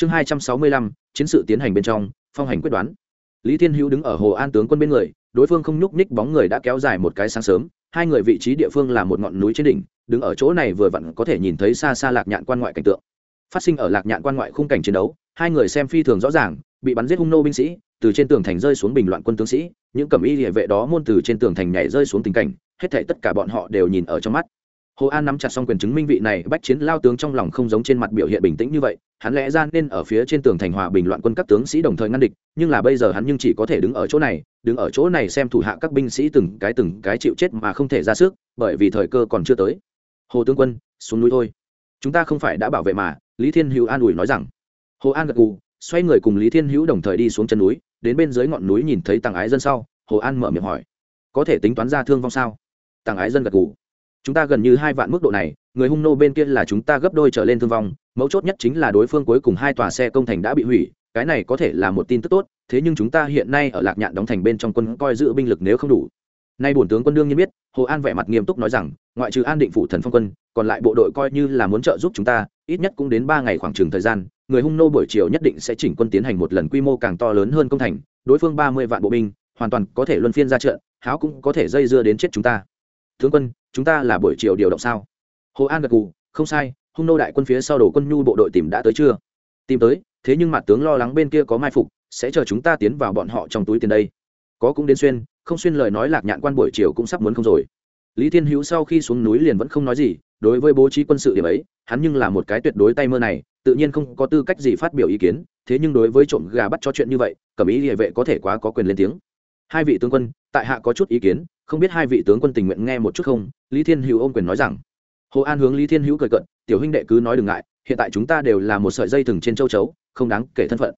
chương hai trăm sáu mươi lăm, chiến sự tiến hành bên trong, phong hành quyết đoán. Lý thiên hữu đứng ở hồ an tướng quân bên người, đối phương không nhúc nhích bóng người đã kéo dài một cái sáng sớm, hai người vị trí địa phương là một ngọn núi trên đỉnh, đứng ở chỗ này vừa vặn có thể nhìn thấy xa xa lạc nhạn quan ngoại cảnh tượng. Phát sinh ở lạc nhạn quan ngoại khung cảnh chiến đấu, hai người xem phi thường rõ ràng, bị bắn giết hung nô binh sĩ, từ trên tường thành rơi xuống bình loạn quân tướng sĩ, những cẩm y địa vệ đó môn từ trên tường thành nhảy rơi xuống tình cảnh, hết thảy tất cả bọn họ đều nhìn ở trong mắt hồ an nắm chặt xong quyền chứng minh vị này bách chiến lao tướng trong lòng không giống trên mặt biểu hiện bình tĩnh như vậy, hắn lẽ ra nên ở phía trên tường thành hòa bình loạn quân các tướng sĩ đồng thời ngăn địch, nhưng là bây giờ hắn nhưng chỉ có thể đứng ở chỗ này, đứng ở chỗ này xem thủ hạ các binh sĩ từng cái từng cái chịu chết mà không thể ra sức, bởi vì thời cơ còn chưa tới. Hồ tướng quân, xuống núi thôi. Chúng ta không phải đã bảo vệ mà, lý thiên hữu an ủi nói rằng. Hồ an gật gù, xoay người cùng lý thiên hữu đồng thời đi xuống chân núi, đến bên dưới ngọn núi nhìn thấy tàng ái dân sau, hồ an mở miệng hỏi. Có thể tính toán ra thương vong sao? Tàng ái dân gật gù chúng ta gần như hai vạn mức độ này, người hung nô bên kia là chúng ta gấp đôi trở lên thương vong, mấu chốt nhất chính là đối phương cuối cùng hai tòa xe công thành đã bị hủy, cái này có thể là một tin tức tốt, thế nhưng chúng ta hiện nay ở lạc nhạn đóng thành bên trong quân coi giữ binh lực nếu không đủ. Nay bổn tướng quân đương nhiên biết, hồ an vẻ mặt nghiêm túc nói rằng, ngoại trừ an định phủ thần phong quân, còn lại bộ đội coi như là muốn trợ giúp chúng ta, ít nhất cũng đến ba ngày khoảng trừng thời gian, người hung nô buổi chiều nhất định sẽ chỉnh quân tiến hành một lần quy mô càng to lớn hơn công thành, đối phương ba mươi vạn bộ binh, hoàn toàn có thể luân phiên ra trận, háo cũng có thể dây dưa đến chết chúng ta tướng quân, chúng ta là buổi chiều điều động sao? Hồ an gật cù không sai, hung nô đại quân phía sau đổ quân nhu bộ đội tìm đã tới chưa? Tìm tới, thế nhưng mặt tướng lo lắng bên kia có mai phục, sẽ chờ chúng ta tiến vào bọn họ trong túi tiền đây. Có cũng đến xuyên, không xuyên lời nói lạc nhạn quan buổi chiều cũng sắp muốn không rồi. Lý thiên hữu sau khi xuống núi liền vẫn không nói gì, đối với bố trí quân sự điểm ấy, hắn nhưng là một cái tuyệt đối tay mơ này, tự nhiên không có tư cách gì phát biểu ý kiến, thế nhưng đối với trộm gà bắt cho chuyện như vậy, cẩm ý địa vệ có thể quá có quyền lên tiếng. Hai vị tướng quân, tại hạ có chút ý kiến không biết hai vị tướng quân tình nguyện nghe một chút không? Lý thiên hữu ôm quyền nói rằng, hồ an hướng lý thiên hữu cười cận tiểu huynh đệ cứ nói đừng ngại, hiện tại chúng ta đều là một sợi dây thừng trên châu chấu, không đáng kể thân phận.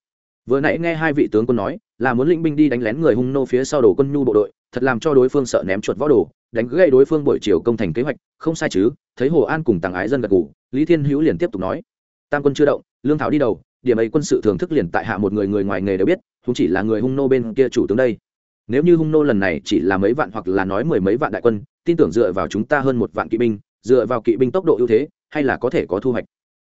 Vừa nãy nghe hai vị tướng quân nói, là muốn lĩnh binh đi đánh lén người hung nô phía sau đồ quân nhu bộ đội, thật làm cho đối phương sợ ném chuột võ đồ, đánh gây đối phương buổi chiều công thành kế hoạch, không sai chứ, thấy hồ an cùng tàng ái dân gật ngủ lý thiên hữu liền tiếp tục nói, tam quân chưa động, lương thảo đi đầu, điểm ấy quân sự thưởng thức liền tại hạ một người người ngoài nghề đều biết cũng chỉ là người hung nô bên kia chủ tướng đây nếu như hung nô lần này chỉ là mấy vạn hoặc là nói mười mấy vạn đại quân, tin tưởng dựa vào chúng ta hơn một vạn kỵ binh, dựa vào kỵ binh tốc độ ưu thế, hay là có thể có thu hoạch.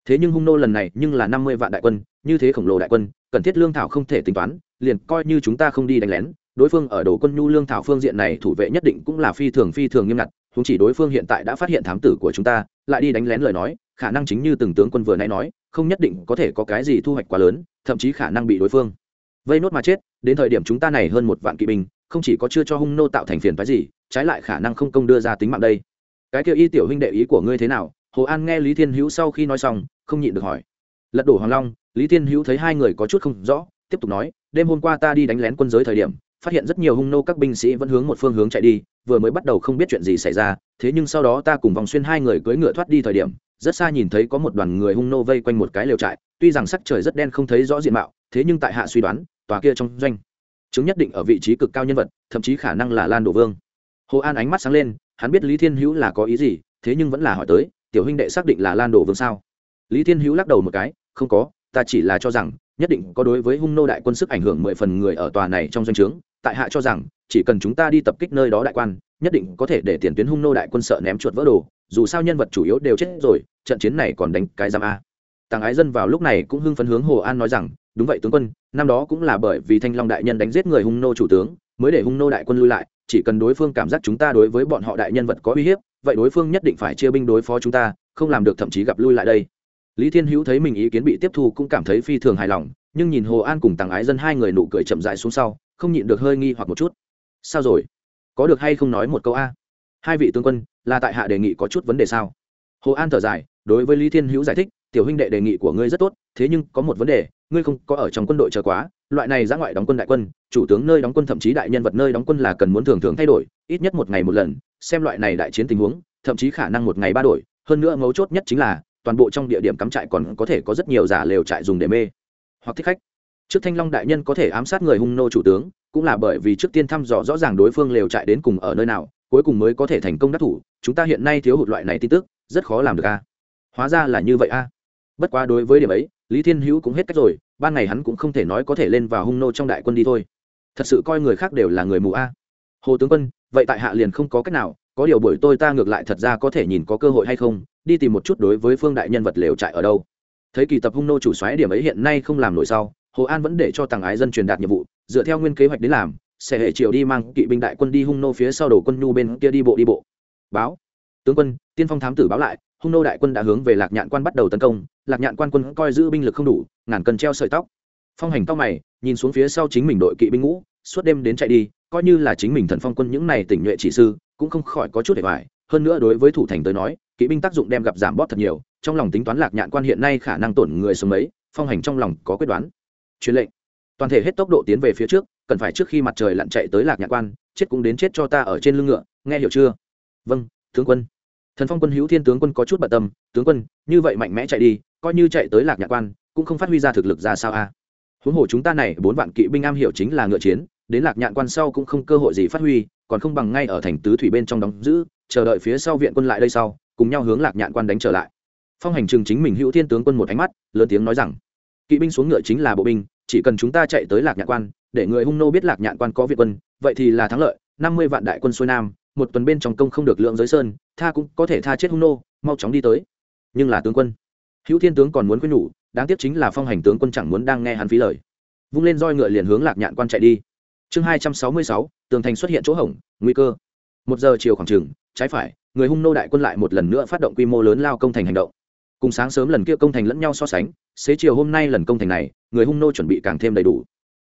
Thế nhưng hung nô lần này nhưng là năm mươi vạn đại quân, như thế khổng lồ đại quân, cần thiết lương thảo không thể tính toán, liền coi như chúng ta không đi đánh lén, đối phương ở đồ quân nhu lương thảo phương diện này thủ vệ nhất định cũng là phi thường phi thường nghiêm ngặt Chúng chỉ đối phương hiện tại đã phát hiện thám tử của chúng ta, lại đi đánh lén lời nói, khả năng chính như từng tướng quân vừa nãy nói, không nhất định có thể có cái gì thu hoạch quá lớn, thậm chí khả năng bị đối phương vây nốt mà chết đến thời điểm chúng ta này hơn một vạn kỵ binh, không chỉ có chưa cho hung nô tạo thành phiền phái gì, trái lại khả năng không công đưa ra tính mạng đây. Cái kia y tiểu huynh đệ ý của ngươi thế nào? Hồ an nghe lý thiên hữu sau khi nói xong, không nhịn được hỏi. Lật đổ hoàng long, lý thiên hữu thấy hai người có chút không rõ, tiếp tục nói, đêm hôm qua ta đi đánh lén quân giới thời điểm, phát hiện rất nhiều hung nô các binh sĩ vẫn hướng một phương hướng chạy đi, vừa mới bắt đầu không biết chuyện gì xảy ra, thế nhưng sau đó ta cùng vòng xuyên hai người cưỡi ngựa thoát đi thời điểm, rất xa nhìn thấy có một đoàn người hung nô vây quanh một cái lều trại, tuy rằng sắc trời rất đen không thấy rõ diện mạo, thế nhưng tại hạ suy đoán tòa kia trong doanh. Chứng nhất định ở vị trí cực cao nhân vật, thậm chí khả năng là lan đổ vương. Hồ an ánh mắt sáng lên, hắn biết lý thiên hữu là có ý gì, thế nhưng vẫn là hỏi tới, tiểu huynh đệ xác định là lan đổ vương sao? Lý thiên hữu lắc đầu một cái, không có, ta chỉ là cho rằng, nhất định có đối với hung nô đại quân sức ảnh hưởng mười phần người ở tòa này trong doanh trướng, tại hạ cho rằng, chỉ cần chúng ta đi tập kích nơi đó đại quan, nhất định có thể để tiền tuyến hung nô đại quân sợ ném chuột vỡ đồ, dù sao nhân vật chủ yếu đều chết rồi, trận chiến này còn đánh cái giam a. Tàng ái dân vào lúc này cũng hưng phấn hướng hồ an nói rằng đúng vậy tướng quân, năm đó cũng là bởi vì thanh long đại nhân đánh giết người hung nô chủ tướng, mới để hung nô đại quân lui lại, chỉ cần đối phương cảm giác chúng ta đối với bọn họ đại nhân vật có uy hiếp, vậy đối phương nhất định phải chia binh đối phó chúng ta, không làm được thậm chí gặp lui lại đây. Lý thiên hữu thấy mình ý kiến bị tiếp thu cũng cảm thấy phi thường hài lòng, nhưng nhìn hồ an cùng tàng ái dân hai người nụ cười chậm dại xuống sau, không nhịn được hơi nghi hoặc một chút. Sao rồi? Có được hay không nói một câu a? Hai vị tướng quân, là tại hạ đề nghị có chút vấn đề sao? Hồ an thở dài, đối với lý thiên hữu giải thích tiểu huynh đệ đề nghị của ngươi rất tốt, thế nhưng có một vấn đề, ngươi không có ở trong quân đội chờ quá, loại này ra ngoại đóng quân đại quân, chủ tướng nơi đóng quân thậm chí đại nhân vật nơi đóng quân là cần muốn thường thường thay đổi, ít nhất một ngày một lần, xem loại này đại chiến tình huống, thậm chí khả năng một ngày ba đổi, hơn nữa mấu chốt nhất chính là, toàn bộ trong địa điểm cắm trại còn có thể có rất nhiều giả lều trại dùng để mê hoặc thích khách. Trước thanh long đại nhân có thể ám sát người hung nô chủ tướng, cũng là bởi vì trước tiên thăm dò rõ ràng đối phương lều trại đến cùng ở nơi nào, cuối cùng mới có thể thành công đắc thủ, chúng ta hiện nay thiếu hụt loại này tin tức, rất khó làm được a. Hóa ra là như vậy a bất quá đối với điểm ấy, lý thiên hữu cũng hết cách rồi, ban ngày hắn cũng không thể nói có thể lên vào hung nô trong đại quân đi thôi. Thật sự coi người khác đều là người mù a. Hồ tướng quân, vậy tại hạ liền không có cách nào, có điều buổi tôi ta ngược lại thật ra có thể nhìn có cơ hội hay không, đi tìm một chút đối với phương đại nhân vật lều trại ở đâu. Thấy kỳ tập hung nô chủ xoáy điểm ấy hiện nay không làm nổi sau, hồ an vẫn để cho tàng ái dân truyền đạt nhiệm vụ, dựa theo nguyên kế hoạch đến làm, sẽ hệ triều đi mang kỵ binh đại quân đi hung nô phía sau đầu quân nhu bên kia đi bộ đi bộ. Báo, tướng quân, tiên phong thám tử báo lại hung nô đại quân đã hướng về lạc nhạn quan bắt đầu tấn công, lạc nhạn quan quân coi giữ binh lực không đủ, ngàn cần treo sợi tóc. Phong hành tóc mày, nhìn xuống phía sau chính mình đội kỵ binh ngũ, suốt đêm đến chạy đi, coi như là chính mình thần phong quân những này tỉnh nhuệ chỉ sư, cũng không khỏi có chút để vải hơn nữa đối với thủ thành tới nói, kỵ binh tác dụng đem gặp giảm bót thật nhiều, trong lòng tính toán lạc nhạn quan hiện nay khả năng tổn người sống ấy phong hành trong lòng có quyết đoán. Truyền lệnh. Toàn thể hết tốc độ tiến về phía trước, cần phải trước khi mặt trời lặn chạy tới lạc nhạn quan, chết cũng đến chết cho ta ở trên lưng ngựa, nghe hiểu chưa? Vâng tướng quân thần phong quân hữu thiên tướng quân có chút bận tâm, tướng quân, như vậy mạnh mẽ chạy đi, coi như chạy tới lạc nhạn quan, cũng không phát huy ra thực lực ra sao a? Huống hồ chúng ta này bốn vạn kỵ binh am hiểu chính là ngựa chiến, đến lạc nhạn quan sau cũng không cơ hội gì phát huy, còn không bằng ngay ở thành tứ thủy bên trong đóng giữ, chờ đợi phía sau viện quân lại đây sau, cùng nhau hướng lạc nhạn quan đánh trở lại. Phong hành trường chính mình hữu thiên tướng quân một ánh mắt, lớn tiếng nói rằng, kỵ binh xuống ngựa chính là bộ binh, chỉ cần chúng ta chạy tới lạc nhạn quan, để người hung nô biết lạc nhạn quan có viện quân, vậy thì là thắng lợi, năm mươi vạn đại quân xuôi nam một tuần bên trong công không được lượng giới sơn, tha cũng có thể tha chết hung nô, mau chóng đi tới. Nhưng là tướng quân, hữu thiên tướng còn muốn quên nhủ, đáng tiếc chính là phong hành tướng quân chẳng muốn đang nghe hắn phí lời. Vung lên roi ngựa liền hướng lạc nhạn quan chạy đi. Chương hai trăm sáu mươi sáu, tường thành xuất hiện chỗ hỏng nguy cơ. Một giờ chiều khoảng trừng trái phải, người hung nô đại quân lại một lần nữa phát động quy mô lớn lao công thành hành động. Cùng sáng sớm lần kia công thành lẫn nhau so sánh, xế chiều hôm nay lần công thành này, người hung nô chuẩn bị càng thêm đầy đủ.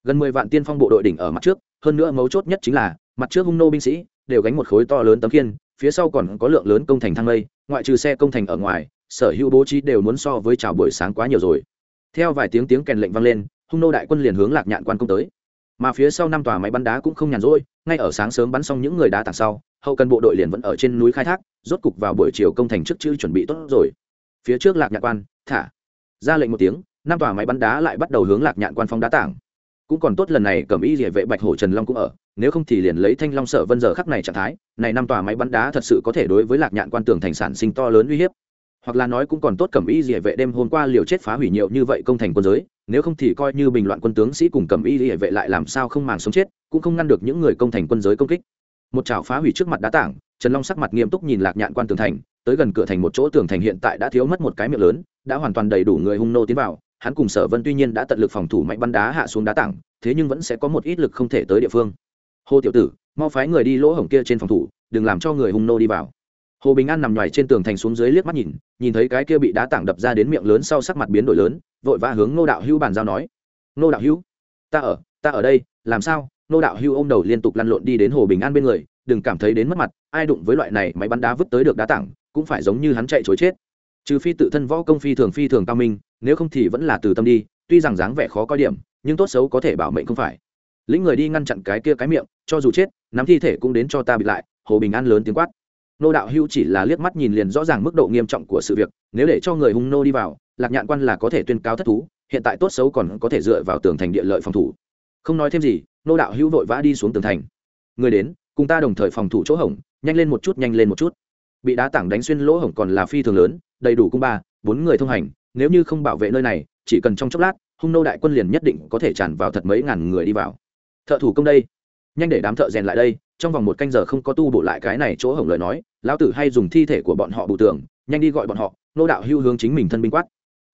Gần mười vạn tiên phong bộ đội đỉnh ở mặt trước, hơn nữa mấu chốt nhất chính là, mặt trước hung nô binh sĩ đều gánh một khối to lớn tấm khiên, phía sau còn có lượng lớn công thành thang lây, ngoại trừ xe công thành ở ngoài, sở hữu bố trí đều muốn so với chào buổi sáng quá nhiều rồi. Theo vài tiếng tiếng kèn lệnh vang lên, hung nô đại quân liền hướng lạc nhạn quan công tới. Mà phía sau năm tòa máy bắn đá cũng không nhàn rỗi, ngay ở sáng sớm bắn xong những người đá tặng sau, hậu cần bộ đội liền vẫn ở trên núi khai thác, rốt cục vào buổi chiều công thành trước chữ chuẩn bị tốt rồi. Phía trước lạc nhạn quan, thả! Ra lệnh một tiếng, năm tòa máy bắn đá lại bắt đầu hướng lạc nhạn quan phong đá tảng cũng còn tốt lần này cầm y địa vệ bạch hổ trần long cũng ở, nếu không thì liền lấy thanh long sở vân giờ khắc này trạng thái, này năm tòa máy bắn đá thật sự có thể đối với lạc nhạn quan tường thành sản sinh to lớn uy hiếp. Hoặc là nói cũng còn tốt cầm y địa vệ đêm hôm qua liều chết phá hủy nhiều như vậy công thành quân giới, nếu không thì coi như bình loạn quân tướng sĩ cùng cầm y địa vệ lại làm sao không màng sống chết, cũng không ngăn được những người công thành quân giới công kích. Một chảo phá hủy trước mặt đá tảng, trần long sắc mặt nghiêm túc nhìn lạc nhạn quan tường thành, tới gần cửa thành một chỗ tường thành hiện tại đã thiếu mất một cái miệng lớn, đã hoàn toàn đầy đủ người hung nô tiến vào hắn cùng sở vân tuy nhiên đã tận lực phòng thủ mạnh bắn đá hạ xuống đá tảng, thế nhưng vẫn sẽ có một ít lực không thể tới địa phương. Hồ tiểu tử, mau phái người đi lỗ hổng kia trên phòng thủ, đừng làm cho người hung nô đi vào. Hồ bình an nằm ngoài trên tường thành xuống dưới liếc mắt nhìn nhìn thấy cái kia bị đá tảng đập ra đến miệng lớn sau sắc mặt biến đổi lớn, vội vã hướng nô đạo hữu bàn giao nói. Nô đạo hữu, ta ở ta ở đây, làm sao? Nô đạo hữu ô m đầu liên tục lăn lộn đi đến hồ bình an bên người, đừng cảm thấy đến mất mặt, ai đụng với loại này máy bắn đá vứt tới được đá tảng, cũng phải giống như hắn chạy chối chết trừ phi tự thân võ công phi thường phi thường cao minh, nếu không thì vẫn là từ tâm đi, tuy rằng dáng vẻ khó coi điểm, nhưng tốt xấu có thể bảo mệnh không phải. Lĩnh người đi ngăn chặn cái kia cái miệng, cho dù chết, nắm thi thể cũng đến cho ta bị lại, hồ bình an lớn tiếng quát. Nô đạo hưu chỉ là liếc mắt nhìn liền rõ ràng mức độ nghiêm trọng của sự việc, nếu để cho người hung nô đi vào, lạc nhạn quan là có thể tuyên cáo thất thú, hiện tại tốt xấu còn có thể dựa vào tường thành địa lợi phòng thủ. Không nói thêm gì, nô đạo hưu vội vã đi xuống tường thành. Người đến, cùng ta đồng thời phòng thủ chỗ hổng, nhanh lên một chút, nhanh lên một chút. Bị đá tảng đánh xuyên lỗ hổng còn là phi thường lớn đầy đủ cung ba, bốn người thông hành, nếu như không bảo vệ nơi này, chỉ cần trong chốc lát, hung nô đại quân liền nhất định có thể tràn vào thật mấy ngàn người đi vào. Thợ thủ công đây, nhanh để đám thợ rèn lại đây, trong vòng một canh giờ không có tu bổ lại cái này chỗ hổng lời nói, lão tử hay dùng thi thể của bọn họ bù tưởng, nhanh đi gọi bọn họ, nô đạo hưu hướng chính mình thân binh quát.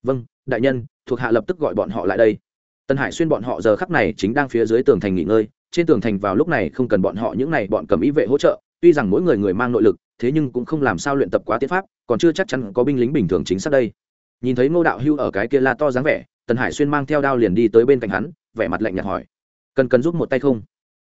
Vâng đại nhân, thuộc hạ lập tức gọi bọn họ lại đây. Tân hải xuyên bọn họ giờ khắc này chính đang phía dưới tường thành nghỉ ngơi, trên tường thành vào lúc này không cần bọn họ những này bọn cầm ý vệ hỗ trợ, tuy rằng mỗi người người mang nội lực thế nhưng cũng không làm sao luyện tập quá tiết pháp, còn chưa chắc chắn có binh lính bình thường chính xác đây. Nhìn thấy ngô đạo hưu ở cái kia la to dáng vẻ, tần hải xuyên mang theo đao liền đi tới bên cạnh hắn, vẻ mặt lạnh nhạt hỏi, cần cần giúp một tay không?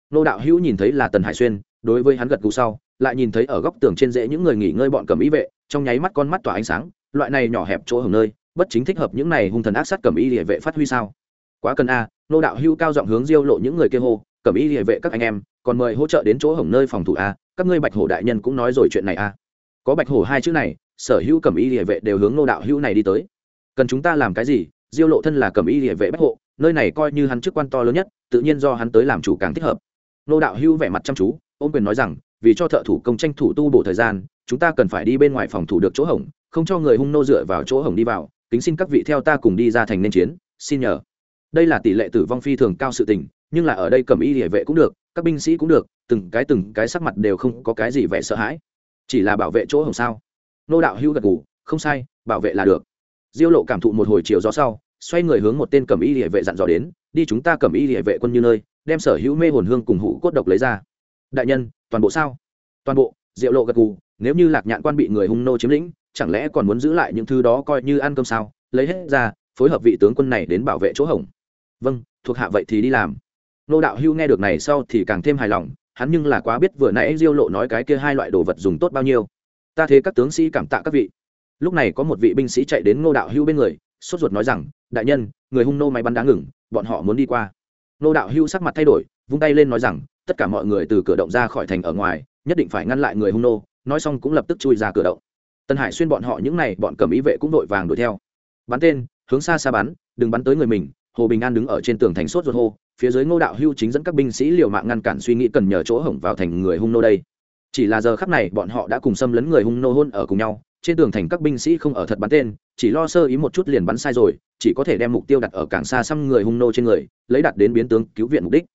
Ngô đạo hưu nhìn thấy là tần hải xuyên, đối với hắn gật gù sau, lại nhìn thấy ở góc tường trên rễ những người nghỉ ngơi bọn cầm ý vệ, trong nháy mắt con mắt tỏa ánh sáng, loại này nhỏ hẹp chỗ hồng nơi, bất chính thích hợp những này hung thần ác sát cầm ý địa vệ phát huy sao? Quá cần a. Nô đạo hưu cao giọng hướng diêu lộ những người kia hô, cầm ý địa vệ các anh em, còn mời hỗ trợ đến chỗ hổng nơi phòng thủ a các ngươi bạch hổ đại nhân cũng nói rồi chuyện này a có bạch hổ hai chữ này, sở hữu cầm y địa vệ đều hướng nô đạo hữu này đi tới. Cần chúng ta làm cái gì? Diêu lộ thân là cầm y địa vệ bách hộ, nơi này coi như hắn chức quan to lớn nhất, tự nhiên do hắn tới làm chủ càng thích hợp. Nô đạo hữu vẻ mặt chăm chú ôm quyền nói rằng, vì cho thợ thủ công tranh thủ tu bổ thời gian, chúng ta cần phải đi bên ngoài phòng thủ được chỗ hổng, không cho người hung nô dựa vào chỗ hổng đi vào, kính xin các vị theo ta cùng đi ra thành nên chiến, xin nhờ. Đây là tỷ lệ tử vong phi thường cao sự tình nhưng là ở đây cầm y địa vệ cũng được, các binh sĩ cũng được, từng cái từng cái sắc mặt đều không có cái gì vẻ sợ hãi. Chỉ là bảo vệ chỗ hồng sao. Nô đạo hữu gật ngủ không sai, bảo vệ là được. Diêu lộ cảm thụ một hồi chiều gió sau, xoay người hướng một tên cầm y địa vệ dặn dò đến, đi chúng ta cầm y địa vệ quân như nơi, đem sở hữu mê hồn hương cùng hũ cốt độc lấy ra. Đại nhân, toàn bộ sao? Toàn bộ. Diệu lộ gật gù, nếu như lạc nhạn quan bị người hung nô chiếm lĩnh, chẳng lẽ còn muốn giữ lại những thứ đó coi như ăn cơm sao? Lấy hết ra, phối hợp vị tướng quân này đến bảo vệ chỗ hỏng vâng thuộc hạ vậy thì đi làm nô đạo hưu nghe được này sau thì càng thêm hài lòng, hắn nhưng là quá biết vừa nãy diêu lộ nói cái kia hai loại đồ vật dùng tốt bao nhiêu. Ta thế các tướng sĩ cảm tạ các vị. Lúc này có một vị binh sĩ chạy đến Nô đạo hưu bên người, sốt ruột nói rằng, đại nhân, người hung nô máy bắn đá ngừng, bọn họ muốn đi qua. Nô đạo hưu sắc mặt thay đổi, vung tay lên nói rằng, tất cả mọi người từ cửa động ra khỏi thành ở ngoài, nhất định phải ngăn lại người hung nô. Nói xong cũng lập tức chui ra cửa động. Tân hải xuyên bọn họ những n à y bọn cầm ý vệ cũng đội vàng đuổi theo. Bắn tên, hướng xa xa bắn, đừng bắn tới người mình. Hồ bình an đứng ở trên tường thành sốt ruột hô phía dưới ngô đạo hưu chính dẫn các binh sĩ liều mạng ngăn cản suy nghĩ cần nhờ chỗ hổng vào thành người hung nô đây. Chỉ là giờ khắc này, bọn họ đã cùng xâm lấn người hung nô hôn ở cùng nhau, trên tường thành các binh sĩ không ở thật bắn tên, chỉ lo sơ ý một chút liền bắn sai rồi, chỉ có thể đem mục tiêu đặt ở càng xa xăm người hung nô trên người, lấy đặt đến biến tướng, cứu viện mục đích.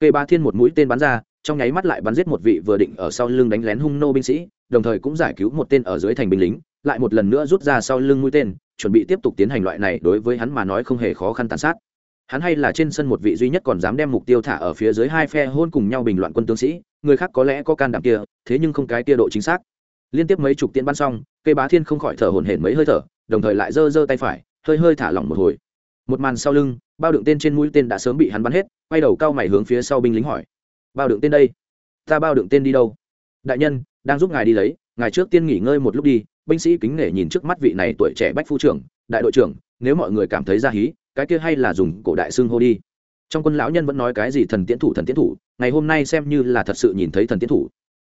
Cây ba thiên một mũi tên bắn ra, trong nháy mắt lại bắn giết một vị vừa định ở sau lưng đánh lén hung nô binh sĩ, đồng thời cũng giải cứu một tên ở dưới thành binh lính, lại một lần nữa rút ra sau lưng mũi tên, chuẩn bị tiếp tục tiến hành loại này đối với hắn mà nói không hề khó khăn tàn sát hắn hay là trên sân một vị duy nhất còn dám đem mục tiêu thả ở phía dưới hai phe hôn cùng nhau bình loạn quân tướng sĩ, người khác có lẽ có can đảm kia, thế nhưng không cái tia độ chính xác. Liên tiếp mấy chục tiễn bắn xong, cây bá thiên không khỏi thở hổn hển mấy hơi thở, đồng thời lại giơ giơ tay phải, hơi hơi thả lỏng một hồi. Một màn sau lưng, bao đựng tên trên mũi tên đã sớm bị hắn bắn hết, quay đầu cao mày hướng phía sau binh lính hỏi. Bao đựng tên đây? Ta bao đựng tên đi đâu? Đại nhân, đang giúp ngài đi lấy, ngài trước tiên nghỉ ngơi một lúc đi. Binh sĩ kính nể nhìn trước mắt vị này tuổi trẻ bách phu trưởng, đại đội trưởng, nếu mọi người cảm thấy ra hí cái kia hay là dùng cổ đại xưng hô đi. Trong quân lão nhân vẫn nói cái gì thần tiến thủ, thần tiến thủ, ngày hôm nay xem như là thật sự nhìn thấy thần tiến thủ.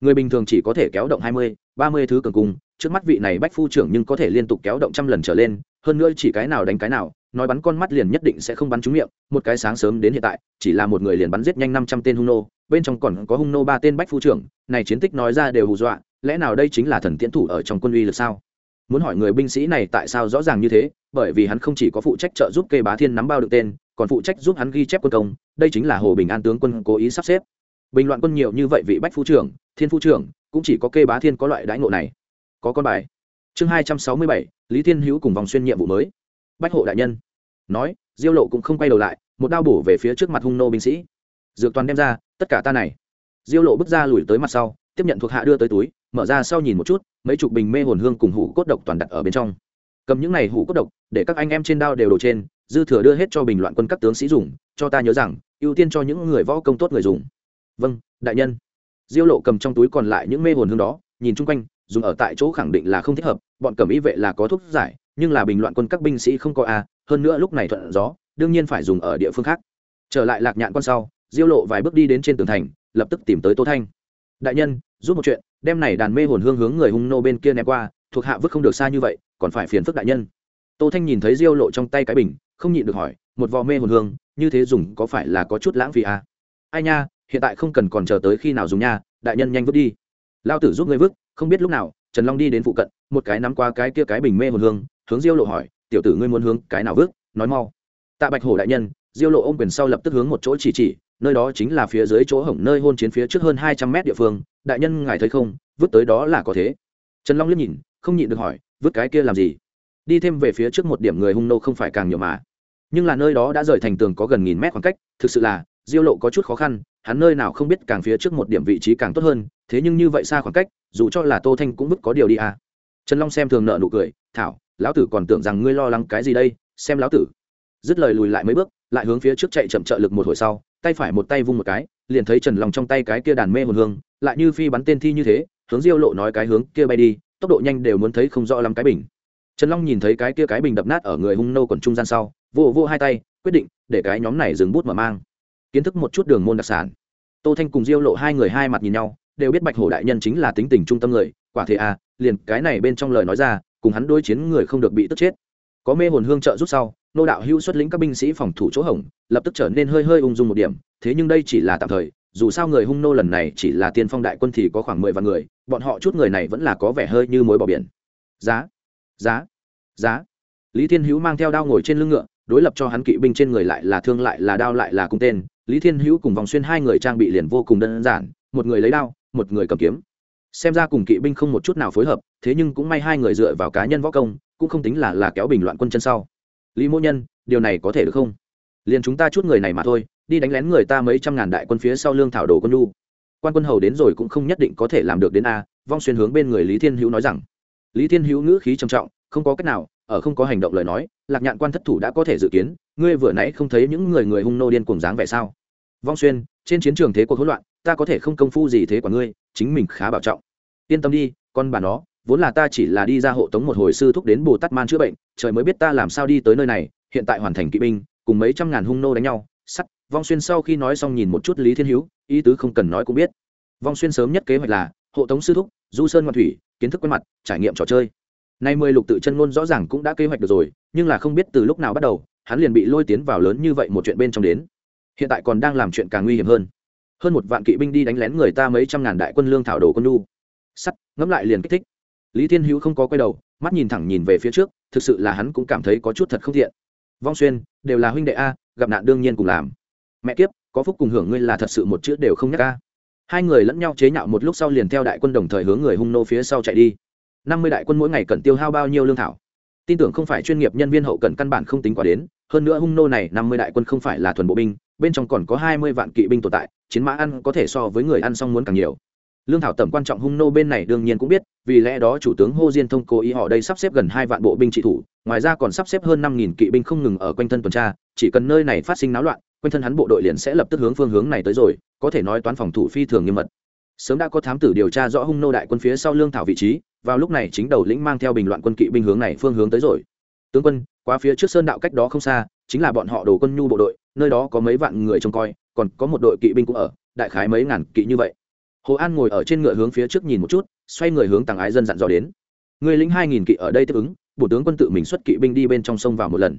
Người bình thường chỉ có thể kéo động hai mươi, ba mươi thứ cường cung, trước mắt vị này bách phu trưởng nhưng có thể liên tục kéo động trăm lần trở lên, hơn nữa chỉ cái nào đánh cái nào, nói bắn con mắt liền nhất định sẽ không bắn trúng miệng, một cái sáng sớm đến hiện tại, chỉ là một người liền bắn giết nhanh năm trăm tên hung nô, bên trong còn có hung nô ba tên bách phu trưởng, này chiến tích nói ra đều hù dọa, lẽ nào đây chính là thần tiến thủ ở trong quân uy lực sao? Muốn hỏi người binh sĩ này tại sao rõ ràng như thế, bởi vì hắn không chỉ có phụ trách trợ giúp kê bá thiên nắm bao được tên, còn phụ trách giúp hắn ghi chép quân công, đây chính là hồ bình an tướng quân cố ý sắp xếp. Bình loạn quân nhiều như vậy vị bách phu trưởng, thiên phu trưởng, cũng chỉ có kê bá thiên có loại đãi ngộ này. Có con bài. Chương hai trăm sáu mươi bảy, lý thiên hữu cùng vòng xuyên nhiệm vụ mới. Bách hộ đại nhân. Nói, diêu lộ cũng không quay đầu lại, một đao bổ về phía trước mặt hung nô binh sĩ. Dược toàn đem ra, tất cả ta này. Diêu lộ bước ra lùi tới mặt sau tiếp nhận thuộc hạ đưa tới túi, mở ra sau nhìn một chút, mấy chục bình mê hồn hương cùng hủ cốt độc toàn đặt ở bên trong. Cầm những này hủ cốt độc, để các anh em trên đao đều đổ trên, dư thừa đưa hết cho bình loạn quân các tướng sĩ dùng, cho ta nhớ rằng, ưu tiên cho những người võ công tốt người dùng. Vâng đại nhân. Diêu lộ cầm trong túi còn lại những mê hồn hương đó, nhìn chung quanh, dùng ở tại chỗ khẳng định là không thích hợp, bọn cầm ý vệ là có thuốc giải, nhưng là bình loạn quân các binh sĩ không có a, hơn nữa lúc này thuận gió, đương nhiên phải dùng ở địa phương khác. Trở lại lạc nhạn con sau, diêu lộ vài bước đi đến trên tường thành, lập tức tìm tới tô thanh. Đại nhân giúp một chuyện, đem này đàn mê hồn hương hướng người hung nô bên kia ném qua, thuộc hạ vứt không được xa như vậy, còn phải phiền phức đại nhân. Tô thanh nhìn thấy diêu lộ trong tay cái bình, không nhịn được hỏi, một vò mê hồn hương, như thế dùng có phải là có chút lãng phí à? ai nha, hiện tại không cần còn chờ tới khi nào dùng nha, đại nhân nhanh vứt đi. Lao tử giúp ngươi vứt, không biết lúc nào, trần long đi đến phụ cận, một cái nắm qua cái kia cái bình mê hồn hương, hướng diêu lộ hỏi, tiểu tử ngươi muốn hướng cái nào vứt? Nói mau. Tạ bạch hổ đại nhân, diêu lộ ôm quyền sau lập tức hướng một chỗ chỉ chỉ nơi đó chính là phía dưới chỗ hổng nơi hôn chiến phía trước hơn hai trăm mét địa phương, đại nhân ngài thấy không, vứt tới đó là có thế. Trần long liếc nhìn, không nhịn được hỏi, vứt cái kia làm gì? Đi thêm về phía trước một điểm người hung nô không phải càng nhiều mà. Nhưng là nơi đó đã rời thành tường có gần nghìn mét khoảng cách, thực sự là, diêu lộ có chút khó khăn, hắn nơi nào không biết càng phía trước một điểm vị trí càng tốt hơn, thế nhưng như vậy xa khoảng cách, dù cho là tô thanh cũng vứt có điều đi à. Trần long xem thường nợ nụ cười, thảo, lão tử còn tưởng rằng ngươi lo lắng cái gì đây, xem lão tử. Dứt lời lùi lại mấy bước, lại hướng phía trước chạy chậm trợ lực một hồi sau tay phải một tay vung một cái, liền thấy trần long trong tay cái kia đàn mê hồn hương, lại như phi bắn tên thi như thế, hướng diêu lộ nói cái hướng kia bay đi, tốc độ nhanh đều muốn thấy không rõ lắm cái bình. Trần long nhìn thấy cái kia cái bình đập nát ở người hung nô còn trung gian sau, vô vô hai tay, quyết định để cái nhóm này dừng bút mở mang. Kiến thức một chút đường môn đặc sản. Tô thanh cùng diêu lộ hai người hai mặt nhìn nhau, đều biết bạch hổ đại nhân chính là tính tình trung tâm người, quả thế à liền cái này bên trong lời nói ra, cùng hắn đối chiến người không được bị tức chết có mê hồn hương trợ rút sau, nô đạo hưu xuất lĩnh các binh sĩ phòng thủ chỗ hỏng lập tức trở nên hơi hơi ung dung một điểm. Thế nhưng đây chỉ là tạm thời, dù sao người hung nô lần này chỉ là tiên phong đại quân thì có khoảng mười vạn người, bọn họ chút người này vẫn là có vẻ hơi như mối bỏ biển. Giá giá giá. Lý thiên hữu mang theo đao ngồi trên lưng ngựa, đối lập cho hắn kỵ binh trên người lại là thương, lại là đao, lại là cung tên. Lý thiên hữu cùng vòng xuyên hai người trang bị liền vô cùng đơn giản, một người lấy đao, một người cầm kiếm xem ra cùng kỵ binh không một chút nào phối hợp, thế nhưng cũng may hai người dựa vào cá nhân võ công, cũng không tính là là kéo bình loạn quân chân sau. Lý mỗ nhân, điều này có thể được không? Liền chúng ta chút người này mà thôi, đi đánh lén người ta mấy trăm ngàn đại quân phía sau lương thảo đồ quân lu quan quân hầu đến rồi cũng không nhất định có thể làm được đến a, vong xuyên hướng bên người lý thiên hữu nói rằng. Lý thiên hữu ngữ khí trầm trọng, không có cách nào, ở không có hành động lời nói, lạc nhạn quan thất thủ đã có thể dự kiến, ngươi vừa nãy không thấy những người người hung nô điên cuồng dáng vẻ sao? Vong xuyên, trên chiến trường thế cuộc hỗn loạn, ta có thể không công phu gì thế của ngươi chính mình khá bảo trọng. Yên tâm đi, con bà nó, vốn là ta chỉ là đi ra hộ tống một hồi sư thúc đến bồ tát man chữa bệnh, trời mới biết ta làm sao đi tới nơi này, hiện tại hoàn thành kỵ binh, cùng mấy trăm ngàn hung nô đánh nhau, sắt, vong xuyên sau khi nói xong nhìn một chút lý thiên hữu, ý tứ không cần nói cũng biết. Vong xuyên sớm nhất kế hoạch là, hộ tống sư thúc, du sơn ngoan thủy, kiến thức quen mặt, trải nghiệm trò chơi. Nay mười lục tự chân ngôn rõ ràng cũng đã kế hoạch được rồi, nhưng là không biết từ lúc nào bắt đầu, hắn liền bị lôi tiến vào lớn như vậy một chuyện bên trong đến. Hiện tại còn đang làm chuyện càng nguy hiểm hơn hơn một vạn kỵ binh đi đánh lén người ta mấy trăm ngàn đại quân lương thảo đồ quân lu sắt, ngẫm lại liền kích thích. Lý thiên hữu không có quay đầu, mắt nhìn thẳng nhìn về phía trước, thực sự là hắn cũng cảm thấy có chút thật không thiện vong xuyên, đều là huynh đệ a, gặp nạn đương nhiên cùng làm. Mẹ kiếp, có phúc cùng hưởng ngươi là thật sự một chữ đều không nhắc a. Hai người lẫn nhau chế nhạo một lúc sau liền theo đại quân đồng thời hướng người hung nô phía sau chạy đi. Năm mươi đại quân mỗi ngày cần tiêu hao bao nhiêu lương thảo? Tin tưởng không phải chuyên nghiệp nhân viên hậu cần căn bản không tính quá đến hơn nữa hung nô này năm mươi đại quân không phải là thuần bộ binh, bên trong còn có hai mươi vạn kỵ binh tồn tại, chiến mã ăn có thể so với người ăn xong muốn càng nhiều. Lương thảo tầm quan trọng hung nô bên này đương nhiên cũng biết, vì lẽ đó chủ tướng hô diên thông cố ý họ đây sắp xếp gần hai vạn bộ binh trị thủ, ngoài ra còn sắp xếp hơn năm nghìn kỵ binh không ngừng ở quanh thân tuần tra, chỉ cần nơi này phát sinh náo loạn, quanh thân hắn bộ đội liền sẽ lập tức hướng phương hướng này tới rồi, có thể nói toán phòng thủ phi thường nghiêm mật. Sớm đã có thám tử điều tra rõ hung nô đại quân phía sau lương thảo vị trí, vào lúc này chính đầu lĩnh mang theo bình loạn quân kỵ binh hướng này phương hướng tới rồi tướng quân qua phía trước sơn đạo cách đó không xa, chính là bọn họ đồ quân nhu bộ đội, nơi đó có mấy vạn người trông coi, còn có một đội kỵ binh cũng ở, đại khái mấy ngàn kỵ như vậy. Hồ an ngồi ở trên ngựa hướng phía trước nhìn một chút, xoay người hướng tàng ái dân dặn dò đến. Người lính hai nghìn kỵ ở đây tiếp ứng, bộ tướng quân tự mình xuất kỵ binh đi bên trong sông vào một lần.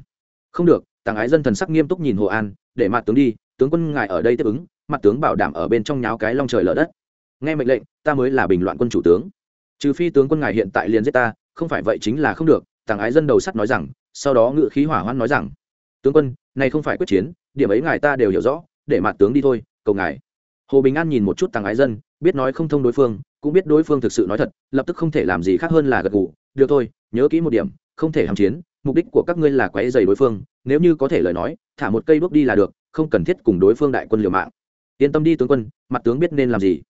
Không được, tàng ái dân thần sắc nghiêm túc nhìn hồ an, để mặt tướng đi, tướng quân ngài ở đây tiếp ứng, mặt tướng bảo đảm ở bên trong nháo cái long trời lở đất. Nghe mệnh lệnh, ta mới là bình loạn quân chủ tướng. Trừ phi tướng quân ngài hiện tại liền giết ta, không phải vậy chính là không được tàng ái dân đầu sắt nói rằng, sau đó ngự khí hỏa hoan nói rằng, tướng quân, này không phải quyết chiến, điểm ấy ngài ta đều hiểu rõ, để mặt tướng đi thôi, cầu ngài. Hồ bình an nhìn một chút tàng ái dân, biết nói không thông đối phương, cũng biết đối phương thực sự nói thật, lập tức không thể làm gì khác hơn là gật gù, được thôi, nhớ kỹ một điểm, không thể hàm chiến, mục đích của các ngươi là quấy dày đối phương, nếu như có thể lời nói, thả một cây bước đi là được, không cần thiết cùng đối phương đại quân liều mạng. Yên tâm đi tướng quân, mặt tướng biết nên làm gì.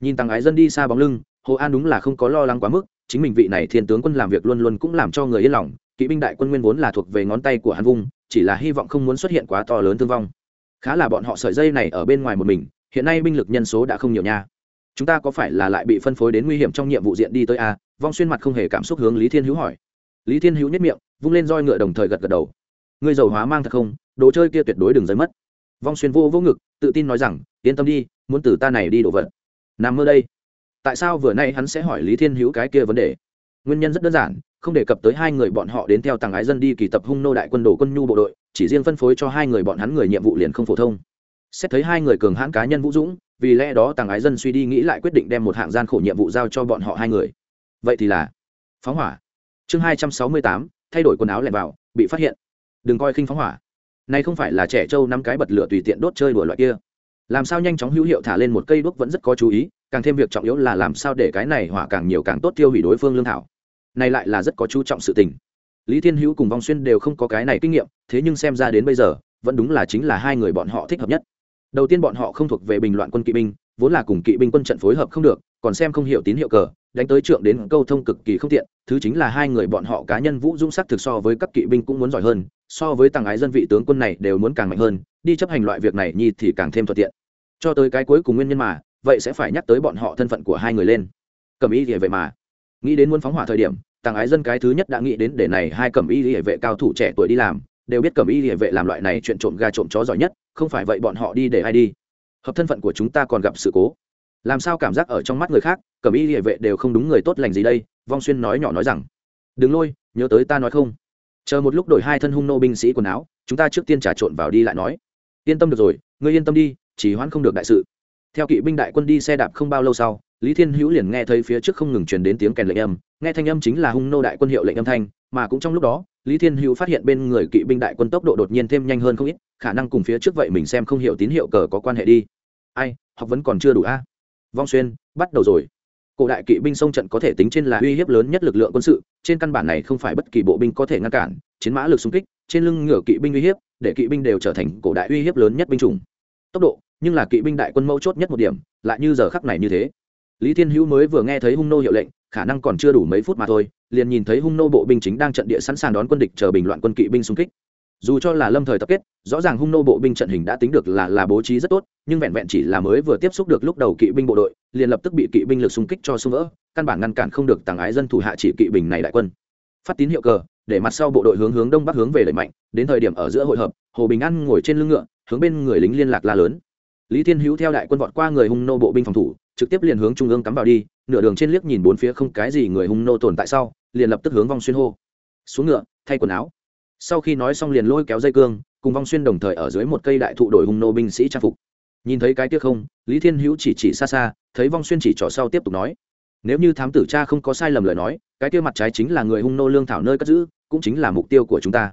Nhìn tàng ái dân đi xa bóng lưng, hồ an đúng là không có lo lắng quá mức chính mình vị này thiên tướng quân làm việc luôn luôn cũng làm cho người yên lòng, kỵ binh đại quân nguyên vốn là thuộc về ngón tay của hắn vung, chỉ là hy vọng không muốn xuất hiện quá to lớn thương vong. Khá là bọn họ sợi dây này ở bên ngoài một mình, hiện nay binh lực nhân số đã không nhiều nha. Chúng ta có phải là lại bị phân phối đến nguy hiểm trong nhiệm vụ diện đi tới a? Vong xuyên mặt không hề cảm xúc hướng lý thiên hữu hỏi. Lý thiên hữu nhất miệng, vung lên roi ngựa đồng thời gật gật đầu. Ngươi giàu hóa mang thật không? Đồ chơi kia tuyệt đối đừng rơi mất. Vong xuyên vô vô ngực, tự tin nói rằng, yên tâm đi, muốn từ ta này đi đổ vật. Nằm mơ đây tại sao vừa nay hắn sẽ hỏi lý thiên hữu cái kia vấn đề? Nguyên nhân rất đơn giản, không đề cập tới hai người bọn họ đến theo tàng ái dân đi kỳ tập hung nô đại quân đồ quân nhu bộ đội, chỉ riêng phân phối cho hai người bọn hắn người nhiệm vụ liền không phổ thông. Xét thấy hai người cường hãn cá nhân vũ dũng, vì lẽ đó tàng ái dân suy đi nghĩ lại quyết định đem một hạng gian khổ nhiệm vụ giao cho bọn họ hai người. Vậy thì là, phóng hỏa. Chương hai trăm sáu mươi tám, thay đổi quần áo lẻn vào, bị phát hiện. Đừng coi khinh phóng hỏa. Này không phải là trẻ trâu năm cái bật lửa tùy tiện đốt chơi đùa loại kia. Làm sao nhanh chóng hữu hiệu thả lên một cây đuốc vẫn rất có chú ý càng thêm việc trọng yếu là làm sao để cái này hỏa càng nhiều càng tốt tiêu hủy đối phương lương thảo. Này lại là rất có chú trọng sự tình. Lý thiên hữu cùng vong xuyên đều không có cái này kinh nghiệm, thế nhưng xem ra đến bây giờ, vẫn đúng là chính là hai người bọn họ thích hợp nhất. Đầu tiên bọn họ không thuộc về bình loạn quân kỵ binh, vốn là cùng kỵ binh quân trận phối hợp không được, còn xem không hiểu tín hiệu cờ, đánh tới trượng đến câu thông cực kỳ không tiện, thứ chính là hai người bọn họ cá nhân vũ dũng sắc thực so với các kỵ binh cũng muốn giỏi hơn, so với tàng ái dân vị tướng quân này đều muốn càng mạnh hơn, đi chấp hành loại việc này nhi thì càng thêm thuận tiện. Cho tới cái cuối cùng nguyên nhân mà vậy sẽ phải nhắc tới bọn họ thân phận của hai người lên. Cầm y địa vệ mà. Nghĩ đến muốn phóng hỏa thời điểm, tàng ái dân cái thứ nhất đã nghĩ đến để này hai cầm y địa vệ cao thủ trẻ tuổi đi làm, đều biết cầm y địa vệ làm loại này chuyện trộm gà trộm chó giỏi nhất, không phải vậy bọn họ đi để ai đi. Hợp thân phận của chúng ta còn gặp sự cố. Làm sao cảm giác ở trong mắt người khác cầm y địa vệ đều không đúng người tốt lành gì đây, vong xuyên nói nhỏ nói rằng. Đừng lôi, nhớ tới ta nói không. Chờ một lúc đổi hai thân hung nô binh sĩ quần áo, chúng ta trước tiên trà trộn vào đi lại nói. Yên tâm được rồi, ngươi yên tâm đi chỉ hoãn không được đại sự theo kỵ binh đại quân đi xe đạp không bao lâu sau, lý thiên hữu liền nghe thấy phía trước không ngừng truyền đến tiếng kèn lệnh âm, nghe thanh âm chính là hung nô đại quân hiệu lệnh âm thanh, mà cũng trong lúc đó, lý thiên hữu phát hiện bên người kỵ binh đại quân tốc độ đột nhiên thêm nhanh hơn không ít, khả năng cùng phía trước vậy mình xem không hiểu tín hiệu cờ có quan hệ đi. Ai, học vẫn còn chưa đủ a? Vong xuyên, bắt đầu rồi. Cổ đại kỵ binh sông trận có thể tính trên là uy hiếp lớn nhất lực lượng quân sự, trên căn bản này không phải bất kỳ bộ binh có thể ngăn cản, chiến mã lực xung kích, trên lưng ngựa kỵ binh uy hiếp, để kỵ binh đều trở thành cổ đại uy hiếp lớn nhất binh chủng. Tốc độ nhưng là kỵ binh đại quân mẫu chốt nhất một điểm, lại như giờ khắc này như thế. Lý thiên hữu mới vừa nghe thấy hung nô hiệu lệnh, khả năng còn chưa đủ mấy phút mà thôi, liền nhìn thấy hung nô bộ binh chính đang trận địa sẵn sàng đón quân địch chờ bình loạn quân kỵ binh xung kích. Dù cho là lâm thời tập kết, rõ ràng hung nô bộ binh trận hình đã tính được là là bố trí rất tốt, nhưng vẹn vẹn chỉ là mới vừa tiếp xúc được lúc đầu kỵ binh bộ đội, liền lập tức bị kỵ binh lực xung kích cho xung vỡ, căn bản ngăn cản không được tàng ái dân thủ hạ chỉ kỵ binh này đại quân. Phát tín hiệu cờ, để mặt sau bộ đội hướng hướng đông bắc hướng về đẩy mạnh, đến thời điểm ở giữa hội hợp, hồ bình an ngồi trên lưng ngựa, hướng bên người lính liên lạc la lớn lý thiên hữu theo đại quân vọt qua người hung nô bộ binh phòng thủ, trực tiếp liền hướng trung ương cắm vào đi, nửa đường trên liếc nhìn bốn phía không cái gì người hung nô tồn tại sau, liền lập tức hướng vong xuyên hô. Xuống ngựa, thay quần áo. Sau khi nói xong liền lôi kéo dây cương, cùng vong xuyên đồng thời ở dưới một cây đại thụ đổi hung nô binh sĩ trang phục. Nhìn thấy cái tiếc không, lý thiên hữu chỉ chỉ xa xa, thấy vong xuyên chỉ trỏ sau tiếp tục nói. Nếu như thám tử cha không có sai lầm lời nói, cái kia mặt trái chính là người hung nô lương thảo nơi cất giữ, cũng chính là mục tiêu của chúng ta.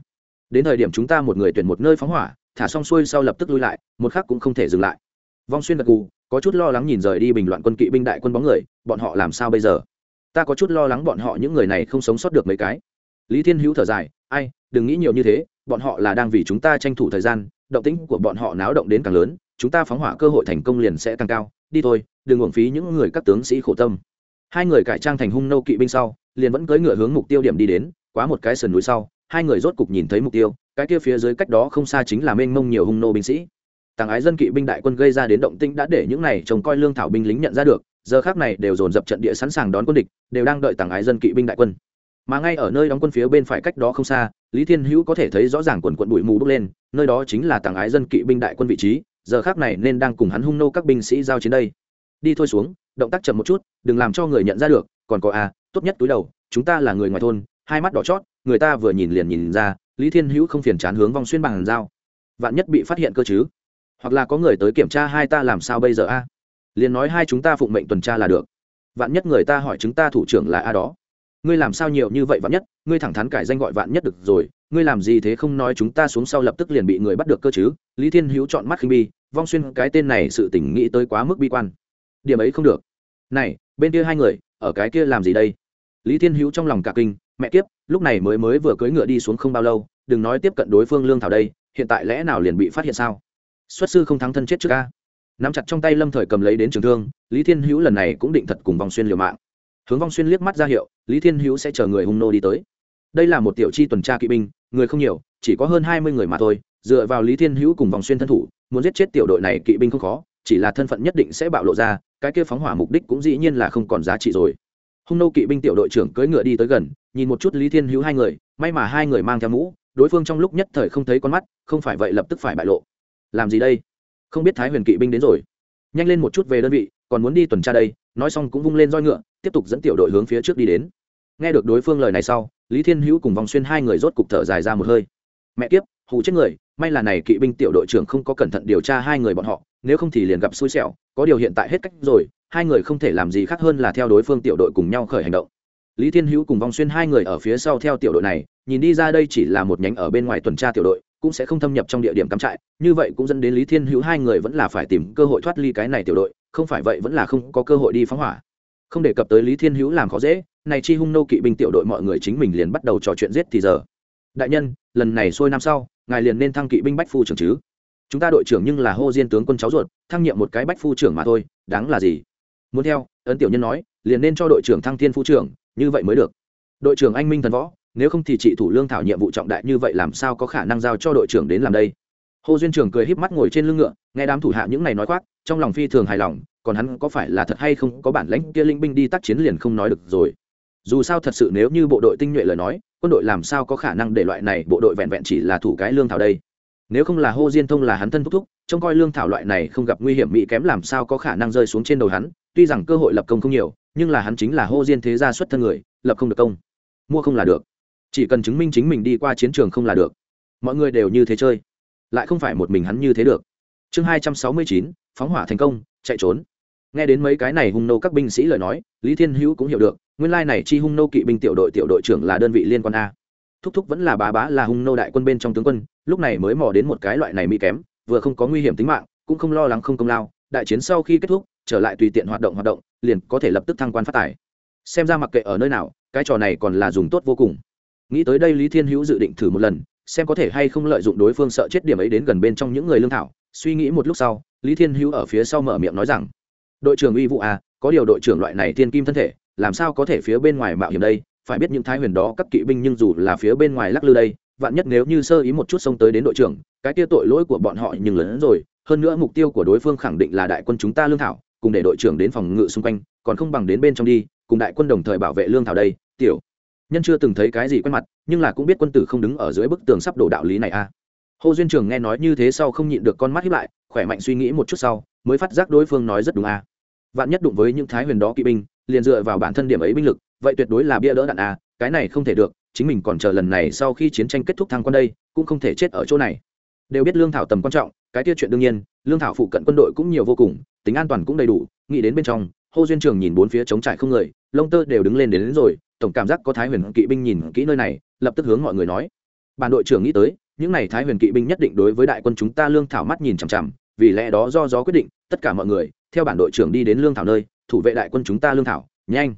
Đến thời điểm chúng ta một người tuyển một nơi phóng hỏa, thả xong xuôi sau lập tức lui lại, một khác cũng không thể dừng lại vong xuyên gật gù, có chút lo lắng nhìn rời đi bình loạn quân kỵ binh đại quân bóng người, bọn họ làm sao bây giờ? Ta có chút lo lắng bọn họ những người này không sống sót được mấy cái. Lý thiên hữu thở dài, ai, đừng nghĩ nhiều như thế, bọn họ là đang vì chúng ta tranh thủ thời gian, động tĩnh của bọn họ náo động đến càng lớn, chúng ta phóng hỏa cơ hội thành công liền sẽ càng cao. Đi thôi, đừng uổng phí những người các tướng sĩ khổ tâm. Hai người cải trang thành hung nô kỵ binh sau, liền vẫn cưỡi ngựa hướng mục tiêu điểm đi đến, quá một cái sườn núi sau, hai người rốt cục nhìn thấy mục tiêu, cái kia phía dưới cách đó không xa chính là mênh mông nhiều hung nô binh sĩ tàng ái dân kỵ binh đại quân gây ra đến động tĩnh đã để những này trông coi lương thảo binh lính nhận ra được, giờ khác này đều dồn dập trận địa sẵn sàng đón quân địch, đều đang đợi tàng ái dân kỵ binh đại quân. Mà ngay ở nơi đóng quân phía bên phải cách đó không xa, lý thiên hữu có thể thấy rõ ràng quần quận bụi mù bốc lên, nơi đó chính là tàng ái dân kỵ binh đại quân vị trí, giờ khác này nên đang cùng hắn hung nô các binh sĩ giao chiến đây. Đi thôi xuống, động tác chậm một chút, đừng làm cho người nhận ra được, còn có a tốt nhất túi đầu, chúng ta là người ngoài thôn, hai mắt đỏ chót, người ta vừa nhìn liền nhìn ra, lý thiên hữu không phiền chán hướng vòng xuyên bằng dao. Vạn nhất bị phát hiện cơ chứ? Hoặc là có người tới kiểm tra hai ta làm sao bây giờ a? Liền nói hai chúng ta phụng mệnh tuần tra là được. Vạn nhất người ta hỏi chúng ta thủ trưởng là a đó. Ngươi làm sao nhiều như vậy vạn nhất? Ngươi thẳng thắn cải danh gọi vạn nhất được rồi. Ngươi làm gì thế không nói chúng ta xuống sau lập tức liền bị người bắt được cơ chứ? Lý thiên hữu chọn mắt khinh bi, vong xuyên cái tên này sự tỉnh nghĩ tới quá mức bi quan. Điểm ấy không được. Này, bên kia hai người, ở cái kia làm gì đây? Lý thiên hữu trong lòng cả kinh, mẹ kiếp, lúc này mới mới vừa cưỡi ngựa đi xuống không bao lâu, đừng nói tiếp cận đối phương lương thảo đây, hiện tại lẽ nào liền bị phát hiện sao? Xuất sư không thắng thân chết trước ca. Nắm chặt trong tay lâm thời cầm lấy đến trường thương, lý thiên hữu lần này cũng định thật cùng Vòng xuyên liều mạng. Hướng vong xuyên liếc mắt ra hiệu, lý thiên hữu sẽ chờ người hung nô đi tới. Đây là một tiểu chi tuần tra kỵ binh, người không nhiều, chỉ có hơn hai mươi người mà thôi, dựa vào lý thiên hữu cùng vòng xuyên thân thủ, muốn giết chết tiểu đội này kỵ binh không khó, chỉ là thân phận nhất định sẽ bạo lộ ra, cái kia phóng hỏa mục đích cũng dĩ nhiên là không còn giá trị rồi. Hung nô kỵ binh tiểu đội trưởng cưỡi ngựa đi tới gần, nhìn một chút lý thiên hữu hai người, may mà hai người mang theo mũ, đối phương trong lúc nhất thời không thấy con mắt, không phải vậy lập tức phải bại lộ làm gì đây? Không biết thái huyền kỵ binh đến rồi. Nhanh lên một chút về đơn vị, còn muốn đi tuần tra đây, nói xong cũng vung lên roi ngựa, tiếp tục dẫn tiểu đội hướng phía trước đi đến. Nghe được đối phương lời này sau, lý thiên hữu cùng vòng xuyên hai người rốt cục thở dài ra một hơi. Mẹ kiếp, hù chết người, may là này kỵ binh tiểu đội trưởng không có cẩn thận điều tra hai người bọn họ, nếu không thì liền gặp xui xẻo, có điều hiện tại hết cách rồi, hai người không thể làm gì khác hơn là theo đối phương tiểu đội cùng nhau khởi hành động. Lý thiên hữu cùng vong xuyên hai người ở phía sau theo tiểu đội này, nhìn đi ra đây chỉ là một nhánh ở bên ngoài tuần tra tiểu đội cũng sẽ không thâm nhập trong địa điểm cắm trại, như vậy cũng dẫn đến lý thiên hữu hai người vẫn là phải tìm cơ hội thoát ly cái này tiểu đội, không phải vậy vẫn là không có cơ hội đi phóng hỏa. Không đề cập tới lý thiên hữu làm khó dễ, này chi hung nô kỵ binh tiểu đội mọi người chính mình liền bắt đầu trò chuyện giết thì giờ. Đại nhân, lần này xuôi năm sau, ngài liền nên thăng kỵ binh bách phu trưởng chứ? Chúng ta đội trưởng nhưng là hô diên tướng quân cháu ruột, thăng nhiệm một cái bách phu trưởng mà thôi, đáng là gì? Muốn theo, ấn tiểu nhân nói, liền nên cho đội trưởng thăng thiên phu trưởng, như vậy mới được. Đội trưởng anh minh thần võ nếu không thì chị thủ lương thảo nhiệm vụ trọng đại như vậy làm sao có khả năng giao cho đội trưởng đến làm đây? Hồ duyên trưởng cười híp mắt ngồi trên lưng ngựa, nghe đám thủ hạ những này nói khoác, trong lòng phi thường hài lòng, còn hắn có phải là thật hay không, có bản lãnh kia linh binh đi tác chiến liền không nói được rồi. Dù sao thật sự nếu như bộ đội tinh nhuệ lời nói, quân đội làm sao có khả năng để loại này bộ đội vẹn vẹn chỉ là thủ cái lương thảo đây? Nếu không là hô diên thông là hắn thân thúc thúc, trông coi lương thảo loại này không gặp nguy hiểm mỹ kém làm sao có khả năng rơi xuống trên đầu hắn, tuy rằng cơ hội lập công không nhiều, nhưng là hắn chính là hô diên thế gia xuất thân người, lập không được công. Mua không là được chỉ cần chứng minh chính mình đi qua chiến trường không là được. Mọi người đều như thế chơi. Lại không phải một mình hắn như thế được. Chương hai trăm sáu mươi chín, phóng hỏa thành công, chạy trốn. Nghe đến mấy cái này hung nô các binh sĩ lời nói, lý thiên hữu cũng hiểu được, nguyên lai này chi hung nô kỵ binh tiểu đội tiểu đội trưởng là đơn vị liên quan a. Thúc thúc vẫn là bá bá là hung nô đại quân bên trong tướng quân, lúc này mới mò đến một cái loại này mỹ kém, vừa không có nguy hiểm tính mạng, cũng không lo lắng không công lao, đại chiến sau khi kết thúc, trở lại tùy tiện hoạt động hoạt động, liền có thể lập tức thăng quan phát tài. Xem ra mặc kệ ở nơi nào, cái trò này còn là dùng tốt vô cùng nghĩ tới đây lý thiên hữu dự định thử một lần, xem có thể hay không lợi dụng đối phương sợ chết điểm ấy đến gần bên trong những người lương thảo. Suy nghĩ một lúc sau, lý thiên hữu ở phía sau mở miệng nói rằng, đội trưởng uy vụ à có điều đội trưởng loại này thiên kim thân thể, làm sao có thể phía bên ngoài mạo hiểm đây? Phải biết những thái huyền đó cấp kỵ binh nhưng dù là phía bên ngoài lắc lư đây, vạn nhất nếu như sơ ý một chút xông tới đến đội trưởng, cái kia tội lỗi của bọn họ nhưng lớn hơn rồi. Hơn nữa mục tiêu của đối phương khẳng định là đại quân chúng ta lương thảo, cùng để đội trưởng đến phòng ngự xung quanh, còn không bằng đến bên trong đi, cùng đại quân đồng thời bảo vệ lương thảo đây, tiểu nhân chưa từng thấy cái gì quen mặt nhưng là cũng biết quân tử không đứng ở dưới bức tường sắp đổ đạo lý này a à. hồ duyên trường nghe nói như thế sau không nhịn được con mắt hiếp lại khỏe mạnh suy nghĩ một chút sau mới phát giác đối phương nói rất đúng a à. vạn nhất đụng với những thái huyền đó kỵ binh liền dựa vào bản thân điểm ấy binh lực vậy tuyệt đối là bia đỡ đạn a à. cái này không thể được chính mình còn chờ lần này sau khi chiến tranh kết thúc thăng quân đây cũng không thể chết ở chỗ này đều biết lương thảo tầm quan trọng cái tiết chuyện đương nhiên lương thảo phụ cận quân đội cũng nhiều vô cùng tính an toàn cũng đầy đủ nghĩ đến bên trong hô duyên trường nhìn bốn phía trống trải không người lông tơ đều đứng lên đến, đến rồi tổng cảm giác có thái huyền kỵ binh nhìn kỹ nơi này, lập tức hướng mọi người nói. Bản đội trưởng nghĩ tới, những n à y thái huyền kỵ binh nhất định đối với đại quân chúng ta lương thảo mắt nhìn chằm chằm, vì lẽ đó do gió quyết định, tất cả mọi người, theo bản đội trưởng đi đến lương thảo nơi, thủ vệ đại quân chúng ta lương thảo, nhanh.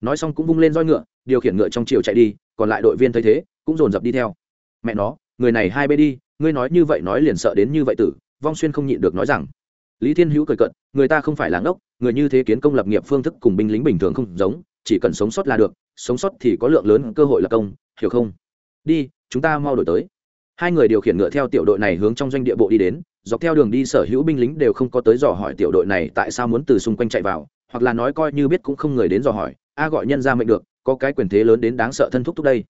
Nói xong cũng vung lên roi ngựa, điều khiển ngựa trong chiều chạy đi, còn lại đội viên thấy thế, cũng dồn dập đi theo. Mẹ nó, người này hai bên đi, ngươi nói như vậy nói liền sợ đến như vậy tử, vong xuyên không nhịn được nói rằng. Lý thiên hữu cười cận người ta không phải là ngốc người như thế kiến công lập nghiệp phương thức cùng binh lính bình thường không giống, chỉ cần sống sót là được sống sót thì có lượng lớn cơ hội lập công, hiểu không? Đi, chúng ta mau đổi tới. Hai người điều khiển ngựa theo tiểu đội này hướng trong doanh địa bộ đi đến, dọc theo đường đi sở hữu binh lính đều không có tới dò hỏi tiểu đội này tại sao muốn từ xung quanh chạy vào, hoặc là nói coi như biết cũng không người đến dò hỏi, a gọi nhân ra mệnh được, có cái quyền thế lớn đến đáng sợ thân thúc thúc đây.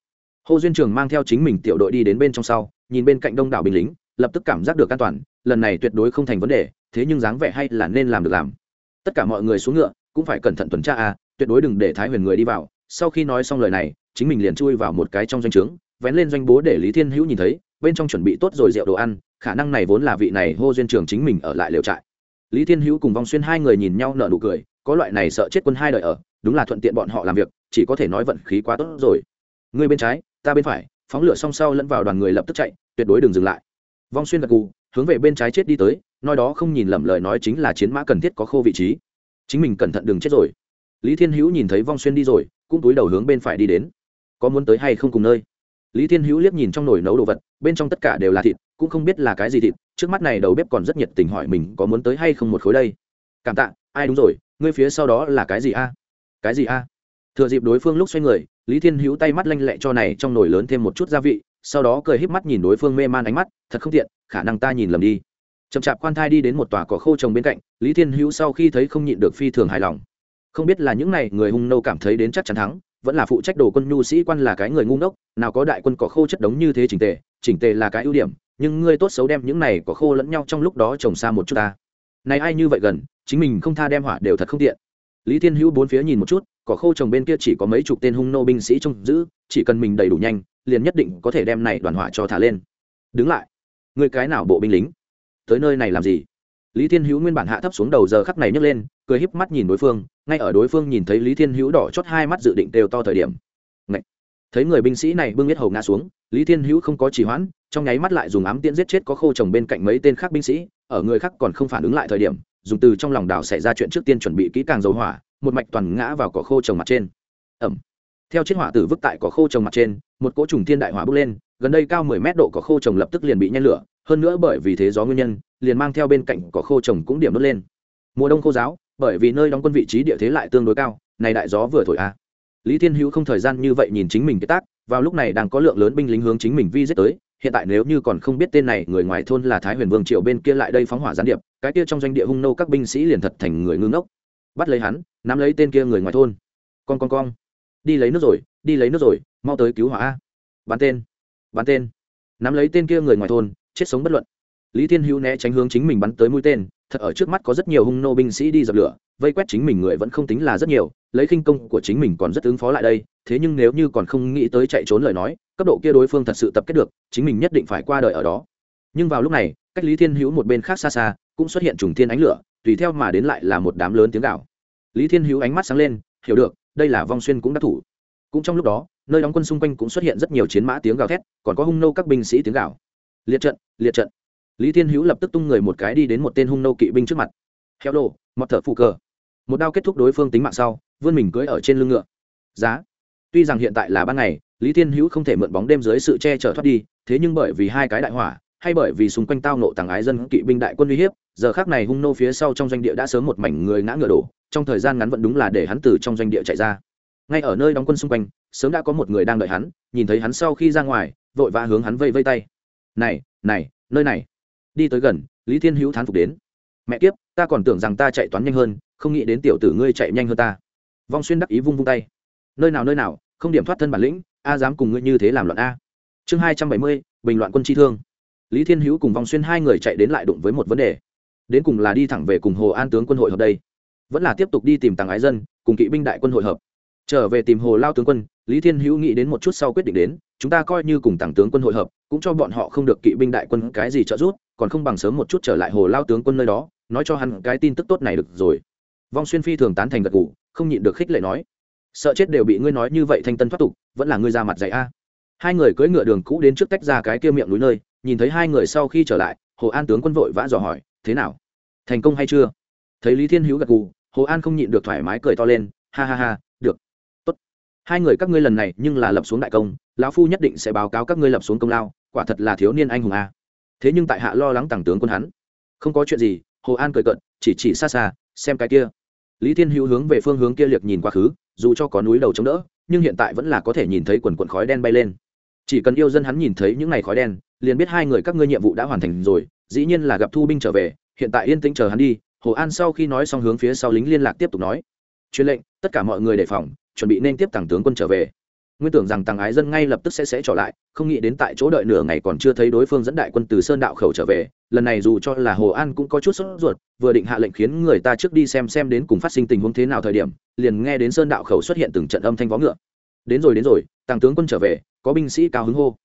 Hồ duyên trường mang theo chính mình tiểu đội đi đến bên trong sau, nhìn bên cạnh đông đảo binh lính, lập tức cảm giác được an toàn, lần này tuyệt đối không thành vấn đề, thế nhưng dáng vẻ hay là nên làm được làm. Tất cả mọi người xuống ngựa, cũng phải cẩn thận tuần tra a, tuyệt đối đừng để thái huyền người đi vào sau khi nói xong lời này, chính mình liền chui vào một cái trong doanh trướng, vén lên doanh bố để lý thiên hữu nhìn thấy, bên trong chuẩn bị tốt rồi rượu đồ ăn, khả năng này vốn là vị này hô duyên trường chính mình ở lại lều trại. Lý thiên hữu cùng vong xuyên hai người nhìn nhau nở nụ cười, có loại này sợ chết quân hai đời ở, đúng là thuận tiện bọn họ làm việc, chỉ có thể nói vận khí quá tốt rồi. Người bên trái, ta bên phải, phóng lửa song sau lẫn vào đoàn người lập tức chạy, tuyệt đối đừng dừng lại. Vong xuyên gật gù, hướng về bên trái chết đi tới, nói đó không nhìn lầm lời nói chính là chiến mã cần thiết có khô vị trí. Chính mình cẩn thận đừng chết rồi. Lý thiên hữu nhìn thấy vong xuyên đi rồi cũng túi đầu hướng bên phải đi đến. Có muốn tới hay không cùng nơi? Lý thiên hữu liếc nhìn trong nồi nấu đồ vật, bên trong tất cả đều là thịt, cũng không biết là cái gì thịt, trước mắt này đầu bếp còn rất nhiệt tình hỏi mình có muốn tới hay không một khối đây. Cảm tạ, ai đúng rồi, ngươi phía sau đó là cái gì a? Cái gì a? Thừa dịp đối phương lúc xoay người, lý thiên hữu tay mắt lanh lẹ cho này trong nồi lớn thêm một chút gia vị, sau đó cười híp mắt nhìn đối phương mê man ánh mắt, thật không tiện, khả năng ta nhìn lầm đi. Chậm chạp khoan thai đi đến một tòa cỏ khô trồng bên cạnh, lý thiên hữu sau khi thấy không nhịn được phi thường hài lòng không biết là những này người hung nâu cảm thấy đến chắc chắn thắng, vẫn là phụ trách đồ quân nhu sĩ quan là cái người ngu ngốc, nào có đại quân cỏ khô chất đống như thế chỉnh tề chỉnh tề là cái ưu điểm, nhưng ngươi tốt xấu đem những này cỏ khô lẫn nhau trong lúc đó trồng xa một chút ta. Này ai như vậy gần, chính mình không tha đem hỏa đều thật không tiện. Lý thiên hữu bốn phía nhìn một chút, cỏ khô trồng bên kia chỉ có mấy chục tên hung nô binh sĩ trông giữ, chỉ cần mình đầy đủ nhanh, liền nhất định có thể đem này đoàn hỏa cho thả lên. Đứng lại. Người cái nào bộ binh lính? Tới nơi này làm gì? Lý thiên hữu nguyên bản hạ thấp xuống đầu giờ khắc này nhấc lên, cười híp mắt nhìn đối phương, ngay ở đối phương nhìn thấy lý thiên hữu đỏ chót hai mắt dự định đều to thời điểm. Ngậy! thấy người binh sĩ này bưng biết hầu ngã xuống, lý thiên hữu không có trì hoãn, trong nháy mắt lại dùng ám tiễn giết chết có khô chồng bên cạnh mấy tên khác binh sĩ, ở người khác còn không phản ứng lại thời điểm, dùng từ trong lòng đảo xảy ra chuyện trước tiên chuẩn bị kỹ càng dầu hỏa, một mạch toàn ngã vào cỏ khô trồng mặt trên. Ẩm! Theo chiếc hỏa tử vứt tại cỏ khô trồng mặt trên, một cỗ trùng thiên đại hỏa bốc lên, gần đây cao mười mét độ cỏ khô trồng lập tức liền bị nhen lửa hơn nữa bởi vì thế gió nguyên nhân, liền mang theo bên cạnh cỏ khô trồng cũng điểm đốt lên. Mùa đông khô giáo, bởi vì nơi đóng quân vị trí địa thế lại tương đối cao, này đại gió vừa thổi a. Lý thiên hữu không thời gian như vậy nhìn chính mình cái tác, vào lúc này đang có lượng lớn binh lính hướng chính mình vi giết tới, hiện tại nếu như còn không biết tên này, người ngoài thôn là thái huyền vương triệu bên kia lại đây phóng hỏa gián điệp, cái kia trong doanh địa hung nô các binh sĩ liền thật thành người ngưng ốc bắt lấy hắn, nắm lấy tên kia người ngoài thôn. Con con con đi lấy nước rồi, đi lấy nước rồi, mau tới cứu hỏa a. Bắn tên bắn tên. Nắm lấy tên kia người ngoài thôn chết sống bất luận. Lý thiên hữu né tránh hướng chính mình bắn tới mũi tên, thật ở trước mắt có rất nhiều hung nô binh sĩ đi dập lửa, vây quét chính mình người vẫn không tính là rất nhiều, lấy khinh công của chính mình còn rất ứng phó lại đây, thế nhưng nếu như còn không nghĩ tới chạy trốn lời nói, cấp độ kia đối phương thật sự tập kết được, chính mình nhất định phải qua đời ở đó. Nhưng vào lúc này, cách lý thiên hữu một bên khác xa xa, cũng xuất hiện trùng thiên ánh lửa, tùy theo mà đến lại là một đám lớn tiếng gạo lý thiên hữu ánh mắt sáng lên, hiểu được, đây là vong xuyên cũng đắc thủ. Cũng trong lúc đó, nơi đóng quân xung quanh cũng xuất hiện rất nhiều chiến mã tiếng gào thét, còn có hung nô các binh sĩ tiếng gào liệt trận liệt trận. Lý thiên hữu lập tức tung người một cái đi đến một tên hung nô kỵ binh trước mặt. Heo đồ, mọt thở phụ cờ. Một đao kết thúc đối phương tính mạng sau, vươn mình cưỡi ở trên lưng ngựa. Giá. Tuy rằng hiện tại là ban ngày, lý thiên hữu không thể mượn bóng đêm dưới sự che chở thoát đi, thế nhưng bởi vì hai cái đại hỏa, hay bởi vì xung quanh tao nộ tàng ái dân kỵ binh đại quân uy hiếp, giờ khác này hung nô phía sau trong doanh địa đã sớm một mảnh người ngã ngựa đổ, trong thời gian ngắn vẫn đúng là để hắn từ trong doanh địa chạy ra. Ngay ở nơi đóng quân xung quanh, sớm đã có một người đang đợi hắn, nhìn thấy hắn sau khi ra ngoài, vội vã hướng hắn vây vây tay này này, nơi này. Đi tới gần, lý thiên hữu thán phục đến. Mẹ kiếp, ta còn tưởng rằng ta chạy toán nhanh hơn, không nghĩ đến tiểu tử ngươi chạy nhanh hơn ta. Vong xuyên đắc ý vung vung tay. Nơi nào nơi nào, không điểm thoát thân bản lĩnh, a dám cùng ngươi như thế làm loạn a. Chương hai trăm bảy mươi, bình loạn quân chi thương. Lý thiên hữu cùng vong xuyên hai người chạy đến lại đụng với một vấn đề. Đến cùng là đi thẳng về cùng hồ an tướng quân hội hợp đây, vẫn là tiếp tục đi tìm tàng ái dân, cùng kỵ binh đại quân hội hợp. Trở về tìm hồ lao tướng quân, lý thiên hữu nghĩ đến một chút sau quyết định đến chúng ta coi như cùng tàng tướng quân hội hợp, cũng cho bọn họ không được kỵ binh đại quân cái gì trợ giúp, còn không bằng sớm một chút trở lại hồ lao tướng quân nơi đó, nói cho hắn cái tin tức tốt này được rồi. Vong xuyên phi thường tán thành gật g ủ không nhịn được khích lệ nói, sợ chết đều bị ngươi nói như vậy thanh tân thoát tục, vẫn là ngươi ra mặt dạy a. Hai người cưỡi ngựa đường cũ đến trước tách ra cái kia miệng núi nơi, nhìn thấy hai người sau khi trở lại, hồ an tướng quân vội vã dò hỏi, thế nào? Thành công hay chưa? Thấy lý thiên hữu gật gù, hồ an không nhịn được thoải mái cười to lên, ha ha ha hai người các ngươi lần này nhưng là lập xuống đại công, lão phu nhất định sẽ báo cáo các ngươi lập xuống công lao, quả thật là thiếu niên anh hùng a. Thế nhưng tại hạ lo lắng tàng tướng quân hắn. Không có chuyện gì, hồ an cười cận chỉ chỉ xa xa, xem cái kia. Lý thiên hữu hướng về phương hướng kia liệt nhìn quá khứ, dù cho có núi đầu chống đỡ, nhưng hiện tại vẫn là có thể nhìn thấy quần quần khói đen bay lên. Chỉ cần yêu dân hắn nhìn thấy những ngày khói đen, liền biết hai người các ngươi nhiệm vụ đã hoàn thành rồi, dĩ nhiên là gặp thu binh trở về, hiện tại yên tĩnh chờ hắn đi, hồ an sau khi nói xong hướng phía sau lính liên lạc tiếp tục nói. Truyền lệnh, tất cả mọi người đề phòng chuẩn bị nên tiếp tàng tướng quân trở về. Nguyên tưởng rằng tàng ái dân ngay lập tức sẽ sẽ trở lại, không nghĩ đến tại chỗ đợi nửa ngày còn chưa thấy đối phương dẫn đại quân từ sơn đạo khẩu trở về, lần này dù cho là hồ an cũng có chút sốt ruột, vừa định hạ lệnh khiến người ta trước đi xem xem đến cùng phát sinh tình huống thế nào thời điểm, liền nghe đến sơn đạo khẩu xuất hiện từng trận âm thanh vó ngựa. Đến rồi đến rồi, tàng tướng quân trở về, có binh sĩ cao hứng hô.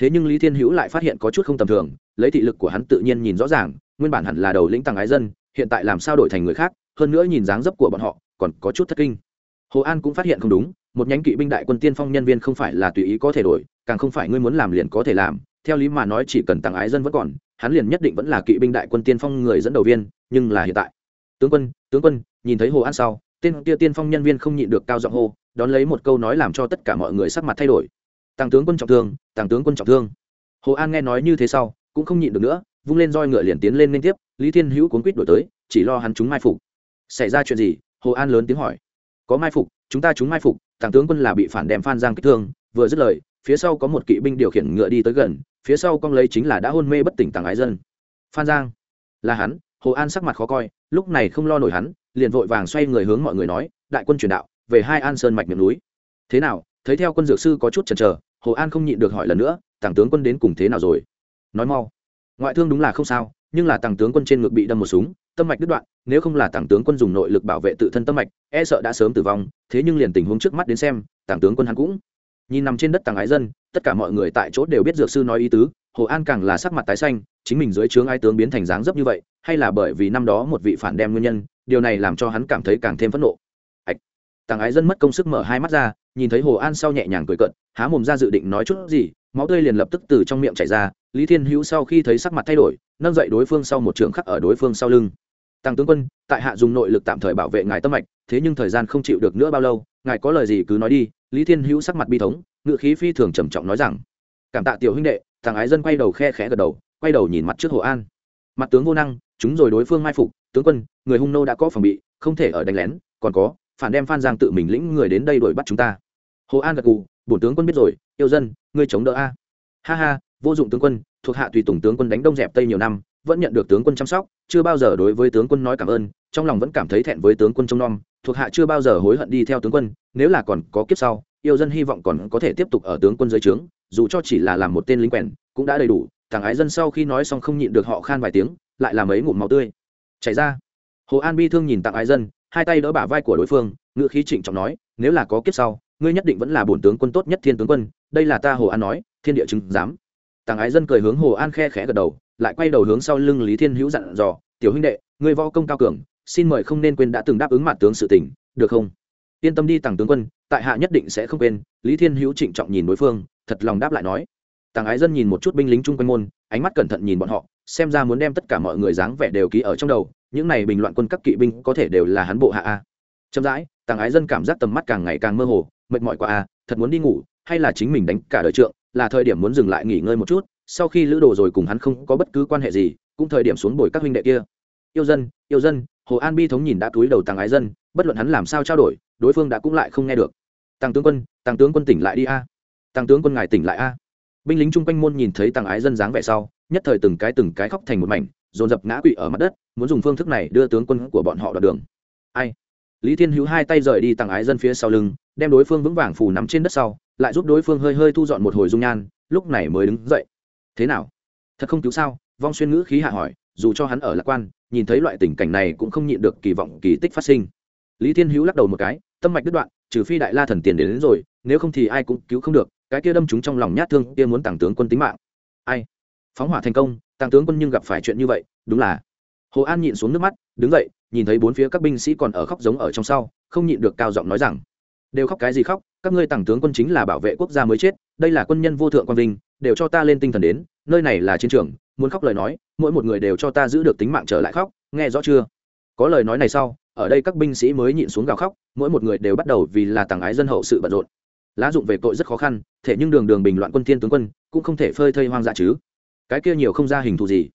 Thế nhưng lý thiên hữu lại phát hiện có chút không tầm thường, lấy thị lực của hắn tự nhiên nhìn rõ ràng, nguyên bản hẳn là đầu lĩnh tàng ái dân, hiện tại làm sao đổi thành người khác, hơn nữa nhìn dáng dấp của bọn họ, còn có chút thất kinh hồ an cũng phát hiện không đúng, một nhánh kỵ binh đại quân tiên phong nhân viên không phải là tùy ý có thể đổi, càng không phải ngươi muốn làm liền có thể làm, theo lý mà nói chỉ cần tàng ái dân vẫn còn, hắn liền nhất định vẫn là kỵ binh đại quân tiên phong người dẫn đầu viên, nhưng là hiện tại. Tướng quân tướng quân, nhìn thấy hồ an sau, tên kia tiên phong nhân viên không nhịn được cao giọng hô, đón lấy một câu nói làm cho tất cả mọi người sắc mặt thay đổi. Tàng tướng quân trọng thương, tàng tướng quân trọng thương. Hồ an nghe nói như thế sau, cũng không nhịn được nữa, vung lên roi ngựa liền tiến lên liên tiếp, lý thiên hữu cuốn quýt đổi tới, chỉ lo hắn chúng mai phục. Xảy ra chuyện gì? Hồ an lớn tiếng hỏi có mai phục, chúng ta chúng mai phục, tàng tướng quân là bị phản đem phan giang kích thương, vừa dứt lời, phía sau có một kỵ binh điều khiển ngựa đi tới gần, phía sau con lấy chính là đã hôn mê bất tỉnh tàng ái dân. Phan giang, là hắn, hồ an sắc mặt khó coi, lúc này không lo nổi hắn, liền vội vàng xoay người hướng mọi người nói, đại quân truyền đạo, về hai an sơn mạch miệng núi. Thế nào, thấy theo quân dược sư có chút chần chờ, hồ an không nhịn được hỏi lần nữa, tàng tướng quân đến cùng thế nào rồi? Nói mau, ngoại thương đúng là không sao, nhưng là tàng tướng quân trên ngực bị đâm một súng tâm mạch đứt đoạn, nếu không là tàng tướng quân dùng nội lực bảo vệ tự thân tâm mạch e sợ đã sớm tử vong, thế nhưng liền tình huống trước mắt đến xem tàng tướng quân hắn cũng nhìn nằm trên đất tàng ái dân, tất cả mọi người tại chỗ đều biết dược sư nói ý tứ, hồ an càng là sắc mặt tái xanh, chính mình dưới trướng ai tướng biến thành dáng dấp như vậy, hay là bởi vì năm đó một vị phản đem nguyên nhân, điều này làm cho hắn cảm thấy càng thêm phẫn nộ. Ạch tàng ái dân mất công sức mở hai mắt ra, nhìn thấy hồ an sau nhẹ nhàng cười cận há mồm ra dự định nói chút gì, máu tươi liền lập tức từ trong miệng chảy ra, lý thiên hữu sau khi thấy sắc mặt thay đổi, nâng dậy đối phương sau một trường khắc ở đối phương sau lưng tăng tướng quân, tại hạ dùng nội lực tạm thời bảo vệ ngài tâm mạch, thế nhưng thời gian không chịu được nữa bao lâu, ngài có lời gì cứ nói đi. Lý thiên hữu sắc mặt bi thống ngự khí phi thường trầm trọng nói rằng, cảm tạ tiểu huynh đệ. Thằng ái dân quay đầu khe khẽ gật đầu, quay đầu nhìn mặt trước hồ an. Mặt tướng vô năng, chúng rồi đối phương mai phục, tướng quân, người hung nô đã có phòng bị, không thể ở đánh lén, còn có, phản đem phan giang tự mình lĩnh người đến đây đuổi bắt chúng ta. Hồ an gật gù, bổn tướng quân biết rồi, yêu dân, ngươi chống đỡ a. Ha ha, vô dụng tướng quân, thuộc hạ tùy tùng tướng quân đánh đông dẹp tây nhiều năm vẫn nhận được tướng quân chăm sóc, chưa bao giờ đối với tướng quân nói cảm ơn, trong lòng vẫn cảm thấy thẹn với tướng quân trông nom, thuộc hạ chưa bao giờ hối hận đi theo tướng quân, nếu là còn có kiếp sau, yêu dân hy vọng còn có thể tiếp tục ở tướng quân dưới trướng, dù cho chỉ là làm một tên lính quèn, cũng đã đầy đủ, thằng ái dân sau khi nói xong không nhịn được họ khan vài tiếng, lại làm ấy ngụm máu tươi. Chảy ra. Hồ an bi thương nhìn tặng ái dân, hai tay đỡ bả vai của đối phương ngự khí trịnh trọng nói, nếu là có kiếp sau, ngươi nhất định vẫn là bổn tướng quân tốt nhất thiên tướng quân, đây là ta hồ an nói, thiên địa chứng giám. Tàng ái dân cười hướng hồ an khe khẽ gật đầu lại quay đầu hướng sau lưng lý thiên hữu dặn dò, tiểu huynh đệ người võ công cao cường, xin mời không nên quên đã từng đáp ứng mặt tướng sự tình, được không? Yên tâm đi, tàng tướng quân, tại hạ nhất định sẽ không quên. Lý thiên hữu trịnh trọng nhìn đối phương, thật lòng đáp lại nói. Tàng ái dân nhìn một chút binh lính chung quanh môn, ánh mắt cẩn thận nhìn bọn họ, xem ra muốn đem tất cả mọi người dáng vẻ đều ký ở trong đầu, những này bình loạn quân các kỵ binh có thể đều là hắn bộ hạ a. Chậm rãi, tàng ái dân cảm giác tầm mắt càng ngày càng mơ hồ, mệt mỏi quá a, thật muốn đi ngủ, hay là chính mình đánh cả đời trượng, là thời điểm muốn dừng lại nghỉ ngơi một chút sau khi lữ đồ rồi cùng hắn không có bất cứ quan hệ gì, cũng thời điểm xuống bồi các huynh đệ kia. Yêu dân yêu dân, hồ an bi thống nhìn đã túi đầu tàng ái dân, bất luận hắn làm sao trao đổi, đối phương đã cũng lại không nghe được. Tăng tướng quân tăng tướng quân tỉnh lại đi a. Tăng tướng quân ngài tỉnh lại a. Binh lính chung quanh môn nhìn thấy tăng ái dân dáng vẻ sau, nhất thời từng cái từng cái khóc thành một mảnh, dồn dập ngã quỵ ở mặt đất, muốn dùng phương thức này đưa tướng quân của bọn họ đoạt đường. Ai? Lý thiên hữu hai tay rời đi tăng ái dân phía sau lưng, đem đối phương vững vàng phủ nắm trên đất sau, lại giúp đối phương hơi hơi thu dọn một hồi dung nhan, lúc này mới đứng dậy thế nào? Thật không cứu sao? Vong xuyên ngữ khí hạ hỏi dù cho hắn ở lạc quan nhìn thấy loại tình cảnh này cũng không nhịn được kỳ vọng kỳ tích phát sinh. Lý thiên hữu lắc đầu một cái tâm mạch đứt đoạn trừ phi đại la thần tiền đến, đến rồi nếu không thì ai cũng cứu không được cái kia đâm chúng trong lòng nhát thương kia muốn tặng tướng quân tính mạng. Ai? Phóng hỏa thành công tặng tướng quân nhưng gặp phải chuyện như vậy đúng là. Hồ an nhịn xuống nước mắt đứng dậy nhìn thấy bốn phía các binh sĩ còn ở khóc giống ở trong sau không nhịn được cao giọng nói rằng đều khóc cái gì khóc các ngươi tặng tướng quân chính là bảo vệ quốc gia mới chết đây là quân nhân vô thượng quan vinh đều cho ta lên tinh thần đến, nơi này là chiến trường, muốn khóc lời nói, mỗi một người đều cho ta giữ được tính mạng trở lại khóc, nghe rõ chưa? Có lời nói này sau, ở đây các binh sĩ mới nhịn xuống gào khóc, mỗi một người đều bắt đầu vì là tàng ái dân hậu sự bận rộn. Lá dụng về tội rất khó khăn, thể nhưng đường đường bình loạn quân thiên tướng quân, cũng không thể phơi thây hoang dã chứ. Cái kia nhiều không ra hình thù gì.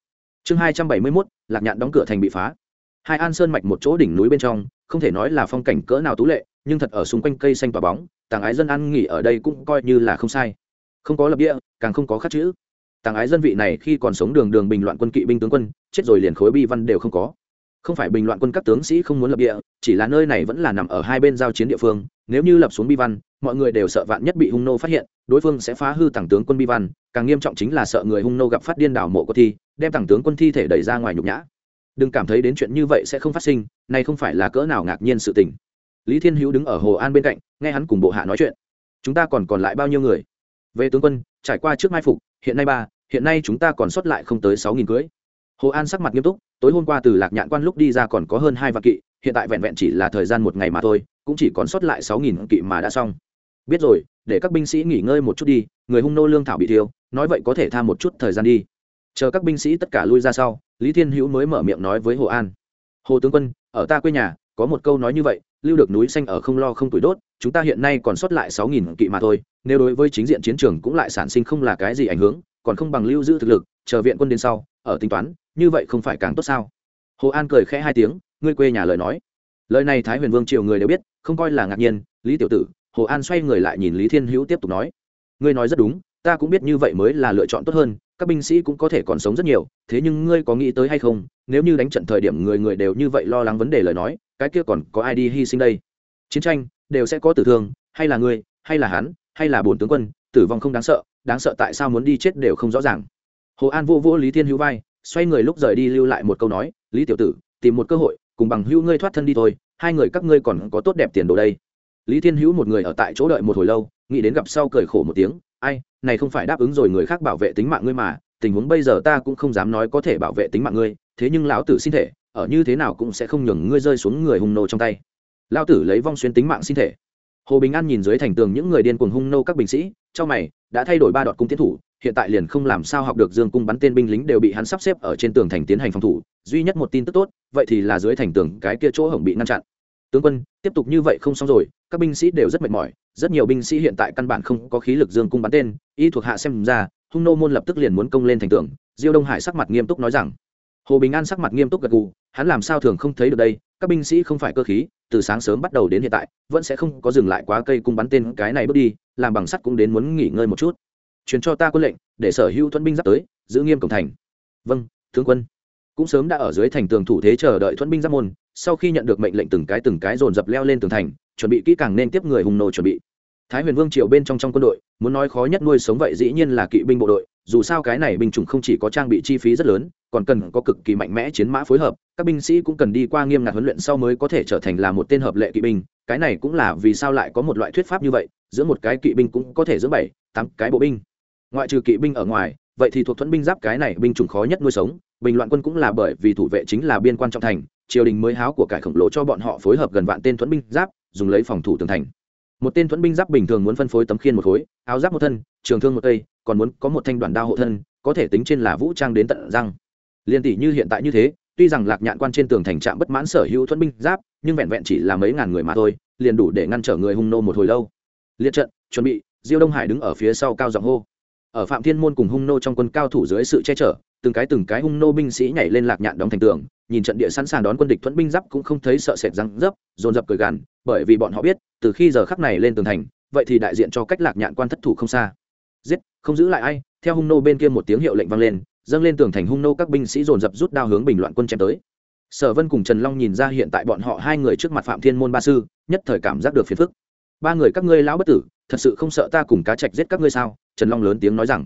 Chương hai trăm bảy mươi mốt, lạc nhạn đóng cửa thành bị phá. Hai an sơn mạch một chỗ đỉnh núi bên trong, không thể nói là phong cảnh cỡ nào tú lệ, nhưng thật ở xung quanh cây xanh và bóng tàng ái dân ăn nghỉ ở đây cũng coi như là không sai không có lập địa, càng không có khắc chữ. Tàng ái dân vị này khi còn sống đường đường bình loạn quân kỵ binh tướng quân, chết rồi liền khối bi văn đều không có. Không phải bình loạn quân các tướng sĩ không muốn lập địa, chỉ là nơi này vẫn là nằm ở hai bên giao chiến địa phương, nếu như lập xuống bi văn, mọi người đều sợ vạn nhất bị hung nô phát hiện, đối phương sẽ phá hư tàng tướng quân bi văn, càng nghiêm trọng chính là sợ người hung nô gặp phát điên đảo mộ có thi, đem tàng tướng quân thi thể đẩy ra ngoài nhục nhã. Đừng cảm thấy đến chuyện như vậy sẽ không phát sinh nay không phải là cỡ nào ngạc nhiên sự tình. Lý thiên hữu đứng ở hồ an bên cạnh, nghe hắn cùng bộ hạ nói chuyện. Chúng ta còn còn lại bao nhiêu người? Về tướng quân, trải qua trước mai phục, hiện nay ba, hiện nay chúng ta còn sót lại không tới sáu nghìn cưới. Hồ an sắc mặt nghiêm túc, tối hôm qua từ lạc nhạn quan lúc đi ra còn có hơn hai vạn kỵ, hiện tại vẹn vẹn chỉ là thời gian một ngày mà thôi, cũng chỉ còn sót lại sáu nghìn kỵ mà đã xong. Biết rồi, để các binh sĩ nghỉ ngơi một chút đi, người hung nô lương thảo bị thiêu, nói vậy có thể tha một chút thời gian đi. Chờ các binh sĩ tất cả lui ra sau, lý thiên hữu mới mở miệng nói với hồ an. Hồ tướng quân, ở ta quê nhà, có một câu nói như vậy, lưu được núi xanh ở không lo không tuổi đốt, chúng ta hiện nay còn sót lại sáu nghìn kỵ mà thôi nếu đối với chính diện chiến trường cũng lại sản sinh không là cái gì ảnh hưởng, còn không bằng lưu giữ thực lực, chờ viện quân đến sau, ở tính toán, như vậy không phải càng tốt sao? Hồ an cười khẽ hai tiếng, ngươi quê nhà lời nói. Lời này thái huyền vương triều người đều biết, không coi là ngạc nhiên, lý tiểu tử, hồ an xoay người lại nhìn lý thiên hữu tiếp tục nói. Ngươi nói rất đúng, ta cũng biết như vậy mới là lựa chọn tốt hơn, các binh sĩ cũng có thể còn sống rất nhiều, thế nhưng ngươi có nghĩ tới hay không, nếu như đánh trận thời điểm người người đều như vậy lo lắng vấn đề lời nói, cái kia còn có ai đi hy sinh đây? Chiến tranh, đều sẽ có tử thương, hay là ngươi, hay là hắn? Hay là bổn tướng quân, tử vong không đáng sợ đáng sợ tại sao muốn đi chết đều không rõ ràng. Hồ an vô vô lý thiên hữu vai, xoay người lúc rời đi lưu lại một câu nói, lý tiểu tử, tìm một cơ hội, cùng bằng hữu ngươi thoát thân đi thôi, hai người các ngươi còn có tốt đẹp tiền đồ đây. Lý thiên hữu một người ở tại chỗ đợi một hồi lâu, nghĩ đến gặp sau cười khổ một tiếng, ai, này không phải đáp ứng rồi người khác bảo vệ tính mạng ngươi mà, tình huống bây giờ ta cũng không dám nói có thể bảo vệ tính mạng ngươi, thế nhưng lão tử xin thể, ở như thế nào cũng sẽ không nhường ngươi rơi xuống người hung nô trong tay. Lão tử lấy vong xuyên tính mạng xin thể hồ bình an nhìn dưới thành tường những người điên cuồng hung nô các binh sĩ trong mày, đã thay đổi ba đoạn cung tiến thủ, hiện tại liền không làm sao học được dương cung bắn tên binh lính đều bị hắn sắp xếp ở trên tường thành tiến hành phòng thủ, duy nhất một tin tức tốt, vậy thì là dưới thành tường cái kia chỗ hổng bị ngăn chặn. Tướng quân, tiếp tục như vậy không xong rồi, các binh sĩ đều rất mệt mỏi, rất nhiều binh sĩ hiện tại căn bản không có khí lực dương cung bắn tên, y thuộc hạ xem ra, hung nô môn lập tức liền muốn công lên thành tường, diêu đông hải sắc mặt nghiêm túc nói rằng hồ bình an sắc mặt nghiêm túc gật gù, hắn làm sao thường không thấy được đây, các binh sĩ không phải cơ khí, từ sáng sớm bắt đầu đến hiện tại, vẫn sẽ không có dừng lại quá cây cung bắn tên cái này bước đi, làm bằng sắt cũng đến muốn nghỉ ngơi một chút. Truyền cho ta quân lệnh, để sở hữu thuẫn binh giáp tới, giữ nghiêm cổng thành. Vâng tướng quân. Cũng sớm đã ở dưới thành tường thủ thế chờ đợi thuẫn binh giáp môn, sau khi nhận được mệnh lệnh từng cái từng cái dồn dập leo lên tường thành, chuẩn bị kỹ càng nên tiếp người hùng nô chuẩn bị thái huyền vương triều bên trong trong quân đội, muốn nói khó nhất nuôi sống vậy dĩ nhiên là kỵ binh bộ đội, dù sao cái này binh chủng không chỉ có trang bị chi phí rất lớn, còn cần có cực kỳ mạnh mẽ chiến mã phối hợp, các binh sĩ cũng cần đi qua nghiêm ngặt huấn luyện sau mới có thể trở thành là một tên hợp lệ kỵ binh, cái này cũng là vì sao lại có một loại thuyết pháp như vậy, giữa một cái kỵ binh cũng có thể giữa bảy, tám cái bộ binh. Ngoại trừ kỵ binh ở ngoài, vậy thì thuộc thuẫn binh giáp cái này binh chủng khó nhất nuôi sống, bình loạn quân cũng là bởi vì thủ vệ chính là biên quan trọng thành, triều đình mới háo của cải khổng lồ cho bọn họ phối hợp gần vạn tên thuẫn binh giáp, dùng lấy phòng thủ tường thành một tên thuẫn binh giáp bình thường muốn phân phối tấm khiên một khối, áo giáp một thân, trường thương một cây còn muốn có một thanh đoàn đao hộ thân, có thể tính trên là vũ trang đến tận răng. Liên tỷ như hiện tại như thế, tuy rằng lạc nhạn quan trên tường thành trạm bất mãn sở hữu thuẫn binh giáp, nhưng vẹn vẹn chỉ là mấy ngàn người mà thôi, liền đủ để ngăn trở người hung nô một hồi lâu. Liệt trận, chuẩn bị, diêu đông hải đứng ở phía sau cao giọng hô. Ở phạm thiên môn cùng hung nô trong quân cao thủ dưới sự che chở, từng cái từng cái hung nô binh sĩ nhảy lên lạc nhạn đóng thành tường nhìn trận địa sẵn sàng đón quân địch thuẫn binh giáp cũng không thấy sợ sệt răng dấp, dồn dập cười gằn, bởi vì bọn họ biết, từ khi giờ khắc này lên tường thành, vậy thì đại diện cho cách lạc nhạn quan thất thủ không xa. Giết, không giữ lại ai, theo hung nô bên kia một tiếng hiệu lệnh vang lên, dâng lên tường thành hung nô các binh sĩ dồn dập rút đao hướng bình loạn quân chém tới. Sở vân cùng trần long nhìn ra hiện tại bọn họ hai người trước mặt phạm thiên môn ba sư, nhất thời cảm giác được phiền phức. Ba người các ngươi lão bất tử, thật sự không sợ ta cùng cá trạch giết các ngươi sao? Trần long lớn tiếng nói rằng.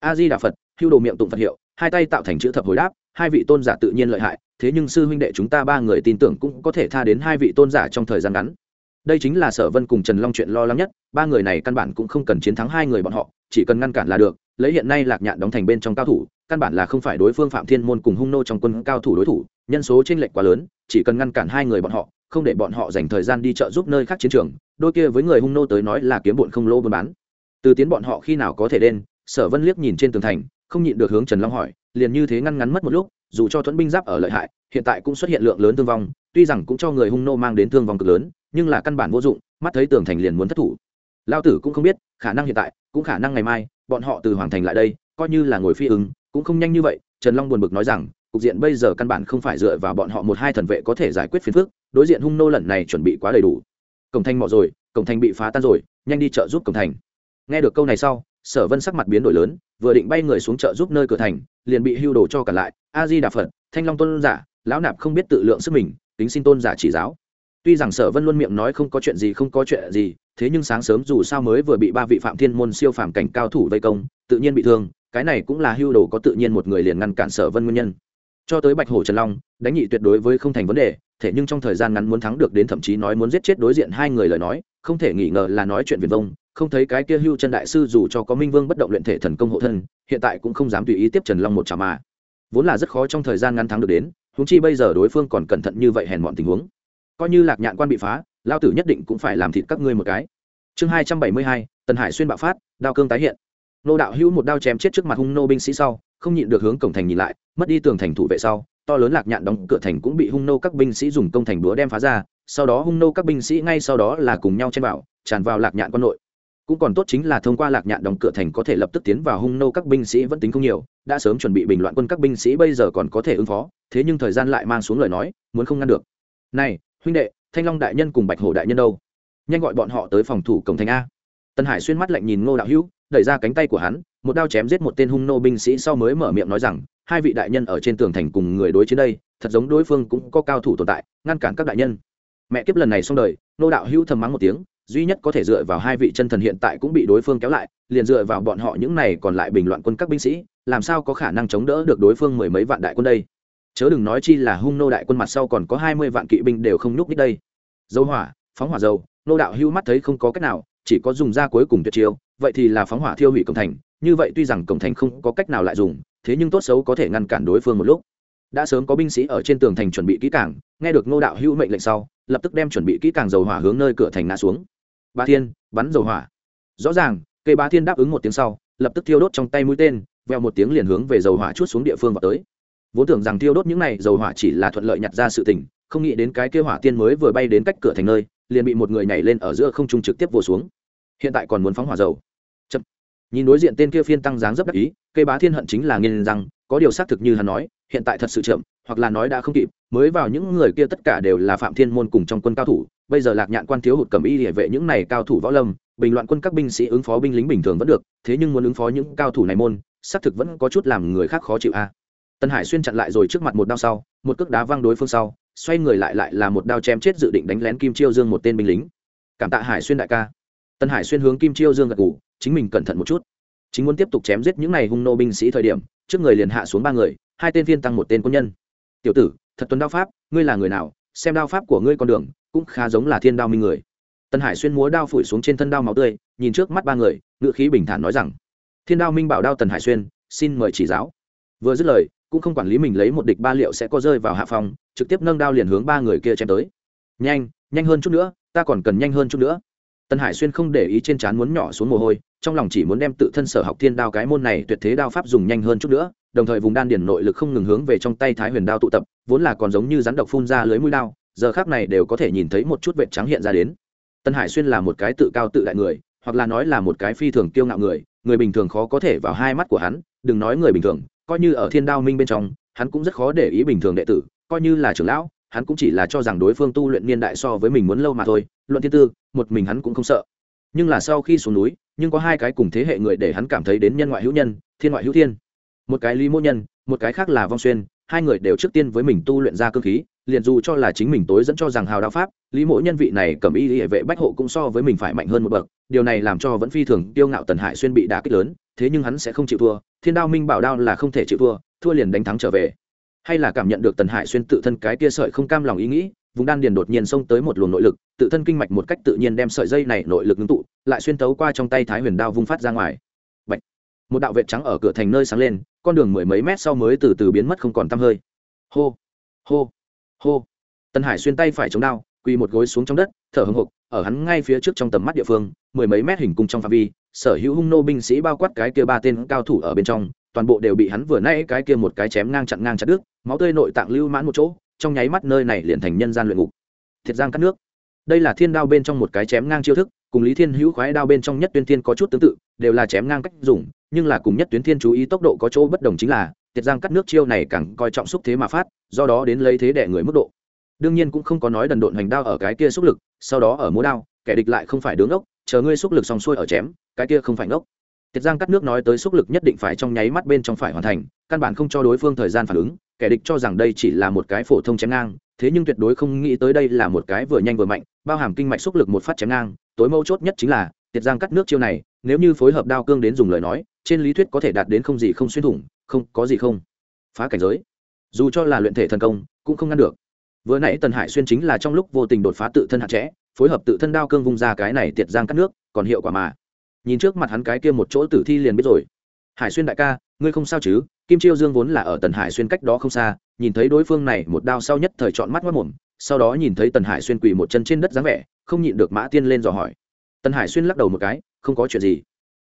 A di đà phật, hưu đồ miệng tụng phật hiệu hai tay tạo thành chữ thập hồi đáp, hai vị tôn giả tự nhiên lợi hại, thế nhưng sư huynh đệ chúng ta ba người tin tưởng cũng có thể tha đến hai vị tôn giả trong thời gian ngắn. Đây chính là sở vân cùng trần long chuyện lo lắng nhất, ba người này căn bản cũng không cần chiến thắng hai người bọn họ, chỉ cần ngăn cản là được, lấy hiện nay lạc nhạn đóng thành bên trong cao thủ, căn bản là không phải đối phương phạm thiên môn cùng hung nô trong quân cao thủ đối thủ, nhân số t r ê n lệch quá lớn, chỉ cần ngăn cản hai người bọn họ, không để bọn họ dành thời gian đi chợ giúp nơi khác chiến trường, đôi kia với người hung nô tới nói là kiếm bụn không lô buôn bán. Từ tiến bọn họ khi nào có thể đen sở vân liếc nhìn trên tường thành không nhịn được hướng trần long hỏi, liền như thế ngăn ngắn mất một lúc, dù cho thuẫn binh giáp ở lợi hại, hiện tại cũng xuất hiện lượng lớn thương vong, tuy rằng cũng cho người hung nô mang đến thương vong cực lớn, nhưng là căn bản vô dụng, mắt thấy tường thành liền muốn thất thủ. Lao tử cũng không biết, khả năng hiện tại, cũng khả năng ngày mai, bọn họ từ hoàng thành lại đây, coi như là ngồi phi ứng, cũng không nhanh như vậy, trần long buồn bực nói rằng, cục diện bây giờ căn bản không phải dựa vào bọn họ một hai thần vệ có thể giải quyết phiền phức, đối diện hung nô lần này chuẩn bị quá đầy đủ. Cổng thành mọ rồi, cổng thành bị phá tan rồi, nhanh đi chợ giúp cổng thành. Nghe được câu này sau, sở vân sắc mặt biến đổi lớn vừa định bay người xuống chợ giúp nơi cửa thành, liền bị hưu đồ cho cả lại. A di đà phật thanh long tôn giả, lão nạp không biết tự lượng sức mình tính xin tôn giả chỉ giáo. Tuy rằng sở vân luôn miệng nói không có chuyện gì không có chuyện gì, thế nhưng sáng sớm dù sao mới vừa bị ba vị phạm thiên môn siêu phàm cảnh cao thủ vây công, tự nhiên bị thương, cái này cũng là hưu đồ có tự nhiên một người liền ngăn cản sở vân nguyên nhân. Cho tới bạch hổ trần long, đánh nhị tuyệt đối với không thành vấn đề, thế nhưng trong thời gian ngắn muốn thắng được đến thậm chí nói muốn giết chết đối diện hai người lời nói, không thể nghi ngờ là nói chuyện viền vông không thấy cái kia hưu chân đại sư dù cho có minh vương bất động luyện thể thần công hộ thân, hiện tại cũng không dám tùy ý tiếp trần long một trả mà. Vốn là rất khó trong thời gian ngắn thắng được đến húng chi bây giờ đối phương còn cẩn thận như vậy hèn mọn tình huống. Coi như lạc nhạn quan bị phá lao tử nhất định cũng phải làm thịt các ngươi một cái. Chương hai trăm bảy mươi hai, tần hải xuyên bạo phát, đao cương tái hiện. Nô đạo hữu một đao chém chết trước mặt hung nô binh sĩ sau, không nhịn được hướng cổng thành nhìn lại, mất đi tường thành thủ vệ sau, to lớn lạc nhạn đóng cửa thành cũng bị hung nô các binh sĩ dùng công thành búa đem phá ra, sau đó hung nô các binh sĩ ngay sau đó là cùng nhau chen vào, tràn vào lạc nhạn quân nội cũng còn tốt chính là thông qua lạc nhạn đóng cửa thành có thể lập tức tiến vào hung nô các binh sĩ vẫn tính không nhiều, đã sớm chuẩn bị bình loạn quân các binh sĩ bây giờ còn có thể ứng phó, thế nhưng thời gian lại mang xuống lời nói, muốn không ngăn được. Này, huynh đệ, thanh long đại nhân cùng bạch hổ đại nhân đâu? Nhanh gọi bọn họ tới phòng thủ cổng thành a. Tân hải xuyên mắt lạnh nhìn ngô đạo hữu, đẩy ra cánh tay của hắn, một đao chém giết một tên hung nô binh sĩ sau mới mở miệng nói rằng, hai vị đại nhân ở trên tường thành cùng người đối chiến đây, thật giống đối phương cũng có cao thủ tồn tại, ngăn cản các đại nhân. Mẹ kiếp lần này xong đời, ngô đạo hữu thầm mắng một tiếng duy nhất có thể dựa vào hai vị chân thần hiện tại cũng bị đối phương kéo lại, liền dựa vào bọn họ những này còn lại bình loạn quân các binh sĩ, làm sao có khả năng chống đỡ được đối phương mười mấy vạn đại quân đây? Chớ đừng nói chi là hung nô đại quân mặt sau còn có hai mươi vạn kỵ binh đều không nhúc nít đây. Dấu hỏa, phóng hỏa dầu, nô đạo hưu mắt thấy không có cách nào, chỉ có dùng ra cuối cùng tuyệt chiêu, vậy thì là phóng hỏa thiêu hủy cổng thành, như vậy tuy rằng cổng thành không có cách nào lại dùng, thế nhưng tốt xấu có thể ngăn cản đối phương một lúc. Đã sớm có binh sĩ ở trên tường thành chuẩn bị kỹ càng, nghe được ngô đạo hưu mệnh lệnh sau, lập tức đem chuẩn bị kỹ càng dầu hỏa hướng nơi cửa thành ngã xuống. Bá thiên, bắn dầu hỏa. Rõ ràng, cây Bá thiên đáp ứng một tiếng sau, lập tức thiêu đốt trong tay mũi tên, veo một tiếng liền hướng về dầu hỏa chút xuống địa phương vào tới. Vốn tưởng rằng thiêu đốt những này, dầu hỏa chỉ là thuận lợi nhặt ra sự tình, không nghĩ đến cái kêu hỏa tiên mới vừa bay đến cách cửa thành nơi, liền bị một người nhảy lên ở giữa không trung trực tiếp vồ xuống. Hiện tại còn muốn phóng hỏa dầu. Chậm. nhìn đối diện tên kia phiên tăng dáng rất đắc ý, cây bá thiên hận chính là nghiên rằng có điều xác thực như hắn nói, hiện tại thật sự chậm hoặc là nói đã không kịp, mới vào những người kia tất cả đều là phạm thiên môn cùng trong quân cao thủ. Bây giờ lạc nhạn quan thiếu hụt cầm y địa vệ những này cao thủ võ lâm, bình loạn quân các binh sĩ ứng phó binh lính bình thường vẫn được, thế nhưng muốn ứng phó những cao thủ này môn, xác thực vẫn có chút làm người khác khó chịu a. À. tân hải xuyên chặn lại rồi trước mặt một đao sau, một cước đá văng đối phương sau, xoay người lại lại là một đao chém chết dự định đánh lén kim chiêu dương một tên binh lính. Cảm tạ hải xuyên đại ca. Tân hải xuyên hướng kim chiêu dương gật ngủ chính mình cẩn thận một chút. Chính muốn tiếp tục chém giết những này hung nô binh sĩ thời điểm, trước người liền hạ xuống ba người, hai tên viên tăng một tên quân nhân tiểu tử, thật tuấn đao pháp, ngươi là người nào, xem đao pháp của ngươi con đường, cũng khá giống là thiên đao minh người. Tân hải xuyên múa đao phủi xuống trên thân đao máu tươi, nhìn trước mắt ba người ngự khí bình thản nói rằng, thiên đao minh bảo đao tần hải xuyên, xin mời chỉ giáo. Vừa dứt lời, cũng không quản lý mình lấy một địch ba liệu sẽ có rơi vào hạ phòng, trực tiếp nâng đao liền hướng ba người kia chém tới. Nhanh nhanh hơn chút nữa, ta còn cần nhanh hơn chút nữa. Tân hải xuyên không để ý trên trán muốn nhỏ xuống mồ hôi, trong lòng chỉ muốn đem tự thân sở học thiên đao cái môn này tuyệt thế đao pháp dùng nhanh hơn chút nữa, đồng thời vùng đan điển nội lực không ngừng hướng về trong tay thái huyền đao tụ tập, vốn là còn giống như rắn độc phun ra lưới mũi đao, giờ khác này đều có thể nhìn thấy một chút vệt trắng hiện ra đến. Tân hải xuyên là một cái tự cao tự đại người, hoặc là nói là một cái phi thường kiêu ngạo người người bình thường khó có thể vào hai mắt của hắn, đừng nói người bình thường, coi như ở thiên đao minh bên trong, hắn cũng rất khó để ý bình thường đệ tử, coi như là trưởng lão hắn cũng chỉ là cho rằng đối phương tu luyện niên đại so với mình muốn lâu mà thôi, luận thiên tư, một mình hắn cũng không sợ. Nhưng là sau khi xuống núi, nhưng có hai cái cùng thế hệ người để hắn cảm thấy đến nhân ngoại hữu nhân, thiên ngoại hữu thiên. Một cái lý mô nhân, một cái khác là vong xuyên, hai người đều trước tiên với mình tu luyện ra cơ khí, liền dù cho là chính mình tối dẫn cho rằng hào đạo pháp, lý mỗ nhân vị này cầm y hệ vệ bách hộ cũng so với mình phải mạnh hơn một bậc, điều này làm cho vẫn phi thường tiêu ngạo tần hải xuyên bị đả kích lớn, thế nhưng hắn sẽ không chịu thua, thiên đao minh bảo đao là không thể chịu thua thua liền đánh thắng trở về hay là cảm nhận được tần hải xuyên tự thân cái kia sợi không cam lòng ý nghĩ, vùng đan điền đột nhiên xông tới một luồng nội lực, tự thân kinh mạch một cách tự nhiên đem sợi dây này nội lực ngưng tụ, lại xuyên tấu qua trong tay thái huyền đao vung phát ra ngoài. Bạch. một đạo vệt trắng ở cửa thành nơi sáng lên, con đường mười mấy mét sau mới từ từ biến mất không còn tăm hơi. Hô! Hô! Hô! Tần hải xuyên tay phải chống đao, quỳ một gối xuống trong đất, thở hồng hộc ở hắn ngay phía trước trong tầm mắt địa phương, mười mấy mét hình cung trong phạm vi, sở hữu hung nô binh sĩ bao quát cái kia ba tên cao thủ ở bên trong toàn bộ đều bị hắn vừa nãy cái kia một cái chém ngang chặn ngang chặt đứt, máu tươi nội tạng lưu mãn một chỗ, trong nháy mắt nơi này liền thành nhân gian luyện ngục. Thiệt giang cắt nước. Đây là thiên đao bên trong một cái chém ngang chiêu thức, cùng lý thiên hữu khoái đao bên trong nhất tuyến thiên có chút tương tự, đều là chém ngang cách dùng, nhưng là cùng nhất tuyến thiên chú ý tốc độ có chỗ bất đồng chính là, thiệt giang cắt nước chiêu này càng coi trọng xúc thế mà phát, do đó đến lấy thế đè người mức độ. Đương nhiên cũng không có nói đần độn hành đao ở cái kia xúc lực, sau đó ở múa đao, kẻ địch lại không phải đứng ốc, chờ ngươi xúc lực xong xuôi ở chém, cái kia không phải ngốc. Tiết Giang cắt nước nói tới xúc lực nhất định phải trong nháy mắt bên trong phải hoàn thành, căn bản không cho đối phương thời gian phản ứng, kẻ địch cho rằng đây chỉ là một cái phổ thông chém ngang, thế nhưng tuyệt đối không nghĩ tới đây là một cái vừa nhanh vừa mạnh, bao hàm kinh mạch xúc lực một phát chém ngang, tối mấu chốt nhất chính là, Tiết Giang cắt nước chiêu này, nếu như phối hợp đao cương đến dùng lời nói, trên lý thuyết có thể đạt đến không gì không xuyên thủng, không, có gì không phá cảnh giới. Dù cho là luyện thể thần công, cũng không ngăn được. Vừa nãy Tần Hải xuyên chính là trong lúc vô tình đột phá tự thân hạn chế, phối hợp tự thân đao cương vung ra cái này Tiệt Giang cắt nước, còn hiệu quả mà nhìn trước mặt hắn cái kia một chỗ tử thi liền biết rồi. Hải xuyên đại ca, ngươi không sao chứ? Kim chiêu dương vốn là ở tần hải xuyên cách đó không xa, nhìn thấy đối phương này một đao sau nhất thời chọn mắt mất mồm, sau đó nhìn thấy tần hải xuyên quỳ một chân trên đất dáng vẻ, không nhịn được mã tiên lên dò hỏi. Tần hải xuyên lắc đầu một cái, không có chuyện gì.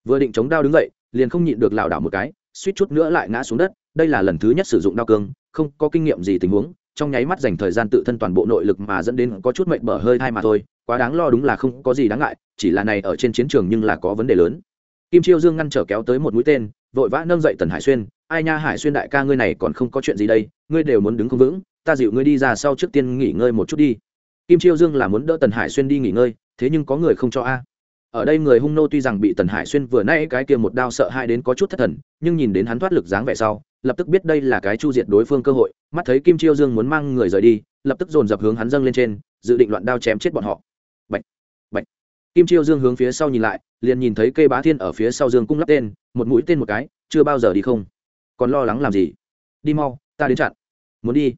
Vừa định chống đao đứng dậy, liền không nhịn được lảo đảo một cái, suýt chút nữa lại ngã xuống đất, đây là lần thứ nhất sử dụng đao cương, không có kinh nghiệm gì tình huống trong nháy mắt dành thời gian tự thân toàn bộ nội lực mà dẫn đến có chút mệnh bở hơi thai mà thôi, quá đáng lo đúng là không có gì đáng ngại, chỉ là này ở trên chiến trường nhưng là có vấn đề lớn. Kim chiêu dương ngăn trở kéo tới một mũi tên, vội vã nâng dậy tần hải xuyên, ai nha hải xuyên đại ca ngươi này còn không có chuyện gì đây, ngươi đều muốn đứng không vững, ta dịu ngươi đi ra sau trước tiên nghỉ ngơi một chút đi. Kim chiêu dương là muốn đỡ tần hải xuyên đi nghỉ ngơi, thế nhưng có người không cho a ở đây người hung nô tuy rằng bị tần hải xuyên vừa nay cái kia một đao sợ hai đến có chút thất thần nhưng nhìn đến hắn thoát lực dáng vẻ sau lập tức biết đây là cái chu diệt đối phương cơ hội mắt thấy kim chiêu dương muốn mang người rời đi lập tức dồn dập hướng hắn dâng lên trên dự định loạn đao chém chết bọn họ. Bạch, bạch. kim chiêu dương hướng phía sau nhìn lại liền nhìn thấy cây bá thiên ở phía sau dương cung lắp tên một mũi tên một cái chưa bao giờ đi không. Còn lo lắng làm gì? Đi mau ta đến chặn. Muốn đi.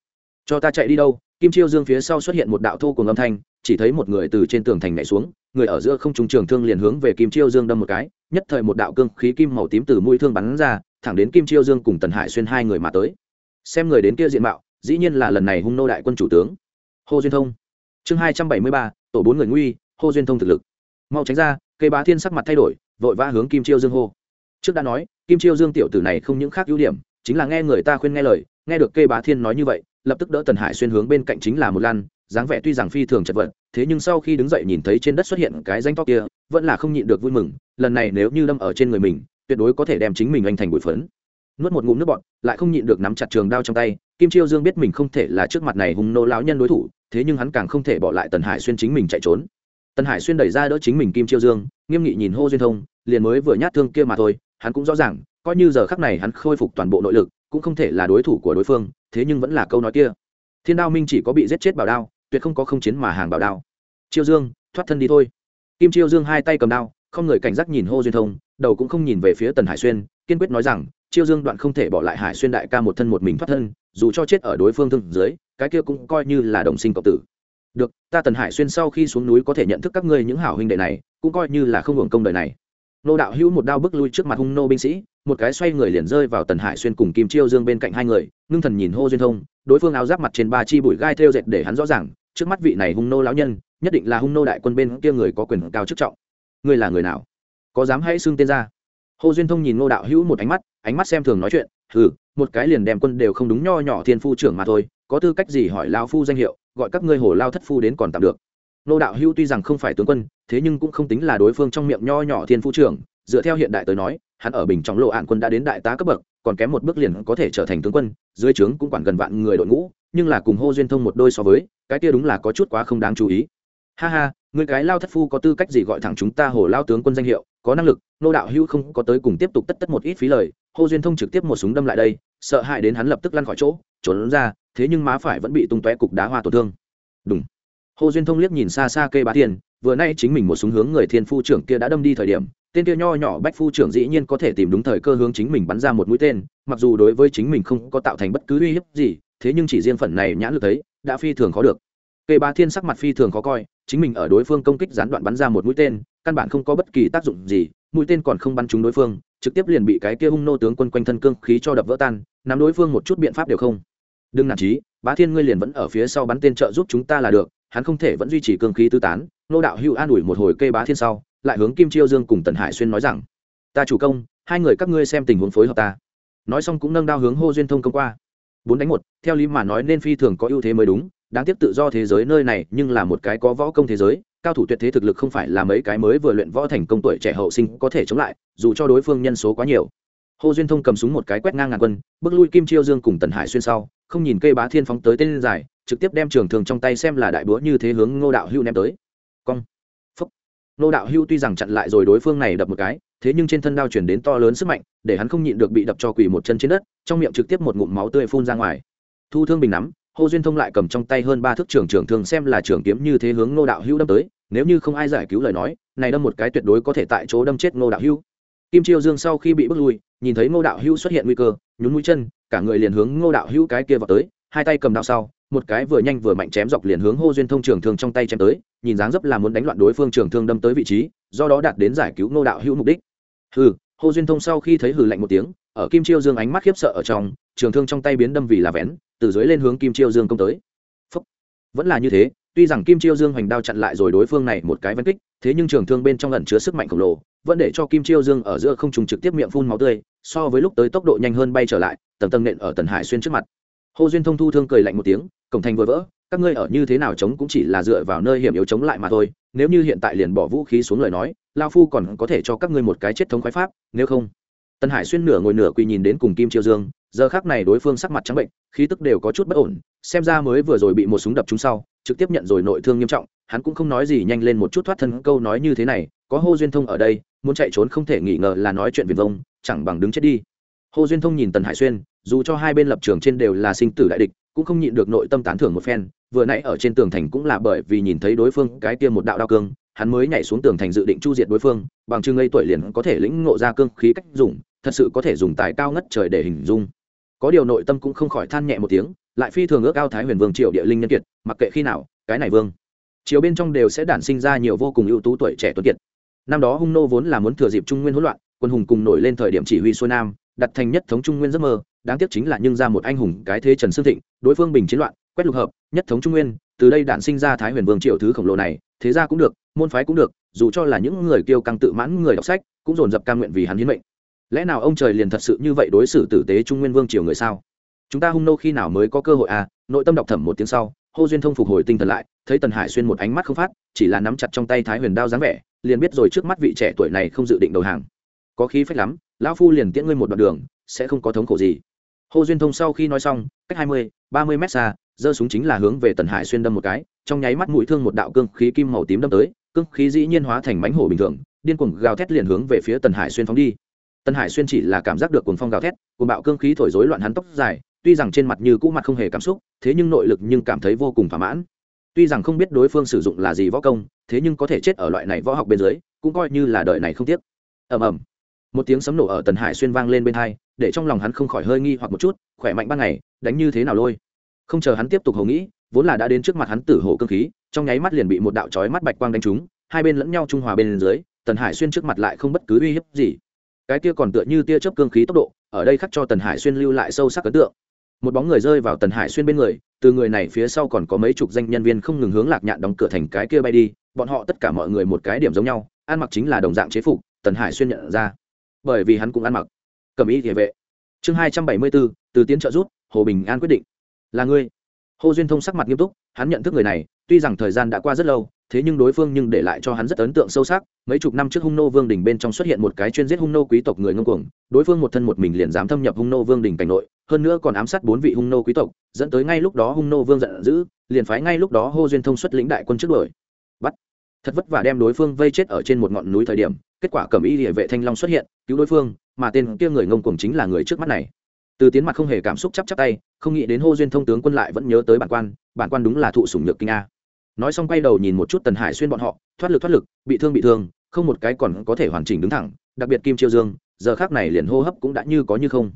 Cho ta chạy đi đâu? Kim chiêu dương phía sau xuất hiện một đạo thô cùng âm thanh chỉ thấy một người từ trên tường thành nhảy xuống người ở giữa không trung trường thương liền hướng về kim chiêu dương đâm một cái, nhất thời một đạo cương khí kim màu tím từ mũi thương bắn ra, thẳng đến kim chiêu dương cùng tần hải xuyên hai người mà tới. Xem người đến kia diện mạo, dĩ nhiên là lần này hung nô đại quân chủ tướng. Hồ duyên thông. Chương hai trăm bảy mươi ba, tổ bốn người nguy Hồ duyên thông thực lực. Mau tránh ra, cây bá thiên sắc mặt thay đổi, vội vã hướng kim chiêu dương hô. Trước đã nói, kim chiêu dương tiểu tử này không những khác ưu điểm, chính là nghe người ta khuyên nghe lời, nghe được cây bá thiên nói như vậy, lập tức đỡ tần hải xuyên hướng bên cạnh chính là một lan dáng vẻ tuy rằng phi thường chật vật, thế nhưng sau khi đứng dậy nhìn thấy trên đất xuất hiện cái danh to kia, vẫn là không nhịn được vui mừng, lần này nếu như đâm ở trên người mình, tuyệt đối có thể đem chính mình anh thành bụi phấn. Nuốt một ngụm nước bọt, lại không nhịn được nắm chặt trường đao trong tay, kim chiêu dương biết mình không thể là trước mặt này hùng nô lão nhân đối thủ, thế nhưng hắn càng không thể bỏ lại tần hải xuyên chính mình chạy trốn. Tần hải xuyên đẩy ra đỡ chính mình kim chiêu dương, nghiêm nghị nhìn hô duyên thông, liền mới vừa nhát thương kia mà thôi, hắn cũng rõ ràng, coi như giờ khắc này hắn khôi phục toàn bộ nội lực, cũng không thể là đối thủ của đối phương, thế nhưng vẫn là câu nói kia. Thiên đao minh chỉ có bị giết chết bảo đao tuyệt không có không chiến mà hàng bảo đao. Chiêu dương, thoát thân đi thôi. Kim chiêu dương hai tay cầm đao, không người cảnh giác nhìn hô duyên thông, đầu cũng không nhìn về phía tần hải xuyên, kiên quyết nói rằng, chiêu dương đoạn không thể bỏ lại hải xuyên đại ca một thân một mình thoát thân, dù cho chết ở đối phương thương dưới, cái kia cũng coi như là đồng sinh cộng tử. Được, ta tần hải xuyên sau khi xuống núi có thể nhận thức các ngươi những hảo huynh đệ này, cũng coi như là không hưởng công đời này. Nô đạo hữu một đao bước lui trước mặt hung nô binh sĩ, một cái xoay người liền rơi vào tần hải xuyên cùng kim chiêu dương bên cạnh hai người, ngưng thần nhìn hô duyên thông, đối phương áo giáp mặt trên ba chi bụi gai theo dệt để hắn rõ ràng trước mắt vị này hung nô lão nhân, nhất định là hung nô đại quân bên kia người có quyền cao chức trọng. Ngươi là người nào? Có dám hãy xưng tên ra? Hồ duyên thông nhìn ngô đạo hữu một ánh mắt ánh mắt xem thường nói chuyện ừ một cái liền đem quân đều không đúng nho nhỏ thiên phu trưởng mà thôi, có tư cách gì hỏi lao phu danh hiệu, gọi các ngươi hồ lao thất phu đến còn tạm được? Ngô đạo hữu tuy rằng không phải tướng quân, thế nhưng cũng không tính là đối phương trong miệng nho nhỏ thiên phu trưởng, dựa theo hiện đại tới nói, hắn ở bình trong lộ hạn quân đã đến đại tá cấp bậc, còn kém một bước liền có thể trở thành tướng quân, dưới trướng cũng quản gần vạn người đội ngũ nhưng là cùng hô duyên thông một đôi so với, cái kia đúng là có chút quá không đáng chú ý. Ha ha, người cái lao thất phu có tư cách gì gọi thẳng chúng ta hồ lao tướng quân danh hiệu, có năng lực, nô đạo hữu không có tới cùng tiếp tục tất tất một ít phí lời, hô duyên thông trực tiếp một súng đâm lại đây, sợ hãi đến hắn lập tức lăn khỏi chỗ, trốn ra, thế nhưng má phải vẫn bị tung tóe cục đá hoa tổn thương. Đúng hô duyên thông liếc nhìn xa xa cây bá thiên vừa nay chính mình một súng hướng người thiên phu trưởng kia đã đâm đi thời điểm, tên kia nho nhỏ bách phu trưởng dĩ nhiên có thể tìm đúng thời cơ hướng chính mình bắn ra một mũi tên, mặc dù đối với chính mình không có tạo thành bất cứ uy hiếp gì thế nhưng chỉ riêng phần này nhãn lực thấy, đã phi thường khó được. Cây bá thiên sắc mặt phi thường khó coi, chính mình ở đối phương công kích gián đoạn bắn ra một mũi tên, căn bản không có bất kỳ tác dụng gì, mũi tên còn không bắn trúng đối phương, trực tiếp liền bị cái kia hung nô tướng quân quanh thân cương khí cho đập vỡ tan, nắm đối phương một chút biện pháp đều không. Đừng nản trí bá thiên ngươi liền vẫn ở phía sau bắn tên trợ giúp chúng ta là được, hắn không thể vẫn duy trì cương khí tư tán, nô đạo hữu an ủi một hồi cây bá thiên sau, lại hướng kim chiêu dương cùng tần hải xuyên nói rằng, ta chủ công, hai người các ngươi xem tình huống phối hợp ta. Nói xong cũng nâng đao hướng hô duyên thông công qua bốn đánh một, theo lý mà nói nên phi thường có ưu thế mới đúng, đáng tiếc tự do thế giới nơi này nhưng là một cái có võ công thế giới, cao thủ tuyệt thế thực lực không phải là mấy cái mới vừa luyện võ thành công tuổi trẻ hậu sinh có thể chống lại, dù cho đối phương nhân số quá nhiều. Hồ duyên thông cầm súng một cái quét ngang ngàn quân, bước lui kim chiêu dương cùng tần hải xuyên sau, không nhìn cây bá thiên phóng tới tên dài, trực tiếp đem trường thường trong tay xem là đại búa như thế hướng ngô đạo hưu ném tới. Cong. Phúc ngô đạo hưu tuy rằng chặn lại rồi đối phương này đập một cái thế nhưng trên thân đao chuyển đến to lớn sức mạnh, để hắn không nhịn được bị đập cho quỳ một chân trên đất, trong miệng trực tiếp một ngụm máu tươi phun ra ngoài. Thu thương bình nắm, hồ duyên thông lại cầm trong tay hơn ba thước trường trường thường xem là trường kiếm như thế hướng ngô đạo hưu đâm tới, nếu như không ai giải cứu lời nói, này đâm một cái tuyệt đối có thể tại chỗ đâm chết ngô đạo hưu kim chiêu dương sau khi bị bước lui, nhìn thấy ngô đạo hưu xuất hiện nguy cơ, nhún mũi chân, cả người liền hướng ngô đạo hưu cái kia vào tới, hai tay cầm đạo sau, một cái vừa nhanh vừa mạnh chém dọc liền hướng hô duyên thông trường thương trong tay chém tới, nhìn dáng dấp là muốn đánh loạn đối phương trường thương đâm tới vị trí, do đó đạt đến giải cứu ngô đạo hưu mục đích hừ hô duyên thông sau khi thấy hừ lạnh một tiếng, ở kim chiêu dương ánh mắt khiếp sợ ở trong, trường thương trong tay biến đâm vì là vén, từ dưới lên hướng kim chiêu dương công tới Phúc. vẫn là như thế, tuy rằng kim chiêu dương hoành đao chặn lại rồi đối phương này một cái vén kích, thế nhưng trường thương bên trong ẩn chứa sức mạnh khổng lồ, vẫn để cho kim chiêu dương ở giữa không trùng trực tiếp miệng phun máu tươi, so với lúc tới tốc độ nhanh hơn bay trở lại, tầng tầng nện ở tần hải xuyên trước mặt hồ duyên thông thu thương cười lạnh một tiếng, cổng thành vừa vỡ các ngươi ở như thế nào chống cũng chỉ là dựa vào nơi hiểm yếu chống lại mà thôi, nếu như hiện tại liền bỏ vũ khí xuống lời nói, lao phu còn có thể cho các ngươi một cái chết thống khoái pháp, nếu không. Tân hải xuyên nửa ngồi nửa quỳ nhìn đến cùng kim chiêu dương, giờ khác này đối phương sắc mặt trắng bệnh, khí tức đều có chút bất ổn, xem ra mới vừa rồi bị một súng đập trúng sau, trực tiếp nhận rồi nội thương nghiêm trọng, hắn cũng không nói gì nhanh lên một chút thoát thân, câu nói như thế này, có hô duyên thông ở đây, muốn chạy trốn không thể nghỉ ngờ là nói chuyện viền vông, chẳng bằng đứng chết đi hồ duyên thông nhìn tần hải xuyên, dù cho hai bên lập trường trên đều là sinh tử đại địch, cũng không nhịn được nội tâm tán thưởng một phen, vừa nãy ở trên tường thành cũng là bởi vì nhìn thấy đối phương cái kia một đạo đao cương, hắn mới nhảy xuống tường thành dự định chu diệt đối phương, bằng chừng ngây tuổi liền có thể lĩnh ngộ ra cương khí cách dùng, thật sự có thể dùng tài cao ngất trời để hình dung. Có điều nội tâm cũng không khỏi than nhẹ một tiếng, lại phi thường ước ao thái huyền vương triều địa linh nhân kiệt, mặc kệ khi nào, cái này vương. Triều bên trong đều sẽ đản sinh ra nhiều vô cùng ưu tú tuổi trẻ tuấn kiệt. Năm đó hung nô vốn là muốn thừa dịp trung nguyên hỗn loạn, quân hùng cùng nổi lên thời điểm chỉ huy xuôi nam đặt thành nhất thống trung nguyên giấc mơ, đáng tiếc chính là nhưng ra một anh hùng cái thế trần sương thịnh, đối phương bình chiến loạn, quét lục hợp, nhất thống trung nguyên, từ đây đản sinh ra thái huyền vương triệu thứ khổng lồ này, thế ra cũng được, môn phái cũng được, dù cho là những người kiêu căng tự mãn người đọc sách, cũng dồn dập ca nguyện vì hắn hiến mệnh. Lẽ nào ông trời liền thật sự như vậy đối xử tử tế trung nguyên vương triều người sao? Chúng ta hung nô khi nào mới có cơ hội à? Nội tâm đọc thẩm một tiếng sau, hô duyên thông phục hồi tinh thần lại, thấy tần hải xuyên một ánh mắt không phát, chỉ là nắm chặt trong tay thái huyền đao dáng vẻ, liền biết rồi trước mắt vị trẻ tuổi này không dự định đầu hàng. Có khí phách lắm lão phu liền tiễn ngươi một đoạn đường, sẽ không có thống khổ gì. Hồ duyên thông sau khi nói xong, cách hai mươi, ba mươi mét xa, giơ súng chính là hướng về tần hải xuyên đâm một cái, trong nháy mắt mũi thương một đạo cương khí kim màu tím đâm tới, cương khí dĩ nhiên hóa thành mánh hổ bình thường, điên cuồng gào thét liền hướng về phía tần hải xuyên phóng đi. Tần hải xuyên chỉ là cảm giác được cuồng phong gào thét, cuồng bạo cương khí thổi rối loạn hắn tóc dài, tuy rằng trên mặt như cũ mặt không hề cảm xúc, thế nhưng nội lực nhưng cảm thấy vô cùng thỏa mãn. Tuy rằng không biết đối phương sử dụng là gì võ công, thế nhưng có thể chết ở loại này võ học bên dưới, cũng coi như là đời này không tiếc. Ầm ầm một tiếng sấm nổ ở tần hải xuyên vang lên bên hai, để trong lòng hắn không khỏi hơi nghi hoặc một chút, khỏe mạnh ban ngày, đánh như thế nào lôi? Không chờ hắn tiếp tục hầu nghĩ, vốn là đã đến trước mặt hắn tử hổ cơ khí, trong nháy mắt liền bị một đạo chói mắt bạch quang đánh trúng, hai bên lẫn nhau trung hòa bên dưới, tần hải xuyên trước mặt lại không bất cứ uy hiếp gì. Cái kia còn tựa như tia chớp cương khí tốc độ, ở đây khắc cho tần hải xuyên lưu lại sâu sắc ấn tượng. Một bóng người rơi vào tần hải xuyên bên người, từ người này phía sau còn có mấy chục danh nhân viên không ngừng hướng lạc nhạn đóng cửa thành cái kia bay đi, bọn họ tất cả mọi người một cái điểm giống nhau, ăn mặc chính là đồng dạng chế phục, tần hải xuyên nhận ra bởi vì hắn cũng ăn mặc. Cầm ý địa vệ. Chương hai trăm bảy mươi bốn từ tiến trợ rút hồ bình an quyết định. Là ngươi. Hồ duyên thông sắc mặt nghiêm túc, hắn nhận thức người này, tuy rằng thời gian đã qua rất lâu, thế nhưng đối phương nhưng để lại cho hắn rất ấn tượng sâu sắc. Mấy chục năm trước hung nô vương đình bên trong xuất hiện một cái chuyên giết hung nô quý tộc người ngông cuồng, đối phương một thân một mình liền dám thâm nhập hung nô vương đình cảnh nội, hơn nữa còn ám sát bốn vị hung nô quý tộc, dẫn tới ngay lúc đó hung nô vương giận dữ, liền phái ngay lúc đó hô duyên thông xuất lĩnh đại quân trước đuổi. Bắt. Thật vất vả đem đối phương vây chết ở trên một ngọn núi thời điểm kết quả cầm y địa vệ thanh long xuất hiện, cứu đối phương, mà tên kia người ngông cuồng chính là người trước mắt này. Từ tiến mặt không hề cảm xúc chắp chắp tay, không nghĩ đến hô duyên thông tướng quân lại vẫn nhớ tới bản quan bản quan đúng là thụ sủng nhược kinh a. Nói xong quay đầu nhìn một chút tần hải xuyên bọn họ, thoát lực thoát lực, bị thương bị thương, không một cái còn có thể hoàn chỉnh đứng thẳng, đặc biệt kim chiêu dương, giờ khác này liền hô hấp cũng đã như có như không.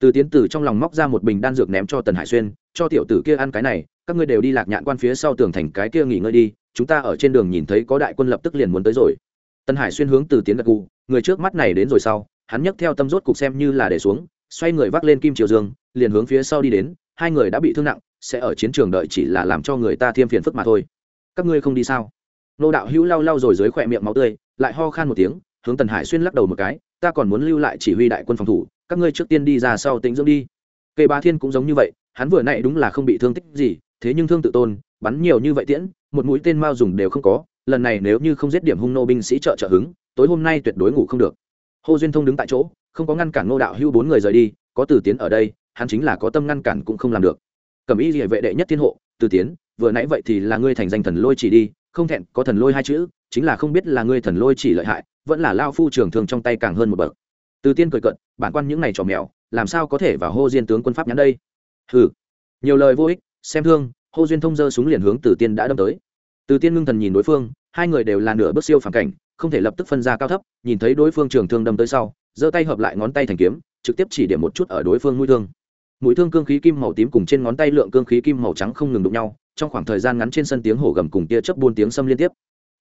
Từ tiến từ trong lòng móc ra một bình đan dược ném cho tần hải xuyên, cho tiểu tử kia ăn cái này, các ngươi đều đi lạc nhạn quan phía sau tường thành cái kia nghỉ ngơi đi, chúng ta ở trên đường nhìn thấy có đại quân lập tức liền muốn tới rồi. Tân hải xuyên hướng từ tiến gật gù, người trước mắt này đến rồi sau, hắn nhấc theo tâm rốt cục xem như là để xuống, xoay người vác lên kim triều dương, liền hướng phía sau đi đến, hai người đã bị thương nặng, sẽ ở chiến trường đợi chỉ là làm cho người ta thêm phiền phức mà thôi. Các ngươi không đi sao? Nô đạo hữu lau lau rồi dưới khỏe miệng máu tươi, lại ho khan một tiếng, hướng tần hải xuyên lắc đầu một cái, ta còn muốn lưu lại chỉ huy đại quân phòng thủ, các ngươi trước tiên đi ra sau tính dưỡng đi. Cây ba thiên cũng giống như vậy, hắn vừa nãy đúng là không bị thương tích gì, thế nhưng thương tự tôn, bắn nhiều như vậy tiễn, một mũi tên mao dùng đều không có lần này nếu như không giết điểm hung nô binh sĩ trợ trợ hứng, tối hôm nay tuyệt đối ngủ không được. Hồ duyên thông đứng tại chỗ, không có ngăn cản ngô đạo hưu bốn người rời đi, có từ tiến ở đây, hắn chính là có tâm ngăn cản cũng không làm được. Cầm ý địa vệ đệ nhất thiên hộ, từ tiến, vừa nãy vậy thì là ngươi thành danh thần lôi chỉ đi, không thẹn, có thần lôi hai chữ, chính là không biết là ngươi thần lôi chỉ lợi hại, vẫn là lao phu trường thường trong tay càng hơn một bậc. Từ tiên cười cận bản quan những này trò mèo, làm sao có thể vào hô diên tướng quân pháp nhắn đây? Hừ. Nhiều lời vô ích, xem thương hô duyên thông dơ súng liền hướng từ tiên đã đâm tới từ tiên ngưng thần nhìn đối phương, hai người đều là nửa bước siêu phản cảnh, không thể lập tức phân ra cao thấp, nhìn thấy đối phương trường thương đâm tới sau, giơ tay hợp lại ngón tay thành kiếm, trực tiếp chỉ điểm một chút ở đối phương mũi thương. Mũi thương cương khí kim màu tím cùng trên ngón tay lượng cương khí kim màu trắng không ngừng đụng nhau, trong khoảng thời gian ngắn trên sân tiếng hổ gầm cùng tia chớp buôn tiếng xâm liên tiếp.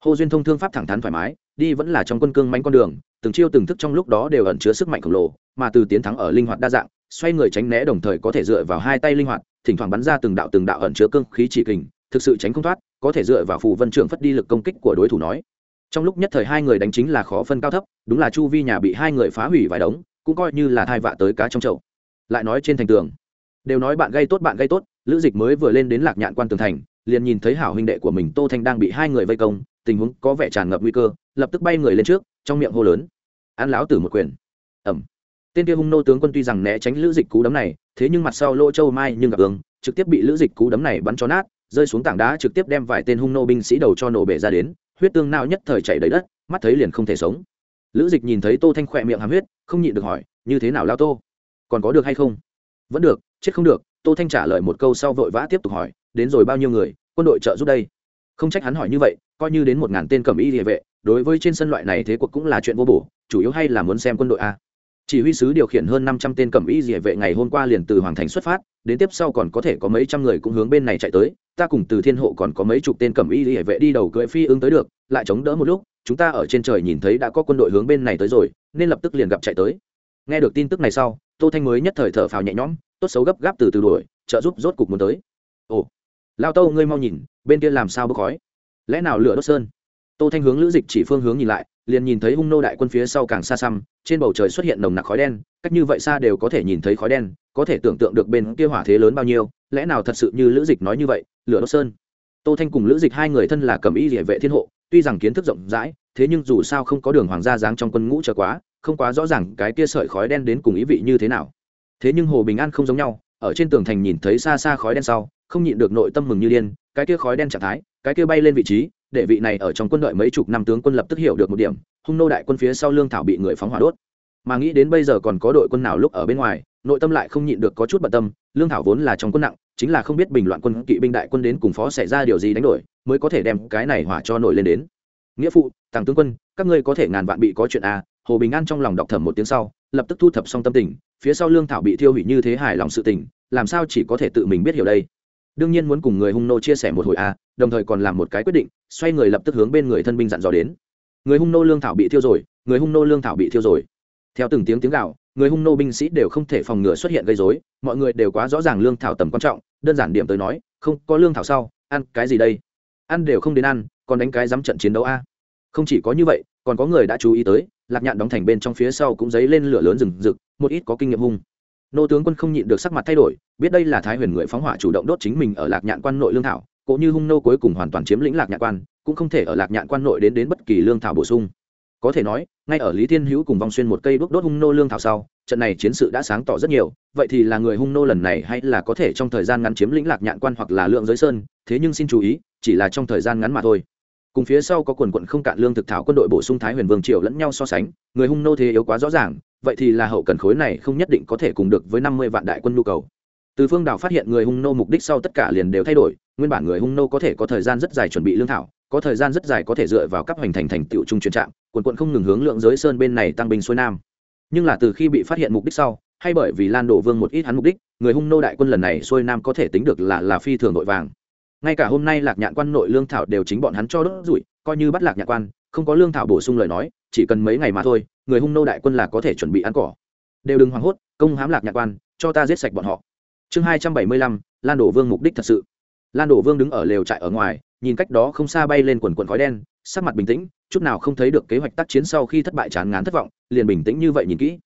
Hồ duyên thông thương pháp thẳng thắn thoải mái, đi vẫn là trong quân cương mánh con đường, từng chiêu từng thức trong lúc đó đều ẩn chứa sức mạnh khổng lồ, mà từ tiến thắng ở linh hoạt đa dạng, xoay người tránh né đồng thời có thể dựa vào hai tay linh hoạt, thỉnh thoảng bắn ra từng đạo từng đạo ẩn chứa cương khí chỉ kình, thực sự tránh không thoát có thể dựa vào phù vân trưởng phất đi lực công kích của đối thủ nói. Trong lúc nhất thời hai người đánh chính là khó phân cao thấp, đúng là chu vi nhà bị hai người phá hủy vài đống, cũng coi như là thai vạ tới cá trong chậu. Lại nói trên thành tường, đều nói bạn gây tốt bạn gây tốt, lữ dịch mới vừa lên đến lạc nhạn quan tường thành, liền nhìn thấy hảo huynh đệ của mình tô thanh đang bị hai người vây công, tình huống có vẻ tràn ngập nguy cơ, lập tức bay người lên trước, trong miệng hô lớn ăn lão tử một quyền. Ẩm tên kia hung nô tướng quân tuy rằng né tránh lữ dịch cú đấm này, thế nhưng mặt sau lỗ châu mai nhưng gặp ứng trực tiếp bị lữ dịch cú đấm này bắn cho nát rơi xuống tảng đá trực tiếp đem vài tên hung nô binh sĩ đầu cho nổ bể ra đến, huyết tương nao nhất thời chảy đầy đất, mắt thấy liền không thể sống. Lữ dịch nhìn thấy tô thanh khỏe miệng hàm huyết, không nhịn được hỏi, như thế nào lao tô? Còn có được hay không? Vẫn được, chết không được. Tô thanh trả lời một câu sau vội vã tiếp tục hỏi, đến rồi bao nhiêu người, quân đội trợ giúp đây? Không trách hắn hỏi như vậy, coi như đến một ngàn tên cầm y địa vệ, đối với trên sân loại này thế cuộc cũng là chuyện vô bổ, chủ yếu hay là muốn xem quân đội a chỉ huy sứ điều khiển hơn năm trăm tên cẩm y địa vệ ngày hôm qua liền từ hoàng thành xuất phát, đến tiếp sau còn có thể có mấy trăm người cũng hướng bên này chạy tới, ta cùng từ thiên hộ còn có mấy chục tên cẩm y địa vệ đi đầu cưỡi phi ứng tới được, lại chống đỡ một lúc, chúng ta ở trên trời nhìn thấy đã có quân đội hướng bên này tới rồi, nên lập tức liền gặp chạy tới. Nghe được tin tức này sau, tô thanh mới nhất thời thở phào nhẹ nhõm, tốt xấu gấp gáp từ từ đuổi, trợ giúp rốt cục muốn tới. Ồ, lao tâu ngươi mau nhìn, bên kia làm sao bốc khói? Lẽ nào lửa đốt sơn? Tô thanh hướng lữ dịch chỉ phương hướng nhìn lại liền nhìn thấy hung nô đại quân phía sau càng xa xăm, trên bầu trời xuất hiện nồng nặc khói đen, cách như vậy xa đều có thể nhìn thấy khói đen, có thể tưởng tượng được bên kia hỏa thế lớn bao nhiêu, lẽ nào thật sự như lữ dịch nói như vậy, lửa đốt sơn. Tô thanh cùng lữ dịch hai người thân là cầm y địa vệ thiên hộ, tuy rằng kiến thức rộng rãi, thế nhưng dù sao không có đường hoàng gia dáng trong quân ngũ chờ quá, không quá rõ ràng cái kia sợi khói đen đến cùng ý vị như thế nào. Thế nhưng hồ bình an không giống nhau, ở trên tường thành nhìn thấy xa xa khói đen sau, không nhịn được nội tâm mừng như điên, cái kia khói đen trạng thái cái kia bay lên vị trí, để vị này ở trong quân đội mấy chục năm tướng quân lập tức hiểu được một điểm, hung nô đại quân phía sau lương thảo bị người phóng hỏa đốt. Mà nghĩ đến bây giờ còn có đội quân nào lúc ở bên ngoài, nội tâm lại không nhịn được có chút bận tâm, lương thảo vốn là trong quân nặng, chính là không biết bình loạn quân, kỵ binh đại quân đến cùng phó xảy ra điều gì đánh đổi, mới có thể đem cái này hỏa cho nổi lên đến. Nghĩa phụ, tàng tướng quân, các ngươi có thể ngàn vạn bị có chuyện à hồ bình an trong lòng đọc thầm một tiếng sau, lập tức thu thập xong tâm tình, phía sau lương thảo bị thiêu hủy như thế hài lòng sự tình, làm sao chỉ có thể tự mình biết hiểu đây? Đương nhiên muốn cùng người hung nô chia sẻ một hồi à đồng thời còn làm một cái quyết định, xoay người lập tức hướng bên người thân binh dặn dò đến. Người hung nô lương thảo bị thiêu rồi, người hung nô lương thảo bị thiêu rồi. Theo từng tiếng tiếng gạo người hung nô binh sĩ đều không thể phòng ngừa xuất hiện gây dối mọi người đều quá rõ ràng lương thảo tầm quan trọng, đơn giản điểm tới nói, không có lương thảo sau, ăn cái gì đây? Ăn đều không đến ăn, còn đánh cái dám trận chiến đấu a? Không chỉ có như vậy, còn có người đã chú ý tới, lạc nhạn đóng thành bên trong phía sau cũng dấy lên lửa lớn rừng rực, một ít có kinh nghiệm hung. Nô tướng quân không nhịn được sắc mặt thay đổi, biết đây là thái huyền người phóng hỏa chủ động đốt chính mình ở lạc nhạn quan nội lương thảo cũng như hung nô cuối cùng hoàn toàn chiếm lĩnh lạc nhạn quan, cũng không thể ở lạc nhạn quan nội đến đến bất kỳ lương thảo bổ sung. Có thể nói, ngay ở lý thiên hữu cùng vong xuyên một cây đốt đốt hung nô lương thảo sau, trận này chiến sự đã sáng tỏ rất nhiều, vậy thì là người hung nô lần này hay là có thể trong thời gian ngắn chiếm lĩnh lạc nhạn quan hoặc là lượng giới sơn, thế nhưng xin chú ý, chỉ là trong thời gian ngắn mà thôi. Cùng phía sau có quần quận không cạn lương thực thảo quân đội bổ sung thái huyền vương triều lẫn nhau so sánh, người hung nô thế yếu quá rõ ràng, vậy thì là hậu cần khối này không nhất định có thể cùng được với năm mươi vạn đại quân nhu cầu từ phương đảo phát hiện người hung nô mục đích sau tất cả liền đều thay đổi, nguyên bản người hung nô có thể có thời gian rất dài chuẩn bị lương thảo, có thời gian rất dài có thể dựa vào các hoành thành thành tựu trung truyền trạm, quần quận không ngừng hướng lượng giới sơn bên này tăng binh xuôi nam. Nhưng là từ khi bị phát hiện mục đích sau, hay bởi vì lan đổ vương một ít hắn mục đích, người hung nô đại quân lần này xuôi nam có thể tính được là là phi thường nội vàng. Ngay cả hôm nay lạc nhạn quan nội lương thảo đều chính bọn hắn cho đốt rủi, coi như bắt lạc nhạn quan, không có lương thảo bổ sung lời nói, chỉ cần mấy ngày mà thôi, người hung nô đại quân là có thể chuẩn bị ăn cỏ. Đều đừng hoảng hốt, công hám lạc nhạn quan, cho ta giết sạch bọn họ chương hai trăm bảy mươi lăm, lan đổ vương mục đích thật sự. Lan đổ vương đứng ở lều trại ở ngoài, nhìn cách đó không xa bay lên quần quần khói đen, sắc mặt bình tĩnh, chút nào không thấy được kế hoạch tác chiến sau khi thất bại chán ngán thất vọng, liền bình tĩnh như vậy nhìn kỹ.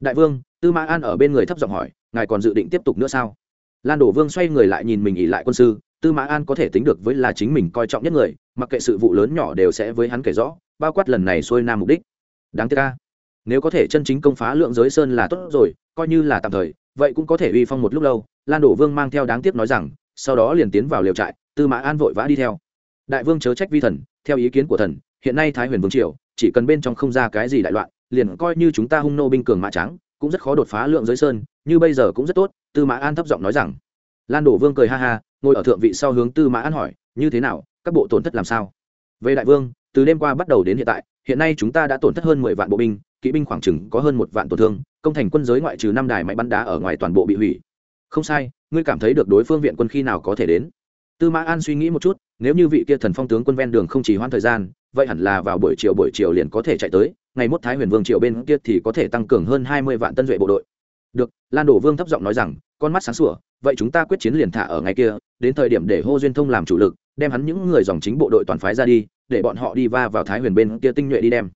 Đại vương, tư mã an ở bên người thấp giọng hỏi, ngài còn dự định tiếp tục nữa sao? Lan đổ vương xoay người lại nhìn mình ỉ lại quân sư, tư mã an có thể tính được với là chính mình coi trọng nhất người, mặc kệ sự vụ lớn nhỏ đều sẽ với hắn kể rõ, bao quát lần này xuôi nam mục đích. Đáng tiếc ca nếu có thể chân chính công phá lượng giới sơn là tốt rồi, coi như là tạm thời vậy cũng có thể uy phong một lúc lâu, lan đổ vương mang theo đáng tiếc nói rằng, sau đó liền tiến vào liều trại, tư mã an vội vã đi theo. Đại vương chớ trách vi thần, theo ý kiến của thần, hiện nay thái huyền vương triều, chỉ cần bên trong không ra cái gì đại loạn, liền coi như chúng ta hung nô binh cường mã trắng, cũng rất khó đột phá lượng giới sơn, như bây giờ cũng rất tốt, tư mã an thấp giọng nói rằng. Lan đổ vương cười ha ha, ngồi ở thượng vị sau hướng tư mã an hỏi, như thế nào, các bộ tổn thất làm sao? Về đại vương, từ đêm qua bắt đầu đến hiện tại, hiện nay chúng ta đã tổn thất hơn mười vạn bộ binh kỵ binh khoảng chừng có hơn một vạn tổn thương, công thành quân giới ngoại trừ năm đài máy bắn đá ở ngoài toàn bộ bị hủy. Không sai, ngươi cảm thấy được đối phương viện quân khi nào có thể đến. Tư mã an suy nghĩ một chút, nếu như vị kia thần phong tướng quân ven đường không chỉ hoãn thời gian, vậy hẳn là vào buổi chiều buổi chiều liền có thể chạy tới, ngày mốt thái huyền vương triều bên kia thì có thể tăng cường hơn hai mươi vạn tân duệ bộ đội. Được, lan đổ vương thấp giọng nói rằng, con mắt sáng sủa, vậy chúng ta quyết chiến liền thả ở ngày kia, đến thời điểm để hô duyên thông làm chủ lực, đem hắn những người dòng chính bộ đội toàn phái ra đi, để bọn họ đi va vào thái huyền bên kia tinh nhuệ đi đem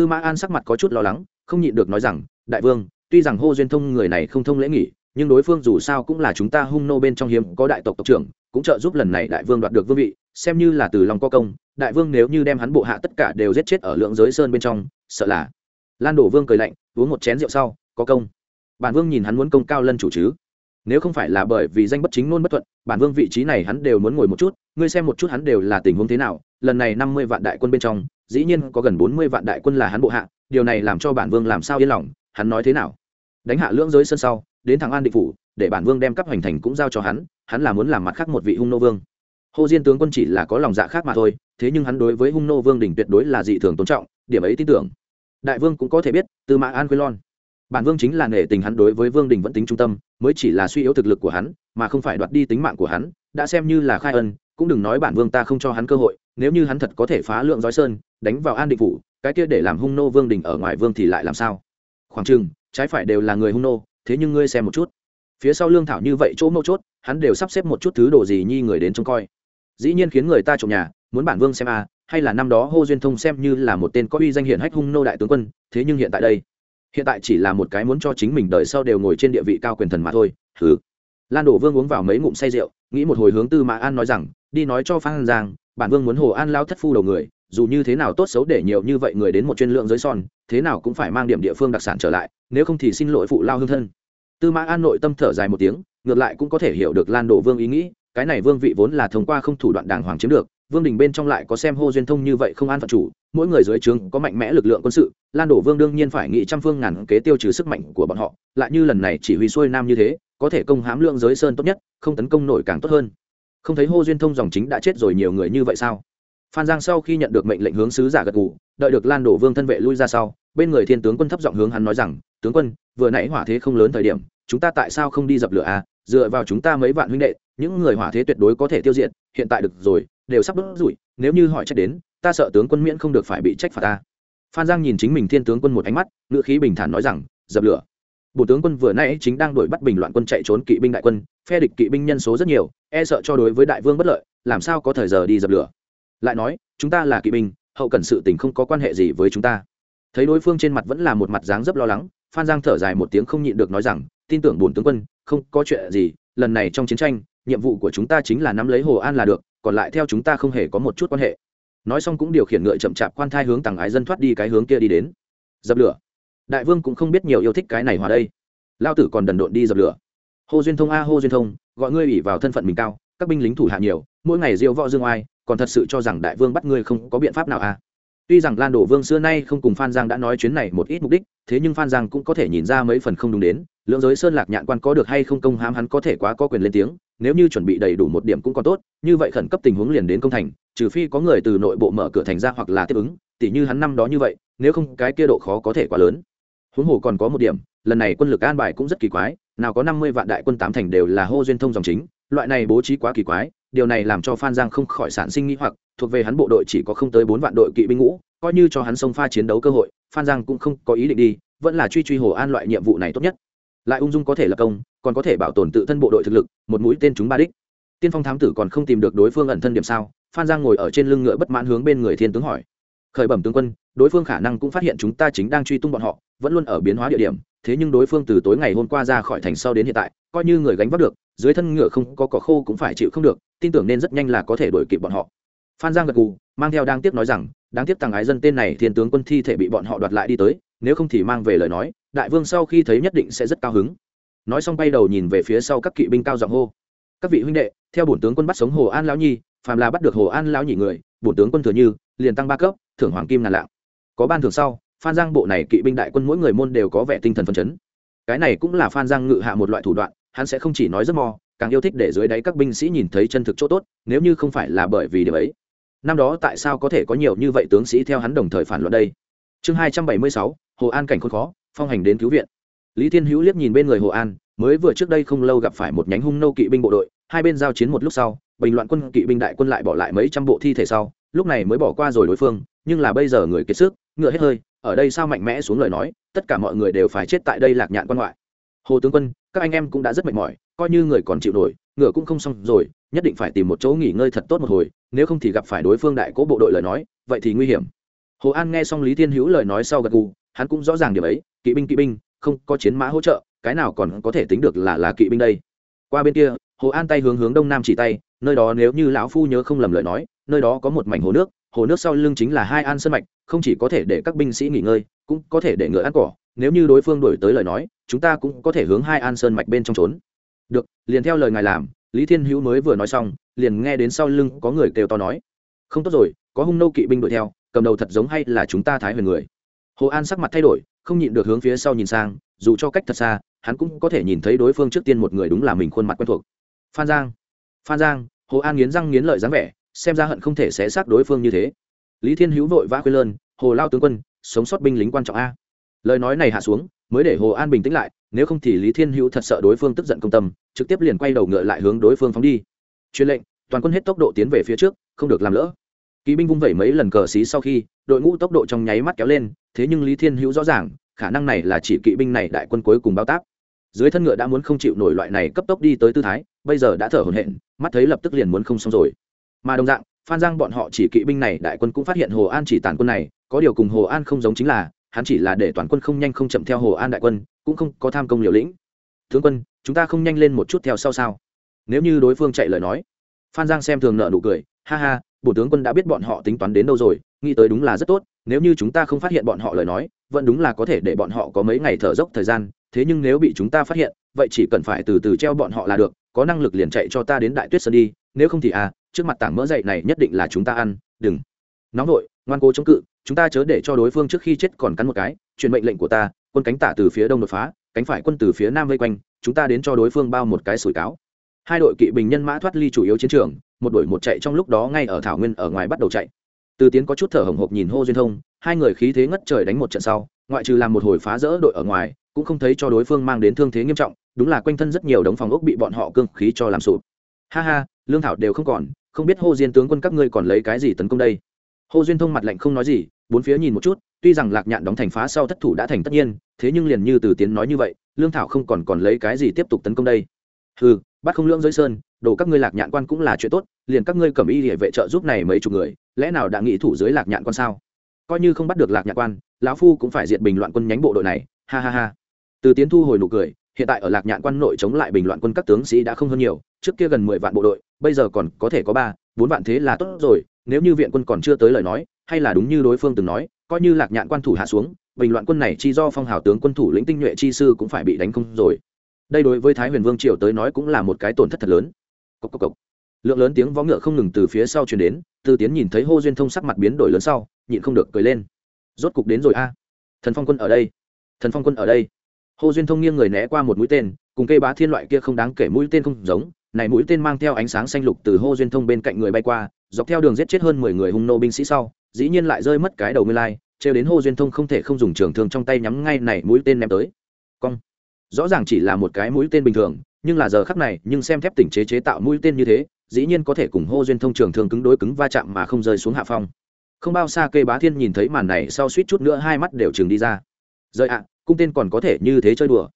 tư mã an sắc mặt có chút lo lắng, không nhịn được nói rằng, đại vương, tuy rằng hô duyên thông người này không thông lễ nghỉ nhưng đối phương dù sao cũng là chúng ta hung nô bên trong hiếm, có đại tộc tộc trưởng, cũng trợ giúp lần này đại vương đoạt được vương vị, xem như là từ lòng có công, đại vương nếu như đem hắn bộ hạ tất cả đều giết chết ở lượng giới sơn bên trong, sợ là. Lan đổ vương cười lạnh, uống một chén rượu sau, có công. Bản vương nhìn hắn muốn công cao lân chủ chứ? Nếu không phải là bởi vì danh bất chính nôn bất thuận, bản vương vị trí này hắn đều muốn ngồi một chút, ngươi xem một chút hắn đều là tình huống thế nào, lần này năm mươi vạn đại quân bên trong dĩ nhiên có gần bốn mươi vạn đại quân là hắn bộ hạ, điều này làm cho bản vương làm sao yên lòng, hắn nói thế nào? Đánh hạ lưỡng giới sân sau, đến thằng an định phủ, để bản vương đem cấp hoành thành cũng giao cho hắn hắn là muốn làm mặt khác một vị hung nô vương. Hồ diên tướng quân chỉ là có lòng dạ khác mà thôi, thế nhưng hắn đối với hung nô vương đỉnh tuyệt đối là dị thường tôn trọng, điểm ấy tin tưởng. Đại vương cũng có thể biết từ mã an quy lon. Bản vương chính là nể tình hắn đối với vương đình vẫn tính trung tâm, mới chỉ là suy yếu thực lực của hắn, mà không phải đoạt đi tính mạng của hắn, đã xem như là khai ân cũng đừng nói bản vương ta không cho hắn cơ hội nếu như hắn thật có thể phá lượng giói sơn đánh vào an định phủ cái kia để làm hung nô vương đình ở ngoài vương thì lại làm sao? Khoảng chừng trái phải đều là người hung nô thế nhưng ngươi xem một chút. Phía sau lương thảo như vậy chỗ mâu chốt hắn đều sắp xếp một chút thứ đồ gì nhi người đến trông coi. Dĩ nhiên khiến người ta trộm nhà muốn bản vương xem à, hay là năm đó hô duyên thông xem như là một tên có uy danh hiển hách hung nô đại tướng quân thế nhưng hiện tại đây hiện tại chỉ là một cái muốn cho chính mình đời sau đều ngồi trên địa vị cao quyền thần mà thôi thứ lan đổ vương uống vào mấy ngụm say rượu nghĩ một hồi hướng tư mã an nói rằng đi nói cho phan giang, bản vương muốn hồ an lao thất phu đầu người, dù như thế nào tốt xấu để nhiều như vậy người đến một chuyên lượng giới son, thế nào cũng phải mang điểm địa phương đặc sản trở lại, nếu không thì xin lỗi phụ lao hương thân. Tư mã an nội tâm thở dài một tiếng, ngược lại cũng có thể hiểu được lan đổ vương ý nghĩ, cái này vương vị vốn là thông qua không thủ đoạn đàng hoàng chiếm được, vương đình bên trong lại có xem hô duyên thông như vậy không an phận chủ, mỗi người dưới trướng có mạnh mẽ lực lượng quân sự, lan đổ vương đương nhiên phải nghĩ trăm phương ngàn kế tiêu trừ sức mạnh của bọn họ, lại như lần này chỉ huy xuôi nam như thế, có thể công hãm lượng giới sơn tốt nhất, không tấn công nổi càng tốt hơn không thấy hô duyên thông dòng chính đã chết rồi nhiều người như vậy sao? Phan giang sau khi nhận được mệnh lệnh hướng sứ giả gật gù, đợi được lan đổ vương thân vệ lui ra sau, bên người thiên tướng quân thấp giọng hướng hắn nói rằng, tướng quân, vừa nãy hỏa thế không lớn thời điểm, chúng ta tại sao không đi dập lửa à? Dựa vào chúng ta mấy vạn huynh đệ, những người hỏa thế tuyệt đối có thể tiêu diệt, hiện tại được rồi, đều sắp đốt rủi, nếu như hỏi trách đến, ta sợ tướng quân miễn không được phải bị trách phạt ta. Phan giang nhìn chính mình thiên tướng quân một ánh mắt, ngữ khí bình thản nói rằng, dập lửa. Bộ tướng quân vừa nãy chính đang đuổi bắt bình loạn quân chạy trốn kỵ binh đại quân phe địch kỵ binh nhân số rất nhiều e sợ cho đối với đại vương bất lợi, làm sao có thời giờ đi dập lửa. Lại nói, chúng ta là kỵ binh, hậu cần sự tình không có quan hệ gì với chúng ta. Thấy đối phương trên mặt vẫn là một mặt dáng rất lo lắng, phan giang thở dài một tiếng không nhịn được nói rằng, tin tưởng bổn tướng quân, không có chuyện gì, lần này trong chiến tranh, nhiệm vụ của chúng ta chính là nắm lấy hồ an là được, còn lại theo chúng ta không hề có một chút quan hệ. Nói xong cũng điều khiển ngựa chậm chạp khoan thai hướng tàng ái dân thoát đi cái hướng kia đi đến. Dập lửa. Đại vương cũng không biết nhiều yêu thích cái này hòa đây. Lao tử còn đần độn đi dập lửa hô duyên thông a, hô duyên thông, gọi ngươi ủy vào thân phận mình cao, các binh lính thủ hạ nhiều, mỗi ngày diêu võ dương oai, còn thật sự cho rằng đại vương bắt ngươi không có biện pháp nào à. Tuy rằng lan đổ vương xưa nay không cùng phan giang đã nói chuyến này một ít mục đích, thế nhưng phan giang cũng có thể nhìn ra mấy phần không đúng đến, lưỡng giới sơn lạc nhạn quan có được hay không công hãm hắn có thể quá có quyền lên tiếng, nếu như chuẩn bị đầy đủ một điểm cũng còn tốt, như vậy khẩn cấp tình huống liền đến công thành, trừ phi có người từ nội bộ mở cửa thành ra hoặc là tiếp ứng, tỉ như hắn năm đó như vậy, nếu không cái kia độ khó có thể quá lớn. Huống hồ còn có một điểm, lần này quân lực an bài cũng rất kỳ quái nào có năm mươi vạn đại quân tám thành đều là hô duyên thông dòng chính, loại này bố trí quá kỳ quái, điều này làm cho phan giang không khỏi sản sinh nghĩ hoặc, thuộc về hắn bộ đội chỉ có không tới bốn vạn đội kỵ binh ngũ, coi như cho hắn sông pha chiến đấu cơ hội, phan giang cũng không có ý định đi, vẫn là truy truy hồ an loại nhiệm vụ này tốt nhất. Lại ung dung có thể lập công, còn có thể bảo tồn tự thân bộ đội thực lực, một mũi tên chúng ba đích. Tiên phong thám tử còn không tìm được đối phương ẩn thân điểm sao? Phan giang ngồi ở trên lưng ngựa bất mãn hướng bên người thiên tướng hỏi. Khởi bẩm tướng quân, đối phương khả năng cũng phát hiện chúng ta chính đang truy tung bọn họ, vẫn luôn ở biến hóa địa điểm thế nhưng đối phương từ tối ngày hôm qua ra khỏi thành sau đến hiện tại, coi như người gánh vác được, dưới thân ngựa không có cỏ khô cũng phải chịu không được, tin tưởng nên rất nhanh là có thể đuổi kịp bọn họ. Phan giang gật gù, mang theo đang tiếp nói rằng, đáng tiếc tàng ái dân tên này thiên tướng quân thi thể bị bọn họ đoạt lại đi tới, nếu không thì mang về lời nói, đại vương sau khi thấy nhất định sẽ rất cao hứng. Nói xong bay đầu nhìn về phía sau các kỵ binh cao giọng hô. Các vị huynh đệ, theo bổn tướng quân bắt sống hồ an lão nhi, phàm là bắt được hồ an lão nhị người, bổn tướng quân thừa như, liền tăng ba cấp, thưởng hoàng kim ngàn lạng. Có ban thưởng sau phan giang bộ này kỵ binh đại quân mỗi người môn đều có vẻ tinh thần phấn chấn. Cái này cũng là phan giang ngự hạ một loại thủ đoạn, hắn sẽ không chỉ nói rất mò, càng yêu thích để dưới đáy các binh sĩ nhìn thấy chân thực chỗ tốt, nếu như không phải là bởi vì điều ấy. Năm đó tại sao có thể có nhiều như vậy tướng sĩ theo hắn đồng thời phản luận đây? Chương hai trăm bảy mươi sáu, hồ an cảnh khốn khó, phong hành đến cứu viện. Lý thiên hữu liếc nhìn bên người hồ an, mới vừa trước đây không lâu gặp phải một nhánh hung nâu kỵ binh bộ đội, hai bên giao chiến một lúc sau, bình loạn quân kỵ binh đại quân lại bỏ lại mấy trăm bộ thi thể sau, lúc này mới bỏ qua rồi đối phương, nhưng là bây giờ người kiệt sức, ngựa hết hơi ở đây sao mạnh mẽ xuống lời nói, tất cả mọi người đều phải chết tại đây lạc nhạn quan ngoại. Hồ tướng quân, các anh em cũng đã rất mệt mỏi, coi như người còn chịu nổi, ngựa cũng không xong rồi, nhất định phải tìm một chỗ nghỉ ngơi thật tốt một hồi, nếu không thì gặp phải đối phương đại cố bộ đội lời nói, vậy thì nguy hiểm. Hồ an nghe xong lý thiên hữu lời nói sau gật gù, hắn cũng rõ ràng điều ấy, kỵ binh kỵ binh, không có chiến mã hỗ trợ, cái nào còn có thể tính được là là kỵ binh đây. Qua bên kia, hồ an tay hướng hướng đông nam chỉ tay, nơi đó nếu như lão phu nhớ không lầm lời nói, nơi đó có một mảnh hồ nước hồ nước sau lưng chính là hai an sân mạch, không chỉ có thể để các binh sĩ nghỉ ngơi, cũng có thể để ngựa ăn cỏ. Nếu như đối phương đổi tới lời nói, chúng ta cũng có thể hướng hai an sơn mạch bên trong trốn. Được, liền theo lời ngài làm, lý thiên hữu mới vừa nói xong, liền nghe đến sau lưng có người kêu to nói. Không tốt rồi, có hung nâu kỵ binh đuổi theo, cầm đầu thật giống hay là chúng ta thái huyền người. Hồ an sắc mặt thay đổi, không nhịn được hướng phía sau nhìn sang, dù cho cách thật xa, hắn cũng có thể nhìn thấy đối phương trước tiên một người đúng là mình khuôn mặt quen thuộc. Phan giang phan giang, hồ an nghiến răng nghiến lợi dáng vẻ xem ra hận không thể xé xác đối phương như thế. Lý thiên hữu vội vã khuyên lơn, hồ lao tướng quân, sống sót binh lính quan trọng a. Lời nói này hạ xuống, mới để hồ an bình tĩnh lại, nếu không thì lý thiên hữu thật sợ đối phương tức giận công tâm, trực tiếp liền quay đầu ngựa lại hướng đối phương phóng đi. Truyền lệnh, toàn quân hết tốc độ tiến về phía trước, không được làm lỡ. Kỵ binh vung vẩy mấy lần cờ xí sau khi, đội ngũ tốc độ trong nháy mắt kéo lên, thế nhưng lý thiên hữu rõ ràng, khả năng này là chỉ kỵ binh này đại quân cuối cùng bao tác dưới thân ngựa đã muốn không chịu nổi loại này cấp tốc đi tới tư thái, bây giờ đã thở hổn hển, mắt thấy lập tức liền muốn không xong rồi mà đồng dạng, phan giang bọn họ chỉ kỵ binh này, đại quân cũng phát hiện hồ an chỉ tàn quân này, có điều cùng hồ an không giống chính là, hắn chỉ là để toàn quân không nhanh không chậm theo hồ an đại quân, cũng không có tham công liều lĩnh. Tướng quân, chúng ta không nhanh lên một chút theo sau sao? Nếu như đối phương chạy lời nói. Phan giang xem thường nợ nụ cười, ha ha, bổ tướng quân đã biết bọn họ tính toán đến đâu rồi, nghĩ tới đúng là rất tốt, nếu như chúng ta không phát hiện bọn họ lời nói, vẫn đúng là có thể để bọn họ có mấy ngày thở dốc thời gian, thế nhưng nếu bị chúng ta phát hiện, vậy chỉ cần phải từ từ treo bọn họ là được, có năng lực liền chạy cho ta đến đại tuyết sơn đi, nếu không thì à trước mặt tảng mỡ dậy này nhất định là chúng ta ăn, đừng. Nóng vội, ngoan cố chống cự, chúng ta chớ để cho đối phương trước khi chết còn cắn một cái, truyền mệnh lệnh của ta, quân cánh tả từ phía đông đột phá, cánh phải quân từ phía nam vây quanh, chúng ta đến cho đối phương bao một cái sủi cáo. Hai đội kỵ binh nhân mã thoát ly chủ yếu chiến trường, một đội một chạy trong lúc đó ngay ở thảo nguyên ở ngoài bắt đầu chạy. Từ tiến có chút thở hồng hộc nhìn hô duyên thông, hai người khí thế ngất trời đánh một trận sau, ngoại trừ làm một hồi phá rỡ đội ở ngoài, cũng không thấy cho đối phương mang đến thương thế nghiêm trọng, đúng là quanh thân rất nhiều đống phòng ốc bị bọn họ cương khí cho làm sụp. Ha ha, lương thảo đều không còn không biết hô diên tướng quân các ngươi còn lấy cái gì tấn công đây? Hô duyên thông mặt lạnh không nói gì, bốn phía nhìn một chút, tuy rằng lạc nhạn đóng thành phá sau thất thủ đã thành tất nhiên, thế nhưng liền như từ tiến nói như vậy, lương thảo không còn còn lấy cái gì tiếp tục tấn công đây. Ừ bắt không lưỡng giới sơn đổ các ngươi lạc nhạn quan cũng là chuyện tốt, liền các ngươi cầm y địa vệ trợ giúp này mấy chục người, lẽ nào đã nghĩ thủ dưới lạc nhạn quan sao? Coi như không bắt được lạc nhạn quan, lão phu cũng phải diệt bình loạn quân nhánh bộ đội này, ha ha ha. Từ tiến thu hồi nụ cười, hiện tại ở lạc nhạn quan nội chống lại bình loạn quân các tướng sĩ đã không hơn nhiều, trước kia gần mười vạn bộ đội bây giờ còn có thể có ba, bốn vạn thế là tốt rồi, nếu như viện quân còn chưa tới lời nói, hay là đúng như đối phương từng nói, coi như lạc nhạn quan thủ hạ xuống, bình loạn quân này chi do phong hào tướng quân thủ lĩnh tinh nhuệ chi sư cũng phải bị đánh không rồi. Đây đối với thái huyền vương triều tới nói cũng là một cái tổn thất thật lớn. Cốc cốc cốc. lượng lớn tiếng vó ngựa không ngừng từ phía sau truyền đến từ tiến nhìn thấy hô duyên thông sắc mặt biến đổi lớn sau, nhịn không được cười lên. Rốt cục đến rồi a. Thần phong quân ở đây. Thần phong quân ở đây. Hô duyên thông nghiêng người né qua một mũi tên, cùng cây bá thiên loại kia không đáng kể mũi tên không giống này mũi tên mang theo ánh sáng xanh lục từ hô duyên thông bên cạnh người bay qua, dọc theo đường giết chết hơn mười người hung nô binh sĩ sau, dĩ nhiên lại rơi mất cái đầu nguyên lai, trêu đến hô duyên thông không thể không dùng trường thương trong tay nhắm ngay này mũi tên ném tới. Cong. Rõ ràng chỉ là một cái mũi tên bình thường, nhưng là giờ khắc này, nhưng xem thép tỉnh chế chế tạo mũi tên như thế, dĩ nhiên có thể cùng hô duyên thông trường thương cứng đối cứng va chạm mà không rơi xuống hạ phong. Không bao xa cây bá thiên nhìn thấy màn này, sau suýt chút nữa hai mắt đều chừng đi ra. Rời ạ, cung tên còn có thể như thế chơi đùa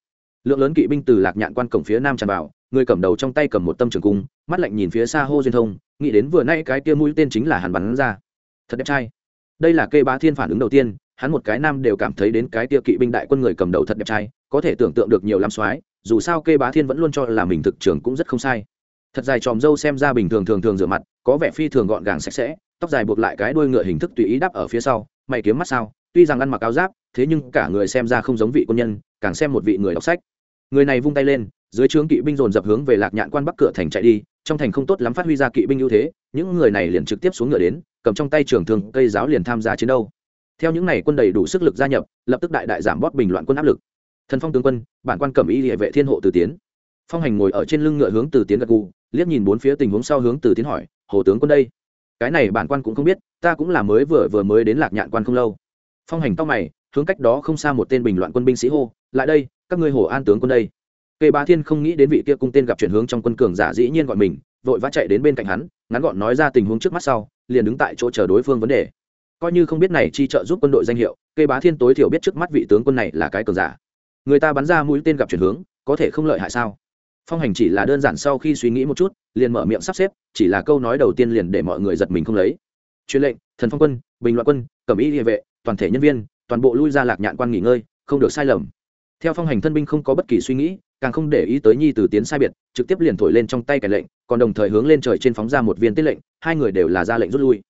lượng lớn kỵ binh từ lạc nhạn quan cổng phía nam tràn vào, người cầm đầu trong tay cầm một tâm trường cung, mắt lạnh nhìn phía xa hô duyên thông, nghĩ đến vừa nay cái kia mũi tên chính là hàn bắn ra. Thật đẹp trai. Đây là cây bá thiên phản ứng đầu tiên, hắn một cái nam đều cảm thấy đến cái kia kỵ binh đại quân người cầm đầu thật đẹp trai, có thể tưởng tượng được nhiều lắm soái, dù sao cây bá thiên vẫn luôn cho là mình thực trường cũng rất không sai. Thật dài tròm râu xem ra bình thường thường thường rửa mặt, có vẻ phi thường gọn gàng sạch sẽ, tóc dài buộc lại cái đuôi ngựa hình thức tùy ý đắp ở phía sau, mày kiếm mắt sao, tuy rằng ăn mặc áo giáp, thế nhưng cả người xem ra không giống vị quân nhân, càng xem một vị người đọc sách người này vung tay lên, dưới trướng kỵ binh dồn dập hướng về lạc nhạn quan bắc cửa thành chạy đi, trong thành không tốt lắm phát huy ra kỵ binh ưu thế, những người này liền trực tiếp xuống ngựa đến, cầm trong tay trường thương, cây giáo liền tham gia chiến đấu. Theo những này quân đầy đủ sức lực gia nhập, lập tức đại đại giảm bót bình loạn quân áp lực. Thần phong tướng quân, bản quan cẩm y địa vệ thiên hộ từ tiến. Phong hành ngồi ở trên lưng ngựa hướng từ tiến gật gù, liếc nhìn bốn phía tình huống sau hướng từ tiến hỏi, hồ tướng quân đây? Cái này bản quan cũng không biết, ta cũng là mới vừa vừa mới đến lạc nhạn quan không lâu. Phong hành tóc mày, hướng cách đó không xa một tên bình loạn quân binh sĩ hô, lại đây các ngươi hồ an tướng quân đây. Kê bá thiên không nghĩ đến vị kia cung tên gặp chuyển hướng trong quân cường giả dĩ nhiên gọi mình, vội vã chạy đến bên cạnh hắn, ngắn gọn nói ra tình huống trước mắt sau, liền đứng tại chỗ chờ đối phương vấn đề. Coi như không biết này chi trợ giúp quân đội danh hiệu, kê bá thiên tối thiểu biết trước mắt vị tướng quân này là cái cường giả. Người ta bắn ra mũi tên gặp chuyển hướng, có thể không lợi hại sao? Phong hành chỉ là đơn giản sau khi suy nghĩ một chút, liền mở miệng sắp xếp, chỉ là câu nói đầu tiên liền để mọi người giật mình không lấy. Truyền lệnh, thần phong quân, bình loạn quân, cẩm y địa vệ, toàn thể nhân viên, toàn bộ lui ra lạc nhạn quan nghỉ ngơi, không được sai lầm theo phong hành thân binh không có bất kỳ suy nghĩ, càng không để ý tới nhi từ tiến sai biệt, trực tiếp liền thổi lên trong tay cái lệnh, còn đồng thời hướng lên trời trên phóng ra một viên tiết lệnh, hai người đều là ra lệnh rút lui.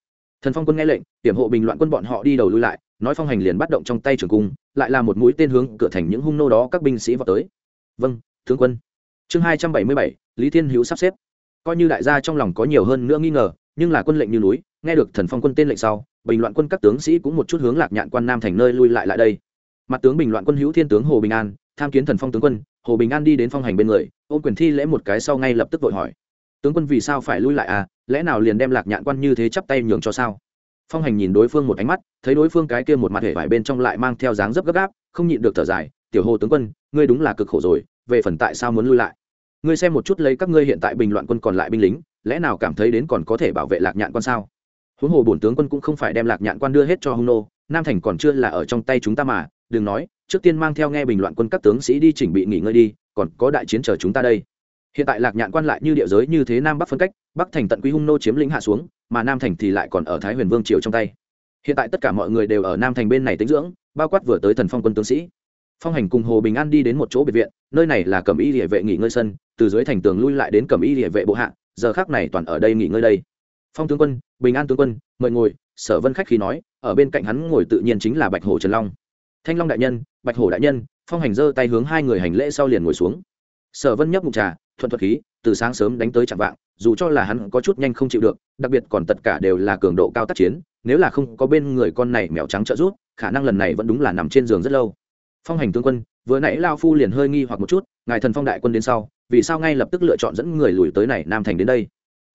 Thần phong quân nghe lệnh, hiểm hộ bình loạn quân bọn họ đi đầu lui lại, nói phong hành liền bắt động trong tay trường cung, lại là một mũi tên hướng cửa thành những hung nô đó các binh sĩ vào tới. Vâng tướng quân. Chương hai trăm bảy mươi bảy, lý thiên hữu sắp xếp. Coi như đại gia trong lòng có nhiều hơn nữa nghi ngờ, nhưng là quân lệnh như núi, nghe được thần phong quân tên lệnh sau, bình loạn quân các tướng sĩ cũng một chút hướng lạc nhạn quan nam thành nơi lui lại lại đây mặt tướng bình loạn quân hữu thiên tướng hồ bình an, tham kiến thần phong tướng quân, hồ bình an đi đến phong hành bên người ôm quyền thi lễ một cái sau ngay lập tức vội hỏi. Tướng quân vì sao phải lui lại à lẽ nào liền đem lạc nhạn quan như thế chắp tay nhường cho sao? Phong hành nhìn đối phương một ánh mắt, thấy đối phương cái kia một mặt hể vải bên trong lại mang theo dáng dấp gấp gáp, không nhịn được thở dài, tiểu hồ tướng quân, ngươi đúng là cực khổ rồi, về phần tại sao muốn lui lại? Ngươi xem một chút lấy các ngươi hiện tại bình loạn quân còn lại binh lính, lẽ nào cảm thấy đến còn có thể bảo vệ lạc nhạn quan sao? Huống hồ bổn tướng quân cũng không phải đem lạc nhạn quan đưa hết cho hung nô, nam thành còn chưa là ở trong tay chúng ta mà đừng nói, trước tiên mang theo nghe bình loạn quân các tướng sĩ đi chỉnh bị nghỉ ngơi đi, còn có đại chiến chờ chúng ta đây. Hiện tại lạc nhạn quan lại như địa giới như thế nam bắc phân cách, bắc thành tận quý hung nô chiếm lĩnh hạ xuống, mà nam thành thì lại còn ở thái huyền vương triều trong tay. Hiện tại tất cả mọi người đều ở nam thành bên này tính dưỡng, bao quát vừa tới thần phong quân tướng sĩ. Phong hành cùng hồ bình an đi đến một chỗ biệt viện, nơi này là cẩm y địa vệ nghỉ ngơi sân, từ dưới thành tường lui lại đến cẩm y địa vệ bộ hạ, giờ khác này toàn ở đây nghỉ ngơi đây. Phong tướng quân, bình an tướng quân, mời ngồi, sở vân khách khi nói, ở bên cạnh hắn ngồi tự nhiên chính là bạch hồ trần long thanh long đại nhân, bạch hổ đại nhân, phong hành giơ tay hướng hai người hành lễ sau liền ngồi xuống. Sở vân nhấp mục trà, thuận thuật khí, từ sáng sớm đánh tới chạm vạng, dù cho là hắn có chút nhanh không chịu được, đặc biệt còn tất cả đều là cường độ cao tác chiến, nếu là không có bên người con này mèo trắng trợ giúp, khả năng lần này vẫn đúng là nằm trên giường rất lâu. Phong hành tướng quân, vừa nãy lao phu liền hơi nghi hoặc một chút, ngài thần phong đại quân đến sau, vì sao ngay lập tức lựa chọn dẫn người lùi tới này nam thành đến đây?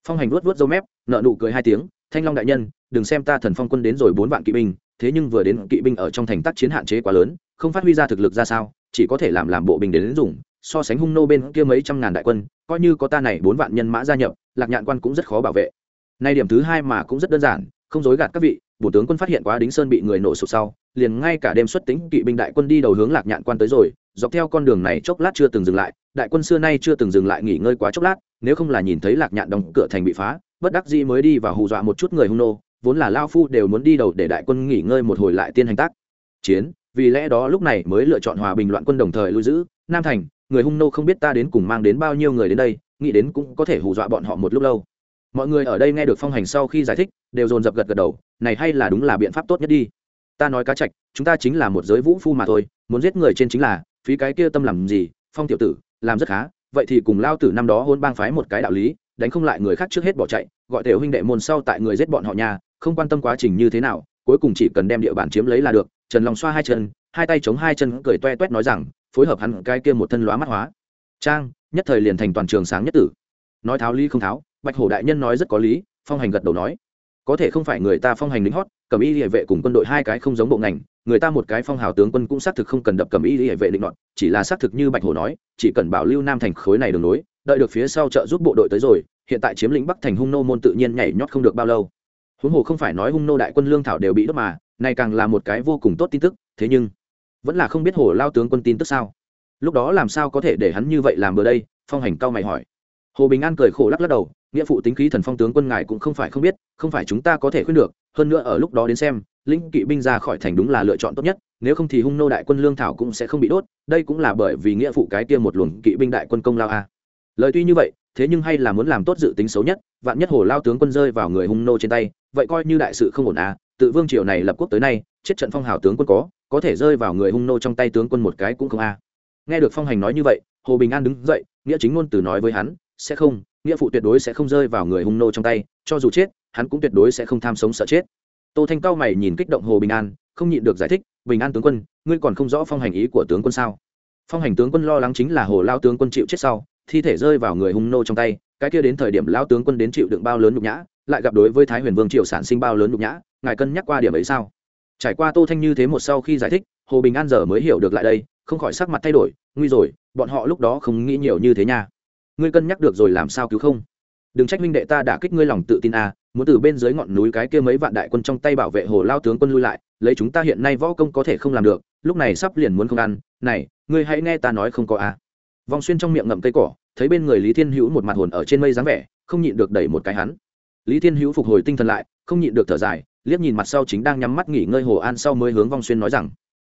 Phong hành vuốt vuốt dâu mép nợ nụ cười hai tiếng, thanh long đại nhân, đừng xem ta thần phong quân đến rồi bốn vạn kỵ binh thế nhưng vừa đến kỵ binh ở trong thành tác chiến hạn chế quá lớn, không phát huy ra thực lực ra sao, chỉ có thể làm làm bộ binh đến dùng, so sánh hung nô bên kia mấy trăm ngàn đại quân, coi như có ta này bốn vạn nhân mã gia nhập, lạc nhạn quan cũng rất khó bảo vệ. Nay điểm thứ hai mà cũng rất đơn giản, không dối gạt các vị, bộ tướng quân phát hiện quá đính sơn bị người nổ sụp sau, liền ngay cả đêm xuất tính kỵ binh đại quân đi đầu hướng lạc nhạn quan tới rồi, dọc theo con đường này chốc lát chưa từng dừng lại, đại quân xưa nay chưa từng dừng lại nghỉ ngơi quá chốc lát, nếu không là nhìn thấy lạc nhạn đóng cửa thành bị phá, bất đắc dĩ mới đi và hù dọa một chút người hung nô vốn là lao phu đều muốn đi đầu để đại quân nghỉ ngơi một hồi lại tiên hành tác. Chiến, vì lẽ đó lúc này mới lựa chọn hòa bình loạn quân đồng thời lưu giữ. Nam thành, người hung nô không biết ta đến cùng mang đến bao nhiêu người đến đây, nghĩ đến cũng có thể hù dọa bọn họ một lúc lâu. Mọi người ở đây nghe được phong hành sau khi giải thích, đều dồn dập gật gật đầu, này hay là đúng là biện pháp tốt nhất đi. Ta nói cá trạch chúng ta chính là một giới vũ phu mà thôi, muốn giết người trên chính là, phí cái kia tâm làm gì, phong tiểu tử, làm rất khá, vậy thì cùng lao tử năm đó hôn bang phái một cái đạo lý, đánh không lại người khác trước hết bỏ chạy, gọi tiểu huynh đệ môn sau tại người giết bọn họ nhà không quan tâm quá trình như thế nào, cuối cùng chỉ cần đem địa bàn chiếm lấy là được. Trần lòng xoa hai chân, hai tay chống hai chân, cười toe toét nói rằng, phối hợp hắn cái kia một thân lóa mắt hóa. Trang, nhất thời liền thành toàn trường sáng nhất tử. Nói tháo lý không tháo, bạch hổ đại nhân nói rất có lý, phong hành gật đầu nói. Có thể không phải người ta phong hành lính hót, cầm y địa vệ cùng quân đội hai cái không giống bộ ngành, người ta một cái phong hào tướng quân cũng xác thực không cần đập cầm y địa vệ định đoạn, chỉ là xác thực như bạch hổ nói, chỉ cần bảo lưu nam thành khối này đường nối, đợi được phía sau trợ giúp bộ đội tới rồi, hiện tại chiếm lĩnh bắc thành hung nô môn tự nhiên nhảy nhót không được bao lâu huống hồ không phải nói hung nô đại quân lương thảo đều bị đốt mà, này càng là một cái vô cùng tốt tin tức, thế nhưng, vẫn là không biết hồ lao tướng quân tin tức sao? Lúc đó làm sao có thể để hắn như vậy làm bữa đây? Phong hành cao mày hỏi. Hồ bình an cười khổ lắc lắc đầu, nghĩa phụ tính khí thần phong tướng quân ngài cũng không phải không biết, không phải chúng ta có thể khuyên được, hơn nữa ở lúc đó đến xem, lĩnh kỵ binh ra khỏi thành đúng là lựa chọn tốt nhất, nếu không thì hung nô đại quân lương thảo cũng sẽ không bị đốt, đây cũng là bởi vì nghĩa phụ cái kia một luồng kỵ binh đại quân công lao a. Lời tuy như vậy, thế nhưng hay là muốn làm tốt dự tính xấu nhất, vạn nhất hồ lao tướng quân rơi vào người hung nô trên tay vậy coi như đại sự không ổn à tự vương triều này lập quốc tới nay, chết trận phong hào tướng quân có có thể rơi vào người hung nô trong tay tướng quân một cái cũng không a nghe được phong hành nói như vậy, hồ bình an đứng dậy, nghĩa chính ngôn từ nói với hắn, sẽ không, nghĩa phụ tuyệt đối sẽ không rơi vào người hung nô trong tay, cho dù chết, hắn cũng tuyệt đối sẽ không tham sống sợ chết. Tô thanh cao mày nhìn kích động hồ bình an, không nhịn được giải thích, bình an tướng quân, ngươi còn không rõ phong hành ý của tướng quân sao? Phong hành tướng quân lo lắng chính là hồ lao tướng quân chịu chết sau, thi thể rơi vào người hung nô trong tay, cái kia đến thời điểm lao tướng quân đến chịu đựng bao lớn nhục nhã lại gặp đối với thái huyền vương triều sản sinh bao lớn nhục nhã, ngài cân nhắc qua điểm ấy sao? Trải qua tô thanh như thế một sau khi giải thích, hồ bình an giờ mới hiểu được lại đây, không khỏi sắc mặt thay đổi, nguy rồi, bọn họ lúc đó không nghĩ nhiều như thế nha. Ngươi cân nhắc được rồi làm sao cứu không? Đừng trách minh đệ ta đã kích ngươi lòng tự tin à muốn từ bên dưới ngọn núi cái kia mấy vạn đại quân trong tay bảo vệ hồ lao tướng quân lui lại, lấy chúng ta hiện nay võ công có thể không làm được, lúc này sắp liền muốn không ăn. Này, ngươi hãy nghe ta nói không có à. Vong xuyên trong miệng ngậm cây cỏ, thấy bên người lý thiên hữu một mặt hồn ở trên mây dáng vẻ, không nhịn được đẩy một cái hắn lý thiên hữu phục hồi tinh thần lại, không nhịn được thở dài, liếc nhìn mặt sau chính đang nhắm mắt nghỉ ngơi hồ an sau mới hướng vong xuyên nói rằng,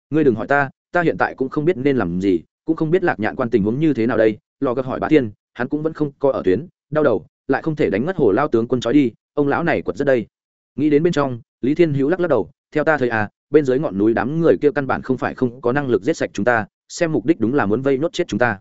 ngươi đừng hỏi ta ta hiện tại cũng không biết nên làm gì, cũng không biết lạc nhạn quan tình huống như thế nào đây. Lò gặp hỏi bá thiên, hắn cũng vẫn không coi ở tuyến, đau đầu, lại không thể đánh ngất hồ lao tướng quân trói đi, ông lão này quật rất đây. Nghĩ đến bên trong, lý thiên hữu lắc lắc đầu, theo ta thấy à bên dưới ngọn núi đám người kia căn bản không phải không có năng lực giết sạch chúng ta, xem mục đích đúng là muốn vây nốt chết chúng ta.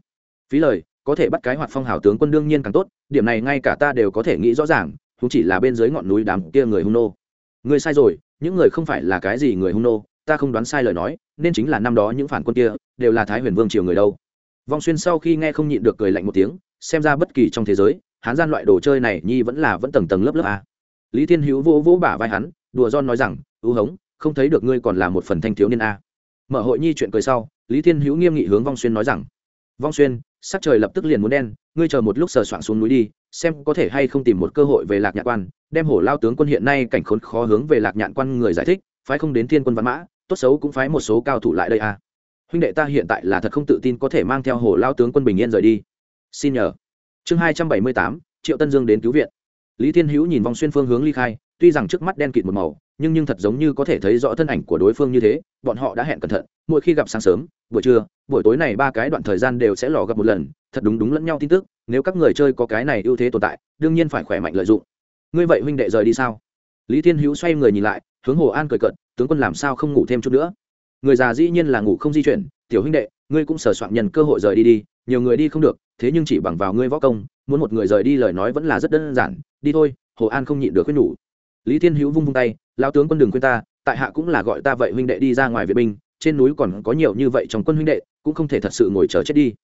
Phí lời, có thể bắt cái hoạt phong hảo tướng quân đương nhiên càng tốt, điểm này ngay cả ta đều có thể nghĩ rõ ràng chúng chỉ là bên dưới ngọn núi đám kia người hung nô. Ngươi sai rồi, những người không phải là cái gì người hung nô, ta không đoán sai lời nói, nên chính là năm đó những phản quân kia, đều là thái huyền vương triều người đâu. Vong xuyên sau khi nghe không nhịn được cười lạnh một tiếng, xem ra bất kỳ trong thế giới hắn gian loại đồ chơi này nhi vẫn là vẫn tầng tầng lớp lớp a. Lý thiên hữu vỗ vỗ bả vai hắn, đùa giỡn nói rằng ưu hống, không thấy được ngươi còn là một phần thanh thiếu niên a. Mở hội nhi chuyện cười sau, lý thiên hữu nghiêm nghị hướng vong xuyên nói rằng, vong xuyên sắc trời lập tức liền muốn đen, ngươi chờ một lúc sờ soạn xuống núi đi, xem có thể hay không tìm một cơ hội về lạc nhạn quan, đem hổ lao tướng quân hiện nay cảnh khốn khó hướng về lạc nhạn quan người giải thích, phái không đến thiên quân văn mã, tốt xấu cũng phái một số cao thủ lại đây à? huynh đệ ta hiện tại là thật không tự tin có thể mang theo hổ lao tướng quân bình yên rời đi. Xin nhờ. Chương hai trăm bảy mươi tám, triệu tân dương đến cứu viện. Lý thiên hữu nhìn vòng xuyên phương hướng ly khai tuy rằng trước mắt đen kịt một màu, nhưng nhưng thật giống như có thể thấy rõ thân ảnh của đối phương như thế, bọn họ đã hẹn cẩn thận, mỗi khi gặp sáng sớm, buổi trưa, buổi tối này ba cái đoạn thời gian đều sẽ lò gặp một lần, thật đúng đúng lẫn nhau tin tức, nếu các người chơi có cái này ưu thế tồn tại, đương nhiên phải khỏe mạnh lợi dụng. Ngươi vậy huynh đệ rời đi sao? Lý thiên hữu xoay người nhìn lại, hướng hồ an cười cận tướng quân làm sao không ngủ thêm chút nữa? Người già dĩ nhiên là ngủ không di chuyển, tiểu huynh đệ, ngươi cũng sờ soạn nhân cơ hội rời đi đi, nhiều người đi không được, thế nhưng chỉ bằng vào ngươi võ công, muốn một người rời đi lời nói vẫn là rất đơn giản, đi thôi, hồ an không nhịn được khuyên nhủ lý thiên hữu vung vung tay lao tướng quân đừng khuyên ta, tại hạ cũng là gọi ta vậy huynh đệ đi ra ngoài vệ binh, trên núi còn có nhiều như vậy trong quân huynh đệ, cũng không thể thật sự ngồi chờ chết đi.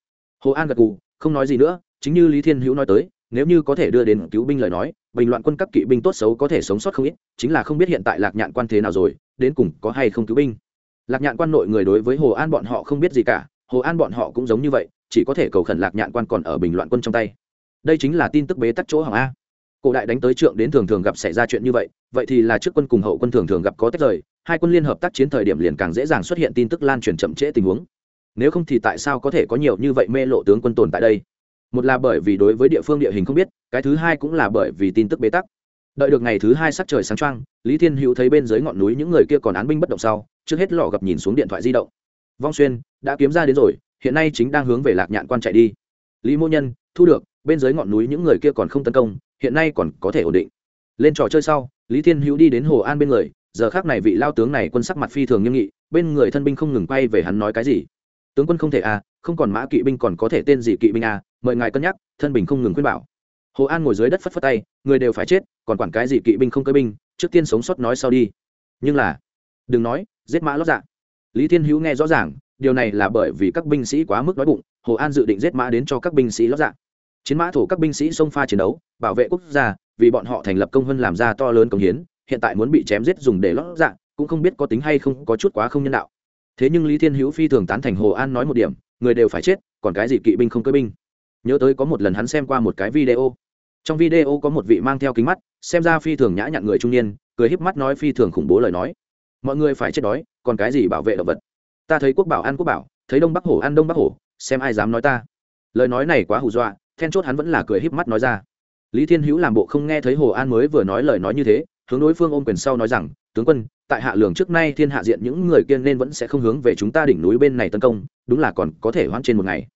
Hồ an gật gù, không nói gì nữa, chính như lý thiên hữu nói tới, nếu như có thể đưa đến cứu binh lời nói, bình loạn quân các kỵ binh tốt xấu có thể sống sót không ít, chính là không biết hiện tại lạc nhạn quan thế nào rồi, đến cùng có hay không cứu binh. Lạc nhạn quan nội người đối với hồ an bọn họ không biết gì cả, hồ an bọn họ cũng giống như vậy, chỉ có thể cầu khẩn lạc nhạn quan còn ở bình loạn quân trong tay. Đây chính là tin tức bế tắc chỗ hỏng a cổ đại đánh tới trượng đến thường thường gặp xảy ra chuyện như vậy vậy thì là trước quân cùng hậu quân thường thường gặp có tách rời, hai quân liên hợp tác chiến thời điểm liền càng dễ dàng xuất hiện tin tức lan truyền chậm trễ tình huống. Nếu không thì tại sao có thể có nhiều như vậy mê lộ tướng quân tồn tại đây? Một là bởi vì đối với địa phương địa hình không biết, cái thứ hai cũng là bởi vì tin tức bế tắc. Đợi được ngày thứ hai sắc trời sáng trăng lý thiên hữu thấy bên dưới ngọn núi những người kia còn án binh bất động sau, trước hết lọ gặp nhìn xuống điện thoại di động. Vong xuyên, đã kiếm ra đến rồi, hiện nay chính đang hướng về lạc nhạn quan chạy đi. Lý mô nhân, thu được, bên dưới ngọn núi những người kia còn không tấn công hiện nay còn có thể ổn định. Lên trò chơi sau, lý thiên hữu đi đến hồ an bên người, giờ khác này vị lao tướng này quân sắc mặt phi thường nghiêm nghị, bên người thân binh không ngừng quay về hắn nói cái gì. Tướng quân không thể à không còn mã kỵ binh còn có thể tên gì kỵ binh à mời ngài cân nhắc, thân bình không ngừng khuyên bảo. Hồ an ngồi dưới đất phất phất tay, người đều phải chết, còn quản cái gì kỵ binh không cơ binh, trước tiên sống sót nói sau đi. Nhưng là, đừng nói, giết mã lót dạ. Lý thiên hữu nghe rõ ràng, điều này là bởi vì các binh sĩ quá mức đói bụng, hồ an dự định giết mã đến cho các binh sĩ lót dạ chiến mã thổ các binh sĩ xông pha chiến đấu, bảo vệ quốc gia, vì bọn họ thành lập công hơn làm ra to lớn công hiến, hiện tại muốn bị chém giết dùng để lót dạ cũng không biết có tính hay không, có chút quá không nhân đạo. Thế nhưng lý thiên hữu phi thường tán thành hồ an nói một điểm, người đều phải chết, còn cái gì kỵ binh không cơ binh. Nhớ tới có một lần hắn xem qua một cái video. Trong video có một vị mang theo kính mắt, xem ra phi thường nhã nhặn người trung niên, cười híp mắt nói phi thường khủng bố lời nói. Mọi người phải chết đói, còn cái gì bảo vệ động vật? Ta thấy quốc bảo ăn quốc bảo, thấy đông bắc hổ ăn đông bắc hổ, xem ai dám nói ta. Lời nói này quá hù dọa then chốt hắn vẫn là cười híp mắt nói ra. Lý thiên hữu làm bộ không nghe thấy hồ an mới vừa nói lời nói như thế, hướng đối phương ôm quyền sau nói rằng, tướng quân, tại hạ lường trước nay thiên hạ diện những người kia nên vẫn sẽ không hướng về chúng ta đỉnh núi bên này tấn công, đúng là còn có thể hoãn trên một ngày.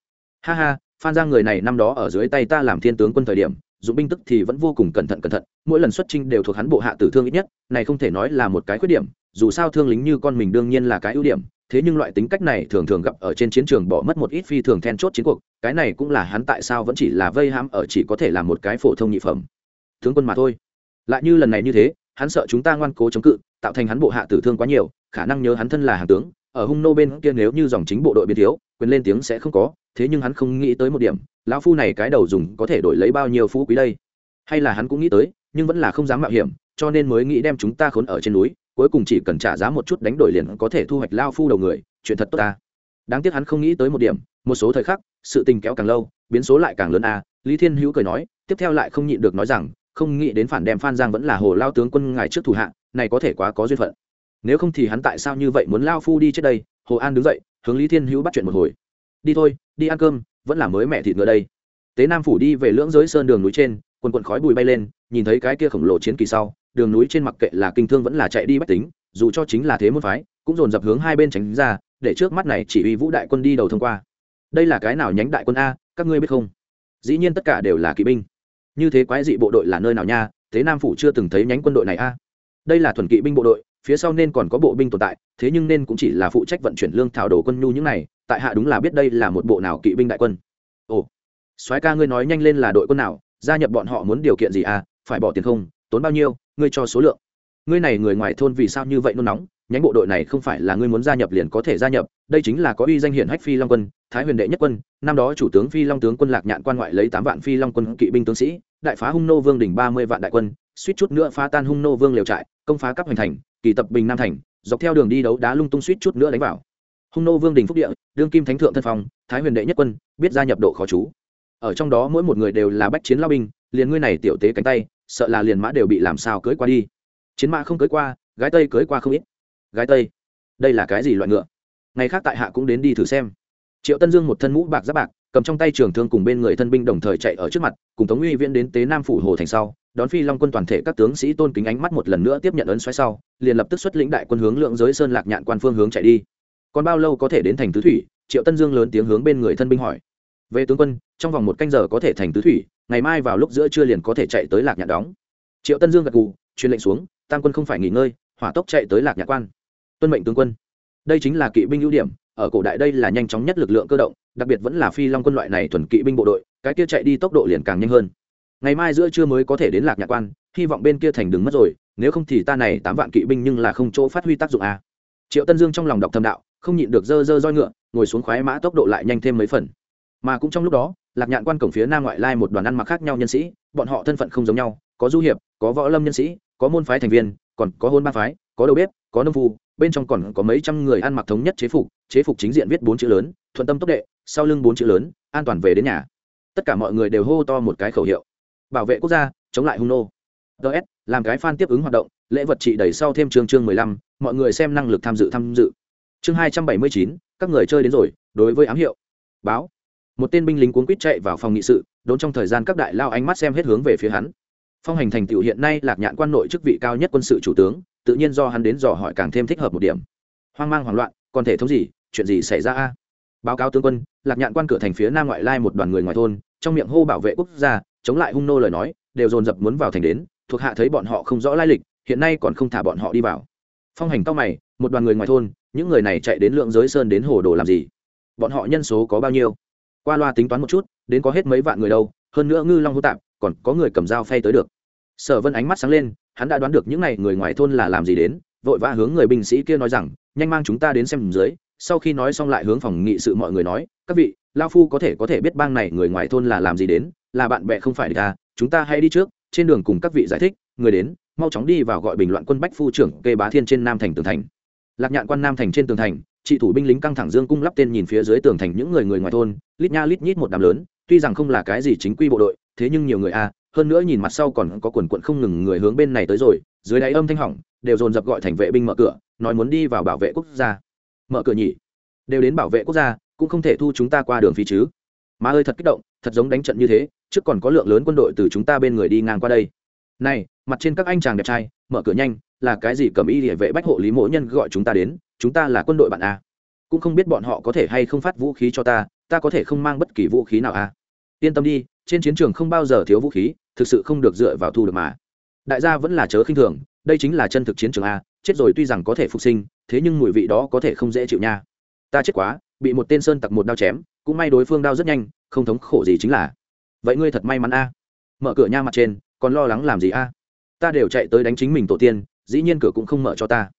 Ha ha, phan giang người này năm đó ở dưới tay ta làm thiên tướng quân thời điểm, dụng binh tức thì vẫn vô cùng cẩn thận cẩn thận, mỗi lần xuất chinh đều thuộc hắn bộ hạ tử thương ít nhất, này không thể nói là một cái khuyết điểm, dù sao thương lính như con mình đương nhiên là cái ưu điểm thế nhưng loại tính cách này thường thường gặp ở trên chiến trường bỏ mất một ít phi thường then chốt chiến cuộc, cái này cũng là hắn tại sao vẫn chỉ là vây hãm ở chỉ có thể là một cái phổ thông nhị phẩm. Tướng quân mà thôi. Lại như lần này như thế, hắn sợ chúng ta ngoan cố chống cự, tạo thành hắn bộ hạ tử thương quá nhiều, khả năng nhớ hắn thân là hàng tướng, ở hung nô bên kia nếu như dòng chính bộ đội biến thiếu, quyền lên tiếng sẽ không có, thế nhưng hắn không nghĩ tới một điểm, lão phu này cái đầu dùng có thể đổi lấy bao nhiêu phú quý đây. Hay là hắn cũng nghĩ tới, nhưng vẫn là không dám mạo hiểm, cho nên mới nghĩ đem chúng ta khốn ở trên núi cuối cùng chỉ cần trả giá một chút đánh đổi liền có thể thu hoạch lao phu đầu người, chuyện thật tốt ta. Đáng tiếc hắn không nghĩ tới một điểm, một số thời khắc, sự tình kéo càng lâu, biến số lại càng lớn a, lý thiên hữu cười nói, tiếp theo lại không nhịn được nói rằng, không nghĩ đến phản đem phan giang vẫn là hồ lao tướng quân ngài trước thủ hạ, này có thể quá có duyên phận. Nếu không thì hắn tại sao như vậy muốn lao phu đi trước đây? Hồ an đứng dậy, hướng lý thiên hữu bắt chuyện một hồi. Đi thôi, đi ăn cơm, vẫn là mới mẹ thịt ngựa đây. Tế nam phủ đi về lưỡng giới sơn đường núi trên quần quần khói bụi bay lên, nhìn thấy cái kia khổng lồ chiến kỳ sau, đường núi trên mặc kệ là kinh thương vẫn là chạy đi bách tính, dù cho chính là thế môn phái, cũng dồn dập hướng hai bên tránh ra, để trước mắt này chỉ uy vũ đại quân đi đầu thông qua. Đây là cái nào nhánh đại quân a, các ngươi biết không? Dĩ nhiên tất cả đều là kỵ binh. Như thế quái dị bộ đội là nơi nào nha? Thế nam phủ chưa từng thấy nhánh quân đội này a. Đây là thuần kỵ binh bộ đội, phía sau nên còn có bộ binh tồn tại, thế nhưng nên cũng chỉ là phụ trách vận chuyển lương thảo đồ quân nhu những này, tại hạ đúng là biết đây là một bộ nào kỵ binh đại quân. Ồ, soái ca ngươi nói nhanh lên là đội quân nào gia nhập bọn họ muốn điều kiện gì à? Phải bỏ tiền không? Tốn bao nhiêu? Ngươi cho số lượng. Ngươi này người ngoài thôn vì sao như vậy nôn nóng? Nhánh bộ đội này không phải là ngươi muốn gia nhập liền có thể gia nhập. Đây chính là có uy danh hiển hách phi long quân, thái huyền đệ nhất quân. Năm đó chủ tướng phi long tướng quân lạc nhạn quan ngoại lấy tám vạn phi long quân kỵ binh tướng sĩ, đại phá hung nô vương đỉnh ba mươi vạn đại quân, suýt chút nữa phá tan hung nô vương liều trại, công phá các hoành thành, kỳ tập bình nam thành, dọc theo đường đi đấu đá lung tung suýt chút nữa đánh vào. Hung nô vương đình phúc địa, đương kim thánh thượng thân phong, thái huyền đệ nhất quân, biết gia nhập độ khó chú ở trong đó mỗi một người đều là bách chiến lao binh, liền ngươi này tiểu tế cánh tay, sợ là liền mã đều bị làm sao cưới qua đi. Chiến mã không cưới qua, gái tây cưới qua không ít. Gái tây, đây là cái gì loại ngựa? Ngày khác tại hạ cũng đến đi thử xem. Triệu tân dương một thân mũ bạc giáp bạc, cầm trong tay trường thương cùng bên người thân binh đồng thời chạy ở trước mặt, cùng tống uy viễn đến tế nam phủ hồ thành sau, đón phi long quân toàn thể các tướng sĩ tôn kính ánh mắt một lần nữa tiếp nhận ấn xoáy sau, liền lập tức xuất lĩnh đại quân hướng lượng giới sơn lạc nhạn quan phương hướng chạy đi. Còn bao lâu có thể đến thành tứ thủy? Triệu tân dương lớn tiếng hướng bên người thân binh hỏi về tướng quân, trong vòng một canh giờ có thể thành tứ thủy, ngày mai vào lúc giữa trưa liền có thể chạy tới lạc nhạn đóng. Triệu tân dương gật gù, truyền lệnh xuống, tam quân không phải nghỉ ngơi, hỏa tốc chạy tới lạc nhạn quan. Tuân mệnh tướng quân. Đây chính là kỵ binh ưu điểm, ở cổ đại đây là nhanh chóng nhất lực lượng cơ động, đặc biệt vẫn là phi long quân loại này thuần kỵ binh bộ đội, cái kia chạy đi tốc độ liền càng nhanh hơn. Ngày mai giữa trưa mới có thể đến lạc nhạc quan, hy vọng bên kia thành đứng mất rồi, nếu không thì ta này tám vạn kỵ binh nhưng là không chỗ phát huy tác dụng à. triệu tân dương trong lòng đọc thầm đạo, không nhịn được dơ dơ roi ngựa, ngồi xuống khoái mã tốc độ lại nhanh thêm mấy phần mà cũng trong lúc đó, lạc nhạn quan cổng phía nam ngoại lai một đoàn ăn mặc khác nhau nhân sĩ, bọn họ thân phận không giống nhau, có du hiệp, có võ lâm nhân sĩ, có môn phái thành viên, còn có hôn ba phái, có đầu bếp, có nông phu, bên trong còn có mấy trăm người ăn mặc thống nhất chế phục chế phục chính diện viết bốn chữ lớn, thuận tâm tốc đệ, sau lưng bốn chữ lớn, an toàn về đến nhà. Tất cả mọi người đều hô to một cái khẩu hiệu. Bảo vệ quốc gia, chống lại hung nô. Ts làm cái fan tiếp ứng hoạt động, lễ vật trị đẩy sau thêm chương chương mười lăm, mọi người xem năng lực tham dự tham dự. Chương hai trăm bảy mươi chín, các người chơi đến rồi, đối với ám hiệu. Báo một tên binh lính cuốn quýt chạy vào phòng nghị sự, đốn trong thời gian các đại lao ánh mắt xem hết hướng về phía hắn. Phong hành thành tựu hiện nay lạc nhạn quan nội chức vị cao nhất quân sự chủ tướng, tự nhiên do hắn đến dò hỏi càng thêm thích hợp một điểm. Hoang mang hoảng loạn, còn thể thống gì, chuyện gì xảy ra a? Báo cáo tướng quân, lạc nhạn quan cửa thành phía nam ngoại lai một đoàn người ngoài thôn, trong miệng hô bảo vệ quốc gia, chống lại hung nô lời nói, đều dồn dập muốn vào thành đến, thuộc hạ thấy bọn họ không rõ lai lịch, hiện nay còn không thả bọn họ đi vào. Phong hành cao mày, một đoàn người ngoài thôn, những người này chạy đến lượng giới sơn đến hồ đồ làm gì? Bọn họ nhân số có bao nhiêu? Qua loa tính toán một chút, đến có hết mấy vạn người đâu, hơn nữa ngư long hô tạp, còn có người cầm dao phay tới được. Sở vân ánh mắt sáng lên, hắn đã đoán được những n à y người ngoài thôn là làm gì đến, vội vã hướng người binh sĩ kia nói rằng, nhanh mang chúng ta đến xem dưới. Sau khi nói xong lại hướng phòng nghị sự mọi người nói, các vị, lao phu có thể có thể biết bang này người ngoài thôn là làm gì đến, là bạn bè không phải ta à, chúng ta hãy đi trước, trên đường cùng các vị giải thích, người đến, mau chóng đi vào gọi bình loạn quân bách phu trưởng kê bá thiên trên nam thành tường thành. Lạc nhạn quan nam thành trên tường thành trị thủ binh lính căng thẳng dương cung lắp tên nhìn phía dưới tường thành những người người ngoài thôn, lít nha lít nhít một đám lớn, tuy rằng không là cái gì chính quy bộ đội, thế nhưng nhiều người a hơn nữa nhìn mặt sau còn có quần quận không ngừng người hướng bên này tới rồi, dưới đáy âm thanh hỏng, đều dồn dập gọi thành vệ binh mở cửa, nói muốn đi vào bảo vệ quốc gia. Mở cửa nhỉ? Đều đến bảo vệ quốc gia, cũng không thể thu chúng ta qua đường phí chứ. Má ơi, thật kích động, thật giống đánh trận như thế, trước còn có lượng lớn quân đội từ chúng ta bên người đi ngang qua đây. Này, mặt trên các anh chàng đẹp trai, mở cửa nhanh, là cái gì cầm y địa vệ bách hộ lý mỗ nhân gọi chúng ta đến? Chúng ta là quân đội bạn a. Cũng không biết bọn họ có thể hay không phát vũ khí cho ta ta có thể không mang bất kỳ vũ khí nào a. Yên tâm đi, trên chiến trường không bao giờ thiếu vũ khí, thực sự không được dựa vào thu được mà. Đại gia vẫn là chớ khinh thường, đây chính là chân thực chiến trường a, chết rồi tuy rằng có thể phục sinh, thế nhưng mùi vị đó có thể không dễ chịu nha. Ta chết quá, bị một tên sơn tặc một đao chém, cũng may đối phương đao rất nhanh, không thống khổ gì chính là. Vậy ngươi thật may mắn a. Mở cửa nha mặt trên, còn lo lắng làm gì a? Ta đều chạy tới đánh chính mình tổ tiên, dĩ nhiên cửa cũng không mở cho ta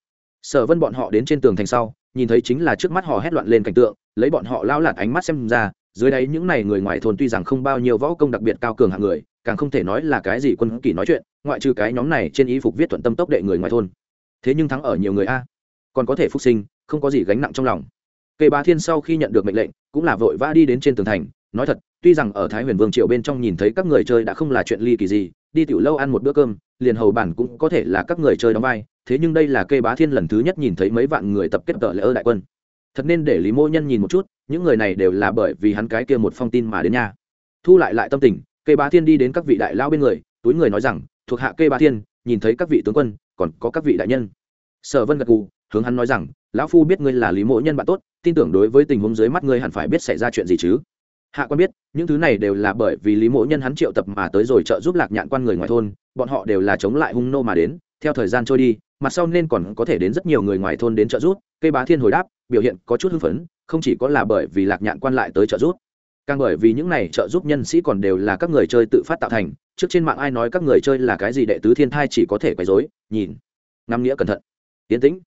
sở vân bọn họ đến trên tường thành sau, nhìn thấy chính là trước mắt họ hét loạn lên cảnh tượng, lấy bọn họ lao lạt ánh mắt xem ra, dưới đáy những này người ngoài thôn tuy rằng không bao nhiêu võ công đặc biệt cao cường hạng người, càng không thể nói là cái gì quân kỳ nói chuyện, ngoại trừ cái nhóm này trên y phục viết thuận tâm tốc đệ người ngoài thôn. Thế nhưng thắng ở nhiều người a. Còn có thể phục sinh, không có gì gánh nặng trong lòng. Kê bá thiên sau khi nhận được mệnh lệnh, cũng là vội vã đi đến trên tường thành, nói thật, tuy rằng ở thái huyền vương triệu bên trong nhìn thấy các người chơi đã không là chuyện ly kỳ gì, đi tiểu lâu ăn một bữa cơm, liền hầu bản cũng có thể là các người chơi đóng vai thế nhưng đây là kê bá thiên lần thứ nhất nhìn thấy mấy vạn người tập kết tợ lễ ơ đại quân. Thật nên để lý mô nhân nhìn một chút, những người này đều là bởi vì hắn cái kia một phong tin mà đến nhà thu lại lại tâm tình, kê bá thiên đi đến các vị đại lao bên người, túi người nói rằng, thuộc hạ kê bá thiên, nhìn thấy các vị tướng quân, còn có các vị đại nhân. Sở vân gật cù hướng hắn nói rằng, lão phu biết ngươi là lý mộ nhân bạn tốt, tin tưởng đối với tình huống dưới mắt ngươi hẳn phải biết xảy ra chuyện gì chứ? Hạ quan biết, những thứ này đều là bởi vì lý mộ nhân hắn triệu tập mà tới rồi trợ giúp lạc nhạn quan người ngoài thôn, bọn họ đều là chống lại hung nô mà đến theo thời gian trôi đi, mặt sau nên còn có thể đến rất nhiều người ngoài thôn đến trợ giúp, cây bá thiên hồi đáp, biểu hiện có chút hưng phấn, không chỉ có là bởi vì lạc nhạn quan lại tới trợ giúp, càng bởi vì những này trợ giúp nhân sĩ còn đều là các người chơi tự phát tạo thành, trước trên mạng ai nói các người chơi là cái gì đệ tứ thiên thai chỉ có thể quấy dối nhìn, ngắm nghĩa cẩn thận, tiến tĩnh.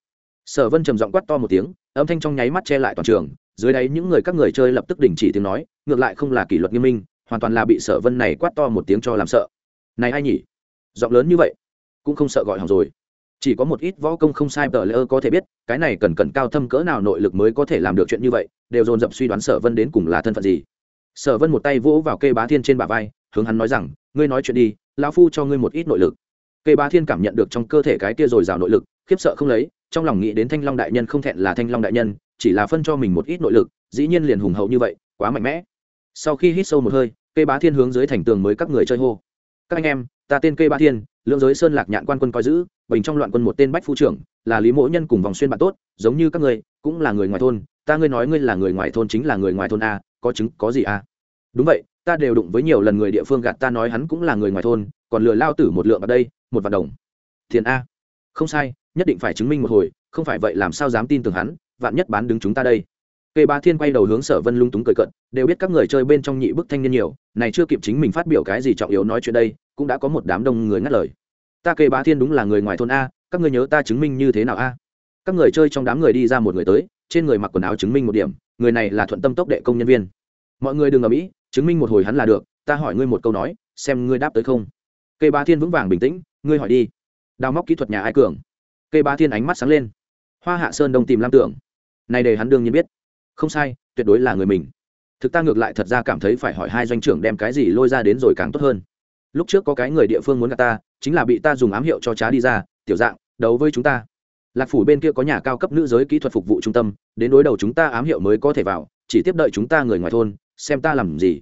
Sở vân trầm giọng quát to một tiếng, âm thanh trong nháy mắt che lại toàn trường, dưới đáy những người các người chơi lập tức đình chỉ tiếng nói, ngược lại không là kỷ luật nghiêm minh, hoàn toàn là bị sở vân này quát to một tiếng cho làm sợ. Này ai nhỉ? Giọng lớn như vậy cũng không sợ gọi hỏng rồi. Chỉ có một ít võ công không sai tờ lơ có thể biết, cái này cần cần cao thâm cỡ nào nội lực mới có thể làm được chuyện như vậy, đều dồn dập suy đoán sở vân đến cùng là thân phận gì. Sở vân một tay vỗ vào cây bá thiên trên bả vai, hướng hắn nói rằng, ngươi nói chuyện đi, lão phu cho ngươi một ít nội lực. Cây bá thiên cảm nhận được trong cơ thể cái kia dồi dào nội lực, khiếp sợ không lấy, trong lòng nghĩ đến thanh long đại nhân không thẹn là thanh long đại nhân, chỉ là phân cho mình một ít nội lực, dĩ nhiên liền hùng hậu như vậy, quá mạnh mẽ. Sau khi hít sâu một hơi cây bá thiên hướng dưới thành tường mới các người chơi hô. Các anh em, ta tên cây bá thiên lưỡng giới sơn lạc nhạn quan quân coi giữ, bình trong loạn quân một tên bách phu trưởng, là lý mỗ nhân cùng vòng xuyên bạn tốt, giống như các ngươi, cũng là người ngoài thôn. Ta ngươi nói ngươi là người ngoài thôn chính là người ngoài thôn a, có chứng, có gì a? Đúng vậy, ta đều đụng với nhiều lần người địa phương gạt ta nói hắn cũng là người ngoài thôn, còn lừa lao tử một lượng ở đây, một vạn đồng. Tiền a. Không sai, nhất định phải chứng minh một hồi, không phải vậy làm sao dám tin tưởng hắn, vạn nhất bán đứng chúng ta đây. Kê Bá Thiên quay đầu hướng Sở Vân lung túng cười cận, đều biết các người chơi bên trong nhị bức thanh niên nhiều, này chưa kịp chính mình phát biểu cái gì trọng yếu nói chuyện đây, cũng đã có một đám đông người ngắt lời. Ta Kê Bá Thiên đúng là người ngoài thôn a, các ngươi nhớ ta chứng minh như thế nào a? Các người chơi trong đám người đi ra một người tới, trên người mặc quần áo chứng minh một điểm, người này là Thuận Tâm Tốc đệ công nhân viên. Mọi người đừng ầm mỹ, chứng minh một hồi hắn là được, ta hỏi ngươi một câu nói, xem ngươi đáp tới không. Kê Bá Thiên vững vàng bình tĩnh, ngươi hỏi đi. Đào móc kỹ thuật nhà ai cường? Kê Bá Thiên ánh mắt sáng lên. Hoa Hạ Sơn Đông tìm Lam Tưởng. Này để hắn đương nhiên biết không sai, tuyệt đối là người mình. Thực ta ngược lại thật ra cảm thấy phải hỏi hai doanh trưởng đem cái gì lôi ra đến rồi càng tốt hơn. Lúc trước có cái người địa phương muốn gặp ta, chính là bị ta dùng ám hiệu cho trá đi ra, tiểu dạng, đấu với chúng ta. Lạc phủ bên kia có nhà cao cấp nữ giới kỹ thuật phục vụ trung tâm, đến đối đầu chúng ta ám hiệu mới có thể vào, chỉ tiếp đợi chúng ta người ngoài thôn, xem ta làm gì.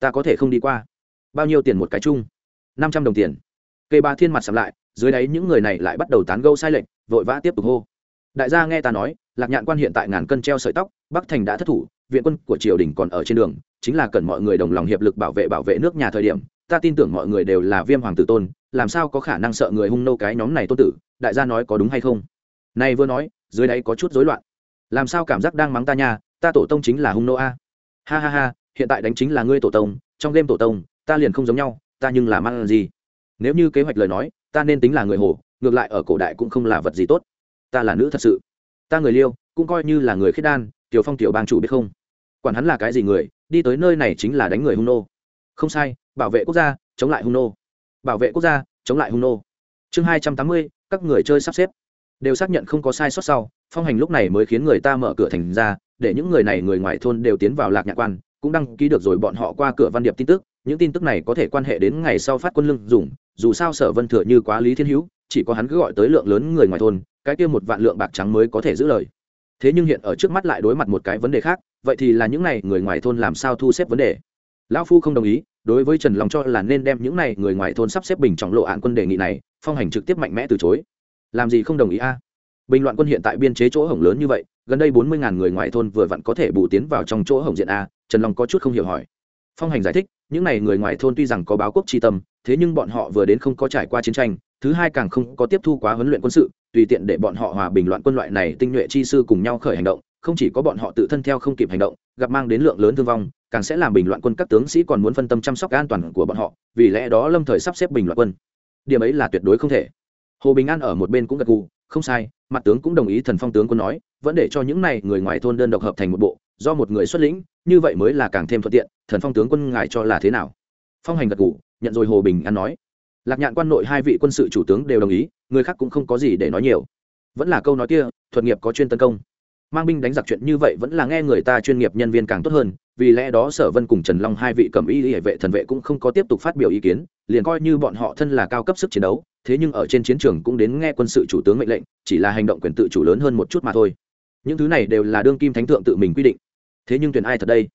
Ta có thể không đi qua. Bao nhiêu tiền một cái chung? Năm trăm đồng tiền. Cây ba thiên mặt sầm lại, dưới đáy những người này lại bắt đầu tán gâu sai lệch, vội vã tiếp tục hô đại gia nghe ta nói, lạc nhạn quan hiện tại ngàn cân treo sợi tóc, bắc thành đã thất thủ, viện quân của triều đình còn ở trên đường, chính là cần mọi người đồng lòng hiệp lực bảo vệ bảo vệ nước nhà thời điểm. Ta tin tưởng mọi người đều là viêm hoàng tử tôn, làm sao có khả năng sợ người hung nô cái nhóm này tôn tử? Đại gia nói có đúng hay không? Này vừa nói, dưới đáy có chút rối loạn. Làm sao cảm giác đang mắng ta nha? Ta tổ tông chính là hung nô a. Ha ha ha, hiện tại đánh chính là ngươi tổ tông, trong game tổ tông, ta liền không giống nhau, ta nhưng là mang gì? Nếu như kế hoạch lời nói, ta nên tính là người hồ, ngược lại ở cổ đại cũng không là vật gì tốt ta là nữ thật sự. Ta người liêu, cũng coi như là người khiết đan, tiểu phong, tiểu bang chủ biết không? Quản hắn là cái gì người, đi tới nơi này chính là đánh người hung nô. Không sai, bảo vệ quốc gia, chống lại hung nô. Bảo vệ quốc gia, chống lại hung nô. Chương hai trăm tám mươi, các người chơi sắp xếp. Đều xác nhận không có sai sót sau, phong hành lúc này mới khiến người ta mở cửa thành ra, để những người này người ngoài thôn đều tiến vào lạc nhạc quan, cũng đăng ký được rồi bọn họ qua cửa văn điệp tin tức. Những tin tức này có thể quan hệ đến ngày sau phát quân lương dùng, dù sao sở vân thừa như quá lý thiên hữu chỉ có hắn cứ gọi tới lượng lớn người ngoài thôn, cái kia một vạn lượng bạc trắng mới có thể giữ lời. Thế nhưng hiện ở trước mắt lại đối mặt một cái vấn đề khác, vậy thì là những n à y người ngoài thôn làm sao thu xếp vấn đề? Lão phu không đồng ý, đối với trần lòng cho là nên đem những n à y người ngoài thôn sắp xếp bình trọng lộ hạn quân đề nghị này, phong hành trực tiếp mạnh mẽ từ chối. Làm gì không đồng ý a? Bình loạn quân hiện tại biên chế chỗ hổng lớn như vậy, gần đây bốn mươi ngàn người ngoài thôn vừa vặn có thể bù tiến vào trong chỗ hổng diện a, trần long có chút không hiểu hỏi. Phong hành giải thích, những n à y người ngoài thôn tuy rằng có báo quốc tri tâm, thế nhưng bọn họ vừa đến không có trải qua chiến tranh thứ hai càng không có tiếp thu quá huấn luyện quân sự, tùy tiện để bọn họ hòa bình loạn quân loại này tinh nhuệ chi sư cùng nhau khởi hành động, không chỉ có bọn họ tự thân theo không kịp hành động, gặp mang đến lượng lớn thương vong, càng sẽ làm bình loạn quân các tướng sĩ còn muốn phân tâm chăm sóc an toàn của bọn họ, vì lẽ đó lâm thời sắp xếp bình loạn quân. Điểm ấy là tuyệt đối không thể. Hồ bình an ở một bên cũng gật gù, không sai, mặt tướng cũng đồng ý thần phong tướng quân nói, vẫn để cho những này người ngoài thôn đơn độc hợp thành một bộ, do một người xuất lĩnh, như vậy mới là càng thêm thuận tiện, thần phong tướng quân ngài cho là thế nào? Phong hành gật gù, nhận rồi hồ bình an nói lạc nhạn quan nội hai vị quân sự chủ tướng đều đồng ý, người khác cũng không có gì để nói nhiều. Vẫn là câu nói kia, thuật nghiệp có chuyên tấn công. Mang binh đánh giặc chuyện như vậy vẫn là nghe người ta chuyên nghiệp nhân viên càng tốt hơn, vì lẽ đó sở vân cùng trần long hai vị cầm y hệ vệ thần vệ cũng không có tiếp tục phát biểu ý kiến, liền coi như bọn họ thân là cao cấp sức chiến đấu, thế nhưng ở trên chiến trường cũng đến nghe quân sự chủ tướng mệnh lệnh, chỉ là hành động quyền tự chủ lớn hơn một chút mà thôi. Những thứ này đều là đương kim thánh thượng tự mình quy định. Thế nhưng tuyển ai thật đây?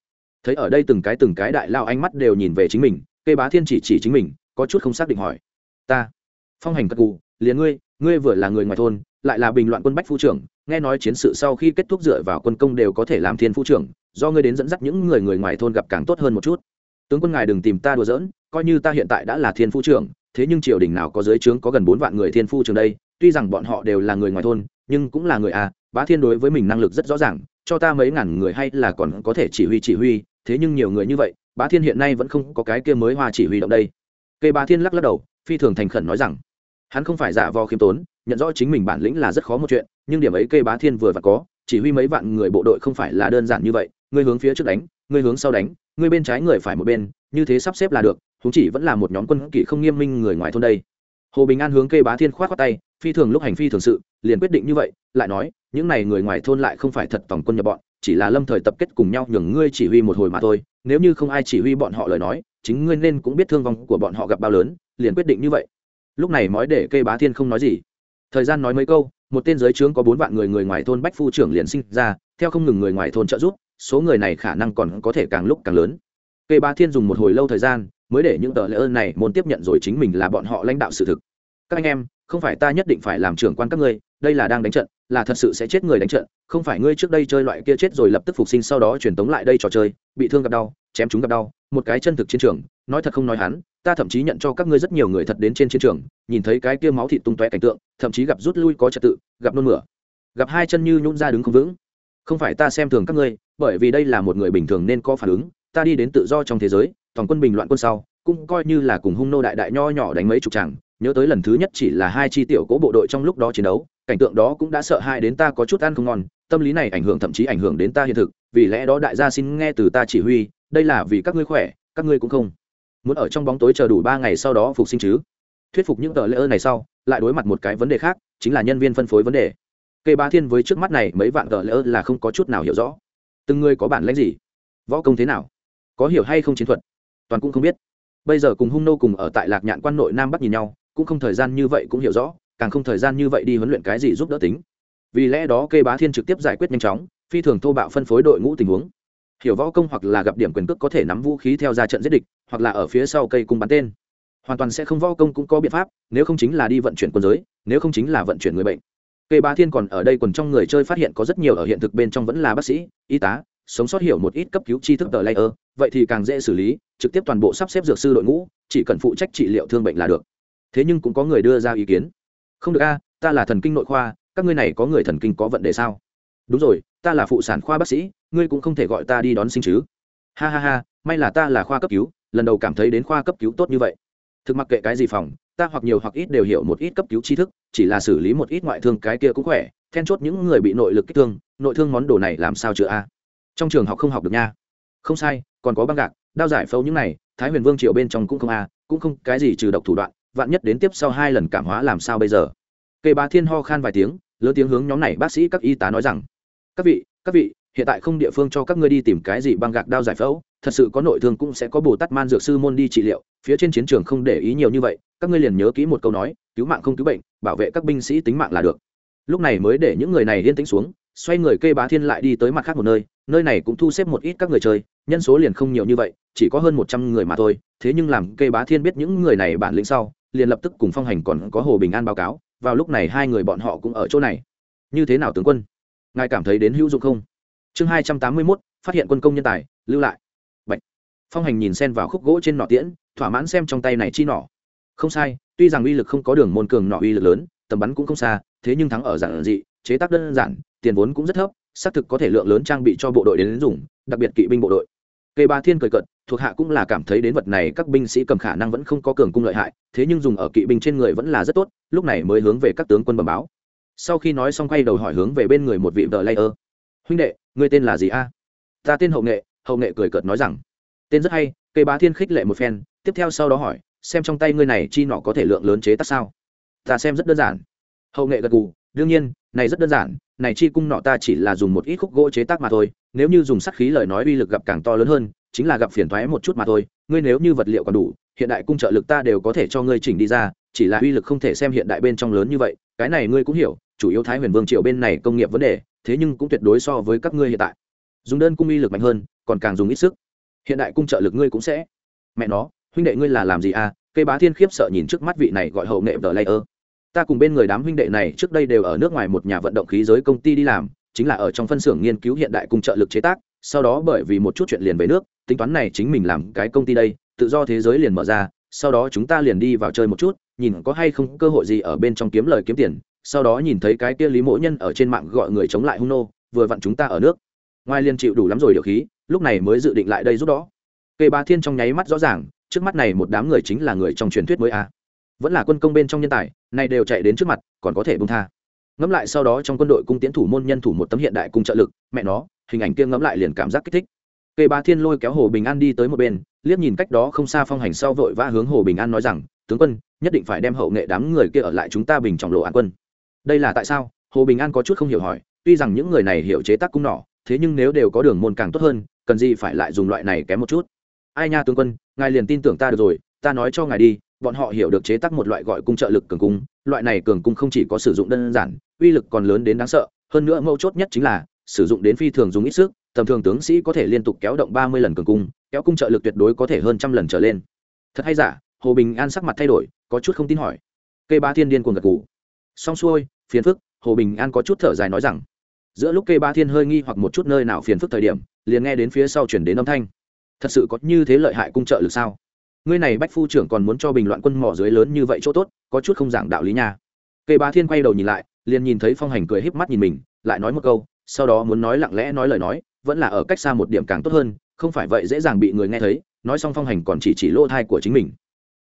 Thấy ở đây từng cái từng cái đại lao ánh mắt đều nhìn về chính mình cây bá thiên chỉ chỉ chính mình có chút không xác định hỏi. Ta. Phong hành cật cụ liền ngươi ngươi vừa là người ngoài thôn, lại là bình loạn quân bách phu trưởng, nghe nói chiến sự sau khi kết thúc dựa vào quân công đều có thể làm thiên phu trưởng, do ngươi đến dẫn dắt những người người ngoài thôn gặp càng tốt hơn một chút. Tướng quân ngài đừng tìm ta đùa giỡn, coi như ta hiện tại đã là thiên phu trưởng, thế nhưng triều đình nào có dưới trướng có gần bốn vạn người thiên phu trưởng đây, tuy rằng bọn họ đều là người ngoài thôn, nhưng cũng là người à bá thiên đối với mình năng lực rất rõ ràng, cho ta mấy ngàn người hay là còn có thể chỉ huy chỉ huy, thế nhưng nhiều người như vậy, bá thiên hiện nay vẫn không có cái kia mới hoa chỉ huy động đây cây bá thiên lắc lắc đầu, phi thường thành khẩn nói rằng, hắn không phải giả vò khiêm tốn, nhận rõ chính mình bản lĩnh là rất khó một chuyện, nhưng điểm ấy cây bá thiên vừa và có, chỉ huy mấy vạn người bộ đội không phải là đơn giản như vậy, ngươi hướng phía trước đánh, ngươi hướng sau đánh, ngươi bên trái người phải một bên, như thế sắp xếp là được chúng chỉ vẫn là một nhóm quân kỵ không nghiêm minh người ngoài thôn đây. Hồ bình an hướng cây bá thiên khoát khoát tay, phi thường lúc hành phi thường sự, liền quyết định như vậy, lại nói, những này người ngoài thôn lại không phải thật tổng quân nhập bọn chỉ là lâm thời tập kết cùng nhau nhường ngươi chỉ huy một hồi mà thôi, nếu như không ai chỉ huy bọn họ lời nói, chính ngươi nên cũng biết thương vong của bọn họ gặp bao lớn, liền quyết định như vậy. Lúc này mói để cây bá thiên không nói gì. Thời gian nói mấy câu, một tên giới trướng có bốn vạn người người ngoài thôn bách phu trưởng liền sinh ra, theo không ngừng người ngoài thôn trợ giúp, số người này khả năng còn có thể càng lúc càng lớn. Cây bá thiên dùng một hồi lâu thời gian, mới để những tờ lễ ơn này môn tiếp nhận rồi chính mình là bọn họ lãnh đạo sự thực. Các anh em không phải ta nhất định phải làm trưởng quan các ngươi, đây là đang đánh trận, là thật sự sẽ chết người đánh trận, không phải ngươi trước đây chơi loại kia chết rồi lập tức phục sinh sau đó truyền tống lại đây trò chơi, bị thương gặp đau, chém chúng gặp đau, một cái chân thực chiến trường, nói thật không nói hắn, ta thậm chí nhận cho các ngươi rất nhiều người thật đến trên chiến trường, nhìn thấy cái kia máu thịt tung tóe cảnh tượng, thậm chí gặp rút lui có trật tự, gặp nôn mửa. Gặp hai chân như nhún ra đứng không vững. Không phải ta xem thường các ngươi, bởi vì đây là một người bình thường nên có phản ứng, ta đi đến tự do trong thế giới, toàn quân bình loạn quân sau, cũng coi như là cùng hung nô đại đại nho nhỏ đánh mấy chục tràng nhớ tới lần thứ nhất chỉ là hai chi tiểu cố bộ đội trong lúc đó chiến đấu, cảnh tượng đó cũng đã sợ hãi đến ta có chút ăn không ngon, tâm lý này ảnh hưởng thậm chí ảnh hưởng đến ta hiện thực, vì lẽ đó đại gia xin nghe từ ta chỉ huy, đây là vì các ngươi khỏe, các ngươi cũng không muốn ở trong bóng tối chờ đủ ba ngày sau đó phục sinh chứ. Thuyết phục những tờ lễ ơn này sau, lại đối mặt một cái vấn đề khác, chính là nhân viên phân phối vấn đề. Cây ba thiên với trước mắt này mấy vạn tờ lễ ơn là không có chút nào hiểu rõ. Từng người có bản lãnh gì? Võ công thế nào? Có hiểu hay không chiến thuật? Toàn cũng không biết. Bây giờ cùng hung nô cùng ở tại lạc nhạn quan nội nam bắc nhìn nhau cũng không thời gian như vậy cũng hiểu rõ, càng không thời gian như vậy đi huấn luyện cái gì giúp đỡ tính. Vì lẽ đó kê bá thiên trực tiếp giải quyết nhanh chóng, phi thường thô bạo phân phối đội ngũ tình huống. Hiểu võ công hoặc là gặp điểm quyền cước có thể nắm vũ khí theo ra trận giết địch, hoặc là ở phía sau cây cung bắn tên. Hoàn toàn sẽ không võ công cũng có biện pháp, nếu không chính là đi vận chuyển quân giới, nếu không chính là vận chuyển người bệnh. Cây bá thiên còn ở đây quần trong người chơi phát hiện có rất nhiều ở hiện thực bên trong vẫn là bác sĩ, y tá, sống sót hiểu một ít cấp cứu tri thức tờ layer, vậy thì càng dễ xử lý, trực tiếp toàn bộ sắp xếp dược sư đội ngũ, chỉ cần phụ trách trị liệu thương bệnh là được thế nhưng cũng có người đưa ra ý kiến. Không được a, ta là thần kinh nội khoa, các ngươi này có người thần kinh có vấn đề sao? Đúng rồi, ta là phụ sản khoa bác sĩ, ngươi cũng không thể gọi ta đi đón sinh chứ. Ha ha ha, may là ta là khoa cấp cứu, lần đầu cảm thấy đến khoa cấp cứu tốt như vậy. Thực mặc kệ cái gì phòng, ta hoặc nhiều hoặc ít đều hiểu một ít cấp cứu tri thức, chỉ là xử lý một ít ngoại thương cái kia cũng khỏe, then chốt những người bị nội lực kích thương, nội thương món đồ này làm sao chữa a? Trong trường học không học được nha. Không sai, còn có băng gạc, đao giải phẫu những này, thái huyền vương triều bên trong cũng không a, cũng không cái gì trừ độc thủ đoạn vạn nhất đến tiếp sau hai lần cảm hóa làm sao bây giờ? Kê bá thiên ho khan vài tiếng, lớn tiếng hướng nhóm này bác sĩ các y tá nói rằng, các vị các vị, hiện tại không địa phương cho các ngươi đi tìm cái gì băng gạc đao giải phẫu, thật sự có nội thương cũng sẽ có bồ tát man dược sư môn đi trị liệu, phía trên chiến trường không để ý nhiều như vậy, các ngươi liền nhớ kỹ một câu nói, cứu mạng không cứu bệnh, bảo vệ các binh sĩ tính mạng là được. Lúc này mới để những người này yên tĩnh xuống, xoay người kê bá thiên lại đi tới mặt khác một nơi nơi này cũng thu xếp một ít các người chơi, nhân số liền không nhiều như vậy, chỉ có hơn một trăm người mà thôi, thế nhưng làm kê bá thiên biết những người này bản lĩnh sau liền lập tức cùng phong hành còn có hồ bình an báo cáo, vào lúc này hai người bọn họ cũng ở chỗ này. Như thế nào tướng quân? Ngài cảm thấy đến hữu dụng không? Chương hai trăm tám mươi mốt, phát hiện quân công nhân tài, lưu lại. Bạch. phong hành nhìn sen vào khúc gỗ trên nọ tiễn, thỏa mãn xem trong tay này chi nỏ. Không sai, tuy rằng uy lực không có đường môn cường nọ uy lực lớn, tầm bắn cũng không xa, thế nhưng thắng ở giản dị, chế tác đơn giản, tiền vốn cũng rất thấp, xác thực có thể lượng lớn trang bị cho bộ đội đến dùng, đặc biệt kỵ binh bộ đội. Kê ba thiên cười cợt, thuộc hạ cũng là cảm thấy đến vật này các binh sĩ cầm khả năng vẫn không có cường cung lợi hại thế nhưng dùng ở kỵ binh trên người vẫn là rất tốt lúc này mới hướng về các tướng quân bẩm báo. Sau khi nói xong quay đầu hỏi hướng về bên người một vị vợ layer. Huynh đệ ngươi tên là gì a? Ta tên hậu nghệ hậu nghệ cười cợt nói rằng. Tên rất hay Kê bá thiên khích lệ một phen tiếp theo sau đó hỏi xem trong tay ngươi này chi nọ có thể lượng lớn chế tác sao? Ta xem rất đơn giản. Hậu nghệ gật gù đương nhiên này rất đơn giản này chi cung nọ ta chỉ là dùng một ít khúc gỗ chế tác mà thôi nếu như dùng sắt khí lời nói uy lực gặp càng to lớn hơn, chính là gặp phiền thoái một chút mà thôi. Ngươi nếu như vật liệu còn đủ, hiện đại cung trợ lực ta đều có thể cho ngươi chỉnh đi ra, chỉ là uy lực không thể xem hiện đại bên trong lớn như vậy, cái này ngươi cũng hiểu, chủ yếu thái huyền vương triều bên này công nghiệp vấn đề, thế nhưng cũng tuyệt đối so với các ngươi hiện tại. Dùng đơn cung uy lực mạnh hơn, còn càng dùng ít sức. Hiện đại cung trợ lực ngươi cũng sẽ. Mẹ nó, huynh đệ ngươi là làm gì à? Cây bá thiên khiếp sợ nhìn trước mắt vị này gọi hậu nghệ vợ lay ơ ta cùng bên người đám huynh đệ này trước đây đều ở nước ngoài một nhà vận động khí giới công ty đi làm chính là ở trong phân xưởng nghiên cứu hiện đại cung trợ lực chế tác, sau đó bởi vì một chút chuyện liền về nước, tính toán này chính mình làm cái công ty đây, tự do thế giới liền mở ra, sau đó chúng ta liền đi vào chơi một chút, nhìn có hay không cơ hội gì ở bên trong kiếm lời kiếm tiền, sau đó nhìn thấy cái kia lý mỗ nhân ở trên mạng gọi người chống lại hung nô, vừa vặn chúng ta ở nước. Ngoài liền chịu đủ lắm rồi điều khí, lúc này mới dự định lại đây giúp đó. Cây ba thiên trong nháy mắt rõ ràng, trước mắt này một đám người chính là người trong truyền thuyết mới a. Vẫn là quân công bên trong nhân tài, này đều chạy đến trước mặt, còn có thể bung tha ngẫm lại sau đó trong quân đội cung tiến thủ môn nhân thủ một tấm hiện đại cung trợ lực, mẹ nó, hình ảnh kia ngẫm lại liền cảm giác kích thích. Kê ba thiên lôi kéo hồ bình an đi tới một bên, liếc nhìn cách đó không xa phong hành sau vội vã hướng hồ bình an nói rằng, tướng quân, nhất định phải đem hậu nghệ đám người kia ở lại chúng ta bình trọng lộ an quân. Đây là tại sao? Hồ bình an có chút không hiểu hỏi, tuy rằng những người này hiểu chế tác cung nỏ, thế nhưng nếu đều có đường môn càng tốt hơn, cần gì phải lại dùng loại này kém một chút? Ai nha tướng quân, ngài liền tin tưởng ta được rồi, ta nói cho ngài đi bọn họ hiểu được chế tác một loại gọi cung trợ lực cường cung, loại này cường cung không chỉ có sử dụng đơn giản, uy lực còn lớn đến đáng sợ, hơn nữa mấu chốt nhất chính là, sử dụng đến phi thường dùng ít sức, tầm thường tướng sĩ có thể liên tục kéo động ba mươi lần cường cung, kéo cung trợ lực tuyệt đối có thể hơn trăm lần trở lên. Thật hay giả, hồ bình an sắc mặt thay đổi, có chút không tin hỏi. Cây ba thiên điên cuồng gật gù. Xong xuôi, phiền phức, hồ bình an có chút thở dài nói rằng, giữa lúc cây ba thiên hơi nghi hoặc một chút nơi nào phiền phức thời điểm, liền nghe đến phía sau chuyển đến âm thanh. Thật sự có như thế lợi hại cung trợ lực sao? Ngươi này bách phu trưởng còn muốn cho bình loạn quân mỏ dưới lớn như vậy chỗ tốt, có chút không giảng đạo lý nha. Kê bá thiên quay đầu nhìn lại, liền nhìn thấy phong hành cười híp mắt nhìn mình, lại nói một câu, sau đó muốn nói lặng lẽ nói lời nói, vẫn là ở cách xa một điểm càng tốt hơn, không phải vậy dễ dàng bị người nghe thấy, nói xong phong hành còn chỉ chỉ lỗ thai của chính mình.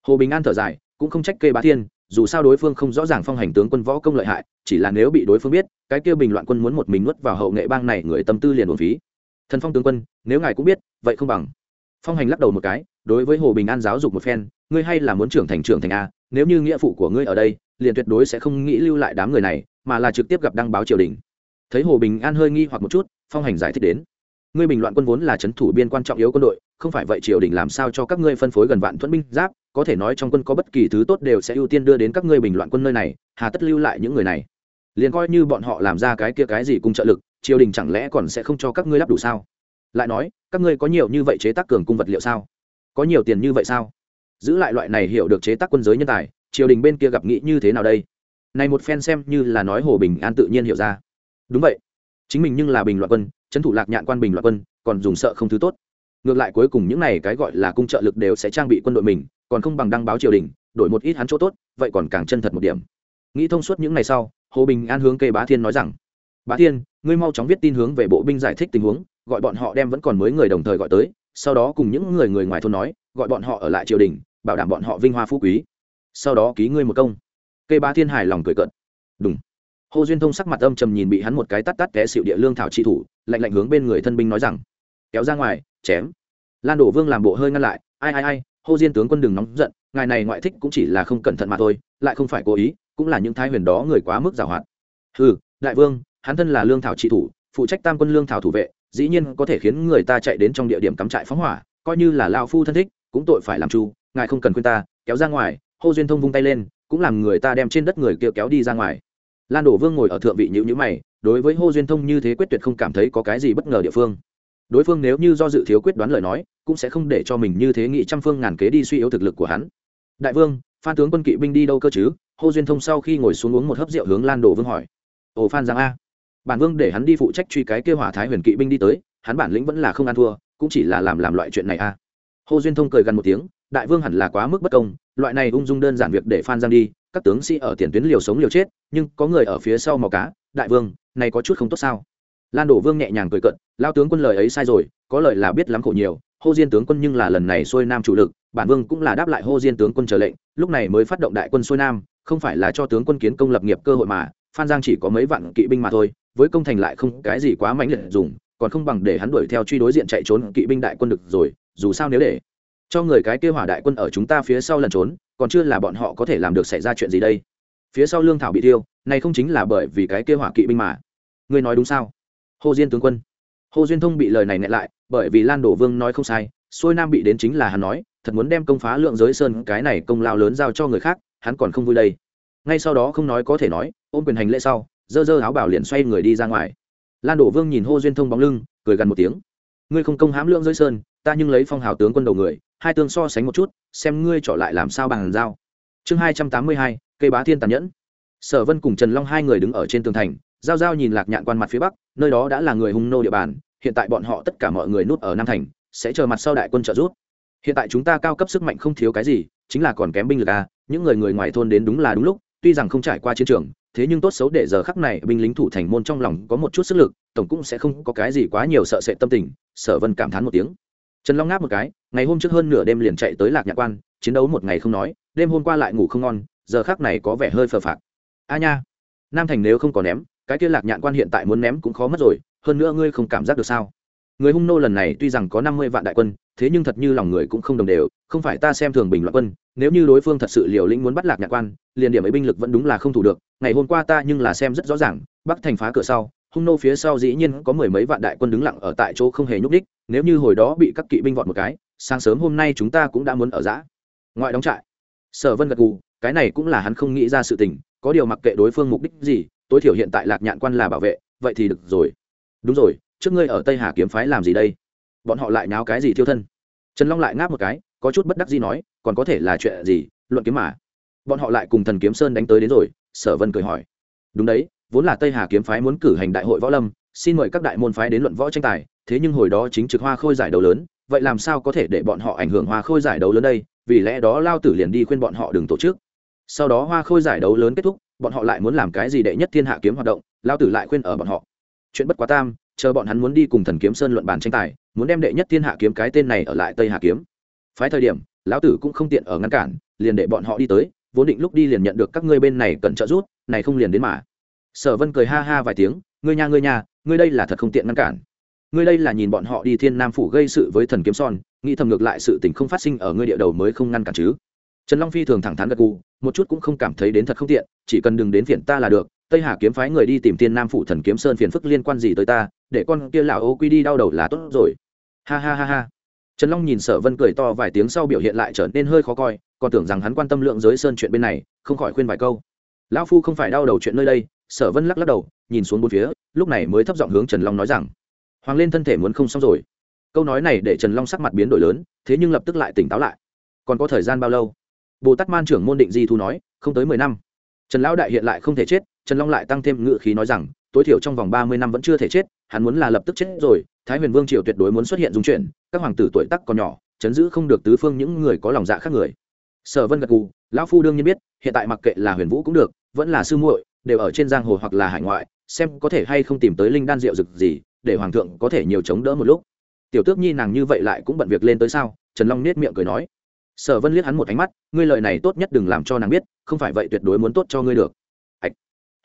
Hồ bình an thở dài, cũng không trách kê bá thiên, dù sao đối phương không rõ ràng phong hành tướng quân võ công lợi hại, chỉ là nếu bị đối phương biết, cái kia bình loạn quân muốn một mình nuốt vào hậu nghệ bang này người tâm tư liền buồn phí. Thần phong tướng quân, nếu ngài cũng biết, vậy không bằng phong hành lắc đầu một cái, đối với hồ bình an giáo dục một phen, ngươi hay là muốn trưởng thành trưởng thành a, nếu như nghĩa phụ của ngươi ở đây, liền tuyệt đối sẽ không nghĩ lưu lại đám người này, mà là trực tiếp gặp đăng báo triều đình. Thấy hồ bình an hơi nghi hoặc một chút, phong hành giải thích đến. Ngươi bình loạn quân vốn là c h ấ n thủ biên quan trọng yếu quân đội, không phải vậy triều đình làm sao cho các ngươi phân phối gần vạn thuẫn binh giáp, có thể nói trong quân có bất kỳ thứ tốt đều sẽ ưu tiên đưa đến các ngươi bình loạn quân nơi này, hà tất lưu lại những người này. Liền coi như bọn họ làm ra cái kia cái gì cùng trợ lực, triều đình chẳng lẽ còn sẽ không cho các ngươi lắp đủ sao? Lại nói, các ngươi có nhiều như vậy chế tác cường cung vật liệu sao? Có nhiều tiền như vậy sao? Giữ lại loại này hiểu được chế tác quân giới nhân tài, triều đình bên kia gặp nghĩ như thế nào đây? Này một phen xem như là nói hồ bình an tự nhiên hiểu ra. Đúng vậy. Chính mình nhưng là bình loạn quân, trấn thủ lạc nhạn quan bình loạn quân, còn dùng sợ không thứ tốt. Ngược lại cuối cùng những này cái gọi là cung trợ lực đều sẽ trang bị quân đội mình, còn không bằng đăng báo triều đình, đổi một ít hắn chỗ tốt, vậy còn càng chân thật một điểm. Nghĩ thông suốt những ngày sau, hồ bình an hướng kê bá thiên nói rằng, bá thiên, ngươi mau chóng viết tin hướng về bộ binh giải thích tình huống gọi bọn họ đem vẫn còn mới người đồng thời gọi tới, sau đó cùng những người người ngoài thôn nói, gọi bọn họ ở lại triều đình, bảo đảm bọn họ vinh hoa phú quý. Sau đó ký ngươi một công. Cây bá thiên hài lòng cười cận đúng hồ duyên thông sắc mặt âm trầm nhìn bị hắn một cái tắt tắt té xịu địa lương thảo trị thủ, lạnh lạnh hướng bên người thân binh nói rằng, kéo ra ngoài, chém. Lan đổ vương làm bộ hơi ngăn lại, ai ai ai, Hồ diên tướng quân đừng nóng giận, ngài này ngoại thích cũng chỉ là không cẩn thận mà thôi, lại không phải cố ý, cũng là những thái huyền đó người quá mức giảo hoạt ừ đại vương, hắn thân là lương thảo trị thủ, phụ trách tam quân lương thảo thủ vệ dĩ nhiên có thể khiến người ta chạy đến trong địa điểm cắm trại phóng hỏa, coi như là lao phu thân thích, cũng tội phải làm chu, ngài không cần khuyên ta, kéo ra ngoài, hô duyên thông vung tay lên, cũng làm người ta đem trên đất người kia kéo đi ra ngoài. Lan đổ vương ngồi ở thượng vị nhữ nhữ mày, đối với hô duyên thông như thế quyết tuyệt không cảm thấy có cái gì bất ngờ địa phương. Đối phương nếu như do dự thiếu quyết đoán lời nói, cũng sẽ không để cho mình như thế nghị trăm phương ngàn kế đi suy yếu thực lực của hắn. Đại vương, phan tướng quân kỵ binh đi đâu cơ chứ? Hô duyên thông sau khi ngồi xuống uống một hớp rượu hướng lan đổ vương hỏi. Ồ, phan giang a bản vương để hắn đi phụ trách truy cái kêu hỏa thái huyền kỵ binh đi tới, hắn bản lĩnh vẫn là không ăn thua, cũng chỉ là làm làm loại chuyện này à. a hô duyên thông cười gần một tiếng, đại vương hẳn là quá mức bất công, loại này ung dung đơn giản việc để phan giang đi, các tướng sĩ ở tiền tuyến liều sống liều chết, nhưng có người ở phía sau màu cá, đại vương, này có chút không tốt sao? Lan đổ vương nhẹ nhàng cười cận lao tướng quân lời ấy sai rồi, có lời là biết lắm khổ nhiều hô diên tướng quân nhưng là lần này xuôi nam chủ lực, bản vương cũng là đáp lại hô diên tướng quân trở lệnh, lúc này mới phát động đại quân xuôi nam, không phải là cho tướng quân kiến công lập nghiệp cơ hội mà, phan giang chỉ có mấy vạn kỵ binh mà thôi với công thành lại không cái gì quá mãnh liệt dùng, còn không bằng để hắn đuổi theo truy đối diện chạy trốn kỵ binh đại quân được rồi, dù sao nếu để cho người cái kêu hỏa đại quân ở chúng ta phía sau lần trốn, còn chưa là bọn họ có thể làm được xảy ra chuyện gì đây? Phía sau lương thảo bị tiêu này không chính là bởi vì cái kêu hỏa kỵ binh mà. Ngươi nói đúng sao? Hồ diên tướng quân. Hồ duyên thông bị lời này nẹ lại, bởi vì lan đổ vương nói không sai, xuôi nam bị đến chính là hắn nói, thật muốn đem công phá lượng giới sơn, cái này công lao lớn giao cho người khác, hắn còn không vui đây. Ngay sau đó không nói có thể nói, ôm quyền hành lễ sau dơ dơ áo bảo liền xoay người đi ra ngoài. Lan đổ vương nhìn hô duyên thông bóng lưng, cười gần một tiếng. Ngươi không công hãm lượng giới sơn, ta nhưng lấy phong hào tướng quân đầu người, hai tương so sánh một chút, xem ngươi trọ lại làm sao bằng giao. Chương hai trăm tám mươi hai, cây bá thiên tàn nhẫn. Sở vân cùng trần long hai người đứng ở trên tường thành, giao giao nhìn lạc nhạn quan mặt phía bắc, nơi đó đã là người hung nô địa bàn, hiện tại bọn họ tất cả mọi người núp ở nam thành, sẽ chờ mặt sau đại quân trợ giúp. Hiện tại chúng ta cao cấp sức mạnh không thiếu cái gì, chính là còn kém binh lực à những người người ngoài thôn đến đúng là đúng lúc, tuy rằng không trải qua chiến trường thế nhưng tốt xấu để giờ khắc này, binh lính thủ thành môn trong lòng có một chút sức lực, tổng cũng sẽ không có cái gì quá nhiều sợ sệt tâm tình, sở vân cảm thán một tiếng. Trần long ngáp một cái, ngày hôm trước hơn nửa đêm liền chạy tới lạc nhạc quan, chiến đấu một ngày không nói, đêm hôm qua lại ngủ không ngon, giờ khác này có vẻ hơi phờ phạc. A nha, nam thành nếu không có ném, cái kia lạc nhạn quan hiện tại muốn ném cũng khó mất rồi, hơn nữa ngươi không cảm giác được sao? Người hung nô lần này tuy rằng có năm mươi vạn đại quân, thế nhưng thật như lòng người cũng không đồng đều, không phải ta xem thường bình luận quân, nếu như đối phương thật sự liều lĩnh muốn bắt lạc nhạc quan, liền điểm ấy binh lực vẫn đúng là không thủ được, ngày hôm qua ta nhưng là xem rất rõ ràng, bắc thành phá cửa sau, hung nô phía sau dĩ nhiên có mười mấy vạn đại quân đứng lặng ở tại chỗ không hề nhúc đích nếu như hồi đó bị các kỵ binh vọt một cái, sáng sớm hôm nay chúng ta cũng đã muốn ở giã. Ngoại đóng trại. Sở vân gật gù, cái này cũng là hắn không nghĩ ra sự tình, có điều mặc kệ đối phương mục đích gì, tối thiểu hiện tại lạc nhạn quan là bảo vệ, vậy thì được rồi. Đúng rồi trước ngươi ở tây hà kiếm phái làm gì đây? Bọn họ lại náo cái gì thiêu thân? Trần long lại ngáp một cái, có chút bất đắc gì nói, còn có thể là chuyện gì, luận kiếm mà. Bọn họ lại cùng thần kiếm sơn đánh tới đến rồi, sở vân cười hỏi. Đúng đấy, vốn là tây hà kiếm phái muốn cử hành đại hội võ lâm, xin mời các đại môn phái đến luận võ tranh tài, thế nhưng hồi đó chính trực hoa khôi giải đấu lớn, vậy làm sao có thể để bọn họ ảnh hưởng hoa khôi giải đấu lớn đây? Vì lẽ đó lao tử liền đi khuyên bọn họ đừng tổ chức. Sau đó hoa khôi giải đấu lớn kết thúc, bọn họ lại muốn làm cái gì đệ nhất thiên hạ kiếm hoạt động, lao tử lại khuyên ở bọn họ. Chuyện bất quá tam chờ bọn hắn muốn đi cùng thần kiếm sơn luận bàn tranh tài, muốn đem đệ nhất thiên hạ kiếm cái tên này ở lại tây hà kiếm. Phái thời điểm, lão tử cũng không tiện ở ngăn cản, liền để bọn họ đi tới, vốn định lúc đi liền nhận được các ngươi bên này cần trợ giúp, này không liền đến mà. Sở vân cười ha ha vài tiếng, ngươi nha ngươi nha, ngươi đây là thật không tiện ngăn cản. Ngươi đây là nhìn bọn họ đi thiên nam phủ gây sự với thần kiếm son, nghĩ thầm ngược lại sự tình không phát sinh ở ngươi địa đầu mới không ngăn cản chứ. Trần long phi thường thẳng thắn gật gù, một chút cũng không cảm thấy đến thật không tiện, chỉ cần đừng đến phiền ta là được tây hà kiếm phái người đi tìm tiên nam phủ thần kiếm sơn phiền phức liên quan gì tới ta, để con kia lão ô quy đi đau đầu là tốt rồi. Ha ha ha ha. Trần long nhìn sở vân cười to vài tiếng sau biểu hiện lại trở nên hơi khó coi, còn tưởng rằng hắn quan tâm lượng giới sơn chuyện bên này, không khỏi khuyên vài câu. Lão phu không phải đau đầu chuyện nơi đây, sở vân lắc lắc đầu, nhìn xuống bốn phía, lúc này mới thấp giọng hướng trần long nói rằng, hoàng lên thân thể muốn không xong rồi. Câu nói này để trần long sắc mặt biến đổi lớn, thế nhưng lập tức lại tỉnh táo lại. Còn có thời gian bao lâu? Bồ tát man trưởng môn định di thu nói, không tới mười năm. Trần lão đại hiện lại không thể chết trần long lại tăng thêm ngự khí nói rằng tối thiểu trong vòng ba mươi năm vẫn chưa thể chết hắn muốn là lập tức chết rồi thái huyền vương triều tuyệt đối muốn xuất hiện dung chuyển các hoàng tử tuổi tắc còn nhỏ chấn giữ không được tứ phương những người có lòng dạ khác người. Sở vân gật gù, lão phu đương nhiên biết hiện tại mặc kệ là huyền vũ cũng được vẫn là sư muội đều ở trên giang hồ hoặc là hải ngoại xem có thể hay không tìm tới linh đan rượu rực gì để hoàng thượng có thể nhiều chống đỡ một lúc. Tiểu tước nhi nàng như vậy lại cũng bận việc lên tới sao? Trần long nết miệng cười nói. Sở vân liếc hắn một ánh mắt ngươi lời này tốt nhất đừng làm cho nàng biết không phải vậy tuyệt đối muốn tốt cho ngươi được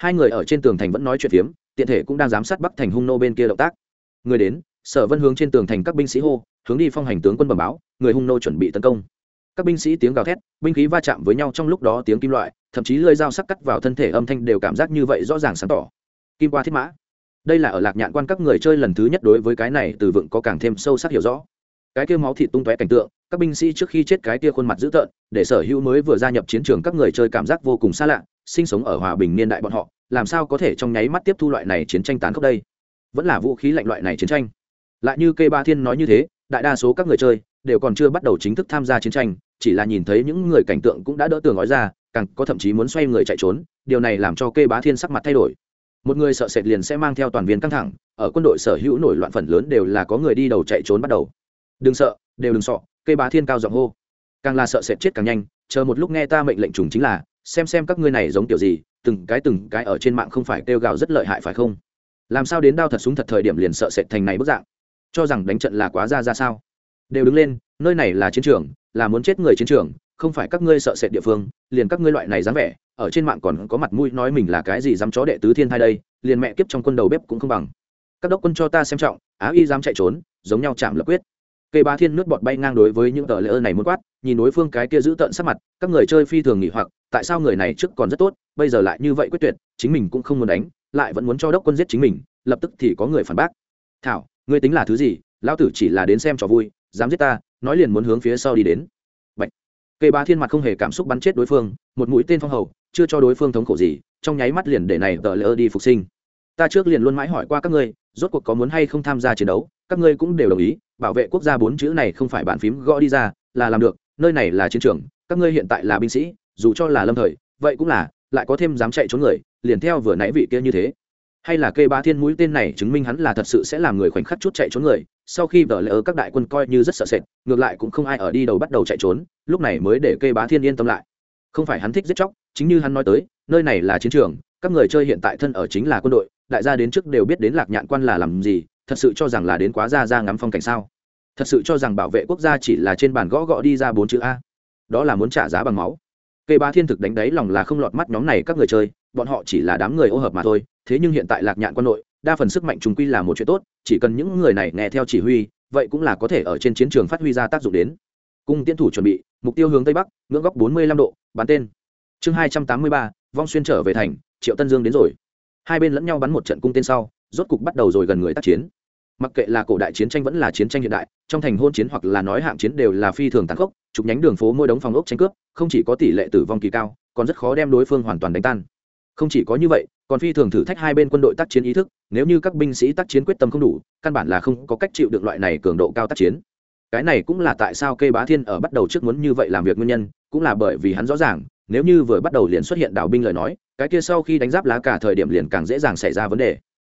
hai người ở trên tường thành vẫn nói chuyện phiếm, tiện thể cũng đang giám sát bắc thành hung nô bên kia động tác. Người đến, sở vân hướng trên tường thành các binh sĩ hô, hướng đi phong hành tướng quân bẩm báo, người hung nô chuẩn bị tấn công. Các binh sĩ tiếng gào thét, binh khí va chạm với nhau trong lúc đó tiếng kim loại, thậm chí lơi dao sắc cắt vào thân thể âm thanh đều cảm giác như vậy rõ ràng sáng tỏ. Kim qua thiết mã. Đây là ở lạc nhạn quan các người chơi lần thứ nhất đối với cái này từ vựng có càng thêm sâu sắc hiểu rõ cái kia máu thịt tung tóe cảnh tượng, các binh sĩ trước khi chết cái kia khuôn mặt dữ tợn, để sở hữu mới vừa gia nhập chiến trường các người chơi cảm giác vô cùng xa lạ, sinh sống ở hòa bình niên đại bọn họ, làm sao có thể trong nháy mắt tiếp thu loại này chiến tranh tán khốc đây? Vẫn là vũ khí lạnh loại này chiến tranh. Lại như kê ba thiên nói như thế, đại đa số các người chơi đều còn chưa bắt đầu chính thức tham gia chiến tranh, chỉ là nhìn thấy những người cảnh tượng cũng đã đỡ tường nói ra, càng có thậm chí muốn xoay người chạy trốn, điều này làm cho kê bá thiên sắc mặt thay đổi. Một người sợ sệt liền sẽ mang theo toàn viên căng thẳng, ở quân đội sở hữu nổi loạn phần lớn đều là có người đi đầu chạy trốn bắt đầu đừng sợ, đều đừng sọ, Cây bá thiên cao giọng hô. Càng là sợ sệt chết càng nhanh, chờ một lúc nghe ta mệnh lệnh trùng chính là, xem xem các ngươi này giống kiểu gì, từng cái từng cái ở trên mạng không phải kêu gào rất lợi hại phải không? Làm sao đến đao thật súng thật thời điểm liền sợ sệt thành này bức dạng? Cho rằng đánh trận là quá ra ra sao? Đều đứng lên, nơi này là chiến trường, là muốn chết người chiến trường, không phải các ngươi sợ sệt địa phương, liền các ngươi loại này dám vẻ, ở trên mạng còn có mặt mũi nói mình là cái gì dám chó đệ tứ thiên thai đây, liền mẹ kiếp trong quân đầu bếp cũng không bằng. Các đốc quân cho ta xem trọng, á y dám chạy trốn, giống nhau chạm lập quyết cây ba thiên nước bọt bay ngang đối với những tờ lễ ơn này muốn quát nhìn đối phương cái kia giữ tận sắc mặt các người chơi phi thường nghỉ hoặc tại sao người này trước còn rất tốt bây giờ lại như vậy quyết tuyệt chính mình cũng không muốn đánh lại vẫn muốn cho đốc quân giết chính mình lập tức thì có người phản bác thảo ngươi tính là thứ gì lão tử chỉ là đến xem trò vui dám giết ta nói liền muốn hướng phía sau đi đến Bạch. Kê Bá Thiên mặt không hề cảm xúc bắn chết đối phương, một mũi tên phong hầu, chưa cho đối phương thống khổ gì, trong nháy mắt liền để này tờ lỡ đi phục sinh. Ta trước liền luôn mãi hỏi qua các ngươi, rốt cuộc có muốn hay không tham gia chiến đấu, các ngươi cũng đều đồng ý, bảo vệ quốc gia bốn chữ này không phải bàn phím gõ đi ra, là làm được, nơi này là chiến trường, các ngươi hiện tại là binh sĩ, dù cho là lâm thời, vậy cũng là, lại có thêm dám chạy trốn người, liền theo vừa nãy vị kia như thế. Hay là Kê Bá Thiên mũi tên này chứng minh hắn là thật sự sẽ làm người khoảnh khắc chút chạy trốn người, sau khi vợ lỡ các đại quân coi như rất sợ sệt ngược lại cũng không ai ở đi đầu bắt đầu chạy trốn lúc này mới để cây bá thiên yên tâm lại không phải hắn thích giết chóc chính như hắn nói tới nơi này là chiến trường các người chơi hiện tại thân ở chính là quân đội đại gia đến trước đều biết đến lạc nhạn quan là làm gì thật sự cho rằng là đến quá ra ra ngắm phong cảnh sao? Thật sự cho rằng bảo vệ quốc gia chỉ là trên bàn gõ gõ đi ra bốn chữ a. Đó là muốn trả giá bằng máu. Cây bá thiên thực đánh đáy lòng là không lọt mắt nhóm này các người chơi, bọn họ chỉ là đám người ô hợp mà thôi, thế nhưng hiện tại lạc nhạn quân nội đa phần sức mạnh chúng quy là một chuyện tốt, chỉ cần những người này nghe theo chỉ huy, vậy cũng là có thể ở trên chiến trường phát huy ra tác dụng đến. Cung tiến thủ chuẩn bị, mục tiêu hướng tây bắc, ngưỡng góc bốn mươi lăm độ, bắn tên. Chương hai trăm tám mươi ba, vong xuyên trở về thành, triệu tân dương đến rồi. Hai bên lẫn nhau bắn một trận cung tên sau, rốt cục bắt đầu rồi gần người tác chiến mặc kệ là cổ đại chiến tranh vẫn là chiến tranh hiện đại, trong thành hôn chiến hoặc là nói hạng chiến đều là phi thường tàn khốc, chụp nhánh đường phố môi đống phòng ốc tranh cướp, không chỉ có tỷ lệ tử vong kỳ cao, còn rất khó đem đối phương hoàn toàn đánh tan. Không chỉ có như vậy, còn phi thường thử thách hai bên quân đội tác chiến ý thức, nếu như các binh sĩ tác chiến quyết tâm không đủ, căn bản là không có cách chịu được loại này cường độ cao tác chiến. Cái này cũng là tại sao cây bá thiên ở bắt đầu trước muốn như vậy làm việc nguyên nhân, cũng là bởi vì hắn rõ ràng, nếu như vừa bắt đầu liền xuất hiện đảo binh lời nói, cái kia sau khi đánh giáp lá cả thời điểm liền càng dễ dàng xảy ra vấn đề.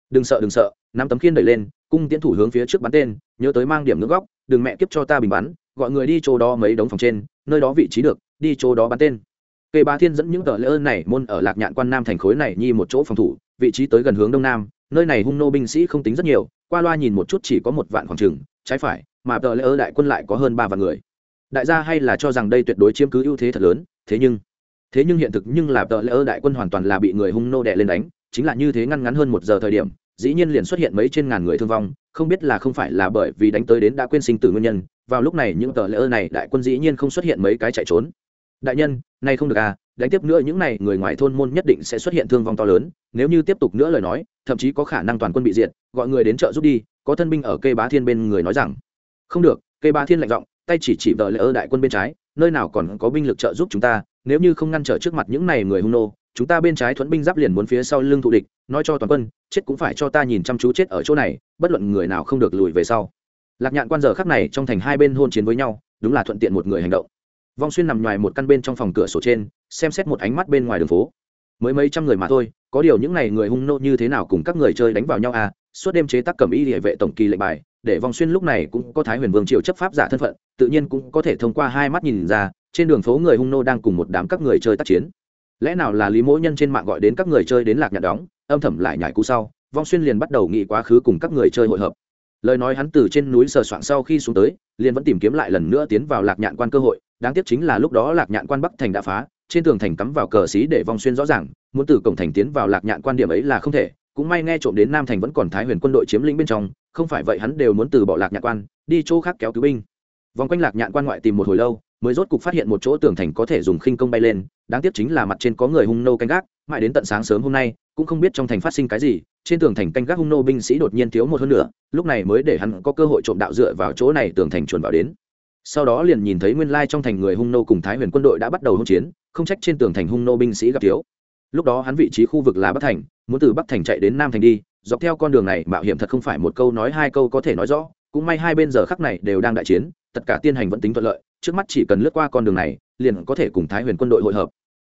Đừng sợ đừng sợ, năm tấm khiên đẩy lên cung tiến thủ hướng phía trước bắn tên nhớ tới mang điểm nước góc đừng mẹ kiếp cho ta bình bắn gọi người đi chỗ đó mấy đống phòng trên nơi đó vị trí được đi chỗ đó bắn tên Kê ba Thiên dẫn những tờ lễ ơn này môn ở Lạc Nhạn Quan Nam thành khối này nhi một chỗ phòng thủ, vị trí tới gần hướng đông nam, nơi này hung nô binh sĩ không tính rất nhiều, qua loa nhìn một chút chỉ có một vạn khoảng trừng trái phải, mà tờ lễ ơn đại quân lại có hơn ba vạn người. Đại gia hay là cho rằng đây tuyệt đối chiếm cứ ưu thế thật lớn, thế nhưng, thế nhưng hiện thực nhưng là tờ lễ ơn đại quân hoàn toàn là bị người hung nô đè lên đánh, chính là như thế ngăn ngắn hơn một giờ thời điểm, dĩ nhiên liền xuất hiện mấy trên ngàn người thương vong, không biết là không phải là bởi vì đánh tới đến đã quên sinh tử nguyên nhân, vào lúc này những tờ lễ ơ này đại quân dĩ nhiên không xuất hiện mấy cái chạy trốn. Đại nhân, nay không được à, đánh tiếp nữa những này người ngoài thôn môn nhất định sẽ xuất hiện thương vong to lớn nếu như tiếp tục nữa lời nói thậm chí có khả năng toàn quân bị diệt gọi người đến chợ giúp đi có thân binh ở cây bá thiên bên người nói rằng không được cây bá thiên lạnh giọng tay chỉ chỉ vợ lỡ ơ đại quân bên trái nơi nào còn có binh lực trợ giúp chúng ta nếu như không ngăn trở trước mặt những này người hung nô chúng ta bên trái thuẫn binh giáp liền muốn phía sau lưng thụ địch, nói cho toàn quân, chết cũng phải cho ta nhìn chăm chú chết ở chỗ này, bất luận người nào không được lùi về sau. Lạc nhạn quan giờ khắc này trong thành hai bên hôn chiến với nhau, đúng là thuận tiện một người hành động. Vong xuyên nằm ngoài một căn bên trong phòng cửa sổ trên, xem xét một ánh mắt bên ngoài đường phố. Mới mấy trăm người mà thôi, có điều những n à y người hung nô như thế nào cùng các người chơi đánh vào nhau à? Suốt đêm chế tác cầm y địa vệ tổng kỳ lệnh bài, để vong xuyên lúc này cũng có thái huyền vương triệu chấp pháp giả thân phận, tự nhiên cũng có thể thông qua hai mắt nhìn ra, trên đường phố người hung nô đang cùng một đám các người chơi tác chiến lẽ nào là lý mỗi nhân trên mạng gọi đến các người chơi đến lạc nhạc đóng, âm thầm lại nhảy cú sau, vong xuyên liền bắt đầu nghĩ quá khứ cùng các người chơi hội hợp. Lời nói hắn từ trên núi sờ soạn sau khi xuống tới, liền vẫn tìm kiếm lại lần nữa tiến vào lạc nhạn quan cơ hội, đáng tiếc chính là lúc đó lạc nhạn quan bắc thành đã phá, trên tường thành cắm vào cờ xí để vong xuyên rõ ràng, muốn từ cổng thành tiến vào lạc nhạn quan điểm ấy là không thể, cũng may nghe trộm đến nam thành vẫn còn thái huyền quân đội chiếm lĩnh bên trong, không phải vậy hắn đều muốn từ bỏ lạc nhạn quan, đi chỗ khác kéo cứu binh. Vòng quanh lạc nhạn quan ngoại tìm một hồi lâu mới rốt cục phát hiện một chỗ tường thành có thể dùng khinh công bay lên, đáng tiếc chính là mặt trên có người hung nô canh gác, mãi đến tận sáng sớm hôm nay, cũng không biết trong thành phát sinh cái gì, trên tường thành canh gác hung nô binh sĩ đột nhiên thiếu một hơn nữa, lúc này mới để hắn có cơ hội trộm đạo dựa vào chỗ này tường thành chuồn vào đến. Sau đó liền nhìn thấy nguyên lai trong thành người hung nô cùng thái huyền quân đội đã bắt đầu hỗn chiến, không trách trên tường thành hung nô binh sĩ gặp thiếu. Lúc đó hắn vị trí khu vực là bắc thành, muốn từ bắc thành chạy đến nam thành đi, dọc theo con đường này, mạo hiểm thật không phải một câu nói hai câu có thể nói rõ, cũng may hai bên giờ khắc này đều đang đại chiến, tất cả tiên hành vẫn tính thuận lợi trước mắt chỉ cần lướt qua con đường này, liền có thể cùng thái huyền quân đội hội hợp.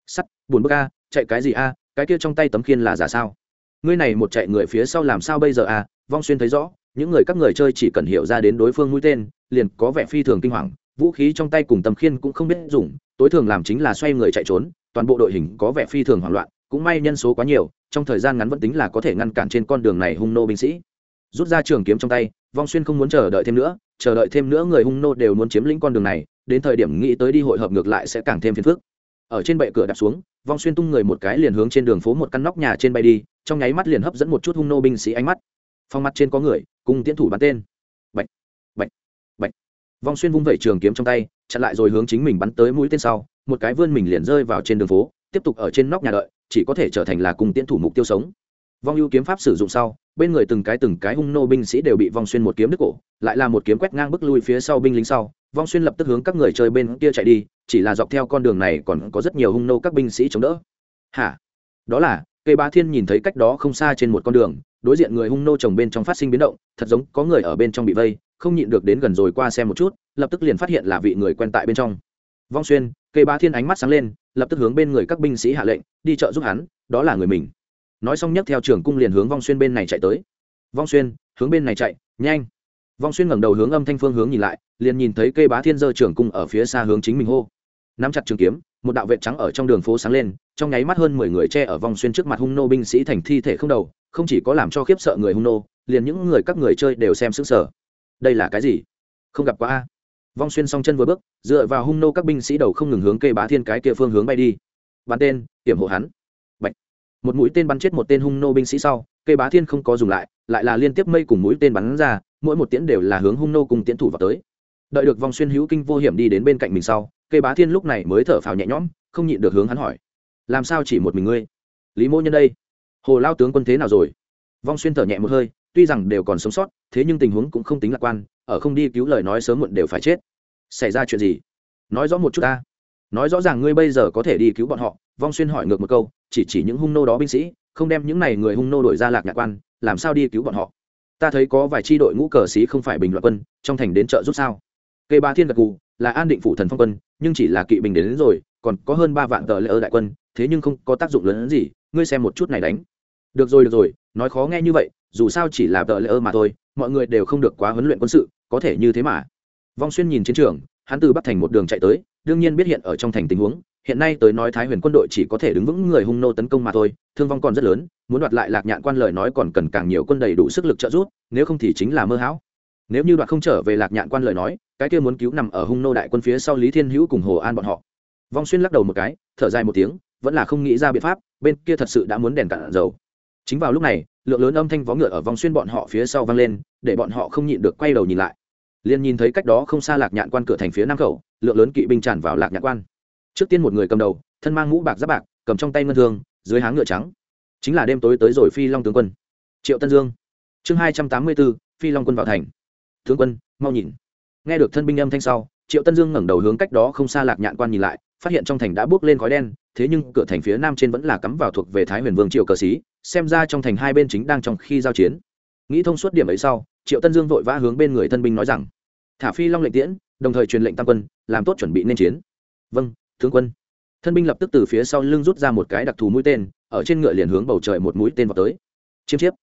Sắt, buồn bức a, chạy cái gì a, cái kia trong tay tấm khiên là giả sao? Ngươi này một chạy người phía sau làm sao bây giờ a? Vong xuyên thấy rõ, những người các người chơi chỉ cần hiểu ra đến đối phương mũi tên, liền có vẻ phi thường kinh hoàng. Vũ khí trong tay cùng tấm khiên cũng không biết dùng, tối thường làm chính là xoay người chạy trốn, toàn bộ đội hình có vẻ phi thường hoảng loạn, cũng may nhân số quá nhiều, trong thời gian ngắn vẫn tính là có thể ngăn cản trên con đường này hung nô binh sĩ. Rút ra trường kiếm trong tay, vong xuyên không muốn chờ đợi thêm nữa, chờ đợi thêm nữa người hung nô đều muốn chiếm lĩnh con đường này đến thời điểm nghĩ tới đi hội hợp ngược lại sẽ càng thêm phiền phức. Ở trên bệ cửa đặt xuống, vong xuyên tung người một cái liền hướng trên đường phố một căn nóc nhà trên bay đi, trong nháy mắt liền hấp dẫn một chút hung nô binh sĩ ánh mắt. Phong mặt trên có người, cùng tiến thủ bắn tên. Bệnh bệnh bệnh vong xuyên vung vẩy trường kiếm trong tay, chặn lại rồi hướng chính mình bắn tới mũi tên sau, một cái vươn mình liền rơi vào trên đường phố, tiếp tục ở trên nóc nhà đợi, chỉ có thể trở thành là cùng tiến thủ mục tiêu sống. Vong ưu kiếm pháp sử dụng sau, bên người từng cái từng cái hung nô binh sĩ đều bị vong xuyên một kiếm đứt cổ, lại là một kiếm quét ngang bức lui phía sau binh lính sau vong xuyên lập tức hướng các người chơi bên kia chạy đi, chỉ là dọc theo con đường này còn có rất nhiều hung nô các binh sĩ chống đỡ. Hả? Đó là, cây ba thiên nhìn thấy cách đó không xa trên một con đường, đối diện người hung nô chồng bên trong phát sinh biến động, thật giống có người ở bên trong bị vây, không nhịn được đến gần rồi qua xem một chút, lập tức liền phát hiện là vị người quen tại bên trong. Vong xuyên, cây ba thiên ánh mắt sáng lên, lập tức hướng bên người các binh sĩ hạ lệnh, đi chợ giúp hắn, đó là người mình. Nói xong nhấc theo trường cung liền hướng vong xuyên bên này chạy tới. Vong xuyên, hướng bên này chạy, nhanh. Vong xuyên ngẩng đầu hướng âm thanh phương hướng nhìn lại liền nhìn thấy cây bá thiên giơ trường cung ở phía xa hướng chính mình hô. Nắm chặt trường kiếm, một đạo vệ trắng ở trong đường phố sáng lên, trong nháy mắt hơn mười người che ở vòng xuyên trước mặt hung nô binh sĩ thành thi thể không đầu, không chỉ có làm cho khiếp sợ người hung nô, liền những người các người chơi đều xem sững sờ. Đây là cái gì? Không gặp quá a. Vong xuyên song chân vừa bước, dựa vào hung nô các binh sĩ đầu không ngừng hướng cây bá thiên cái kia phương hướng bay đi. Bắn tên, hiểm hộ hắn. Bạch. một mũi tên bắn chết một tên hung nô binh sĩ sau, cây bá thiên không có dùng lại lại là liên tiếp mây cùng mũi tên bắn ra, mỗi một tiễn đều là hướng hung nô cùng tiễn thủ vào tới đợi được vong xuyên hữu kinh vô hiểm đi đến bên cạnh mình sau, cây bá thiên lúc này mới thở phào nhẹ nhõm, không nhịn được hướng hắn hỏi. Làm sao chỉ một mình ngươi? Lý mô nhân đây. Hồ lao tướng quân thế nào rồi? Vong xuyên thở nhẹ một hơi, tuy rằng đều còn sống sót, thế nhưng tình huống cũng không tính lạc quan, ở không đi cứu lời nói sớm muộn đều phải chết. Xảy ra chuyện gì? Nói rõ một chút ta. Nói rõ ràng ngươi bây giờ có thể đi cứu bọn họ, vong xuyên hỏi ngược một câu, chỉ chỉ những hung nô đó binh sĩ, không đem những này người hung nô đổi ra lạc nhạc quan, làm sao đi cứu bọn họ? Ta thấy có vài tri đội ngũ cờ sĩ không phải bình luận quân, trong thành đến chợ rút sao? Cây ba thiên gật cù là an định phủ thần phong quân nhưng chỉ là kỵ binh đến, đến rồi còn có hơn ba vạn tờ lễ ở đại quân thế nhưng không có tác dụng lớn hơn gì ngươi xem một chút này đánh. Được rồi được rồi nói khó nghe như vậy dù sao chỉ là tờ lễ ơ mà thôi mọi người đều không được quá huấn luyện quân sự có thể như thế mà. Vong xuyên nhìn chiến trường hắn từ bắc thành một đường chạy tới đương nhiên biết hiện ở trong thành tình huống hiện nay tới nói thái huyền quân đội chỉ có thể đứng vững người hung nô tấn công mà thôi thương vong còn rất lớn muốn đoạt lại lạc nhạn quan lời nói còn cần càng nhiều quân đầy đủ sức lực trợ giúp nếu không thì chính là mơ hão. Nếu như đoạt không trở về lạc nhạn quan lời nói cái kia muốn cứu nằm ở hung nô đại quân phía sau lý thiên hữu cùng hồ an bọn họ. Vong xuyên lắc đầu một cái, thở dài một tiếng, vẫn là không nghĩ ra biện pháp, bên kia thật sự đã muốn đèn cạn dầu. Chính vào lúc này, lượng lớn âm thanh vó ngựa ở vong xuyên bọn họ phía sau vang lên, để bọn họ không nhịn được quay đầu nhìn lại. Liền nhìn thấy cách đó không xa lạc nhạn quan cửa thành phía nam khẩu, lượng lớn kỵ binh tràn vào lạc nhạn quan. Trước tiên một người cầm đầu, thân mang mũ bạc giáp bạc, cầm trong tay ngân thương, dưới háng ngựa trắng. Chính là đêm tối tới rồi phi long tướng quân. Triệu tân dương. Chương hai trăm tám mươi bốn, phi long quân vào thành. Tướng quân, mau nhìn nghe được thân binh âm thanh sau, triệu tân dương ngẩng đầu hướng cách đó không xa lạc nhạn quan nhìn lại, phát hiện trong thành đã bước lên khói đen, thế nhưng cửa thành phía nam trên vẫn là cắm vào thuộc về thái huyền vương triệu cờ xí xem ra trong thành hai bên chính đang trong khi giao chiến. Nghĩ thông suốt điểm ấy sau, triệu tân dương vội vã hướng bên người thân binh nói rằng, thả phi long lệnh tiễn, đồng thời truyền lệnh tam quân, làm tốt chuẩn bị nên chiến. Vâng tướng quân. Thân binh lập tức từ phía sau lưng rút ra một cái đặc thù mũi tên, ở trên ngựa liền hướng bầu trời một mũi tên vào tới. Chiêm chiếp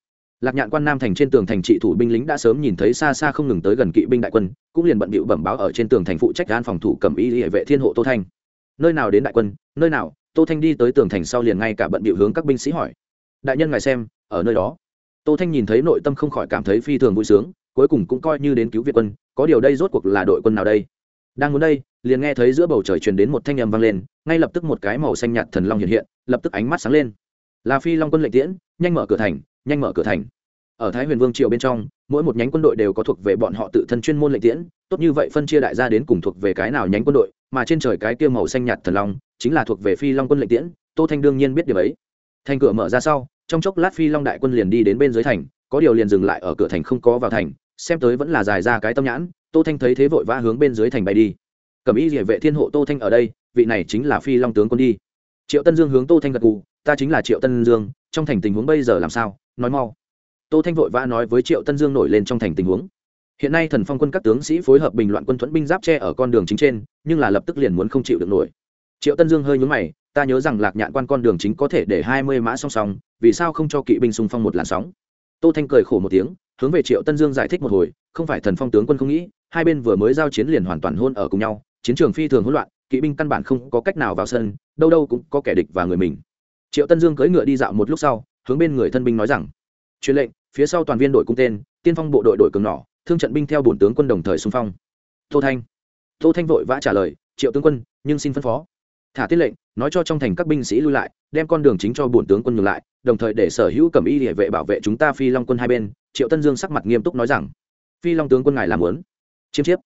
lạc nhạn quan nam thành trên tường thành trị thủ binh lính đã sớm nhìn thấy xa xa không ngừng tới gần kỵ binh đại quân, cũng liền bận bịu bẩm báo ở trên tường thành phụ trách gan phòng thủ cầm y hệ vệ thiên hộ tô thanh. Nơi nào đến đại quân, nơi nào, tô thanh đi tới tường thành sau liền ngay cả bận bịu hướng các binh sĩ hỏi. Đại nhân ngài xem, ở nơi đó. Tô thanh nhìn thấy nội tâm không khỏi cảm thấy phi thường vui sướng, cuối cùng cũng coi như đến cứu việt quân, có điều đây rốt cuộc là đội quân nào đây? Đang muốn đây, liền nghe thấy giữa bầu trời truyền đến một thanh âm vang lên, ngay lập tức một cái màu xanh nhạt thần long hiện hiện, lập tức ánh mắt sáng lên. Là phi long quân lệnh tiễn, nhanh mở cửa thành, nhanh mở cửa thành ở thái huyền vương triều bên trong, mỗi một nhánh quân đội đều có thuộc về bọn họ tự thân chuyên môn lệnh tiễn, tốt như vậy phân chia đại gia đến cùng thuộc về cái nào nhánh quân đội, mà trên trời cái kia màu xanh nhạt thần long, chính là thuộc về phi long quân lệnh tiễn, tô thanh đương nhiên biết điều ấy. Thành cửa mở ra sau, trong chốc lát phi long đại quân liền đi đến bên dưới thành, có điều liền dừng lại ở cửa thành không có vào thành, xem tới vẫn là dài ra cái tâm nhãn, tô thanh thấy thế vội vã hướng bên dưới thành bay đi. Cẩm y địa vệ thiên hộ tô thanh ở đây, vị này chính là phi long tướng quân đi. Triệu tân dương hướng tô thanh gật gù, ta chính là triệu tân dương, trong thành tình huống bây giờ làm sao? Nói mau tô thanh vội vã nói với triệu tân dương nổi lên trong thành tình huống. Hiện nay thần phong quân các tướng sĩ phối hợp bình loạn quân thuẫn binh giáp tre ở con đường chính trên, nhưng là lập tức liền muốn không chịu được nổi. Triệu tân dương hơi nhướng mày, ta nhớ rằng lạc nhạn quan con đường chính có thể để hai mươi mã song song, vì sao không cho kỵ binh xung phong một làn sóng? Tô thanh cười khổ một tiếng, hướng về triệu tân dương giải thích một hồi, không phải thần phong tướng quân không nghĩ, hai bên vừa mới giao chiến liền hoàn toàn hôn ở cùng nhau, chiến trường phi thường hỗn loạn, kỵ binh căn bản không có cách nào vào sân, đâu đâu cũng có kẻ địch và người mình. Triệu tân dương cưỡi ngựa đi dạo một lúc sau, hướng bên người thân binh nói rằng truyền lệnh, phía sau toàn viên đội cung tên, tiên phong bộ đội đội cường nỏ, thương trận binh theo bổn tướng quân đồng thời xung phong. Tô thanh. Tô thanh vội vã trả lời, triệu tướng quân, nhưng xin phân phó. Thả tiết lệnh, nói cho trong thành các binh sĩ lui lại, đem con đường chính cho bổn tướng quân nhường lại, đồng thời để sở hữu cầm y địa vệ bảo vệ chúng ta phi long quân hai bên. Triệu tân dương sắc mặt nghiêm túc nói rằng, phi long tướng quân ngài làm muốn? Chiêm chiếp.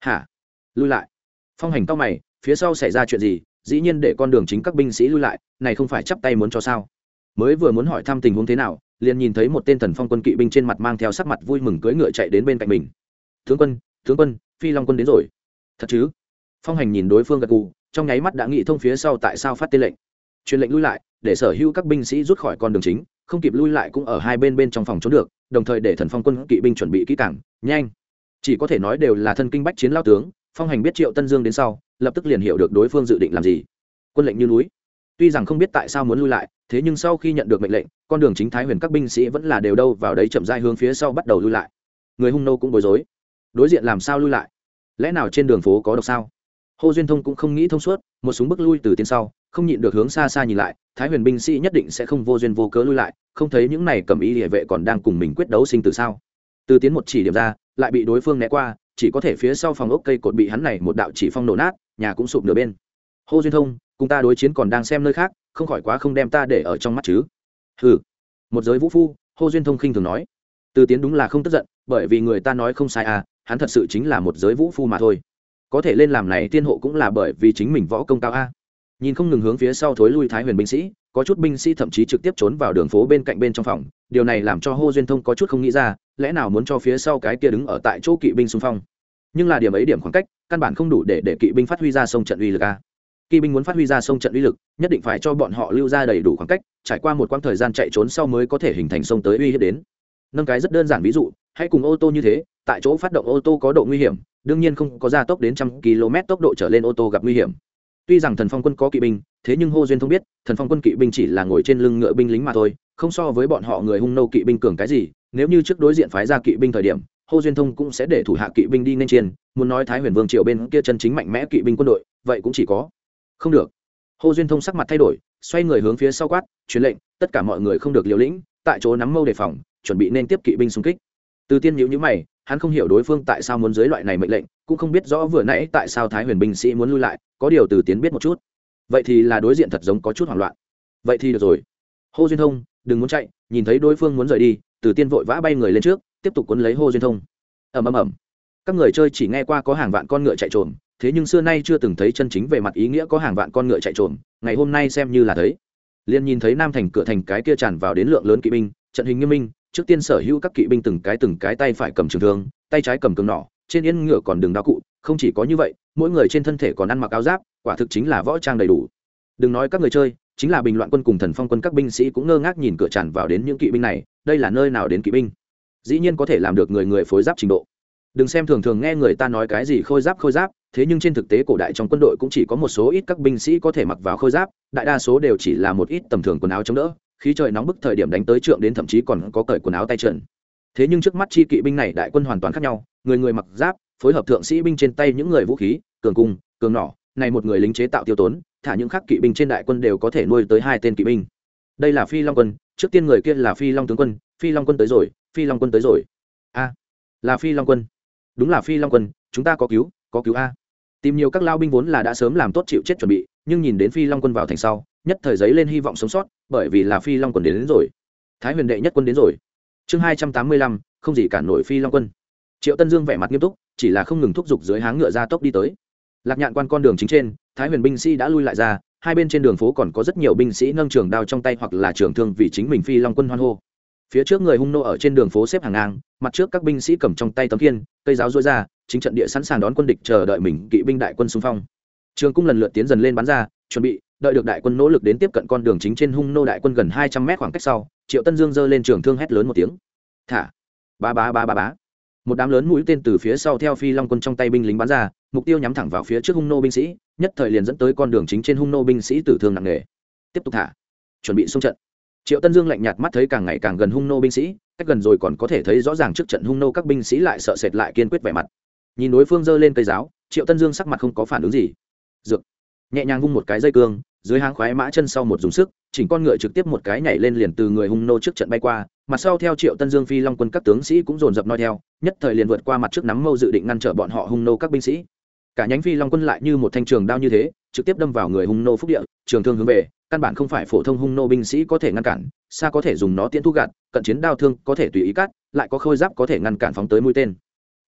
Hả? Lui lại. Phong hành cao mày, phía sau xảy ra chuyện gì? Dĩ nhiên để con đường chính các binh sĩ lui lại, này không phải chắp tay muốn cho sao? Mới vừa muốn hỏi thăm tình huống thế nào liền nhìn thấy một tên thần phong quân kỵ binh trên mặt mang theo sắc mặt vui mừng cưỡi ngựa chạy đến bên cạnh mình. Tướng quân tướng quân phi long quân đến rồi. Thật chứ? Phong hành nhìn đối phương gật gù trong nháy mắt đã nghĩ thông phía sau tại sao phát tên lệnh. Truyền lệnh lui lại để sở hữu các binh sĩ rút khỏi con đường chính không kịp lui lại cũng ở hai bên bên trong phòng trốn được đồng thời để thần phong quân kỵ binh chuẩn bị kỹ càng, nhanh. Chỉ có thể nói đều là thân kinh bách chiến lao tướng phong hành biết triệu tân dương đến sau lập tức liền hiểu được đối phương dự định làm gì. Quân lệnh như núi. Tuy rằng không biết tại sao muốn lui lại thế nhưng sau khi nhận được mệnh lệnh, con đường chính thái huyền các binh sĩ vẫn là đều đâu vào đấy chậm dai hướng phía sau bắt đầu lui lại. Người hung nô cũng bối rối. Đối diện làm sao lui lại? Lẽ nào trên đường phố có độc sao? Hồ duyên thông cũng không nghĩ thông suốt, một súng bước lui từ tiên sau, không nhịn được hướng xa xa nhìn lại, thái huyền binh sĩ nhất định sẽ không vô duyên vô cớ lui lại, không thấy những này cầm ý địa vệ còn đang cùng mình quyết đấu sinh tử sao? Từ tiến một chỉ điểm ra, lại bị đối phương né qua, chỉ có thể phía sau phòng ốc cây cột bị hắn này một đạo chỉ phong nổ nát, nhà cũng sụp nửa bên. Hô duyên thông, cùng ta đối chiến còn đang xem nơi khác không khỏi quá không đem ta để ở trong mắt chứ. Hừ. Một giới vũ phu, hô duyên thông khinh thường nói. Từ tiến đúng là không tức giận, bởi vì người ta nói không sai à hắn thật sự chính là một giới vũ phu mà thôi. Có thể lên làm này tiên hộ cũng là bởi vì chính mình võ công cao a. Nhìn không ngừng hướng phía sau thối lui thái huyền binh sĩ, có chút binh sĩ thậm chí trực tiếp trốn vào đường phố bên cạnh bên trong phòng. Điều này làm cho hô duyên thông có chút không nghĩ ra, lẽ nào muốn cho phía sau cái kia đứng ở tại chỗ kỵ binh xung phong. Nhưng là điểm ấy điểm khoảng cách, căn bản không đủ để để kỵ binh phát huy ra sông trận uy lực a kỵ binh muốn phát huy ra sông trận uy lực, nhất định phải cho bọn họ lưu ra đầy đủ khoảng cách, trải qua một quãng thời gian chạy trốn sau mới có thể hình thành sông tới uy hiếp đến. Nâng cái rất đơn giản ví dụ, hãy cùng ô tô như thế, tại chỗ phát động ô tô có độ nguy hiểm, đương nhiên không có gia tốc đến trăm km tốc độ trở lên ô tô gặp nguy hiểm. Tuy rằng thần phong quân có kỵ binh, thế nhưng hô duyên thông biết, thần phong quân kỵ binh chỉ là ngồi trên lưng ngựa binh lính mà thôi, không so với bọn họ người hung nô kỵ binh cường cái gì. Nếu như trước đối diện phái ra kỵ binh thời điểm, hô duyên thông cũng sẽ để thủ hạ kỵ binh đi nên chiên muốn nói thái huyền vương triều bên kia chân chính mạnh mẽ kỵ binh quân đội, vậy cũng chỉ có không được. Hô duyên thông sắc mặt thay đổi, xoay người hướng phía sau quát, truyền lệnh, tất cả mọi người không được liều lĩnh, tại chỗ nắm mâu đề phòng, chuẩn bị nên tiếp kỵ binh xung kích. Từ tiên nhữ nhữ mày, hắn không hiểu đối phương tại sao muốn dưới loại này mệnh lệnh, cũng không biết rõ vừa nãy tại sao thái huyền binh sĩ muốn lui lại, có điều từ tiến biết một chút. Vậy thì là đối diện thật giống có chút hoảng loạn. Vậy thì được rồi. Hô duyên thông, đừng muốn chạy, nhìn thấy đối phương muốn rời đi, từ tiên vội vã bay người lên trước, tiếp tục cuốn lấy hô duyên thông. Ầm ầm ầm. Các người chơi chỉ nghe qua có hàng vạn con ngựa chạy trộm thế nhưng xưa nay chưa từng thấy chân chính về mặt ý nghĩa có hàng vạn con ngựa chạy trộm ngày hôm nay xem như là thấy. Liền nhìn thấy nam thành cửa thành cái kia tràn vào đến lượng lớn kỵ binh, trận hình nghiêm minh, trước tiên sở hữu các kỵ binh từng cái từng cái tay phải cầm trường thương, tay trái cầm cường nỏ, trên yên ngựa còn đường đao cụ, không chỉ có như vậy, mỗi người trên thân thể còn ăn mặc áo giáp, quả thực chính là võ trang đầy đủ. Đừng nói các người chơi, chính là bình loạn quân cùng thần phong quân các binh sĩ cũng ngơ ngác nhìn cửa tràn vào đến những kỵ binh này, đây là nơi nào đến kỵ binh? Dĩ nhiên có thể làm được người người phối giáp trình độ. Đừng xem thường thường nghe người ta nói cái gì khôi giáp khôi giáp thế nhưng trên thực tế cổ đại trong quân đội cũng chỉ có một số ít các binh sĩ có thể mặc vào khôi giáp, đại đa số đều chỉ là một ít tầm thường quần áo chống đỡ khi trời nóng bức thời điểm đánh tới trượng đến thậm chí còn có cởi quần áo tay trần. Thế nhưng trước mắt chi kỵ binh này đại quân hoàn toàn khác nhau, người người mặc giáp, phối hợp thượng sĩ binh trên tay những người vũ khí, cường cung, cường nỏ, này một người lính chế tạo tiêu tốn, thả những khác kỵ binh trên đại quân đều có thể nuôi tới hai tên kỵ binh. Đây là phi long quân, trước tiên người kia là phi long tướng quân, phi long quân tới rồi, phi long quân tới rồi. A, là phi long quân. Đúng là phi long quân, chúng ta có cứu có cứu a tìm nhiều các lao binh vốn là đã sớm làm tốt chịu chết chuẩn bị nhưng nhìn đến phi long quân vào thành sau nhất thời giấy lên hy vọng sống sót bởi vì là phi long quân đến, đến rồi. Thái huyền đệ nhất quân đến rồi. Chương hai trăm tám mươi lăm không gì cản nổi phi long quân. Triệu tân dương vẻ mặt nghiêm túc chỉ là không ngừng thúc giục dưới háng ngựa ra tốc đi tới. Lạc nhạn quan con đường chính trên thái huyền binh sĩ đã lui lại ra hai bên trên đường phố còn có rất nhiều binh sĩ nâng trường đao trong tay hoặc là trường thương vì chính mình phi long quân hoan hô. Phía trước người hung nô ở trên đường phố xếp hàng ngang mặt trước các binh sĩ cầm trong tay tấm kiên cây giáo dối ra chính trận địa sẵn sàng đón quân địch chờ đợi mình, kỵ binh đại quân xung phong. Trường cung lần lượt tiến dần lên bắn ra, chuẩn bị, đợi được đại quân nỗ lực đến tiếp cận con đường chính trên hung nô đại quân gần hai trăm mét khoảng cách sau, triệu tân dương giơ lên trường thương hét lớn một tiếng. Thả! Ba ba ba ba bá một đám lớn mũi tên từ phía sau theo phi long quân trong tay binh lính bắn ra, mục tiêu nhắm thẳng vào phía trước hung nô binh sĩ, nhất thời liền dẫn tới con đường chính trên hung nô binh sĩ tử thương nặng nề. Tiếp tục thả! Chuẩn bị xung trận! Triệu tân dương lạnh nhạt mắt thấy càng ngày càng gần hung nô binh sĩ, cách gần rồi còn có thể thấy rõ ràng trước trận hung nô các binh sĩ lại sợ sệt lại kiên quyết vẻ mặt nhìn đối phương giơ lên cây giáo, triệu tân dương sắc mặt không có phản ứng gì. Dược. Nhẹ nhàng vung một cái dây cương, dưới háng khoái mã chân sau một dùng sức, chỉnh con ngựa trực tiếp một cái nhảy lên liền từ người hung nô trước trận bay qua, mặt sau theo triệu tân dương phi long quân các tướng sĩ cũng dồn dập nói theo, nhất thời liền vượt qua mặt trước nắm mâu dự định ngăn trở bọn họ hung nô các binh sĩ. Cả nhánh phi long quân lại như một thanh trường đao như thế, trực tiếp đâm vào người hung nô phúc địa, trường thương hướng về, căn bản không phải phổ thông hung nô binh sĩ có thể ngăn cản, xa có thể dùng nó tiễn thu gạt, cận chiến đao thương có thể tùy ý cắt, lại có khôi giáp có thể ngăn cản phóng tới mũi tên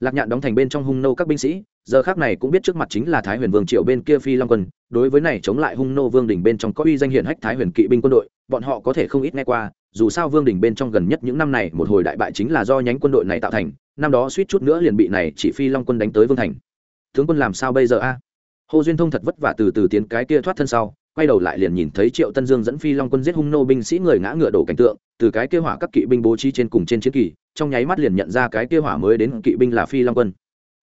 lạc nhạn đóng thành bên trong hung nô các binh sĩ, giờ khác này cũng biết trước mặt chính là thái huyền vương triệu bên kia phi long quân, đối với này chống lại hung nô vương đỉnh bên trong có uy danh hiển hách thái huyền kỵ binh quân đội, bọn họ có thể không ít nghe qua, dù sao vương đỉnh bên trong gần nhất những năm này một hồi đại bại chính là do nhánh quân đội này tạo thành, năm đó suýt chút nữa liền bị này chỉ phi long quân đánh tới vương thành. Tướng quân làm sao bây giờ a? Hồ duyên thông thật vất vả từ từ tiến cái kia thoát thân sau quay đầu lại liền nhìn thấy triệu tân dương dẫn phi long quân giết hung nô binh sĩ người ngã ngựa đổ cảnh tượng, từ cái kia hỏa các kỵ binh bố trí trên cùng trên chiến kỳ, trong nháy mắt liền nhận ra cái kia hỏa mới đến kỵ binh là phi long quân.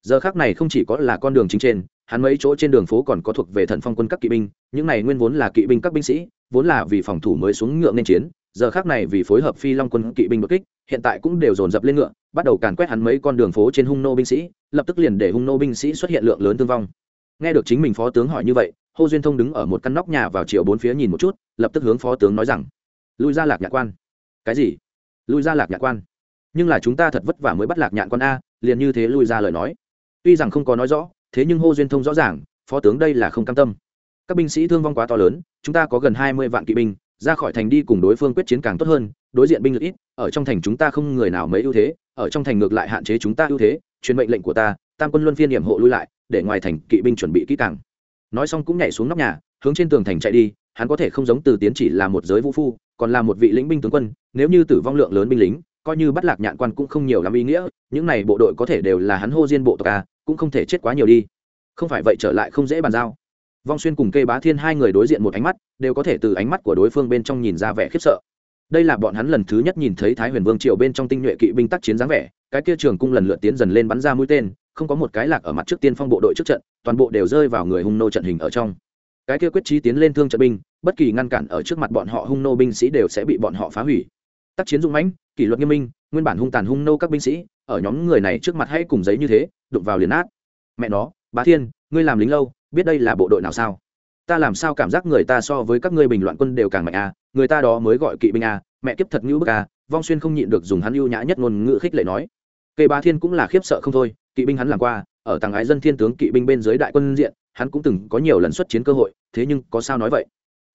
Giờ khác này không chỉ có là con đường chính trên, hắn mấy chỗ trên đường phố còn có thuộc về thần phong quân các kỵ binh, những này nguyên vốn là kỵ binh các binh sĩ, vốn là vì phòng thủ mới xuống ngựa nên chiến, giờ khác này vì phối hợp phi long quân kỵ binh bất kích, hiện tại cũng đều dồn dập lên ngựa, bắt đầu càn quét hắn mấy con đường phố trên hung nô binh sĩ, lập tức liền để hung nô binh sĩ xuất hiện lượng lớn thương vong. Nghe được chính mình phó tướng hỏi như vậy hô duyên thông đứng ở một căn nóc nhà vào chiều bốn phía nhìn một chút, lập tức hướng phó tướng nói rằng, lui ra lạc nhạc quan. Cái gì? Lui ra lạc nhạc quan? Nhưng là chúng ta thật vất vả mới bắt lạc nhạn quan a, liền như thế lui ra lời nói. Tuy rằng không có nói rõ, thế nhưng hô duyên thông rõ ràng, phó tướng đây là không cam tâm. Các binh sĩ thương vong quá to lớn, chúng ta có gần hai mươi vạn kỵ binh, ra khỏi thành đi cùng đối phương quyết chiến càng tốt hơn, đối diện binh lực ít, ở trong thành chúng ta không người nào mấy ưu thế, ở trong thành ngược lại hạn chế chúng ta ưu thế, truyền mệnh lệnh của ta, tam quân luân phiên điểm hộ lui lại, để ngoài thành kỵ binh chuẩn bị kỹ càng nói xong cũng nhảy xuống nóc nhà hướng trên tường thành chạy đi hắn có thể không giống từ tiến chỉ là một giới vũ phu còn là một vị lĩnh binh tướng quân nếu như tử vong lượng lớn binh lính coi như bắt lạc nhạn quan cũng không nhiều lắm ý nghĩa những này bộ đội có thể đều là hắn hô diên bộ tộc à, cũng không thể chết quá nhiều đi. Không phải vậy trở lại không dễ bàn giao. Vong xuyên cùng kê bá thiên hai người đối diện một ánh mắt đều có thể từ ánh mắt của đối phương bên trong nhìn ra vẻ khiếp sợ. Đây là bọn hắn lần thứ nhất nhìn thấy thái huyền vương triều bên trong tinh nhuệ kỵ binh tác chiến dáng vẻ cái kia trường cung lần lượt tiến dần lên bắn ra mũi tên không có một cái lạc ở mặt trước tiên phong bộ đội trước trận, toàn bộ đều rơi vào người hung nô trận hình ở trong. Cái kia quyết trí tiến lên thương trận binh, bất kỳ ngăn cản ở trước mặt bọn họ hung nô binh sĩ đều sẽ bị bọn họ phá hủy. Tác chiến dũng mãnh, kỷ luật nghiêm minh, nguyên bản hung tàn hung nô các binh sĩ, ở nhóm người này trước mặt hay cùng giấy như thế, đụng vào liền nát. Mẹ nó, bá thiên, ngươi làm lính lâu, biết đây là bộ đội nào sao? Ta làm sao cảm giác người ta so với các ngươi bình loạn quân đều càng mạnh a người ta đó mới gọi kỵ binh a mẹ kiếp thật ngữ bức a vong xuyên không nhịn được dùng hắn ưu nhã nhất ngôn ngữ khích lệ nói. Kê bá thiên cũng là khiếp sợ không thôi, kỵ binh hắn làm qua, ở tầng ái dân thiên tướng kỵ binh bên dưới đại quân diện, hắn cũng từng có nhiều lần xuất chiến cơ hội, thế nhưng có sao nói vậy?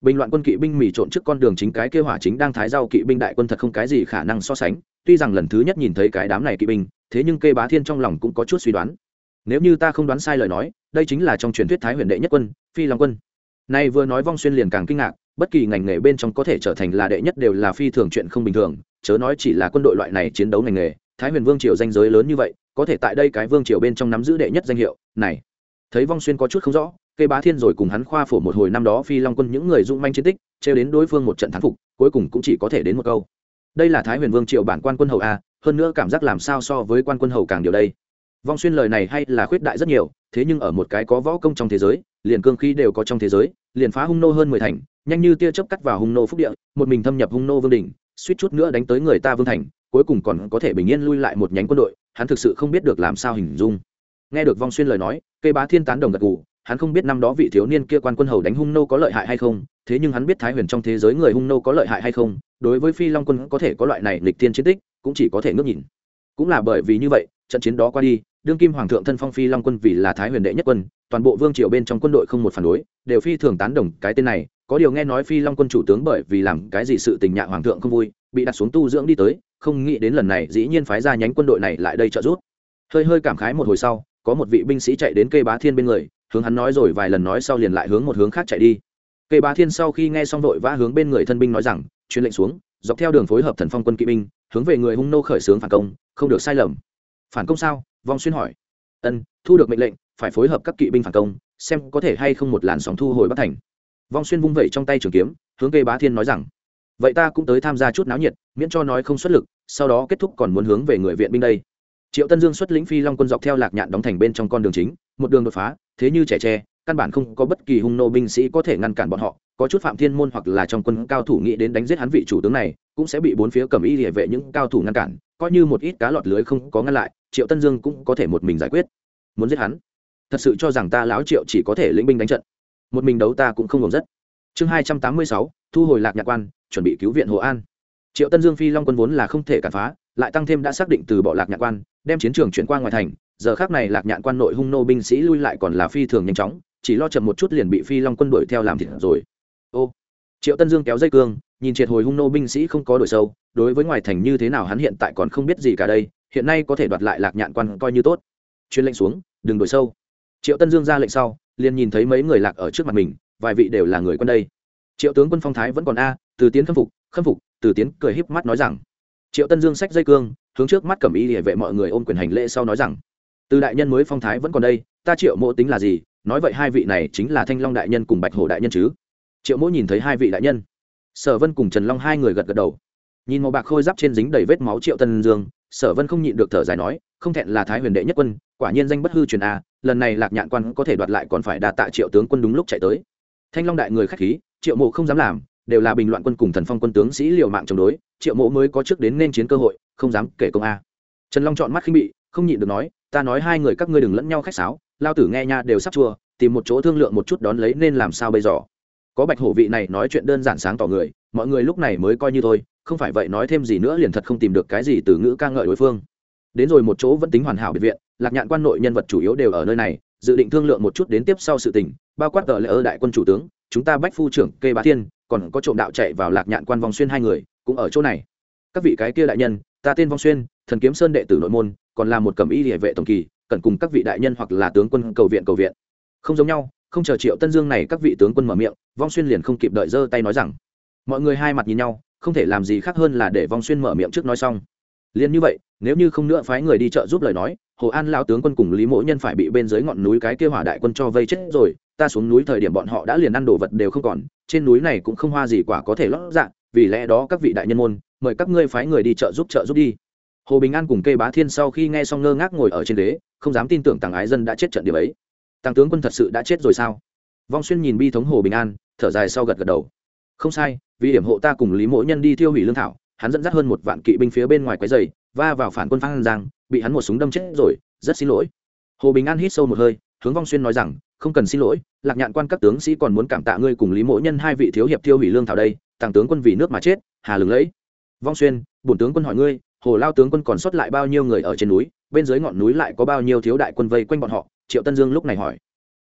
Bình loạn quân kỵ binh mỉ trộn trước con đường chính cái kêu hỏa chính đang thái rau kỵ binh đại quân thật không cái gì khả năng so sánh, tuy rằng lần thứ nhất nhìn thấy cái đám này kỵ binh, thế nhưng Kê bá thiên trong lòng cũng có chút suy đoán. Nếu như ta không đoán sai lời nói, đây chính là trong truyền thuyết thái huyền đệ nhất quân, phi long quân. Nay vừa nói vong xuyên liền càng kinh ngạc, bất kỳ ngành nghề bên trong có thể trở thành là đệ nhất đều là phi thường chuyện không bình thường, chớ nói chỉ là quân đội loại này chiến đấu ngành nghề thái huyền vương triều danh giới lớn như vậy, có thể tại đây cái vương triều bên trong nắm giữ đệ nhất danh hiệu, này. Thấy vong xuyên có chút không rõ cây bá thiên rồi cùng hắn khoa phổ một hồi năm đó phi long quân những người dung manh chiến tích, trêu đến đối phương một trận thắng phục, cuối cùng cũng chỉ có thể đến một câu. Đây là thái huyền vương triều bản quan quân hầu a, hơn nữa cảm giác làm sao so với quan quân hầu càng điều đây. Vong xuyên lời này hay là khuyết đại rất nhiều, thế nhưng ở một cái có võ công trong thế giới, liền cương khí đều có trong thế giới, liền phá hung nô hơn mười thành, nhanh như tia chớp cắt vào hung nô phúc địa, một mình thâm nhập hung nô vương đình suýt chút nữa đánh tới người ta vương thành cuối cùng còn có thể bình yên lui lại một nhánh quân đội, hắn thực sự không biết được làm sao hình dung. Nghe được vong xuyên lời nói, cây bá thiên tán đồng gật gù, hắn không biết năm đó vị thiếu niên kia quan quân hầu đánh hung nô có lợi hại hay không, thế nhưng hắn biết thái huyền trong thế giới người hung nô có lợi hại hay không, đối với phi long quân có thể có loại này lịch thiên chiến tích, cũng chỉ có thể ngước nhìn. Cũng là bởi vì như vậy, trận chiến đó qua đi, đương kim hoàng thượng thân phong phi long quân vì là thái huyền đệ nhất quân, toàn bộ vương triều bên trong quân đội không một phản đối, đều phi thường tán đồng cái tên này, có điều nghe nói phi long quân chủ tướng bởi vì làm cái gì sự tình nhạ hoàng thượng không vui, bị đặt xuống tu dưỡng đi tới không nghĩ đến lần này dĩ nhiên phái ra nhánh quân đội này lại đây trợ giúp. Hơi hơi cảm khái một hồi sau, có một vị binh sĩ chạy đến cây bá thiên bên người, hướng hắn nói rồi vài lần nói sau liền lại hướng một hướng khác chạy đi. Cây bá thiên sau khi nghe xong vội vã hướng bên người thân binh nói rằng, truyền lệnh xuống, dọc theo đường phối hợp thần phong quân kỵ binh, hướng về người hung nô khởi xướng phản công, không được sai lầm. Phản công sao? Vong xuyên hỏi. Ân, thu được mệnh lệnh, phải phối hợp các kỵ binh phản công, xem có thể hay không một làn sóng thu hồi bắc thành. Vong xuyên vung vẩy trong tay trường kiếm, hướng cây bá thiên nói rằng vậy ta cũng tới tham gia chút náo nhiệt, miễn cho nói không xuất lực, sau đó kết thúc còn muốn hướng về người viện binh đây. Triệu tân dương xuất lĩnh phi long quân dọc theo lạc nhạn đóng thành bên trong con đường chính, một đường đột phá, thế như trẻ tre, căn bản không có bất kỳ hung nô binh sĩ có thể ngăn cản bọn họ, có chút phạm thiên môn hoặc là trong quân cao thủ nghĩ đến đánh giết hắn vị chủ tướng này, cũng sẽ bị bốn phía cầm y địa vệ những cao thủ ngăn cản, coi như một ít cá lọt lưới không có ngăn lại, triệu tân dương cũng có thể một mình giải quyết. Muốn giết hắn? Thật sự cho rằng ta láo triệu chỉ có thể lĩnh binh đánh trận. Một mình đấu ta cũng không gồm rất. Chương hai trăm tám mươi sáu thu hồi lạc nhạc quan, chuẩn bị cứu viện hồ an. Triệu tân dương phi long quân vốn là không thể cản phá, lại tăng thêm đã xác định từ bỏ lạc nhạc quan, đem chiến trường chuyển qua ngoài thành, giờ khác này lạc nhạn quan nội hung nô binh sĩ lui lại còn là phi thường nhanh chóng, chỉ lo chậm một chút liền bị phi long quân đuổi theo làm thịt rồi. Ô, triệu tân dương kéo dây cương, nhìn triệt hồi hung nô binh sĩ không có đổi sâu, đối với ngoài thành như thế nào hắn hiện tại còn không biết gì cả đây, hiện nay có thể đoạt lại lạc nhạn quan coi như tốt. Chuyên lệnh xuống, đừng đổi sâu. Triệu tân dương ra lệnh sau, liền nhìn thấy mấy người lạc ở trước mặt mình, vài vị đều là người quân đây triệu tướng quân phong thái vẫn còn a, từ tiến khâm phục khâm phục, từ tiến cười híp mắt nói rằng. Triệu tân dương sách dây cương, hướng trước mắt cầm y địa vệ mọi người ôm quyền hành lễ sau nói rằng. Từ đại nhân mới phong thái vẫn còn đây, ta triệu mộ tính là gì? Nói vậy hai vị này chính là thanh long đại nhân cùng bạch hổ đại nhân chứ? Triệu mỗ nhìn thấy hai vị đại nhân. Sở vân cùng trần long hai người gật gật đầu. Nhìn màu bạc khôi giáp trên dính đầy vết máu triệu tân dương, sở vân không nhịn được thở dài nói, không thẹn là thái huyền đệ nhất quân, quả nhiên danh bất hư truyền a, lần này lạc nhạn quan có thể đoạt lại còn phải đà tạ triệu tướng quân đúng lúc chạy tới. Thanh long đại người khách khí triệu mộ không dám làm, đều là bình loạn quân cùng thần phong quân tướng sĩ liều mạng chống đối, triệu mộ mới có trước đến nên chiến cơ hội, không dám kể công a. Trần long chọn mắt khinh bị, không nhịn được nói, ta nói hai người các ngươi đừng lẫn nhau khách sáo, lao tử nghe nha đều sắp chua, tìm một chỗ thương lượng một chút đón lấy nên làm sao bây giờ? Có bạch hổ vị này nói chuyện đơn giản sáng tỏ người, mọi người lúc này mới coi như thôi, không phải vậy nói thêm gì nữa liền thật không tìm được cái gì từ ngữ ca ngợi đối phương. Đến rồi một chỗ vẫn tính hoàn hảo biệt viện, lạc nhạn quan nội nhân vật chủ yếu đều ở nơi này, dự định thương lượng một chút đến tiếp sau sự tình, bao quát tờ lễ ơ đại quân chủ tướng chúng ta bách phu trưởng kê bá thiên, còn có trộm đạo chạy vào lạc nhạn quan vòng xuyên hai người, cũng ở chỗ này. Các vị cái kia đại nhân, ta tên vong xuyên, thần kiếm sơn đệ tử nội môn, còn là một cầm y địa vệ tổng kỳ, cần cùng các vị đại nhân hoặc là tướng quân cầu viện cầu viện. Không giống nhau, không chờ triệu tân dương này các vị tướng quân mở miệng, vong xuyên liền không kịp đợi giơ tay nói rằng, mọi người hai mặt nhìn nhau, không thể làm gì khác hơn là để vong xuyên mở miệng trước nói xong. Liền như vậy, nếu như không nữa phái người đi chợ giúp lời nói, hồ an lao tướng quân cùng lý mỗ nhân phải bị bên dưới ngọn núi cái kia hỏa đại quân cho vây chết rồi ta xuống núi thời điểm bọn họ đã liền ăn đồ vật đều không còn, trên núi này cũng không hoa gì quả có thể lót dạ vì lẽ đó các vị đại nhân môn, mời các ngươi phái người đi chợ giúp chợ giúp đi. Hồ bình an cùng kê bá thiên sau khi nghe xong ngơ ngác ngồi ở trên ghế, không dám tin tưởng tàng ái dân đã chết trận điểm ấy. Tàng tướng quân thật sự đã chết rồi sao? Vong xuyên nhìn bi thống hồ bình an, thở dài sau gật gật đầu. Không sai, vì điểm hộ ta cùng lý mỗ nhân đi tiêu hủy lương thảo, hắn dẫn dắt hơn một vạn kỵ binh phía bên ngoài quái dày va vào phản quân phan giang, bị hắn một súng đâm chết rồi, rất xin lỗi. Hồ bình an hít sâu một hơi, hướng vong xuyên nói rằng, không cần xin lỗi lạc nhạn quan các tướng sĩ còn muốn cảm tạ ngươi cùng lý mỗ nhân hai vị thiếu hiệp tiêu hủy lương thảo đây, tàng tướng quân vì nước mà chết, hà lừng lẫy. Vong xuyên, bổn tướng quân hỏi ngươi, hồ lao tướng quân còn sót lại bao nhiêu người ở trên núi, bên dưới ngọn núi lại có bao nhiêu thiếu đại quân vây quanh bọn họ, triệu tân dương lúc này hỏi.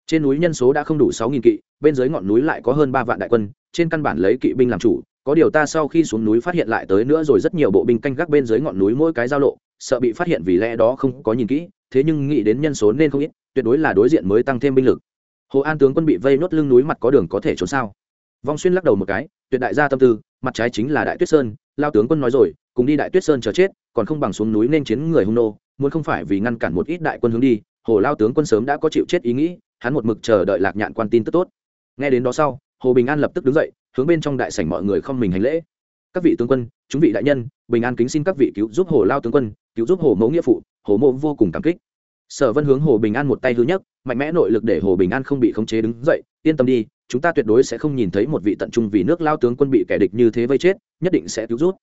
Trên núi nhân số đã không đủ sáu nghìn kỵ, bên dưới ngọn núi lại có hơn ba vạn đại quân, trên căn bản lấy kỵ binh làm chủ, có điều ta sau khi xuống núi phát hiện lại tới nữa rồi rất nhiều bộ binh canh gác bên dưới ngọn núi mỗi cái giao lộ, sợ bị phát hiện vì lẽ đó không có nhìn kỹ, thế nhưng nghĩ đến nhân số nên không ít, tuyệt đối là đối diện mới tăng thêm binh lực hồ an tướng quân bị vây nốt lưng núi mặt có đường có thể trốn sao? Vong xuyên lắc đầu một cái, tuyệt đại gia tâm tư, mặt trái chính là đại tuyết sơn, lao tướng quân nói rồi, cùng đi đại tuyết sơn chờ chết, còn không bằng xuống núi nên chiến người hung nô, muốn không phải vì ngăn cản một ít đại quân hướng đi, hồ lao tướng quân sớm đã có chịu chết ý nghĩ, hắn một mực chờ đợi lạc nhạn quan tin tức tốt. Nghe đến đó sau, hồ bình an lập tức đứng dậy, hướng bên trong đại sảnh mọi người không mình hành lễ. Các vị tướng quân, chúng vị đại nhân, bình an kính xin các vị cứu giúp hồ lao tướng quân, cứu giúp hồ mẫu nghĩa phụ, hồ mộ vô cùng cảm kích sở vân hướng hồ bình an một tay hư nhất mạnh mẽ nội lực để hồ bình an không bị khống chế đứng dậy, yên tâm đi, chúng ta tuyệt đối sẽ không nhìn thấy một vị tận trung vì nước lao tướng quân bị kẻ địch như thế vây chết, nhất định sẽ cứu rút.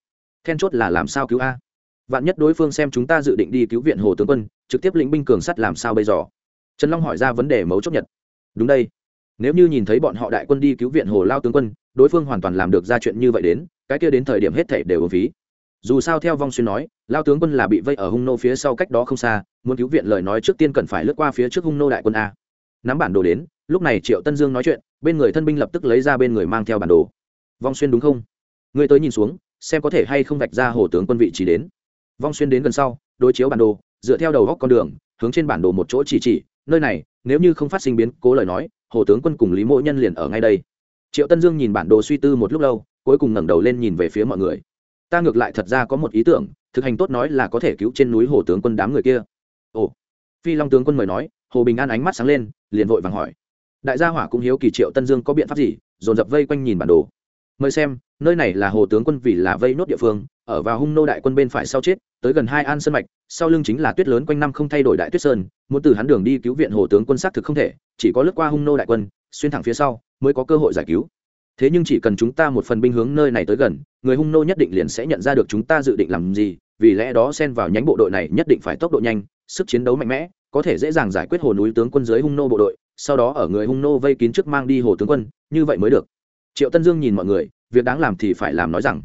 Then chốt là làm sao cứu a? Vạn nhất đối phương xem chúng ta dự định đi cứu viện hồ tướng quân, trực tiếp lĩnh binh cường sắt làm sao bây giờ? Trần long hỏi ra vấn đề mấu chốt nhật đúng đây. Nếu như nhìn thấy bọn họ đại quân đi cứu viện hồ lao tướng quân, đối phương hoàn toàn làm được ra chuyện như vậy đến, cái kia đến thời điểm hết thể đều ứng phí. Dù sao theo vong xuyên nói, lao tướng quân là bị vây ở hung nô phía sau cách đó không xa muốn cứu viện lời nói trước tiên cần phải lướt qua phía trước hung nô đại quân a. Nắm bản đồ đến, lúc này triệu tân dương nói chuyện, bên người thân binh lập tức lấy ra bên người mang theo bản đồ. Vong xuyên đúng không? Người tới nhìn xuống, xem có thể hay không vạch ra hồ tướng quân vị chỉ đến. Vong xuyên đến gần sau, đối chiếu bản đồ, dựa theo đầu góc con đường, hướng trên bản đồ một chỗ chỉ chỉ, nơi này, nếu như không phát sinh biến cố lời nói, hồ tướng quân cùng lý mỗ nhân liền ở ngay đây. Triệu tân dương nhìn bản đồ suy tư một lúc lâu, cuối cùng ngẩng đầu lên nhìn về phía mọi người. Ta ngược lại thật ra có một ý tưởng, thực hành tốt nói là có thể cứu trên núi hồ tướng quân đám người kia ồ. Phi long tướng quân mời nói, hồ bình an ánh mắt sáng lên, liền vội vàng hỏi. Đại gia hỏa cũng hiếu kỳ triệu tân dương có biện pháp gì, dồn dập vây quanh nhìn bản đồ. Mời xem, nơi này là hồ tướng quân vì là vây nốt địa phương, ở vào hung nô đại quân bên phải sau chết, tới gần hai an sơn mạch, sau lưng chính là tuyết lớn quanh năm không thay đổi đại tuyết sơn, muốn từ hắn đường đi cứu viện hồ tướng quân xác thực không thể, chỉ có lướt qua hung nô đại quân, xuyên thẳng phía sau, mới có cơ hội giải cứu. Thế nhưng chỉ cần chúng ta một phần binh hướng nơi này tới gần, người hung nô nhất định liền sẽ nhận ra được chúng ta dự định làm gì, vì lẽ đó xen vào nhánh bộ đội này nhất định phải tốc độ nhanh sức chiến đấu mạnh mẽ, có thể dễ dàng giải quyết hồ núi tướng quân dưới hung nô bộ đội, sau đó ở người hung nô vây kín trước mang đi hồ tướng quân, như vậy mới được. Triệu tân dương nhìn mọi người, việc đáng làm thì phải làm nói rằng,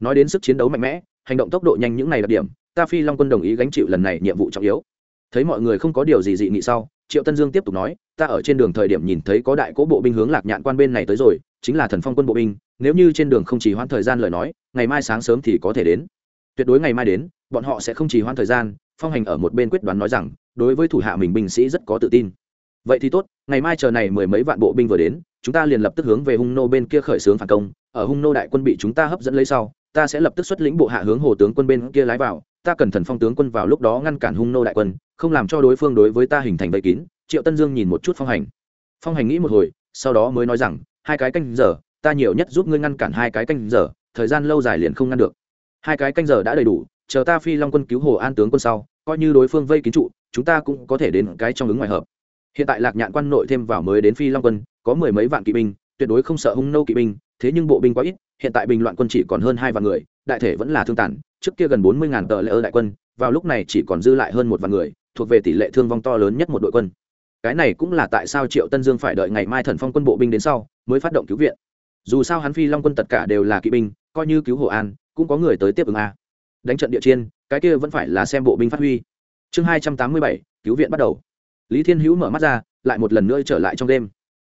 nói đến sức chiến đấu mạnh mẽ, hành động tốc độ nhanh những này đặc điểm, ta phi long quân đồng ý gánh chịu lần này nhiệm vụ trọng yếu. Thấy mọi người không có điều gì dị nghị sau, triệu tân dương tiếp tục nói, ta ở trên đường thời điểm nhìn thấy có đại cố bộ binh hướng lạc nhạn quan bên này tới rồi, chính là thần phong quân bộ binh, nếu như trên đường không chỉ hoãn thời gian lời nói, ngày mai sáng sớm thì có thể đến. Tuyệt đối ngày mai đến, bọn họ sẽ không chỉ hoãn thời gian phong hành ở một bên quyết đoán nói rằng, đối với thủ hạ mình binh sĩ rất có tự tin. Vậy thì tốt, ngày mai chờ này mười mấy vạn bộ binh vừa đến, chúng ta liền lập tức hướng về hung nô bên kia khởi xướng phản công. Ở hung nô đại quân bị chúng ta hấp dẫn lấy sau, ta sẽ lập tức xuất lĩnh bộ hạ hướng hồ tướng quân bên kia lái vào. Ta cần thần phong tướng quân vào lúc đó ngăn cản hung nô đại quân, không làm cho đối phương đối với ta hình thành vây kín. Triệu tân dương nhìn một chút phong hành. Phong hành nghĩ một hồi, sau đó mới nói rằng, hai cái canh giờ, ta nhiều nhất giúp ngươi ngăn cản hai cái canh giờ, thời gian lâu dài liền không ngăn được. Hai cái canh giờ đã đầy đủ, chờ ta phi long quân cứu hồ an tướng quân sau coi như đối phương vây kín trụ, chúng ta cũng có thể đến cái trong ứng ngoài hợp. Hiện tại lạc nhạn quan nội thêm vào mới đến phi long quân, có mười mấy vạn kỵ binh, tuyệt đối không sợ hung nô kỵ binh, thế nhưng bộ binh quá ít, hiện tại bình loạn quân chỉ còn hơn hai vạn người, đại thể vẫn là thương tàn, trước kia gần bốn mươi ngàn tờ lễ ơ đại quân, vào lúc này chỉ còn dư lại hơn một vạn người, thuộc về tỷ lệ thương vong to lớn nhất một đội quân. Cái này cũng là tại sao triệu tân dương phải đợi ngày mai thần phong quân bộ binh đến sau, mới phát động cứu viện. Dù sao hắn phi long quân tất cả đều là kỵ binh, coi như cứu hồ an, cũng có người tới tiếp ứng a đánh trận địa chiên, cái kia vẫn phải là xem bộ binh phát huy. Chương hai trăm tám mươi bảy, cứu viện bắt đầu. Lý thiên hữu mở mắt ra, lại một lần nữa trở lại trong đêm.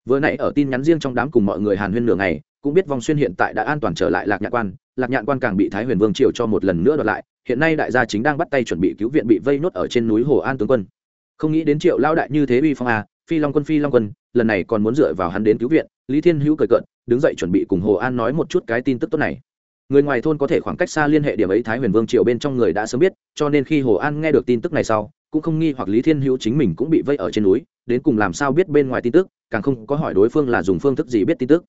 Vừa nãy ở tin nhắn riêng trong đám cùng mọi người hàn huyên nửa ngày, cũng biết vong xuyên hiện tại đã an toàn trở lại lạc nhạn quan, lạc nhạn quan càng bị thái huyền vương triều cho một lần nữa đoạt lại, hiện nay đại gia chính đang bắt tay chuẩn bị cứu viện bị vây nốt ở trên núi hồ an tướng quân. Không nghĩ đến triệu lao đại như thế uy phong à phi long quân, phi long quân, lần này còn muốn dựa vào hắn đến cứu viện, lý thiên hữu cười cợt, đứng dậy chuẩn bị cùng hồ an nói một chút cái tin tức tốt này người ngoài thôn có thể khoảng cách xa liên hệ điểm ấy thái huyền vương triều bên trong người đã sớm biết, cho nên khi hồ an nghe được tin tức này sau, cũng không nghi hoặc lý thiên hữu chính mình cũng bị vây ở trên núi, đến cùng làm sao biết bên ngoài tin tức, càng không có hỏi đối phương là dùng phương thức gì biết tin tức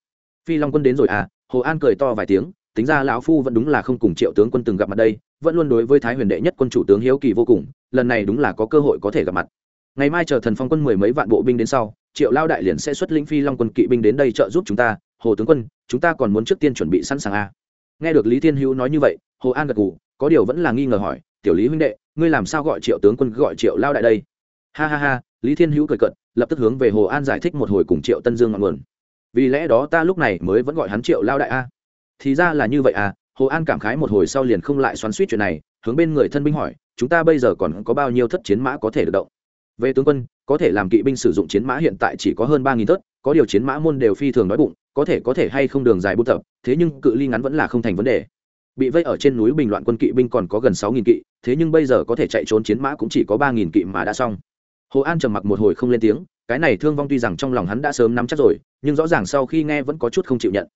phi long quân đến rồi à hồ an cười to vài tiếng, tính ra lão phu vẫn đúng là không cùng triệu tướng quân từng gặp mặt đây, vẫn luôn đối với thái huyền đệ nhất quân chủ tướng hiếu kỳ vô cùng, lần này đúng là có cơ hội có thể gặp mặt ngày mai chờ thần phong quân mười mấy vạn bộ binh đến sau, triệu lao đại liền sẽ xuất lĩnh phi long quân kỵ binh đến đây trợ giúp chúng ta, hồ tướng quân, chúng ta còn muốn trước tiên chuẩn bị sẵn sàng a à nghe được lý thiên hữu nói như vậy, hồ an gật gù, có điều vẫn là nghi ngờ hỏi, tiểu lý huynh đệ, ngươi làm sao gọi triệu tướng quân gọi triệu lao đại đây? Ha ha ha, lý thiên hữu cười cận lập tức hướng về hồ an giải thích một hồi cùng triệu tân dương ngọn nguồn. Vì lẽ đó ta lúc này mới vẫn gọi hắn triệu lao đại a. Thì ra là như vậy à. Hồ an cảm khái một hồi sau liền không lại xoắn suýt chuyện này, hướng bên người thân binh hỏi, chúng ta bây giờ còn có bao nhiêu thất chiến mã có thể được động? Về tướng quân, có thể làm kỵ binh sử dụng chiến mã hiện tại chỉ có hơn ba nghìn thất, có điều chiến mã môn đều phi thường nói bụng có thể có thể hay không đường dài buôn tập, thế nhưng cự ly ngắn vẫn là không thành vấn đề. Bị vây ở trên núi bình loạn quân kỵ binh còn có gần sáu nghìn kỵ, thế nhưng bây giờ có thể chạy trốn chiến mã cũng chỉ có ba nghìn kỵ mà đã xong. Hồ an trầm mặc một hồi không lên tiếng, cái này thương vong tuy rằng trong lòng hắn đã sớm nắm chắc rồi, nhưng rõ ràng sau khi nghe vẫn có chút không chịu nhận.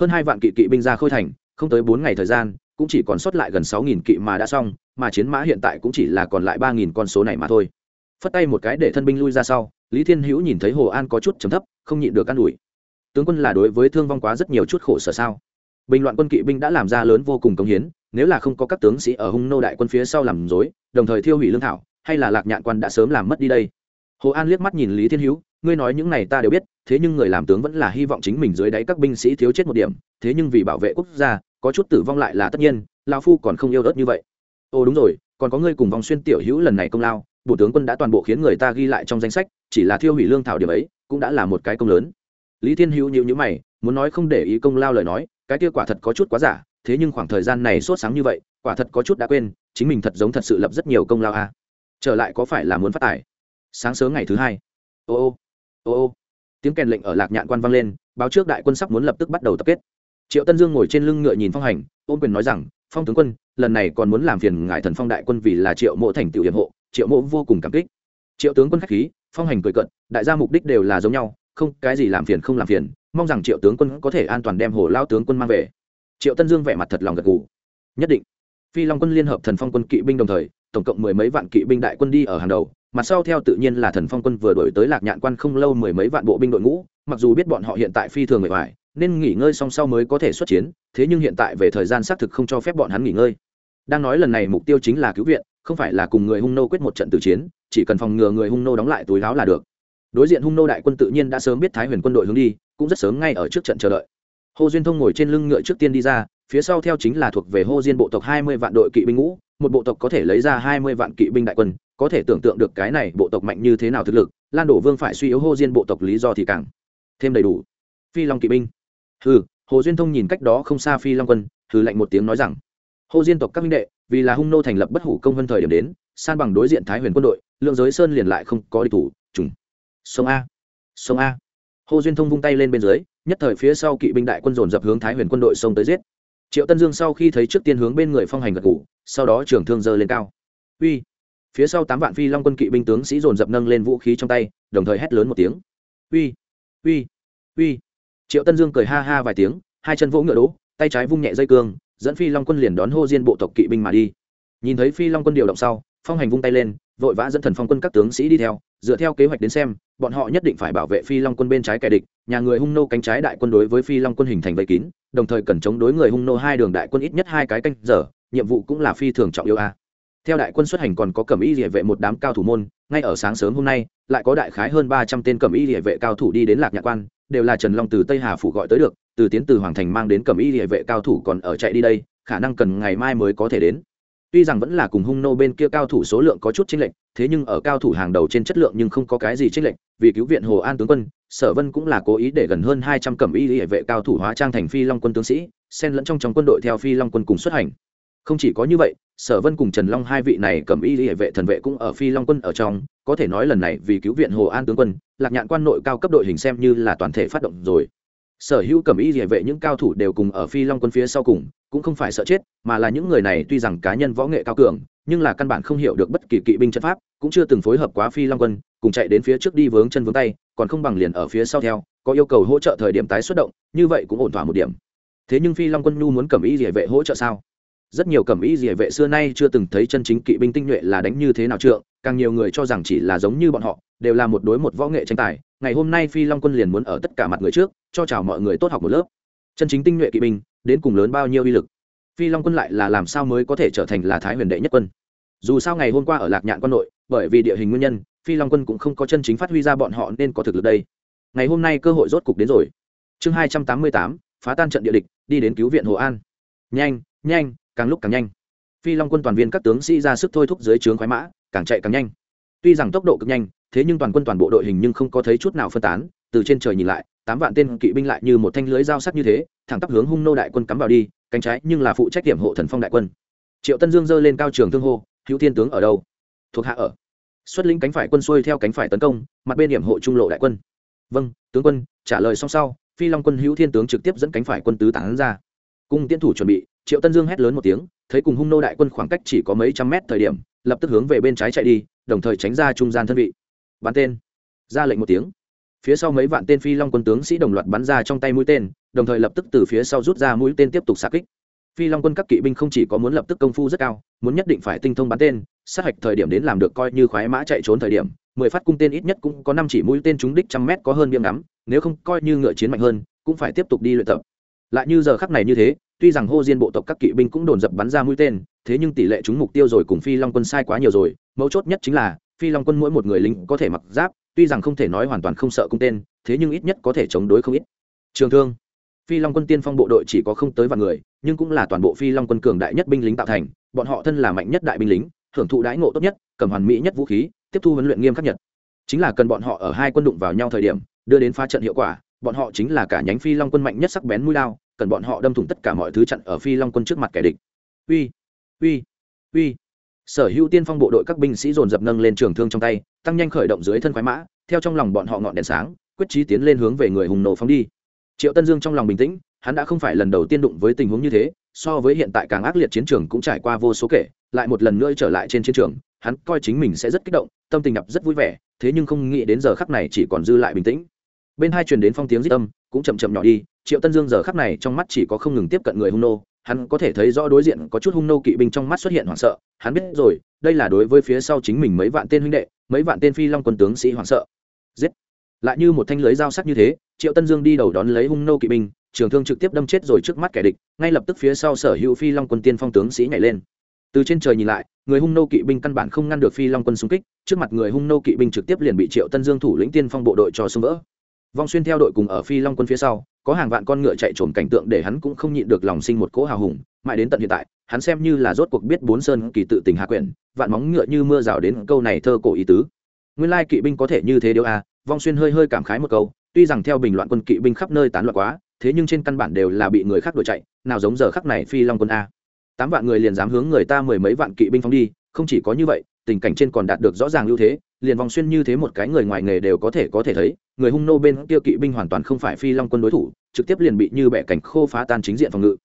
Hơn hai vạn kỵ kỵ binh ra khôi thành, không tới bốn ngày thời gian, cũng chỉ còn sót lại gần sáu nghìn kỵ mà đã xong, mà chiến mã hiện tại cũng chỉ là còn lại ba nghìn con số này mà thôi. Phất tay một cái để thân binh lui ra sau, lý thiên hữu nhìn thấy hồ an có chút chấm thấp, không nhịn được an ủi tướng quân là đối với thương vong quá rất nhiều chút khổ sở sao? Bình loạn quân kỵ binh đã làm ra lớn vô cùng công hiến, nếu là không có các tướng sĩ ở hung nô đại quân phía sau làm dối đồng thời thiêu hủy lương thảo, hay là lạc nhạn quan đã sớm làm mất đi đây? Hồ an liếc mắt nhìn lý thiên hữu, ngươi nói những này ta đều biết, thế nhưng người làm tướng vẫn là hy vọng chính mình dưới đáy các binh sĩ thiếu chết một điểm, thế nhưng vì bảo vệ quốc gia, có chút tử vong lại là tất nhiên lao phu còn không yêu đớt như vậy. Ồ đúng rồi, còn có ngươi cùng vòng xuyên tiểu hữu lần này công lao, bộ tướng quân đã toàn bộ khiến người ta ghi lại trong danh sách, chỉ là thiêu hủy lương thảo điểm ấy, cũng đã là một cái công lớn lý thiên hữu nhịu nhữ mày, muốn nói không để ý công lao lời nói, cái kia quả thật có chút quá giả, thế nhưng khoảng thời gian này sốt sáng như vậy, quả thật có chút đã quên, chính mình thật giống thật sự lập rất nhiều công lao a à. trở lại có phải là muốn phát tài? Sáng sớm ngày thứ hai. Ô ô ô ô. Tiếng kèn lệnh ở lạc nhạn quan vang lên, báo trước đại quân sắp muốn lập tức bắt đầu tập kết. Triệu tân dương ngồi trên lưng ngựa nhìn phong hành, ôm quyền nói rằng, phong tướng quân, lần này còn muốn làm phiền ngài thần phong đại quân vì là triệu mộ thành tiểu hiệp hộ, triệu mộ vô cùng cảm kích. Triệu tướng quân khách khí, phong hành cười cận đại gia mục đích đều là giống nhau không, cái gì làm phiền không làm phiền, mong rằng triệu tướng quân có thể an toàn đem hồ lao tướng quân mang về. Triệu tân dương vẻ mặt thật lòng gật gù. Nhất định. Phi long quân liên hợp thần phong quân kỵ binh đồng thời, tổng cộng mười mấy vạn kỵ binh đại quân đi ở hàng đầu, mặt sau theo tự nhiên là thần phong quân vừa đổi tới lạc nhạn quan không lâu mười mấy vạn bộ binh đội ngũ, mặc dù biết bọn họ hiện tại phi thường người ngoài nên nghỉ ngơi song sau mới có thể xuất chiến, thế nhưng hiện tại về thời gian xác thực không cho phép bọn hắn nghỉ ngơi. Đang nói lần này mục tiêu chính là cứu viện, không phải là cùng người hung nô quyết một trận tử chiến, chỉ cần phòng ngừa người hung nô đóng lại túi láo là được đối diện hung nô đại quân tự nhiên đã sớm biết thái huyền quân đội hướng đi, cũng rất sớm ngay ở trước trận chờ đợi. Hồ duyên thông ngồi trên lưng ngựa trước tiên đi ra, phía sau theo chính là thuộc về hô diên bộ tộc hai mươi vạn đội kỵ binh ngũ, một bộ tộc có thể lấy ra hai mươi vạn kỵ binh đại quân, có thể tưởng tượng được cái này bộ tộc mạnh như thế nào thực lực, lan đổ vương phải suy yếu hô diên bộ tộc lý do thì càng thêm đầy đủ. Phi long kỵ binh. Hừ, hồ duyên thông nhìn cách đó không xa phi long quân, hừ lạnh một tiếng nói rằng, hồ diên tộc các minh đệ, vì là hung nô thành lập bất hủ công vân thời điểm đến, san bằng đối diện thái huyền quân đội, lượng giới sơn liền lại không có địch thủ, trùng sông a. Sông a. Hồ duyên thông vung tay lên bên dưới, nhất thời phía sau kỵ binh đại quân dồn dập hướng thái huyền quân đội sông tới giết. Triệu tân dương sau khi thấy trước tiên hướng bên người phong hành gật ngủ sau đó trưởng thương dơ lên cao. Uy. Phía sau tám vạn phi long quân kỵ binh tướng sĩ dồn dập nâng lên vũ khí trong tay, đồng thời hét lớn một tiếng. Uy. Uy. Uy. Triệu tân dương cười ha ha vài tiếng, hai chân vỗ ngựa đỗ tay trái vung nhẹ dây cương, dẫn phi long quân liền đón hô diên bộ tộc kỵ binh mà đi. Nhìn thấy phi long quân điều động sau, phong hành vung tay lên, vội vã dẫn thần phong quân các tướng sĩ đi theo dựa theo kế hoạch đến xem, bọn họ nhất định phải bảo vệ phi long quân bên trái kẻ địch, nhà người hung nô cánh trái đại quân đối với phi long quân hình thành vây kín, đồng thời cần chống đối người hung nô hai đường đại quân ít nhất hai cái canh giờ, nhiệm vụ cũng là phi thường trọng yêu a. Theo đại quân xuất hành còn có cẩm y địa vệ một đám cao thủ môn, ngay ở sáng sớm hôm nay, lại có đại khái hơn ba trăm tên cẩm y địa vệ cao thủ đi đến lạc nhạc quan, đều là trần long từ tây hà phủ gọi tới được, từ tiến từ hoàng thành mang đến cẩm y địa vệ cao thủ còn ở chạy đi đây, khả năng cần ngày mai mới có thể đến tuy rằng vẫn là cùng hung nô bên kia cao thủ số lượng có chút chênh lệch, thế nhưng ở cao thủ hàng đầu trên chất lượng nhưng không có cái gì chênh lệch, vì cứu viện hồ an tướng quân, sở vân cũng là cố ý để gần hơn hai trăm cẩm y hệ vệ cao thủ hóa trang thành phi long quân tướng sĩ, xen lẫn trong trong quân đội theo phi long quân cùng xuất hành. Không chỉ có như vậy, sở vân cùng trần long hai vị này cẩm y hệ vệ thần vệ cũng ở phi long quân ở trong, có thể nói lần này vì cứu viện hồ an tướng quân, lạc nhạn quan nội cao cấp đội hình xem như là toàn thể phát động rồi sở hữu cẩm y địa vệ những cao thủ đều cùng ở phi long quân phía sau cùng, cũng không phải sợ chết, mà là những người này tuy rằng cá nhân võ nghệ cao cường, nhưng là căn bản không hiểu được bất kỳ kỵ binh trận pháp, cũng chưa từng phối hợp quá phi long quân, cùng chạy đến phía trước đi vướng chân vướng tay, còn không bằng liền ở phía sau theo, có yêu cầu hỗ trợ thời điểm tái xuất động, như vậy cũng ổn thỏa một điểm. Thế nhưng phi long quân nhu muốn cẩm y địa vệ hỗ trợ sao? Rất nhiều cẩm y địa vệ xưa nay chưa từng thấy chân chính kỵ binh tinh nhuệ là đánh như thế nào trượng, càng nhiều người cho rằng chỉ là giống như bọn họ, đều là một đối một võ nghệ tranh tài ngày hôm nay phi long quân liền muốn ở tất cả mặt người trước, cho chào mọi người tốt học một lớp. Chân chính tinh nhuệ kỵ binh, đến cùng lớn bao nhiêu uy lực. Phi long quân lại là làm sao mới có thể trở thành là thái huyền đệ nhất quân? Dù sao ngày hôm qua ở lạc nhạn quân nội, bởi vì địa hình nguyên nhân, phi long quân cũng không có chân chính phát huy ra bọn họ nên có thực lực đây. Ngày hôm nay cơ hội rốt cục đến rồi. Chương hai trăm tám mươi tám, phá tan trận địa địch, đi đến cứu viện hồ an. Nhanh nhanh, càng lúc càng nhanh. Phi long quân toàn viên các tướng sĩ ra sức thôi thúc dưới trướng khoái mã, càng chạy càng nhanh. Tuy rằng tốc độ cực nhanh thế nhưng toàn quân toàn bộ đội hình nhưng không có thấy chút nào phân tán, từ trên trời nhìn lại, tám vạn tên kỵ binh lại như một thanh lưới dao sắc như thế, thẳng tắp hướng hung nô đại quân cắm vào đi, cánh trái nhưng là phụ trách điểm hộ thần phong đại quân. Triệu tân dương giơ lên cao trường thương hô, hữu thiên tướng ở đâu? Thuộc hạ ở. Xuất lĩnh cánh phải quân xuôi theo cánh phải tấn công, mặt bên điểm hộ trung lộ đại quân. Vâng tướng quân. Trả lời xong sau, phi long quân hữu thiên tướng trực tiếp dẫn cánh phải quân tứ tán ra. Cung tiến thủ chuẩn bị, triệu tân dương hét lớn một tiếng, thấy cùng hung nô đại quân khoảng cách chỉ có mấy trăm mét thời điểm, lập tức hướng về bên trái chạy đi, đồng thời tránh ra trung gian thân vị bắn tên. Ra lệnh một tiếng. Phía sau mấy vạn tên phi long quân tướng sĩ đồng loạt bắn ra trong tay mũi tên, đồng thời lập tức từ phía sau rút ra mũi tên tiếp tục xạ kích. Phi long quân các kỵ binh không chỉ có muốn lập tức công phu rất cao, muốn nhất định phải tinh thông bắn tên, sát hạch thời điểm đến làm được coi như khoái mã chạy trốn thời điểm, mười phát cung tên ít nhất cũng có năm chỉ mũi tên trúng đích trăm mét có hơn biếm ngắm, nếu không coi như ngựa chiến mạnh hơn, cũng phải tiếp tục đi luyện tập. Lại như giờ khắc này như thế, tuy rằng hô diên bộ tộc các kỵ binh cũng đồn dập bắn ra mũi tên, thế nhưng tỷ lệ trúng mục tiêu rồi cùng phi long quân sai quá nhiều rồi, mấu chốt nhất chính là phi long quân mỗi một người lính có thể mặc giáp, tuy rằng không thể nói hoàn toàn không sợ cung tên, thế nhưng ít nhất có thể chống đối không ít. Trường thương. Phi long quân tiên phong bộ đội chỉ có không tới vài người, nhưng cũng là toàn bộ phi long quân cường đại nhất binh lính tạo thành, bọn họ thân là mạnh nhất đại binh lính, hưởng thụ đãi ngộ tốt nhất, cầm hoàn mỹ nhất vũ khí, tiếp thu huấn luyện nghiêm khắc nhất. Chính là cần bọn họ ở hai quân đụng vào nhau thời điểm, đưa đến phá trận hiệu quả, bọn họ chính là cả nhánh phi long quân mạnh nhất sắc bén mũi lao, cần bọn họ đâm thủng tất cả mọi thứ chặn ở phi long quân trước mặt kẻ địch. Uy uy uy sở hữu tiên phong bộ đội các binh sĩ dồn dập nâng lên trường thương trong tay, tăng nhanh khởi động dưới thân khoái mã, theo trong lòng bọn họ ngọn đèn sáng, quyết trí tiến lên hướng về người hùng nổ phóng đi. Triệu tân dương trong lòng bình tĩnh, hắn đã không phải lần đầu tiên đụng với tình huống như thế, so với hiện tại càng ác liệt chiến trường cũng trải qua vô số kể, lại một lần nữa trở lại trên chiến trường, hắn coi chính mình sẽ rất kích động, tâm tình đập rất vui vẻ, thế nhưng không nghĩ đến giờ khắc này chỉ còn dư lại bình tĩnh. Bên hai truyền đến phong tiếng rít âm, cũng chậm chậm nhỏ đi, triệu tân dương giờ khắc này trong mắt chỉ có không ngừng tiếp cận người hung nô hắn có thể thấy rõ đối diện có chút hung nô kỵ binh trong mắt xuất hiện hoảng sợ. Hắn biết rồi, đây là đối với phía sau chính mình mấy vạn tên huynh đệ, mấy vạn tên phi long quân tướng sĩ hoảng sợ. Giết! Lại như một thanh lưới dao sắc như thế, triệu tân dương đi đầu đón lấy hung nô kỵ binh, trường thương trực tiếp đâm chết rồi trước mắt kẻ địch, ngay lập tức phía sau sở hữu phi long quân tiên phong tướng sĩ nhảy lên. Từ trên trời nhìn lại, người hung nô kỵ binh căn bản không ngăn được phi long quân xung kích, trước mặt người hung nô kỵ binh trực tiếp liền bị triệu tân dương thủ lĩnh tiên phong bộ đội cho xung vỡ vong xuyên theo đội cùng ở phi long quân phía sau, có hàng vạn con ngựa chạy trồm cảnh tượng để hắn cũng không nhịn được lòng sinh một cỗ hào hùng. Mãi đến tận hiện tại, hắn xem như là rốt cuộc biết bốn sơn kỳ tự tình hạ quyển, vạn móng ngựa như mưa rào đến câu này thơ cổ ý tứ. Nguyên lai kỵ binh có thể như thế điều à vong xuyên hơi hơi cảm khái một câu, tuy rằng theo bình loạn quân kỵ binh khắp nơi tán loạn quá, thế nhưng trên căn bản đều là bị người khác đuổi chạy, nào giống giờ khắc này phi long quân a. Tám vạn người liền dám hướng người ta mười mấy vạn kỵ binh phóng đi, không chỉ có như vậy, tình cảnh trên còn đạt được rõ ràng ưu thế liền vòng xuyên như thế một cái người ngoài nghề đều có thể có thể thấy, người hung nô bên kia kỵ binh hoàn toàn không phải phi long quân đối thủ, trực tiếp liền bị như bẻ cảnh khô phá tan chính diện phòng ngự.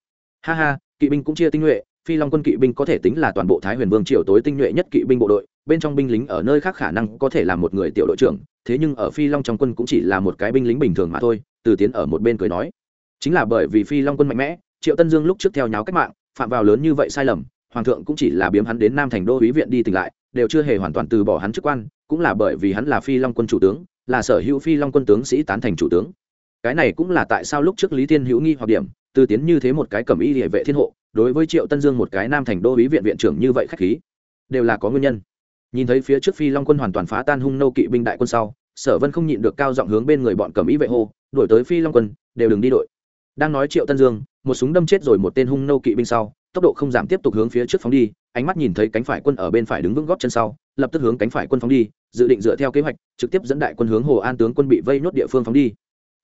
Ha ha, kỵ binh cũng chia tinh nhuệ, phi long quân kỵ binh có thể tính là toàn bộ thái huyền vương triều tối tinh nhuệ nhất kỵ binh bộ đội, bên trong binh lính ở nơi khác khả năng có thể là một người tiểu đội trưởng, thế nhưng ở phi long trong quân cũng chỉ là một cái binh lính bình thường mà thôi, từ tiến ở một bên cười nói. Chính là bởi vì phi long quân mạnh mẽ, triệu tân dương lúc trước theo nháo cách mạng, phạm vào lớn như vậy sai lầm, hoàng thượng cũng chỉ là biếm hắn đến nam thành đô ý viện đi tỉnh lại, đều chưa hề hoàn toàn từ bỏ hắn chức quan cũng là bởi vì hắn là phi long quân chủ tướng, là sở hữu phi long quân tướng sĩ tán thành chủ tướng. Cái này cũng là tại sao lúc trước lý thiên hữu nghi hoặc điểm, từ tiến như thế một cái cầm y địa vệ thiên hộ, đối với triệu tân dương một cái nam thành đô ý viện viện trưởng như vậy khách khí, đều là có nguyên nhân. Nhìn thấy phía trước phi long quân hoàn toàn phá tan hung nô kỵ binh đại quân sau, sở vân không nhịn được cao giọng hướng bên người bọn cầm ý vệ hô, đuổi tới phi long quân, đều đừng đi đội. Đang nói triệu tân dương, một súng đâm chết rồi một tên hung nô kỵ binh sau, tốc độ không giảm tiếp tục hướng phía trước phóng đi ánh mắt nhìn thấy cánh phải quân ở bên phải đứng vững góp chân sau, lập tức hướng cánh phải quân phóng đi, dự định dựa theo kế hoạch, trực tiếp dẫn đại quân hướng hồ an tướng quân bị vây nốt địa phương phóng đi.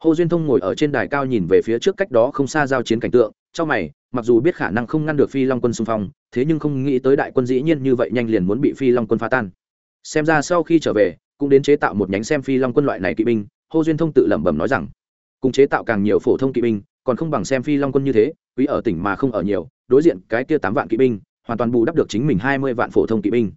Hồ duyên thông ngồi ở trên đài cao nhìn về phía trước cách đó không xa giao chiến cảnh tượng, trong mày, mặc dù biết khả năng không ngăn được phi long quân xung phong, thế nhưng không nghĩ tới đại quân dĩ nhiên như vậy nhanh liền muốn bị phi long quân phá tan. Xem ra sau khi trở về, cũng đến chế tạo một nhánh xem phi long quân loại này kỵ binh, hồ duyên thông tự lẩm bẩm nói rằng, cùng chế tạo càng nhiều phổ thông kỵ binh, còn không bằng xem phi long quân như thế, quý ở tỉnh mà không ở nhiều, đối diện cái kia tám vạn kỵ binh hoàn toàn bù đắp được chính mình hai mươi vạn phổ thông kỵ binh.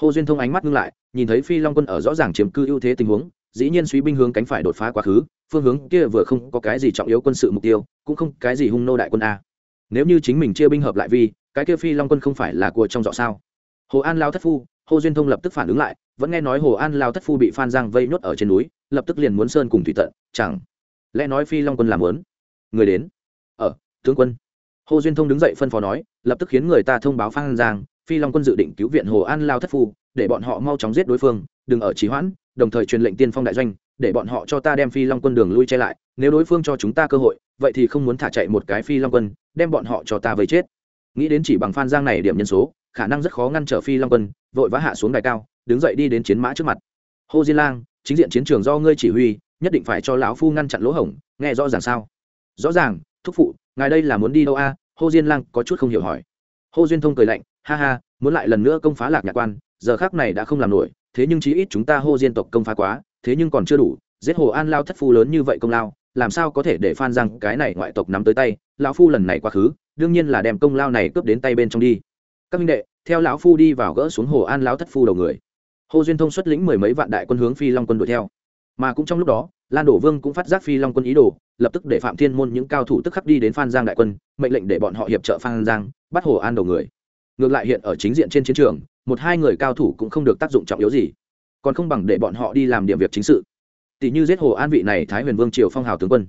Hồ duyên thông ánh mắt ngưng lại, nhìn thấy phi long quân ở rõ ràng chiếm cư ưu thế tình huống, dĩ nhiên suy binh hướng cánh phải đột phá quá khứ, phương hướng kia vừa không có cái gì trọng yếu quân sự mục tiêu, cũng không cái gì hung nô đại quân a. Nếu như chính mình chia binh hợp lại vì cái kia phi long quân không phải là của trong dọ sao? Hồ an lao thất phu, hồ duyên thông lập tức phản ứng lại, vẫn nghe nói hồ an lao thất phu bị phan giang vây nhốt ở trên núi, lập tức liền muốn sơn cùng thủy tận, chẳng lẽ nói phi long quân làm muốn? Người đến. Ở tướng quân hồ duyên thông đứng dậy phân phó nói, lập tức khiến người ta thông báo phan giang, phi long quân dự định cứu viện hồ an lao thất phu, để bọn họ mau chóng giết đối phương, đừng ở trì hoãn, đồng thời truyền lệnh tiên phong đại doanh, để bọn họ cho ta đem phi long quân đường lui che lại, nếu đối phương cho chúng ta cơ hội, vậy thì không muốn thả chạy một cái phi long quân, đem bọn họ cho ta vây chết. Nghĩ đến chỉ bằng phan giang này điểm nhân số, khả năng rất khó ngăn trở phi long quân, vội vã hạ xuống đài cao, đứng dậy đi đến chiến mã trước mặt. Hồ diên lang, chính diện chiến trường do ngươi chỉ huy, nhất định phải cho lão phu ngăn chặn lỗ hổng, nghe rõ ràng sao? Rõ ràng, thúc phụ ngài đây là muốn đi đâu a? Hồ diên lang có chút không hiểu hỏi. Hồ duyên thông cười lạnh, ha ha, muốn lại lần nữa công phá lạc nhạc quan, giờ khác này đã không làm nổi, thế nhưng chí ít chúng ta hô diên tộc công phá quá, thế nhưng còn chưa đủ, giết hồ an lao thất phu lớn như vậy công lao, làm sao có thể để phan rằng cái này ngoại tộc nắm tới tay? Lão phu lần này quá khứ, đương nhiên là đem công lao này cướp đến tay bên trong đi. Các minh đệ, theo lão phu đi vào gỡ xuống hồ an lao thất phu đầu người. Hồ duyên thông xuất lĩnh mười mấy vạn đại quân hướng phi long quân đuổi theo mà cũng trong lúc đó, lan đổ vương cũng phát giác phi long quân ý đồ, lập tức để phạm thiên môn những cao thủ tức khắc đi đến phan giang đại quân, mệnh lệnh để bọn họ hiệp trợ phan giang, bắt hồ an đầu người. Ngược lại hiện ở chính diện trên chiến trường, một hai người cao thủ cũng không được tác dụng trọng yếu gì, còn không bằng để bọn họ đi làm điểm việc chính sự. Tỷ như giết hồ an vị này thái huyền vương triều phong hào tướng quân.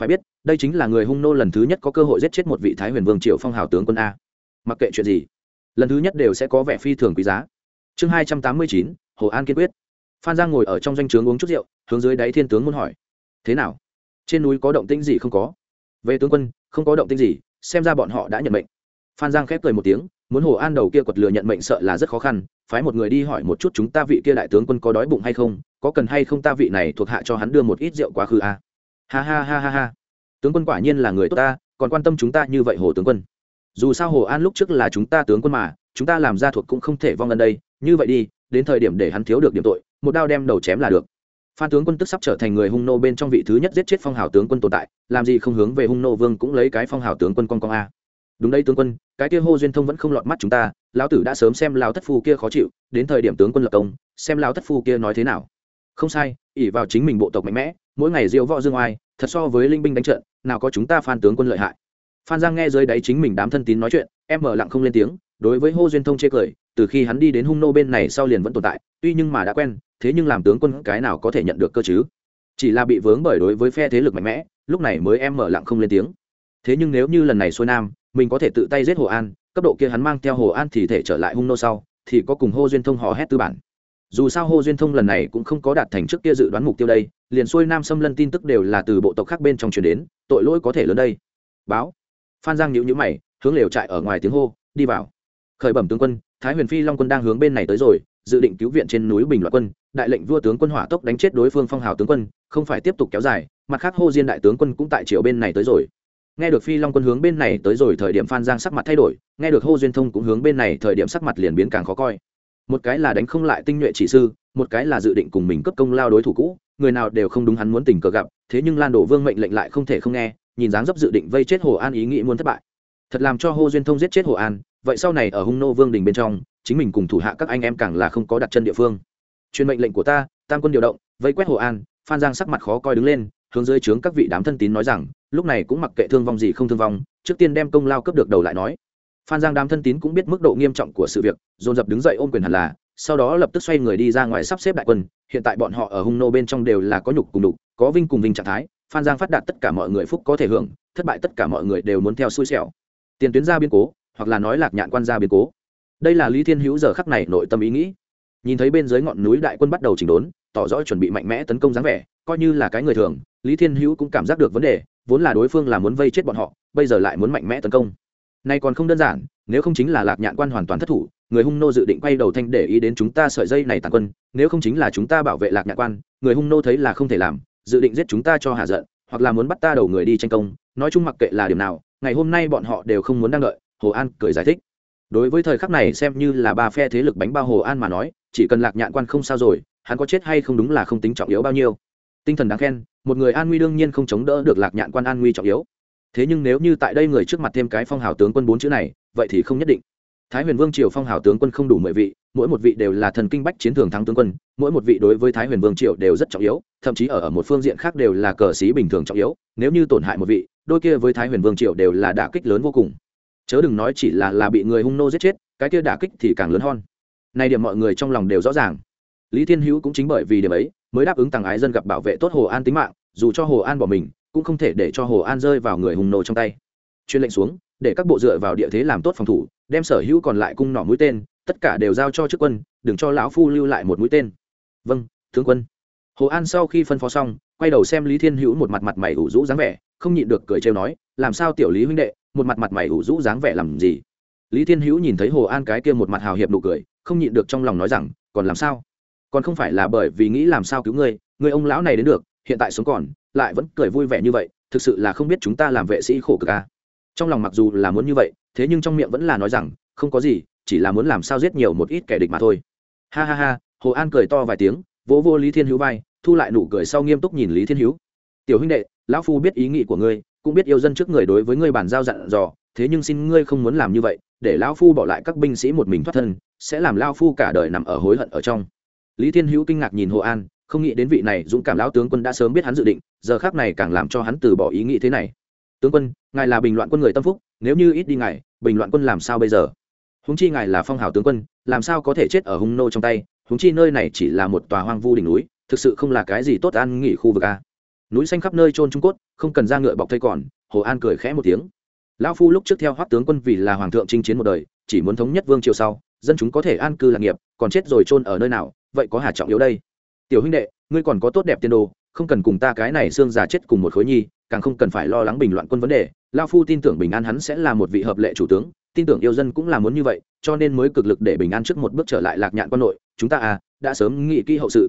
Phải biết, đây chính là người hung nô lần thứ nhất có cơ hội giết chết một vị thái huyền vương triều phong hào tướng quân a. Mặc kệ chuyện gì, lần thứ nhất đều sẽ có vẻ phi thường quý giá. Chương hai trăm tám mươi chín, hồ an kiên quyết phan giang ngồi ở trong danh o trướng uống chút rượu, hướng dưới đáy thiên tướng muốn hỏi. Thế nào? Trên núi có động tĩnh gì không có? Về tướng quân, không có động tĩnh gì, xem ra bọn họ đã nhận mệnh. Phan giang khép cười một tiếng, muốn hồ an đầu kia quật lừa nhận mệnh sợ là rất khó khăn, phái một người đi hỏi một chút chúng ta vị kia đại tướng quân có đói bụng hay không, có cần hay không ta vị này thuộc hạ cho hắn đưa một ít rượu quá khứ à? ha ha ha ha ha. Tướng quân quả nhiên là người tốt ta, còn quan tâm chúng ta như vậy hồ tướng quân. Dù sao hồ an lúc trước là chúng ta tướng quân mà, chúng ta làm ra thuộc cũng không thể vong ân đây, như vậy đi, đến thời điểm để hắn thiếu được điểm tội một đao đem đầu chém là được. Phan tướng quân tức sắp trở thành người hung nô bên trong vị thứ nhất giết chết phong hào tướng quân tồn tại, làm gì không hướng về hung nô vương cũng lấy cái phong hào tướng quân con con a. Đúng đây tướng quân, cái kia hô duyên thông vẫn không lọt mắt chúng ta, lão tử đã sớm xem lão thất phu kia khó chịu, đến thời điểm tướng quân lập công, xem lão thất phu kia nói thế nào. Không sai ỉ vào chính mình bộ tộc mạnh mẽ, mỗi ngày diễu võ dương oai, thật so với linh binh đánh trận, nào có chúng ta phan tướng quân lợi hại. Phan giang nghe dưới đáy chính mình đám thân tín nói chuyện, em mở lặng không lên tiếng, đối với hô duyên thông chê cười, từ khi hắn đi đến hung nô bên này sau liền vẫn tồn tại, tuy nhưng mà đã quen thế nhưng làm tướng quân cái nào có thể nhận được cơ chứ? Chỉ là bị vướng bởi đối với phe thế lực mạnh mẽ, lúc này mới em mở lặng không lên tiếng. Thế nhưng nếu như lần này xuôi nam, mình có thể tự tay giết hồ an, cấp độ kia hắn mang theo hồ an thì thể trở lại hung nô sau, thì có cùng hô duyên thông hò hét tư bản. Dù sao hô duyên thông lần này cũng không có đạt thành trước kia dự đoán mục tiêu đây, liền xuôi nam xâm lân tin tức đều là từ bộ tộc khác bên trong chuyển đến, tội lỗi có thể lớn đây. Báo. Phan giang nhữ nhữ mày, hướng lều trại ở ngoài tiếng hô, đi vào. Khởi bẩm tướng quân, thái huyền phi long quân đang hướng bên này tới rồi, dự định cứu viện trên núi bình loạn quân đại lệnh vua tướng quân hỏa tốc đánh chết đối phương phong hào tướng quân, không phải tiếp tục kéo dài, mặt khác hô diên đại tướng quân cũng tại triều bên này tới rồi. Nghe được phi long quân hướng bên này tới rồi thời điểm phan giang sắc mặt thay đổi, nghe được hô duyên thông cũng hướng bên này thời điểm sắc mặt liền biến càng khó coi. Một cái là đánh không lại tinh nhuệ chỉ sư, một cái là dự định cùng mình cấp công lao đối thủ cũ, người nào đều không đúng hắn muốn tình cờ gặp, thế nhưng lan đổ vương mệnh lệnh lại không thể không nghe, nhìn dáng dấp dự định vây chết hồ an ý nghĩ muốn thất bại. Thật làm cho hô duyên thông giết chết hồ an, vậy sau này ở hung nô vương đình bên trong, chính mình cùng thủ hạ các anh em càng là không có đặt chân địa phương truyền mệnh lệnh của ta, tam quân điều động, vây quét hồ an, phan giang sắc mặt khó coi đứng lên, hướng dưới trướng các vị đám thân tín nói rằng, lúc này cũng mặc kệ thương vong gì không thương vong, trước tiên đem công lao cấp được đầu lại nói. Phan giang đám thân tín cũng biết mức độ nghiêm trọng của sự việc, dồn dập đứng dậy ôm quyền hẳn là, sau đó lập tức xoay người đi ra ngoài sắp xếp đại quân, hiện tại bọn họ ở hung nô bên trong đều là có nhục cùng đục, có vinh cùng vinh trạng thái, phan giang phát đạt tất cả mọi người phúc có thể hưởng, thất bại tất cả mọi người đều muốn theo xui xẻo. Tiền tuyến ra biến cố, hoặc là nói lạc nhạn quan ra biến cố. Đây là lý thiên hữu giờ khắc này nội tâm ý nghĩ nhìn thấy bên dưới ngọn núi đại quân bắt đầu chỉnh đốn, tỏ rõ chuẩn bị mạnh mẽ tấn công dáng vẻ, coi như là cái người thường, lý thiên hữu cũng cảm giác được vấn đề, vốn là đối phương là muốn vây chết bọn họ, bây giờ lại muốn mạnh mẽ tấn công. Nay còn không đơn giản, nếu không chính là lạc nhạn quan hoàn toàn thất thủ, người hung nô dự định quay đầu thanh để ý đến chúng ta sợi dây này tàn quân, nếu không chính là chúng ta bảo vệ lạc nhạn quan, người hung nô thấy là không thể làm, dự định giết chúng ta cho hạ giận, hoặc là muốn bắt ta đầu người đi tranh công, nói chung mặc kệ là điểm nào, ngày hôm nay bọn họ đều không muốn đang đợi, hồ an cười giải thích đối với thời khắc này xem như là ba phe thế lực bánh bao hồ an mà nói chỉ cần lạc nhạn quan không sao rồi hắn có chết hay không đúng là không tính trọng yếu bao nhiêu. Tinh thần đáng khen một người an nguy đương nhiên không chống đỡ được lạc nhạn quan an nguy trọng yếu. Thế nhưng nếu như tại đây người trước mặt thêm cái phong hào tướng quân bốn chữ này vậy thì không nhất định. Thái huyền vương triều phong hào tướng quân không đủ mười vị mỗi một vị đều là thần kinh bách chiến thường thắng tướng quân mỗi một vị đối với thái huyền vương triều đều rất trọng yếu thậm chí ở, ở một phương diện khác đều là cờ sĩ bình thường trọng yếu nếu như tổn hại một vị đôi kia với thái huyền vương triều đều là đả kích lớn vô cùng chớ đừng nói chỉ là là bị người hung nô giết chết, cái kia đả kích thì càng lớn hơn. Nay điểm mọi người trong lòng đều rõ ràng. Lý thiên hữu cũng chính bởi vì điểm ấy, mới đáp ứng tàng ái dân gặp bảo vệ tốt hồ an tính mạng, dù cho hồ an bỏ mình, cũng không thể để cho hồ an rơi vào người hùng nô trong tay. Chuyên lệnh xuống, để các bộ dựa vào địa thế làm tốt phòng thủ, đem sở hữu còn lại cung nỏ mũi tên, tất cả đều giao cho chức quân, đừng cho lão phu lưu lại một mũi tên. Vâng tướng quân. Hồ an sau khi phân phó xong, quay đầu xem lý thiên hữu một mặt mặt mày ủ rũ dáng vẻ, không nhịn được cười trêu nói làm sao tiểu lý huynh đệ, một mặt mặt mày ủ rũ dáng vẻ làm gì? Lý thiên hữu nhìn thấy hồ an cái kia một mặt hào hiệp nụ cười, không nhịn được trong lòng nói rằng, còn làm sao? Còn không phải là bởi vì nghĩ làm sao cứu ngươi, người ông lão này đến được, hiện tại sống còn, lại vẫn cười vui vẻ như vậy, thực sự là không biết chúng ta làm vệ sĩ khổ cực à. trong lòng mặc dù là muốn như vậy, thế nhưng trong miệng vẫn là nói rằng, không có gì, chỉ là muốn làm sao giết nhiều một ít kẻ địch mà thôi. Ha ha ha, hồ an cười to vài tiếng, vỗ vô lý thiên hữu vai, thu lại nụ cười sau nghiêm túc nhìn lý thiên hữu. Tiểu huynh đệ, lão phu biết ý nghĩ của ngươi cũng biết yêu dân trước người đối với ngươi bàn giao dặn dò, thế nhưng xin ngươi không muốn làm như vậy, để lão phu bỏ lại các binh sĩ một mình thoát thân, sẽ làm lao phu cả đời nằm ở hối hận ở trong. Lý thiên hữu kinh ngạc nhìn hồ an, không nghĩ đến vị này dũng cảm lão tướng quân đã sớm biết hắn dự định, giờ khác này càng làm cho hắn từ bỏ ý nghĩ thế này. Tướng quân, ngài là bình loạn quân người tâm phúc, nếu như ít đi ngài, bình loạn quân làm sao bây giờ? Húng chi ngài là phong hào tướng quân, làm sao có thể chết ở hung nô trong tay? Húng chi nơi này chỉ là một tòa hoang vu đỉnh núi, thực sự không là cái gì tốt an nghỉ khu vực a núi xanh khắp nơi trôn trung cốt, không cần ra ngựa bọc thây còn, hồ an cười khẽ một tiếng. Lão phu lúc trước theo hoác tướng quân vì là hoàng thượng chinh chiến một đời, chỉ muốn thống nhất vương triều sau, dân chúng có thể an cư lạc nghiệp, còn chết rồi trôn ở nơi nào, vậy có hà trọng yếu đây? Tiểu huynh đệ, ngươi còn có tốt đẹp tiên đồ, không cần cùng ta cái này xương già chết cùng một khối nhi, càng không cần phải lo lắng bình loạn quân vấn đề. Lao phu tin tưởng bình an hắn sẽ là một vị hợp lệ chủ tướng, tin tưởng yêu dân cũng là muốn như vậy, cho nên mới cực lực để bình an trước một bước trở lại lạc nhạn quân nội. Chúng ta à đã sớm nghĩ kỹ hậu sự.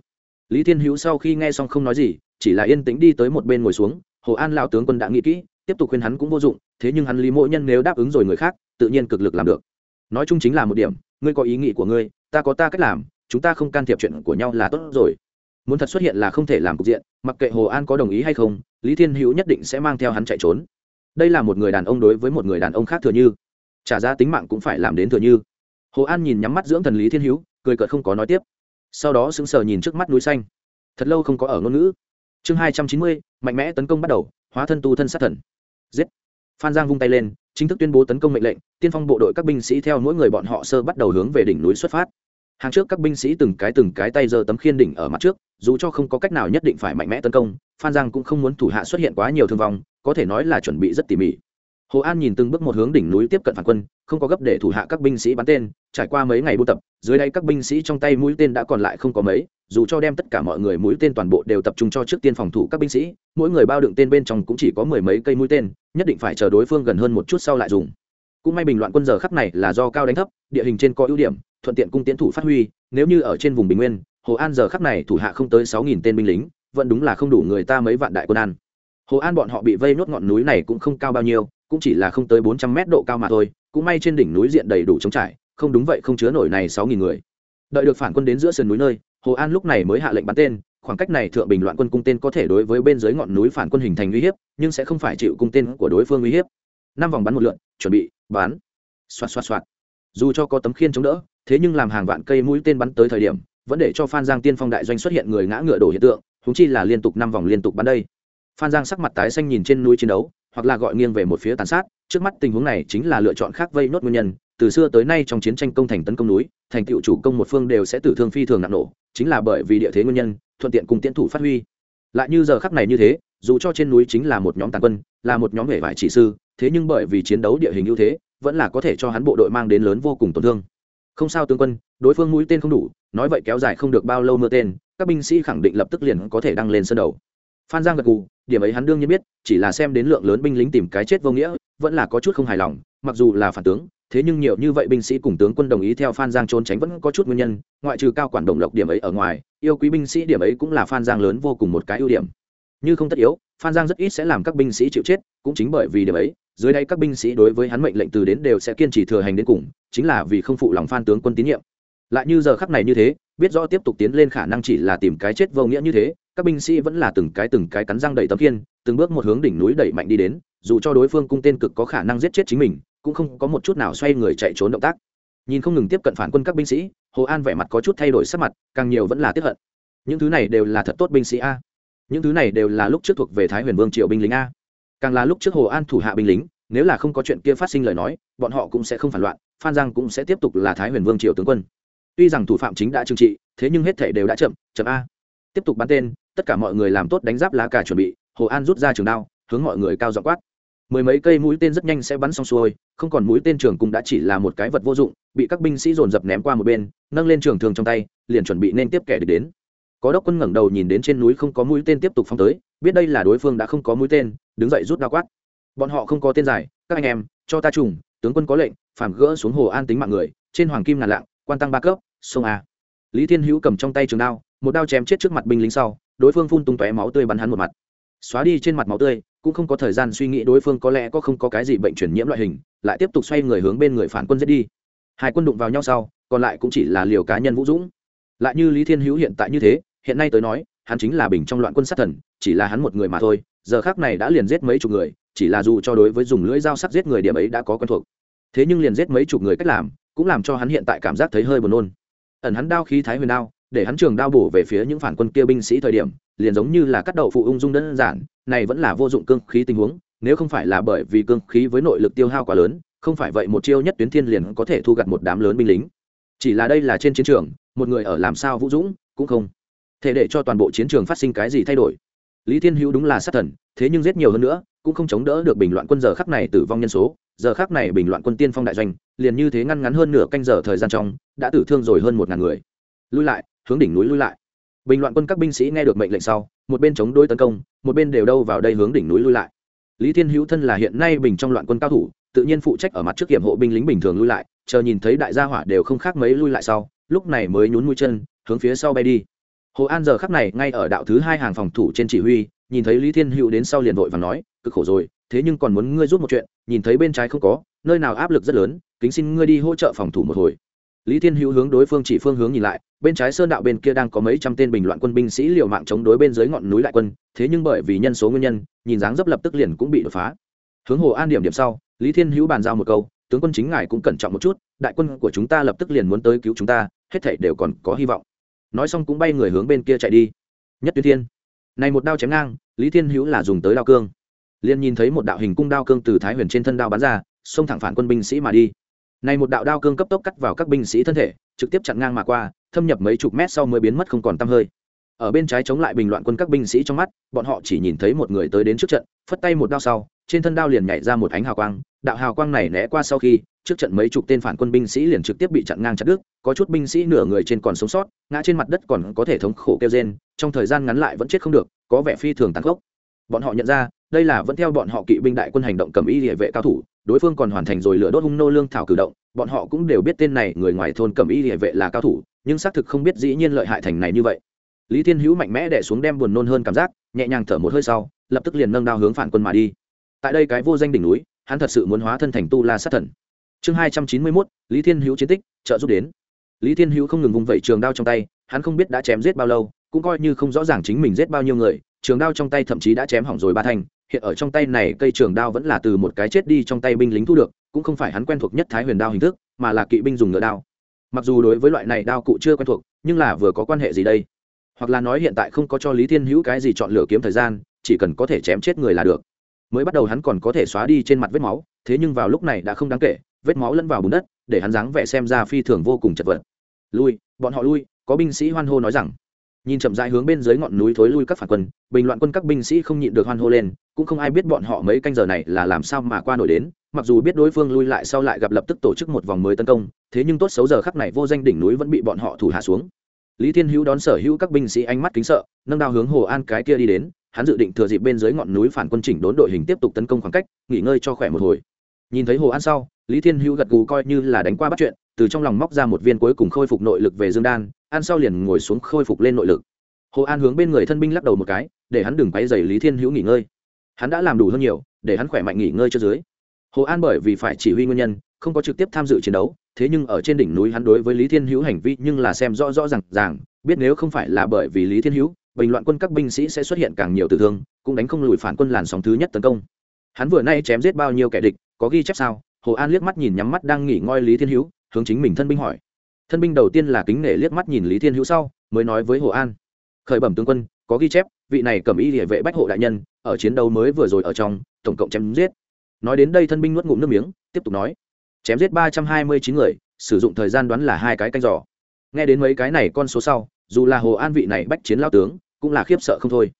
Lý thiên hữu sau khi nghe xong không nói gì chỉ là yên tĩnh đi tới một bên ngồi xuống, hồ an lao tướng quân đã nghĩ kỹ, tiếp tục khuyên hắn cũng vô dụng, thế nhưng hắn lý mỗi nhân nếu đáp ứng rồi người khác, tự nhiên cực lực làm được. Nói chung chính là một điểm, ngươi có ý nghĩ của ngươi, ta có ta cách làm, chúng ta không can thiệp chuyện của nhau là tốt rồi. Muốn thật xuất hiện là không thể làm cục diện, mặc kệ hồ an có đồng ý hay không, lý thiên hữu nhất định sẽ mang theo hắn chạy trốn. Đây là một người đàn ông đối với một người đàn ông khác thừa như. Trả ra tính mạng cũng phải làm đến thừa như. Hồ an nhìn nhắm mắt dưỡng thần lý thiên hữu, cười cợt không có nói tiếp. Sau đó sững sờ nhìn trước mắt núi xanh. Thật lâu không có ở ngôn ngữ chương hai trăm chín mươi, mạnh mẽ tấn công bắt đầu, hóa thân tu thân sát thần. Giết. Phan giang vung tay lên, chính thức tuyên bố tấn công mệnh lệnh, tiên phong bộ đội các binh sĩ theo mỗi người bọn họ sơ bắt đầu hướng về đỉnh núi xuất phát. Hàng trước các binh sĩ từng cái từng cái tay giơ tấm khiên đỉnh ở mặt trước, dù cho không có cách nào nhất định phải mạnh mẽ tấn công, phan giang cũng không muốn thủ hạ xuất hiện quá nhiều thương vong, có thể nói là chuẩn bị rất tỉ mỉ hồ an nhìn từng bước một hướng đỉnh núi tiếp cận phản quân, không có gấp để thủ hạ các binh sĩ bắn tên, trải qua mấy ngày buôn tập, dưới đây các binh sĩ trong tay mũi tên đã còn lại không có mấy, dù cho đem tất cả mọi người mũi tên toàn bộ đều tập trung cho trước tiên phòng thủ các binh sĩ, mỗi người bao đựng tên bên trong cũng chỉ có mười mấy cây mũi tên, nhất định phải chờ đối phương gần hơn một chút sau lại dùng. Cũng may bình loạn quân giờ khắp này là do cao đánh thấp, địa hình trên có ưu điểm, thuận tiện cung tiến thủ phát huy, nếu như ở trên vùng bình nguyên, hồ an giờ khắp này thủ hạ không tới sáu nghìn tên binh lính, vẫn đúng là không đủ người ta mấy vạn đại quân an hồ an bọn họ bị vây nốt ngọn núi này cũng không cao bao nhiêu cũng chỉ là không tới bốn trăm mét độ cao mà thôi, cũng may trên đỉnh núi diện đầy đủ trống trải, không đúng vậy không chứa nổi này sáu nghìn người. Đợi được phản quân đến giữa sườn núi nơi, hồ an lúc này mới hạ lệnh bắn tên, khoảng cách này thượng bình loạn quân cung tên có thể đối với bên dưới ngọn núi phản quân hình thành uy hiếp, nhưng sẽ không phải chịu cung tên của đối phương uy hiếp. Năm vòng bắn một lượn, chuẩn bị, bắn. Xoạt xoạt xoạt. Dù cho có tấm khiên chống đỡ, thế nhưng làm hàng vạn cây mũi tên bắn tới thời điểm, vẫn để cho phan giang tiên phong đại doanh xuất hiện người ngã ngựa đổ hiện tượng húng chi là liên tục năm vòng liên tục bắn đây. Phan giang sắc mặt tái xanh nhìn trên núi chiến đấu hoặc là gọi nghiêng về một phía tàn sát. Trước mắt tình huống này chính là lựa chọn khác vây nốt nguyên nhân. Từ xưa tới nay trong chiến tranh công thành tấn công núi, thành tựu chủ công một phương đều sẽ tử thương phi thường nặng nổ, chính là bởi vì địa thế nguyên nhân, thuận tiện cùng tiến thủ phát huy. Lại như giờ khắc này như thế, dù cho trên núi chính là một nhóm tàn quân, là một nhóm hệ vải chỉ sư, thế nhưng bởi vì chiến đấu địa hình ưu thế, vẫn là có thể cho hắn bộ đội mang đến lớn vô cùng tổn thương. Không sao tướng quân, đối phương mũi tên không đủ, nói vậy kéo dài không được bao lâu mưa tên, các binh sĩ khẳng định lập tức liền có thể đăng lên sân đầu phan giang gật gù, điểm ấy hắn đương nhiên biết, chỉ là xem đến lượng lớn binh lính tìm cái chết vô nghĩa, vẫn là có chút không hài lòng, mặc dù là phản tướng, thế nhưng nhiều như vậy binh sĩ cùng tướng quân đồng ý theo phan giang trốn tránh vẫn có chút nguyên nhân, ngoại trừ cao quản đồng lộc điểm ấy ở ngoài, yêu quý binh sĩ điểm ấy cũng là phan giang lớn vô cùng một cái ưu điểm. Như không tất yếu, phan giang rất ít sẽ làm các binh sĩ chịu chết, cũng chính bởi vì điểm ấy, dưới đây các binh sĩ đối với hắn mệnh lệnh từ đến đều sẽ kiên trì thừa hành đến cùng, chính là vì không phụ lòng phan tướng quân tín nhiệm. Lại như giờ khắc này như thế, biết rõ tiếp tục tiến lên khả năng chỉ là tìm cái chết vô nghĩa như thế các binh sĩ vẫn là từng cái từng cái cắn răng đẩy tấm kiên từng bước một hướng đỉnh núi đẩy mạnh đi đến, dù cho đối phương cung tên cực có khả năng giết chết chính mình, cũng không có một chút nào xoay người chạy trốn động tác. Nhìn không ngừng tiếp cận phản quân các binh sĩ, hồ an vẻ mặt có chút thay đổi sắc mặt, càng nhiều vẫn là tiếp hận. Những thứ này đều là thật tốt binh sĩ a. Những thứ này đều là lúc trước thuộc về thái huyền vương triệu binh lính a. Càng là lúc trước hồ an thủ hạ binh lính, nếu là không có chuyện kia phát sinh lời nói, bọn họ cũng sẽ không phản loạn, phan giang cũng sẽ tiếp tục là thái huyền vương triều tướng quân. Tuy rằng thủ phạm chính đã trừng trị, thế nhưng hết thể đều đã chậm chậm a. Tiếp tục bắn tên tất cả mọi người làm tốt đánh giáp lá cà chuẩn bị, hồ an rút ra trường đao, hướng mọi người cao dọ quát. Mười mấy cây mũi tên rất nhanh sẽ bắn xong xuôi, không còn mũi tên trường cũng đã chỉ là một cái vật vô dụng, bị các binh sĩ dồn dập ném qua một bên, nâng lên trường thường trong tay, liền chuẩn bị nên tiếp kẻ địch đến. Có đốc quân ngẩng đầu nhìn đến trên núi không có mũi tên tiếp tục phóng tới, biết đây là đối phương đã không có mũi tên, đứng dậy rút đao quát. Bọn họ không có tên giải, các anh em, cho ta trùng, tướng quân có lệnh phản gỡ xuống hồ an tính mạng người, trên hoàng kim ngàn lạng, quan tăng ba cấp, sông a. Lý thiên hữu cầm trong tay trường đao, một đao chém chết trước mặt binh lính sau đối phương phun tung tóe máu tươi bắn hắn một mặt. Xóa đi trên mặt máu tươi, cũng không có thời gian suy nghĩ đối phương có lẽ có không có cái gì bệnh truyền nhiễm loại hình, lại tiếp tục xoay người hướng bên người phản quân giết đi. Hai quân đụng vào nhau sau, còn lại cũng chỉ là liều cá nhân vũ dũng. Lại như lý thiên hữu hiện tại như thế, hiện nay tới nói, hắn chính là bình trong loạn quân sát thần, chỉ là hắn một người mà thôi, giờ khác này đã liền giết mấy chục người, chỉ là dù cho đối với dùng lưỡi dao sắc giết người điểm ấy đã có quen thuộc. Thế nhưng liền giết mấy chục người cách làm, cũng làm cho hắn hiện tại cảm giác thấy hơi buồn nôn. Ẩn hắn đao khí thái huyền đao để hắn trường đao bổ về phía những phản quân kia binh sĩ thời điểm, liền giống như là cắt đậu phụ ung dung đơn giản, này vẫn là vô dụng cương khí tình huống, nếu không phải là bởi vì cương khí với nội lực tiêu hao quá lớn, không phải vậy một chiêu nhất tuyến thiên liền có thể thu gặt một đám lớn binh lính. Chỉ là đây là trên chiến trường, một người ở làm sao vũ dũng, cũng không thể để cho toàn bộ chiến trường phát sinh cái gì thay đổi. Lý thiên hữu đúng là sát thần, thế nhưng giết nhiều hơn nữa, cũng không chống đỡ được bình loạn quân giờ khắc này tử vong nhân số. Giờ khắc này bình loạn quân tiên phong đại doanh, liền như thế ngăn ngắn hơn nửa canh giờ thời gian trong, đã tử thương rồi hơn một ngàn người. Lui lại hướng đỉnh núi lui lại. Bình loạn quân các binh sĩ nghe được mệnh lệnh sau, một bên chống đối tấn công, một bên đều đâu vào đây hướng đỉnh núi lui lại. Lý thiên hữu thân là hiện nay bình trong loạn quân cao thủ, tự nhiên phụ trách ở mặt trước kiểm hộ binh lính bình thường lui lại, chờ nhìn thấy đại gia hỏa đều không khác mấy lui lại sau, lúc này mới nhún mũi chân, hướng phía sau bay đi. Hồ an giờ khắc này ngay ở đạo thứ hai hàng phòng thủ trên chỉ huy, nhìn thấy lý thiên hữu đến sau liền vội và nói, cực khổ rồi, thế nhưng còn muốn ngươi giúp một chuyện, nhìn thấy bên trái không có, nơi nào áp lực rất lớn, kính xin ngươi đi hỗ trợ phòng thủ một hồi lý thiên hữu hướng đối phương chỉ phương hướng nhìn lại, bên trái sơn đạo bên kia đang có mấy trăm tên bình loạn quân binh sĩ liều mạng chống đối bên dưới ngọn núi đại quân, thế nhưng bởi vì nhân số nguyên nhân, nhìn dáng dấp lập tức liền cũng bị đột phá. Hướng hồ an điểm điểm sau, lý thiên hữu bàn giao một câu, tướng quân chính ngài cũng cẩn trọng một chút, đại quân của chúng ta lập tức liền muốn tới cứu chúng ta, hết thảy đều còn có hy vọng. Nói xong cũng bay người hướng bên kia chạy đi. Nhất tuyến thiên. Này một đao chém ngang, lý thiên hữu là dùng tới đao cương. Liền nhìn thấy một đạo hình cung đao cương từ thái huyền trên thân đao bắn ra, xông thẳng phản quân binh sĩ mà đi này một đạo đao cương cấp tốc cắt vào các binh sĩ thân thể, trực tiếp chặn ngang mà qua, thâm nhập mấy chục mét sau mới biến mất không còn tăm hơi. Ở bên trái chống lại bình loạn quân các binh sĩ trong mắt, bọn họ chỉ nhìn thấy một người tới đến trước trận, phất tay một đao sau, trên thân đao liền nhảy ra một ánh hào quang. Đạo hào quang này né qua sau khi, trước trận mấy chục tên phản quân binh sĩ liền trực tiếp bị chặn ngang chặt đứt, có chút binh sĩ nửa người trên còn sống sót, ngã trên mặt đất còn có thể thống khổ kêu rên, trong thời gian ngắn lại vẫn chết không được, có vẻ phi thường tàn khốc. Bọn họ nhận ra đây là vẫn theo bọn họ kỵ binh đại quân hành động cầm y địa vệ cao thủ, đối phương còn hoàn thành rồi lửa đốt hung nô lương thảo cử động, bọn họ cũng đều biết tên này người ngoài thôn cầm y địa vệ là cao thủ, nhưng xác thực không biết dĩ nhiên lợi hại thành này như vậy. Lý thiên hữu mạnh mẽ đẻ xuống đem buồn nôn hơn cảm giác, nhẹ nhàng thở một hơi sau, lập tức liền nâng đao hướng phản quân mà đi. Tại đây cái vô danh đỉnh núi, hắn thật sự muốn hóa thân thành tu la sát thần. Chương hai trăm chín mươi mốt, lý thiên hữu chiến tích, trợ giúp đến. Lý thiên hữu không ngừng vùng vẩy trường đao trong tay, hắn không biết đã chém giết bao lâu, cũng coi như không rõ ràng chính mình giết bao nhiêu người trường đao trong tay thậm chí đã chém hỏng rồi ba thanh, hiện ở trong tay này cây trường đao vẫn là từ một cái chết đi trong tay binh lính thu được, cũng không phải hắn quen thuộc nhất thái huyền đao hình thức, mà là kỵ binh dùng ngựa đao. Mặc dù đối với loại này đao cụ chưa quen thuộc, nhưng là vừa có quan hệ gì đây? Hoặc là nói hiện tại không có cho lý thiên hữu cái gì chọn lựa kiếm thời gian, chỉ cần có thể chém chết người là được. Mới bắt đầu hắn còn có thể xóa đi trên mặt vết máu, thế nhưng vào lúc này đã không đáng kể, vết máu lẫn vào bùn đất, để hắn dáng vẻ xem ra phi thường vô cùng chật vật. Lui, bọn họ lui, có binh sĩ hoan hô nói rằng nhìn chậm rãi hướng bên dưới ngọn núi thối lui các phản quân, bình loạn quân các binh sĩ không nhịn được hoan hô lên, cũng không ai biết bọn họ mấy canh giờ này là làm sao mà qua nổi đến, mặc dù biết đối phương lui lại sau lại gặp lập tức tổ chức một vòng mới tấn công, thế nhưng tốt xấu giờ khắc này vô danh đỉnh núi vẫn bị bọn họ thủ hạ xuống. Lý thiên hữu đón sở hữu các binh sĩ ánh mắt kính sợ, nâng đao hướng hồ an cái kia đi đến, hắn dự định thừa dịp bên dưới ngọn núi phản quân chỉnh đốn đội hình tiếp tục tấn công khoảng cách, nghỉ ngơi cho khỏe một hồi. Nhìn thấy hồ an sau lý thiên hữu gật gù coi như là đánh qua bắt chuyện, từ trong lòng móc ra một viên cuối cùng khôi phục nội lực về dương đan an sau liền ngồi xuống khôi phục lên nội lực. Hồ an hướng bên người thân binh lắc đầu một cái, để hắn đừng quay dày lý thiên hữu nghỉ ngơi. Hắn đã làm đủ hơn nhiều, để hắn khỏe mạnh nghỉ ngơi cho dưới. Hồ an bởi vì phải chỉ huy nguyên nhân, không có trực tiếp tham dự chiến đấu, thế nhưng ở trên đỉnh núi hắn đối với lý thiên hữu hành vi nhưng là xem rõ rõ r à n g ràng, biết nếu không phải là bởi vì lý thiên hữu, bình loạn quân các binh sĩ sẽ xuất hiện càng nhiều tử thương, cũng đánh không lùi phản quân làn sóng thứ nhất tấn công. Hắn vừa nay chém giết bao nhiêu kẻ địch, có ghi chép sao? Hồ an liếc mắt nhìn nhắm mắt đang nghỉ ngơi lý thiên hữu, hướng chính mình thân binh hỏi. Thân binh đầu tiên là kính nể liếc mắt nhìn lý thiên hữu sau, mới nói với hồ an. Khởi bẩm tướng quân, có ghi chép, vị này cầm y địa vệ bách hộ đại nhân, ở chiến đấu mới vừa rồi ở trong, tổng cộng chém giết. Nói đến đây thân binh nuốt ngụm nước miếng, tiếp tục nói. Chém giết ba trăm hai mươi chín người, sử dụng thời gian đoán là hai cái canh giỏ nghe đến mấy cái này con số sau, dù là hồ an vị này bách chiến lao tướng, cũng là khiếp sợ không thôi.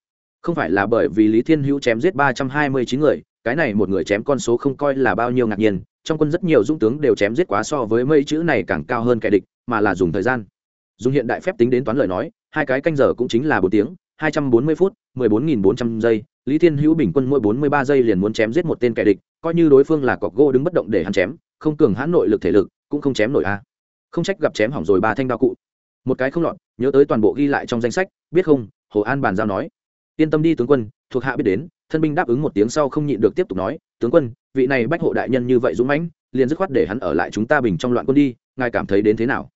Không phải là bởi vì lý thiên hữu chém giết ba trăm hai mươi chín người cái này một người chém con số không coi là bao nhiêu ngạc nhiên, trong quân rất nhiều dũng tướng đều chém giết quá so với mấy chữ này càng cao hơn kẻ địch, mà là dùng thời gian. Dùng hiện đại phép tính đến toán lời nói, hai cái canh giờ cũng chính là bốn tiếng, hai trăm bốn mươi phút, mười bốn nghìn bốn trăm giây, lý thiên hữu bình quân mỗi bốn mươi ba giây liền muốn chém giết một tên kẻ địch, coi như đối phương là cọc gỗ đứng bất động để hắn chém, không cường hãn nội lực thể lực, cũng không chém nổi a. Không trách gặp chém hỏng rồi ba thanh đao cụ. Một cái không lọt, nhớ tới toàn bộ ghi lại trong danh sách, biết không? Hồ an bàn giao nói. Yên tâm đi tướng quân, thuộc hạ biết đến thân binh đáp ứng một tiếng sau không nhịn được tiếp tục nói, tướng quân, vị này bách hộ đại nhân như vậy dũng mãnh, liền dứt khoát để hắn ở lại chúng ta bình trong loạn quân đi, ngài cảm thấy đến thế nào?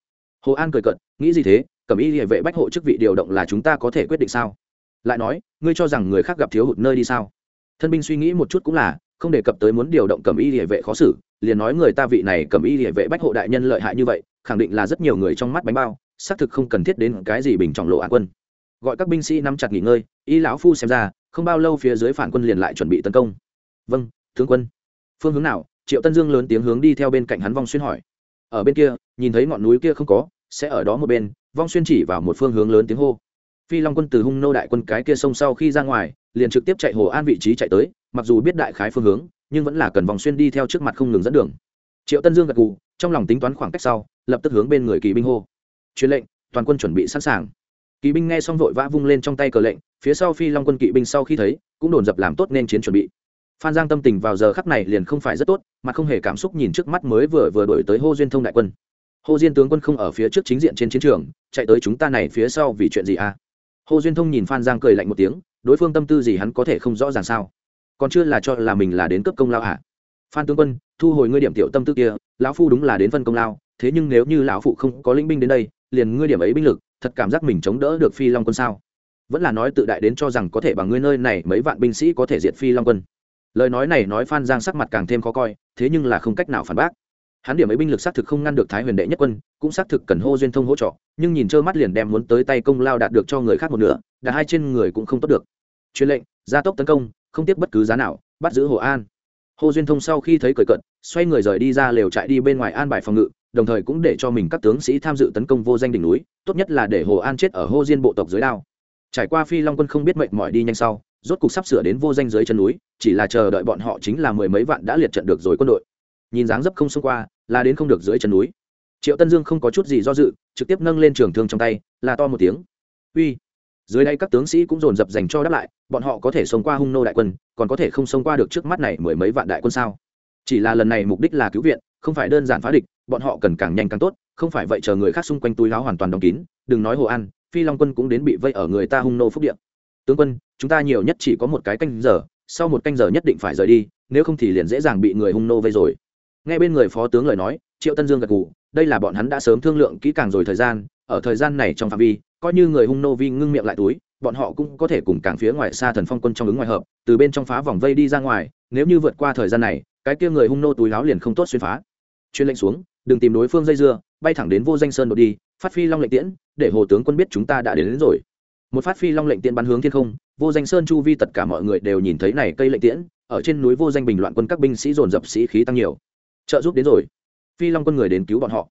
Hồ an cười cận nghĩ gì thế, cẩm y địa vệ bách hộ chức vị điều động là chúng ta có thể quyết định sao? Lại nói, ngươi cho rằng người khác gặp thiếu hụt nơi đi sao? Thân binh suy nghĩ một chút cũng là, không đề cập tới muốn điều động cẩm y địa vệ khó xử, liền nói, người ta vị này cẩm y địa vệ bách hộ đại nhân lợi hại như vậy, khẳng định là rất nhiều người trong mắt bánh bao, xác thực không cần thiết đến cái gì bình trọng lộ á quân. Gọi các binh sĩ nắm chặt nghỉ ngơi, y lão phu xem ra không bao lâu phía dưới phản quân liền lại chuẩn bị tấn công. Vâng tướng quân. Phương hướng nào? Triệu tân dương lớn tiếng hướng đi theo bên cạnh hắn vong xuyên hỏi. Ở bên kia, nhìn thấy ngọn núi kia không có, sẽ ở đó một bên. Vong xuyên chỉ vào một phương hướng lớn tiếng hô. Phi long quân từ hung nô đại quân cái kia sông sau khi ra ngoài, liền trực tiếp chạy hồ an vị trí chạy tới, mặc dù biết đại khái phương hướng, nhưng vẫn là cần vòng xuyên đi theo trước mặt không ngừng dẫn đường. Triệu tân dương gật gù, trong lòng tính toán khoảng cách sau, lập tức hướng bên người kỳ binh hô. Truyền lệnh, toàn quân chuẩn bị sẵn sàng. Kỳ binh nghe xong vội vã vung lên trong tay cờ lệnh phía sau phi long quân kỵ binh sau khi thấy, cũng đồn dập làm tốt nên chiến chuẩn bị. Phan giang tâm tình vào giờ khắc này liền không phải rất tốt, mà không hề cảm xúc nhìn trước mắt mới vừa vừa đổi tới hô duyên thông đại quân. Hô diên tướng quân không ở phía trước chính diện trên chiến trường, chạy tới chúng ta này phía sau vì chuyện gì à? Hô duyên thông nhìn phan giang cười lạnh một tiếng, đối phương tâm tư gì hắn có thể không rõ ràng sao? Còn chưa là cho là mình là đến cấp công lao à? Phan tướng quân, thu hồi ngươi điểm tiểu tâm tư kia, lão phu đúng là đến phân công lao, thế nhưng nếu như lão phụ không có linh binh đến đây, liền ngươi điểm ấy binh lực, thật cảm giác mình chống đỡ được phi long quân sao? Vẫn là nói tự đại đến cho rằng có thể bằng ngươi nơi này mấy vạn binh sĩ có thể diệt phi long quân. Lời nói này nói phan giang sắc mặt càng thêm khó coi, thế nhưng là không cách nào phản bác. Hắn điểm ấy binh lực xác thực không ngăn được thái huyền đệ nhất quân, cũng xác thực cần hô duyên thông hỗ trợ, nhưng nhìn trơ mắt liền đem muốn tới tay công lao đạt được cho người khác một nửa đã hai trên người cũng không tốt được. Truyền lệnh, gia tốc tấn công, không tiếc bất cứ giá nào, bắt giữ hồ an. Hồ duyên thông sau khi thấy cởi cận xoay người rời đi ra lều chạy đi bên ngoài an bài phòng ngự, đồng thời cũng để cho mình các tướng sĩ tham dự tấn công vô danh đỉnh núi, tốt nhất là để hồ an chết ở hô diên bộ tộc dưới đao trải qua phi long quân không biết mệnh mỏi đi nhanh sau, rốt cục sắp sửa đến vô danh dưới chân núi, chỉ là chờ đợi bọn họ chính là mười mấy vạn đã liệt trận được rồi quân đội. Nhìn dáng dấp không xông qua, là đến không được dưới chân núi. Triệu tân dương không có chút gì do dự, trực tiếp nâng lên trường thương trong tay là to một tiếng. Uy! Dưới đây các tướng sĩ cũng dồn dập dành cho đáp lại, bọn họ có thể xông qua hung nô đại quân, còn có thể không xông qua được trước mắt này mười mấy vạn đại quân sao? Chỉ là lần này mục đích là cứu viện, không phải đơn giản phá địch, bọn họ cần càng nhanh càng tốt, không phải vậy chờ người khác xung quanh túi láo hoàn toàn đóng kín, đừng nói hồ ăn phi long quân cũng đến bị vây ở người ta hung nô phúc điện tướng quân, chúng ta nhiều nhất chỉ có một cái canh giờ, sau một canh giờ nhất định phải rời đi, nếu không thì liền dễ dàng bị người hung nô vây rồi. Nghe bên người phó tướng lời nói, triệu tân dương gật gù, đây là bọn hắn đã sớm thương lượng kỹ càng rồi thời gian, ở thời gian này trong phạm vi, coi như người hung nô vi ngưng miệng lại túi, bọn họ cũng có thể cùng càng phía ngoài xa thần phong quân trong ứng ngoài hợp, từ bên trong phá vòng vây đi ra ngoài, nếu như vượt qua thời gian này, cái kia người hung nô túi láo liền không tốt xuyên phá. Chuyên lệnh xuống, đừng tìm đối phương dây dưa, bay thẳng đến vô danh sơn đột đi, phát phi long lệnh tiễn để hồ tướng quân biết chúng ta đã đến, đến rồi. Một phát phi long lệnh tiễn bắn hướng thiên không vô danh sơn chu vi tất cả mọi người đều nhìn thấy này cây lệnh tiễn ở trên núi vô danh bình loạn quân các binh sĩ dồn dập sĩ khí tăng nhiều. Trợ giúp đến rồi. Phi long quân người đến cứu bọn họ.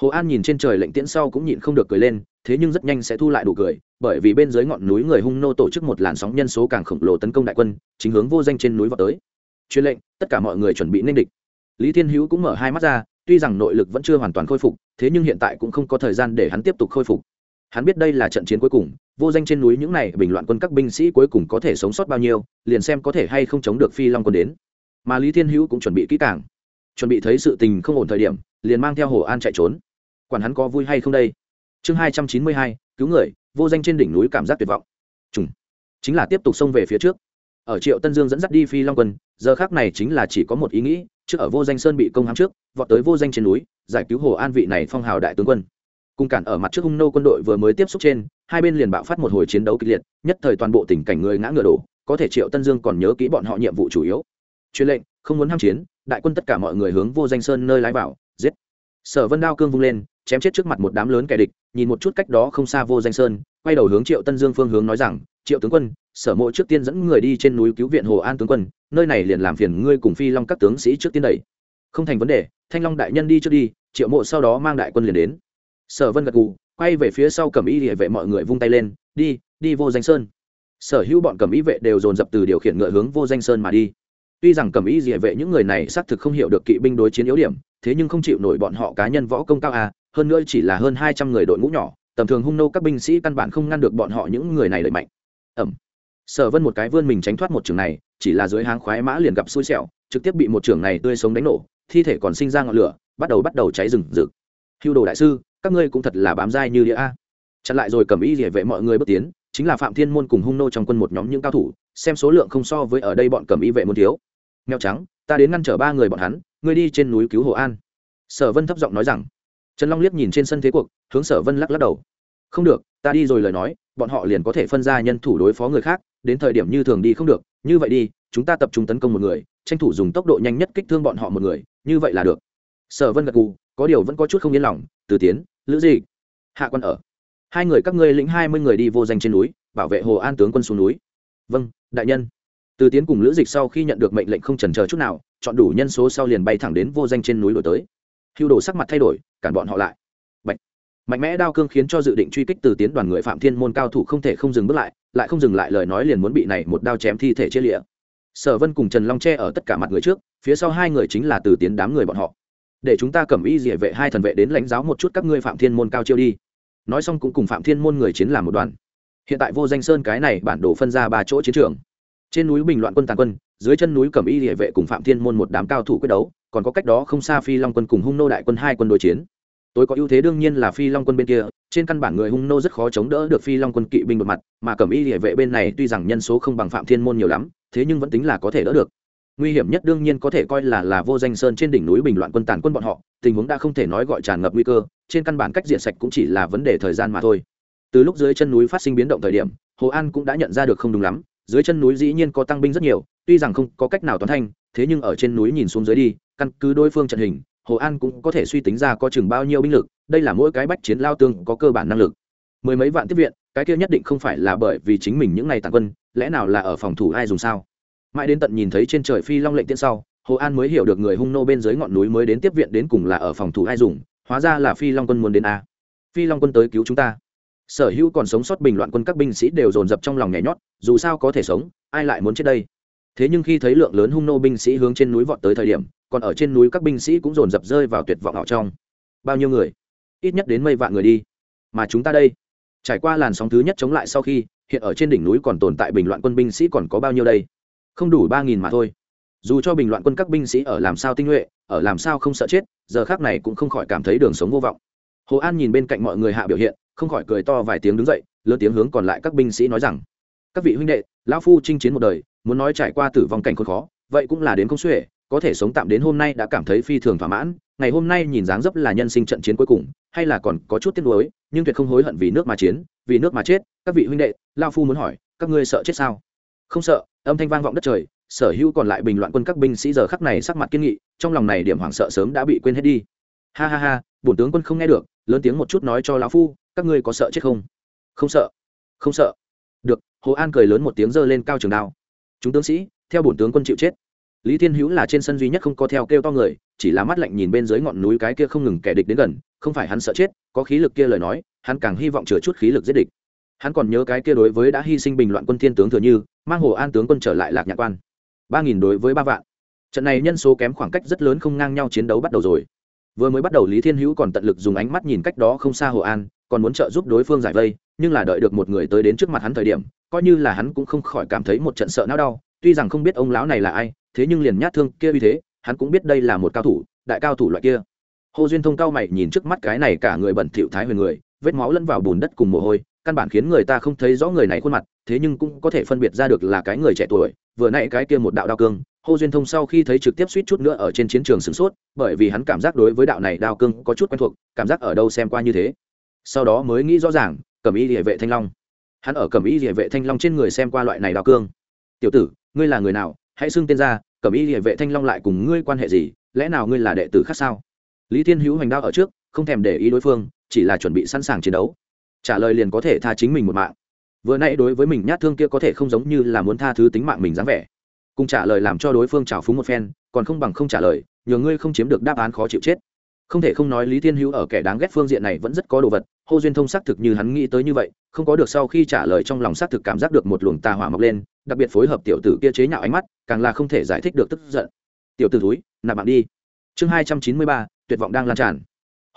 Hồ an nhìn trên trời lệnh tiễn sau cũng nhịn không được cười lên thế nhưng rất nhanh sẽ thu lại đủ cười bởi vì bên dưới ngọn núi người hung nô tổ chức một làn sóng nhân số càng khổng lồ tấn công đại quân chính hướng vô danh trên núi vào tới. Truyền lệnh tất cả mọi người chuẩn bị nên địch. Lý thiên hữu cũng mở hai mắt ra tuy rằng nội lực vẫn chưa hoàn toàn khôi phục, thế nhưng hiện tại cũng không có thời gian để hắn tiếp tục khôi phục. Hắn biết đây là trận chiến cuối cùng, vô danh trên núi những này bình loạn quân các binh sĩ cuối cùng có thể sống sót bao nhiêu, liền xem có thể hay không chống được phi long quân đến. Mà lý thiên hữu cũng chuẩn bị kỹ càng, chuẩn bị thấy sự tình không ổn thời điểm, liền mang theo hồ an chạy trốn. Quản hắn có vui hay không đây? Chương hai trăm chín mươi hai, cứu người, vô danh trên đỉnh núi cảm giác tuyệt vọng. Trùng. Chính là tiếp tục xông về phía trước ở triệu tân dương dẫn dắt đi phi long quân, giờ khác này chính là chỉ có một ý nghĩ, trước ở vô danh sơn bị công hãm trước, vọt tới vô danh trên núi, giải cứu hồ an vị này phong hào đại tướng quân. Cùng cản ở mặt trước hung nô quân đội vừa mới tiếp xúc trên, hai bên liền bạo phát một hồi chiến đấu kịch liệt, nhất thời toàn bộ tình cảnh người ngã ngựa đổ, có thể triệu tân dương còn nhớ kỹ bọn họ nhiệm vụ chủ yếu. Truyền lệnh, không muốn ham chiến, đại quân tất cả mọi người hướng vô danh sơn nơi lái vào, giết. Sở vân đao cương vung lên, chém chết trước mặt một đám lớn kẻ địch, nhìn một chút cách đó không xa vô danh sơn, quay đầu hướng triệu tân dương phương hướng nói rằng, triệu tướng quân sở mộ trước tiên dẫn người đi trên núi cứu viện hồ an tướng quân, nơi này liền làm phiền ngươi cùng phi long các tướng sĩ trước tiên đẩy. Không thành vấn đề, thanh long đại nhân đi trước đi, triệu mộ sau đó mang đại quân liền đến. Sở vân gật gù, quay về phía sau cầm y địa vệ mọi người vung tay lên, đi đi vô danh sơn. Sở hữu bọn cầm y vệ đều dồn dập từ điều khiển ngựa hướng vô danh sơn mà đi. Tuy rằng cầm y địa vệ những người này xác thực không hiểu được kỵ binh đối chiến yếu điểm, thế nhưng không chịu nổi bọn họ cá nhân võ công cao à hơn nữa chỉ là hơn hai trăm người đội ngũ nhỏ, tầm thường hung nô các binh sĩ căn bản không ngăn được bọn họ những người này lợi mạnh. Ẩm sở vân một cái vươn mình tránh thoát một trường này, chỉ là dưới háng khoái mã liền gặp xui xẻo, trực tiếp bị một trường này tươi sống đánh nổ, thi thể còn sinh ra ngọn lửa, bắt đầu bắt đầu cháy rừng rực. Hưu đồ đại sư, các ngươi cũng thật là bám dai như đĩa a. Chặn lại rồi cầm y địa vệ mọi người bước tiến, chính là phạm thiên môn cùng hung nô trong quân một nhóm những cao thủ, xem số lượng không so với ở đây bọn cầm y vệ muốn thiếu. Mèo trắng, ta đến ngăn trở ba người bọn hắn, ngươi đi trên núi cứu hồ an. Sở vân thấp giọng nói rằng. Trần long liếc nhìn trên sân thế cuộc, hướng sở vân lắc lắc đầu không được, ta đi rồi lời nói, bọn họ liền có thể phân ra nhân thủ đối phó người khác, đến thời điểm như thường đi không được, như vậy đi, chúng ta tập trung tấn công một người, tranh thủ dùng tốc độ nhanh nhất kích thương bọn họ một người, như vậy là được. Sở vân gật gù, có điều vẫn có chút không yên lòng, từ tiến, lữ gì hạ quan ở. Hai người các ngươi lĩnh hai mươi người đi vô danh trên núi, bảo vệ hồ an tướng quân xuống núi. Vâng đại nhân. Từ tiến cùng lữ dịch sau khi nhận được mệnh lệnh không trần chờ chút nào, chọn đủ nhân số sau liền bay thẳng đến vô danh trên núi đổi tới. Hưu đồ sắc mặt thay đổi, cản bọn họ lại mạnh mẽ đao cương khiến cho dự định truy kích từ tiến đoàn người phạm thiên môn cao thủ không thể không dừng bước lại lại không dừng lại lời nói liền muốn bị này một đao chém thi thể chia lịa. Sở vân cùng trần long che ở tất cả mặt người trước, phía sau hai người chính là từ tiến đám người bọn họ. Để chúng ta cầm y dỉa vệ hai thần vệ đến lãnh giáo một chút các ngươi phạm thiên môn cao chiêu đi. Nói xong cũng cùng phạm thiên môn người chiến làm một đoàn. Hiện tại vô danh sơn cái này bản đồ phân ra ba chỗ chiến trường. Trên núi bình loạn quân tàn quân, dưới chân núi cầm y địa vệ cùng phạm thiên môn một đám cao thủ quyết đấu, còn có cách đó không xa phi long quân cùng hung nô đại quân hai quân đối chiến tôi có ưu thế đương nhiên là phi long quân bên kia, trên căn bản người hung nô rất khó chống đỡ được phi long quân kỵ binh một mặt, mà cầm y địa vệ bên này tuy rằng nhân số không bằng phạm thiên môn nhiều lắm, thế nhưng vẫn tính là có thể đỡ được. Nguy hiểm nhất đương nhiên có thể coi là là vô danh sơn trên đỉnh núi bình loạn quân tàn quân bọn họ, tình huống đã không thể nói gọi tràn ngập nguy cơ, trên căn bản cách diện sạch cũng chỉ là vấn đề thời gian mà thôi. Từ lúc dưới chân núi phát sinh biến động thời điểm, hồ an cũng đã nhận ra được không đúng lắm, dưới chân núi dĩ nhiên có tăng binh rất nhiều, tuy rằng không có cách nào toán thanh thế nhưng ở trên núi nhìn xuống dưới đi, căn cứ đối phương trận hình hồ an cũng có thể suy tính ra có chừng bao nhiêu binh lực, đây là mỗi cái bách chiến lao tương có cơ bản năng lực. Mười mấy vạn tiếp viện, cái kia nhất định không phải là bởi vì chính mình những ngày tàn quân, lẽ nào là ở phòng thủ ai dùng sao? Mãi đến tận nhìn thấy trên trời phi long lệnh tiên sau, hồ an mới hiểu được người hung nô bên dưới ngọn núi mới đến tiếp viện đến cùng là ở phòng thủ ai dùng, hóa ra là phi long quân muốn đến a. Phi long quân tới cứu chúng ta. Sở hữu còn sống sót bình loạn quân các binh sĩ đều dồn dập trong lòng nhảy nhót, dù sao có thể sống, ai lại muốn chết đây? Thế nhưng khi thấy lượng lớn hung nô binh sĩ hướng trên núi vọt tới thời điểm còn ở trên núi các binh sĩ cũng dồn dập rơi vào tuyệt vọng họ trong. Bao nhiêu người? Ít nhất đến mây vạn người đi. Mà chúng ta đây, trải qua làn sóng thứ nhất chống lại sau khi, hiện ở trên đỉnh núi còn tồn tại bình loạn quân binh sĩ còn có bao nhiêu đây? Không đủ ba nghìn mà thôi. Dù cho bình loạn quân các binh sĩ ở làm sao tinh nhuệ, ở làm sao không sợ chết, giờ khác này cũng không khỏi cảm thấy đường sống vô vọng. Hồ an nhìn bên cạnh mọi người hạ biểu hiện, không khỏi cười to vài tiếng đứng dậy, lớn tiếng hướng còn lại các binh sĩ nói rằng, các vị huynh đệ, lão phu chinh chiến một đời, muốn nói trải qua tử vong cảnh khốn khó, vậy cũng là đến không xuể có thể sống tạm đến hôm nay đã cảm thấy phi thường thỏa mãn, ngày hôm nay nhìn dáng dấp là nhân sinh trận chiến cuối cùng, hay là còn có chút tiếc nuối, nhưng tuyệt không hối hận vì nước mà chiến, vì nước mà chết, các vị huynh đệ, lao phu muốn hỏi, các ngươi sợ chết sao? Không sợ, âm thanh vang vọng đất trời, sở hữu còn lại bình loạn quân các binh sĩ giờ khắc này sắc mặt kiên nghị, trong lòng này điểm hoảng sợ sớm đã bị quên hết đi. Ha ha ha, bổn tướng quân không nghe được, lớn tiếng một chút nói cho lão phu, các ngươi có sợ chết không? Không sợ không sợ. Được, hồ an cười lớn một tiếng giơ lên cao trường đao. Chúng tướng sĩ, theo bổn tướng quân chịu chết lý thiên hữu là trên sân duy nhất không có theo kêu to người, chỉ là mắt lạnh nhìn bên dưới ngọn núi cái kia không ngừng kẻ địch đến gần, không phải hắn sợ chết, có khí lực kia lời nói, hắn càng hy vọng chừa chút khí lực giết địch. Hắn còn nhớ cái kia đối với đã hy sinh bình loạn quân thiên tướng thừa như, mang hồ an tướng quân trở lại lạc nhạc quan. Ba nghìn đối với ba vạn. Trận này nhân số kém khoảng cách rất lớn không ngang nhau chiến đấu bắt đầu rồi. Vừa mới bắt đầu lý thiên hữu còn tận lực dùng ánh mắt nhìn cách đó không xa hồ an, còn muốn trợ giúp đối phương giải vây, nhưng là đợi được một người tới đến trước mặt hắn thời điểm, coi như là hắn cũng không khỏi cảm thấy một trận sợ não đau, tuy rằng không biết ông lão này là ai thế nhưng liền nhát thương kia uy thế, hắn cũng biết đây là một cao thủ, đại cao thủ loại kia. Hồ duyên thông cao mày nhìn trước mắt cái này cả người bẩn thỉu thái huyền người, vết máu lẫn vào bùn đất cùng mồ hôi, căn bản khiến người ta không thấy rõ người này khuôn mặt, thế nhưng cũng có thể phân biệt ra được là cái người trẻ tuổi, vừa nãy cái kia một đạo đao cương. Hồ duyên thông sau khi thấy trực tiếp suýt chút nữa ở trên chiến trường sửng sốt, bởi vì hắn cảm giác đối với đạo này đao cương có chút quen thuộc, cảm giác ở đâu xem qua như thế. Sau đó mới nghĩ rõ ràng, cẩm y Liễu vệ thanh long. Hắn ở cẩm y Liễu vệ thanh long trên người xem qua loại này đao cương. Tiểu tử, ngươi là người nào? Hãy xưng tên ra, cẩm y địa vệ thanh long lại cùng ngươi quan hệ gì? Lẽ nào ngươi là đệ tử khác sao? Lý thiên hữu hành đao ở trước, không thèm để ý đối phương, chỉ là chuẩn bị sẵn sàng chiến đấu. Trả lời liền có thể tha chính mình một mạng. Vừa nãy đối với mình nhát thương kia có thể không giống như là muốn tha thứ tính mạng mình dáng vẻ. Cùng trả lời làm cho đối phương trào phúng một phen, còn không bằng không trả lời, nhờ ngươi không chiếm được đáp án khó chịu chết không thể không nói lý thiên hữu ở kẻ đáng ghét phương diện này vẫn rất có đồ vật hô duyên thông xác thực như hắn nghĩ tới như vậy, không có được sau khi trả lời trong lòng xác thực cảm giác được một luồng tà hỏa mọc lên, đặc biệt phối hợp tiểu tử kia chế nhạo ánh mắt, càng là không thể giải thích được tức giận. Tiểu tử túi nạp bạn đi. Chương hai trăm chín mươi ba, tuyệt vọng đang lan tràn.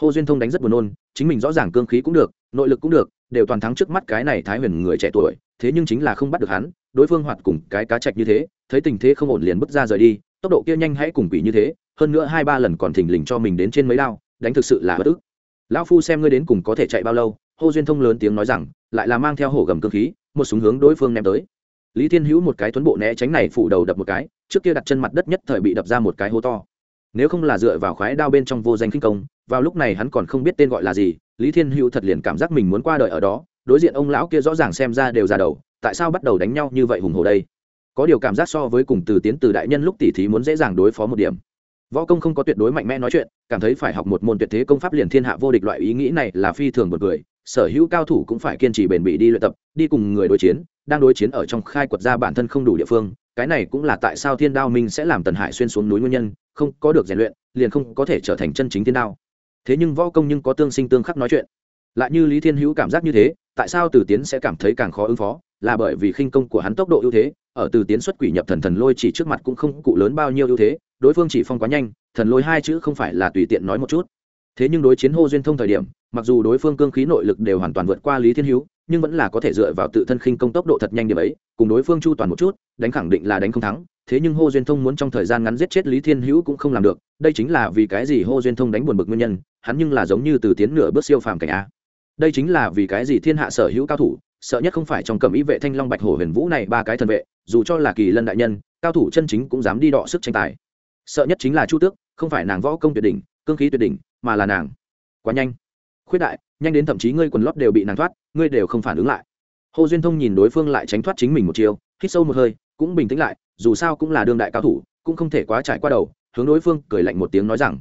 Hô duyên thông đánh rất buồn nôn, chính mình rõ ràng cương khí cũng được, nội lực cũng được, đều toàn thắng trước mắt cái này thái huyền người trẻ tuổi, thế nhưng chính là không bắt được hắn, đối phương hoạt cùng cái cá chạch như thế, thấy tình thế không ổn liền bước ra rời đi, tốc độ kia nhanh hãy cùng quỷ như thế hơn nữa hai ba lần còn thình lình cho mình đến trên mấy đao, đánh thực sự là bất ức. Lão phu xem ngươi đến cùng có thể chạy bao lâu, hô duyên thông lớn tiếng nói rằng, lại là mang theo hổ gầm cơ khí, một súng hướng đối phương ném tới. Lý thiên hữu một cái tuấn bộ né tránh này phủ đầu đập một cái, trước kia đặt chân mặt đất nhất thời bị đập ra một cái hố to. Nếu không là dựa vào khoái đao bên trong vô danh kinh công, vào lúc này hắn còn không biết tên gọi là gì, lý thiên hữu thật liền cảm giác mình muốn qua đời ở đó, đối diện ông lão kia rõ ràng xem ra đều ra đầu, tại sao bắt đầu đánh nhau như vậy hùng hồ đây? Có điều cảm giác so với cùng từ tiến từ đại nhân lúc tỉ thí muốn dễ dàng đối phó một điểm võ công không có tuyệt đối mạnh mẽ nói chuyện, cảm thấy phải học một môn tuyệt thế công pháp liền thiên hạ vô địch loại ý nghĩ này là phi thường một người sở hữu cao thủ cũng phải kiên trì bền bỉ đi luyện tập, đi cùng người đối chiến, đang đối chiến ở trong khai quật ra bản thân không đủ địa phương, cái này cũng là tại sao thiên đao minh sẽ làm tần hải xuyên xuống núi nguyên nhân, không có được rèn luyện, liền không có thể trở thành chân chính thiên đao. Thế nhưng võ công nhưng có tương sinh tương khắc nói chuyện. Lại như lý thiên hữu cảm giác như thế, tại sao từ tiến sẽ cảm thấy càng khó ứng phó, là bởi vì khinh công của hắn tốc độ ưu thế, ở từ tiến xuất quỷ nhập thần thần lôi chỉ trước mặt cũng không cụ lớn bao nhiêu ưu thế đối phương chỉ phong quá nhanh, thần lôi hai chữ không phải là tùy tiện nói một chút. Thế nhưng đối chiến hô duyên thông thời điểm, mặc dù đối phương cương khí nội lực đều hoàn toàn vượt qua lý thiên hữu, nhưng vẫn là có thể dựa vào tự thân khinh công tốc độ thật nhanh điểm ấy, cùng đối phương chu toàn một chút, đánh khẳng định là đánh không thắng. Thế nhưng hô duyên thông muốn trong thời gian ngắn giết chết lý thiên hữu cũng không làm được, đây chính là vì cái gì hô duyên thông đánh buồn bực nguyên nhân, hắn nhưng là giống như từ tiến nửa bước siêu phàm cảnh a. Đây chính là vì cái gì thiên hạ sở hữu cao thủ, sợ nhất không phải trong cầm ý vệ thanh long bạch hổ huyền vũ này ba cái thần vệ, dù cho là kỳ lân đại nhân, cao thủ chân chính cũng dám đi đọ sức tranh tài sợ nhất chính là chu tước, không phải nàng võ công tuyệt đỉnh, cương khí tuyệt đỉnh, mà là nàng. Quá nhanh. Khuyết đại, nhanh đến thậm chí ngươi quần lót đều bị nàng thoát, ngươi đều không phản ứng lại. Hồ duyên thông nhìn đối phương lại tránh thoát chính mình một chiều, hít sâu một hơi, cũng bình tĩnh lại, dù sao cũng là đương đại cao thủ, cũng không thể quá trải qua đầu, hướng đối phương cười lạnh một tiếng nói rằng,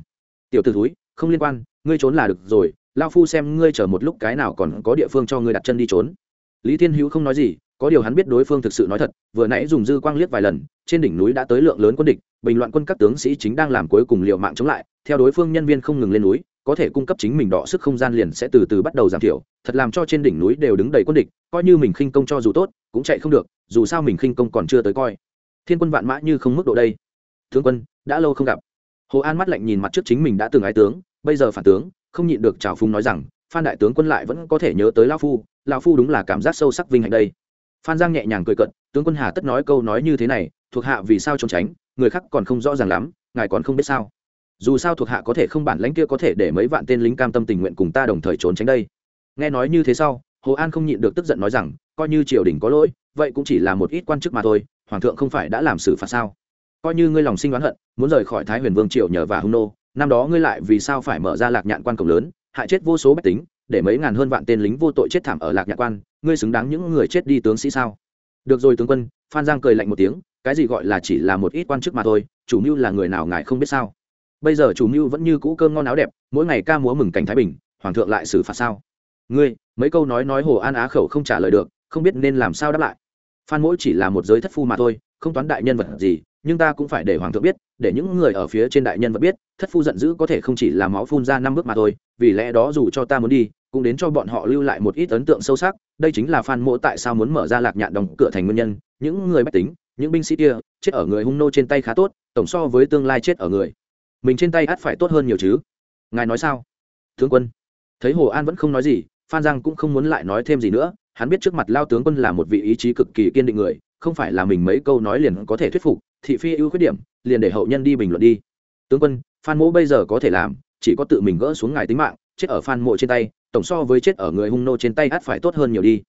tiểu t ử thúi, không liên quan, ngươi trốn là được rồi lao phu xem ngươi chờ một lúc cái nào còn có địa phương cho ngươi đặt chân đi trốn. Lý thiên hữu không nói gì có điều hắn biết đối phương thực sự nói thật, vừa nãy dùng dư quang liếc vài lần, trên đỉnh núi đã tới lượng lớn quân địch, bình loạn quân các tướng sĩ chính đang làm cuối cùng liệu mạng chống lại, theo đối phương nhân viên không ngừng lên núi, có thể cung cấp chính mình đọ sức không gian liền sẽ từ từ bắt đầu giảm thiểu, thật làm cho trên đỉnh núi đều đứng đầy quân địch, coi như mình khinh công cho dù tốt, cũng chạy không được, dù sao mình khinh công còn chưa tới coi. Thiên quân vạn mã như không mức độ đây. Thương quân, đã lâu không gặp. Hồ an mắt lạnh nhìn mặt trước chính mình đã từng ái tướng, bây giờ phản tướng, không nhịn được trào phúng nói rằng, phan đại tướng quân lại vẫn có thể nhớ tới lao phu lao phu đúng là cảm giác sâu sắc vinh hạnh đây phan giang nhẹ nhàng cười cận tướng quân hà tất nói câu nói như thế này, thuộc hạ vì sao trốn tránh, người khác còn không rõ ràng lắm, ngài còn không biết sao? Dù sao thuộc hạ có thể không bản lãnh kia có thể để mấy vạn tên lính cam tâm tình nguyện cùng ta đồng thời trốn tránh đây. Nghe nói như thế sau, hồ an không nhịn được tức giận nói rằng, coi như triều đình có lỗi, vậy cũng chỉ là một ít quan chức mà thôi, hoàng thượng không phải đã làm xử phạt sao? Coi như ngươi lòng sinh oán hận, muốn rời khỏi thái huyền vương triều nhờ và hung nô, năm đó ngươi lại vì sao phải mở ra lạc nhạn quan cổng lớn, hại chết vô số bách tính để mấy ngàn hơn vạn tên lính vô tội chết thảm ở lạc nhạc quan, ngươi xứng đáng những người chết đi tướng sĩ sao? Được rồi tướng quân, phan giang cười lạnh một tiếng, cái gì gọi là chỉ là một ít quan chức mà thôi, chủ mưu là người nào ngài không biết sao? Bây giờ chủ mưu vẫn như cũ cơm ngon áo đẹp, mỗi ngày ca múa mừng cảnh thái bình, hoàng thượng lại xử phạt sao? Ngươi, mấy câu nói nói hồ an á khẩu không trả lời được, không biết nên làm sao đáp lại. Phan mỗi chỉ là một giới thất phu mà thôi, không toán đại nhân vật gì nhưng ta cũng phải để hoàng thượng biết, để những người ở phía trên đại nhân vật biết, thất phu giận dữ có thể không chỉ là máu phun ra năm bước mà thôi, vì lẽ đó dù cho ta muốn đi, cũng đến cho bọn họ lưu lại một ít ấn tượng sâu sắc, đây chính là phan mỗ tại sao muốn mở ra lạc nhạn đóng cửa thành nguyên nhân, những người bách tính, những binh sĩ kia, chết ở người hung nô trên tay khá tốt, tổng so với tương lai chết ở người. Mình trên tay ắt phải tốt hơn nhiều chứ. Ngài nói sao? Tướng quân. Thấy hồ an vẫn không nói gì, phan giang cũng không muốn lại nói thêm gì nữa, hắn biết trước mặt lao tướng quân là một vị ý chí cực kỳ kiên định người, không phải là mình mấy câu nói liền có thể thuyết phục thị phi ưu khuyết điểm, liền để hậu nhân đi bình luận đi. Tướng quân, phan mỗ bây giờ có thể làm, chỉ có tự mình gỡ xuống ngài tính mạng, chết ở phan mộ trên tay, tổng so với chết ở người hung nô trên tay át phải tốt hơn nhiều đi.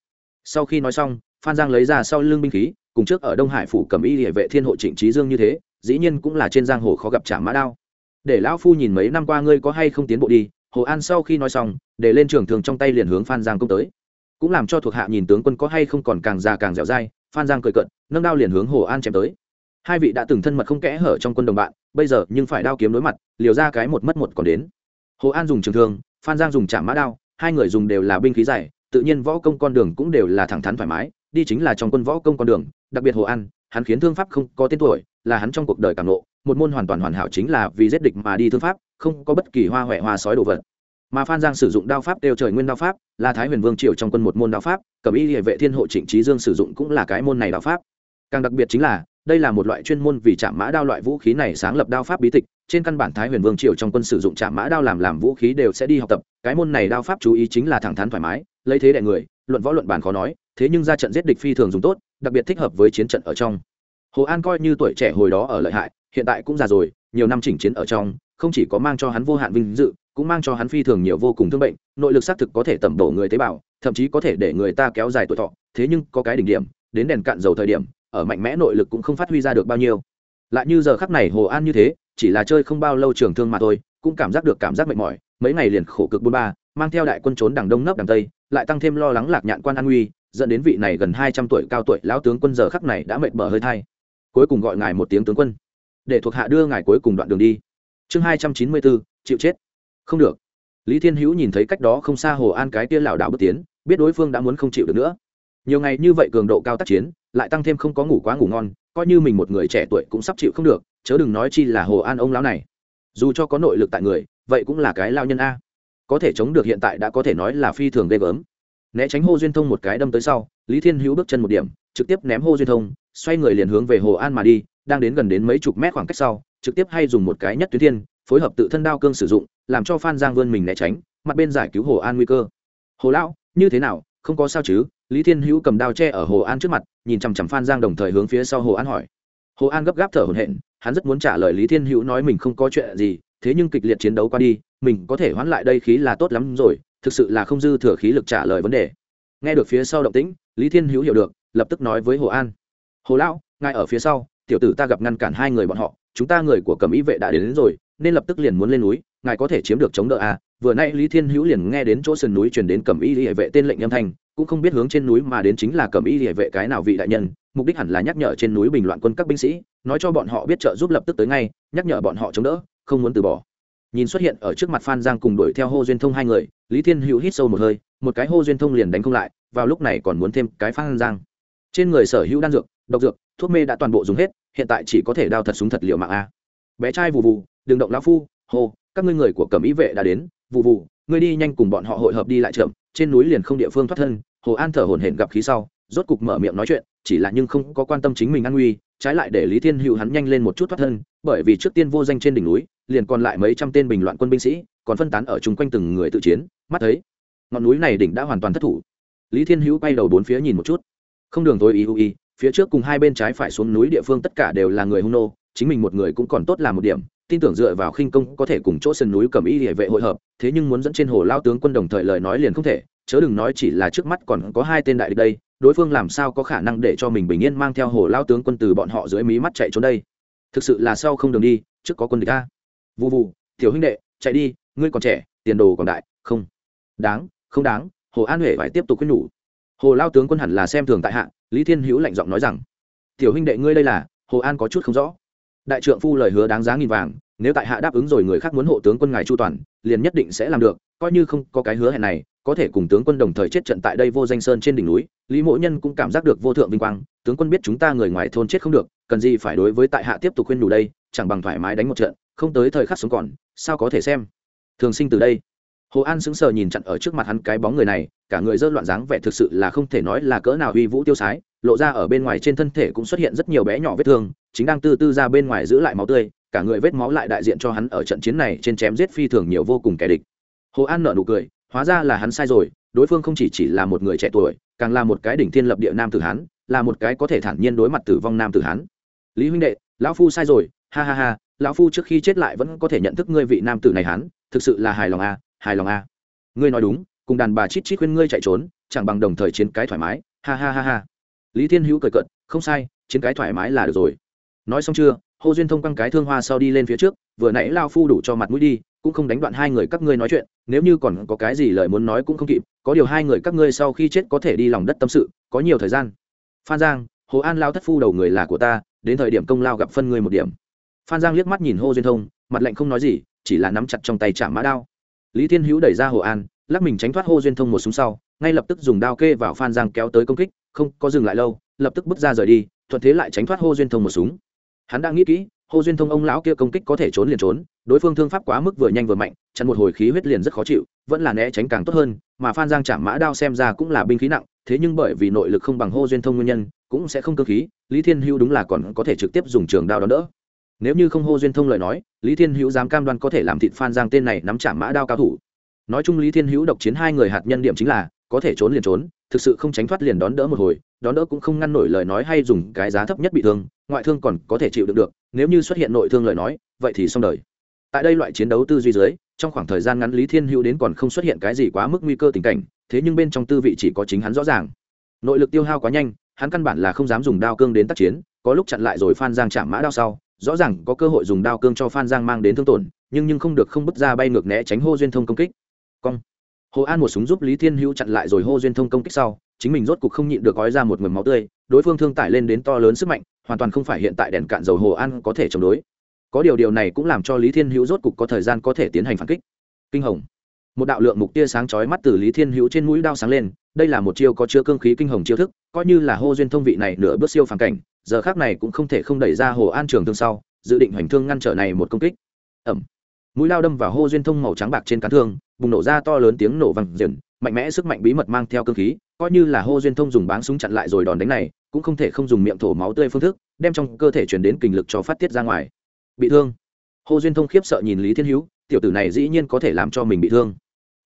Sau khi nói xong, phan giang lấy ra sau lưng binh khí, cùng trước ở đông hải phủ cầm y địa vệ thiên hộ trịnh trí dương như thế, dĩ nhiên cũng là trên giang hồ khó gặp trả mã đao. Để lão phu nhìn mấy năm qua ngươi có hay không tiến bộ đi, hồ an sau khi nói xong, để lên trường thường trong tay liền hướng phan giang công tới. Cũng làm cho thuộc hạ nhìn tướng quân có hay không còn càng già càng dẻo dai, phan giang cười cận nâng đao liền hướng hồ an chém tới hai vị đã từng thân mật không kẽ hở trong quân đồng bạn, bây giờ nhưng phải đao kiếm đối mặt, liều ra cái một mất một còn đến. Hồ an dùng trường thương, phan giang dùng chạm mã đao, hai người dùng đều là binh khí dài tự nhiên võ công con đường cũng đều là thẳng thắn thoải mái, đi chính là trong quân võ công con đường, đặc biệt hồ an, hắn khiến thương pháp không có tên tuổi, là hắn trong cuộc đời càng lộ một môn hoàn toàn hoàn hảo chính là vì giết địch mà đi thương pháp, không có bất kỳ hoa huệ hoa sói đồ vật. Mà phan giang sử dụng đao pháp đều trời nguyên đao pháp, là thái huyền vương triều trong quân một môn đao pháp cẩm y địa vệ thiên hộ trịnh trí dương sử dụng cũng là cái môn này đao pháp. Càng đặc biệt chính là đây là một loại chuyên môn vì chạm mã đao loại vũ khí này sáng lập đao pháp bí tịch, trên căn bản thái huyền vương triều trong quân sử dụng chạm mã đao làm làm vũ khí đều sẽ đi học tập, cái môn này đao pháp chú ý chính là thẳng thắn thoải mái, lấy thế đại người, luận võ luận bản khó nói, thế nhưng ra trận giết địch phi thường dùng tốt, đặc biệt thích hợp với chiến trận ở trong. Hồ an coi như tuổi trẻ hồi đó ở lợi hại, hiện tại cũng già rồi, nhiều năm chỉnh chiến ở trong, không chỉ có mang cho hắn vô hạn vinh dự, cũng mang cho hắn phi thường nhiều vô cùng thương bệnh, nội lực xác thực có thể tẩm đổ người tế bào, thậm chí có thể để người ta kéo dài tuổi thọ, thế nhưng có cái đỉnh điểm, đến đèn cạn dầu thời điểm ở mạnh mẽ nội lực cũng không phát huy ra được bao nhiêu. Lại như giờ khắc này hồ an như thế, chỉ là chơi không bao lâu trường thương mà thôi, cũng cảm giác được cảm giác mệt mỏi, mấy ngày liền khổ cực bôn ba, mang theo đại quân trốn đằng đông nấp đằng tây, lại tăng thêm lo lắng lạc nhạn quan an nguy, dẫn đến vị này gần hai trăm tuổi cao tuổi lão tướng quân giờ khắc này đã mệt bở hơi thai. Cuối cùng gọi ngài một tiếng tướng quân. Để thuộc hạ đưa ngài cuối cùng đoạn đường đi. Chương hai trăm chín mươi bốn, chịu chết. Không được. Lý thiên hữu nhìn thấy cách đó không xa hồ an cái tia lảo đảo bước tiến, biết đối phương đã muốn không chịu được nữa nhiều ngày như vậy cường độ cao tác chiến, lại tăng thêm không có ngủ quá ngủ ngon, coi như mình một người trẻ tuổi cũng sắp chịu không được, chớ đừng nói chi là hồ an ông lão này. Dù cho có nội lực tại người, vậy cũng là cái lao nhân a. Có thể chống được hiện tại đã có thể nói là phi thường ghê gớm. Né tránh hô duyên thông một cái đâm tới sau, lý thiên hữu bước chân một điểm, trực tiếp ném hô duyên thông, xoay người liền hướng về hồ an mà đi, đang đến gần đến mấy chục mét khoảng cách sau, trực tiếp hay dùng một cái nhất tuyến thiên, phối hợp tự thân đao cương sử dụng, làm cho phan giang vươn mình né tránh, mặt bên giải cứu hồ an nguy cơ. Hồ lão, như thế nào? Không có sao chứ? Lý thiên hữu cầm đao che ở hồ an trước mặt nhìn chằm chằm phan giang đồng thời hướng phía sau hồ an hỏi. Hồ an gấp gáp thở hổn hển hắn rất muốn trả lời lý thiên hữu nói mình không có chuyện gì thế nhưng kịch liệt chiến đấu qua đi mình có thể hoãn lại đây khí là tốt lắm rồi thực sự là không dư thừa khí lực trả lời vấn đề. Nghe được phía sau động tĩnh lý thiên hữu hiểu được lập tức nói với hồ an. Hồ lão ngay ở phía sau tiểu tử ta gặp ngăn cản hai người bọn họ chúng ta người của cầm ý vệ đã đến, đến rồi nên lập tức liền muốn lên núi ngài có thể chiếm được chống đỡ à? Vừa nay lý thiên hữu liền nghe đến chỗ sườn núi truyền đến cầm y địa vệ tên lệnh âm thanh, cũng không biết hướng trên núi mà đến chính là cầm y địa vệ cái nào vị đại nhân, mục đích hẳn là nhắc nhở trên núi bình loạn quân các binh sĩ, nói cho bọn họ biết trợ giúp lập tức tới ngay, nhắc nhở bọn họ chống đỡ, không muốn từ bỏ. Nhìn xuất hiện ở trước mặt phan giang cùng đuổi theo hô duyên thông hai người, lý thiên hữu hít sâu một hơi, một cái hô duyên thông liền đánh không lại, vào lúc này còn muốn thêm cái phan giang. Trên người sở hữu đan dược, độc dược, thuốc mê đã toàn bộ dùng hết, hiện tại chỉ có thể đao thật súng thật liệu mạng a. Bé trai vù vù, đừng động lão phu, hô các ngươi người của cẩm ý vệ đã đến vụ vụ ngươi đi nhanh cùng bọn họ hội hợp đi lại trượm trên núi liền không địa phương thoát thân, hồ an thở hổn hển gặp khí sau, rốt cục mở miệng nói chuyện, chỉ là nhưng không có quan tâm chính mình an nguy, trái lại để lý thiên hữu hắn nhanh lên một chút thoát thân, bởi vì trước tiên vô danh trên đỉnh núi, liền còn lại mấy trăm tên bình loạn quân binh sĩ, còn phân tán ở chung quanh từng người tự chiến, mắt thấy, ngọn núi này đỉnh đã hoàn toàn thất thủ. Lý thiên hữu quay đầu bốn phía nhìn một chút. Không đường tối ý ý phía trước cùng hai bên trái phải xuống núi địa phương tất cả đều là người hung nô, chính mình một người cũng còn tốt là một điểm tin tưởng dựa vào khinh công có thể cùng chỗ sườn núi cầm y địa vệ hội hợp, thế nhưng muốn dẫn trên hồ lao tướng quân đồng thời lời nói liền không thể, chớ đừng nói chỉ là trước mắt còn có hai tên đại địch đây, đối phương làm sao có khả năng để cho mình bình yên mang theo hồ lao tướng quân từ bọn họ dưới mí mắt chạy trốn đây? Thực sự là sau không đường đi, trước có quân địch ta vụ vụ tiểu huynh đệ, chạy đi, ngươi còn trẻ, tiền đồ còn đại, không. Đáng không đáng, hồ an huệ phải tiếp tục khuyên nhủ. Hồ lao tướng quân hẳn là xem thường tại hạ, lý thiên hữu lạnh giọng nói rằng, tiểu huynh đệ ngươi đây là, hồ an có chút không rõ đại trượng phu lời hứa đáng giá nghìn vàng, nếu tại hạ đáp ứng rồi người khác muốn hộ tướng quân ngài chu toàn, liền nhất định sẽ làm được, coi như không có cái hứa hẹn này, có thể cùng tướng quân đồng thời chết trận tại đây vô danh sơn trên đỉnh núi, lý Mỗ nhân cũng cảm giác được vô thượng vinh quang, tướng quân biết chúng ta người ngoài thôn chết không được, cần gì phải đối với tại hạ tiếp tục khuyên đủ đây, chẳng bằng thoải mái đánh một trận, không tới thời khắc sống còn, sao có thể xem. Thường sinh từ đây. Hồ an sững sờ nhìn chặn ở trước mặt hắn cái bóng người này, cả người dơ loạn dáng vẻ thực sự là không thể nói là cỡ nào uy vũ tiêu sái lộ ra ở bên ngoài trên thân thể cũng xuất hiện rất nhiều bé nhỏ vết thương chính đang tư tư ra bên ngoài giữ lại máu tươi cả người vết máu lại đại diện cho hắn ở trận chiến này trên chém giết phi thường nhiều vô cùng kẻ địch. Hồ an nợ nụ cười hóa ra là hắn sai rồi đối phương không chỉ chỉ là một người trẻ tuổi càng là một cái đỉnh thiên lập địa nam tử hán là một cái có thể thản nhiên đối mặt tử vong nam tử hán. Lý huynh đệ lão phu sai rồi ha ha ha lão phu trước khi chết lại vẫn có thể nhận thức ngươi vị nam tử này hán thực sự là hài lòng a à, hài lòng a à. ngươi nói đúng cùng đàn bà chít chít khuyên ngươi chạy trốn chẳng bằng đồng thời chiến cái thoải mái ha ha ha ha lý thiên hữu cười cận không sai, chiến cái thoải mái là được rồi. Nói xong chưa, hồ duyên thông quăng cái thương hoa sau đi lên phía trước, vừa nãy lao phu đủ cho mặt mũi đi, cũng không đánh đoạn hai người các ngươi nói chuyện, nếu như còn có cái gì lời muốn nói cũng không kịp, có điều hai người các ngươi sau khi chết có thể đi lòng đất tâm sự, có nhiều thời gian. Phan giang, hồ an lao thất phu đầu người là của ta, đến thời điểm công lao gặp phân ngươi một điểm. Phan giang liếc mắt nhìn hô duyên thông, mặt lạnh không nói gì, chỉ là nắm chặt trong tay chạm mã đao. Lý thiên hữu đẩy ra hồ an, lắc mình tránh thoát hô duyên thông một súng sau, ngay lập tức dùng đao kê vào phan giang kéo tới công kích không có dừng lại lâu, lập tức bước ra rời đi, thuận thế lại tránh thoát hô duyên thông một súng. Hắn đã nghĩ kỹ hô duyên thông ông lão kia công kích có thể trốn liền trốn, đối phương thương pháp quá mức vừa nhanh vừa mạnh, chặn một hồi khí huyết liền rất khó chịu, vẫn là né tránh càng tốt hơn, mà phan giang chạm mã đao xem ra cũng là binh khí nặng, thế nhưng bởi vì nội lực không bằng hô duyên thông nguyên nhân, cũng sẽ không cơ khí, lý thiên hữu đúng là còn có thể trực tiếp dùng trường đao đón đỡ. Nếu như không hô duyên thông lời nói, lý thiên hữu dám cam đoan có thể làm thịt phan giang tên này nắm chạm mã đao cao thủ. Nói chung lý thiên hữu độc chiến hai người hạt nhân điểm chính là có thể trốn liền trốn, thực sự không tránh thoát liền đón đỡ một hồi, đón đỡ cũng không ngăn nổi lời nói hay dùng cái giá thấp nhất bị thương, ngoại thương còn có thể chịu được được, nếu như xuất hiện nội thương lời nói, vậy thì xong đời. Tại đây loại chiến đấu tư duy dưới, trong khoảng thời gian ngắn lý thiên hữu đến còn không xuất hiện cái gì quá mức nguy cơ tình cảnh, thế nhưng bên trong tư vị chỉ có chính hắn rõ ràng. Nội lực tiêu hao quá nhanh, hắn căn bản là không dám dùng đao cương đến tác chiến, có lúc chặn lại rồi phan giang chạm mã đao sau, rõ ràng có cơ hội dùng đao cương cho phan giang mang đến thương tổn, nhưng nhưng không được không bứt ra bay ngược né tránh hô duyên thông công kích. Cong hồ an một súng giúp lý thiên hữu chặn lại rồi hô duyên thông công kích sau, chính mình rốt cục không nhịn được gói ra một mầm máu tươi, đối phương thương tải lên đến to lớn sức mạnh, hoàn toàn không phải hiện tại đèn cạn dầu hồ an có thể chống đối. Có điều điều này cũng làm cho lý thiên hữu rốt cục có thời gian có thể tiến hành phản kích. Kinh hồng. Một đạo lượng mục tia sáng chói mắt từ lý thiên hữu trên mũi đao sáng lên, đây là một chiêu có chứa cương khí kinh hồng chiêu thức, coi như là hô duyên thông vị này nửa bước siêu phản cảnh, giờ khác này cũng không thể không đẩy ra hồ an trường thương sau, dự định hoành thương ngăn trở này một công kích. Ẩm. Mũi lao đâm vào hô duyên thông màu trắng bạc trên cán thương bùng nổ ra to lớn tiếng nổ vang rền, mạnh mẽ sức mạnh bí mật mang theo cương khí, coi như là hô duyên thông dùng báng súng chặn lại rồi đòn đánh này, cũng không thể không dùng miệng thổ máu tươi phương thức, đem trong cơ thể chuyển đến kinh lực cho phát tiết ra ngoài. Bị thương. Hô duyên thông khiếp sợ nhìn lý thiên hữu, tiểu tử này dĩ nhiên có thể làm cho mình bị thương.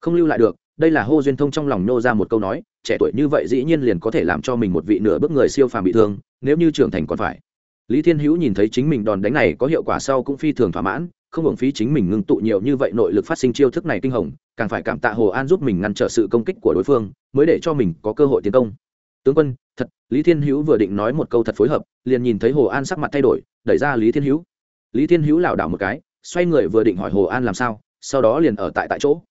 Không lưu lại được, đây là hô duyên thông trong lòng nô ra một câu nói, trẻ tuổi như vậy dĩ nhiên liền có thể làm cho mình một vị nửa bước người siêu phàm bị thương, nếu như trưởng thành còn phải lý thiên hữu nhìn thấy chính mình đòn đánh này có hiệu quả sau cũng phi thường thỏa mãn, không hưởng phí chính mình ngưng tụ nhiều như vậy nội lực phát sinh chiêu thức này kinh hồng, càng phải cảm tạ hồ an giúp mình ngăn trở sự công kích của đối phương, mới để cho mình có cơ hội tiến công. Tướng quân, thật, lý thiên hữu vừa định nói một câu thật phối hợp, liền nhìn thấy hồ an sắc mặt thay đổi, đẩy ra lý thiên hữu. Lý thiên hữu lảo đảo một cái, xoay người vừa định hỏi hồ an làm sao, sau đó liền ở tại tại chỗ.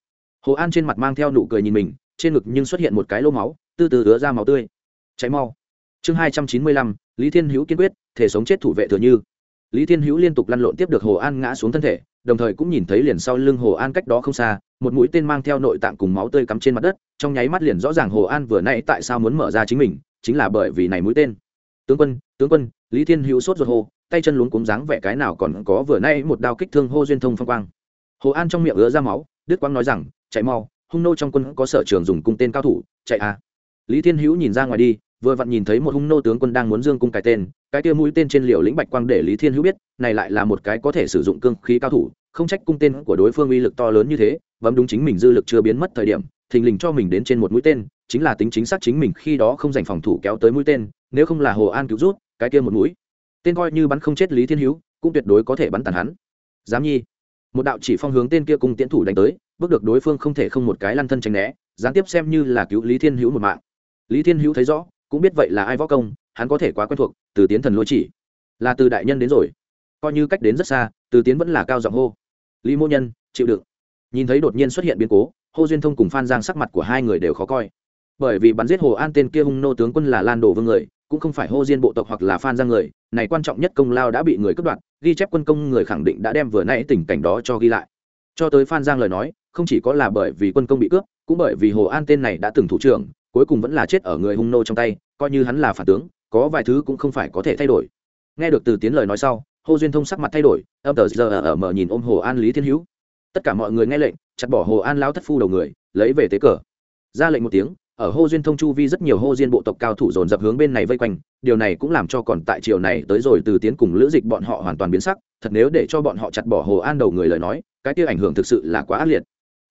Hồ an trên mặt mang theo nụ cười nhìn mình, trên ngực nhưng xuất hiện một cái lô máu, từ từ ứa ra máu tươi. Cháy mau. Chương hai trăm chín mươi lăm lý thiên hữu kiên quyết, thể sống chết thủ vệ thừa như. Lý thiên hữu liên tục lăn lộn tiếp được hồ an ngã xuống thân thể, đồng thời cũng nhìn thấy liền sau lưng hồ an cách đó không xa, một mũi tên mang theo nội tạng cùng máu tươi cắm trên mặt đất, trong nháy mắt liền rõ ràng hồ an vừa nay tại sao muốn mở ra chính mình, chính là bởi vì này mũi tên. Tướng quân tướng quân, lý thiên hữu sốt ruột hồ tay chân luống cúng dáng vẻ cái nào còn có vừa nay một đao kích thương hô duyên thông phong quang. Hồ an trong miệng ứa ra máu đức quang nói rằng, chạy mau, hung nô trong quân có sở trường dùng cung tên cao thủ, chạy à. Lý thiên hữu nhìn ra ngoài đi vừa vặn nhìn thấy một hung nô tướng quân đang muốn dương cung cái tên, cái kia mũi tên trên liều lĩnh bạch quang để lý thiên hữu biết, này lại là một cái có thể sử dụng cương khí cao thủ, không trách cung tên của đối phương uy lực to lớn như thế bấm đúng chính mình dư lực chưa biến mất thời điểm, thình lình cho mình đến trên một mũi tên, chính là tính chính xác chính mình khi đó không dành phòng thủ kéo tới mũi tên, nếu không là hồ an cứu rút, cái kia một mũi. Tên coi như bắn không chết lý thiên hữu, cũng tuyệt đối có thể bắn tàn hắn. Giám nhi, một đạo chỉ phong hướng tên kia cung tiễn thủ đánh tới, bước được đối phương không thể không một cái lăn thân tránh né, gián tiếp xem như là cứu lý thiên hữu một mạng. Lý thiên hữu thấy rõ cũng biết vậy là ai võ công, hắn có thể quá quen thuộc, từ tiến thần lôi chỉ, là từ đại nhân đến rồi. Coi như cách đến rất xa, từ tiến vẫn là cao giọng hô. Lý mô nhân, chịu đựng. Nhìn thấy đột nhiên xuất hiện biến cố, hô duyên thông cùng phan giang sắc mặt của hai người đều khó coi. Bởi vì bắn giết hồ an tên kia hung nô tướng quân là lan đồ vương người, cũng không phải hô diên bộ tộc hoặc là phan giang người, này quan trọng nhất công lao đã bị người cướp đoạt, ghi chép quân công người khẳng định đã đem vừa nãy tình cảnh đó cho ghi lại. Cho tới phan giang lời nói, không chỉ có là bởi vì quân công bị cướp, cũng bởi vì hồ an tên này đã từng thủ trưởng cuối cùng vẫn là chết ở người hung nô trong tay, coi như hắn là phản tướng, có vài thứ cũng không phải có thể thay đổi. Nghe được từ tiến lời nói sau hồ duyên thông sắc mặt thay đổi, âm tờ giờ ở mở nhìn ôm hồ an lý thiên hữu. Tất cả mọi người nghe lệnh, chặt bỏ hồ an lao thất phu đầu người, lấy về tế cờ. Ra lệnh một tiếng, ở hô duyên thông chu vi rất nhiều hô diên bộ tộc cao thủ dồn dập hướng bên này vây quanh, điều này cũng làm cho còn tại triều này tới rồi từ tiến cùng lữ dịch bọn họ hoàn toàn biến sắc, thật nếu để cho bọn họ chặt bỏ hồ an đầu người lời nói, cái kia ảnh hưởng thực sự là quá ác liệt.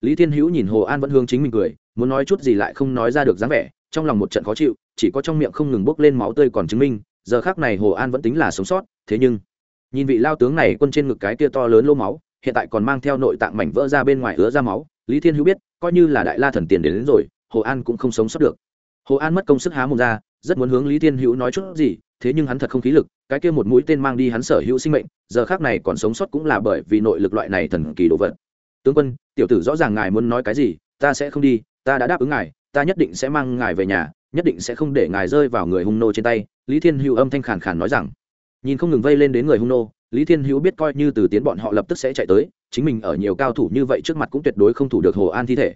Lý thiên hữu nhìn hồ an vẫn hướng chính mình cười muốn nói chút gì lại không nói ra được dáng vẻ trong lòng một trận khó chịu chỉ có trong miệng không ngừng bốc lên máu tươi còn chứng minh giờ khác này hồ an vẫn tính là sống sót thế nhưng nhìn vị lao tướng này quân trên ngực cái kia to lớn lô máu hiện tại còn mang theo nội tạng mảnh vỡ ra bên ngoài ứa ra máu lý thiên hữu biết coi như là đại la thần tiền đến, đến rồi hồ an cũng không sống sót được. Hồ an mất công sức há mồm ra rất muốn hướng lý thiên hữu nói chút gì thế nhưng hắn thật không khí lực cái kia một mũi tên mang đi hắn sở hữu sinh mệnh giờ khác này còn sống sót cũng là bởi vì nội lực loại này thần kỳ đồ vật. Tướng quân tiểu tử rõ ràng ngài muốn nói cái gì ta sẽ không đi ta đã đáp ứng ngài, ta nhất định sẽ mang ngài về nhà, nhất định sẽ không để ngài rơi vào người hung nô trên tay. Lý thiên hữu âm thanh khàn khàn nói rằng. Nhìn không ngừng vây lên đến người hung nô, lý thiên hữu biết coi như từ tiến bọn họ lập tức sẽ chạy tới, chính mình ở nhiều cao thủ như vậy trước mặt cũng tuyệt đối không thủ được hồ an thi thể.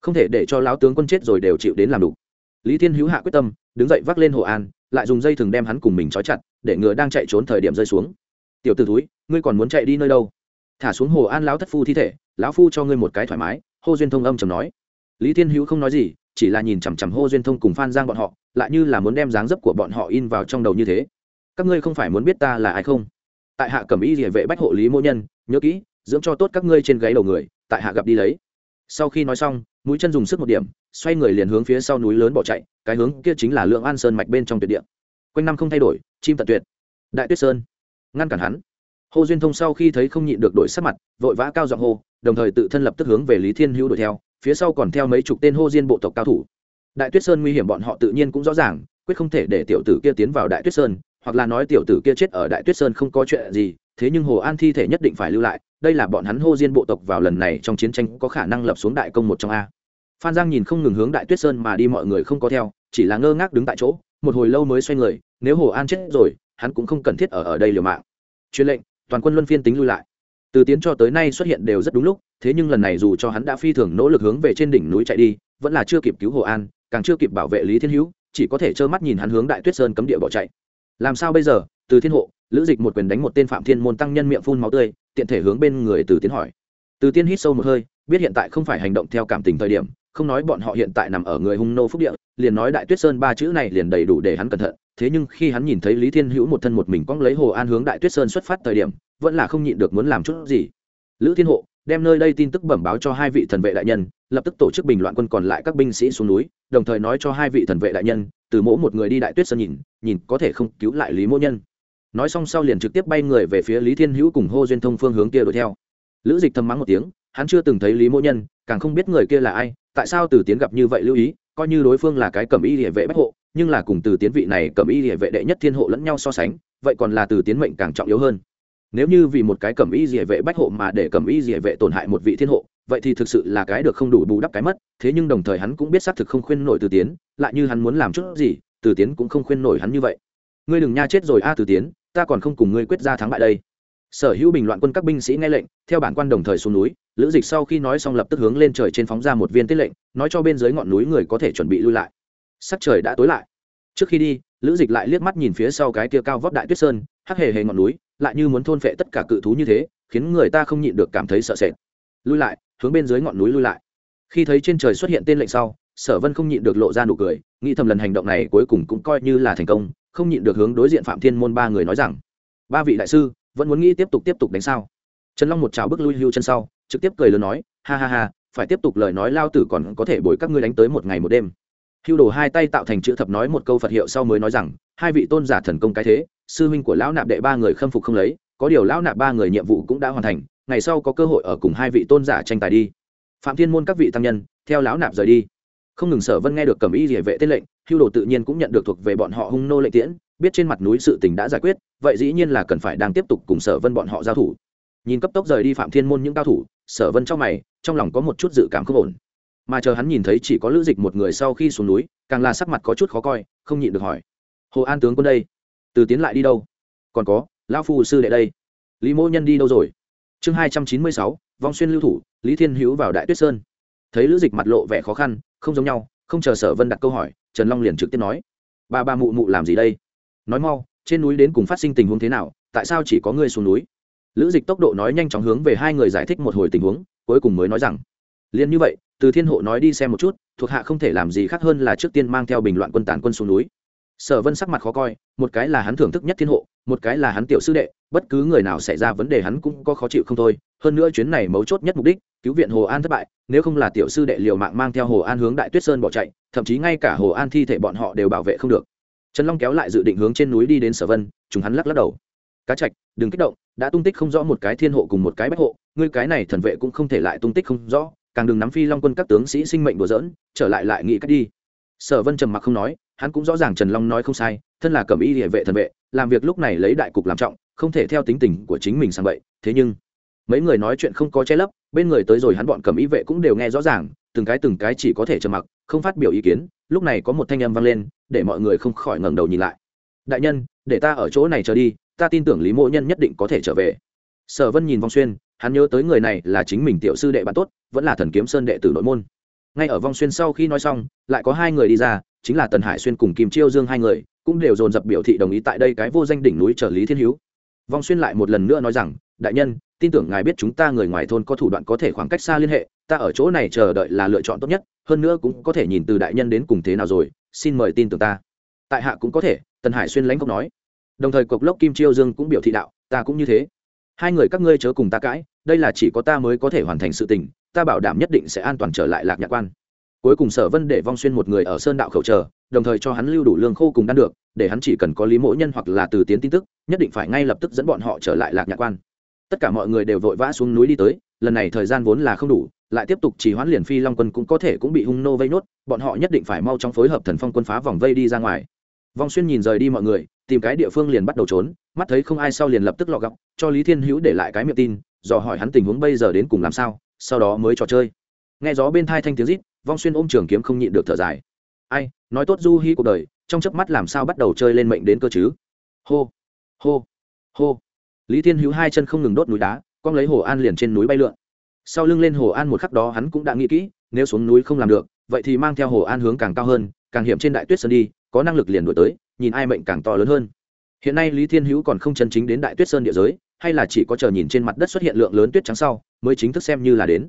Không thể để cho lão tướng quân chết rồi đều chịu đến làm đủ. Lý thiên hữu hạ quyết tâm, đứng dậy vác lên hồ an, lại dùng dây thừng đem hắn cùng mình trói chặt, để ngựa đang chạy trốn thời điểm rơi xuống. Tiểu t ử túi ngươi còn muốn chạy đi nơi đâu? Thả xuống hồ an lão thất phu thi thể, lão phu cho ngươi một cái thoải mái hô duyên thông âm chầm nói lý thiên hữu không nói gì, chỉ là nhìn chằm chằm hô duyên thông cùng phan giang bọn họ, lại như là muốn đem dáng dấp của bọn họ in vào trong đầu như thế. Các ngươi không phải muốn biết ta là ai không? Tại hạ cẩm y địa vệ bách hộ lý mỗ nhân, nhớ kỹ, dưỡng cho tốt các ngươi trên gáy đầu người, tại hạ gặp đi lấy. Sau khi nói xong, mũi chân dùng sức một điểm, xoay người liền hướng phía sau núi lớn bỏ chạy, cái hướng kia chính là lượng an sơn mạch bên trong tuyệt địa. Quanh năm không thay đổi, chim tận tuyệt. Đại tuyết sơn, ngăn cản hắn. Hồ duyên thông sau khi thấy không nhịn được đổi sắc mặt, vội vã cao giọng hô, đồng thời tự thân lập tức hướng về lý thiên hữu đuổi theo phía sau còn theo mấy chục tên hô diên bộ tộc cao thủ. Đại tuyết sơn nguy hiểm bọn họ tự nhiên cũng rõ ràng, quyết không thể để tiểu tử kia tiến vào đại tuyết sơn, hoặc là nói tiểu tử kia chết ở đại tuyết sơn không có chuyện gì, thế nhưng hồ an thi thể nhất định phải lưu lại, đây là bọn hắn hô diên bộ tộc vào lần này trong chiến tranh có khả năng lập xuống đại công một trong a. Phan giang nhìn không ngừng hướng đại tuyết sơn mà đi mọi người không có theo, chỉ là ngơ ngác đứng tại chỗ, một hồi lâu mới xoay người, nếu hồ an chết rồi, hắn cũng không cần thiết ở ở đây liều mạng. Truyền lệnh, toàn quân luân phiên tính lui lại từ tiến cho tới nay xuất hiện đều rất đúng lúc, thế nhưng lần này dù cho hắn đã phi thường nỗ lực hướng về trên đỉnh núi chạy đi, vẫn là chưa kịp cứu hồ an, càng chưa kịp bảo vệ lý thiên hữu, chỉ có thể trơ mắt nhìn hắn hướng đại tuyết sơn cấm địa bỏ chạy. Làm sao bây giờ? Từ thiên hộ, lữ dịch một quyền đánh một tên phạm thiên môn tăng nhân miệng phun máu tươi, tiện thể hướng bên người từ tiến hỏi. Từ tiên hít sâu một hơi, biết hiện tại không phải hành động theo cảm tình thời điểm, không nói bọn họ hiện tại nằm ở người hung nô phúc địa, liền nói đại tuyết sơn ba chữ này liền đầy đủ để hắn cẩn thận. Thế nhưng khi hắn nhìn thấy lý thiên hữu một thân một mình cong lấy hồ an hướng đại tuyết sơn xuất phát thời điểm vẫn là không nhịn được muốn làm chút gì. Lữ thiên hộ đem nơi đây tin tức bẩm báo cho hai vị thần vệ đại nhân, lập tức tổ chức bình loạn quân còn lại các binh sĩ xuống núi, đồng thời nói cho hai vị thần vệ đại nhân, từ mỗi một người đi đại tuyết sơn nhìn nhìn có thể không cứu lại lý mỗ nhân. Nói xong sau liền trực tiếp bay người về phía lý thiên hữu cùng hô duyên thông phương hướng kia đuổi theo. Lữ dịch thầm mắng một tiếng, hắn chưa từng thấy lý mỗ nhân, càng không biết người kia là ai, tại sao từ tiến gặp như vậy lưu ý, coi như đối phương là cái cẩm y địa vệ bách hộ, nhưng là cùng từ tiến vị này cẩm y địa vệ đệ nhất thiên hộ lẫn nhau so sánh, vậy còn là từ tiến mệnh càng trọng yếu hơn nếu như vì một cái cẩm y địa vệ bách hộ mà để cẩm y địa vệ tổn hại một vị thiên hộ, vậy thì thực sự là cái được không đủ bù đắp cái mất. Thế nhưng đồng thời hắn cũng biết xác thực không khuyên nổi từ tiến, lại như hắn muốn làm chút gì, từ tiến cũng không khuyên nổi hắn như vậy. Ngươi đừng nha chết rồi a, từ tiến, ta còn không cùng ngươi quyết ra thắng bại đây. Sở hữu bình loạn quân các binh sĩ nghe lệnh, theo bản quan đồng thời xuống núi, lữ dịch sau khi nói xong lập tức hướng lên trời trên phóng ra một viên tiết lệnh, nói cho bên dưới ngọn núi người có thể chuẩn bị lui lại. Sắc trời đã tối lại. Trước khi đi, lữ dịch lại liếc mắt nhìn phía sau cái kia cao vóc đại tuyết sơn, hắc hề hề ngọn núi lại như muốn thôn phệ tất cả cự thú như thế, khiến người ta không nhịn được cảm thấy sợ sệt. Lui lại, hướng bên dưới ngọn núi lui lại. Khi thấy trên trời xuất hiện tên lệnh sau, sở vân không nhịn được lộ ra nụ cười, nghĩ thầm lần hành động này cuối cùng cũng coi như là thành công, không nhịn được hướng đối diện phạm thiên môn ba người nói rằng, ba vị đại sư, vẫn muốn nghĩ tiếp tục tiếp tục đánh sao? Trần long một chảo bước lui hưu chân sau, trực tiếp cười lớn nói, ha ha ha, phải tiếp tục lời nói lao tử còn có thể bồi các ngươi đánh tới một ngày một đêm hưu đồ hai tay tạo thành chữ thập nói một câu phật hiệu sau mới nói rằng, hai vị tôn giả thần công cái thế, sư huynh của lão nạp đệ ba người khâm phục không lấy, có điều lão nạp ba người nhiệm vụ cũng đã hoàn thành, ngày sau có cơ hội ở cùng hai vị tôn giả tranh tài đi. Phạm thiên môn các vị tăng nhân, theo lão nạp rời đi. Không ngừng sở vân nghe được cầm y địa vệ tên lệnh, hưu đồ tự nhiên cũng nhận được thuộc về bọn họ hung nô lệnh tiễn, biết trên mặt núi sự tình đã giải quyết, vậy dĩ nhiên là cần phải đang tiếp tục cùng sở vân bọn họ giao thủ. Nhìn cấp tốc rời đi phạm thiên môn những cao thủ, sở vân trong mày, trong lòng có một chút dự cảm không ổn mà chờ hắn nhìn thấy chỉ có lữ dịch một người sau khi xuống núi, càng là sắc mặt có chút khó coi, không nhịn được hỏi. Hồ an tướng quân đây, từ tiến lại đi đâu? Còn có, lão phu sư đệ đây. Lý mô nhân đi đâu rồi? Chương hai trăm chín mươi sáu, vong xuyên lưu thủ, lý thiên hữu vào đại tuyết sơn. Thấy lữ dịch mặt lộ vẻ khó khăn, không giống nhau, không chờ sở vân đặt câu hỏi, trần long liền trực tiếp nói. Ba ba mụ mụ làm gì đây? Nói mau, trên núi đến cùng phát sinh tình huống thế nào, tại sao chỉ có ngươi xuống núi? Lữ dịch tốc độ nói nhanh chóng hướng về hai người giải thích một hồi tình huống, cuối cùng mới nói rằng, liền như vậy từ thiên hộ nói đi xem một chút, thuộc hạ không thể làm gì khác hơn là trước tiên mang theo bình loạn quân tàn quân xuống núi. Sở vân sắc mặt khó coi, một cái là hắn thưởng thức nhất thiên hộ, một cái là hắn tiểu sư đệ, bất cứ người nào xảy ra vấn đề hắn cũng có khó chịu không thôi. Hơn nữa chuyến này mấu chốt nhất mục đích, cứu viện hồ an thất bại, nếu không là tiểu sư đệ liều mạng mang theo hồ an hướng đại tuyết sơn bỏ chạy, thậm chí ngay cả hồ an thi thể bọn họ đều bảo vệ không được. Trần long kéo lại dự định hướng trên núi đi đến sở vân, chúng hắn lắc lắc đầu. Cá trạch, đừng kích động, đã tung tích không rõ một cái thiên hộ cùng một cái bách hộ, ngươi cái này thần vệ cũng không thể lại tung tích không rõ càng đừng nắm phi long quân các tướng sĩ sinh mệnh đùa dỡn trở lại lại nghĩ cách đi. Sở vân trầm mặc không nói, hắn cũng rõ ràng trần long nói không sai, thân là cầm y địa vệ thần vệ, làm việc lúc này lấy đại cục làm trọng, không thể theo tính tình của chính mình sang vậy thế nhưng, mấy người nói chuyện không có che lấp, bên người tới rồi hắn bọn cầm y vệ cũng đều nghe rõ ràng, từng cái từng cái chỉ có thể trầm mặc, không phát biểu ý kiến, lúc này có một thanh âm vang lên, để mọi người không khỏi ngẩng đầu nhìn lại. Đại nhân, để ta ở chỗ này chờ đi, ta tin tưởng lý mộ nhân nhất định có thể trở về. Sở vân nhìn vong xuyên, hắn nhớ tới người này là chính mình tiểu sư đệ bạn tốt vẫn là thần kiếm sơn đệ tử nội môn. Ngay ở vong xuyên sau khi nói xong, lại có hai người đi ra, chính là tần hải xuyên cùng kim chiêu dương hai người, cũng đều dồn dập biểu thị đồng ý tại đây cái vô danh đỉnh núi trở lý thiên hữu. Vong xuyên lại một lần nữa nói rằng, đại nhân, tin tưởng ngài biết chúng ta người ngoài thôn có thủ đoạn có thể khoảng cách xa liên hệ, ta ở chỗ này chờ đợi là lựa chọn tốt nhất, hơn nữa cũng có thể nhìn từ đại nhân đến cùng thế nào rồi, xin mời tin tưởng ta. Tại hạ cũng có thể, tần hải xuyên lãnh cốc nói. Đồng thời cộc lốc kim chiêu dương cũng biểu thị đạo, ta cũng như thế hai người các ngươi chớ cùng ta cãi, đây là chỉ có ta mới có thể hoàn thành sự tình, ta bảo đảm nhất định sẽ an toàn trở lại lạc nhạc quan. Cuối cùng sở vân để vong xuyên một người ở sơn đạo khẩu chờ, đồng thời cho hắn lưu đủ lương khô cùng đan được, để hắn chỉ cần có lý mỗ nhân hoặc là từ tiến tin tức, nhất định phải ngay lập tức dẫn bọn họ trở lại lạc nhạc quan. Tất cả mọi người đều vội vã xuống núi đi tới, lần này thời gian vốn là không đủ, lại tiếp tục chỉ hoãn liền phi long quân cũng có thể cũng bị hung nô vây nốt, bọn họ nhất định phải mau chóng phối hợp thần phong quân phá vòng vây đi ra ngoài vong xuyên nhìn rời đi mọi người, tìm cái địa phương liền bắt đầu trốn, mắt thấy không ai sau liền lập tức lọ gọc cho lý thiên hữu để lại cái miệng tin, dò hỏi hắn tình huống bây giờ đến cùng làm sao, sau đó mới trò chơi. Nghe gió bên thai thanh tiếng rít, vong xuyên ôm trường kiếm không nhịn được thở dài. Ai, nói tốt du hi cuộc đời, trong chớp mắt làm sao bắt đầu chơi lên mệnh đến cơ chứ? Hô hô hô. Lý thiên hữu hai chân không ngừng đốt núi đá, con lấy hồ an liền trên núi bay lượn. Sau lưng lên hồ an một khắc đó hắn cũng đã nghĩ kỹ, nếu xuống núi không làm được, vậy thì mang theo hồ an hướng càng cao hơn, càng hiểm trên đại tuyết sơn đi có năng lực liền đổi tới, nhìn ai mệnh càng to lớn hơn. Hiện nay lý thiên hữu còn không chân chính đến đại tuyết sơn địa giới, hay là chỉ có chờ nhìn trên mặt đất xuất hiện lượng lớn tuyết trắng sau, mới chính thức xem như là đến.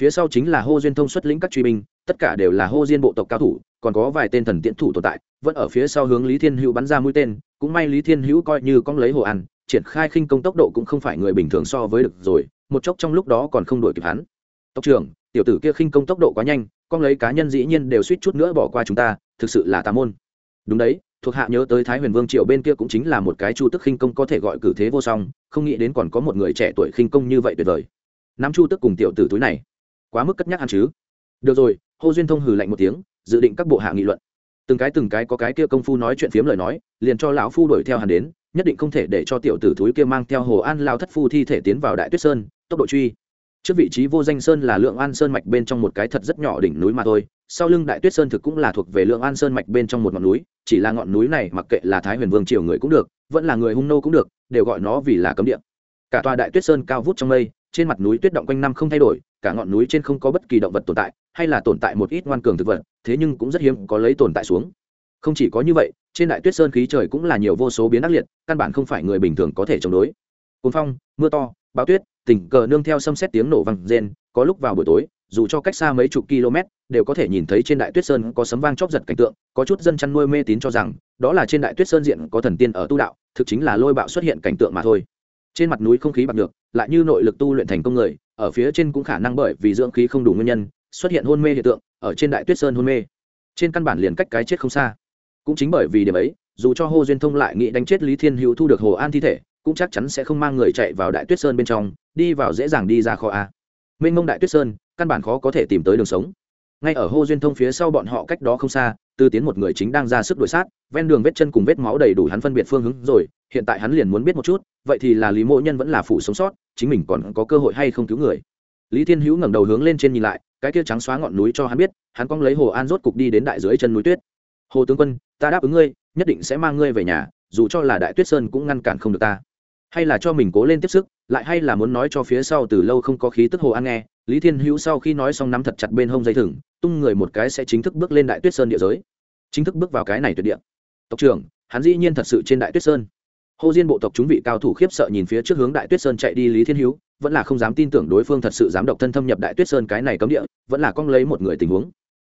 Phía sau chính là hô duyên thông xuất lĩnh các truy binh, tất cả đều là hô diên bộ tộc cao thủ, còn có vài tên thần tiễn thủ tồn tại, vẫn ở phía sau hướng lý thiên hữu bắn ra mũi tên, cũng may lý thiên hữu coi như con lấy hồ ăn, triển khai khinh công tốc độ cũng không phải người bình thường so với được rồi, một chốc trong lúc đó còn không đuổi kịp hắn. Tộc trưởng, tiểu tử kia khinh công tốc độ quá nhanh, con lấy cá nhân dĩ nhiên đều suýt chút nữa bỏ qua chúng ta, thực sự là tà môn đúng đấy, thuộc hạ nhớ tới thái huyền vương triệu bên kia cũng chính là một cái chu tức khinh công có thể gọi cử thế vô song, không nghĩ đến còn có một người trẻ tuổi khinh công như vậy tuyệt vời. Nam chu tức cùng tiểu tử túi này, quá mức cất nhắc ăn chứ. Được rồi, hô duyên thông hừ lạnh một tiếng, dự định các bộ hạ nghị luận. Từng cái từng cái có cái kia công phu nói chuyện phiếm lời nói, liền cho lão phu đuổi theo hắn đến, nhất định không thể để cho tiểu tử thúi kia mang theo hồ an lao thất phu thi thể tiến vào đại tuyết sơn, tốc độ truy trước vị trí vô danh sơn là lượng an sơn mạch bên trong một cái thật rất nhỏ đỉnh núi mà thôi. Sau lưng đại tuyết sơn thực cũng là thuộc về lượng an sơn mạch bên trong một ngọn núi, chỉ là ngọn núi này mặc kệ là thái huyền vương triều người cũng được, vẫn là người hung nô cũng được, đều gọi nó vì là cấm địa. Cả tòa đại tuyết sơn cao vút trong mây, trên mặt núi tuyết động quanh năm không thay đổi, cả ngọn núi trên không có bất kỳ động vật tồn tại, hay là tồn tại một ít ngoan cường thực vật, thế nhưng cũng rất hiếm có lấy tồn tại xuống. Không chỉ có như vậy, trên đại tuyết sơn khí trời cũng là nhiều vô số biến ác liệt, căn bản không phải người bình thường có thể chống đối. Cồn phong, mưa to bão tuyết, tình cờ nương theo xâm xét tiếng nổ vang rên, có lúc vào buổi tối, dù cho cách xa mấy chục km, đều có thể nhìn thấy trên đại tuyết sơn có sấm vang chóp giật cảnh tượng, có chút dân chăn nuôi mê tín cho rằng, đó là trên đại tuyết sơn diện có thần tiên ở tu đạo, thực chính là lôi bạo xuất hiện cảnh tượng mà thôi. Trên mặt núi không khí bạc được lại như nội lực tu luyện thành công người, ở phía trên cũng khả năng bởi vì dưỡng khí không đủ nguyên nhân, xuất hiện hôn mê hiện tượng, ở trên đại tuyết sơn hôn mê. Trên căn bản liền cách cái chết không xa. Cũng chính bởi vì điểm ấy, dù cho hồ duyên thông lại nghĩ đánh chết lý thiên hữu thu được hồ an thi thể cũng chắc chắn sẽ không mang người chạy vào đại tuyết sơn bên trong, đi vào dễ dàng đi ra kho a. Mênh mông đại tuyết sơn, căn bản khó có thể tìm tới đường sống. Ngay ở hô duyên thông phía sau bọn họ cách đó không xa, tư tiến một người chính đang ra sức đuổi sát, ven đường vết chân cùng vết máu đầy đủ hắn phân biệt phương hướng rồi, hiện tại hắn liền muốn biết một chút, vậy thì là lý mộ nhân vẫn là phụ sống sót, chính mình còn có cơ hội hay không cứu người. Lý thiên hữu ngẩng đầu hướng lên trên nhìn lại, cái kia trắng xóa ngọn núi cho hắn biết, hắn cong lấy hồ an rốt cục đi đến đại dưới chân núi tuyết. Hồ tướng quân, ta đáp ứng ngươi, nhất định sẽ mang ngươi về nhà, dù cho là đại tuyết sơn cũng ngăn cản không được ta hay là cho mình cố lên tiếp sức, lại hay là muốn nói cho phía sau từ lâu không có khí tức hồ an nghe, lý thiên hữu sau khi nói xong nắm thật chặt bên hông dây thừng, tung người một cái sẽ chính thức bước lên đại tuyết sơn địa giới. Chính thức bước vào cái này tuyệt địa. Tộc trưởng, hắn dĩ nhiên thật sự trên đại tuyết sơn. Hồ diên bộ tộc chúng vị cao thủ khiếp sợ nhìn phía trước hướng đại tuyết sơn chạy đi lý thiên hữu, vẫn là không dám tin tưởng đối phương thật sự dám độc thân thâm nhập đại tuyết sơn cái này cấm địa, vẫn là con lấy một người tình huống.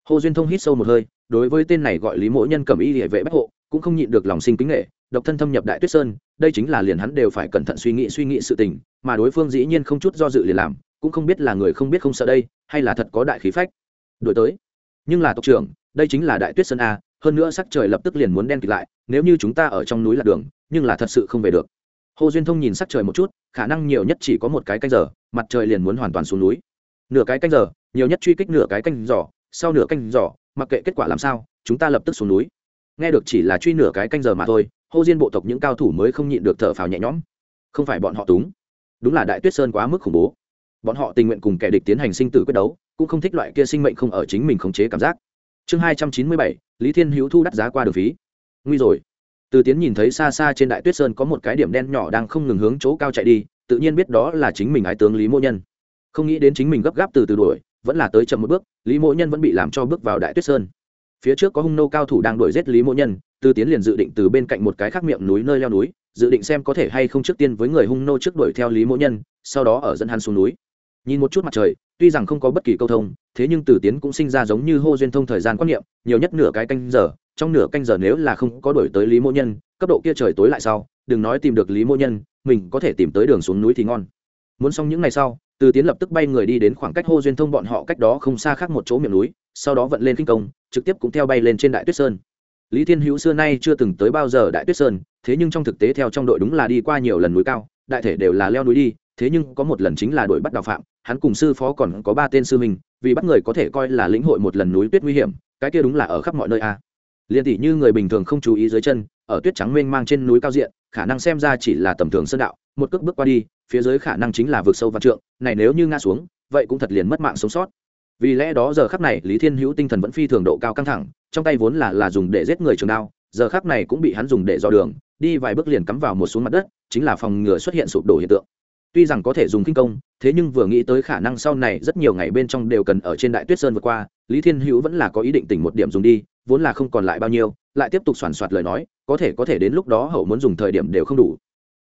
Hồ duyên thông hít sâu một hơi, đối với tên này gọi lý mỗ nhân cầm y địa vệ bách hộ, cũng không nhịn được lòng sinh kính nghệ độc thân thâm nhập đại tuyết sơn, đây chính là liền hắn đều phải cẩn thận suy nghĩ suy nghĩ sự tình, mà đối phương dĩ nhiên không chút do dự liền làm, cũng không biết là người không biết không sợ đây, hay là thật có đại khí phách. Đổi tới, nhưng là tộc trưởng, đây chính là đại tuyết sơn a, hơn nữa sắc trời lập tức liền muốn đen kịt lại, nếu như chúng ta ở trong núi lạc đường, nhưng là thật sự không về được. Hồ duyên thông nhìn sắc trời một chút, khả năng nhiều nhất chỉ có một cái canh giờ, mặt trời liền muốn hoàn toàn xuống núi. Nửa cái canh giờ, nhiều nhất truy kích nửa cái canh giỏ sau nửa canh giỏ mặc kệ kết quả làm sao, chúng ta lập tức xuống núi. Nghe được chỉ là truy nửa cái canh giờ mà thôi hô diên bộ tộc những cao thủ mới không nhịn được thở phào nhẹ nhõm. Không phải bọn họ túng. Đúng là đại tuyết sơn quá mức khủng bố. Bọn họ tình nguyện cùng kẻ địch tiến hành sinh tử quyết đấu, cũng không thích loại kia sinh mệnh không ở chính mình khống chế cảm giác. Chương hai trăm chín mươi bảy, lý thiên hữu thu đắt giá qua đường phí. Nguy rồi. Từ tiến nhìn thấy xa xa trên đại tuyết sơn có một cái điểm đen nhỏ đang không ngừng hướng chỗ cao chạy đi, tự nhiên biết đó là chính mình ái tướng lý mô nhân. Không nghĩ đến chính mình gấp gáp từ từ đuổi, vẫn là tới chậm một bước, lý Mộ nhân vẫn bị làm cho bước vào đại tuyết sơn. Phía trước có hung nô cao thủ đang đuổi giết lý Mộ nhân từ tiến liền dự định từ bên cạnh một cái khác miệng núi nơi leo núi, dự định xem có thể hay không trước tiên với người hung nô trước đuổi theo lý mỗ nhân, sau đó ở dẫn hắn xuống núi. Nhìn một chút mặt trời, tuy rằng không có bất kỳ câu thông, thế nhưng từ tiến cũng sinh ra giống như hô duyên thông thời gian quan niệm, nhiều nhất nửa cái canh giờ, trong nửa canh giờ nếu là không có đổi tới lý mô nhân, cấp độ kia trời tối lại sau, đừng nói tìm được lý mô nhân, mình có thể tìm tới đường xuống núi thì ngon. Muốn xong những ngày sau từ tiến lập tức bay người đi đến khoảng cách hô duyên thông bọn họ cách đó không xa khác một chỗ miệng núi, sau đó vận lên kinh công, trực tiếp cũng theo bay lên trên đại tuyết sơn lý thiên hữu xưa nay chưa từng tới bao giờ đại tuyết sơn, thế nhưng trong thực tế theo trong đội đúng là đi qua nhiều lần núi cao, đại thể đều là leo núi đi, thế nhưng có một lần chính là đội bắt đào phạm, hắn cùng sư phó còn có ba tên sư mình vì bắt người có thể coi là lĩnh hội một lần núi tuyết nguy hiểm, cái kia đúng là ở khắp mọi nơi a. Liên tỷ như người bình thường không chú ý dưới chân, ở tuyết trắng mênh mang trên núi cao diện, khả năng xem ra chỉ là tầm thường sơn đạo, một cước bước qua đi, phía dưới khả năng chính là vượt sâu và trượng, này nếu như ngã xuống, vậy cũng thật liền mất mạng sống sót vì lẽ đó giờ khắc này lý thiên hữu tinh thần vẫn phi thường độ cao căng thẳng, trong tay vốn là là dùng để giết người trường đao, giờ khắc này cũng bị hắn dùng để dò đường, đi vài bước liền cắm vào một xuống mặt đất, chính là phòng ngừa xuất hiện sụp đổ hiện tượng. Tuy rằng có thể dùng kinh công, thế nhưng vừa nghĩ tới khả năng sau này rất nhiều ngày bên trong đều cần ở trên đại tuyết sơn vượt qua, lý thiên hữu vẫn là có ý định tỉnh một điểm dùng đi, vốn là không còn lại bao nhiêu, lại tiếp tục soàn soạt lời nói, có thể có thể đến lúc đó hậu muốn dùng thời điểm đều không đủ.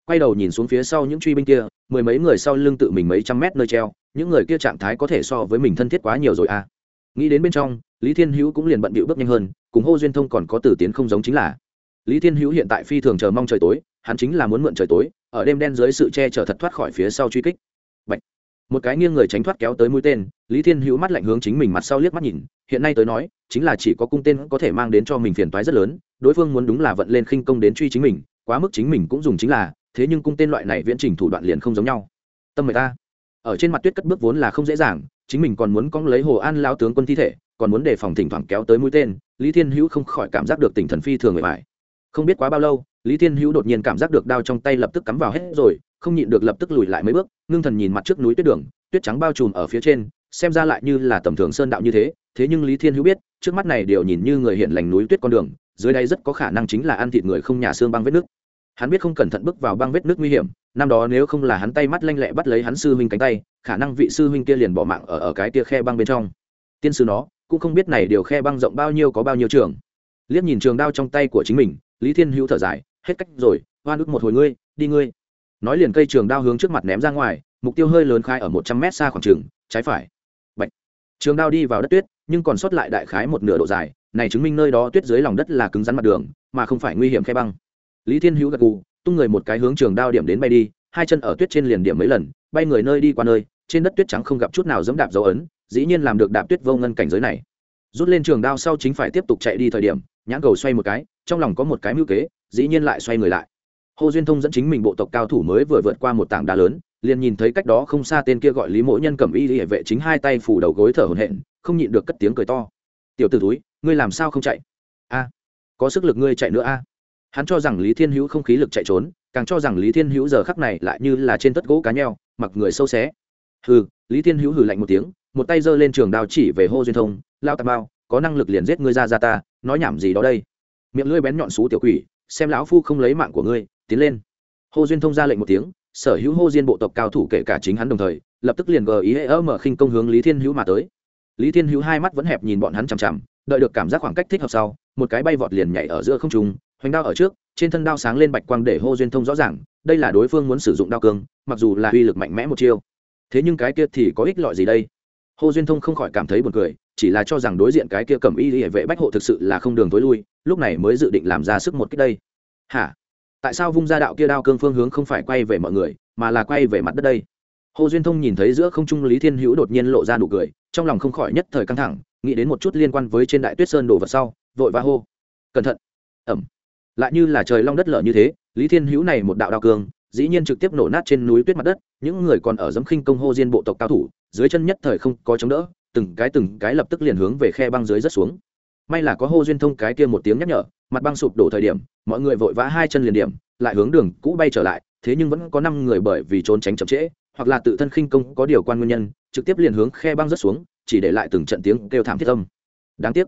Quay đầu nhìn xuống phía sau những truy binh kia, mười mấy người sau lưng tự mình mấy trăm mét nơi treo những người kia trạng thái có thể so với mình thân thiết quá nhiều rồi à. Nghĩ đến bên trong, lý thiên hữu cũng liền bận bịu bước nhanh hơn, cùng hô duyên thông còn có từ tiến không giống chính là. Lý thiên hữu hiện tại phi thường chờ mong trời tối, hắn chính là muốn mượn trời tối, ở đêm đen dưới sự che chở thật thoát khỏi phía sau truy kích. Bạch. một cái nghiêng người tránh thoát kéo tới mũi tên, lý thiên hữu mắt lạnh hướng chính mình mặt sau liếc mắt nhìn, hiện nay tới nói, chính là chỉ có cung tên có thể mang đến cho mình phiền toái rất lớn, đối phương muốn đúng là vận lên khinh công đến truy chính mình, quá mức chính mình cũng dùng chính là, thế nhưng cung tên loại này viễn trình thủ đoạn liền không giống nhau. Tâm người ta ở trên mặt tuyết cất bước vốn là không dễ dàng, chính mình còn muốn cong lấy hồ an lao tướng quân thi thể, còn muốn đề phòng thỉnh thoảng kéo tới mũi tên, lý thiên hữu không khỏi cảm giác được tỉnh thần phi thường người phải không biết quá bao lâu, lý thiên hữu đột nhiên cảm giác được đao trong tay lập tức cắm vào hết rồi, không nhịn được lập tức lùi lại mấy bước, ngưng thần nhìn mặt trước núi tuyết đường, tuyết trắng bao trùm ở phía trên, xem ra lại như là tầm thường sơn đạo như thế thế nhưng lý thiên hữu biết, trước mắt này đều nhìn như người hiện lành núi tuyết con đường, dưới đây rất có khả năng chính là ăn thịt người không nhà xương băng vết nước hắn biết không cẩn thận bước vào băng vết nước nguy hiểm năm đó nếu không là hắn tay mắt lanh lẹ bắt lấy hắn sư huynh cánh tay, khả năng vị sư huynh kia liền bỏ mạng ở ở cái tia khe băng bên trong. Tiên sư nó, cũng không biết này điều khe băng rộng bao nhiêu có bao nhiêu trường. Liếc nhìn trường đao trong tay của chính mình, lý thiên hữu thở dài, hết cách rồi hoa nước một hồi ngươi, đi ngươi. Nói liền cây trường đao hướng trước mặt ném ra ngoài, mục tiêu hơi lớn khai ở một trăm mét xa khoảng trường, trái phải. Bạch. trường đao đi vào đất tuyết, nhưng còn sót lại đại khái một nửa độ dài, này chứng minh nơi đó tuyết dưới lòng đất là cứng rắn mặt đường, mà không phải nguy hiểm khe băng. Lý thiên hữu gật gù tung người một cái hướng trường đao điểm đến bay đi, hai chân ở tuyết trên liền điểm mấy lần, bay người nơi đi qua nơi, trên đất tuyết trắng không gặp chút nào dẫm đạp dấu ấn, dĩ nhiên làm được đạp tuyết vô ngân cảnh giới này. Rút lên trường đao sau chính phải tiếp tục chạy đi thời điểm, nhãn cầu xoay một cái, trong lòng có một cái mưu kế, dĩ nhiên lại xoay người lại. Hồ duyên thông dẫn chính mình bộ tộc cao thủ mới vừa vượt qua một tảng đá lớn, liền nhìn thấy cách đó không xa tên kia gọi lý mỗ nhân cầm y hệ vệ chính hai tay phủ đầu gối thở hổn hển, không nhịn được cất tiếng cười to. Tiểu t ử túi ngươi làm sao không chạy? A, có sức lực ngươi chạy nữa a hắn cho rằng lý thiên hữu không khí lực chạy trốn, càng cho rằng lý thiên hữu giờ khắc này lại như là trên tất gỗ cá nheo, mặc người sâu xé. Hừ, lý thiên hữu hừ lạnh một tiếng, một tay giơ lên trường đao chỉ về hô duyên thông lao tà bao có năng lực liền giết ngươi ra ra ta, nói nhảm gì đó đây. Miệng lưỡi bén nhọn xú tiểu quỷ, xem lão phu không lấy mạng của ngươi, tiến lên. Hô duyên thông ra lệnh một tiếng, sở hữu hô diên bộ tộc cao thủ kể cả chính hắn đồng thời, lập tức liền gờ ý hễ ơ mở khinh công hướng lý thiên hữu mà tới. Lý thiên hữu hai mắt vẫn hẹp nhìn bọn hắn chằm chằm, đợi được cảm giác khoảng cách thích hợp sau, một cái bay vọt liền nhảy ở giữa không trung hoành đao ở trước, trên thân đao sáng lên bạch quang để hô duyên thông rõ ràng, đây là đối phương muốn sử dụng đao cương, mặc dù là uy lực mạnh mẽ một chiêu. Thế nhưng cái kia thì có ích lợi gì đây? Hô duyên thông không khỏi cảm thấy buồn cười, chỉ là cho rằng đối diện cái kia cầm y hệ vệ bách hộ thực sự là không đường tối lui, lúc này mới dự định làm ra sức một cách đây. Hả? Tại sao vung ra đạo kia đao cương phương hướng không phải quay về mọi người, mà là quay về mặt đất đây? Hồ duyên thông nhìn thấy giữa không trung lý thiên hữu đột nhiên lộ ra nụ cười, trong lòng không khỏi nhất thời căng thẳng, nghĩ đến một chút liên quan với trên đại tuyết sơn đổ vật sau, vội va hô. Cẩn thận. Ẩm lại như là trời long đất lở như thế, lý thiên hữu này một đạo đao cương, dĩ nhiên trực tiếp nổ nát trên núi tuyết mặt đất, những người còn ở dấm khinh công hô diên bộ tộc cao thủ, dưới chân nhất thời không có chống đỡ, từng cái từng cái lập tức liền hướng về khe băng dưới rất xuống. May là có hô duyên thông cái kia một tiếng nhắc nhở, mặt băng sụp đổ thời điểm, mọi người vội vã hai chân liền điểm, lại hướng đường cũ bay trở lại, thế nhưng vẫn có năm người bởi vì trốn tránh chậm trễ, hoặc là tự thân khinh công có điều quan nguyên nhân, trực tiếp liền hướng khe băng rất xuống, chỉ để lại từng trận tiếng kêu thảm thiết âm. Đáng tiếc,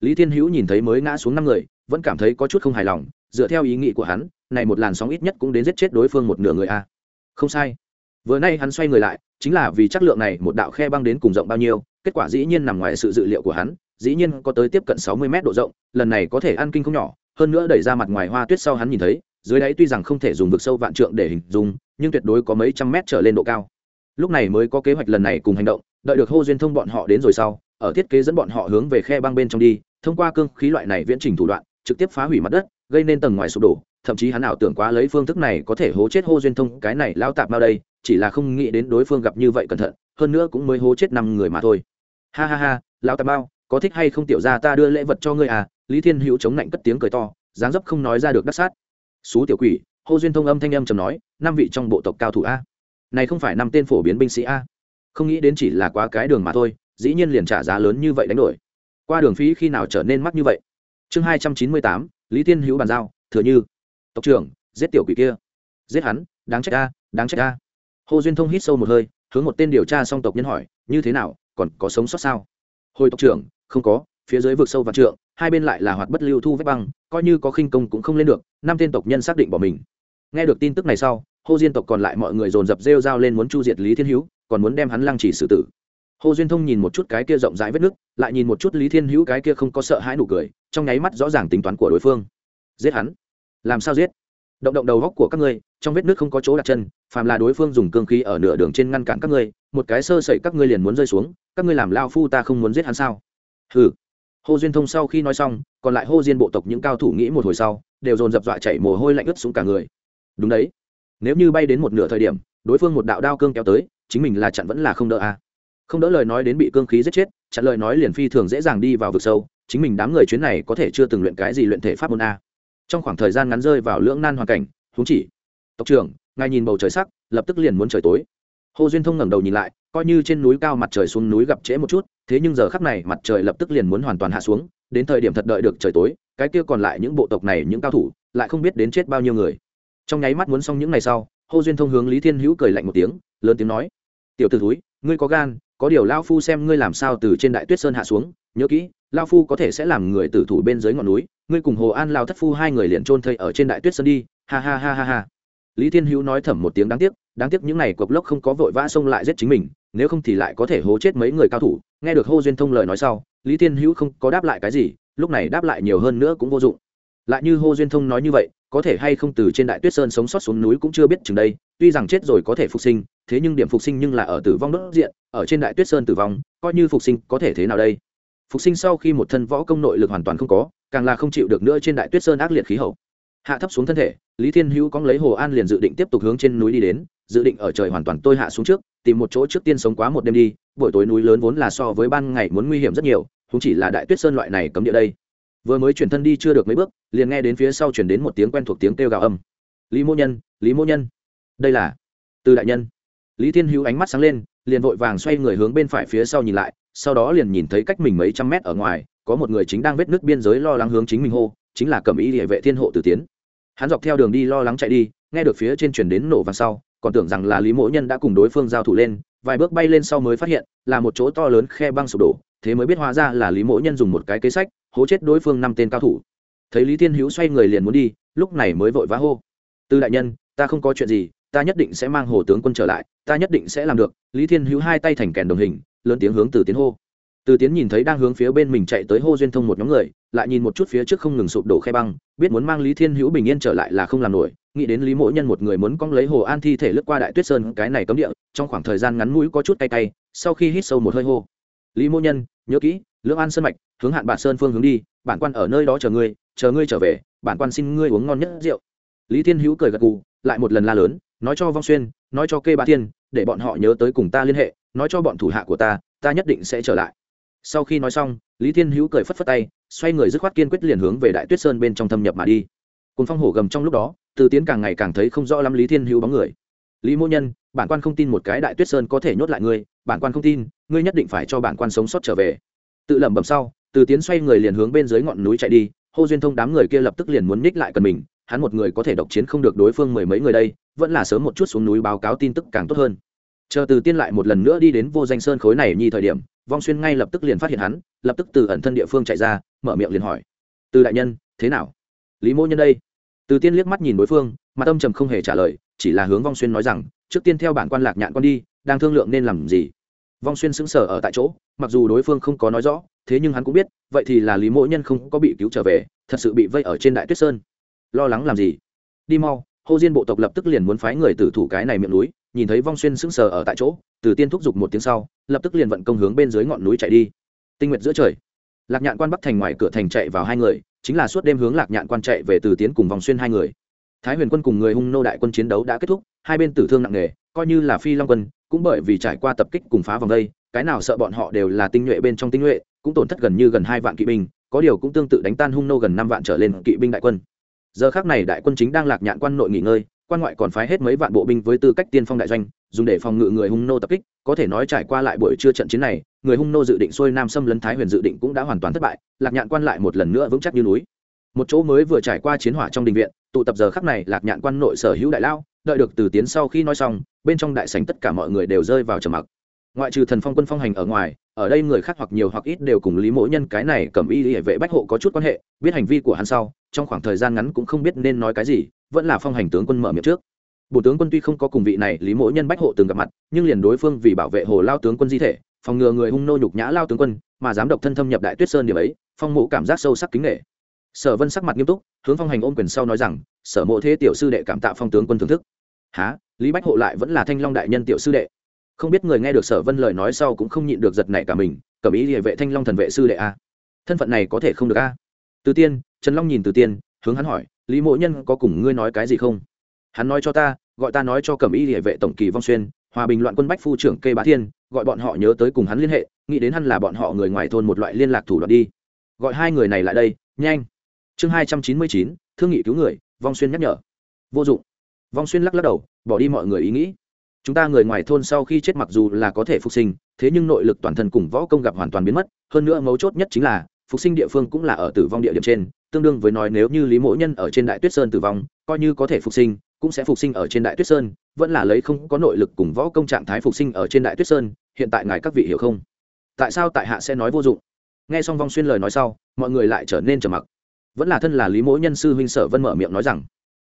lý thiên hữu nhìn thấy mới ngã xuống năm người vẫn cảm thấy có chút không hài lòng, dựa theo ý nghĩ của hắn, này một làn sóng ít nhất cũng đến giết chết đối phương một nửa người a. Không sai. Vừa nay hắn xoay người lại, chính là vì chất lượng này một đạo khe băng đến cùng rộng bao nhiêu, kết quả dĩ nhiên nằm ngoài sự dự liệu của hắn, dĩ nhiên có tới tiếp cận sáu mươi mét độ rộng, lần này có thể ăn kinh không nhỏ, hơn nữa đẩy ra mặt ngoài hoa tuyết sau hắn nhìn thấy, dưới đáy tuy rằng không thể dùng vực sâu vạn trượng để hình dung, nhưng tuyệt đối có mấy trăm mét trở lên độ cao. Lúc này mới có kế hoạch lần này cùng hành động, đợi được hô duyên thông bọn họ đến rồi sau, ở thiết kế dẫn bọn họ hướng về khe băng bên trong đi, thông qua cương khí loại này viễn trình thủ đoạn trực tiếp phá hủy mặt đất, gây nên tầng ngoài sụp đổ, thậm chí hắn ảo tưởng quá lấy phương thức này có thể hố chết hô duyên thông, cái này lao tạp bao đây, chỉ là không nghĩ đến đối phương gặp như vậy cẩn thận, hơn nữa cũng mới hố chết năm người mà thôi. Ha ha ha, lao tạp bao có thích hay không tiểu ra ta đưa lễ vật cho ngươi à? Lý thiên hữu chống lạnh cất tiếng cười to, dáng dấp không nói ra được đắc sát. Xú tiểu quỷ, hô duyên thông âm thanh âm trầm nói, năm vị trong bộ tộc cao thủ a? Này không phải năm tên phổ biến binh sĩ a? Không nghĩ đến chỉ là quá cái đường mà thôi, dĩ nhiên liền trả giá lớn như vậy đánh đổi. Qua đường phí khi nào trở nên mắc như vậy? Chương hai trăm chín mươi tám, lý thiên hữu bàn giao, thừa như. Tộc trưởng, giết tiểu quỷ kia. Giết hắn, đáng trách a, đáng trách a. Hồ duyên thông hít sâu một hơi, hướng một tên điều tra song tộc nhân hỏi, như thế nào, còn có sống sót sao? Hồi tộc trưởng, không có, phía dưới vực sâu và trượng, hai bên lại là hoạt bất lưu thu vết băng, coi như có khinh công cũng không lên được, năm tên tộc nhân xác định bỏ mình. Nghe được tin tức này sau hô diên tộc còn lại mọi người dồn dập rêu r a o lên muốn chu diệt lý thiên hữu, còn muốn đem hắn lăng trì xử tử hồ duyên thông nhìn một chút cái kia rộng rãi vết nứt lại nhìn một chút lý thiên hữu cái kia không có sợ hãi nụ cười, trong nháy mắt rõ ràng tính toán của đối phương. Giết hắn? Làm sao giết? Động động đầu góc của các ngươi, trong vết nước không có chỗ đặt chân, phàm là đối phương dùng cương khí ở nửa đường trên ngăn cản các ngươi, một cái sơ sẩy các ngươi liền muốn rơi xuống, các ngươi làm lao phu ta không muốn giết hắn sao? Hừ. Hồ duyên thông sau khi nói xong, còn lại hô diên bộ tộc những cao thủ nghĩ một hồi sau, đều dồn dập dọa chảy mồ hôi lạnh ướt xuống cả người. Đúng đấy. Nếu như bay đến một nửa thời điểm, đối phương một đạo đao cương kéo tới, chính mình là chặn vẫn là không đỡ à không đỡ lời nói đến bị cương khí giết chết, chặn lời nói liền phi thường dễ dàng đi vào vực sâu, chính mình đám người chuyến này có thể chưa từng luyện cái gì luyện thể pháp môn a. Trong khoảng thời gian ngắn rơi vào lưỡng nan hoàn cảnh, huống chỉ, tộc trưởng, ngài nhìn bầu trời sắc, lập tức liền muốn trời tối. Hồ duyên thông ngẩng đầu nhìn lại, coi như trên núi cao mặt trời xuống núi gặp trễ một chút, thế nhưng giờ khắc này mặt trời lập tức liền muốn hoàn toàn hạ xuống, đến thời điểm thật đợi được trời tối, cái kia còn lại những bộ tộc này, những cao thủ, lại không biết đến chết bao nhiêu người. Trong nháy mắt muốn xong những ngày sau, hồ duyên thông hướng lý thiên hữu cười lạnh một tiếng, lớn tiếng nói, tiểu t ử thúi, ngươi có gan có điều lao phu xem ngươi làm sao từ trên đại tuyết sơn hạ xuống, nhớ kỹ, lao phu có thể sẽ làm người tử thủ bên dưới ngọn núi, ngươi cùng hồ an lao thất phu hai người liền trôn thây ở trên đại tuyết sơn đi, ha ha ha ha ha. Lý thiên hữu nói thầm một tiếng đáng tiếc đáng tiếc những n à y cộc lốc không có vội vã xông lại giết chính mình, nếu không thì lại có thể hố chết mấy người cao thủ, nghe được hô duyên thông lời nói sau, lý thiên hữu không có đáp lại cái gì, lúc này đáp lại nhiều hơn nữa cũng vô dụng. Lại như hô duyên thông nói như vậy có thể hay không từ trên đại tuyết sơn sống sót xuống núi cũng chưa biết chừng đây, tuy rằng chết rồi có thể phục sinh, thế nhưng điểm phục sinh nhưng là ở tử vong đốt diện, ở trên đại tuyết sơn tử vong, coi như phục sinh có thể thế nào đây? Phục sinh sau khi một thân võ công nội lực hoàn toàn không có, càng là không chịu được nữa trên đại tuyết sơn ác liệt khí hậu. Hạ thấp xuống thân thể, lý thiên hữu cóng lấy hồ an liền dự định tiếp tục hướng trên núi đi đến, dự định ở trời hoàn toàn tôi hạ xuống trước, tìm một chỗ trước tiên sống quá một đêm đi, buổi tối núi lớn vốn là so với ban ngày muốn nguy hiểm rất nhiều, cũng chỉ là đại tuyết sơn loại này cấm địa đây vừa mới chuyển thân đi chưa được mấy bước, liền nghe đến phía sau chuyển đến một tiếng quen thuộc tiếng kêu gào âm. Lý mô nhân, lý mô nhân. Đây là từ đại nhân. Lý thiên hữu ánh mắt sáng lên, liền vội vàng xoay người hướng bên phải phía sau nhìn lại, sau đó liền nhìn thấy cách mình mấy trăm mét ở ngoài, có một người chính đang vết nước biên giới lo lắng hướng chính mình hô, chính là cầm ý địa vệ thiên hộ tử tiến. Hắn dọc theo đường đi lo lắng chạy đi, nghe được phía trên chuyển đến nổ vàng sau, còn tưởng rằng là lý mỗ nhân đã cùng đối phương giao thủ lên, vài bước bay lên sau mới phát hiện, là một chỗ to lớn khe băng sụp đổ, thế mới biết hóa ra là lý mỗ nhân dùng một cái kế sách hố chết đối phương năm tên cao thủ. Thấy lý thiên hữu xoay người liền muốn đi, lúc này mới vội vã hô. Tư đại nhân, ta không có chuyện gì, ta nhất định sẽ mang hồ tướng quân trở lại, ta nhất định sẽ làm được. Lý thiên hữu hai tay thành kèn đồng hình, lớn tiếng hướng từ tiến hô. Từ tiến nhìn thấy đang hướng phía bên mình chạy tới hô duyên thông một nhóm người, lại nhìn một chút phía trước không ngừng sụp đổ khe băng, biết muốn mang lý thiên hữu bình yên trở lại là không làm nổi, nghĩ đến lý mỗi nhân một người muốn cong lấy hồ an thi thể lướt qua đại tuyết sơn, cái này cấm địa, trong khoảng thời gian ngắn mũi có chút cay cay, sau khi hít sâu một hơi hô. Lý mỗ nhân, nhớ kỹ, lưỡng an sân mạch hướng hạn bản sơn phương hướng đi, bản quan ở nơi đó chờ ngươi chờ ngươi trở về, bản quan xin ngươi uống ngon nhất rượu. Lý thiên hữu cười gật gù, lại một lần la lớn, nói cho vong xuyên, nói cho kê Bá thiên, để bọn họ nhớ tới cùng ta liên hệ, nói cho bọn thủ hạ của ta ta nhất định sẽ trở lại. Sau khi nói xong, lý thiên hữu cười phất phất tay, xoay người dứt khoát kiên quyết liền hướng về đại tuyết sơn bên trong thâm nhập mà đi. Cùng phong hổ gầm trong lúc đó, từ tiến càng ngày càng thấy không rõ lắm lý thiên hữu bóng người. Lý mô nhân, bản quan không tin một cái đại tuyết sơn có thể nhốt lại ngươi, bản quan không tin, ngươi nhất định phải cho bản quan sống sót trở về. Tự lẩm bẩm sau từ tiến xoay người liền hướng bên dưới ngọn núi chạy đi, hô duyên thông đám người kia lập tức liền muốn ních lại cần mình, hắn một người có thể độc chiến không được đối phương mười mấy người đây, vẫn là sớm một chút xuống núi báo cáo tin tức càng tốt hơn. Chờ từ tiên lại một lần nữa đi đến vô danh sơn khối này nhi thời điểm, vong xuyên ngay lập tức liền phát hiện hắn, lập tức từ ẩn thân địa phương chạy ra, mở miệng liền hỏi. Từ đại nhân, thế nào? Lý mô nhân đây. Từ tiên liếc mắt nhìn đối phương mà tâm trầm không hề trả lời, chỉ là hướng vong xuyên nói rằng, trước tiên theo bản quan lạc nhạn con đi, đang thương lượng nên làm gì? Vong xuyên sững sờ ở tại chỗ, mặc dù đối phương không có nói rõ thế nhưng hắn cũng biết, vậy thì là lý mỗ nhân không có bị cứu trở về, thật sự bị vây ở trên đại tuyết sơn. Lo lắng làm gì? Đi mau, hô diên bộ tộc lập tức liền muốn phái người tử thủ cái này miệng núi, nhìn thấy vong xuyên sững sờ ở tại chỗ, từ tiên thúc giục một tiếng sau, lập tức liền vận công hướng bên dưới ngọn núi chạy đi. Tinh nguyệt giữa trời, lạc nhạn quan bắc thành ngoài cửa thành chạy vào hai người, chính là suốt đêm hướng lạc nhạn quan chạy về từ tiến cùng vòng xuyên hai người. Thái huyền quân cùng người hung nô đại quân chiến đấu đã kết thúc, hai bên tử thương nặng nề, coi như là phi long quân, cũng bởi vì trải qua tập kích cùng phá vòng đây cái nào sợ bọn họ đều là tinh nhuệ bên trong tinh nhuệ, cũng tổn thất gần như gần hai vạn kỵ binh, có điều cũng tương tự đánh tan hung nô gần năm vạn trở lên kỵ binh đại quân. Giờ khác này đại quân chính đang lạc nhạn quan nội nghỉ ngơi, quan ngoại còn phái hết mấy vạn bộ binh với tư cách tiên phong đại doanh, dùng để phòng ngự người hung nô tập kích, có thể nói trải qua lại buổi trưa trận chiến này, người hung nô dự định xuôi nam xâm lấn thái huyền dự định cũng đã hoàn toàn thất bại, lạc nhạn quan lại một lần nữa vững chắc như núi. Một chỗ mới vừa trải qua chiến hỏa trong đình viện, tụ tập giờ khắc này lạc nhạn quan nội sở hữu đại lao, đợi được từ tiến sau khi nói xong, bên trong đại sảnh tất cả mọi người đều rơi vào trầm mặc ngoại trừ thần phong quân phong hành ở ngoài, ở đây người khác hoặc nhiều hoặc ít đều cùng lý mỗ nhân cái này cầm y hệ vệ bách hộ có chút quan hệ, biết hành vi của hắn sau, trong khoảng thời gian ngắn cũng không biết nên nói cái gì, vẫn là phong hành tướng quân mở miệng trước. Bộ tướng quân tuy không có cùng vị này lý mỗ nhân bách hộ từng gặp mặt, nhưng liền đối phương vì bảo vệ hồ lao tướng quân di thể, phòng ngừa người hung nô nhục nhã lao tướng quân, mà dám độc thân thâm nhập đại tuyết sơn điểm ấy, phong mộ cảm giác sâu sắc kính nghệ sở vân sắc mặt nghiêm túc, hướng phong hành ôm quyền sau nói rằng, sở mộ thế tiểu sư đệ cảm tạ phong tướng quân thưởng thức. Há lý bách hộ lại vẫn là thanh long đại nhân tiểu sư đệ không biết người nghe được sở vân lời nói sau cũng không nhịn được giật nảy cả mình cầm ý địa vệ thanh long thần vệ sư đệ a, thân phận này có thể không được a? Từ tiên, trần long nhìn từ tiên, hướng hắn hỏi, lý mộ nhân có cùng ngươi nói cái gì không? Hắn nói cho ta, gọi ta nói cho cầm ý địa vệ tổng kỳ vong xuyên, hòa bình loạn quân bách phu trưởng kê bá thiên, gọi bọn họ nhớ tới cùng hắn liên hệ, nghĩ đến hắn là bọn họ người ngoài thôn một loại liên lạc thủ đoạn đi. Gọi hai người này lại đây, nhanh. Chương hai trăm chín mươi chín, thương nghị cứu người, vong xuyên nhắc nhở. Vô dụng. Vong xuyên lắc lắc đầu, bỏ đi mọi người ý nghĩ chúng ta người ngoài thôn sau khi chết mặc dù là có thể phục sinh, thế nhưng nội lực toàn thân cùng võ công gặp hoàn toàn biến mất. Hơn nữa mấu chốt nhất chính là, phục sinh địa phương cũng là ở tử vong địa điểm trên. Tương đương với nói nếu như lý mỗ nhân ở trên đại tuyết sơn tử vong, coi như có thể phục sinh, cũng sẽ phục sinh ở trên đại tuyết sơn, vẫn là lấy không có nội lực cùng võ công trạng thái phục sinh ở trên đại tuyết sơn, hiện tại ngài các vị hiểu không? Tại sao tại hạ sẽ nói vô dụng? Nghe xong vong xuyên lời nói sau, mọi người lại trở nên trầm mặc. Vẫn là thân là lý mỗ nhân sư huynh sở vân mở miệng nói rằng,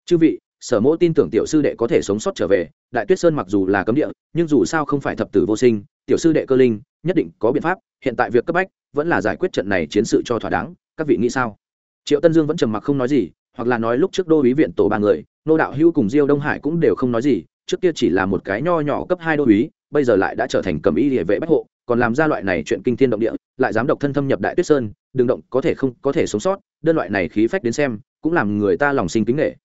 chư vị sở mỗ tin tưởng tiểu sư đệ có thể sống sót trở về, đại tuyết sơn mặc dù là cấm địa, nhưng dù sao không phải thập tử vô sinh, tiểu sư đệ cơ linh, nhất định có biện pháp, hiện tại việc cấp bách vẫn là giải quyết trận này chiến sự cho thỏa đáng, các vị nghĩ sao? Triệu tân dương vẫn trầm mặc không nói gì, hoặc là nói lúc trước đô ý viện tổ ba người, nô đạo hữu cùng diêu đông hải cũng đều không nói gì, trước kia chỉ là một cái nho nhỏ cấp hai đô ý bây giờ lại đã trở thành cầm y địa vệ bách hộ, còn làm ra loại này chuyện kinh thiên động địa, lại dám độc thân thâm nhập đại tuyết sơn, đừng động, có thể không có thể sống sót, đơn loại này khí phách đến xem, cũng làm người ta lòng sinh kính nghệ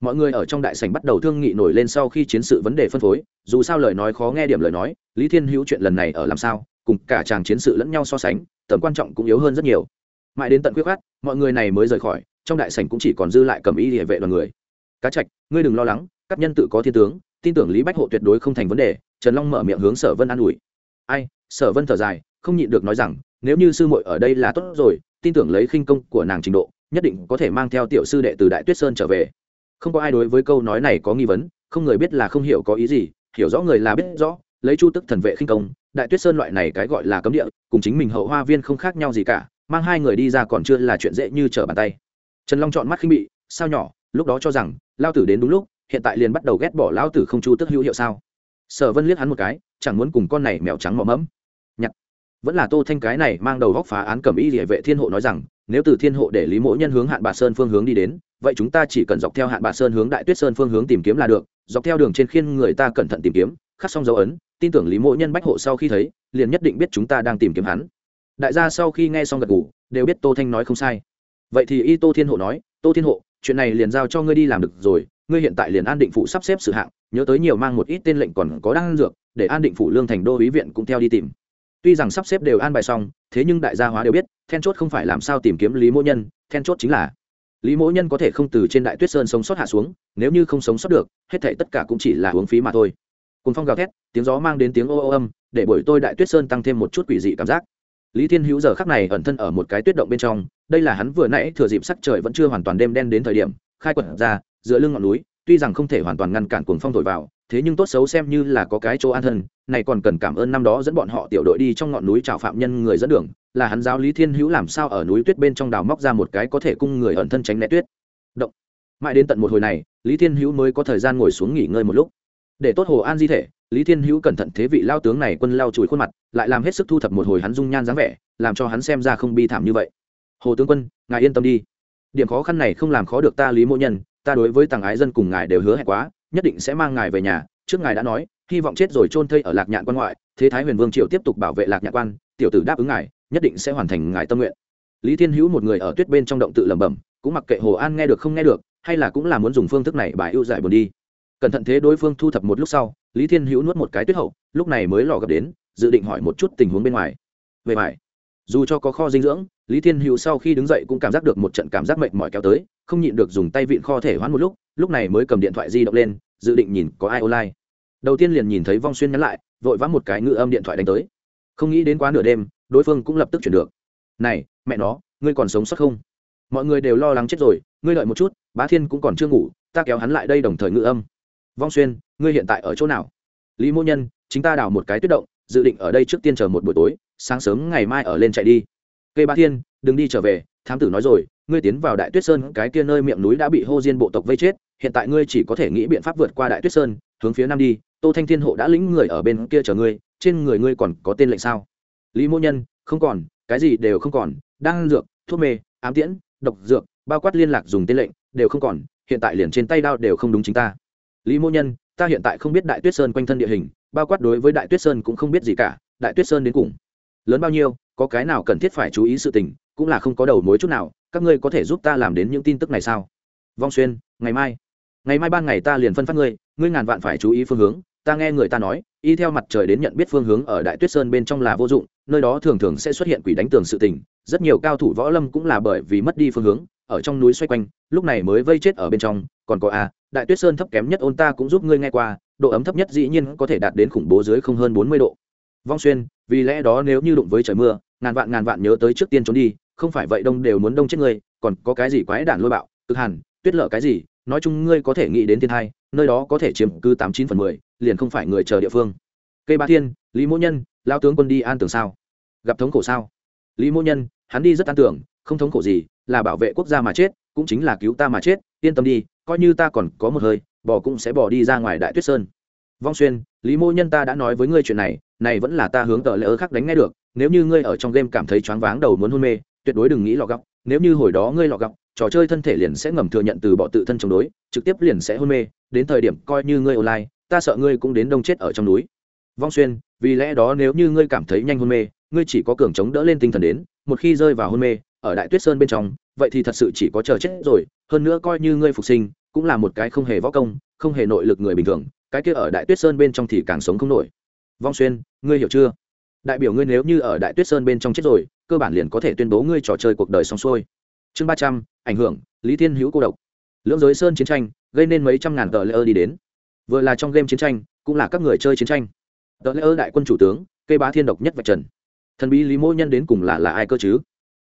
mọi người ở trong đại sảnh bắt đầu thương nghị nổi lên sau khi chiến sự vấn đề phân phối, dù sao lời nói khó nghe điểm lời nói, lý thiên hữu chuyện lần này ở làm sao, cùng cả chàng chiến sự lẫn nhau so sánh, tầm quan trọng cũng yếu hơn rất nhiều. Mãi đến tận quyết khát mọi người này mới rời khỏi, trong đại sảnh cũng chỉ còn dư lại cầm y địa vệ đoàn người. Cá trạch, ngươi đừng lo lắng, các nhân tự có thiên tướng, tin tưởng lý bách hộ tuyệt đối không thành vấn đề. Trần long mở miệng hướng sở vân an ủi. Ai? Sở vân thở dài, không nhịn được nói rằng, nếu như sư muội ở đây là tốt rồi, tin tưởng lấy khinh công của nàng trình độ, nhất định có thể mang theo tiểu sư đệ từ đại tuyết sơn trở về không có ai đối với câu nói này có nghi vấn, không người biết là không hiểu có ý gì, hiểu rõ người là biết rõ, lấy chu tức thần vệ khinh công, đại tuyết sơn loại này cái gọi là cấm địa, cùng chính mình hậu hoa viên không khác nhau gì cả, mang hai người đi ra còn chưa là chuyện dễ như trở bàn tay. Trần long chọn mắt khinh bị, sao nhỏ, lúc đó cho rằng, lao tử đến đúng lúc, hiện tại liền bắt đầu ghét bỏ lao tử không chu tức hữu hiệu sao? Sở vân liếc hắn một cái, chẳng muốn cùng con này mèo trắng mò mẫm. Nhặt. Vẫn là tô thanh cái này mang đầu góc phá án cầm y địa vệ thiên hộ nói rằng nếu từ thiên hộ để lý mỗi nhân hướng hạn bà sơn phương hướng đi đến, vậy chúng ta chỉ cần dọc theo hạn bà sơn hướng đại tuyết sơn phương hướng tìm kiếm là được, dọc theo đường trên khiên người ta cẩn thận tìm kiếm, khắc xong dấu ấn, tin tưởng lý mỗi nhân bách hộ sau khi thấy, liền nhất định biết chúng ta đang tìm kiếm hắn. Đại gia sau khi nghe xong gật ngủ đều biết tô thanh nói không sai. Vậy thì y tô thiên hộ nói, tô thiên hộ, chuyện này liền giao cho ngươi đi làm được rồi, ngươi hiện tại liền an định phụ sắp xếp sự hạng, nhớ tới nhiều mang một ít tên lệnh còn có đang dược, để an định phủ lương thành đô ý viện cũng theo đi tìm. Tuy rằng sắp xếp đều an bài xong thế nhưng đại gia hóa đều biết, then chốt không phải làm sao tìm kiếm lý mỗ nhân, then chốt chính là lý mỗ nhân có thể không từ trên đại tuyết sơn sống sót hạ xuống, nếu như không sống sót được, hết thể tất cả cũng chỉ là uống phí mà thôi. Cùng phong gào thét, tiếng gió mang đến tiếng ô ô âm, để buổi tôi đại tuyết sơn tăng thêm một chút quỷ dị cảm giác. Lý thiên hữu giờ khắc này ẩn thân ở một cái tuyết động bên trong, đây là hắn vừa nãy thừa dịp sắc trời vẫn chưa hoàn toàn đêm đen đến thời điểm, khai quẩn ra giữa lưng ngọn núi tuy rằng không thể hoàn toàn ngăn cản cuồng phong thổi vào, thế nhưng tốt xấu xem như là có cái chỗ an thân, này còn cần cảm ơn năm đó dẫn bọn họ tiểu đội đi trong ngọn núi chào phạm nhân người dẫn đường, là hắn giáo lý thiên hữu làm sao ở núi tuyết bên trong đào móc ra một cái có thể cung người ẩn thân tránh né tuyết. Động. Mãi đến tận một hồi này, lý thiên hữu mới có thời gian ngồi xuống nghỉ ngơi một lúc. Để tốt hồ an di thể, lý thiên hữu cẩn thận thế vị lao tướng này quân lao chùi khuôn mặt, lại làm hết sức thu thập một hồi hắn dung nhan dáng vẻ, làm cho hắn xem ra không bi thảm như vậy. Hồ tướng quân, ngài yên tâm đi. Điểm khó khăn này không làm khó được ta lý mỗ nhân ta đối với tàng ái dân cùng ngài đều hứa hẹn quá, nhất định sẽ mang ngài về nhà. Trước ngài đã nói, hy vọng chết rồi chôn thây ở lạc nhạn quan ngoại, thế thái huyền vương triệu tiếp tục bảo vệ lạc nhạn quan, tiểu tử đáp ứng ngài, nhất định sẽ hoàn thành ngài tâm nguyện. Lý thiên hữu một người ở tuyết bên trong động tự lẩm bẩm, cũng mặc kệ hồ an nghe được không nghe được, hay là cũng là muốn dùng phương thức này bài ưu giải buồn đi. Cẩn thận thế đối phương thu thập một lúc sau, lý thiên hữu nuốt một cái tuyết hậu, lúc này mới lò gặp đến, dự định hỏi một chút tình huống bên ngoài. Về bài dù cho có kho dinh dưỡng, lý thiên hữu sau khi đứng dậy cũng cảm giác được một trận cảm giác mệt mỏi kéo tới, không nhịn được dùng tay vịn kho thể hoãn một lúc lúc này mới cầm điện thoại di động lên, dự định nhìn có ai online. Đầu tiên liền nhìn thấy vong xuyên nhắn lại, vội vã một cái ngự âm điện thoại đánh tới. Không nghĩ đến quá nửa đêm, đối phương cũng lập tức chuyển được. Này, mẹ nó, ngươi còn sống sót không? Mọi người đều lo lắng chết rồi, ngươi đợi một chút, bá thiên cũng còn chưa ngủ, ta kéo hắn lại đây đồng thời ngự âm. Vong xuyên, ngươi hiện tại ở chỗ nào? Lý mô nhân, chính ta đào một cái tuyết động, dự định ở đây trước tiên chờ một buổi tối sáng sớm ngày mai ở lên chạy đi. Cây ba thiên, đừng đi trở về, thám tử nói rồi, ngươi tiến vào đại tuyết sơn, cái kia nơi miệng núi đã bị hô diên bộ tộc vây chết, hiện tại ngươi chỉ có thể nghĩ biện pháp vượt qua đại tuyết sơn, hướng phía nam đi, tô thanh thiên hộ đã lĩnh người ở bên kia chờ ngươi, trên người ngươi còn có tên lệnh sao? Lý mô nhân, không còn, cái gì đều không còn đang dược, thuốc mê, ám tiễn, độc dược, bao quát liên lạc dùng tên lệnh, đều không còn, hiện tại liền trên tay đao đều không đúng chính ta. Lý mô nhân, ta hiện tại không biết đại tuyết sơn quanh thân địa hình, bao quát đối với đại tuyết sơn cũng không biết gì cả, đại tuyết sơn đến cùng lớn bao nhiêu có cái nào cần thiết phải chú ý sự tình cũng là không có đầu mối chút nào các ngươi có thể giúp ta làm đến những tin tức này sao? Vong xuyên ngày mai. Ngày mai ban ngày ta liền phân phát ngươi ngươi ngàn vạn phải chú ý phương hướng ta nghe người ta nói y theo mặt trời đến nhận biết phương hướng ở đại tuyết sơn bên trong là vô dụng nơi đó thường thường sẽ xuất hiện quỷ đánh tường sự tình rất nhiều cao thủ võ lâm cũng là bởi vì mất đi phương hướng ở trong núi xoay quanh lúc này mới vây chết ở bên trong còn có a à, đại tuyết sơn thấp kém nhất ôn ta cũng giúp ngươi nghe qua độ ấm thấp nhất dĩ nhiên có thể đạt đến khủng bố dưới không hơn bốn mươi độ vong xuyên, vì lẽ đó nếu như đụng với trời mưa, ngàn vạn ngàn vạn nhớ tới trước tiên trốn đi, không phải vậy đông đều muốn đông chết ngươi, còn có cái gì quái đản lôi bạo, cực hàn tuyết lở cái gì, nói chung ngươi có thể nghĩ đến thiên hai, nơi đó có thể chiếm cứ tám chín phần mười, liền không phải người chờ địa phương. Cây ba thiên, lý mỗ nhân lao tướng quân đi an tưởng sao? Gặp thống khổ sao? Lý mỗ nhân, hắn đi rất an tưởng không thống khổ gì, là bảo vệ quốc gia mà chết, cũng chính là cứu ta mà chết, yên tâm đi, coi như ta còn có một hơi, bò cũng sẽ bỏ đi ra ngoài đại tuyết sơn. Vong xuyên, lý mô nhân ta đã nói với ngươi chuyện này này vẫn là ta hướng tờ lễ ơ khác đánh ngay được, nếu như ngươi ở trong game cảm thấy choáng váng đầu muốn hôn mê, tuyệt đối đừng nghĩ lọ gọc, nếu như hồi đó ngươi lọ gọc, trò chơi thân thể liền sẽ ngầm thừa nhận từ bỏ tự thân chống đối, trực tiếp liền sẽ hôn mê, đến thời điểm coi như ngươi online, ta sợ ngươi cũng đến đông chết ở trong núi. Vong xuyên, vì lẽ đó nếu như ngươi cảm thấy nhanh hôn mê, ngươi chỉ có cường chống đỡ lên tinh thần đến, một khi rơi vào hôn mê, ở đại tuyết sơn bên trong, vậy thì thật sự chỉ có chờ chết rồi, hơn nữa coi như ngươi phục sinh, cũng là một cái không hề võ công, không hề nội lực người bình thường, cái kia ở đại tuyết sơn bên trong thì càng sống không nổi vong xuyên, ngươi hiểu chưa? Đại biểu ngươi nếu như ở đại tuyết sơn bên trong chết rồi, cơ bản liền có thể tuyên bố ngươi trò chơi cuộc đời xong xuôi. Chương ba trăm, ảnh hưởng, lý thiên hữu cô độc. Lưỡng giới sơn chiến tranh, gây nên mấy trăm ngàn tờ lễ ơ đi đến. Vừa là trong game chiến tranh, cũng là các người chơi chiến tranh. Tờ lễ ơ đại quân chủ tướng, cây bá thiên độc nhất vạch trần. Thần bí lý mô nhân đến cùng là là ai cơ chứ?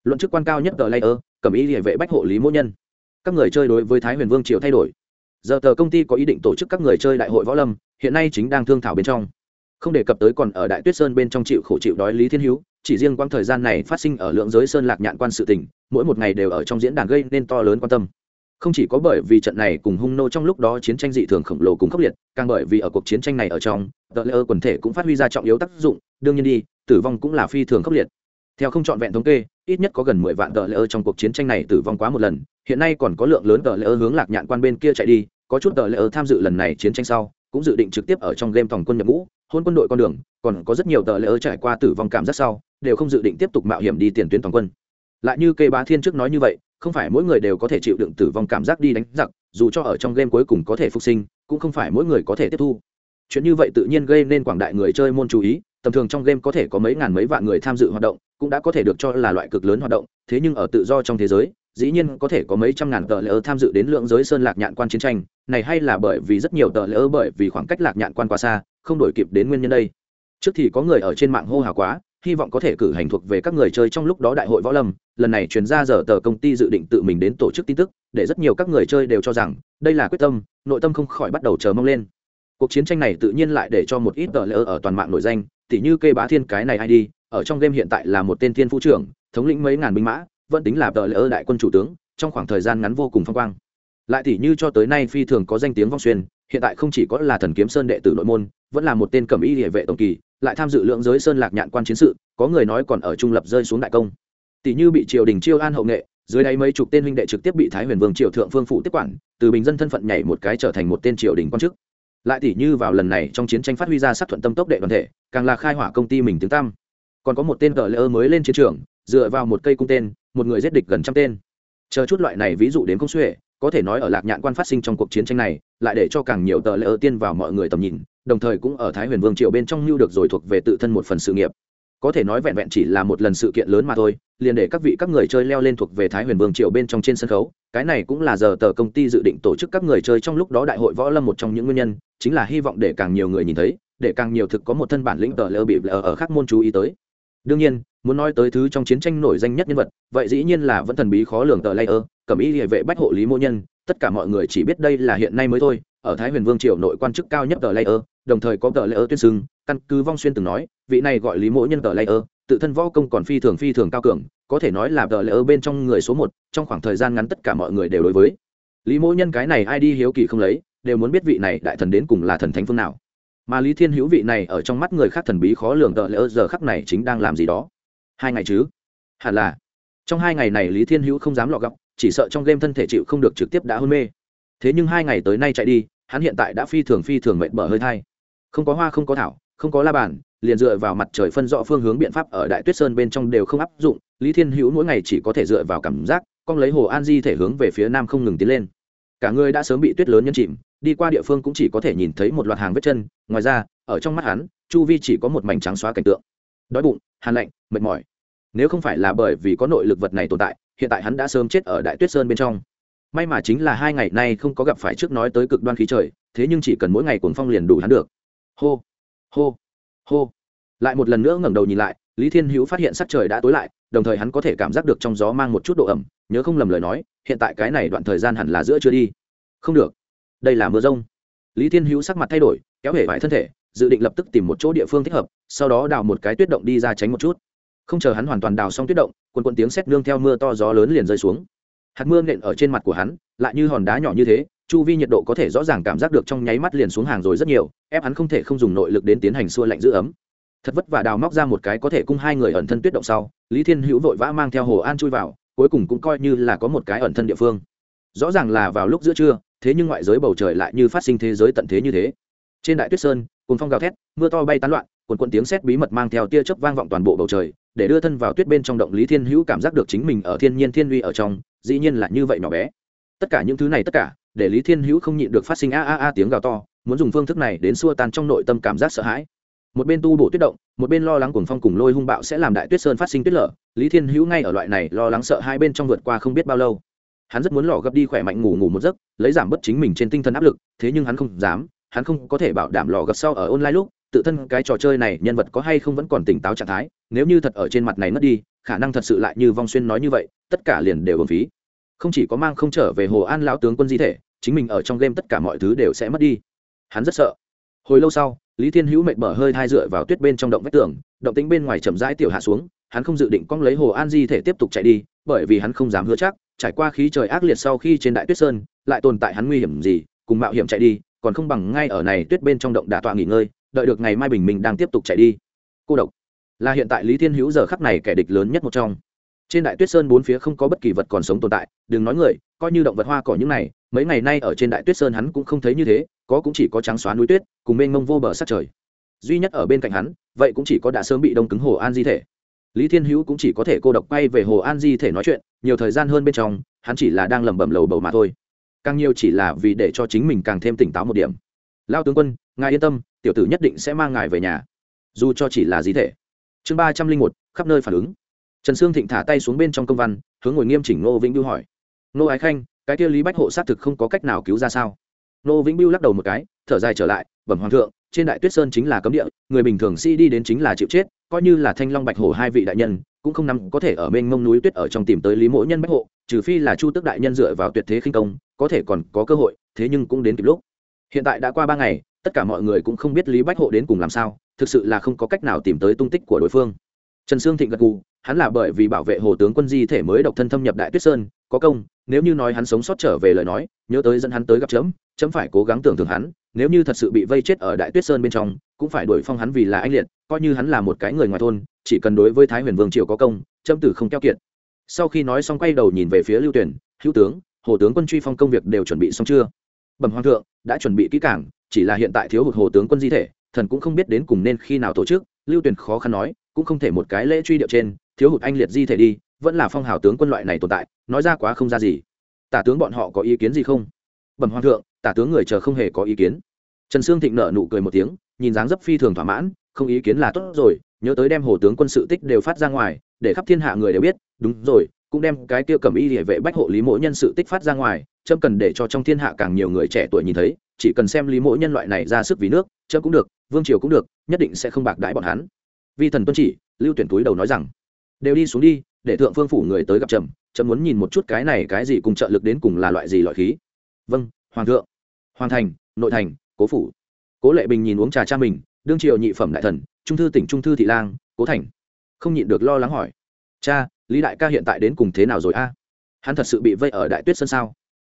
Luận chức quan cao nhất tờ lễ ơ cầm ý địa vệ bách hộ lý mô nhân. Các người chơi đối với thái huyền vương triều thay đổi. Giờ tờ công ty có ý định tổ chức các người chơi đại hội võ lâm, hiện nay chính đang thương thảo bên trong không đề cập tới còn ở đại tuyết sơn bên trong chịu khổ chịu đói lý thiên hữu chỉ riêng quãng thời gian này phát sinh ở lượng giới sơn lạc nhạn quan sự tình, mỗi một ngày đều ở trong diễn đàn gây nên to lớn quan tâm không chỉ có bởi vì trận này cùng hung nô trong lúc đó chiến tranh dị thường khổng lồ cùng khốc liệt càng bởi vì ở cuộc chiến tranh này ở trong tờ lễ ơ quần thể cũng phát huy ra trọng yếu tác dụng đương nhiên đi tử vong cũng là phi thường khốc liệt theo không trọn vẹn thống kê ít nhất có gần mười vạn tờ lễ ơ trong cuộc chiến tranh này tử vong quá một lần hiện nay còn có lượng lớn tờ lễ ơ hướng lạc nhạn quan bên kia chạy đi có chút tờ lễ ơ tham dự lần này chiến tranh sau cũng dự định trực tiếp ở trong game tổng quân nhập ngũ hôn quân đội con đường, còn có rất nhiều tờ lễ ơ trải qua tử vong cảm giác sau, đều không dự định tiếp tục mạo hiểm đi tiền tuyến toàn quân. Lại như kê bá thiên trước nói như vậy, không phải mỗi người đều có thể chịu đựng tử vong cảm giác đi đánh giặc, dù cho ở trong game cuối cùng có thể phục sinh, cũng không phải mỗi người có thể tiếp thu. Chuyện như vậy tự nhiên gây nên quảng đại người chơi môn chú ý, tầm thường trong game có thể có mấy ngàn mấy vạn người tham dự hoạt động, cũng đã có thể được cho là loại cực lớn hoạt động, thế nhưng ở tự do trong thế giới, dĩ nhiên có thể có mấy trăm ngàn tờ lỡ tham dự đến lượng giới sơn lạc nhạn quan chiến tranh, này hay là bởi vì rất nhiều tờ lỡ bởi vì khoảng cách lạc nhạn quan quá xa không đổi kịp đến nguyên nhân đây. Trước thì có người ở trên mạng hô hào quá, hy vọng có thể cử hành thuộc về các người chơi trong lúc đó đại hội võ lâm. Lần này chuyển ra giờ tờ công ty dự định tự mình đến tổ chức tin tức, để rất nhiều các người chơi đều cho rằng, đây là quyết tâm, nội tâm không khỏi bắt đầu chờ mong lên. Cuộc chiến tranh này tự nhiên lại để cho một ít tờ lỡ ở toàn mạng nổi danh, tỉ như kê bá thiên cái này ai đi, ở trong game hiện tại là một tên thiên phú trưởng, thống lĩnh mấy ngàn binh mã, vẫn tính là tờ lỡ đại quân chủ tướng, trong khoảng thời gian ngắn vô cùng phong quang. Lại tỉ như cho tới nay phi thường có danh tiếng vong xuyên, hiện tại không chỉ có là thần kiếm sơn đệ tử nội môn vẫn là một tên cẩm y địa vệ tổng kỳ, lại tham dự lượng giới sơn lạc nhạn quan chiến sự, có người nói còn ở trung lập rơi xuống đại công. Tỷ như bị triều đình chiêu an hậu nghệ, dưới đây mấy chục tên huynh đệ trực tiếp bị thái huyền vương triều thượng phương phụ tiếp quản, từ bình dân thân phận nhảy một cái trở thành một tên triều đình quan chức. Lại tỷ như vào lần này trong chiến tranh phát huy ra sát thuận tâm tốc đệ đoàn thể, càng là khai hỏa công ty mình tiếng tăm. Còn có một tên cờ lơ mới lên chiến trường, dựa vào một cây cung tên, một người giết địch gần trăm tên. Chờ chút loại này ví dụ đến công xuệ có thể nói ở lạc nhạn quan phát sinh trong cuộc chiến tranh này, lại để cho càng nhiều tờ lỡ tiên vào mọi người tầm nhìn, đồng thời cũng ở thái huyền vương triều bên trong lưu được rồi thuộc về tự thân một phần sự nghiệp. Có thể nói vẹn vẹn chỉ là một lần sự kiện lớn mà thôi, liền để các vị các người chơi leo lên thuộc về thái huyền vương triều bên trong trên sân khấu, cái này cũng là giờ tờ công ty dự định tổ chức các người chơi trong lúc đó đại hội võ lâm một trong những nguyên nhân, chính là hy vọng để càng nhiều người nhìn thấy, để càng nhiều thực có một thân bản lĩnh tờ lỡ bị ở khác môn chú ý tới. Đương nhiên, muốn nói tới thứ trong chiến tranh nổi danh nhất nhân vật, vậy dĩ nhiên là vẫn thần bí khó lường tờ layer cẩm y địa vệ bách hộ lý mô nhân, tất cả mọi người chỉ biết đây là hiện nay mới thôi, ở thái huyền vương triều nội quan chức cao nhất tờ layer, đồng thời có tờ layer tuyên xưng, căn cứ vong xuyên từng nói, vị này gọi lý mỗ nhân tờ layer, tự thân võ công còn phi thường phi thường cao cường, có thể nói là tờ lễ bên trong người số một, trong khoảng thời gian ngắn tất cả mọi người đều đối với lý mỗ nhân cái này ai đi hiếu kỳ không lấy, đều muốn biết vị này đại thần đến cùng là thần thánh phương nào. Mà lý thiên hữu vị này ở trong mắt người khác thần bí khó lường tợ lỡ giờ khắc này chính đang làm gì đó. Hai ngày chứ? Hẳn là. Trong hai ngày này lý thiên hữu không dám lọ gọc chỉ sợ trong game thân thể chịu không được trực tiếp đã hôn mê. Thế nhưng hai ngày tới nay chạy đi, hắn hiện tại đã phi thường phi thường mệt mở hơi thai. Không có hoa, không có thảo, không có la bàn, liền dựa vào mặt trời phân rõ phương hướng biện pháp ở đại tuyết sơn bên trong đều không áp dụng, lý thiên hữu mỗi ngày chỉ có thể dựa vào cảm giác, con lấy hồ an di thể hướng về phía nam không ngừng tiến lên. Cả người đã sớm bị tuyết lớn nhân chìm, đi qua địa phương cũng chỉ có thể nhìn thấy một loạt hàng vết chân, ngoài ra, ở trong mắt hắn, chu vi chỉ có một mảnh trắng xóa cảnh tượng. Đói bụng, hàn lạnh, mệt mỏi. Nếu không phải là bởi vì có nội lực vật này tồn tại hiện tại hắn đã sớm chết ở đại tuyết sơn bên trong. May mà chính là hai ngày nay không có gặp phải trước nói tới cực đoan khí trời, thế nhưng chỉ cần mỗi ngày cuồng phong liền đủ hắn được. Hô hô hô. Lại một lần nữa ngẩng đầu nhìn lại, lý thiên hữu phát hiện sắc trời đã tối lại, đồng thời hắn có thể cảm giác được trong gió mang một chút độ ẩm, nhớ không lầm lời nói, hiện tại cái này đoạn thời gian hẳn là giữa chưa đi. Không được. Đây là mưa rông. Lý thiên hữu sắc mặt thay đổi, kéo hể vải thân thể, dự định lập tức tìm một chỗ địa phương thích hợp, sau đó đào một cái tuyết động đi ra tránh một chút. Không chờ hắn hoàn toàn đào xong tuyết động quần quần tiếng sét nương theo mưa to gió lớn liền rơi xuống. Hạt mưa nện ở trên mặt của hắn, lại như hòn đá nhỏ như thế, chu vi nhiệt độ có thể rõ ràng cảm giác được trong nháy mắt liền xuống hàng rồi rất nhiều, ép hắn không thể không dùng nội lực đến tiến hành xua lạnh giữ ấm. Thật vất vả đào móc ra một cái có thể cung hai người ẩn thân tuyết động sau, lý thiên hữu vội vã mang theo hồ an chui vào, cuối cùng cũng coi như là có một cái ẩn thân địa phương. Rõ ràng là vào lúc giữa trưa, thế nhưng ngoại giới bầu trời lại như phát sinh thế giới tận thế như thế. Trên đại tuyết sơn cồn phong gào thét, mưa to bay tán loạn quần quần tiếng sét bí mật mang theo tia chớp vang vọng toàn bộ bầu trời, để đưa thân vào tuyết bên trong động lý thiên hữu cảm giác được chính mình ở thiên nhiên thiên uy ở trong, dĩ nhiên là như vậy nhỏ bé. Tất cả những thứ này tất cả, để lý thiên hữu không nhịn được phát sinh a a a tiếng gào to, muốn dùng phương thức này đến xua tan trong nội tâm cảm giác sợ hãi. Một bên tu bổ tuyết động, một bên lo lắng cuồng phong cùng lôi hung bạo sẽ làm đại tuyết sơn phát sinh tuyết lở, lý thiên hữu ngay ở loại này lo lắng sợ hai bên trong vượt qua không biết bao lâu. Hắn rất muốn lò gấp đi khỏe mạnh ngủ ngủ một giấc, lấy giảm bớt chính mình trên tinh thần áp lực, thế nhưng hắn không dám, hắn không có thể bảo đảm lò gấp sau ở online lúc tự thân cái trò chơi này nhân vật có hay không vẫn còn tỉnh táo trạng thái, nếu như thật ở trên mặt này mất đi, khả năng thật sự lại như vong xuyên nói như vậy, tất cả liền đều bầm phí. Không chỉ có mang không trở về hồ an lão tướng quân di thể, chính mình ở trong game tất cả mọi thứ đều sẽ mất đi. Hắn rất sợ. Hồi lâu sau, lý thiên hữu mệt mở hơi thai dựa vào tuyết bên trong động vách tường, động tính bên ngoài chậm rãi tiểu hạ xuống, hắn không dự định cong lấy hồ an di thể tiếp tục chạy đi, bởi vì hắn không dám hứa chắc, trải qua khí trời ác liệt sau khi trên đại tuyết sơn, lại tồn tại hắn nguy hiểm gì, cùng mạo hiểm chạy đi, còn không bằng ngay ở này tuyết bên trong động đà tọa nghỉ ngơi đợi được ngày mai bình minh đang tiếp tục chạy đi. Cô độc. Là hiện tại lý thiên hữu giờ khắc này kẻ địch lớn nhất một trong. Trên đại tuyết sơn bốn phía không có bất kỳ vật còn sống tồn tại, đừng nói người, coi như động vật hoa cỏ những này, mấy ngày nay ở trên đại tuyết sơn hắn cũng không thấy như thế, có cũng chỉ có trắng xóa núi tuyết, cùng mênh mông vô bờ sát trời. Duy nhất ở bên cạnh hắn, vậy cũng chỉ có đã sớm bị đông cứng hồ an di thể. Lý thiên hữu cũng chỉ có thể cô độc quay về hồ an di thể nói chuyện, nhiều thời gian hơn bên trong, hắn chỉ là đang lẩm bẩm lầu bầu mà thôi. Càng nhiều chỉ là vì để cho chính mình càng thêm tỉnh táo một điểm. Lao tướng quân, ngài yên tâm tiểu tử nhất định sẽ mang ngài về nhà. Dù cho chỉ là di thể. Chương ba trăm linh một, khắp nơi phản ứng. Trần sương thịnh thả tay xuống bên trong công văn, hướng ngồi nghiêm chỉnh ngô vĩnh biêu hỏi. Ngô ái khanh, cái kia lý bách hộ xác thực không có cách nào cứu ra sao? Ngô vĩnh biêu lắc đầu một cái, thở dài trở lại, bẩm hoàng thượng, trên đại tuyết sơn chính là cấm địa, người bình thường si đi đến chính là chịu chết, coi như là thanh long bạch hổ hai vị đại nhân, cũng không nằm có thể ở bên ngông núi tuyết ở trong tìm tới lý mỗ nhân bách hộ, trừ phi là chu tức đại nhân dựa vào tuyệt thế khinh công, có thể còn có cơ hội, thế nhưng cũng đến kịp lúc. Hiện tại đã qua ba ngày tất cả mọi người cũng không biết lý bách hộ đến cùng làm sao, thực sự là không có cách nào tìm tới tung tích của đối phương. Trần sương thịnh gật gù, hắn là bởi vì bảo vệ hồ tướng quân di thể mới độc thân thâm nhập đại tuyết sơn, có công, nếu như nói hắn sống sót trở về lời nói, nhớ tới dẫn hắn tới gặp chấm chấm phải cố gắng tưởng thưởng hắn, nếu như thật sự bị vây chết ở đại tuyết sơn bên trong, cũng phải đuổi phong hắn vì là anh liệt, coi như hắn là một cái người ngoài thôn, chỉ cần đối với thái huyền vương triều có công, chấm tử không keo kiệt. Sau khi nói xong quay đầu nhìn về phía lưu tuyển, hữu tướng, hồ tướng quân truy phong công việc đều chuẩn bị xong chưa? Bẩm hoàng thượng, đã chuẩn bị kỹ cảng chỉ là hiện tại thiếu hụt hồ tướng quân di thể, thần cũng không biết đến cùng nên khi nào tổ chức, lưu tuyển khó khăn nói, cũng không thể một cái lễ truy điệu trên, thiếu hụt anh liệt di thể đi, vẫn là phong hào tướng quân loại này tồn tại, nói ra quá không ra gì. Tả tướng bọn họ có ý kiến gì không? Bẩm hoàng thượng, tả tướng người chờ không hề có ý kiến. Trần sương thịnh nợ nụ cười một tiếng, nhìn dáng dấp phi thường thỏa mãn, không ý kiến là tốt rồi, nhớ tới đem hồ tướng quân sự tích đều phát ra ngoài, để khắp thiên hạ người đều biết, đúng rồi, cũng đem cái kia cầm y địa vệ bách hộ lý mỗi nhân sự tích phát ra ngoài trâm cần để cho trong thiên hạ càng nhiều người trẻ tuổi nhìn thấy chỉ cần xem lý mỗi nhân loại này ra sức vì nước chớ cũng được, vương triều cũng được, nhất định sẽ không bạc đãi bọn hắn. Vi thần tuân chỉ, lưu tuyển túi đầu nói rằng, đều đi xuống đi, để thượng phương phủ người tới gặp trầm trầm muốn nhìn một chút cái này cái gì cùng trợ lực đến cùng là loại gì loại khí. Vâng hoàng thượng, hoàng thành, nội thành, cố phủ. Cố lệ bình nhìn uống trà cha mình, đương triều nhị phẩm đại thần, trung thư tỉnh trung thư thị lang, cố thành. Không nhịn được lo lắng hỏi, cha, lý đại ca hiện tại đến cùng thế nào rồi a? Hắn thật sự bị vây ở đại tuyết sơn sao?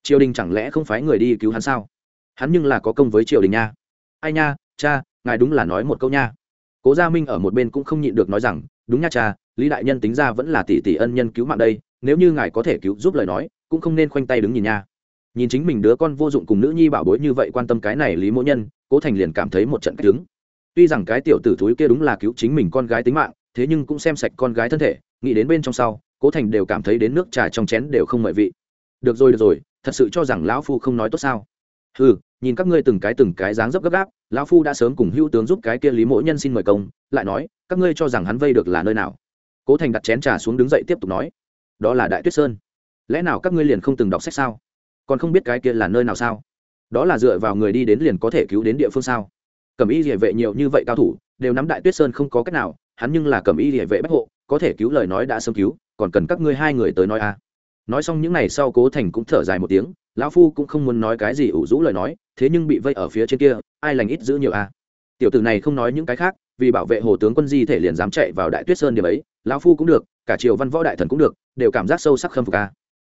Triều đình chẳng lẽ không phái người đi cứu hắn sao? Hắn nhưng là có công với triều đình nha. Ai nha, cha, ngài đúng là nói một câu nha. Cố gia minh ở một bên cũng không nhịn được nói rằng, đúng nha cha, lý đại nhân tính ra vẫn là tỷ tỷ ân nhân cứu mạng đây, nếu như ngài có thể cứu giúp lời nói, cũng không nên khoanh tay đứng nhìn nha. Nhìn chính mình đứa con vô dụng cùng nữ nhi bảo bối như vậy quan tâm cái này lý mỗ nhân, cố thành liền cảm thấy một trận cách đứng. Tuy rằng cái tiểu tử thúi kia đúng là cứu chính mình con gái tính mạng, thế nhưng cũng xem sạch con gái thân thể, nghĩ đến bên trong sau, cố thành đều cảm thấy đến nước trà trong chén đều không mời vị. Được rồi được rồi, thật sự cho rằng lão phu không nói tốt sao? Ừ nhìn các ngươi từng cái từng cái dáng dấp gấp gáp, lão phu đã sớm cùng hữu tướng giúp cái kia lý mỗ nhân xin mời công, lại nói, các ngươi cho rằng hắn vây được là nơi nào? Cố thành đặt chén trà xuống đứng dậy tiếp tục nói, đó là đại tuyết sơn. Lẽ nào các ngươi liền không từng đọc sách sao? Còn không biết cái kia là nơi nào sao? Đó là dựa vào người đi đến liền có thể cứu đến địa phương sao? Cẩm y địa vệ nhiều như vậy cao thủ, đều nắm đại tuyết sơn không có cách nào, hắn nhưng là cẩm y địa vệ bách hộ, có thể cứu lời nói đã sớm cứu, còn cần các ngươi hai người tới nói à? Nói xong những n à y sau cố thành cũng thở dài một tiếng lão phu cũng không muốn nói cái gì ủ rũ lời nói, thế nhưng bị vây ở phía trên kia, ai lành ít giữ nhiều à? Tiểu tử này không nói những cái khác, vì bảo vệ hồ tướng quân di thể liền dám chạy vào đại tuyết sơn điểm ấy, lão phu cũng được, cả triều văn võ đại thần cũng được, đều cảm giác sâu sắc khâm phục a.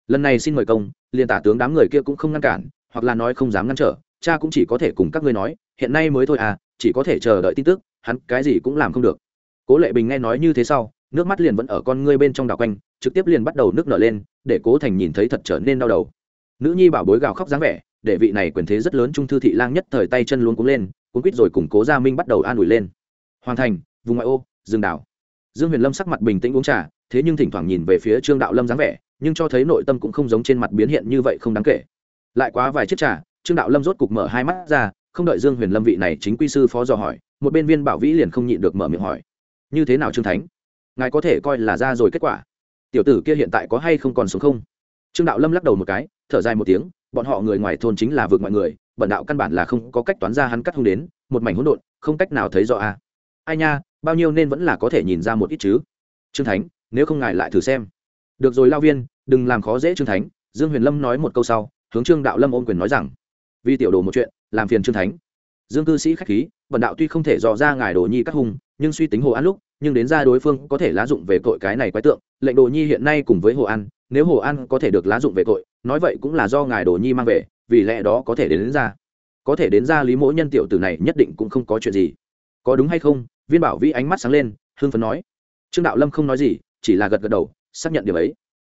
lần này xin mời công, liền tả tướng đám người kia cũng không ngăn cản, hoặc là nói không dám ngăn trở, cha cũng chỉ có thể cùng các ngươi nói, hiện nay mới thôi à chỉ có thể chờ đợi tin tức, hắn cái gì cũng làm không được. Cố lệ bình nghe nói như thế sau, nước mắt liền vẫn ở con ngươi bên trong đảo quanh, trực tiếp liền bắt đầu nước nở lên, để cố thành nhìn thấy thật trở nên đau đầu nữ nhi bảo bối gào khóc dáng vẻ, để vị này quyền thế rất lớn trung thư thị lang nhất thời tay chân luôn cuống lên cuống quýt rồi cùng cố gia minh bắt đầu an ủi lên. Hoàn thành, vùng ngoại ô rừng đảo. Dương huyền lâm sắc mặt bình tĩnh uống trà, thế nhưng thỉnh thoảng nhìn về phía trương đạo lâm dáng vẻ, nhưng cho thấy nội tâm cũng không giống trên mặt biến hiện như vậy không đáng kể. Lại quá vài chiếc trà, trương đạo lâm rốt cục mở hai mắt ra, không đợi dương huyền lâm vị này chính quy sư phó dò hỏi, một bên viên bảo vĩ liền không nhịn được mở miệng hỏi. Như thế nào trương thánh? Ngài có thể coi là ra rồi kết quả. Tiểu tử kia hiện tại có hay không còn sống không? Trương đạo lâm lắc đầu một cái, thở dài một tiếng, bọn họ người ngoài thôn chính là vượt mọi người, bẩn đạo căn bản là không có cách toán ra hắn cắt hung đến, một mảnh hỗn độn, không cách nào thấy rõ a. À. ai nha, bao nhiêu nên vẫn là có thể nhìn ra một ít chứ. Trương thánh, nếu không ngài lại thử xem. Được rồi lao viên, đừng làm khó dễ trương thánh, dương huyền lâm nói một câu sau, hướng trương đạo lâm ôm quyền nói rằng, vì tiểu đồ một chuyện, làm phiền trương thánh. Dương cư sĩ khách khí bần đạo tuy không thể dò ra ngài đồ nhi các hung, nhưng suy tính hồ an lúc nhưng đến ra đối phương có thể lá dụng về tội cái này quái tượng lệnh đồ nhi hiện nay cùng với hồ an nếu hồ an có thể được lá dụng về tội nói vậy cũng là do ngài đồ nhi mang về vì lẽ đó có thể đến, đến ra. Có thể đến ra lý mỗi nhân tiểu tử này nhất định cũng không có chuyện gì. Có đúng hay không? Viên bảo vĩ ánh mắt sáng lên hương phấn nói. Trương đạo lâm không nói gì chỉ là gật gật đầu xác nhận điều ấy.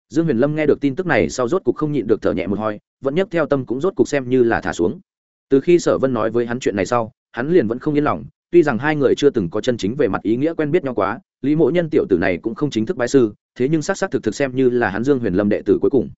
Dương huyền lâm nghe được tin tức này sau rốt cục không nhịn được thở nhẹ một hoi vẫn nhấc theo tâm cũng rốt cục xem như là thả xuống. Từ khi sở vân nói với hắn chuyện này sau hắn liền vẫn không yên lòng tuy rằng hai người chưa từng có chân chính về mặt ý nghĩa quen biết nhau quá, lý mỗ nhân tiểu tử này cũng không chính thức bái sư, thế nhưng xác xác thực thực xem như là hắn dương huyền lâm đệ tử cuối cùng.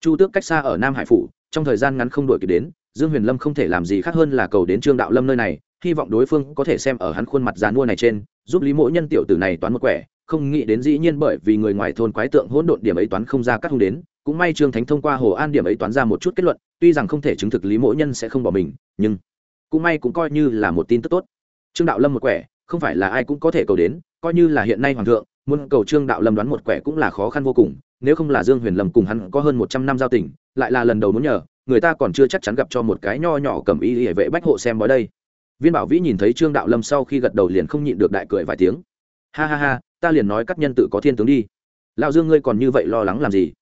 Chu tước cách xa ở nam hải phủ, trong thời gian ngắn không đổi kịp đến, dương huyền lâm không thể làm gì khác hơn là cầu đến trương đạo lâm nơi này, hy vọng đối phương có thể xem ở hắn khuôn mặt già nua này trên, giúp lý mỗ nhân tiểu tử này toán một quẻ, không nghĩ đến dĩ nhiên bởi vì người ngoài thôn quái tượng hỗn độn điểm ấy toán không ra cắt hung đến, cũng may trương thánh thông qua hồ an điểm ấy toán ra một chút kết luận, tuy rằng không thể chứng thực lý mỗ nhân sẽ không bỏ mình, nhưng cũng may cũng coi như là một tin tức tốt trương đạo lâm một quẻ, không phải là ai cũng có thể cầu đến, coi như là hiện nay hoàng thượng, muốn cầu trương đạo lâm đoán một quẻ cũng là khó khăn vô cùng, nếu không là dương huyền lâm cùng hắn có hơn một trăm năm giao tình, lại là lần đầu muốn nhờ, người ta còn chưa chắc chắn gặp cho một cái nho nhỏ cầm y hệ vệ bách hộ xem bói đây. Viên bảo vĩ nhìn thấy trương đạo lâm sau khi gật đầu liền không nhịn được đại cười vài tiếng. Ha ha ha, ta liền nói các nhân tự có thiên tướng đi. Lao dương ngươi còn như vậy lo lắng làm gì?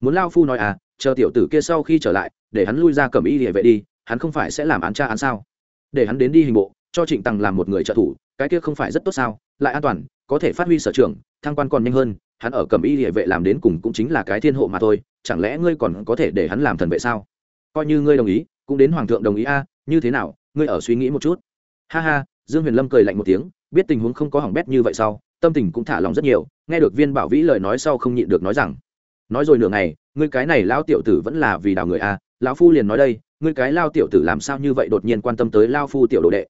Muốn lao phu nói à chờ tiểu tử kia sau khi trở lại, để hắn lui ra cầm y hệ vệ đi, hắn không phải sẽ làm án tra án sao? Để hắn đến đi hình bộ cho trịnh tằng làm một người trợ thủ, cái kia không phải rất tốt sao? Lại an toàn, có thể phát huy sở trường, thăng quan còn nhanh hơn, hắn ở cầm y địa vệ làm đến cùng cũng chính là cái thiên hộ mà thôi, chẳng lẽ ngươi còn có thể để hắn làm thần vệ sao? Coi như ngươi đồng ý, cũng đến hoàng thượng đồng ý a, như thế nào? Ngươi ở suy nghĩ một chút. Ha ha, dương huyền lâm cười lạnh một tiếng, biết tình huống không có hỏng bét như vậy sau, tâm tình cũng thả lòng rất nhiều, nghe được viên bảo vĩ lời nói sau không nhịn được nói rằng, nói rồi nửa ngày, ngươi cái này lao tiểu tử vẫn là vì đào người a, lão phu liền nói đây, ngươi cái lao tiểu tử làm sao như vậy đột nhiên quan tâm tới lao phu tiểu đồ đệ?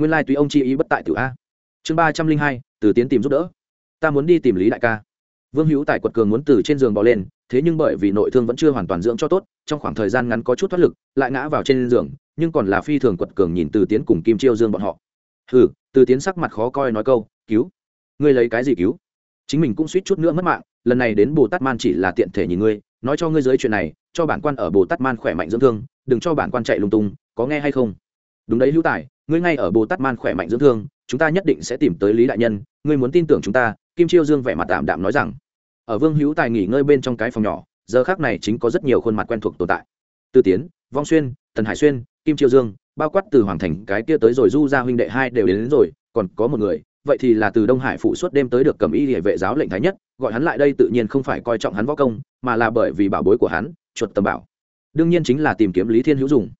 Nguyên lai tùy ông chi ý bất tại tử a. Chương ba trăm linh hai, từ tiến tìm giúp đỡ. Ta muốn đi tìm lý đại ca. Vương hữu tại quật cường muốn từ trên giường bỏ lên, thế nhưng bởi vì nội thương vẫn chưa hoàn toàn dưỡng cho tốt, trong khoảng thời gian ngắn có chút thoát lực, lại ngã vào trên giường, nhưng còn là phi thường quật cường nhìn từ tiến cùng kim chiêu dương bọn họ. Hừ, từ tiến sắc mặt khó coi nói câu, cứu, ngươi lấy cái gì cứu? Chính mình cũng suýt chút nữa mất mạng, lần này đến bồ tát man chỉ là tiện thể nhìn ngươi, nói cho ngươi dưới chuyện này, cho bản quan ở bồ tát man khỏe mạnh dưỡng thương, đừng cho bản quan chạy lung tung, có nghe hay không? Đúng đấy hữu tài ngươi ngay ở bồ tát man khỏe mạnh dưỡng thương chúng ta nhất định sẽ tìm tới lý đại nhân ngươi muốn tin tưởng chúng ta kim chiêu dương vẻ mặt tạm đạm nói rằng. Ở vương hữu tài nghỉ ngơi bên trong cái phòng nhỏ giờ khác này chính có rất nhiều khuôn mặt quen thuộc tồn tại. Tư tiến vong xuyên tần hải xuyên kim chiêu dương bao quát từ hoàng thành cái kia tới rồi du ra huynh đệ hai đều đến, đến rồi còn có một người vậy thì là từ đông hải phụ suốt đêm tới được cầm y địa vệ giáo lệnh thái nhất gọi hắn lại đây tự nhiên không phải coi trọng hắn võ công mà là bởi vì bảo bối của hắn chuột tầm bảo. Đương nhiên chính là tìm kiếm lý thiên hữu dùng.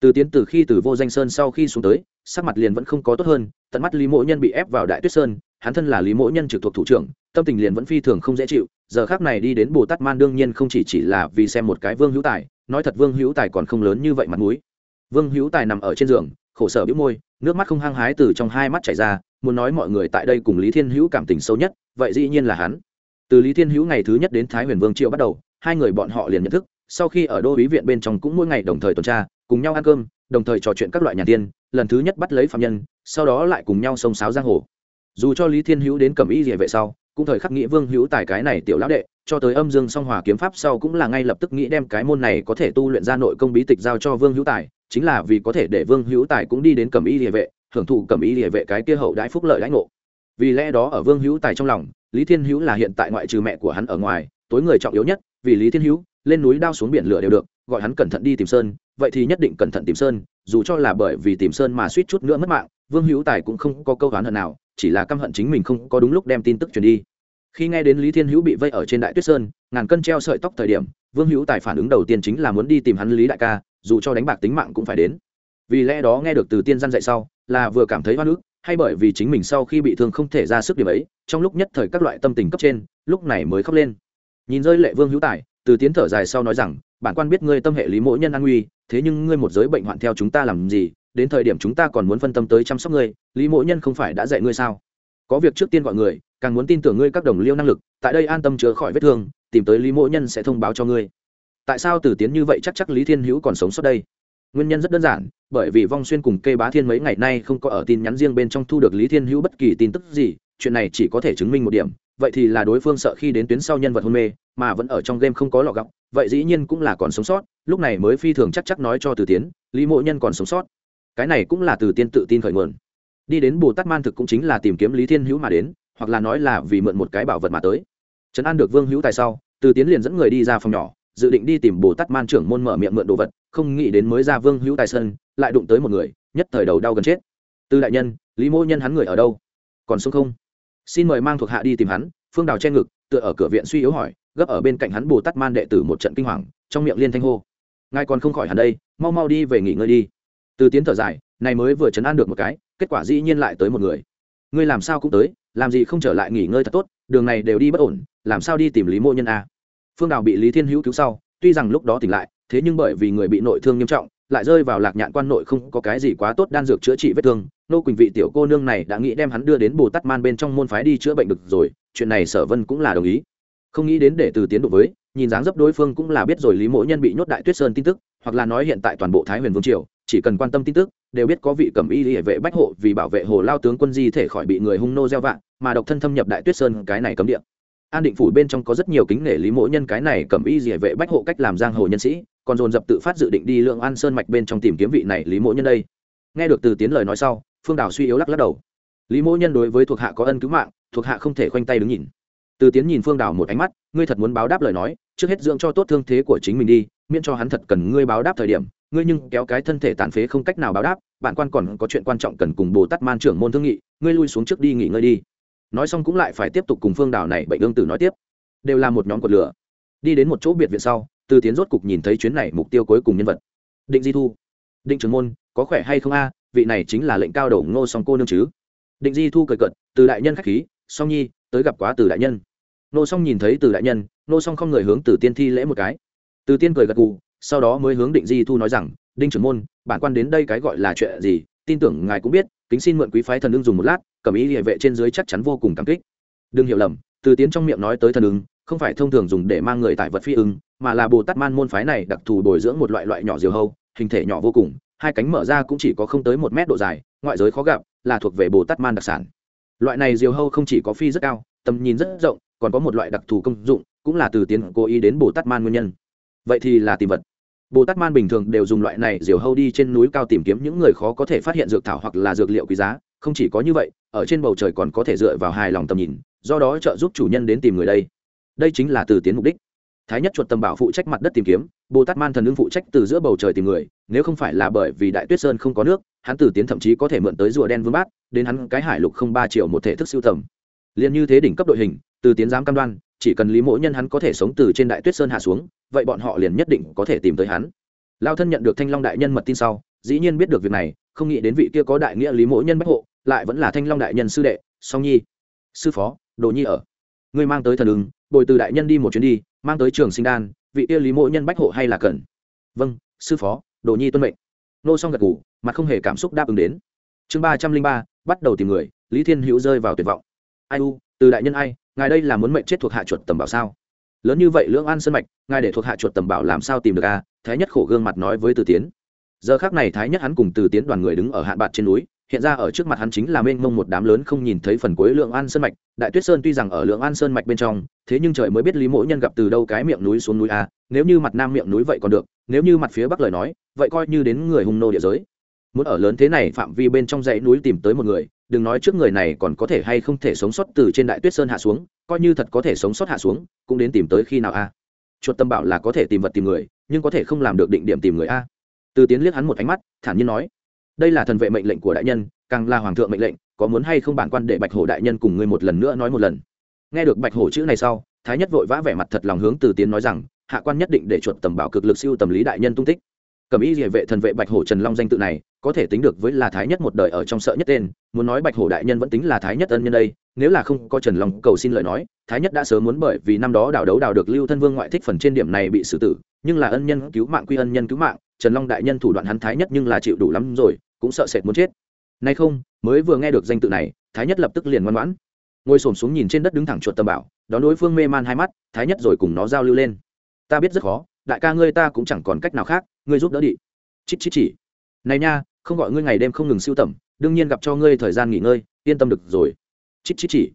Từ tiến từ khi từ vô danh sơn sau khi xuống tới sắc mặt liền vẫn không có tốt hơn, tận mắt lý mỗ nhân bị ép vào đại tuyết sơn, hắn thân là lý mỗ nhân trực thuộc thủ trưởng, tâm tình liền vẫn phi thường không dễ chịu, giờ khác này đi đến bồ tát man đương nhiên không chỉ chỉ là vì xem một cái vương hữu tài, nói thật vương hữu tài còn không lớn như vậy mặt mũi. Vương hữu tài nằm ở trên giường, khổ sở bĩu môi, nước mắt không hăng hái từ trong hai mắt chảy ra, muốn nói mọi người tại đây cùng lý thiên hữu cảm tình sâu nhất, vậy dĩ nhiên là hắn. Từ lý thiên hữu ngày thứ nhất đến thái huyền vương triệu bắt đầu, hai người bọn họ liền nhận thức, sau khi ở đô ý viện bên trong cũng mỗi ngày đồng thời tuần tra, cùng nhau ăn cơm, đồng thời trò chuyện các loại nhà tiên lần thứ nhất bắt lấy phạm nhân, sau đó lại cùng nhau sông sáo giang hồ. Dù cho lý thiên hữu đến cẩm y địa vệ sau, cũng thời khắc nghĩ vương hữu tài cái này tiểu lão đệ, cho tới âm dương song hòa kiếm pháp sau cũng là ngay lập tức nghĩ đem cái môn này có thể tu luyện ra nội công bí tịch giao cho vương hữu tài, chính là vì có thể để vương hữu tài cũng đi đến cẩm y địa vệ, hưởng thụ cẩm y địa vệ cái kia hậu đãi phúc lợi đãi ngộ. Vì lẽ đó ở vương hữu tài trong lòng, lý thiên hữu là hiện tại ngoại trừ mẹ của hắn ở ngoài, tối người trọng yếu nhất, vì lý thiên hữu, lên núi đao xuống biển lửa đều được, gọi hắn cẩn thận đi tìm sơn vậy thì nhất định cẩn thận tìm sơn, dù cho là bởi vì tìm sơn mà suýt chút nữa mất mạng, vương hữu tài cũng không có câu oán hận nào, chỉ là căm hận chính mình không có đúng lúc đem tin tức truyền đi. Khi nghe đến lý thiên hữu bị vây ở trên đại tuyết sơn, ngàn cân treo sợi tóc thời điểm, vương hữu tài phản ứng đầu tiên chính là muốn đi tìm hắn lý đại ca, dù cho đánh bạc tính mạng cũng phải đến. Vì lẽ đó nghe được từ tiên gian dạy sau, là vừa cảm thấy hoa nước hay bởi vì chính mình sau khi bị thương không thể ra sức điểm ấy, trong lúc nhất thời các loại tâm tình cấp trên, lúc này mới khóc lên. Nhìn rơi lệ vương hữu tài, từ tiến thở dài sau nói rằng bản quan biết ngươi tâm hệ lý mỗi nhân an nguy, thế nhưng ngươi một giới bệnh hoạn theo chúng ta làm gì, đến thời điểm chúng ta còn muốn phân tâm tới chăm sóc ngươi, lý mỗi nhân không phải đã dạy ngươi sao? Có việc trước tiên gọi người, càng muốn tin tưởng ngươi các đồng liêu năng lực, tại đây an tâm chữa khỏi vết thương, tìm tới lý mỗi nhân sẽ thông báo cho ngươi. Tại sao từ tiến như vậy chắc chắc lý thiên hữu còn sống sót đây? Nguyên nhân rất đơn giản, bởi vì vong xuyên cùng kê bá thiên mấy ngày nay không có ở tin nhắn riêng bên trong thu được lý thiên hữu bất kỳ tin tức gì, chuyện này chỉ có thể chứng minh một điểm, vậy thì là đối phương sợ khi đến tuyến sau nhân vật hôn mê mà vẫn ở trong game không có lọ gọng, vậy dĩ nhiên cũng là còn sống sót, lúc này mới phi thường chắc chắc nói cho từ tiến, lý mộ nhân còn sống sót. Cái này cũng là từ tiên tự tin khởi nguồn. Đi đến bồ tát man thực cũng chính là tìm kiếm lý thiên hữu mà đến, hoặc là nói là vì mượn một cái bảo vật mà tới. Trấn an được vương hữu tại sau, từ tiến liền dẫn người đi ra phòng nhỏ, dự định đi tìm bồ tát man trưởng môn mở miệng mượn đồ vật, không nghĩ đến mới ra vương hữu tài sơn lại đụng tới một người, nhất thời đầu đau gần chết. Từ đại nhân, lý mô nhân hắn người ở đâu? Còn sống không? Xin mời mang thuộc hạ đi tìm hắn, phương đào che ngực, tựa ở cửa viện suy yếu hỏi gấp ở bên cạnh hắn bồ tát man đệ tử một trận kinh hoàng, trong miệng liên thanh hô. Ngài còn không khỏi hẳn đây, mau mau đi về nghỉ ngơi đi. Từ tiến thở dài, này mới vừa chấn an được một cái, kết quả dĩ nhiên lại tới một người. Ngươi làm sao cũng tới, làm gì không trở lại nghỉ ngơi thật tốt, đường này đều đi bất ổn, làm sao đi tìm lý mô nhân a phương đào bị lý thiên hữu cứu sau, tuy rằng lúc đó tỉnh lại, thế nhưng bởi vì người bị nội thương nghiêm trọng, lại rơi vào lạc nhạn quan nội không có cái gì quá tốt đan dược chữa trị vết thương, nô quỳnh vị tiểu cô nương này đã nghĩ đem hắn đưa đến bồ tát man bên trong môn phái đi chữa bệnh được rồi, chuyện này sở vân cũng là đồng ý không nghĩ đến để từ tiến độ với, nhìn dáng dấp đối phương cũng là biết rồi lý mỗ nhân bị nhốt đại tuyết sơn tin tức, hoặc là nói hiện tại toàn bộ thái huyền vương triều, chỉ cần quan tâm tin tức, đều biết có vị cẩm y hệ vệ bách hộ vì bảo vệ hồ lao tướng quân di thể khỏi bị người hung nô gieo vạn mà độc thân thâm nhập đại tuyết sơn cái này cấm địa. An định phủ bên trong có rất nhiều kính nể lý mỗ nhân cái này cẩm y hệ vệ bách hộ cách làm giang hồ nhân sĩ, còn dồn dập tự phát dự định đi lượng an sơn mạch bên trong tìm kiếm vị này lý mỗ nhân đây. Nghe được từ tiến lời nói sau, phương đào suy yếu lắc lắc đầu. Lý mỗ nhân đối với thuộc hạ có ân cứu mạng, thuộc hạ không thể khoanh tay đứng nhìn từ tiến nhìn phương đào một ánh mắt, ngươi thật muốn báo đáp lời nói, trước hết dưỡng cho tốt thương thế của chính mình đi, miễn cho hắn thật cần ngươi báo đáp thời điểm, ngươi nhưng kéo cái thân thể tàn phế không cách nào báo đáp, bạn quan còn có chuyện quan trọng cần cùng bồ tát man trưởng môn thương nghị, ngươi lui xuống trước đi nghỉ ngơi đi. Nói xong cũng lại phải tiếp tục cùng phương đào này bệnh ương tử nói tiếp. Đều là một nhóm cột lửa. Đi đến một chỗ biệt viện sau, từ tiến rốt cục nhìn thấy chuyến này mục tiêu cuối cùng nhân vật. Định di thu. Định trưởng môn, có khỏe hay không a? Vị này chính là lệnh cao đầu ngô song cô nương chứ? Định di thu cười cận từ đại nhân khách khí, song nhi, tới gặp quá từ đại nhân nô song nhìn thấy từ đại nhân, nô song không người hướng từ tiên thi lễ một cái. Từ tiên cười gật gù, sau đó mới hướng định di thu nói rằng, đinh trưởng môn, bản quan đến đây cái gọi là chuyện gì, tin tưởng ngài cũng biết, kính xin mượn quý phái thần ưng dùng một lát, cầm ý địa vệ trên dưới chắc chắn vô cùng cảm kích. Đừng hiểu lầm, từ tiến trong miệng nói tới thần ưng, không phải thông thường dùng để mang người tại vật phi ưng, mà là bồ tát man môn phái này đặc thù bồi dưỡng một loại loại nhỏ diều hâu, hình thể nhỏ vô cùng, hai cánh mở ra cũng chỉ có không tới một mét độ dài, ngoại giới khó gặp, là thuộc về bồ tát man đặc sản. Loại này diều hâu không chỉ có phi rất cao, tầm nhìn rất rộng còn có một loại đặc thù công dụng, cũng là từ tiến cố ý đến bồ tát man nguyên nhân. Vậy thì là tìm vật. Bồ tát man bình thường đều dùng loại này diều hâu đi trên núi cao tìm kiếm những người khó có thể phát hiện dược thảo hoặc là dược liệu quý giá, không chỉ có như vậy, ở trên bầu trời còn có thể dựa vào hài lòng tầm nhìn, do đó trợ giúp chủ nhân đến tìm người đây. Đây chính là từ tiến mục đích. Thái nhất chuột tầm bảo phụ trách mặt đất tìm kiếm, bồ tát man thần ưng phụ trách từ giữa bầu trời tìm người, nếu không phải là bởi vì đại tuyết sơn không có nước, hắn từ tiến thậm chí có thể mượn tới rùa đen vương bát, đến hắn cái hải lục không ba triệu một thể thức siêu tầm liền như thế đỉnh cấp đội hình, từ tiến giám cam đoan, chỉ cần lý mỗ nhân hắn có thể sống từ trên đại tuyết sơn hạ xuống, vậy bọn họ liền nhất định có thể tìm tới hắn. Lao thân nhận được thanh long đại nhân mật tin sau, dĩ nhiên biết được việc này, không nghĩ đến vị kia có đại nghĩa lý mỗ nhân bách hộ, lại vẫn là thanh long đại nhân sư đệ, song nhi. Sư phó, đồ nhi ở. Ngươi mang tới thần ứng, bồi từ đại nhân đi một chuyến đi, mang tới trường sinh đan, vị kia lý mỗ nhân bách hộ hay là cần? Vâng sư phó, đồ nhi tuân mệnh. Nô song gật ngủ mặt không hề cảm xúc đáp ứng đến. Chương ba trăm linh ba, bắt đầu tìm người, lý thiên hữu rơi vào tuyệt vọng ai u, từ đại nhân ai, ngài đây là muốn mệnh chết thuộc hạ chuột tầm bảo sao? Lớn như vậy lưỡng an sân mạch, ngài để thuộc hạ chuột tầm bảo làm sao tìm được a thái nhất khổ gương mặt nói với từ tiến. Giờ khác này thái nhất hắn cùng từ tiến đoàn người đứng ở hạn bạc trên núi, hiện ra ở trước mặt hắn chính là mênh mông một đám lớn không nhìn thấy phần cuối lượng an sơn mạch. Đại tuyết sơn tuy rằng ở lượng an sơn mạch bên trong, thế nhưng trời mới biết lý mỗi nhân gặp từ đâu cái miệng núi xuống núi a nếu như mặt nam miệng núi vậy còn được, nếu như mặt phía bắc lời nói, vậy coi như đến người hung nô địa giới. Muốn ở lớn thế này phạm vi bên trong dãy núi tìm tới một người đừng nói trước người này còn có thể hay không thể sống sót từ trên đại tuyết sơn hạ xuống, coi như thật có thể sống sót hạ xuống, cũng đến tìm tới khi nào a? Chuột tâm bảo là có thể tìm vật tìm người, nhưng có thể không làm được định điểm tìm người a. Từ tiến liếc hắn một ánh mắt, thản nhiên nói, đây là thần vệ mệnh lệnh của đại nhân, càng là hoàng thượng mệnh lệnh, có muốn hay không bản quan để bạch hổ đại nhân cùng ngươi một lần nữa nói một lần? Nghe được bạch hổ chữ này sau, thái nhất vội vã vẻ mặt thật lòng hướng từ tiến nói rằng, hạ quan nhất định để chuột tầm bảo cực lực siêu tầm lý đại nhân tung tích. Cầm ý địa vệ thần vệ bạch hổ trần long danh tự này có thể tính được với là thái nhất một đời ở trong sợ nhất tên, muốn nói bạch hổ đại nhân vẫn tính là thái nhất ân nhân đây, nếu là không có trần long cầu xin lời nói, thái nhất đã sớm muốn bởi vì năm đó đảo đấu đảo được lưu thân vương ngoại thích phần trên điểm này bị xử tử, nhưng là ân nhân cứu mạng quy ân nhân cứu mạng, trần long đại nhân thủ đoạn hắn thái nhất nhưng là chịu đủ lắm rồi, cũng sợ sệt muốn chết. Nay không, mới vừa nghe được danh tự này, thái nhất lập tức liền ngoan ngoãn. Ngồi xổm xuống nhìn trên đất đứng thẳng chuột tầm bảo, đón đối phương mê man hai mắt, thái nhất rồi cùng nó giao lưu lên. Ta biết rất khó, đại ca ngươi ta cũng chẳng còn cách nào khác, ngươi giúp đỡ đi. Chích chích chỉ. Này nha không gọi ngươi ngày đêm không ngừng siêu tầm, đương nhiên gặp cho ngươi thời gian nghỉ ngơi, yên tâm được rồi. Chít chít chỉ.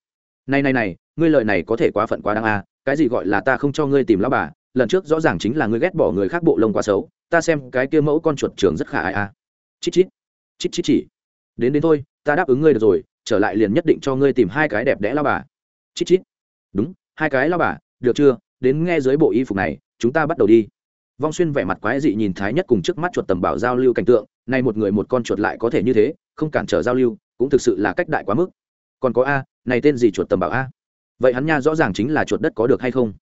Này này này, ngươi lời này có thể quá phận quá đáng à cái gì gọi là ta không cho ngươi tìm lão bà, lần trước rõ ràng chính là ngươi ghét bỏ người khác bộ lông quá xấu, ta xem cái kia mẫu con chuột trường rất khả ai à. Chít chít. Chít chít chỉ. Đến đến thôi, ta đáp ứng ngươi được rồi, trở lại liền nhất định cho ngươi tìm hai cái đẹp đẽ lao bà. Chít chít. Đúng, hai cái lao bà, được chưa? Đến nghe dưới bộ y phục này, chúng ta bắt đầu đi. Vong xuyên vẻ mặt quái dị nhìn thái nhất cùng trước mắt chuột tầm bảo giao lưu cảnh tượng nay một người một con chuột lại có thể như thế, không cản trở giao lưu, cũng thực sự là cách đại quá mức. Còn có a, này tên gì chuột tầm bảo a? Vậy hắn nha rõ ràng chính là chuột đất có được hay không?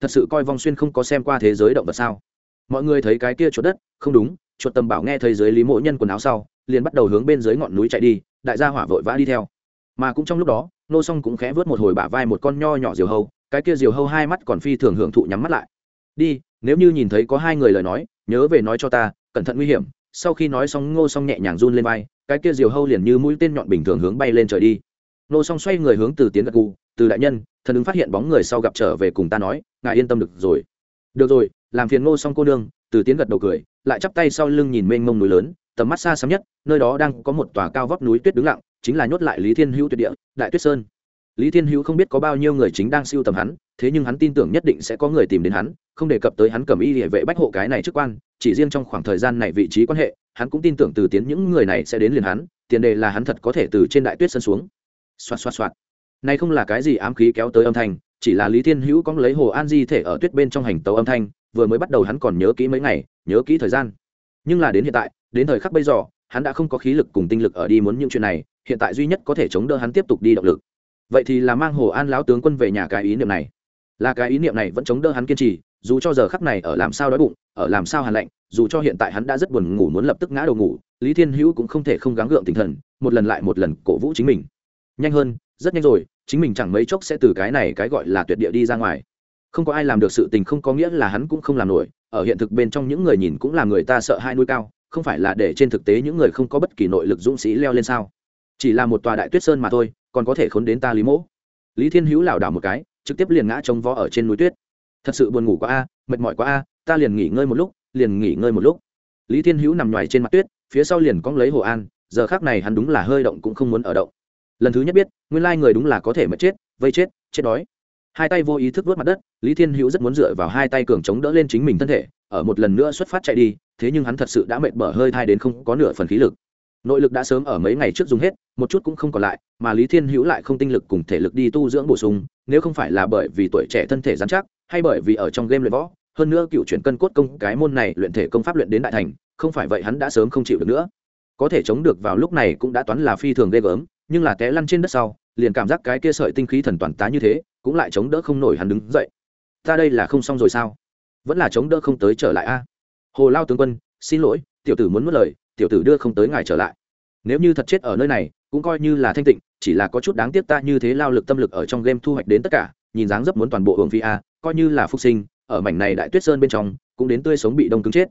Thật sự coi vong xuyên không có xem qua thế giới động vật sao? Mọi người thấy cái kia chuột đất, không đúng, chuột tầm bảo nghe thấy giới lý mộ nhân quần áo sau, liền bắt đầu hướng bên dưới ngọn núi chạy đi, đại gia hỏa vội vã đi theo. Mà cũng trong lúc đó, nô song cũng khẽ vớt một hồi bả vai một con nho nhỏ diều hâu, cái kia diều hâu hai mắt còn phi thường hưởng thụ nhắm mắt lại. Đi, nếu như nhìn thấy có hai người lời nói, nhớ về nói cho ta, cẩn thận nguy hiểm sau khi nói xong ngô song nhẹ nhàng run lên vai, cái kia diều hâu liền như mũi tên nhọn bình thường hướng bay lên trời đi. Ngô song xoay người hướng từ tiến gật cụ từ đại nhân, thần ứng phát hiện bóng người sau gặp trở về cùng ta nói, ngài yên tâm được rồi. Được rồi, làm phiền ngô song cô nương. Từ tiến gật đầu cười, lại chắp tay sau lưng nhìn mênh mông núi lớn, tầm mắt xa xăm nhất, nơi đó đang có một tòa cao vóc núi tuyết đứng lặng, chính là nhốt lại lý thiên hữu tuyệt địa, đại tuyết sơn. Lý thiên hữu không biết có bao nhiêu người chính đang siêu tầm hắn thế nhưng hắn tin tưởng nhất định sẽ có người tìm đến hắn, không đề cập tới hắn cầm y địa vệ bách hộ cái này chức quan, chỉ riêng trong khoảng thời gian này vị trí quan hệ, hắn cũng tin tưởng từ tiến những người này sẽ đến liền hắn, tiền đề là hắn thật có thể từ trên đại tuyết sân xuống. Xoạt xoạt xoạt. Này không là cái gì ám khí kéo tới âm thanh, chỉ là lý thiên hữu có lấy hồ an di thể ở tuyết bên trong hành tàu âm thanh, vừa mới bắt đầu hắn còn nhớ kỹ mấy ngày, nhớ kỹ thời gian. Nhưng là đến hiện tại, đến thời khắc bây giờ, hắn đã không có khí lực cùng tinh lực ở đi muốn những chuyện này, hiện tại duy nhất có thể chống đỡ hắn tiếp tục đi động lực. Vậy thì là mang hồ an lão tướng quân về nhà cái ý niệm này là cái ý niệm này vẫn chống đỡ hắn kiên trì, dù cho giờ khắc này ở làm sao đói bụng, ở làm sao hàn lạnh, dù cho hiện tại hắn đã rất buồn ngủ muốn lập tức ngã đầu ngủ, lý thiên hữu cũng không thể không gắng gượng tinh thần, một lần lại một lần cổ vũ chính mình. Nhanh hơn, rất nhanh rồi, chính mình chẳng mấy chốc sẽ từ cái này cái gọi là tuyệt địa đi ra ngoài. Không có ai làm được sự tình không có nghĩa là hắn cũng không làm nổi, ở hiện thực bên trong những người nhìn cũng là người ta sợ hai nuôi cao, không phải là để trên thực tế những người không có bất kỳ nội lực dũng sĩ leo lên sao? Chỉ là một tòa đại tuyết sơn mà thôi, còn có thể khốn đến ta lý mỗ. Lý thiên hữu lảo đảo một cái trực tiếp liền ngã chống vó ở trên núi tuyết. Thật sự buồn ngủ quá a, mệt mỏi quá a, ta liền nghỉ ngơi một lúc, liền nghỉ ngơi một lúc. Lý thiên hữu nằm ngoài trên mặt tuyết, phía sau liền cóng lấy hồ an, giờ khác này hắn đúng là hơi động cũng không muốn ở động. Lần thứ nhất biết, nguyên lai người đúng là có thể mất chết, vây chết chết đói. Hai tay vô ý thức vớt mặt đất, lý thiên hữu rất muốn dựa vào hai tay cường chống đỡ lên chính mình thân thể, ở một lần nữa xuất phát chạy đi, thế nhưng hắn thật sự đã mệt bở hơi thai đến không có nửa phần khí lực nội lực đã sớm ở mấy ngày trước dùng hết, một chút cũng không còn lại, mà lý thiên hữu lại không tinh lực cùng thể lực đi tu dưỡng bổ sung, nếu không phải là bởi vì tuổi trẻ thân thể dán chắc, hay bởi vì ở trong game luyện võ, hơn nữa cựu chuyển cân cốt công cái môn này luyện thể công pháp luyện đến đại thành, không phải vậy hắn đã sớm không chịu được nữa. Có thể chống được vào lúc này cũng đã toán là phi thường ghê gớm, nhưng là té lăn trên đất sau, liền cảm giác cái kia sợi tinh khí thần toàn tá như thế, cũng lại chống đỡ không nổi hắn đứng dậy. Ta đây là không xong rồi sao? Vẫn là chống đỡ không tới trở lại a. Hồ lao tướng quân, xin lỗi, tiểu tử muốn mất lời tiểu tử đưa không tới ngài trở lại. Nếu như thật chết ở nơi này, cũng coi như là thanh tịnh, chỉ là có chút đáng tiếc ta như thế lao lực tâm lực ở trong game thu hoạch đến tất cả, nhìn dáng dấp muốn toàn bộ hưởng phi a, coi như là phục sinh, ở mảnh này đại tuyết sơn bên trong, cũng đến tươi sống bị đông cứng chết.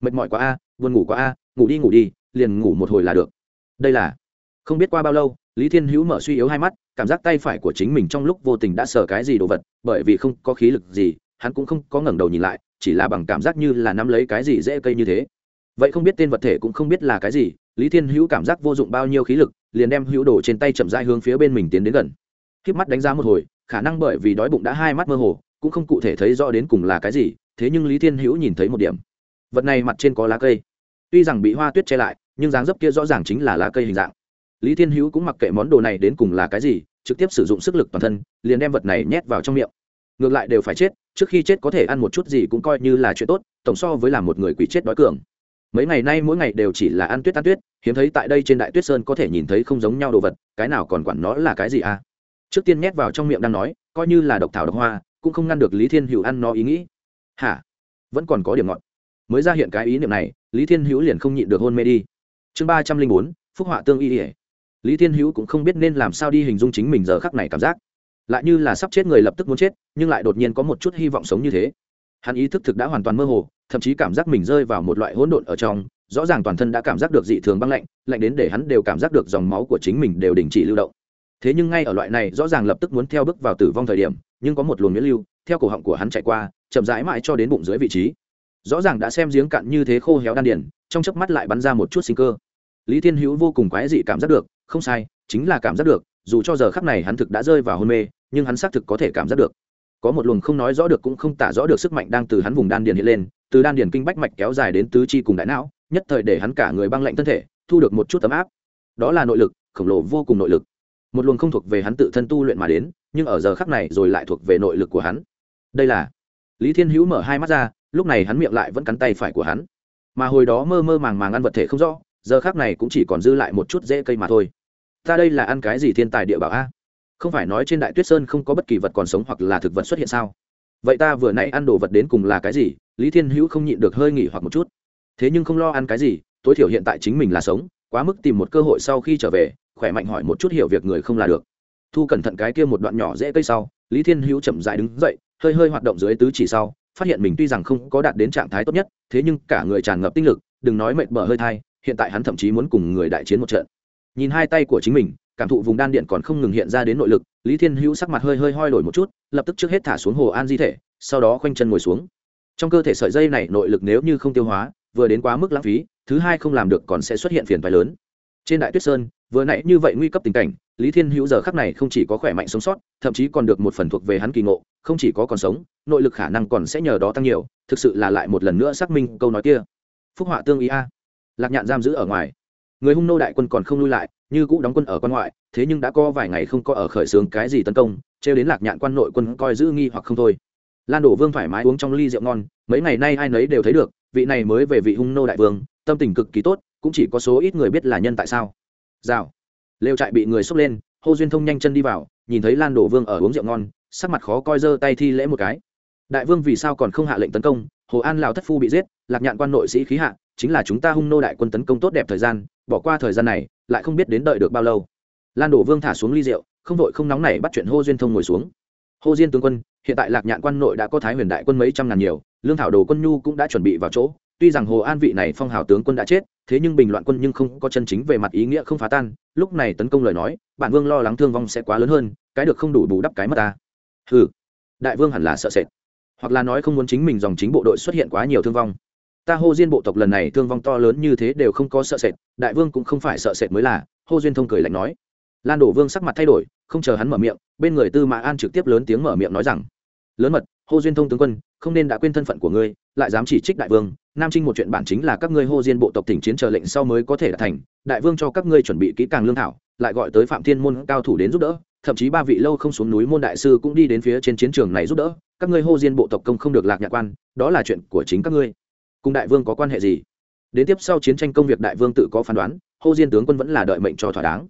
Mệt mỏi quá a, buồn ngủ quá a, ngủ đi ngủ đi, liền ngủ một hồi là được. Đây là, không biết qua bao lâu, lý thiên hữu mở suy yếu hai mắt, cảm giác tay phải của chính mình trong lúc vô tình đã sờ cái gì đồ vật, bởi vì không có khí lực gì, hắn cũng không có ngẩng đầu nhìn lại, chỉ là bằng cảm giác như là nắm lấy cái gì dễ cây như thế vậy không biết tên vật thể cũng không biết là cái gì, lý thiên hữu cảm giác vô dụng bao nhiêu khí lực, liền đem hữu đổ trên tay chậm dai hướng phía bên mình tiến đến gần. K mắt đánh giá một hồi, khả năng bởi vì đói bụng đã hai mắt mơ hồ, cũng không cụ thể thấy rõ đến cùng là cái gì, thế nhưng lý thiên hữu nhìn thấy một điểm. Vật này mặt trên có lá cây. Tuy rằng bị hoa tuyết che lại, nhưng dáng dấp kia rõ ràng chính là lá cây hình dạng. Lý thiên hữu cũng mặc kệ món đồ này đến cùng là cái gì, trực tiếp sử dụng sức lực toàn thân, liền đem vật này nhét vào trong miệng. Ngược lại đều phải chết, trước khi chết có thể ăn một chút gì cũng coi như là chuyện tốt, tổng so với là một người quỷ chết đói cường mấy ngày nay mỗi ngày đều chỉ là ăn tuyết ăn tuyết, hiếm thấy tại đây trên đại tuyết sơn có thể nhìn thấy không giống nhau đồ vật, cái nào còn quản nó là cái gì à? Trước tiên nhét vào trong miệng đang nói, coi như là độc thảo độc hoa, cũng không ngăn được lý thiên hữu ăn nó ý nghĩ. Hả? Vẫn còn có điểm ngọt. Mới ra hiện cái ý niệm này, lý thiên hữu liền không nhịn được hôn mê đi. Chương ba trăm linh bốn, phúc họa tương y ỉa lý thiên hữu cũng không biết nên làm sao đi hình dung chính mình giờ khắc này cảm giác. Lại như là sắp chết người lập tức muốn chết, nhưng lại đột nhiên có một chút hy vọng sống như thế hắn ý thức thực đã hoàn toàn mơ hồ, thậm chí cảm giác mình rơi vào một loại hỗn độn ở trong, rõ ràng toàn thân đã cảm giác được dị thường băng lạnh lạnh đến để hắn đều cảm giác được dòng máu của chính mình đều đình chỉ lưu động. Thế nhưng ngay ở loại này, rõ ràng lập tức muốn theo bước vào tử vong thời điểm, nhưng có một luồng miễn lưu, theo cổ họng của hắn chạy qua, chậm rãi mãi cho đến bụng dưới vị trí. Rõ ràng đã xem giếng cạn như thế khô héo đan điển trong chớp mắt lại bắn ra một chút sinh cơ. Lý thiên hữu vô cùng quái dị cảm giác được, không sai, chính là cảm giác được, dù cho giờ khắc này hắn thực đã rơi vào hôn mê, nhưng hắn xác thực có thể cảm giác được có một luồng không nói rõ được cũng không tả rõ được sức mạnh đang từ hắn vùng đan điền hiện lên, từ đan điền kinh bách mạch kéo dài đến tứ chi cùng đại não, nhất thời để hắn cả người băng lạnh thân thể, thu được một chút tấm áp. Đó là nội lực, khổng lồ vô cùng nội lực. Một luồng không thuộc về hắn tự thân tu luyện mà đến, nhưng ở giờ khắc này rồi lại thuộc về nội lực của hắn. Đây là lý thiên hữu mở hai mắt ra, lúc này hắn miệng lại vẫn cắn tay phải của hắn. Mà hồi đó mơ mơ màng màng ăn vật thể không rõ, giờ khác này cũng chỉ còn dư lại một chút dễ cây mà thôi. Ta đây là ăn cái gì thiên tài địa bảo a? Không phải nói trên đại tuyết sơn không có bất kỳ vật còn sống hoặc là thực vật xuất hiện sao? Vậy ta vừa nãy ăn đồ vật đến cùng là cái gì? Lý thiên hữu không nhịn được hơi nghỉ hoặc một chút. Thế nhưng không lo ăn cái gì, tối thiểu hiện tại chính mình là sống, quá mức tìm một cơ hội sau khi trở về, khỏe mạnh hỏi một chút hiểu việc người không là được. Thu cẩn thận cái kia một đoạn nhỏ dễ cây sau, lý thiên hữu chậm dại đứng dậy, hơi hơi hoạt động dưới tứ chỉ sau, phát hiện mình tuy rằng không có đạt đến trạng thái tốt nhất, thế nhưng cả người tràn ngập tinh lực, đừng nói mệt mở hơi thai, hiện tại hắn thậm chí muốn cùng người đại chiến một trận. Nhìn hai tay của chính mình cảm thụ vùng đan điện còn không ngừng hiện ra đến nội lực, lý thiên hữu sắc mặt hơi hơi hoi đổi một chút, lập tức trước hết thả xuống hồ an di thể, sau đó khoanh chân ngồi xuống. Trong cơ thể sợi dây này nội lực nếu như không tiêu hóa, vừa đến quá mức lãng phí, thứ hai không làm được còn sẽ xuất hiện phiền phái lớn. Trên đại tuyết sơn, vừa nãy như vậy nguy cấp tình cảnh, lý thiên hữu giờ khắc này không chỉ có khỏe mạnh sống sót, thậm chí còn được một phần thuộc về hắn kỳ ngộ, không chỉ có còn sống, nội lực khả năng còn sẽ nhờ đó tăng nhiều, thực sự là lại một lần nữa xác minh câu nói kia. Phúc họa tương ý a. Lạc nhạn giam giữ ở ngoài người hung nô đại quân còn không lui lại, như cũ đóng quân ở quan ngoại, thế nhưng đã có vài ngày không có ở khởi xướng cái gì tấn công, trêu đến lạc nhạn quan nội quân coi giữ nghi hoặc không thôi. Lan đổ vương thoải mái uống trong ly rượu ngon, mấy ngày nay ai nấy đều thấy được, vị này mới về vị hung nô đại vương, tâm tình cực kỳ tốt, cũng chỉ có số ít người biết là nhân tại sao. Rào. Lều trại bị người xốc lên, hô duyên thông nhanh chân đi vào, nhìn thấy lan đổ vương ở uống rượu ngon, sắc mặt khó coi giơ tay thi lễ một cái. Đại vương vì sao còn không hạ lệnh tấn công, hồ an lào thất phu bị giết, lạc nhạn quan nội sĩ khí hạ, chính là chúng ta hung nô đại quân tấn công tốt đẹp thời gian bỏ qua thời gian này, lại không biết đến đợi được bao lâu. Lan đổ vương thả xuống ly rượu, không vội không nóng này bắt chuyện hô duyên thông ngồi xuống. Hô diên tướng quân, hiện tại lạc nhạn quan nội đã có thái huyền đại quân mấy trăm ngàn nhiều, lương thảo đồ quân nhu cũng đã chuẩn bị vào chỗ. Tuy rằng hồ an vị này phong hào tướng quân đã chết, thế nhưng bình loạn quân nhưng không có chân chính về mặt ý nghĩa không phá tan. Lúc này tấn công lời nói, bản vương lo lắng thương vong sẽ quá lớn hơn, cái được không đủ bù đắp cái mất ta. Ừ đại vương hẳn là sợ sệt. Hoặc là nói không muốn chính mình dòng chính bộ đội xuất hiện quá nhiều thương vong ta hô diên bộ tộc lần này thương vong to lớn như thế đều không có sợ sệt, đại vương cũng không phải sợ sệt mới là, hô duyên thông cười lạnh nói. Lan đổ vương sắc mặt thay đổi, không chờ hắn mở miệng, bên người tư mã an trực tiếp lớn tiếng mở miệng nói rằng, lớn mật, hô duyên thông tướng quân, không nên đã quên thân phận của ngươi, lại dám chỉ trích đại vương, nam trinh một chuyện bản chính là các ngươi hô diên bộ tộc tỉnh chiến chờ lệnh sau mới có thể đạt thành, đại vương cho các ngươi chuẩn bị kỹ càng lương thảo, lại gọi tới phạm thiên môn cao thủ đến giúp đỡ, thậm chí ba vị lâu không xuống núi môn đại sư cũng đi đến phía trên chiến trường này giúp đỡ, các ngươi hô diên bộ tộc công không được lạc nhạc quan, đó là chuyện của chính các ngươi cùng đại vương có quan hệ gì? Đến tiếp sau chiến tranh công việc đại vương tự có phán đoán, hô diên tướng quân vẫn là đợi mệnh cho thỏa đáng.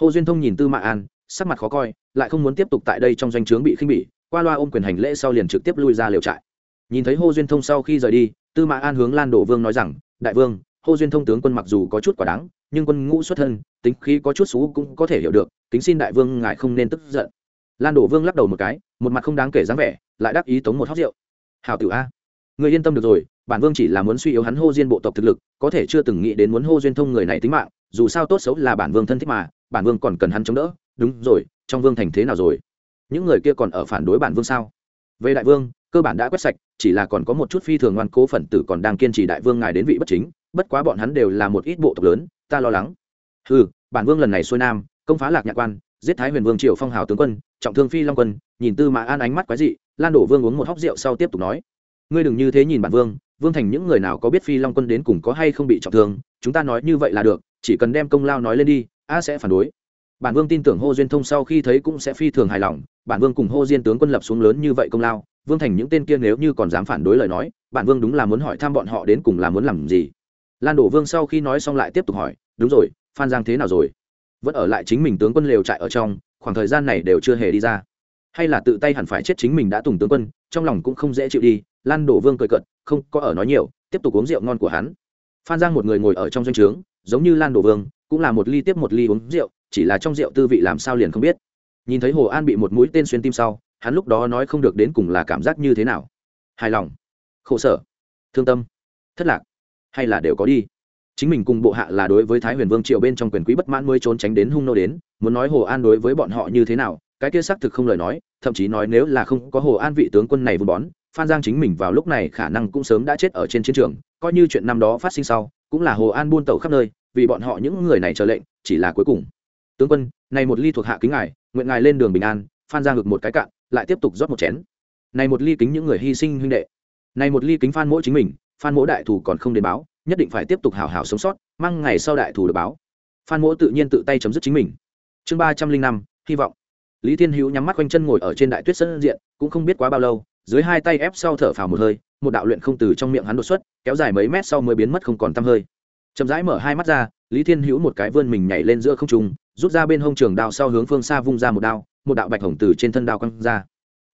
Hô duyên thông nhìn tư mã an, sắc mặt khó coi, lại không muốn tiếp tục tại đây trong doanh trướng bị khinh bỉ, qua loa ôm quyền hành lễ sau liền trực tiếp lui ra liều trại. Nhìn thấy hô duyên thông sau khi rời đi, tư mã an hướng lan đổ vương nói rằng, đại vương, hô duyên thông tướng quân mặc dù có chút quả đáng, nhưng quân ngũ xuất thân, tính khí có chút xú cũng có thể hiểu được tính xin đại vương ngài không nên tức giận. Lan đổ vương lắc đầu một cái, một mặt không đáng kể dáng vẻ, lại đáp ý tống một hóc rượu. Hào tử a người yên tâm được rồi bản vương chỉ là muốn suy yếu hắn hô diên bộ tộc thực lực, có thể chưa từng nghĩ đến muốn hô duyên thông người này tính mạng, dù sao tốt xấu là bản vương thân thích mà, bản vương còn cần hắn chống đỡ. Đúng rồi, trong vương thành thế nào rồi? Những người kia còn ở phản đối bản vương sao? Về đại vương, cơ bản đã quét sạch, chỉ là còn có một chút phi thường ngoan cố phần tử còn đang kiên trì đại vương ngài đến vị bất chính, bất quá bọn hắn đều là một ít bộ tộc lớn, ta lo lắng. Ừ bản vương lần này xuôi nam, công phá lạc nhạc quan, giết thái huyền vương triều phong hào tướng quân, trọng thương phi long quân, nhìn tư mã an ánh mắt quái dị, lan đổ vương uống một hóc rượu sau tiếp tục nói. Ngươi đừng như thế nhìn bản vương vương thành những người nào có biết phi long quân đến cùng có hay không bị trọng thương, chúng ta nói như vậy là được, chỉ cần đem công lao nói lên đi, a sẽ phản đối. Bản vương tin tưởng hô duyên thông sau khi thấy cũng sẽ phi thường hài lòng, bản vương cùng hô diên tướng quân lập xuống lớn như vậy công lao, vương thành những tên kia nếu như còn dám phản đối lời nói, bản vương đúng là muốn hỏi thăm bọn họ đến cùng là muốn làm gì. Lan đổ vương sau khi nói xong lại tiếp tục hỏi, đúng rồi, phan giang thế nào rồi? Vẫn ở lại chính mình tướng quân lều trại ở trong, khoảng thời gian này đều chưa hề đi ra. Hay là tự tay hẳn phải chết chính mình đã tùng tướng quân, trong lòng cũng không dễ chịu đi lan đổ vương cười cợt, không có ở nói nhiều tiếp tục uống rượu ngon của hắn. Phan giang một người ngồi ở trong doanh trướng giống như lan đổ vương cũng là một ly tiếp một ly uống rượu chỉ là trong rượu tư vị làm sao liền không biết. Nhìn thấy hồ an bị một mũi tên xuyên tim sau hắn lúc đó nói không được đến cùng là cảm giác như thế nào. Hài lòng. Khổ sở. Thương tâm. Thất lạc. Hay là đều có đi. Chính mình cùng bộ hạ là đối với thái huyền vương triệu bên trong quyền quý bất mãn mới trốn tránh đến hung nô đến muốn nói hồ an đối với bọn họ như thế nào cái kia xác thực không lời nói thậm chí nói nếu là không có hồ an vị tướng quân này vun bón phan giang chính mình vào lúc này khả năng cũng sớm đã chết ở trên chiến trường, coi như chuyện năm đó phát sinh sau, cũng là hồ an buôn tẩu khắp nơi, vì bọn họ những người này chờ lệnh, chỉ là cuối cùng. Tướng quân, này một ly thuộc hạ kính ngài, nguyện ngài lên đường bình an, phan giang ngực một cái cạn, lại tiếp tục rót một chén. Này một ly kính những người hy sinh huynh đệ. Này một ly kính phan mỗi chính mình, phan mỗi đại thù còn không đến báo, nhất định phải tiếp tục hào hào sống sót, mang ngày sau đại thù được báo. Phan mỗi tự nhiên tự tay chấm dứt chính mình. Chương ba trăm linh năm, hy vọng. Lý thiên hữu nhắm mắt quanh chân ngồi ở trên đại tuyết sân diện, cũng không biết quá bao lâu dưới hai tay ép sau thở phào một hơi, một đạo luyện không từ trong miệng hắn đột xuất, kéo dài mấy mét sau mới biến mất không còn tăm hơi. Chậm rãi mở hai mắt ra, lý thiên hữu một cái vươn mình nhảy lên giữa không trung, rút ra bên hông trường đao sau hướng phương xa vung ra một đao, một đạo bạch hồng từ trên thân đao căng ra.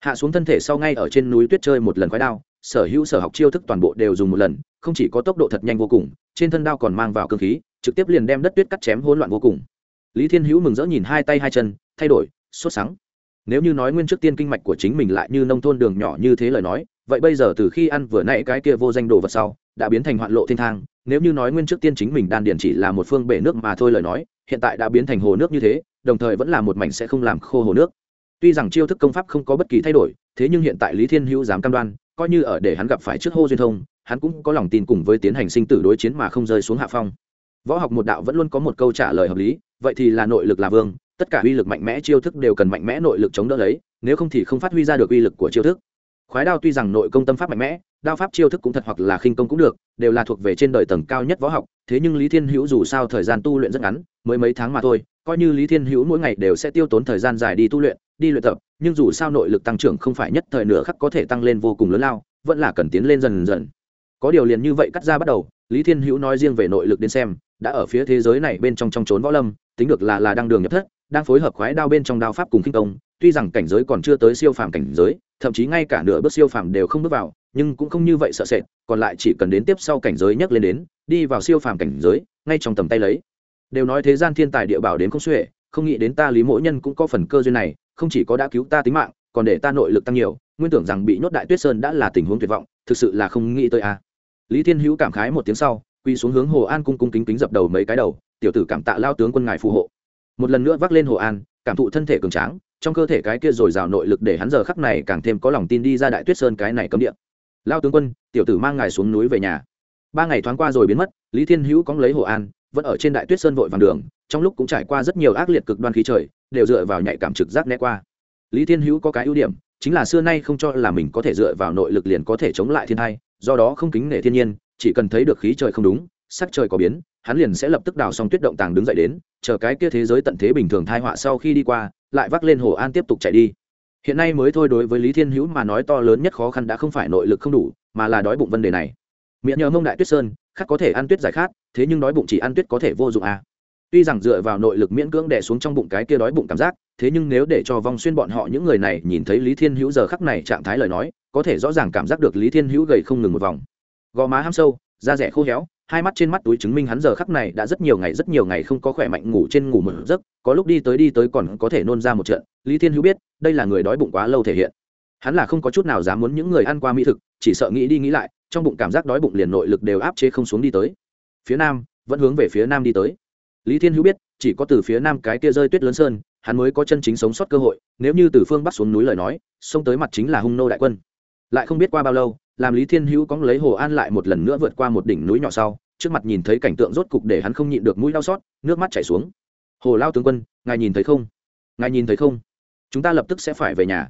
Hạ xuống thân thể sau ngay ở trên núi tuyết chơi một lần khoái đao, sở hữu sở học chiêu thức toàn bộ đều dùng một lần, không chỉ có tốc độ thật nhanh vô cùng, trên thân đao còn mang vào cơ khí, trực tiếp liền đem đất tuyết cắt chém hỗn loạn vô cùng. Lý thiên hữu mừng rỡ nhìn hai tay hai chân, thay đổi, sốt sáng nếu như nói nguyên trước tiên kinh mạch của chính mình lại như nông thôn đường nhỏ như thế lời nói, vậy bây giờ từ khi ăn vừa nãy cái kia vô danh đồ vật sau, đã biến thành hoạn lộ thiên thang. Nếu như nói nguyên trước tiên chính mình đan điền chỉ là một phương bể nước mà thôi lời nói, hiện tại đã biến thành hồ nước như thế, đồng thời vẫn là một mảnh sẽ không làm khô hồ nước. Tuy rằng chiêu thức công pháp không có bất kỳ thay đổi, thế nhưng hiện tại lý thiên hữu dám cam đoan, coi như ở để hắn gặp phải trước hô duyên thông, hắn cũng có lòng tin cùng với tiến hành sinh tử đối chiến mà không rơi xuống hạ phong. Võ học một đạo vẫn luôn có một câu trả lời hợp lý, vậy thì là nội lực là vương tất cả uy lực mạnh mẽ chiêu thức đều cần mạnh mẽ nội lực chống đỡ lấy, nếu không thì không phát huy ra được uy lực của chiêu thức. Khoái đao tuy rằng nội công tâm pháp mạnh mẽ, đao pháp chiêu thức cũng thật hoặc là khinh công cũng được, đều là thuộc về trên đời tầng cao nhất võ học, thế nhưng lý thiên hữu dù sao thời gian tu luyện rất ngắn, mới mấy tháng mà thôi, coi như lý thiên hữu mỗi ngày đều sẽ tiêu tốn thời gian dài đi tu luyện, đi luyện tập, nhưng dù sao nội lực tăng trưởng không phải nhất thời nửa khắc có thể tăng lên vô cùng lớn lao, vẫn là cần tiến lên dần dần. Có điều liền như vậy cắt ra bắt đầu, lý thiên hữu nói riêng về nội lực đến xem, đã ở phía thế giới này bên trong trong trốn võ lâm, tính được là là đang đường nhập thất đang phối hợp khoái đao bên trong đao pháp cùng kinh công, tuy rằng cảnh giới còn chưa tới siêu phàm cảnh giới, thậm chí ngay cả nửa bước siêu phàm đều không bước vào, nhưng cũng không như vậy sợ sệt, còn lại chỉ cần đến tiếp sau cảnh giới nhấc lên đến, đi vào siêu phàm cảnh giới, ngay trong tầm tay lấy. Đều nói thế gian thiên tài địa bảo đến không xuể, không nghĩ đến ta lý mỗi nhân cũng có phần cơ duyên này, không chỉ có đã cứu ta tính mạng, còn để ta nội lực tăng nhiều, nguyên tưởng rằng bị nhốt đại tuyết sơn đã là tình huống tuyệt vọng, thực sự là không nghĩ tới a. Lý thiên hữu cảm khái một tiếng sau quy xuống hướng hồ an cung cung kính kính dập đầu mấy cái đầu, tiểu tử cảm tạ lao tướng quân ngài phù hộ một lần nữa vác lên hồ an, cảm thụ thân thể cường tráng, trong cơ thể cái kia dồi dào nội lực để hắn giờ khắc này càng thêm có lòng tin đi ra đại tuyết sơn cái này cấm địa. Lao tướng quân, tiểu tử mang ngài xuống núi về nhà. Ba ngày thoáng qua rồi biến mất, lý thiên hữu cóng lấy hồ an, vẫn ở trên đại tuyết sơn vội vàng đường, trong lúc cũng trải qua rất nhiều ác liệt cực đoan khí trời, đều dựa vào nhạy cảm trực giác né qua. Lý thiên hữu có cái ưu điểm, chính là xưa nay không cho là mình có thể dựa vào nội lực liền có thể chống lại thiên thai do đó không kính nể thiên nhiên, chỉ cần thấy được khí trời không đúng sắc trời có biến, hắn liền sẽ lập tức đào xong tuyết động tàng đứng dậy đến, chờ cái kia thế giới tận thế bình thường thai họa sau khi đi qua, lại vác lên hồ an tiếp tục chạy đi. Hiện nay mới thôi đối với lý thiên hữu mà nói to lớn nhất khó khăn đã không phải nội lực không đủ, mà là đói bụng vấn đề này. Miệng nhờ mông đại tuyết sơn khắc có thể ăn tuyết giải khát, thế nhưng đói bụng chỉ ăn tuyết có thể vô dụng à. tuy rằng dựa vào nội lực miễn cưỡng đè xuống trong bụng cái kia đói bụng cảm giác, thế nhưng nếu để cho vong xuyên bọn họ những người này nhìn thấy lý thiên hữu giờ khắc này trạng thái lời nói, có thể rõ ràng cảm giác được lý thiên hữu gầy không ngừng một vòng. Gò má ham sâu, da rẻ khô héo hai mắt trên mắt túi chứng minh hắn giờ khắc này đã rất nhiều ngày, rất nhiều ngày không có khỏe mạnh ngủ trên ngủ một giấc, có lúc đi tới đi tới còn có thể nôn ra một trận. Lý thiên hữu biết, đây là người đói bụng quá lâu thể hiện. Hắn là không có chút nào dám muốn những người ăn qua mỹ thực, chỉ sợ nghĩ đi nghĩ lại, trong bụng cảm giác đói bụng liền nội lực đều áp chế không xuống đi tới. Phía nam, vẫn hướng về phía nam đi tới. Lý thiên hữu biết, chỉ có từ phía nam cái kia rơi tuyết lớn sơn, hắn mới có chân chính sống sót cơ hội, nếu như từ phương bắc xuống núi lời nói, xông tới mặt chính là hung nô đại quân lại không biết qua bao lâu, làm lý thiên hữu cóng lấy hồ an lại một lần nữa vượt qua một đỉnh núi nhỏ sau, trước mặt nhìn thấy cảnh tượng rốt cục để hắn không nhịn được mũi đau xót, nước mắt chảy xuống. Hồ lao tướng quân, ngài nhìn thấy không? Ngài nhìn thấy không? Chúng ta lập tức sẽ phải về nhà.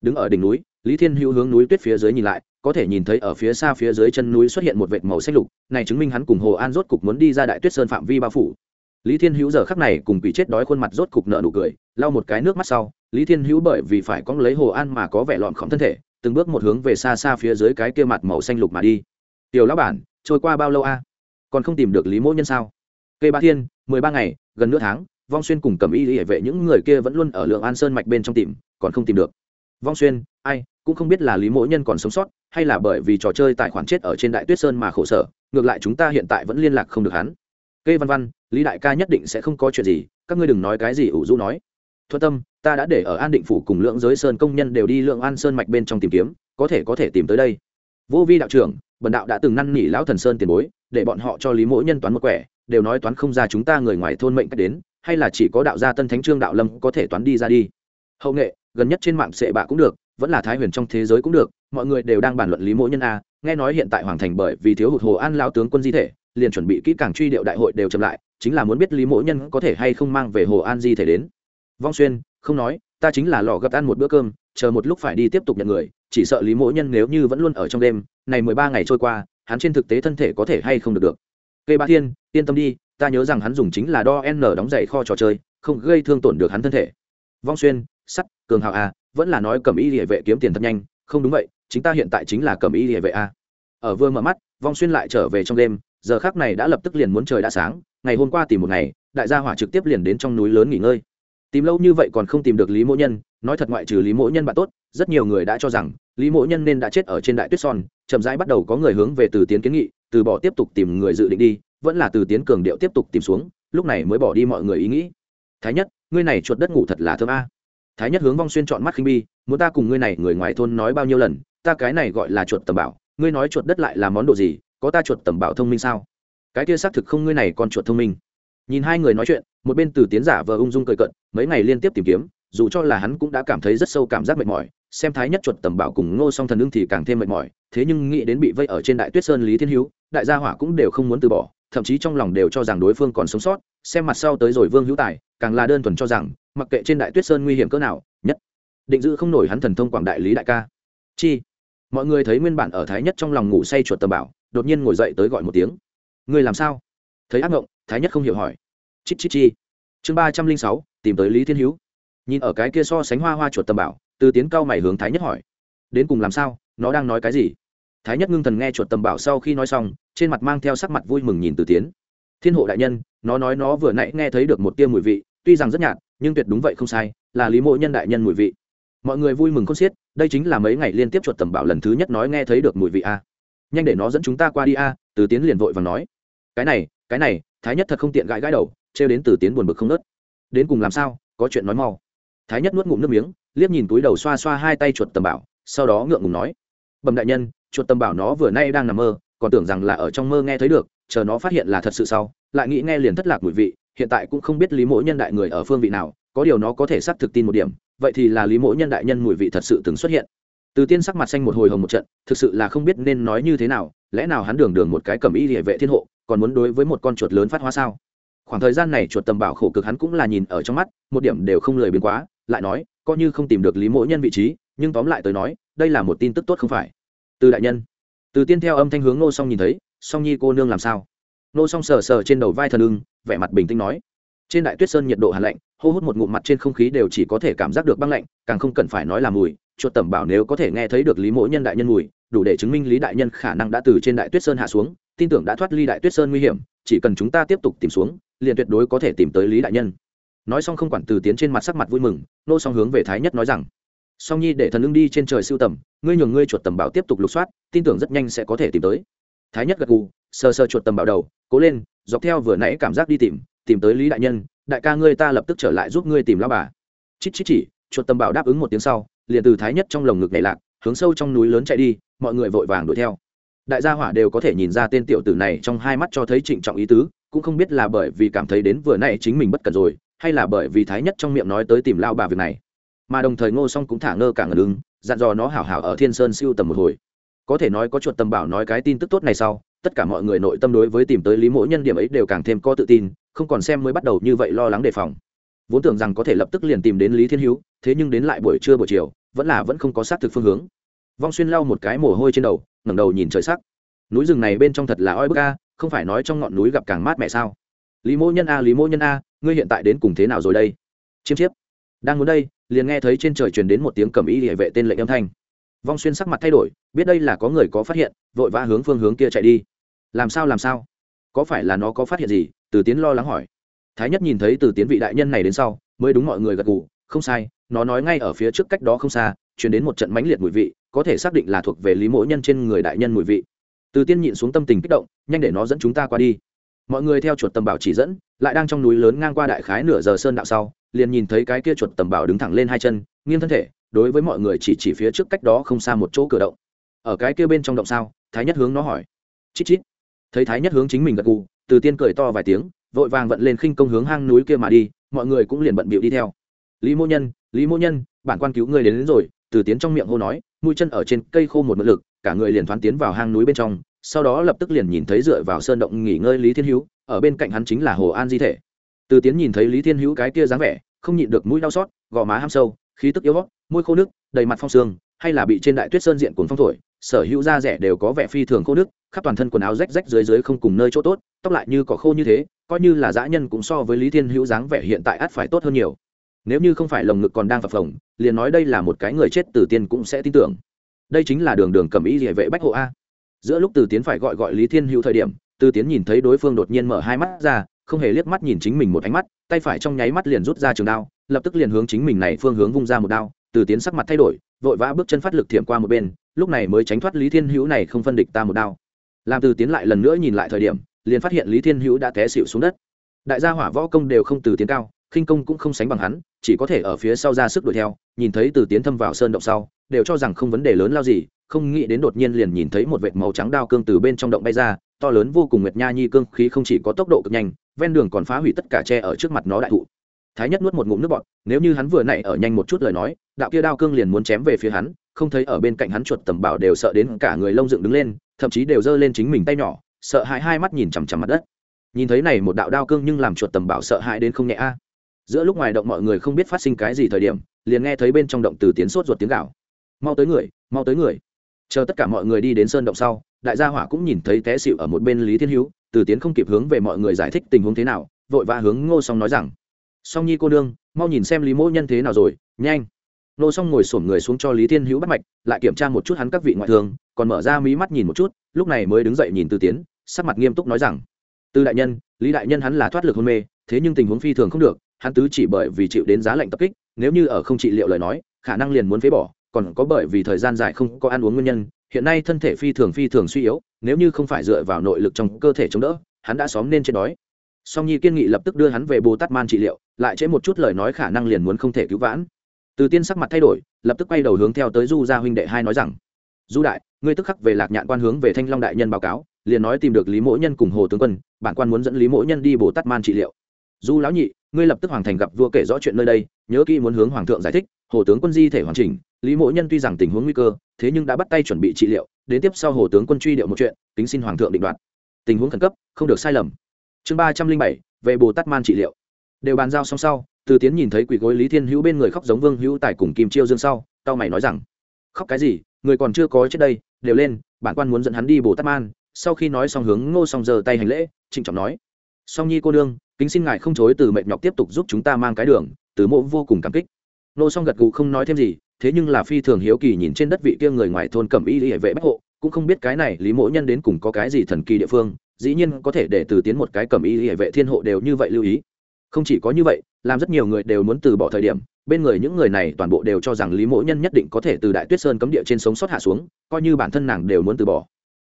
Đứng ở đỉnh núi, lý thiên hữu hướng núi tuyết phía dưới nhìn lại, có thể nhìn thấy ở phía xa phía dưới chân núi xuất hiện một vệt màu xanh lục, này chứng minh hắn cùng hồ an rốt cục muốn đi ra đại tuyết sơn phạm vi bao phủ. Lý thiên hữu giờ khắc này cùng quỷ chết đói khuôn mặt rốt cục nợ nụ cười, lau một cái nước mắt sau, lý thiên hữu bởi vì phải cóng lấy hồ an mà có vẻ lọn khỏng thân thể từng bước một hướng về xa xa phía dưới cái kia mặt màu xanh lục mà đi. Tiểu lão bản, trôi qua bao lâu a? Còn không tìm được lý mỗ nhân sao? Cây ba thiên, mười ba ngày, gần nửa tháng, vong xuyên cùng cầm y hệ vệ những người kia vẫn luôn ở lượng an sơn mạch bên trong tìm, còn không tìm được. Vong xuyên, ai, cũng không biết là lý mỗ nhân còn sống sót, hay là bởi vì trò chơi tài khoản chết ở trên đại tuyết sơn mà khổ sở, ngược lại chúng ta hiện tại vẫn liên lạc không được hắn. Kê văn văn, lý đại ca nhất định sẽ không có chuyện gì, các ngươi đừng nói cái gì ủ rũ nói. Thuận tâm ta đã để ở an định phủ cùng lượng giới sơn công nhân đều đi lượng an sơn mạch bên trong tìm kiếm, có thể có thể tìm tới đây. Vô vi đạo trưởng, bần đạo đã từng năn nỉ lão thần sơn tiền bối, để bọn họ cho lý mỗi nhân toán một quẻ, đều nói toán không ra chúng ta người ngoài thôn mệnh cách đến, hay là chỉ có đạo gia tân thánh trương đạo lâm có thể toán đi ra đi. Hậu nghệ, gần nhất trên mạng sệ bạ cũng được, vẫn là thái huyền trong thế giới cũng được, mọi người đều đang bàn luận lý mỗi nhân a, nghe nói hiện tại hoàng thành bởi vì thiếu hụt hồ an lao tướng quân di thể, liền chuẩn bị kỹ càng truy điệu đại hội đều chậm lại, chính là muốn biết lý mỗi nhân có thể hay không mang về hồ an di thể đến. Vong xuyên không nói ta chính là lò gặp ăn một bữa cơm chờ một lúc phải đi tiếp tục nhận người chỉ sợ lý Mỗ nhân nếu như vẫn luôn ở trong đêm này mười ba ngày trôi qua hắn trên thực tế thân thể có thể hay không được được. Cây ba thiên yên tâm đi ta nhớ rằng hắn dùng chính là đo n đóng giày kho trò chơi không gây thương tổn được hắn thân thể. Vong xuyên sắt cường hào à, vẫn là nói cầm y địa vệ kiếm tiền thật nhanh không đúng vậy chính ta hiện tại chính là cầm y địa vệ a. Ở vừa mở mắt vong xuyên lại trở về trong đêm giờ khác này đã lập tức liền muốn trời đã sáng ngày hôm qua tìm một ngày đại gia hỏa trực tiếp liền đến trong núi lớn nghỉ ngơi tìm lâu như vậy còn không tìm được lý mỗ nhân, nói thật ngoại trừ lý mỗ nhân bạn tốt, rất nhiều người đã cho rằng lý mỗ nhân nên đã chết ở trên đại tuyết son, chậm rãi bắt đầu có người hướng về từ tiến kiến nghị, từ bỏ tiếp tục tìm người dự định đi, vẫn là từ tiến cường điệu tiếp tục tìm xuống, lúc này mới bỏ đi mọi người ý nghĩ. Thái nhất, ngươi này chuột đất ngủ thật là thơm a. Thái nhất hướng vong xuyên chọn mắt khinh bi muốn ta cùng ngươi này người ngoài thôn nói bao nhiêu lần, ta cái này gọi là chuột tầm bảo, ngươi nói chuột đất lại là món đồ gì, có ta chuột tầm bảo thông minh sao? Cái kia xác thực không ngươi này còn chuột thông minh nhìn hai người nói chuyện, một bên từ tiến giả vờ ung dung cười cận mấy ngày liên tiếp tìm kiếm, dù cho là hắn cũng đã cảm thấy rất sâu cảm giác mệt mỏi, xem thái nhất chuột tầm bảo cùng ngô song thần ưng thì càng thêm mệt mỏi, thế nhưng nghĩ đến bị vây ở trên đại tuyết sơn lý thiên hữu, đại gia hỏa cũng đều không muốn từ bỏ, thậm chí trong lòng đều cho rằng đối phương còn sống sót, xem mặt sau tới rồi vương hữu tài, càng là đơn thuần cho rằng, mặc kệ trên đại tuyết sơn nguy hiểm cỡ nào, nhất định giữ không nổi hắn thần thông quảng đại lý đại ca. Chi? Mọi người thấy nguyên bản ở thái nhất trong lòng ngủ say chuột tầm bảo, đột nhiên ngồi dậy tới gọi một tiếng. Người làm sao? Thấy ác ngộng thái nhất không hiểu hỏi. Chít chít chi. Chương ba trăm linh sáu, tìm tới lý thiên hữu. Nhìn ở cái kia so sánh hoa hoa chuột tầm bảo, từ tiến cao mày hướng thái nhất hỏi. Đến cùng làm sao? Nó đang nói cái gì? Thái nhất ngưng thần nghe chuột tầm bảo sau khi nói xong, trên mặt mang theo sắc mặt vui mừng nhìn từ tiến. Thiên hộ đại nhân, nó nói nó vừa nãy nghe thấy được một tia mùi vị, tuy rằng rất nhạt, nhưng tuyệt đúng vậy không sai, là lý mộ nhân đại nhân mùi vị. Mọi người vui mừng con xiết, đây chính là mấy ngày liên tiếp chuột tầm bảo lần thứ nhất nói nghe thấy được mùi vị a. Nhanh để nó dẫn chúng ta qua đi a, từ tiến liền vội và nói. Cái này cái này thái nhất thật không tiện gãi gãi đầu, trêu đến từ tiến buồn bực không nớt. Đến cùng làm sao, có chuyện nói mau. Thái nhất nuốt ngụm nước miếng, liếc nhìn túi đầu xoa xoa hai tay chuột tầm bảo, sau đó ngượng ngùng nói, bẩm đại nhân, chuột tầm bảo nó vừa nay đang nằm mơ, còn tưởng rằng là ở trong mơ nghe thấy được, chờ nó phát hiện là thật sự sau, lại nghĩ nghe liền thất lạc mùi vị, hiện tại cũng không biết lý mỗi nhân đại người ở phương vị nào, có điều nó có thể xác thực tin một điểm, vậy thì là lý mỗi nhân đại nhân mùi vị thật sự từng xuất hiện. Từ tiên sắc mặt xanh một hồi hồng một trận, thực sự là không biết nên nói như thế nào, lẽ nào hắn đường đường một cái cầm y địa vệ thiên hộ còn muốn đối với một con chuột lớn phát hóa sao? Khoảng thời gian này chuột tầm bảo khổ cực hắn cũng là nhìn ở trong mắt, một điểm đều không lười biến quá, lại nói, coi như không tìm được lý mỗ nhân vị trí, nhưng tóm lại tới nói, đây là một tin tức tốt không phải. Từ đại nhân, từ tiên theo âm thanh hướng nô song nhìn thấy, song nhi cô nương làm sao? Nô song sờ sờ trên đầu vai thần ưng, vẻ mặt bình tĩnh nói, trên đại tuyết sơn nhiệt độ hàn lạnh, hô hút một ngụm mặt trên không khí đều chỉ có thể cảm giác được băng lạnh, càng không cần phải nói là mùi, chuột tẩm bảo nếu có thể nghe thấy được lý mỗ nhân đại nhân mùi, đủ để chứng minh lý đại nhân khả năng đã từ trên đại tuyết sơn hạ xuống tin tưởng đã thoát ly đại tuyết sơn nguy hiểm, chỉ cần chúng ta tiếp tục tìm xuống, liền tuyệt đối có thể tìm tới lý đại nhân. Nói xong không quản từ tiến trên mặt sắc mặt vui mừng, nô song hướng về thái nhất nói rằng, song nhi, để thần ưng đi trên trời siêu tầm, ngươi nhường ngươi chuột tầm bảo tiếp tục lục soát, tin tưởng rất nhanh sẽ có thể tìm tới. Thái nhất gật gù, sờ sờ chuột tầm bảo đầu, cố lên, dọc theo vừa nãy cảm giác đi tìm tìm tới lý đại nhân, đại ca ngươi ta lập tức trở lại giúp ngươi tìm lao bà. Chít chít chỉ, chuột tầm bảo đáp ứng một tiếng sau, liền từ thái nhất trong lồng ngực nhảy lạc, hướng sâu trong núi lớn chạy đi, mọi người vội vàng đuổi theo đại gia hỏa đều có thể nhìn ra tên tiểu tử này trong hai mắt cho thấy trịnh trọng ý tứ, cũng không biết là bởi vì cảm thấy đến vừa nãy chính mình bất cần rồi, hay là bởi vì thái nhất trong miệng nói tới tìm lao bà việc này. Mà đồng thời ngô song cũng thả ngơ cả ngần ứng dặn dò nó hảo hảo ở thiên sơn siêu tầm một hồi. Có thể nói có chuột tầm bảo nói cái tin tức tốt này sau, tất cả mọi người nội tâm đối với tìm tới lý mỗ nhân điểm ấy đều càng thêm có tự tin, không còn xem mới bắt đầu như vậy lo lắng đề phòng. Vốn tưởng rằng có thể lập tức liền tìm đến lý thiên hữu, thế nhưng đến lại buổi trưa buổi chiều, vẫn là vẫn không có xác thực phương hướng vong xuyên lau một cái mồ hôi trên đầu, ngẩng đầu nhìn trời sắc. Núi rừng này bên trong thật là oi bức a, không phải nói trong ngọn núi gặp càng mát mẻ sao? Lý mỗ nhân a, lý mỗ nhân a, ngươi hiện tại đến cùng thế nào rồi đây? Chiêm chiếp. Đang muốn đây, liền nghe thấy trên trời truyền đến một tiếng cầm ý địa vệ tên lệnh âm thanh. Vong xuyên sắc mặt thay đổi, biết đây là có người có phát hiện, vội vã hướng phương hướng kia chạy đi. Làm sao làm sao? Có phải là nó có phát hiện gì? Từ tiến lo lắng hỏi. Thái nhất nhìn thấy từ tiến vị đại nhân này đến sau, mới đúng mọi người gật gù. Không sai, nó nói ngay ở phía trước cách đó không xa chuyển đến một trận mãnh liệt mùi vị có thể xác định là thuộc về lý mỗ nhân trên người đại nhân mùi vị. Từ tiên nhịn xuống tâm tình kích động nhanh để nó dẫn chúng ta qua đi. Mọi người theo chuột tầm bảo chỉ dẫn lại đang trong núi lớn ngang qua đại khái nửa giờ sơn đạo sau liền nhìn thấy cái kia chuột tầm bảo đứng thẳng lên hai chân nghiêng thân thể đối với mọi người chỉ chỉ phía trước cách đó không xa một chỗ cửa động. Ở cái kia bên trong động sao thái nhất hướng nó hỏi. Chít chít. Thấy thái nhất hướng chính mình gật gù từ tiên cười to vài tiếng vội vàng vận lên khinh công hướng hang núi kia mà đi mọi người cũng liền bận bịu đi theo. Lý mô nhân lý mô nhân bản quan cứu người đến, đến rồi từ tiến trong miệng hô nói mũi chân ở trên cây khô một mượn lực, cả người liền thoáng tiến vào hang núi bên trong, sau đó lập tức liền nhìn thấy dựa vào sơn động nghỉ ngơi lý thiên hữu, ở bên cạnh hắn chính là hồ an di thể. Từ tiến nhìn thấy lý thiên hữu cái kia dáng vẻ, không nhịn được mũi đau xót, gò má ham sâu, khí tức yếu bóp môi khô nước, đầy mặt phong sương, hay là bị trên đại tuyết sơn diện cuốn phong thổi, sở hữu da rẻ đều có vẻ phi thường khô nước, khắp toàn thân quần áo rách rách dưới dưới không cùng nơi chỗ tốt, tóc lại như cỏ khô như thế, coi như là dã nhân cũng so với lý thiên hữu dáng vẻ hiện tại ắt phải tốt hơn nhiều nếu như không phải lồng ngực còn đang phập phồng, liền nói đây là một cái người chết, từ tiên cũng sẽ tin tưởng. Đây chính là đường đường cầm ý địa vệ bách hộ a. Giữa lúc từ tiến phải gọi gọi lý thiên hữu thời điểm, từ tiến nhìn thấy đối phương đột nhiên mở hai mắt ra, không hề liếc mắt nhìn chính mình một ánh mắt, tay phải trong nháy mắt liền rút ra trường đao, lập tức liền hướng chính mình này phương hướng vung ra một đao, từ tiến sắc mặt thay đổi, vội vã bước chân phát lực thiểm qua một bên, lúc này mới tránh thoát lý thiên hữu này không phân địch ta một đao. Làm từ tiến lại lần nữa nhìn lại thời điểm, liền phát hiện lý thiên hữu đã té xịu xuống đất. Đại gia hỏa võ công đều không từ tiến cao khinh công cũng không sánh bằng hắn, chỉ có thể ở phía sau ra sức đuổi theo, nhìn thấy từ tiến thâm vào sơn động sau, đều cho rằng không vấn đề lớn lao gì, không nghĩ đến đột nhiên liền nhìn thấy một vệt màu trắng đao cương từ bên trong động bay ra, to lớn vô cùng nguyệt nha nhi cương khí không chỉ có tốc độ cực nhanh, ven đường còn phá hủy tất cả tre ở trước mặt nó đại thụ. Thái nhất nuốt một ngụm nước bọt, nếu như hắn vừa nãy ở nhanh một chút lời nói, đạo kia đao cương liền muốn chém về phía hắn, không thấy ở bên cạnh hắn chuột tầm bảo đều sợ đến cả người lông dựng đứng lên, thậm chí đều giơ lên chính mình tay nhỏ, sợ hãi hai mắt nhìn chằm chằm mặt đất. Nhìn thấy này một đạo đao cương nhưng làm chuột tầm bảo sợ hãi đến không nhẹ a giữa lúc ngoài động mọi người không biết phát sinh cái gì thời điểm, liền nghe thấy bên trong động từ tiến sốt ruột tiếng gạo mau tới người, mau tới người. Chờ tất cả mọi người đi đến sơn động sau, đại gia hỏa cũng nhìn thấy té xịu ở một bên lý thiên hữu, từ tiến không kịp hướng về mọi người giải thích tình huống thế nào, vội vã hướng ngô song nói rằng, song nhi cô đương mau nhìn xem lý mỗ nhân thế nào rồi, nhanh. Nô song ngồi sổm người xuống cho lý thiên hữu bắt mạch, lại kiểm tra một chút hắn các vị ngoại thương, còn mở ra mí mắt nhìn một chút, lúc này mới đứng dậy nhìn từ tiến, sắc mặt nghiêm túc nói rằng, từ đại nhân, lý đại nhân hắn là thoát lực hôn mê, thế nhưng tình huống phi thường không được hắn tứ chỉ bởi vì chịu đến giá lạnh tập kích, nếu như ở không trị liệu lời nói, khả năng liền muốn phế bỏ, còn có bởi vì thời gian dài không có ăn uống nguyên nhân, hiện nay thân thể phi thường phi thường suy yếu, nếu như không phải dựa vào nội lực trong cơ thể chống đỡ, hắn đã xóm nên chết đói. Song nhi kiên nghị lập tức đưa hắn về bồ tát man trị liệu, lại chế một chút lời nói khả năng liền muốn không thể cứu vãn. Từ tiên sắc mặt thay đổi, lập tức quay đầu hướng theo tới du gia huynh đệ hai nói rằng, du đại, ngươi tức khắc về lạc nhạn quan hướng về thanh long đại nhân báo cáo, liền nói tìm được lý mỗ nhân cùng hồ tướng quân, bản quan muốn dẫn lý mỗ nhân đi bồ tát man trị liệu. Du lão nhị ngươi lập tức hoàng thành gặp vua kể rõ chuyện nơi đây, nhớ kỹ muốn hướng hoàng thượng giải thích, hồ tướng quân di thể hoàn chỉnh, lý mỗ nhân tuy rằng tình huống nguy cơ, thế nhưng đã bắt tay chuẩn bị trị liệu, đến tiếp sau hồ tướng quân truy điệu một chuyện tính xin hoàng thượng định đoạt. Tình huống khẩn cấp, không được sai lầm. Chương ba trăm linh bảy, về bồ tát man trị liệu. Đều bàn giao xong sau, từ tiến nhìn thấy quỷ gối lý thiên hữu bên người khóc giống vương hữu tài cùng kim chiêu dương sau tao mày nói rằng, khóc cái gì? Người còn chưa có chết đây, đều lên, bản quan muốn dẫn hắn đi bồ tát man. Sau khi nói xong hướng ngô song giơ tay hành lễ, trịnh trọng nói, song nhi cô đương kính xin ngài không chối từ mệt nhọc tiếp tục giúp chúng ta mang cái đường, từ mộ vô cùng cảm kích. Nô song gật gù không nói thêm gì, thế nhưng là phi thường hiếu kỳ nhìn trên đất vị kia người ngoài thôn cẩm y hệ vệ bách hộ, cũng không biết cái này lý mỗ nhân đến cùng có cái gì thần kỳ địa phương, dĩ nhiên có thể để từ tiến một cái cẩm y hệ vệ thiên hộ đều như vậy lưu ý. Không chỉ có như vậy, làm rất nhiều người đều muốn từ bỏ thời điểm, bên người những người này toàn bộ đều cho rằng lý mỗ nhân nhất định có thể từ đại tuyết sơn cấm địa trên sống sót hạ xuống, coi như bản thân nàng đều muốn từ bỏ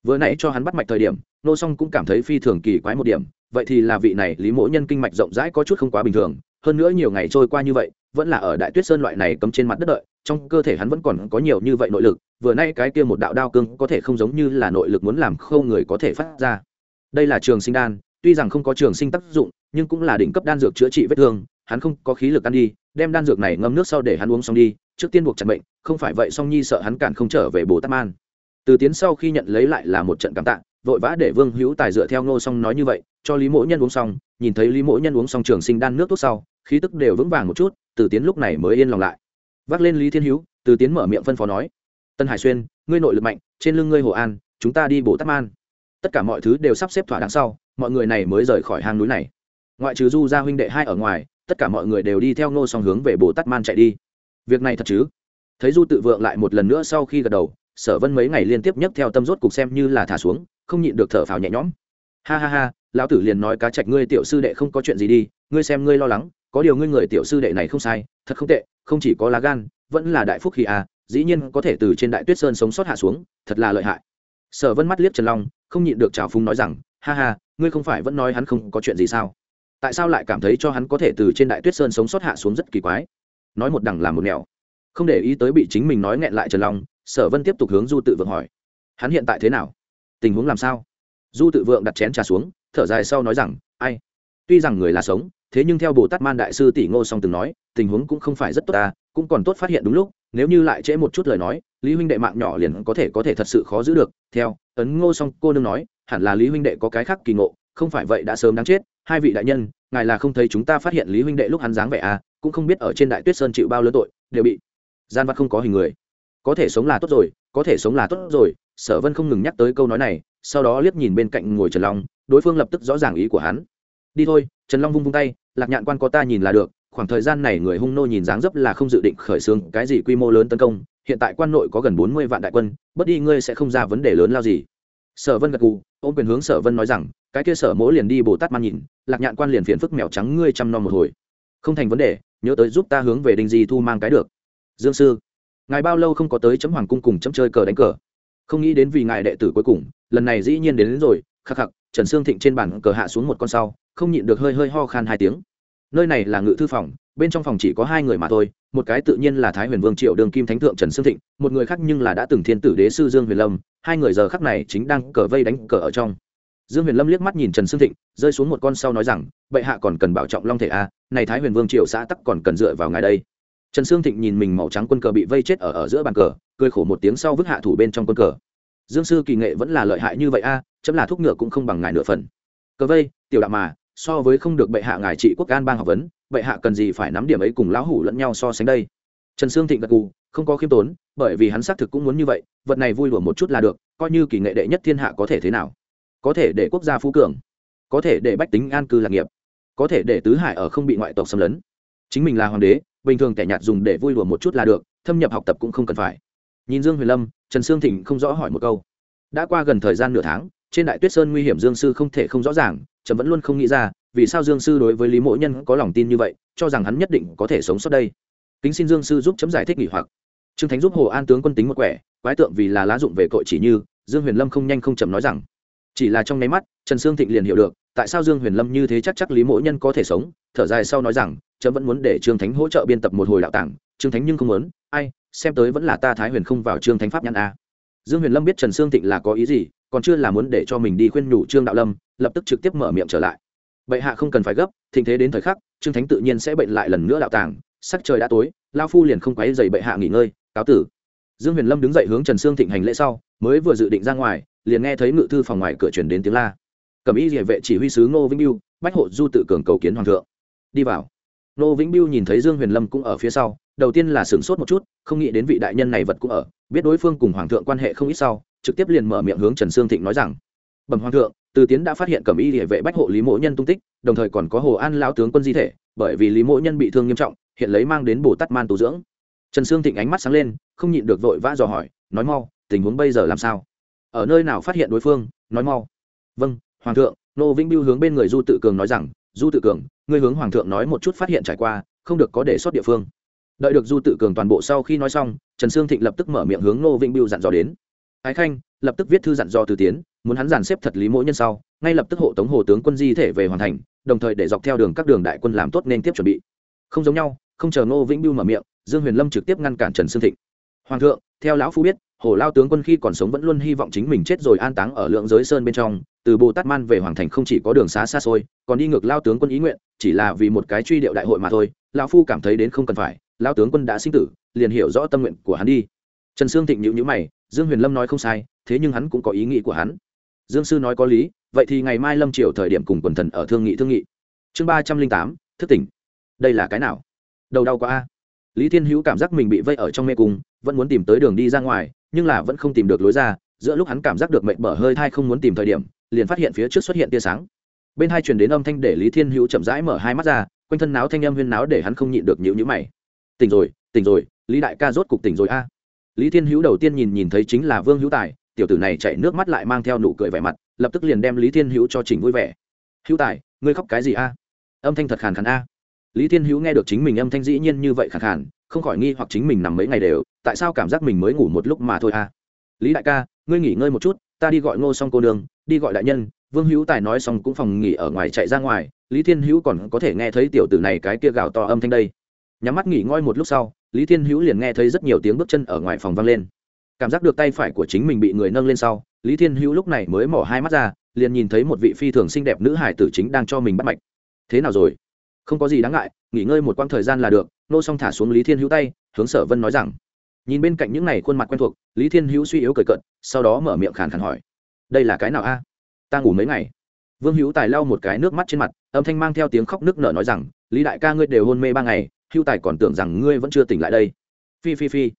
vừa nãy cho hắn bắt mạch thời điểm, nô song cũng cảm thấy phi thường kỳ quái một điểm, vậy thì là vị này lý mỗ nhân kinh mạch rộng rãi có chút không quá bình thường, hơn nữa nhiều ngày trôi qua như vậy, vẫn là ở đại tuyết sơn loại này cấm trên mặt đất đợi, trong cơ thể hắn vẫn còn có nhiều như vậy nội lực, vừa nay cái kia một đạo đao cương có thể không giống như là nội lực muốn làm khâu người có thể phát ra. Đây là trường sinh đan, tuy rằng không có trường sinh tác dụng, nhưng cũng là đỉnh cấp đan dược chữa trị vết thương, hắn không có khí lực ăn đi, đem đan dược này ngâm nước sau để hắn uống xong đi, trước tiên buộc chặt bệnh không phải vậy song nhi sợ hắn cản không trở về bồ tát man từ tiến sau khi nhận lấy lại là một trận cảm tạ, vội vã để vương hữu tài dựa theo ngô xong nói như vậy, cho lý mỗ nhân uống xong, nhìn thấy lý mỗ nhân uống xong trường sinh đan nước thuốc sau, khí tức đều vững vàng một chút, từ tiến lúc này mới yên lòng lại. Vác lên lý thiên hữu, từ tiến mở miệng phân phó nói, tân hải xuyên, ngươi nội lực mạnh, trên lưng ngươi hồ an, chúng ta đi bổ tát man. Tất cả mọi thứ đều sắp xếp thỏa đáng sau, mọi người này mới rời khỏi hang núi này. Ngoại trừ du gia huynh đệ hai ở ngoài, tất cả mọi người đều đi theo ngô song hướng về bồ tát man chạy đi. Việc này thật chứ? Thấy du tự vượng lại một lần nữa sau khi gật đầu sở vân mấy ngày liên tiếp nhấc theo tâm rốt cục xem như là thả xuống, không nhịn được thở phào nhẹ nhõm. Ha ha ha, lão tử liền nói cá trạch ngươi tiểu sư đệ không có chuyện gì đi, ngươi xem ngươi lo lắng, có điều ngươi người tiểu sư đệ này không sai, thật không tệ, không chỉ có lá gan, vẫn là đại phúc khi à dĩ nhiên có thể từ trên đại tuyết sơn sống sót hạ xuống, thật là lợi hại. Sở vân mắt liếc trần long, không nhịn được trào phúng nói rằng, ha ha, ngươi không phải vẫn nói hắn không có chuyện gì sao? Tại sao lại cảm thấy cho hắn có thể từ trên đại tuyết sơn sống sót hạ xuống rất kỳ quái? Nói một đằng làm một nẻo. Không để ý tới bị chính mình nói nghẹn lại trần long sở vân tiếp tục hướng du tự vượng hỏi. Hắn hiện tại thế nào? Tình huống làm sao? Du tự vượng đặt chén trà xuống, thở dài sau nói rằng, ai? Tuy rằng người là sống, thế nhưng theo bồ tát man đại sư tỷ ngô song từng nói, tình huống cũng không phải rất tốt ta, cũng còn tốt phát hiện đúng lúc, nếu như lại trễ một chút lời nói, lý huynh đệ mạng nhỏ liền có thể có thể thật sự khó giữ được. Theo, ấn ngô song cô nương nói, hẳn là lý huynh đệ có cái khác kỳ ngộ, không phải vậy đã sớm đáng chết, hai vị đại nhân, ngài là không thấy chúng ta phát hiện lý huynh đệ lúc hắn dáng vẻ à cũng không biết ở trên đại tuyết sơn chịu bao lớn tội, đều bị gian vật không có hình người có thể sống là tốt rồi, có thể sống là tốt rồi, sở vân không ngừng nhắc tới câu nói này, sau đó liếc nhìn bên cạnh ngồi trần long, đối phương lập tức rõ ràng ý của hắn. Đi thôi, trần long vung vung tay, lạc nhạn quan có ta nhìn là được, khoảng thời gian này người hung nô nhìn dáng dấp là không dự định khởi xướng cái gì quy mô lớn tấn công, hiện tại quan nội có gần bốn mươi vạn đại quân bất đi ngươi sẽ không ra vấn đề lớn lao gì. Sở vân gật gù, ôm quyền hướng sở vân nói rằng, cái kia sở mỗ liền đi bồ tát man nhìn, lạc nhạn quan liền phiền phức mèo trắng ngươi chăm nom một hồi. Không thành vấn đề, nhớ tới giúp ta hướng về đình di thu mang cái được. Dương sư ngài bao lâu không có tới chấm hoàng cung cùng chấm chơi cờ đánh cờ? Không nghĩ đến vì ngài đệ tử cuối cùng lần này dĩ nhiên đến, đến rồi khắc khắc trần sương thịnh trên bàn cờ hạ xuống một con sau không nhịn được hơi hơi ho khan hai tiếng. Nơi này là ngự thư phòng bên trong phòng chỉ có hai người mà thôi một cái tự nhiên là thái huyền vương triệu đường kim thánh thượng trần sương thịnh một người khác nhưng là đã từng thiên tử đế sư dương huyền lâm hai người giờ khắc này chính đang cờ vây đánh cờ ở trong. Dương huyền lâm liếc mắt nhìn trần sương thịnh rơi xuống một con sau nói rằng bệ hạ còn cần bảo trọng long thể a này thái huyền vương triệu xã tắc còn cần dựa vào ngài đây trần sương thịnh nhìn mình màu trắng quân cờ bị vây chết ở ở giữa bàn cờ, cười khổ một tiếng sau vứt hạ thủ bên trong quân cờ. Dương sư kỳ nghệ vẫn là lợi hại như vậy a, chấm là thuốc ngựa cũng không bằng ngài nửa phần. Cờ vây, tiểu đạo mà, so với không được bệ hạ ngài trị quốc an bang học vấn, bệ hạ cần gì phải nắm điểm ấy cùng lão hủ lẫn nhau so sánh đây? Trần sương thịnh gật cù không có khiêm tốn, bởi vì hắn xác thực cũng muốn như vậy, vật này vui đùa một chút là được, coi như kỳ nghệ đệ nhất thiên hạ có thể thế nào? Có thể để quốc gia phú cường, có thể để bách tính an cư lạc nghiệp, có thể để tứ hải ở không bị ngoại tộc xâm lấn chính mình là hoàng đế, bình thường kẻ nhạt dùng để vui đùa một chút là được, thâm nhập học tập cũng không cần phải. Nhìn dương huyền lâm, trần sương thịnh không rõ hỏi một câu. Đã qua gần thời gian nửa tháng, trên đại tuyết sơn nguy hiểm dương sư không thể không rõ ràng, trần vẫn luôn không nghĩ ra, vì sao dương sư đối với lý mỗ nhân có lòng tin như vậy, cho rằng hắn nhất định có thể sống sót đây. Kính xin dương sư giúp chấm giải thích nghỉ hoặc. Trương thánh giúp hồ an tướng quân tính một quẻ, quái tượng vì là lá dụng về cội chỉ như, dương huyền lâm không nhanh không chậm nói rằng. Chỉ là trong nháy mắt, trần sương thịnh liền hiểu được, tại sao dương huyền lâm như thế chắc chắc lý mỗ nhân có thể sống, thở dài sau nói rằng chấm vẫn muốn để trương thánh hỗ trợ biên tập một hồi đạo tàng, trương thánh nhưng không muốn. Ai, xem tới vẫn là ta thái huyền không vào trương thánh pháp nhãn a dương huyền lâm biết trần sương thịnh là có ý gì, còn chưa là muốn để cho mình đi khuyên nhủ trương đạo lâm, lập tức trực tiếp mở miệng trở lại. Bệ hạ không cần phải gấp, thịnh thế đến thời khắc, trương thánh tự nhiên sẽ bệnh lại lần nữa đạo tàng, sắc trời đã tối, lao phu liền không quấy dày bệ hạ nghỉ ngơi, cáo tử. Dương huyền lâm đứng dậy hướng trần sương thịnh hành lễ sau, mới vừa dự định ra ngoài, liền nghe thấy ngự thư phòng ngoài cửa chuyển đến tiếng la. Cầm ý địa vệ chỉ huy sứ ngô vĩnh biêu bách hộ du tự cường cầu kiến hoàng thượng. Đi vào. Nô vĩnh biêu nhìn thấy dương huyền lâm cũng ở phía sau, đầu tiên là sửng sốt một chút, không nghĩ đến vị đại nhân này vật cũng ở, biết đối phương cùng hoàng thượng quan hệ không ít sau, trực tiếp liền mở miệng hướng trần sương thịnh nói rằng, bẩm hoàng thượng, từ tiến đã phát hiện cẩm y địa vệ bách hộ lý mỗ nhân tung tích, đồng thời còn có hồ an lão tướng quân di thể, bởi vì lý mỗ nhân bị thương nghiêm trọng, hiện lấy mang đến bồ tát man tu dưỡng. Trần sương thịnh ánh mắt sáng lên, không nhịn được vội vã dò hỏi, nói mau, tình huống bây giờ làm sao? Ở nơi nào phát hiện đối phương? Nói mau. Vâng hoàng thượng. Nô vĩnh biêu hướng bên người du tự cường nói rằng du tự cường, ngươi hướng hoàng thượng nói một chút phát hiện trải qua, không được có đề xuất địa phương. Đợi được du tự cường toàn bộ sau khi nói xong, trần sương thịnh lập tức mở miệng hướng nô vĩnh biêu dặn dò đến. Ái khanh, lập tức viết thư dặn dò từ tiến, muốn hắn giàn xếp thật lý mỗi nhân sau, ngay lập tức hộ tống hồ tướng quân di thể về hoàn thành, đồng thời để dọc theo đường các đường đại quân làm tốt nên tiếp chuẩn bị. Không giống nhau, không chờ nô vĩnh biêu mở miệng, dương huyền lâm trực tiếp ngăn cản trần sương thịnh. Hoàng thượng, theo lão phu biết, hồ lao tướng quân khi còn sống vẫn luôn hy vọng chính mình chết rồi an táng ở lượng giới sơn bên trong từ bồ tát man về hoàng thành không chỉ có đường xá xa xôi, còn đi ngược lao tướng quân ý nguyện, chỉ là vì một cái truy điệu đại hội mà thôi. Lão phu cảm thấy đến không cần phải, lao tướng quân đã sinh tử, liền hiểu rõ tâm nguyện của hắn đi. Trần sương thịnh nhữ nhữ mày, dương huyền lâm nói không sai, thế nhưng hắn cũng có ý nghĩ của hắn. Dương sư nói có lý, vậy thì ngày mai lâm triều thời điểm cùng quần thần ở thương nghị thương nghị. Chương ba trăm linh tám, thức tỉnh. Đây là cái nào? Đầu đau quá a. Lý thiên hữu cảm giác mình bị vây ở trong mê cung, vẫn muốn tìm tới đường đi ra ngoài, nhưng là vẫn không tìm được lối ra, giữa lúc hắn cảm giác được mệnh mở hơi thai không muốn tìm thời điểm liền phát hiện phía trước xuất hiện tia sáng. Bên hai truyền đến âm thanh để lý thiên hữu chậm rãi mở hai mắt ra, quanh thân náo thanh âm huyên náo để hắn không nhịn được nhịu nhữ mày. Tỉnh rồi tỉnh rồi, lý đại ca rốt cục tỉnh rồi a. Lý thiên hữu đầu tiên nhìn nhìn thấy chính là vương hữu tài, tiểu tử này chạy nước mắt lại mang theo nụ cười vẻ mặt, lập tức liền đem lý thiên hữu cho chỉnh vui vẻ. Hữu tài, ngươi khóc cái gì a? Âm thanh thật khàn khàn a. Lý thiên hữu nghe được chính mình âm thanh dĩ nhiên như vậy khàn khàn, không khỏi nghi hoặc chính mình nằm mấy ngày đều, tại sao cảm giác mình mới ngủ một lúc mà thôi a? Lý đại ca, ngươi nghỉ ngơi một chút, ta đi gọi ngô xong cô nương đi gọi đại nhân, vương hữu tài nói xong cũng phòng nghỉ ở ngoài chạy ra ngoài, lý thiên hữu còn có thể nghe thấy tiểu tử này cái kia gào to âm thanh đây. Nhắm mắt nghỉ ngơi một lúc sau, lý thiên hữu liền nghe thấy rất nhiều tiếng bước chân ở ngoài phòng vang lên. Cảm giác được tay phải của chính mình bị người nâng lên sau, lý thiên hữu lúc này mới mỏ hai mắt ra, liền nhìn thấy một vị phi thường xinh đẹp nữ hải tử chính đang cho mình bắt mạch. Thế nào rồi? Không có gì đáng ngại, nghỉ ngơi một quãng thời gian là được, nô xong thả xuống lý thiên hữu tay, hướng sở vân nói rằng. Nhìn bên cạnh những này khuôn mặt quen thuộc, lý thiên hữu suy yếu cười cận sau đó mở miệng khàn khàn hỏi đây là cái nào a? Ta ngủ mấy ngày. Vương hữu tài lau một cái nước mắt trên mặt, âm thanh mang theo tiếng khóc nước nở nói rằng, lý đại ca ngươi đều hôn mê ba ngày, hữu tài còn tưởng rằng ngươi vẫn chưa tỉnh lại đây. Phi phi phi.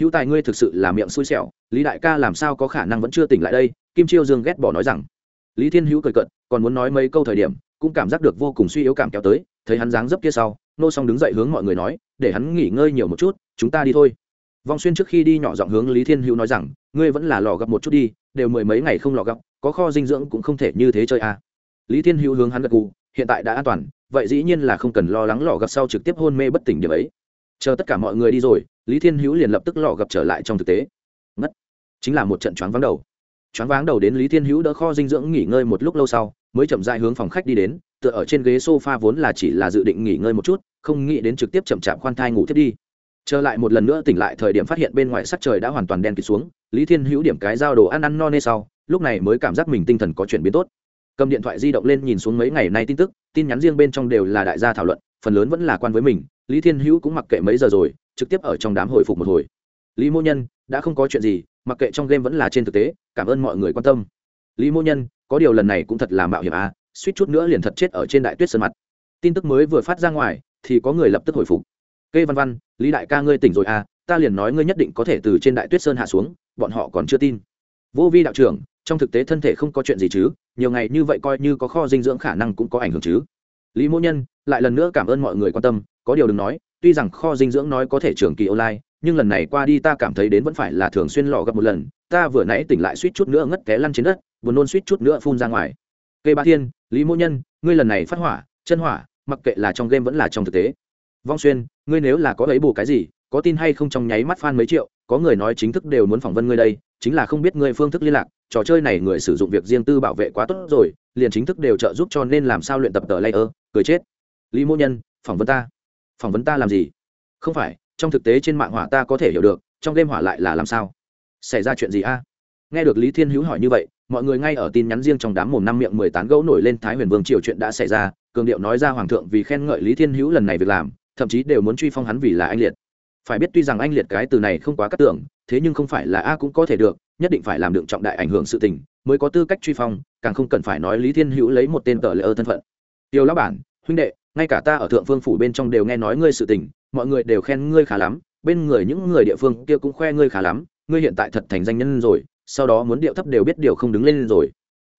Hữu tài ngươi thực sự là miệng xui xẻo, lý đại ca làm sao có khả năng vẫn chưa tỉnh lại đây? Kim chiêu dương ghét bỏ nói rằng. Lý thiên hữu cười cận còn muốn nói mấy câu thời điểm, cũng cảm giác được vô cùng suy yếu cảm kéo tới, thấy hắn dáng dấp kia sau, nô xong đứng dậy hướng mọi người nói, để hắn nghỉ ngơi nhiều một chút, chúng ta đi thôi vong xuyên trước khi đi nhỏ giọng hướng lý thiên hữu nói rằng, ngươi vẫn là lò gặp một chút đi, đều mười mấy ngày không lò gặp, có kho dinh dưỡng cũng không thể như thế chơi à. lý thiên hữu hướng hắn gật gù, hiện tại đã an toàn, vậy dĩ nhiên là không cần lo lắng lò gặp sau trực tiếp hôn mê bất tỉnh điểm ấy. Chờ tất cả mọi người đi rồi, lý thiên hữu liền lập tức lò gặp trở lại trong thực tế. Mất chính là một trận choáng vắng đầu. Choáng váng đầu đến lý thiên hữu đỡ kho dinh dưỡng nghỉ ngơi một lúc lâu sau, mới chậm dại hướng phòng khách đi đến, tựa ở trên ghế sofa vốn là chỉ là dự định nghỉ ngơi một chút, không nghĩ đến trực tiếp chậm chạp khoan thai ngủ thiết đi trở lại một lần nữa tỉnh lại thời điểm phát hiện bên ngoài sắc trời đã hoàn toàn đen kịt xuống, lý thiên hữu điểm cái giao đồ ăn ăn no nê sau, lúc này mới cảm giác mình tinh thần có chuyển biến tốt. Cầm điện thoại di động lên nhìn xuống mấy ngày nay tin tức, tin nhắn riêng bên trong đều là đại gia thảo luận, phần lớn vẫn là quan với mình, lý thiên hữu cũng mặc kệ mấy giờ rồi, trực tiếp ở trong đám hồi phục một hồi. Lý mô nhân, đã không có chuyện gì, mặc kệ trong game vẫn là trên thực tế, cảm ơn mọi người quan tâm. Lý mô nhân, có điều lần này cũng thật là mạo hiểm à suýt chút nữa liền thật chết ở trên đại tuyết sơn mặt. Tin tức mới vừa phát ra ngoài, thì có người lập tức hồi phục. Kê văn văn lý đại ca ngươi tỉnh rồi à ta liền nói ngươi nhất định có thể từ trên đại tuyết sơn hạ xuống, bọn họ còn chưa tin. Vô vi đạo trưởng, trong thực tế thân thể không có chuyện gì chứ, nhiều ngày như vậy coi như có kho dinh dưỡng khả năng cũng có ảnh hưởng chứ. Lý mỗ nhân, lại lần nữa cảm ơn mọi người quan tâm, có điều đừng nói, tuy rằng kho dinh dưỡng nói có thể trường kỳ online, nhưng lần này qua đi ta cảm thấy đến vẫn phải là thường xuyên lò gặp một lần, ta vừa nãy tỉnh lại suýt chút nữa ngất té lăn trên đất, buồn nôn suýt chút nữa phun ra ngoài. Cây ba thiên, lý mỗ nhân, ngươi lần này phát hỏa, chân hỏa, mặc kệ là trong game vẫn là trong thực tế vong xuyên, ngươi nếu là có ấy bù cái gì, có tin hay không trong nháy mắt fan mấy triệu, có người nói chính thức đều muốn phỏng vấn ngươi đây, chính là không biết ngươi phương thức liên lạc, trò chơi này người sử dụng việc riêng tư bảo vệ quá tốt rồi, liền chính thức đều trợ giúp cho nên làm sao luyện tập tờ layer, cười chết. Lý mô nhân, phỏng vấn ta. Phỏng vấn ta làm gì? Không phải, trong thực tế trên mạng hỏa ta có thể hiểu được, trong game hỏa lại là làm sao? Xảy ra chuyện gì a? Nghe được lý thiên hữu hỏi như vậy, mọi người ngay ở tin nhắn riêng trong đám mồm năm miệng mười tán gẫu nổi lên thái huyền vương triều chuyện đã xảy ra, cường điệu nói ra hoàng thượng vì khen ngợi lý thiên hữu lần này việc làm thậm chí đều muốn truy phong hắn vì là anh liệt. Phải biết tuy rằng anh liệt cái từ này không quá cắt tưởng thế nhưng không phải là a cũng có thể được, nhất định phải làm được trọng đại ảnh hưởng sự tình, mới có tư cách truy phong, càng không cần phải nói lý thiên hữu lấy một tên tờ lễ ơ thân phận. Tiêu lão bản, huynh đệ, ngay cả ta ở thượng phương phủ bên trong đều nghe nói ngươi sự tình, mọi người đều khen ngươi khá lắm, bên người những người địa phương kia cũng khoe ngươi khá lắm, ngươi hiện tại thật thành danh nhân rồi, sau đó muốn điệu thấp đều biết điều không đứng lên rồi.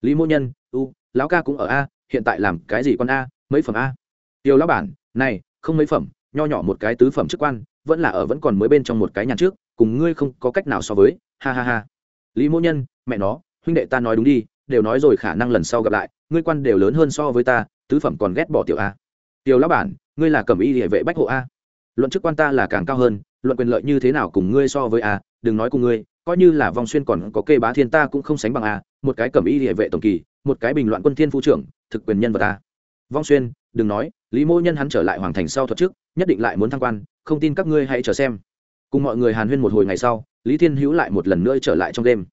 Lý mô nhân, u, lão ca cũng ở a, hiện tại làm cái gì con a, mấy phẩm a? Tiêu lão bản, này không mấy phẩm nho nhỏ một cái tứ phẩm chức quan vẫn là ở vẫn còn mới bên trong một cái nhàn trước cùng ngươi không có cách nào so với ha ha ha. Lý mỗ nhân mẹ nó huynh đệ ta nói đúng đi đều nói rồi khả năng lần sau gặp lại ngươi quan đều lớn hơn so với ta tứ phẩm còn ghét bỏ tiểu a. Tiểu lão bản ngươi là cẩm y địa vệ bách hộ a. Luận chức quan ta là càng cao hơn luận quyền lợi như thế nào cùng ngươi so với a đừng nói cùng ngươi coi như là vòng xuyên còn có kê bá thiên ta cũng không sánh bằng a một cái cẩm y địa vệ tổng kỳ một cái bình loạn quân thiên phu trưởng thực quyền nhân vật a, vong xuyên đừng nói lý mô nhân hắn trở lại hoàng thành sau thuật trước, nhất định lại muốn thăng quan, không tin các ngươi hãy chờ xem. Cùng mọi người hàn huyên một hồi ngày sau, lý thiên hữu lại một lần nữa trở lại trong đêm.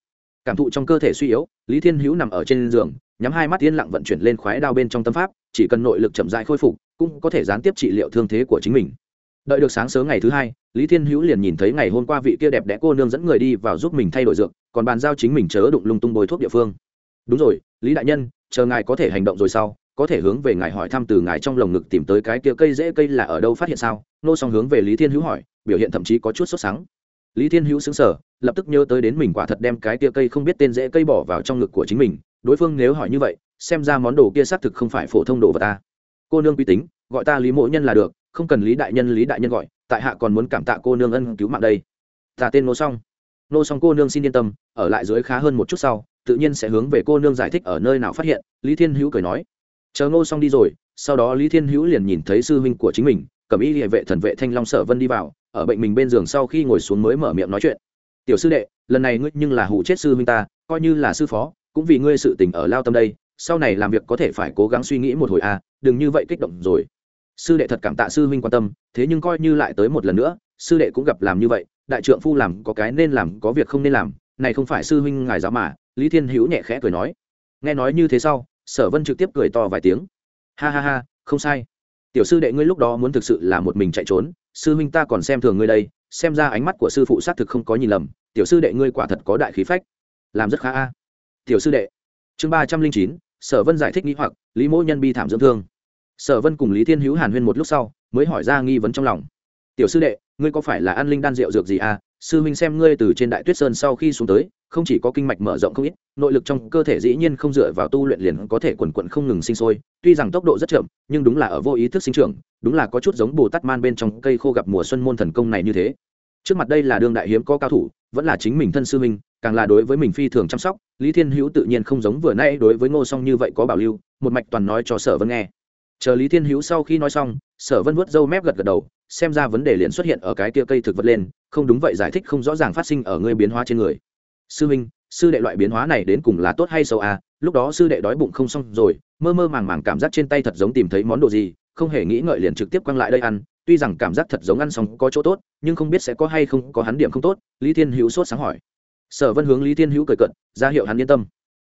Cảm thụ trong cơ thể suy yếu, lý thiên hữu nằm ở trên giường, nhắm hai mắt yên lặng vận chuyển lên khoái đao bên trong tâm pháp, chỉ cần nội lực chậm dại khôi phục, cũng có thể gián tiếp trị liệu thương thế của chính mình. Đợi được sáng sớm ngày thứ hai, lý thiên hữu liền nhìn thấy ngày hôm qua vị kia đẹp đẽ cô nương dẫn người đi vào giúp mình thay đổi dược, còn bàn giao chính mình chớ đụng lung tung bồi thuốc địa phương. Đúng rồi, lý đại nhân, chờ ngài có thể hành động rồi sau có thể hướng về ngài hỏi thăm từ ngài trong lồng ngực tìm tới cái kia cây dễ cây là ở đâu phát hiện sao? Nô song hướng về lý thiên hữu hỏi biểu hiện thậm chí có chút sốt sắng. Lý thiên hữu xứng sở lập tức nhớ tới đến mình quả thật đem cái kia cây không biết tên dễ cây bỏ vào trong ngực của chính mình. Đối phương nếu hỏi như vậy xem ra món đồ kia xác thực không phải phổ thông đồ vật ta. Cô nương uy tín gọi ta lý mộ nhân là được không cần lý đại nhân lý đại nhân gọi tại hạ còn muốn cảm tạ cô nương ân cứu mạng đây. Ta tên nô Song, nô Song cô nương xin yên tâm ở lại dưới khá hơn một chút sau tự nhiên sẽ hướng về cô nương giải thích ở nơi nào phát hiện lý thiên hữu cười nói chờ ngô xong đi rồi, sau đó lý thiên hữu liền nhìn thấy sư huynh của chính mình, cầm y địa vệ thần vệ thanh long sở vân đi vào, ở bệnh mình bên giường sau khi ngồi xuống mới mở miệng nói chuyện. Tiểu sư đệ, lần này ngươi nhưng là hụ chết sư huynh ta, coi như là sư phó, cũng vì ngươi sự tình ở lao tâm đây, sau này làm việc có thể phải cố gắng suy nghĩ một hồi à đừng như vậy kích động rồi. Sư đệ thật cảm tạ sư huynh quan tâm, thế nhưng coi như lại tới một lần nữa, sư đệ cũng gặp làm như vậy, đại trượng phu làm có cái nên làm, có việc không nên làm, này không phải sư huynh ngài giáo mà, lý thiên hữu nhẹ khẽ cười nói. Nghe nói như thế sau sở vân trực tiếp cười to vài tiếng. Ha ha ha, không sai. Tiểu sư đệ ngươi lúc đó muốn thực sự là một mình chạy trốn, sư huynh ta còn xem thường ngươi đây, xem ra ánh mắt của sư phụ xác thực không có nhìn lầm, tiểu sư đệ ngươi quả thật có đại khí phách. Làm rất khá a. Tiểu sư đệ. Chương ba trăm linh chín, sở vân giải thích nghĩ hoặc, lý mỗ nhân bi thảm dưỡng thương. Sở vân cùng lý thiên hữu hàn huyên một lúc sau, mới hỏi ra nghi vấn trong lòng. Tiểu sư đệ, ngươi có phải là an linh đan rượu dược gì à? Sư huynh xem ngươi từ trên đại tuyết sơn sau khi xuống tới, không chỉ có kinh mạch mở rộng không ít, nội lực trong cơ thể dĩ nhiên không dựa vào tu luyện liền có thể quần quận không ngừng sinh sôi, tuy rằng tốc độ rất chậm, nhưng đúng là ở vô ý thức sinh trưởng, đúng là có chút giống bồ tát man bên trong cây khô gặp mùa xuân môn thần công này như thế. Trước mặt đây là đương đại hiếm có cao thủ, vẫn là chính mình thân sư huynh, càng là đối với mình phi thường chăm sóc, lý thiên hữu tự nhiên không giống vừa nay đối với ngô song như vậy có bảo lưu, một mạch toàn nói cho sở vân nghe. Chờ lý thiên hữu sau khi nói xong, sở vân vuốt râu mép gật gật đầu xem ra vấn đề liền xuất hiện ở cái kia cây thực vật lên, không đúng vậy giải thích không rõ ràng phát sinh ở ngươi biến hóa trên người. Sư huynh sư đệ loại biến hóa này đến cùng là tốt hay xấu à? Lúc đó sư đệ đói bụng không xong rồi, mơ mơ màng màng cảm giác trên tay thật giống tìm thấy món đồ gì, không hề nghĩ ngợi liền trực tiếp quăng lại đây ăn. Tuy rằng cảm giác thật giống ăn xong có chỗ tốt, nhưng không biết sẽ có hay không có hắn điểm không tốt, lý thiên hữu sốt sáng hỏi. Sở vân hướng lý thiên hữu cười cận ra hiệu hắn yên tâm.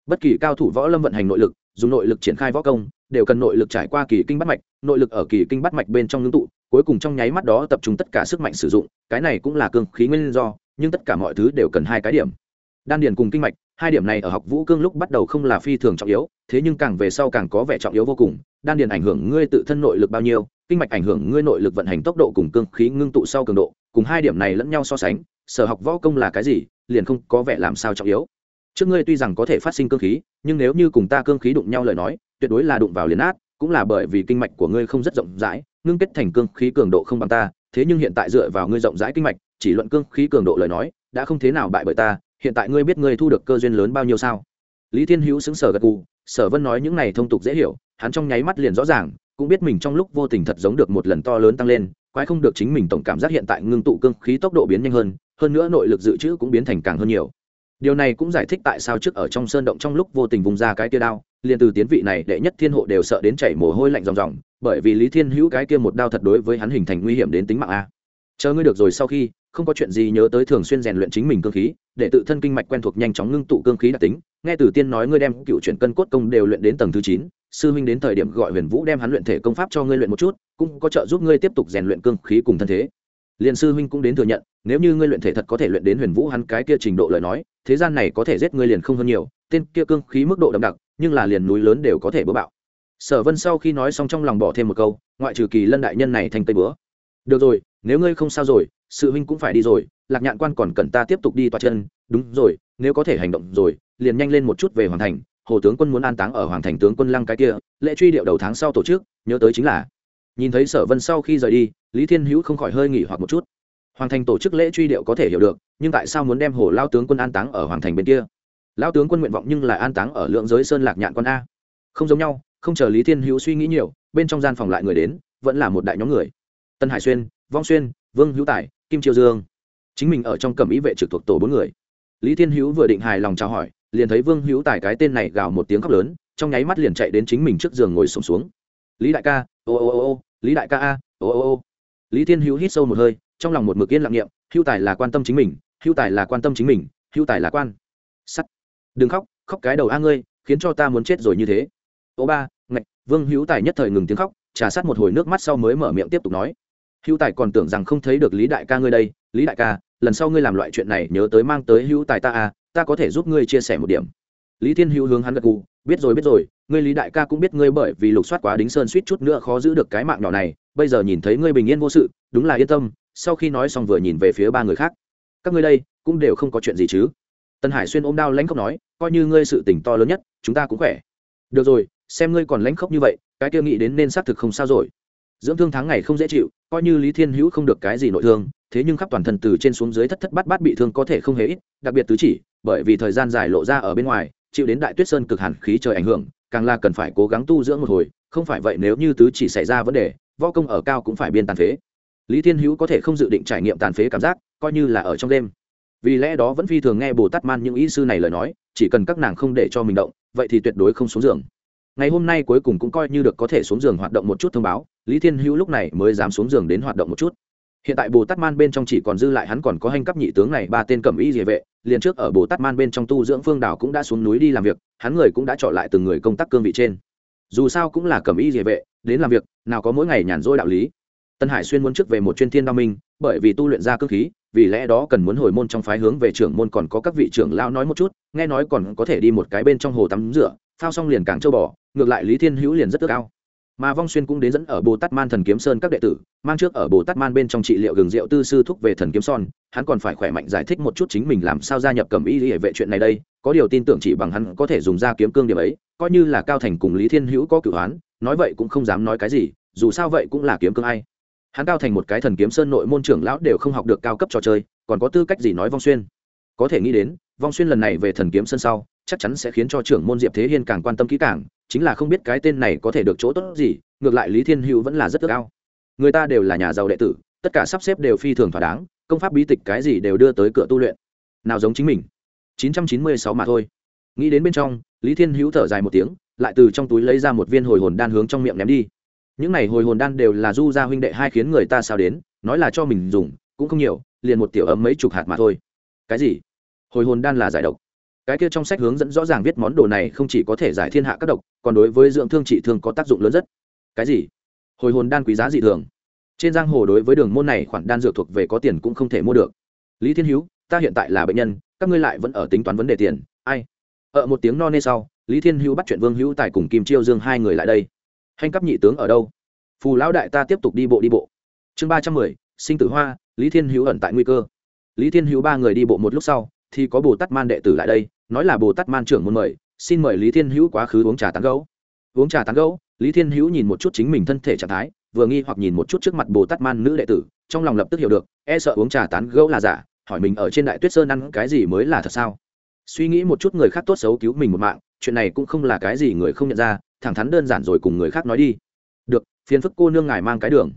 Bất kỳ cao thủ võ lâm vận hành nội lực, dùng nội lực triển khai võ công, đều cần nội lực trải qua kỳ kinh bắt mạch, nội lực ở kỳ kinh bắt mạch bên trong ngưng tụ cuối cùng trong nháy mắt đó tập trung tất cả sức mạnh sử dụng, cái này cũng là cương khí nguyên do, nhưng tất cả mọi thứ đều cần hai cái điểm. Đan điền cùng kinh mạch, hai điểm này ở học vũ cương lúc bắt đầu không là phi thường trọng yếu, thế nhưng càng về sau càng có vẻ trọng yếu vô cùng. Đan điền ảnh hưởng ngươi tự thân nội lực bao nhiêu, kinh mạch ảnh hưởng ngươi nội lực vận hành tốc độ cùng cương khí ngưng tụ sau cường độ, cùng hai điểm này lẫn nhau so sánh, sở học võ công là cái gì, liền không có vẻ làm sao trọng yếu. Trước ngươi tuy rằng có thể phát sinh cương khí, nhưng nếu như cùng ta cương khí đụng nhau lời nói, tuyệt đối là đụng vào liền át cũng là bởi vì kinh mạch của ngươi không rất rộng rãi ngưng kết thành cương khí cường độ không bằng ta, thế nhưng hiện tại dựa vào ngươi rộng rãi kinh mạch, chỉ luận cương khí cường độ lời nói, đã không thế nào bại bởi ta, hiện tại ngươi biết ngươi thu được cơ duyên lớn bao nhiêu sao? Lý thiên hữu xứng sở gật gù, sở vân nói những này thông tục dễ hiểu, hắn trong nháy mắt liền rõ ràng, cũng biết mình trong lúc vô tình thật giống được một lần to lớn tăng lên, quái không được chính mình tổng cảm giác hiện tại ngưng tụ cương khí tốc độ biến nhanh hơn hơn nữa nội lực dự trữ cũng biến thành càng hơn nhiều. Điều này cũng giải thích tại sao trước ở trong sơn động trong lúc vô tình vùng ra cái tia đao liền từ tiến vị này đệ nhất thiên hộ đều sợ đến chảy mồ hôi lạnh ròng ròng, bởi vì lý thiên hữu cái kia một đao thật đối với hắn hình thành nguy hiểm đến tính mạng a. Chờ ngươi được rồi sau khi, không có chuyện gì nhớ tới thường xuyên rèn luyện chính mình cương khí, để tự thân kinh mạch quen thuộc nhanh chóng ngưng tụ cương khí đặc tính, nghe từ tiên nói ngươi đem cựu chuyển cân cốt công đều luyện đến tầng thứ chín, sư huynh đến thời điểm gọi huyền vũ đem hắn luyện thể công pháp cho ngươi luyện một chút, cũng có trợ giúp ngươi tiếp tục rèn luyện cương khí cùng thân thế liền sư huynh cũng đến thừa nhận, nếu như ngươi luyện thể thật có thể luyện đến huyền vũ hắn cái kia trình độ lời nói, thế gian này có thể giết ngươi liền không hơn nhiều, tên kia cương khí mức độ đậm đặc, nhưng là liền núi lớn đều có thể bữa bạo. Sở vân sau khi nói xong trong lòng bỏ thêm một câu, ngoại trừ kỳ lân đại nhân này thành tây bữa được rồi, nếu ngươi không sao rồi sự huynh cũng phải đi rồi, lạc nhạn quan còn cần ta tiếp tục đi toa chân. Đúng rồi, nếu có thể hành động rồi, liền nhanh lên một chút về hoàng thành. Hồ tướng quân muốn an táng ở hoàng thành tướng quân lăng cái kia, lễ truy điệu đầu tháng sau tổ chức, nhớ tới chính là. Nhìn thấy sở vân sau khi rời đi lý thiên hữu không khỏi hơi nghỉ hoặc một chút. Hoàng thành tổ chức lễ truy điệu có thể hiểu được nhưng tại sao muốn đem hồ lao tướng quân an táng ở hoàng thành bên kia? Lao tướng quân nguyện vọng nhưng lại an táng ở lượng giới sơn lạc nhạn con a. Không giống nhau không chờ lý thiên hữu suy nghĩ nhiều bên trong gian phòng lại người đến vẫn là một đại nhóm người. Tân hải xuyên vong xuyên vương hữu tài kim triều dương. Chính mình ở trong cầm ý vệ trực thuộc tổ bốn người. Lý thiên hữu vừa định hài lòng chào hỏi liền thấy vương hữu tài cái tên này gào một tiếng khóc lớn trong nháy mắt liền chạy đến chính mình trước giường ngồi sùng xuống, xuống lý đại ca ô ô ô ô lý đại ca a ô ô ô lý thiên hữu hít sâu một hơi, trong lòng một mực yên lặng nghiệm hữu tài là quan tâm chính mình, hữu tài là quan tâm chính mình, hữu tài là quan. Sắt. Đừng khóc khóc cái đầu a ngươi, khiến cho ta muốn chết rồi như thế. Ô ba, ngạch, vương hữu tài nhất thời ngừng tiếng khóc, trà sát một hồi nước mắt sau mới mở miệng tiếp tục nói. Hữu tài còn tưởng rằng không thấy được lý đại ca ngươi đây, lý đại ca, lần sau ngươi làm loại chuyện này nhớ tới mang tới hữu tài ta à ta có thể giúp ngươi chia sẻ một điểm lý thiên hữu hướng hắn gật gù, biết rồi biết rồi, ngươi lý đại ca cũng biết ngươi bởi vì lục soát quá đính sơn suýt chút nữa khó giữ được cái mạng nhỏ này, bây giờ nhìn thấy ngươi bình yên vô sự, đúng là yên tâm, sau khi nói xong vừa nhìn về phía ba người khác. Các ngươi đây, cũng đều không có chuyện gì chứ? Tân hải xuyên ôm đao lãnh khóc nói, coi như ngươi sự tỉnh to lớn nhất, chúng ta cũng khỏe. Được rồi, xem ngươi còn lãnh khóc như vậy, cái kia nghĩ đến nên xác thực không sao rồi. Dưỡng thương tháng ngày không dễ chịu, coi như lý thiên hữu không được cái gì nội thương, thế nhưng khắp toàn thân từ trên xuống dưới thất thất bát bát bị thương có thể không hề ít, đặc biệt tứ chỉ, bởi vì thời gian dài lộ ra ở bên ngoài chịu đến đại tuyết sơn cực hàn khí trời ảnh hưởng, càng là cần phải cố gắng tu dưỡng một hồi, không phải vậy nếu như tứ chỉ xảy ra vấn đề, võ công ở cao cũng phải biên tàn phế. Lý thiên hữu có thể không dự định trải nghiệm tàn phế cảm giác, coi như là ở trong đêm. Vì lẽ đó vẫn phi thường nghe bồ tát man những ý sư này lời nói, chỉ cần các nàng không để cho mình động, vậy thì tuyệt đối không xuống giường. Ngày hôm nay cuối cùng cũng coi như được có thể xuống giường hoạt động một chút thông báo, lý thiên hữu lúc này mới dám xuống giường đến hoạt động một chút. Hiện tại bồ tát man bên trong chỉ còn dư lại hắn còn có hành cấp nhị tướng này ba tên cẩm y địa vệ liền trước ở bồ tát man bên trong tu dưỡng phương đảo cũng đã xuống núi đi làm việc, hắn người cũng đã chọn lại từng người công tác cương vị trên. Dù sao cũng là cẩm y địa vệ, đến làm việc, nào có mỗi ngày nhàn rỗi đạo lý. Tân hải xuyên muốn trước về một chuyên thiên đao minh, bởi vì tu luyện ra cơ khí, vì lẽ đó cần muốn hồi môn trong phái hướng về trưởng môn còn có các vị trưởng lao nói một chút, nghe nói còn có thể đi một cái bên trong hồ tắm rửa, phao xong liền càng châu bò, ngược lại lý thiên hữu liền rất ước cao mà vong xuyên cũng đến dẫn ở bồ tát man thần kiếm sơn các đệ tử, mang trước ở bồ tát man bên trong trị liệu gừng rượu tư sư thúc về thần kiếm son, hắn còn phải khỏe mạnh giải thích một chút chính mình làm sao gia nhập cầm y hệ vệ chuyện này đây, có điều tin tưởng chỉ bằng hắn có thể dùng ra kiếm cương điểm ấy, coi như là cao thành cùng lý thiên hữu có cửu hoán nói vậy cũng không dám nói cái gì, dù sao vậy cũng là kiếm cương ai. Hắn cao thành một cái thần kiếm sơn nội môn trưởng lão đều không học được cao cấp trò chơi, còn có tư cách gì nói vong xuyên? Có thể nghĩ đến, vong xuyên lần này về thần kiếm sơn sau, chắc chắn sẽ khiến cho trưởng môn diệp thế hiên càng quan tâm kỹ càng chính là không biết cái tên này có thể được chỗ tốt gì, ngược lại lý thiên hữu vẫn là rất ước ao. Người ta đều là nhà giàu đệ tử, tất cả sắp xếp đều phi thường thỏa đáng, công pháp bí tịch cái gì đều đưa tới cửa tu luyện. Nào giống chính mình. 996 mà thôi. Nghĩ đến bên trong, lý thiên hữu thở dài một tiếng, lại từ trong túi lấy ra một viên hồi hồn đan hướng trong miệng ném đi. Những này hồi hồn đan đều là du gia huynh đệ hai khiến người ta sao đến, nói là cho mình dùng, cũng không nhiều, liền một tiểu ấm mấy chục hạt mà thôi. Cái gì? Hồi hồn đan là giải độc cái kia trong sách hướng dẫn rõ ràng viết món đồ này không chỉ có thể giải thiên hạ các độc, còn đối với dưỡng thương trị thương có tác dụng lớn rất. Cái gì? Hồi hồn đan quý giá dị thường. Trên giang hồ đối với đường môn này khoản đan dược thuộc về có tiền cũng không thể mua được. Lý thiên hữu ta hiện tại là bệnh nhân, các ngươi lại vẫn ở tính toán vấn đề tiền, ai? Ở một tiếng no nê sau, lý thiên hữu bắt chuyện vương hữu tài cùng kim chiêu dương hai người lại đây. Hành cấp nhị tướng ở đâu? Phù lão đại ta tiếp tục đi bộ đi bộ. Chương ba trăm mười, sinh tử hoa, lý thiên hữu ẩn tại nguy cơ. Lý thiên hữu ba người đi bộ một lúc sau thì có bồ tát man đệ tử lại đây, nói là bồ tát man trưởng muốn mời, xin mời lý thiên hữu quá khứ uống trà tán gấu uống trà tán gấu lý thiên hữu nhìn một chút chính mình thân thể trạng thái, vừa nghi hoặc nhìn một chút trước mặt bồ tát man nữ đệ tử, trong lòng lập tức hiểu được e sợ uống trà tán gấu là giả, hỏi mình ở trên đại tuyết sơn ăn cái gì mới là thật sao? Suy nghĩ một chút người khác tốt xấu cứu mình một mạng, chuyện này cũng không là cái gì người không nhận ra, thẳng thắn đơn giản rồi cùng người khác nói đi. Được, phiền phức cô nương ngài mang cái đường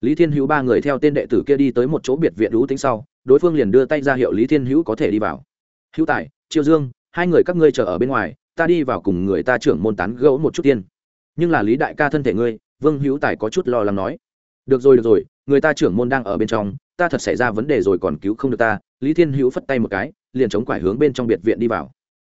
lý thiên hữu ba người theo tên đệ tử kia đi tới một chỗ biệt viện lũ tính sau, đối phương liền đưa tay ra hiệu lý thiên hữu có thể đi vào. Hữu tài chiêu dương, hai người các ngươi chờ ở bên ngoài, ta đi vào cùng người ta trưởng môn tán gẫu một chút tiên. Nhưng là lý đại ca thân thể ngươi, vương hữu tài có chút lo lắng nói. Được rồi được rồi, người ta trưởng môn đang ở bên trong, ta thật xảy ra vấn đề rồi còn cứu không được ta. Lý thiên hữu phất tay một cái, liền chống quải hướng bên trong biệt viện đi vào.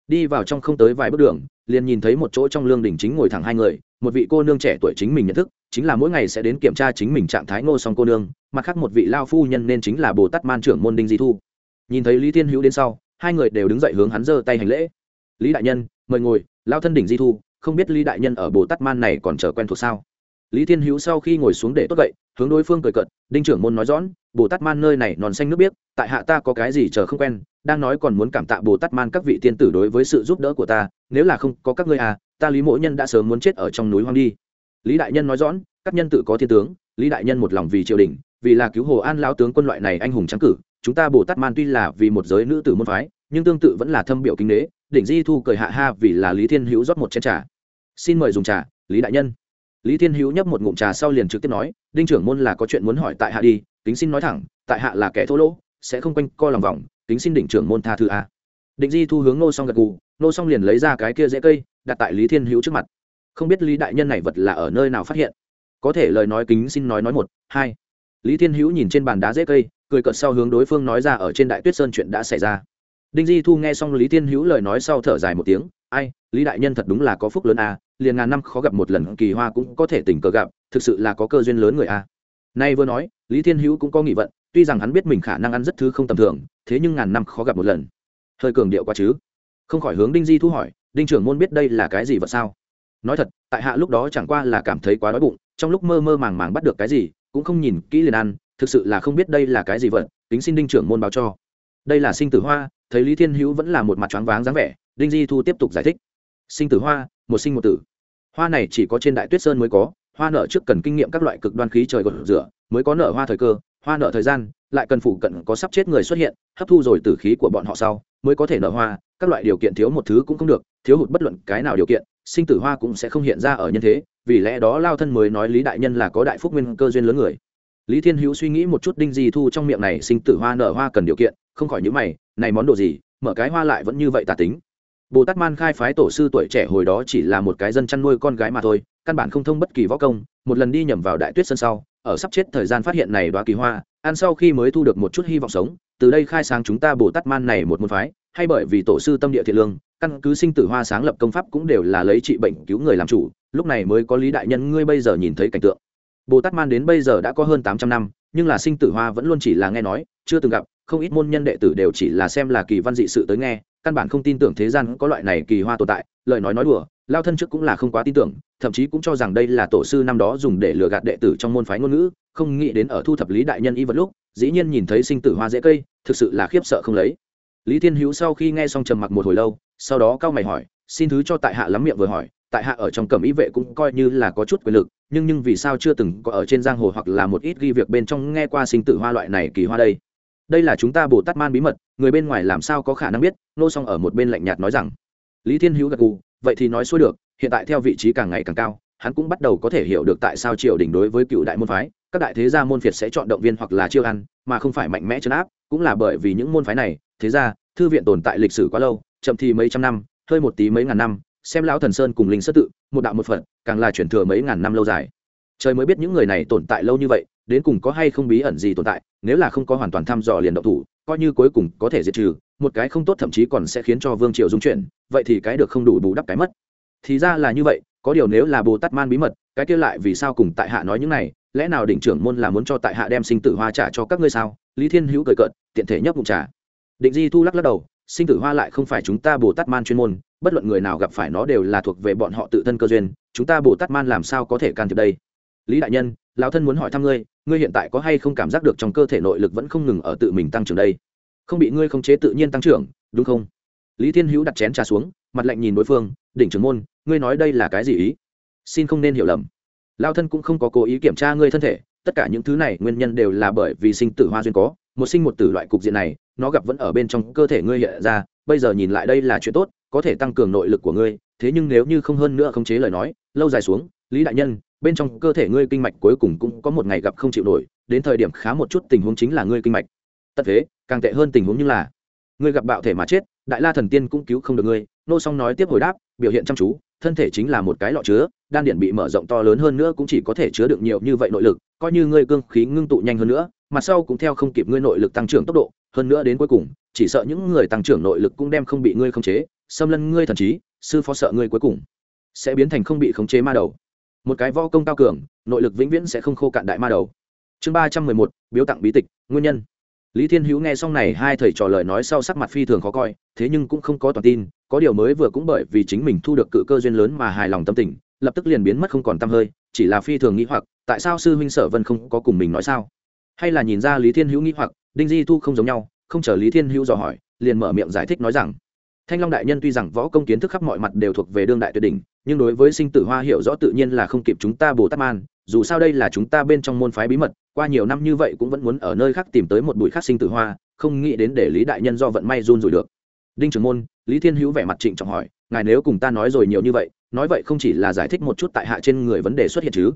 Đi vào trong không tới vài bước đường, liền nhìn thấy một chỗ trong lương đỉnh chính ngồi thẳng hai người, một vị cô nương trẻ tuổi chính mình nhận thức chính là mỗi ngày sẽ đến kiểm tra chính mình trạng thái ngô song cô nương, mặt khác một vị lao phu nhân nên chính là bồ tát man trưởng môn đinh di thu. Nhìn thấy lý thiên hữu đến sau, hai người đều đứng dậy hướng hắn giơ tay hành lễ. Lý đại nhân, mời ngồi, lao thân đỉnh di thu, không biết lý đại nhân ở bồ tát man này còn trở quen thuộc sao? Lý thiên hữu sau khi ngồi xuống để tốt gậy hướng đối phương cười cận đinh trưởng môn nói rõ bồ tát man nơi này non xanh nước biếc, tại hạ ta có cái gì chờ không quen, đang nói còn muốn cảm tạ bồ tát man các vị tiên tử đối với sự giúp đỡ của ta, nếu là không có các ngươi à ta lý mỗ nhân đã sớm muốn chết ở trong núi hoang đi. Lý đại nhân nói rõ các nhân tự có thiên tướng, lý đại nhân một lòng vì triều đình, vì là cứu hồ an lao tướng quân loại này anh hùng trắng cử, chúng ta bồ tát man tuy là vì một giới nữ tử môn phái, nhưng tương tự vẫn là thâm biểu kinh đế đỉnh di thu cười hạ ha vì là lý thiên hữu rót một chén trà. Xin mời dùng trà, lý đại nhân. Lý thiên hữu nhấp một ngụm trà sau liền trực tiếp nói, đinh trưởng môn là có chuyện muốn hỏi tại hạ đi tính xin nói thẳng, tại hạ là kẻ thô lỗ, sẽ không quanh co lòng vòng tính xin đỉnh trưởng môn tha thứ a. Định di thu hướng nô xong gật gù nô xong liền lấy ra cái kia dễ cây, đặt tại lý thiên hữu trước mặt. Không biết lý đại nhân này vật là ở nơi nào phát hiện có thể lời nói kính xin nói nói một, hai. Lý thiên hữu nhìn trên bàn đá dễ cây, cười cợt sau hướng đối phương nói ra ở trên đại tuyết sơn chuyện đã xảy ra. Đinh di thu nghe xong lý thiên hữu lời nói sau thở dài một tiếng, ai, lý đại nhân thật đúng là có phúc lớn a liền ngàn năm khó gặp một lần kỳ hoa cũng có thể tình cờ gặp, thực sự là có cơ duyên lớn người a nay vừa nói, lý thiên hữu cũng có nghị vận, tuy rằng hắn biết mình khả năng ăn rất thứ không tầm thường, thế nhưng ngàn năm khó gặp một lần. Hơi cường điệu quá chứ. Không khỏi hướng đinh di thu hỏi, đinh trưởng môn biết đây là cái gì vật sao? Nói thật, tại hạ lúc đó chẳng qua là cảm thấy quá đói bụng, trong lúc mơ mơ màng màng bắt được cái gì, cũng không nhìn kỹ liền ăn, thực sự là không biết đây là cái gì vật tính xin đinh trưởng môn báo cho. Đây là sinh tử hoa, thấy lý thiên hữu vẫn là một mặt choáng váng dáng vẻ, đinh di thu tiếp tục giải thích. Sinh tử hoa, một sinh một tử. Hoa này chỉ có trên đại tuyết sơn mới có, hoa nở trước cần kinh nghiệm các loại cực đoan khí trời gột rửa, mới có nở hoa thời cơ, hoa nở thời gian, lại cần phụ cận có sắp chết người xuất hiện, hấp thu rồi tử khí của bọn họ sau, mới có thể nở hoa, các loại điều kiện thiếu một thứ cũng không được, thiếu hụt bất luận cái nào điều kiện sinh tử hoa cũng sẽ không hiện ra ở nhân thế, vì lẽ đó lao thân mới nói lý đại nhân là có đại phúc nguyên cơ duyên lớn người. Lý thiên hữu suy nghĩ một chút đinh di thu trong miệng này sinh tử hoa nở hoa cần điều kiện, không khỏi những mày, này món đồ gì, mở cái hoa lại vẫn như vậy tà tính. Bồ tát man khai phái tổ sư tuổi trẻ hồi đó chỉ là một cái dân chăn nuôi con gái mà thôi, căn bản không thông bất kỳ võ công, một lần đi nhầm vào đại tuyết sân sau, ở sắp chết thời gian phát hiện này đoá kỳ hoa, ăn sau khi mới thu được một chút hy vọng sống, từ đây khai sáng chúng ta bồ tát man này một môn phái hay bởi vì tổ sư tâm địa thiện lương, căn cứ sinh tử hoa sáng lập công pháp cũng đều là lấy trị bệnh cứu người làm chủ, lúc này mới có lý đại nhân ngươi bây giờ nhìn thấy cảnh tượng. Bồ tát man đến bây giờ đã có hơn tám trăm năm, nhưng là sinh tử hoa vẫn luôn chỉ là nghe nói, chưa từng gặp, không ít môn nhân đệ tử đều chỉ là xem là kỳ văn dị sự tới nghe, căn bản không tin tưởng thế gian có loại này kỳ hoa tồn tại, lời nói nói đùa, lao thân trước cũng là không quá tin tưởng, thậm chí cũng cho rằng đây là tổ sư năm đó dùng để lừa gạt đệ tử trong môn phái ngôn ngữ, không nghĩ đến ở thu thập lý đại nhân y vật lúc, dĩ nhiên nhìn thấy sinh tử hoa dễ cây, thực sự là khiếp sợ không lấy lý thiên hữu sau khi nghe xong trầm mặc một hồi lâu, sau đó cao mày hỏi, xin thứ cho tại hạ lắm miệng vừa hỏi, tại hạ ở trong cẩm ý vệ cũng coi như là có chút quyền lực, nhưng nhưng vì sao chưa từng có ở trên giang hồ hoặc là một ít ghi việc bên trong nghe qua sinh tử hoa loại này kỳ hoa đây? Đây là chúng ta bồ tát man bí mật, người bên ngoài làm sao có khả năng biết? Nô song ở một bên lạnh nhạt nói rằng. Lý thiên hữu gật gù, vậy thì nói xuôi được, hiện tại theo vị trí càng ngày càng cao, hắn cũng bắt đầu có thể hiểu được tại sao triều đình đối với cựu đại môn phái, các đại thế gia môn phiệt sẽ chọn động viên hoặc là chiêu ăn, mà không phải mạnh mẽ chấn áp cũng là bởi vì những môn phái này, thế ra, thư viện tồn tại lịch sử quá lâu, chậm thì mấy trăm năm, hơi một tí mấy ngàn năm, xem lão thần sơn cùng linh sơ tự, một đạo một phận càng là chuyển thừa mấy ngàn năm lâu dài. Trời mới biết những người này tồn tại lâu như vậy, đến cùng có hay không bí ẩn gì tồn tại, nếu là không có hoàn toàn thăm dò liền động thủ, coi như cuối cùng có thể diệt trừ, một cái không tốt thậm chí còn sẽ khiến cho vương triều dung chuyển, vậy thì cái được không đủ bù đắp cái mất. Thì ra là như vậy, có điều nếu là bồ tát man bí mật, cái kia lại vì sao cùng tại hạ nói những này, lẽ nào đỉnh trưởng môn là muốn cho tại hạ đem sinh tử hoa trả cho các ngươi sao? Lý thiên hữu cười cợt tiện thể nhấp bụng trả định di thu lắc lắc đầu, sinh tử hoa lại không phải chúng ta bồ tát man chuyên môn, bất luận người nào gặp phải nó đều là thuộc về bọn họ tự thân cơ duyên, chúng ta bồ tát man làm sao có thể can thiệp đây? Lý đại nhân, lão thân muốn hỏi thăm ngươi ngươi hiện tại có hay không cảm giác được trong cơ thể nội lực vẫn không ngừng ở tự mình tăng trưởng đây? Không bị ngươi khống chế tự nhiên tăng trưởng, đúng không? Lý thiên hữu đặt chén trà xuống, mặt lạnh nhìn đối phương, đỉnh trưởng môn, ngươi nói đây là cái gì ý? Xin không nên hiểu lầm. Lao thân cũng không có cố ý kiểm tra ngươi thân thể, tất cả những thứ này nguyên nhân đều là bởi vì sinh tử hoa duyên có một sinh một tử loại cục diện này, nó gặp vẫn ở bên trong cơ thể ngươi hiện ra, bây giờ nhìn lại đây là chuyện tốt, có thể tăng cường nội lực của ngươi, thế nhưng nếu như không hơn nữa khống chế lời nói, lâu dài xuống, lý đại nhân, bên trong cơ thể ngươi kinh mạch cuối cùng cũng có một ngày gặp không chịu nổi, đến thời điểm khá một chút tình huống chính là ngươi kinh mạch. Tất thế, càng tệ hơn tình huống như là, ngươi gặp bạo thể mà chết, đại la thần tiên cũng cứu không được ngươi, nô song nói tiếp hồi đáp, biểu hiện chăm chú, thân thể chính là một cái lọ chứa, đan điện bị mở rộng to lớn hơn nữa cũng chỉ có thể chứa được nhiều như vậy nội lực, coi như ngươi cương khí ngưng tụ nhanh hơn nữa mặt sau cũng theo không kịp ngươi nội lực tăng trưởng tốc độ, hơn nữa đến cuối cùng, chỉ sợ những người tăng trưởng nội lực cũng đem không bị ngươi khống chế, xâm lân ngươi thần trí, sư phó sợ ngươi cuối cùng sẽ biến thành không bị khống chế ma đầu. Một cái võ công cao cường, nội lực vĩnh viễn sẽ không khô cạn đại ma đầu. Chương ba trăm mười một, biếu tặng bí tịch, nguyên nhân. Lý thiên hữu nghe xong này, hai thầy trò lời nói sau sắc mặt phi thường khó coi, thế nhưng cũng không có toàn tin, có điều mới vừa cũng bởi vì chính mình thu được cự cơ duyên lớn mà hài lòng tâm tình, lập tức liền biến mất không còn t hơi, chỉ là phi thường nghĩ hoặc, tại sao sư huynh sở vân không có cùng mình nói sao? Hay là nhìn ra lý thiên hữu nghĩ hoặc, đinh di thu không giống nhau, không chờ lý thiên hữu dò hỏi, liền mở miệng giải thích nói rằng, thanh long đại nhân tuy rằng võ công kiến thức khắp mọi mặt đều thuộc về đương đại tuyệt đỉnh, nhưng đối với sinh tử hoa hiểu rõ tự nhiên là không kịp chúng ta bồ tát man, dù sao đây là chúng ta bên trong môn phái bí mật, qua nhiều năm như vậy cũng vẫn muốn ở nơi khác tìm tới một bụi khác sinh tử hoa, không nghĩ đến để lý đại nhân do vận may run rủi được. Đinh trưởng môn, lý thiên hữu vẻ mặt trịnh trọng hỏi, ngài nếu cùng ta nói rồi nhiều như vậy, nói vậy không chỉ là giải thích một chút tại hạ trên người vấn đề xuất hiện chứ?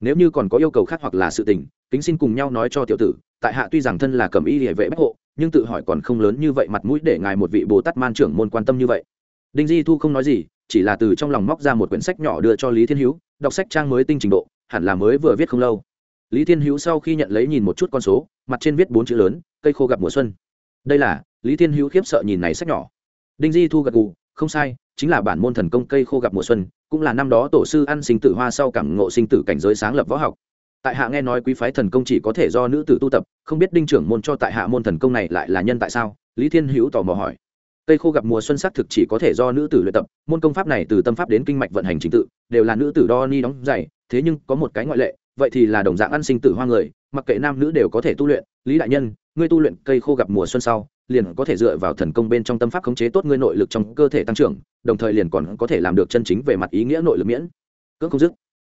Nếu như còn có yêu cầu khác hoặc là sự tình kính xin cùng nhau nói cho tiểu tử, tại hạ tuy rằng thân là cầm y địa vệ bách hộ, nhưng tự hỏi còn không lớn như vậy mặt mũi để ngài một vị bồ tát man trưởng môn quan tâm như vậy. Đinh di thu không nói gì, chỉ là từ trong lòng móc ra một quyển sách nhỏ đưa cho lý thiên hữu, đọc sách trang mới tinh trình độ, hẳn là mới vừa viết không lâu. Lý thiên hữu sau khi nhận lấy nhìn một chút con số, mặt trên viết bốn chữ lớn, cây khô gặp mùa xuân. Đây là, lý thiên hữu khiếp sợ nhìn này sách nhỏ. Đinh di thu gật gù, không sai, chính là bản môn thần công cây khô gặp mùa xuân, cũng là năm đó tổ sư ăn sinh tử hoa sau cảm ngộ sinh tử cảnh giới sáng lập võ học tại hạ nghe nói quý phái thần công chỉ có thể do nữ tử tu tập, không biết đinh trưởng môn cho tại hạ môn thần công này lại là nhân tại sao? Lý thiên hữu tò mò hỏi. Cây khô gặp mùa xuân sắc thực chỉ có thể do nữ tử luyện tập, môn công pháp này từ tâm pháp đến kinh mạch vận hành trình tự, đều là nữ tử đo ni đóng dày thế nhưng có một cái ngoại lệ, vậy thì là đồng dạng ăn sinh tử hoa người, mặc kệ nam nữ đều có thể tu luyện. Lý đại nhân, ngươi tu luyện cây khô gặp mùa xuân sau, liền có thể dựa vào thần công bên trong tâm pháp khống chế tốt ngươi nội lực trong cơ thể tăng trưởng, đồng thời liền còn có thể làm được chân chính về mặt ý nghĩa nội lực miễn. Cưỡng không dứt.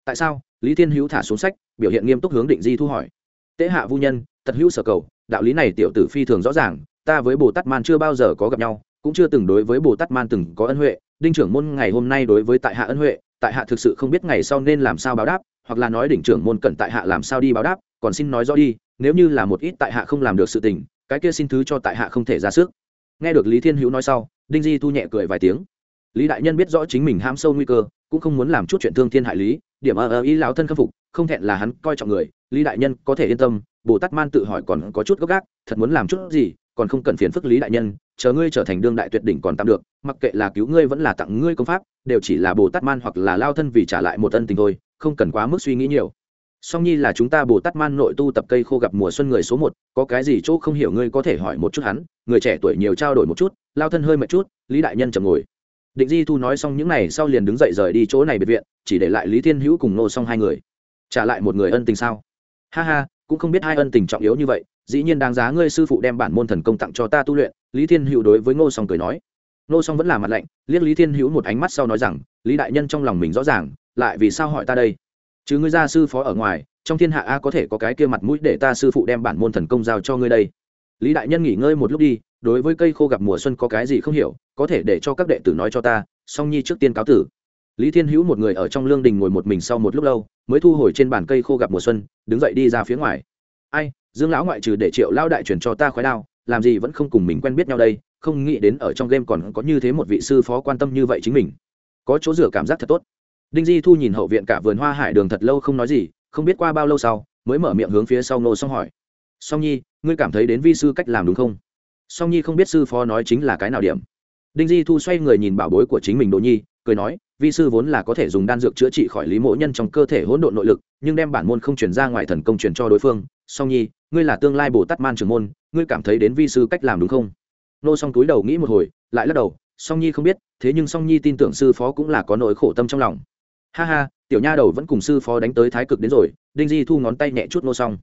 Tại sao? Lý thiên hữu thả xuống sách, biểu hiện nghiêm túc hướng định di thu hỏi. Tế hạ vu nhân tật hữu sở cầu, đạo lý này tiểu tử phi thường rõ ràng, ta với bồ tát man chưa bao giờ có gặp nhau, cũng chưa từng đối với bồ tát man từng có ân huệ, đinh trưởng môn ngày hôm nay đối với tại hạ ân huệ, tại hạ thực sự không biết ngày sau nên làm sao báo đáp, hoặc là nói đỉnh trưởng môn cần tại hạ làm sao đi báo đáp, còn xin nói rõ đi, nếu như là một ít tại hạ không làm được sự tình, cái kia xin thứ cho tại hạ không thể ra sức. Nghe được lý thiên hữu nói sau, đinh di thu nhẹ cười vài tiếng. Lý đại nhân biết rõ chính mình ham sâu nguy cơ cũng không muốn làm chút chuyện thương thiên hại lý, điểm ở ờ ý lão thân khâm phục, không thẹn là hắn coi trọng người, lý đại nhân có thể yên tâm, bồ tát man tự hỏi còn có chút gốc gác thật muốn làm chút gì, còn không cần phiền phức lý đại nhân, chờ ngươi trở thành đương đại tuyệt đỉnh còn tạm được, mặc kệ là cứu ngươi vẫn là tặng ngươi công pháp, đều chỉ là bồ tát man hoặc là lao thân vì trả lại một ân tình thôi, không cần quá mức suy nghĩ nhiều. Song nhi là chúng ta bồ tát man nội tu tập cây khô gặp mùa xuân người số một, có cái gì chỗ không hiểu ngươi có thể hỏi một chút hắn, người trẻ tuổi nhiều trao đổi một chút, lao thân hơi mệt chút, lý đại nhân chầm ngồi định di thu nói xong những n à y sau liền đứng dậy rời đi chỗ này biệt viện, chỉ để lại lý thiên hữu cùng nô xong hai người. Trả lại một người ân tình sao? Ha ha, cũng không biết hai ân tình trọng yếu như vậy, dĩ nhiên đáng giá ngươi sư phụ đem bản môn thần công tặng cho ta tu luyện, lý thiên hữu đối với ngô song cười nói. Ngô song vẫn là mặt lạnh, liếc lý thiên hữu một ánh mắt sau nói rằng, lý đại nhân trong lòng mình rõ ràng, lại vì sao hỏi ta đây? Chứ ngươi gia sư phó ở ngoài, trong thiên hạ a có thể có cái kia mặt mũi để ta sư phụ đem bản môn thần công giao cho ngươi đây? Lý đại nhân nghỉ ngơi một lúc đi, đối với cây khô gặp mùa xuân có cái gì không hiểu, có thể để cho các đệ tử nói cho ta, song nhi trước tiên cáo tử. Lý thiên hữu một người ở trong lương đình ngồi một mình sau một lúc lâu, mới thu hồi trên bàn cây khô gặp mùa xuân, đứng dậy đi ra phía ngoài. Ai, dương lão ngoại trừ để triệu lao đại truyền cho ta khói đao, làm gì vẫn không cùng mình quen biết nhau đây, không nghĩ đến ở trong game còn có như thế một vị sư phó quan tâm như vậy chính mình. Có chỗ rửa cảm giác thật tốt. Đinh di thu nhìn hậu viện cả vườn hoa hải đường thật lâu không nói gì, không biết qua bao lâu sau, mới mở miệng hướng phía sau nô xong hỏi song nhi, ngươi cảm thấy đến vi sư cách làm đúng không? Song nhi không biết sư phó nói chính là cái nào điểm. Đinh di thu xoay người nhìn bảo bối của chính mình đỗ nhi, cười nói, vi sư vốn là có thể dùng đan dược chữa trị khỏi lý mỗ nhân trong cơ thể hỗn độn nội lực, nhưng đem bản môn không chuyển ra ngoài thần công truyền cho đối phương. Song nhi, ngươi là tương lai bồ tát man trưởng môn, ngươi cảm thấy đến vi sư cách làm đúng không? Nô song túi đầu nghĩ một hồi, lại lắc đầu, song nhi không biết, thế nhưng song nhi tin tưởng sư phó cũng là có nỗi khổ tâm trong lòng. Ha ha, tiểu nha đầu vẫn cùng sư phó đánh tới thái cực đến rồi, đinh di thu ngón tay nhẹ chút nô Song.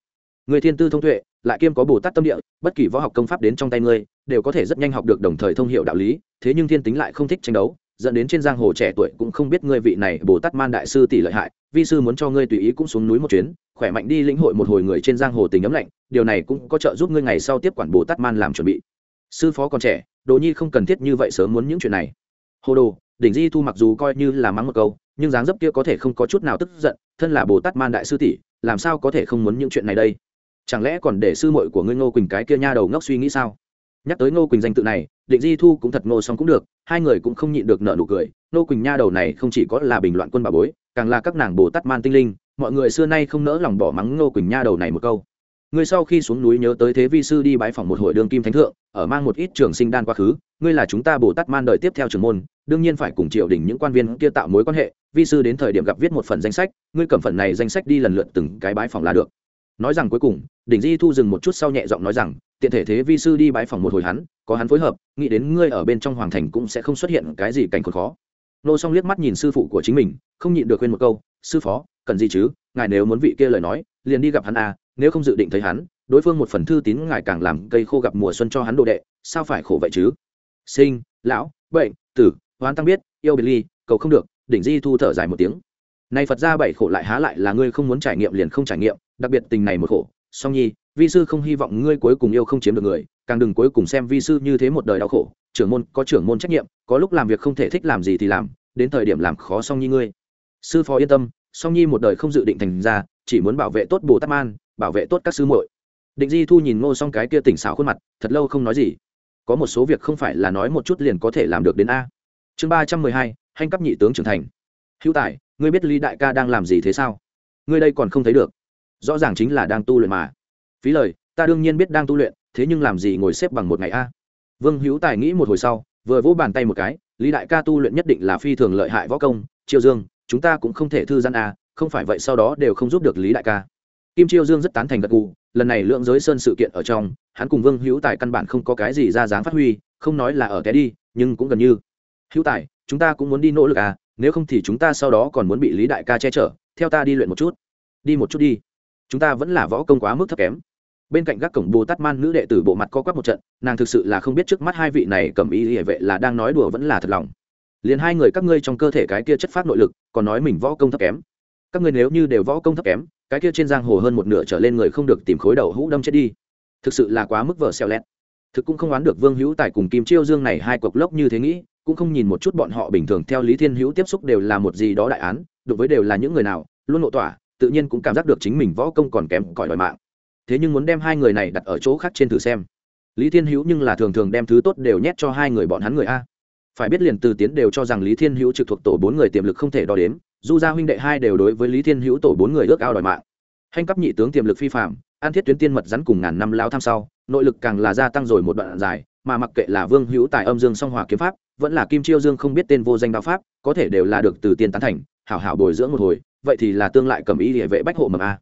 người thiên tư thông tuệ lại kiêm có bồ tát tâm địa, bất kỳ võ học công pháp đến trong tay ngươi, đều có thể rất nhanh học được đồng thời thông hiệu đạo lý, thế nhưng thiên tính lại không thích tranh đấu, dẫn đến trên giang hồ trẻ tuổi cũng không biết ngươi vị này bồ tát man đại sư tỷ lợi hại, vi sư muốn cho ngươi tùy ý cũng xuống núi một chuyến, khỏe mạnh đi lĩnh hội một hồi người trên giang hồ tình ấm lạnh, điều này cũng có trợ giúp ngươi ngày sau tiếp quản bồ tát man làm chuẩn bị. Sư phó còn trẻ, đồ nhi không cần thiết như vậy sớm muốn những chuyện này. Hồ đồ, đỉnh di thu mặc dù coi như là mắng một câu, nhưng dáng dấp kia có thể không có chút nào tức giận, thân là bồ tát man đại sư tỷ, làm sao có thể không muốn những chuyện này đây? Chẳng lẽ còn để sư muội của ngươi ngô quỳnh cái kia nha đầu ngốc suy nghĩ sao? Nhắc tới ngô quỳnh danh tự này, định di thu cũng thật ngô xong cũng được, hai người cũng không nhịn được nợ nụ cười. Ngô quỳnh nha đầu này không chỉ có là bình loạn quân bà bối, càng là các nàng bồ tát man tinh linh, mọi người xưa nay không nỡ lòng bỏ mắng ngô quỳnh nha đầu này một câu. Ngươi sau khi xuống núi nhớ tới thế vi sư đi bái phòng một hội đường kim thánh thượng, ở mang một ít trường sinh đan quá khứ, ngươi là chúng ta bồ tát man đời tiếp theo trường môn, đương nhiên phải cùng triều đình những quan viên kia tạo mối quan hệ, vi sư đến thời điểm gặp viết một phần danh sách, ngươi cầm phần này danh sách đi lần lượt từng cái bái phòng là được nói rằng cuối cùng, đỉnh di thu dừng một chút sau nhẹ giọng nói rằng, tiện thể thế vi sư đi bái phòng một hồi hắn, có hắn phối hợp, nghĩ đến ngươi ở bên trong hoàng thành cũng sẽ không xuất hiện cái gì cảnh khốn khó. Nô song liếc mắt nhìn sư phụ của chính mình, không nhịn được khuyên một câu, sư phó, cần gì chứ? Ngài nếu muốn vị kia lời nói, liền đi gặp hắn à nếu không dự định thấy hắn, đối phương một phần thư tín ngài càng làm cây khô gặp mùa xuân cho hắn đồ đệ, sao phải khổ vậy chứ? Sinh, lão, bệnh, tử hoán tăng biết, yêu biệt ly, cầu không được. Đỉnh di thu thở dài một tiếng này phật ra bảy khổ lại há lại là ngươi không muốn trải nghiệm liền không trải nghiệm, đặc biệt tình này một khổ. Song nhi, vi sư không hy vọng ngươi cuối cùng yêu không chiếm được người, càng đừng cuối cùng xem vi sư như thế một đời đau khổ. Trưởng môn có trưởng môn trách nhiệm, có lúc làm việc không thể thích làm gì thì làm, đến thời điểm làm khó song nhi ngươi. Sư phó yên tâm, song nhi một đời không dự định thành ra, chỉ muốn bảo vệ tốt bồ tát man, bảo vệ tốt các sư muội. Định di thu nhìn ngô xong cái kia tỉnh xảo khuôn mặt, thật lâu không nói gì. Có một số việc không phải là nói một chút liền có thể làm được đến a. Chương ba trăm mười hai hành cấp nhị tướng trưởng thành. Hữu tài ngươi biết lý đại ca đang làm gì thế sao? Ngươi đây còn không thấy được. Rõ ràng chính là đang tu luyện mà. Phí lời, ta đương nhiên biết đang tu luyện, thế nhưng làm gì ngồi xếp bằng một ngày a? Vương hữu tài nghĩ một hồi sau, vừa vỗ bàn tay một cái, lý đại ca tu luyện nhất định là phi thường lợi hại võ công, Triều dương, chúng ta cũng không thể thư giãn a, không phải vậy sau đó đều không giúp được lý đại ca. Kim Triều dương rất tán thành gật gù, lần này lượng giới sơn sự kiện ở trong, hắn cùng vương hữu tài căn bản không có cái gì ra dáng phát huy, không nói là ở té đi, nhưng cũng gần như. Hữu tài, chúng ta cũng muốn đi nỗ lực à nếu không thì chúng ta sau đó còn muốn bị lý đại ca che chở, theo ta đi luyện một chút. Đi một chút đi. Chúng ta vẫn là võ công quá mức thấp kém. Bên cạnh các cổng bồ tát man nữ đệ tử bộ mặt co quắp một trận, nàng thực sự là không biết trước mắt hai vị này cầm ý hệ vệ là đang nói đùa vẫn là thật lòng. Liền hai người các ngươi trong cơ thể cái kia chất phát nội lực, còn nói mình võ công thấp kém. Các ngươi nếu như đều võ công thấp kém, cái kia trên giang hồ hơn một nửa trở lên người không được tìm khối đầu hũ đâm chết đi. Thực sự là quá mức vợ xeo lẹt. thực cũng không oán được vương hữu tài cùng kim chiêu dương này hai cuộc lốc như thế nghĩ cũng không nhìn một chút bọn họ bình thường theo lý thiên hữu tiếp xúc đều là một gì đó đại án, đối với đều là những người nào, luôn nộ tỏa, tự nhiên cũng cảm giác được chính mình võ công còn kém cỏi đòi mạng. Thế nhưng muốn đem hai người này đặt ở chỗ khác trên thử xem. Lý thiên hữu nhưng là thường thường đem thứ tốt đều nhét cho hai người bọn hắn người a. Phải biết liền từ tiến đều cho rằng lý thiên hữu trực thuộc tổ bốn người tiềm lực không thể đo đếm du gia huynh đệ hai đều đối với lý thiên hữu tổ bốn người ước ao đòi mạng. Hành cấp nhị tướng tiềm lực phi phạm an thiết tuyến tiên mật rắn cùng ngàn năm lao tham sau, nội lực càng là gia tăng rồi một đoạn dài, mà mặc kệ là vương hữu tài âm dương song hòa kiếm pháp vẫn là kim chiêu dương không biết tên vô danh đạo pháp, có thể đều là được từ tiên tán thành, hảo hảo bồi dưỡng một hồi, vậy thì là tương lại cầm ý địa vệ bách hộ mầm a.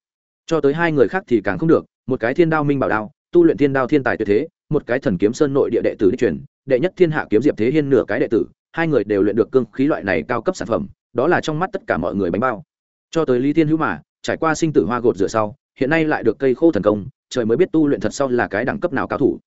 Cho tới hai người khác thì càng không được, một cái thiên đao minh bảo đao, tu luyện thiên đao thiên tài tuyệt thế, một cái thần kiếm sơn nội địa đệ tử đi truyền, đệ nhất thiên hạ kiếm diệp thế hiên nửa cái đệ tử, hai người đều luyện được cương khí loại này cao cấp sản phẩm, đó là trong mắt tất cả mọi người bánh bao. Cho tới lý thiên hữu mà, trải qua sinh tử hoa gột rửa sau, hiện nay lại được cây khô thần công, trời mới biết tu luyện thật sau là cái đẳng cấp nào cao thủ.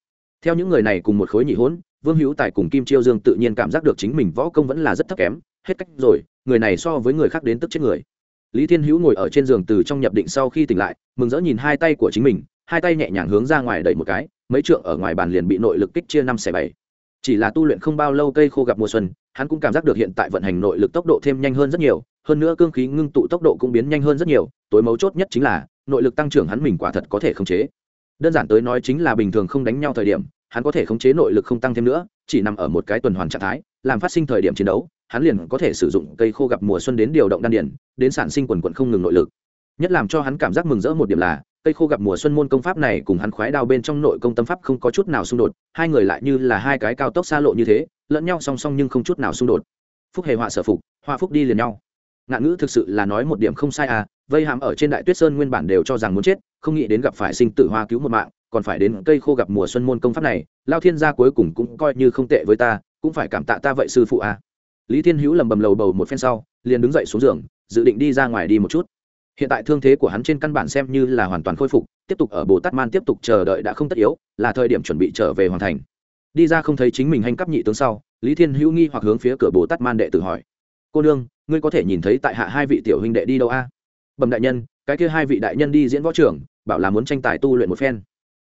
Theo những người này cùng một khối nhị hỗn vương hữu tài cùng kim chiêu dương tự nhiên cảm giác được chính mình võ công vẫn là rất thấp kém, hết cách rồi, người này so với người khác đến tức chết người. Lý thiên hữu ngồi ở trên giường từ trong nhập định sau khi tỉnh lại, mừng rỡ nhìn hai tay của chính mình, hai tay nhẹ nhàng hướng ra ngoài đẩy một cái, mấy trượng ở ngoài bàn liền bị nội lực kích chia năm xẻ bảy. Chỉ là tu luyện không bao lâu cây khô gặp mùa xuân, hắn cũng cảm giác được hiện tại vận hành nội lực tốc độ thêm nhanh hơn rất nhiều, hơn nữa cương khí ngưng tụ tốc độ cũng biến nhanh hơn rất nhiều, tối mấu chốt nhất chính là, nội lực tăng trưởng hắn mình quả thật có thể khống chế. Đơn giản tới nói chính là bình thường không đánh nhau thời điểm hắn có thể khống chế nội lực không tăng thêm nữa, chỉ nằm ở một cái tuần hoàn trạng thái, làm phát sinh thời điểm chiến đấu, hắn liền có thể sử dụng cây khô gặp mùa xuân đến điều động đan điển đến sản sinh quần quận không ngừng nội lực. Nhất làm cho hắn cảm giác mừng rỡ một điểm là, cây khô gặp mùa xuân môn công pháp này cùng hắn khoái đao bên trong nội công tâm pháp không có chút nào xung đột, hai người lại như là hai cái cao tốc xa lộ như thế, lẫn nhau song song nhưng không chút nào xung đột. Phúc hề họa sở phục, họa phúc đi liền nhau. Ngạn ngữ thực sự là nói một điểm không sai à vây hàm ở trên đại tuyết sơn nguyên bản đều cho rằng muốn chết, không nghĩ đến gặp phải sinh tử hoa cứu một mạng còn phải đến cây khô gặp mùa xuân môn công pháp này, lao thiên gia cuối cùng cũng coi như không tệ với ta, cũng phải cảm tạ ta vậy sư phụ à. Lý thiên hữu lầm bầm lầu bầu một phen sau, liền đứng dậy xuống giường, dự định đi ra ngoài đi một chút. Hiện tại thương thế của hắn trên căn bản xem như là hoàn toàn khôi phục, tiếp tục ở bồ tát man tiếp tục chờ đợi đã không tất yếu, là thời điểm chuẩn bị trở về hoàn thành. Đi ra không thấy chính mình hành cấp nhị tướng sau, lý thiên hữu nghi hoặc hướng phía cửa bồ tát man đệ tử hỏi. Cô nương, ngươi có thể nhìn thấy tại hạ hai vị tiểu huynh đệ đi đâu a? À? bẩm đại nhân, cái kia hai vị đại nhân đi diễn võ trưởng, bảo là muốn tranh tài tu luyện một phen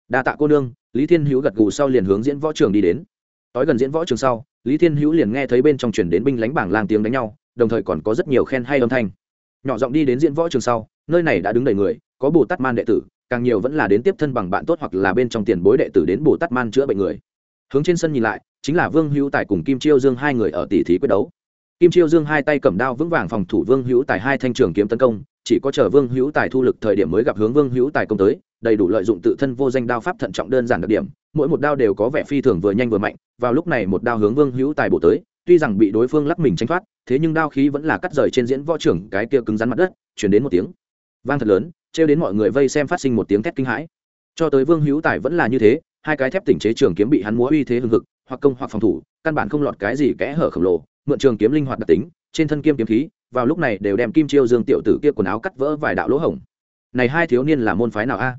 đa tạ cô nương, lý thiên hữu gật gù sau liền hướng diễn võ trường đi đến. Tối gần diễn võ trường sau, lý thiên hữu liền nghe thấy bên trong chuyển đến binh lánh bảng lang tiếng đánh nhau, đồng thời còn có rất nhiều khen hay âm thanh. Nhỏ giọng đi đến diễn võ trường sau, nơi này đã đứng đầy người, có bồ tát man đệ tử, càng nhiều vẫn là đến tiếp thân bằng bạn tốt hoặc là bên trong tiền bối đệ tử đến bồ tát man chữa bệnh người. Hướng trên sân nhìn lại, chính là vương hữu tài cùng kim chiêu dương hai người ở tỷ thí quyết đấu. Kim chiêu dương hai tay cầm đao vững vàng phòng thủ vương hữu tài hai thanh trường kiếm tấn công, chỉ có chờ vương hữu tài thu lực thời điểm mới gặp hướng vương hữu tài công tới đầy đủ lợi dụng tự thân vô danh đao pháp thận trọng đơn giản đặc điểm, mỗi một đao đều có vẻ phi thường vừa nhanh vừa mạnh, vào lúc này một đao hướng vương hữu tài bổ tới, tuy rằng bị đối phương lắc mình tranh thoát, thế nhưng đao khí vẫn là cắt rời trên diễn võ trưởng cái kia cứng rắn mặt đất, chuyển đến một tiếng vang thật lớn, trêu đến mọi người vây xem phát sinh một tiếng thét kinh hãi. Cho tới vương hữu tài vẫn là như thế, hai cái thép tỉnh chế trường kiếm bị hắn múa uy thế hưng hực, hoặc công hoặc phòng thủ, căn bản không lọt cái gì kẽ hở khổng lồ, mượn trường kiếm linh hoạt đặc tính, trên thân kiếm kiếm khí, vào lúc này đều đem kim chiêu dương tiểu tử kia quần áo cắt vỡ vài đạo lỗ hổng. Này hai thiếu niên là môn phái nào a?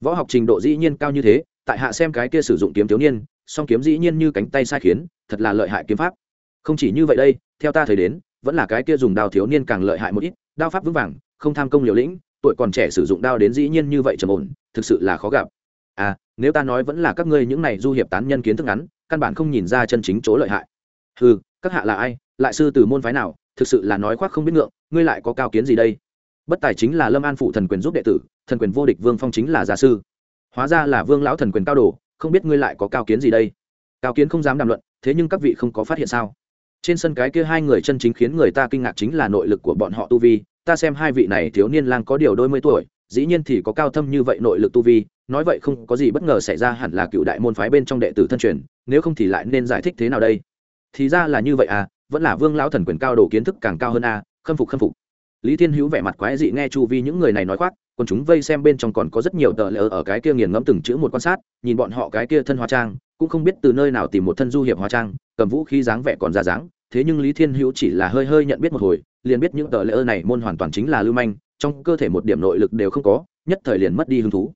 Võ học trình độ dĩ nhiên cao như thế, tại hạ xem cái kia sử dụng kiếm thiếu niên, song kiếm dĩ nhiên như cánh tay sai khiến, thật là lợi hại kiếm pháp. Không chỉ như vậy đây, theo ta thấy đến, vẫn là cái kia dùng đao thiếu niên càng lợi hại một ít, đao pháp vững vàng, không tham công liều lĩnh, tuổi còn trẻ sử dụng đao đến dĩ nhiên như vậy trầm ổn, thực sự là khó gặp. À nếu ta nói vẫn là các ngươi những này du hiệp tán nhân kiến thức ngắn, căn bản không nhìn ra chân chính chỗ lợi hại. Ừ các hạ là ai, lại sư từ môn phái nào, thực sự là nói khoác không biết ngượng, ngươi lại có cao kiến gì đây? Bất tài chính là lâm an phụ thần quyền giúp đệ tử thần quyền vô địch vương phong chính là gia sư. Hóa ra là vương lão thần quyền cao đồ không biết ngươi lại có cao kiến gì đây? Cao kiến không dám đàm luận thế nhưng các vị không có phát hiện sao? Trên sân cái kia hai người chân chính khiến người ta kinh ngạc chính là nội lực của bọn họ tu vi. Ta xem hai vị này thiếu niên lang có điều đôi mươi tuổi dĩ nhiên thì có cao thâm như vậy nội lực tu vi nói vậy không có gì bất ngờ xảy ra hẳn là cựu đại môn phái bên trong đệ tử thân truyền nếu không thì lại nên giải thích thế nào đây? Thì ra là như vậy à vẫn là vương lão thần quyền cao đồ kiến thức càng cao hơn à, khâm phục khâm phục. Lý thiên hữu vẻ mặt quái dị nghe chu vi những người này nói khoác còn chúng vây xem bên trong còn có rất nhiều tờ lỡ ở cái kia nghiền ngẫm từng chữ một quan sát, nhìn bọn họ cái kia thân hóa trang, cũng không biết từ nơi nào tìm một thân du hiệp hóa trang, cầm vũ khí dáng vẻ còn ra dáng, thế nhưng lý thiên hữu chỉ là hơi hơi nhận biết một hồi, liền biết những tờ lỡ này môn hoàn toàn chính là lưu manh, trong cơ thể một điểm nội lực đều không có, nhất thời liền mất đi hứng thú.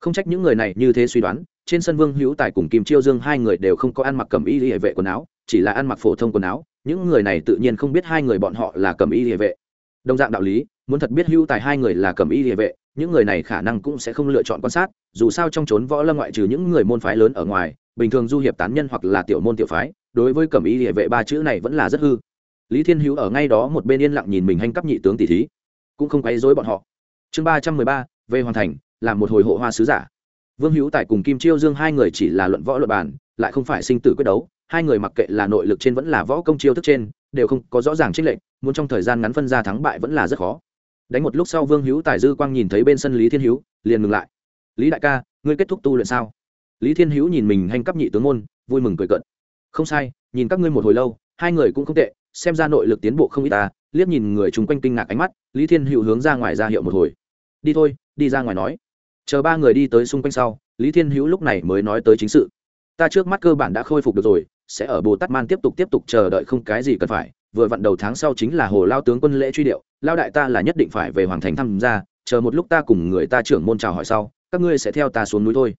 Không trách những người này như thế suy đoán, trên sân vương hữu tài cùng kim chiêu dương hai người đều không có ăn mặc cầm y hệ vệ quần áo, chỉ là ăn mặc phổ thông quần áo, những người này tự nhiên không biết hai người bọn họ là cầm y hệ vệ. Đồng dạng đạo lý, muốn thật biết hữu tài hai người là cầm y hệ vệ những người này khả năng cũng sẽ không lựa chọn quan sát, dù sao trong trốn võ lâm ngoại trừ những người môn phái lớn ở ngoài, bình thường du hiệp tán nhân hoặc là tiểu môn tiểu phái, đối với cẩm ý địa vệ ba chữ này vẫn là rất hư. Lý thiên hữu ở ngay đó một bên yên lặng nhìn mình hành cấp nhị tướng tỷ thí, cũng không quấy dối bọn họ. Chương ba trăm mười ba, về hoàn thành làm một hồi hộ hoa sứ giả. Vương hữu tài cùng kim chiêu dương hai người chỉ là luận võ luận bàn, lại không phải sinh tử quyết đấu, hai người mặc kệ là nội lực trên vẫn là võ công chiêu thức trên, đều không có rõ ràng trích lệnh muốn trong thời gian ngắn phân ra thắng bại vẫn là rất khó đánh một lúc sau vương hữu tài dư quang nhìn thấy bên sân lý thiên hữu, liền ngừng lại. Lý đại ca, ngươi kết thúc tu luyện sao? Lý thiên hữu nhìn mình hành cấp nhị tướng môn, vui mừng cười cận không sai, nhìn các ngươi một hồi lâu, hai người cũng không tệ, xem ra nội lực tiến bộ không ít ta. Liếc nhìn người chung quanh kinh ngạc ánh mắt, lý thiên hữu hướng ra ngoài ra hiệu một hồi. Đi thôi, đi ra ngoài nói. Chờ ba người đi tới xung quanh sau, lý thiên hữu lúc này mới nói tới chính sự. Ta trước mắt cơ bản đã khôi phục được rồi, sẽ ở bồ tát man tiếp tục tiếp tục chờ đợi không cái gì cần phải vừa vặn đầu tháng sau chính là hồ lao tướng quân lễ truy điệu, lao đại ta là nhất định phải về hoàng thành tham gia, chờ một lúc ta cùng người ta trưởng môn chào hỏi sau, các ngươi sẽ theo ta xuống núi thôi.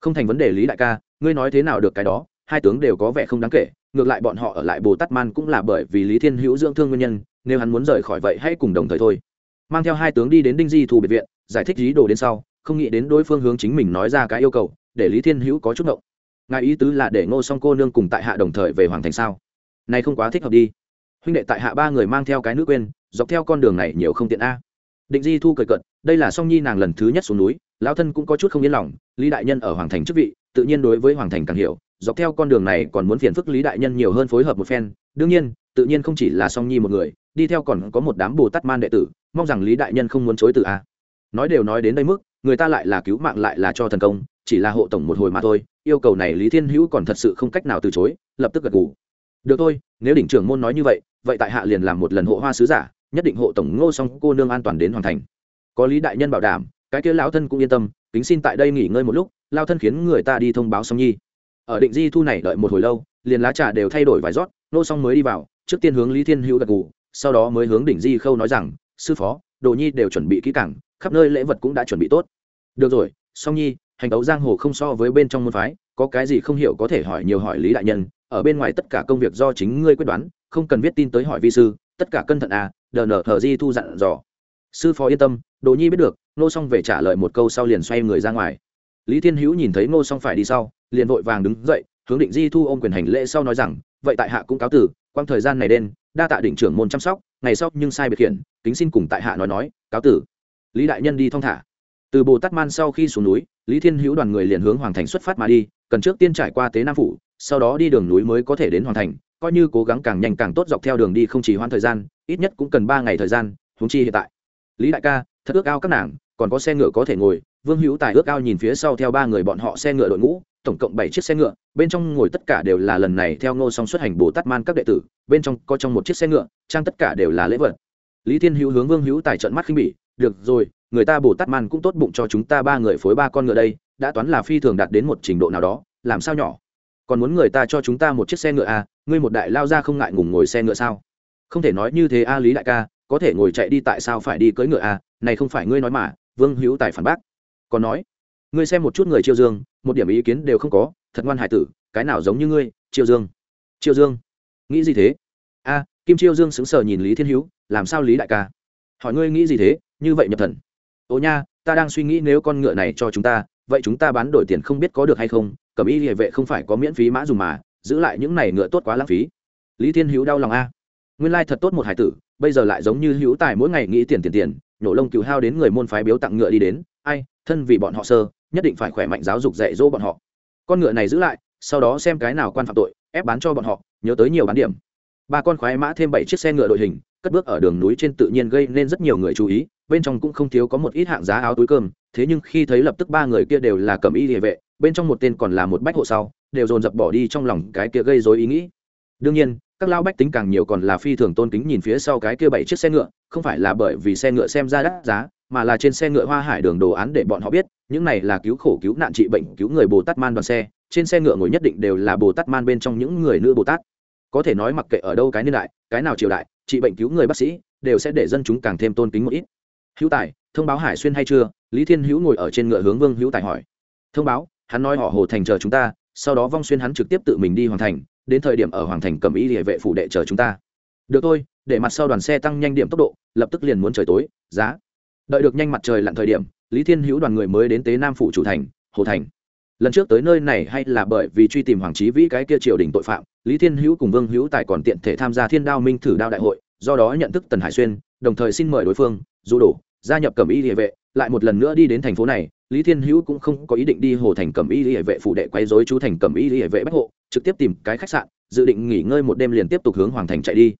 Không thành vấn đề lý đại ca, ngươi nói thế nào được cái đó, hai tướng đều có vẻ không đáng kể, ngược lại bọn họ ở lại bồ tát man cũng là bởi vì lý thiên hữu dưỡng thương nguyên nhân, nếu hắn muốn rời khỏi vậy hãy cùng đồng thời thôi. Mang theo hai tướng đi đến đinh di thu biệt viện, giải thích ý đồ đến sau, không nghĩ đến đối phương hướng chính mình nói ra cái yêu cầu, để lý thiên hữu có chút ngộng. Ngài ý tứ là để ngô song cô nương cùng tại hạ đồng thời về hoàng thành sao? Này không quá thích hợp đi huynh đệ tại hạ ba người mang theo cái nữ quên, dọc theo con đường này nhiều không tiện a. Định di thu cười cận đây là song nhi nàng lần thứ nhất xuống núi, lão thân cũng có chút không yên lòng, lý đại nhân ở hoàng thành chức vị, tự nhiên đối với hoàng thành càng hiểu, dọc theo con đường này còn muốn phiền phức lý đại nhân nhiều hơn phối hợp một phen, đương nhiên, tự nhiên không chỉ là song nhi một người, đi theo còn có một đám bồ tát man đệ tử, mong rằng lý đại nhân không muốn chối từ a. Nói đều nói đến đây mức, người ta lại là cứu mạng lại là cho thần công, chỉ là hộ tổng một hồi mà thôi, yêu cầu này lý thiên hữu còn thật sự không cách nào từ chối, lập tức gật gù. Được thôi nếu đỉnh trưởng môn nói như vậy vậy tại hạ liền làm một lần hộ hoa sứ giả, nhất định hộ tổng ngô xong cô nương an toàn đến hoàn thành. Có lý đại nhân bảo đảm, cái kia lão thân cũng yên tâm, kính xin tại đây nghỉ ngơi một lúc, lao thân khiến người ta đi thông báo song nhi. Ở định di thu này đợi một hồi lâu, liền lá trà đều thay đổi vài rót nô xong mới đi vào, trước tiên hướng lý thiên hữu gật gù, sau đó mới hướng đỉnh di khâu nói rằng, sư phó, đồ nhi đều chuẩn bị kỹ càng, khắp nơi lễ vật cũng đã chuẩn bị tốt. Được rồi, song nhi, hành đấu giang hồ không so với bên trong môn phái, có cái gì không hiểu có thể hỏi nhiều hỏi lý đại nhân ở bên ngoài tất cả công việc do chính ngươi quyết đoán, không cần viết tin tới hỏi vi sư, tất cả cân thận à đờ nở thờ di thu dặn dò. Sư phó yên tâm đồ nhi biết được nô xong về trả lời một câu sau liền xoay người ra ngoài. Lý thiên hữu nhìn thấy nô xong phải đi sau, liền vội vàng đứng dậy, hướng định di thu ôm quyền hành lễ sau nói rằng, vậy tại hạ cũng cáo tử quang thời gian này đen, đa tạ định trưởng môn chăm sóc, ngày sau nhưng sai biệt khiển, kính xin cùng tại hạ nói nói, cáo tử lý đại nhân đi thong thả. Từ bồ tát man sau khi xuống núi, lý thiên hữu đoàn người liền hướng hoàng thành xuất phát mà đi, cần trước tiên trải qua tế nam phủ sau đó đi đường núi mới có thể đến hoàn thành, coi như cố gắng càng nhanh càng tốt dọc theo đường đi không chỉ hoãn thời gian, ít nhất cũng cần ba ngày thời gian húng chi hiện tại. Lý đại ca, thật ước ao các nàng, còn có xe ngựa có thể ngồi. Vương hữu tài ước ao nhìn phía sau theo ba người bọn họ xe ngựa đội ngũ, tổng cộng bảy chiếc xe ngựa, bên trong ngồi tất cả đều là lần này theo ngô song xuất hành bồ tát man các đệ tử, bên trong có trong một chiếc xe ngựa, trang tất cả đều là lễ vật. Lý thiên hữu hướng vương hữu tài trận mắt khinh bỉ, được rồi, người ta bồ tát man cũng tốt bụng cho chúng ta ba người phối ba con ngựa đây, đã toán là phi thường đạt đến một trình độ nào đó, làm sao nhỏ? Còn muốn người ta cho chúng ta một chiếc xe ngựa à ngươi một đại lao ra không ngại ngùng ngồi xe ngựa sao? Không thể nói như thế a lý đại ca, có thể ngồi chạy đi tại sao phải đi cưỡi ngựa à? Này không phải ngươi nói mà, vương hữu tài phản bác. Còn nói, ngươi xem một chút người chiêu dương, một điểm ý kiến đều không có, thật ngoan hải tử, cái nào giống như ngươi chiêu dương. Chiêu dương. Nghĩ gì thế? A, kim chiêu dương sững sờ nhìn lý thiên hữu, làm sao lý đại ca? Hỏi ngươi nghĩ gì thế, như vậy nhập thần. Ô nha, ta đang suy nghĩ nếu con ngựa này cho chúng ta, vậy chúng ta bán đổi tiền không biết có được hay không? Cẩm y địa vệ không phải có miễn phí mã dùng mà, giữ lại những này ngựa tốt quá lãng phí. Lý thiên hữu đau lòng a. Nguyên lai thật tốt một hải tử, bây giờ lại giống như hữu tài mỗi ngày nghĩ tiền tiền tiền, nhổ lông cứu hao đến người môn phái biếu tặng ngựa đi đến, ai, thân vì bọn họ sơ, nhất định phải khỏe mạnh giáo dục dạy dỗ bọn họ. Con ngựa này giữ lại, sau đó xem cái nào quan phạm tội, ép bán cho bọn họ, nhớ tới nhiều bán điểm. Ba con khoái mã thêm bảy chiếc xe ngựa đội hình, cất bước ở đường núi trên tự nhiên gây nên rất nhiều người chú ý, bên trong cũng không thiếu có một ít hạng giá áo túi cơm, thế nhưng khi thấy lập tức ba người kia đều là cầm y địa vệ bên trong một tên còn là một bách hộ sau, đều dồn dập bỏ đi trong lòng cái kia gây dối ý nghĩ. Đương nhiên, các lao bách tính càng nhiều còn là phi thường tôn kính nhìn phía sau cái kia bảy chiếc xe ngựa, không phải là bởi vì xe ngựa xem ra đắt giá, mà là trên xe ngựa hoa hải đường đồ án để bọn họ biết, những này là cứu khổ cứu nạn trị bệnh cứu người bồ tát man đoàn xe, trên xe ngựa ngồi nhất định đều là bồ tát man bên trong những người nữ bồ tát. Có thể nói mặc kệ ở đâu cái niên đại, cái nào triều đại, trị bệnh cứu người bác sĩ đều sẽ để dân chúng càng thêm tôn kính một ít. Hữu tài, thông báo hải xuyên hay chưa? Lý thiên hữu ngồi ở trên ngựa hướng vương hữu tài hỏi. Thông báo hắn nói họ hồ thành chờ chúng ta, sau đó vong xuyên hắn trực tiếp tự mình đi hoàng thành, đến thời điểm ở hoàng thành cầm ý địa vệ phủ đệ chờ chúng ta. Được thôi, để mặt sau đoàn xe tăng nhanh điểm tốc độ, lập tức liền muốn trời tối, giá. Đợi được nhanh mặt trời lặn thời điểm, lý thiên hữu đoàn người mới đến tế nam phủ chủ thành, hồ thành. Lần trước tới nơi này hay là bởi vì truy tìm hoàng trí vĩ cái kia triều đình tội phạm, lý thiên hữu cùng vương hữu tài còn tiện thể tham gia thiên đao minh thử đao đại hội, do đó nhận thức tần hải xuyên, đồng thời xin mời đối phương dù đủ gia nhập cẩm y địa vệ, lại một lần nữa đi đến thành phố này lý thiên hữu cũng không có ý định đi hồ thành cẩm y địa vệ phụ đệ quay dối chú thành cẩm y địa vệ bách hộ, trực tiếp tìm cái khách sạn, dự định nghỉ ngơi một đêm liền tiếp tục hướng hoàng thành chạy đi.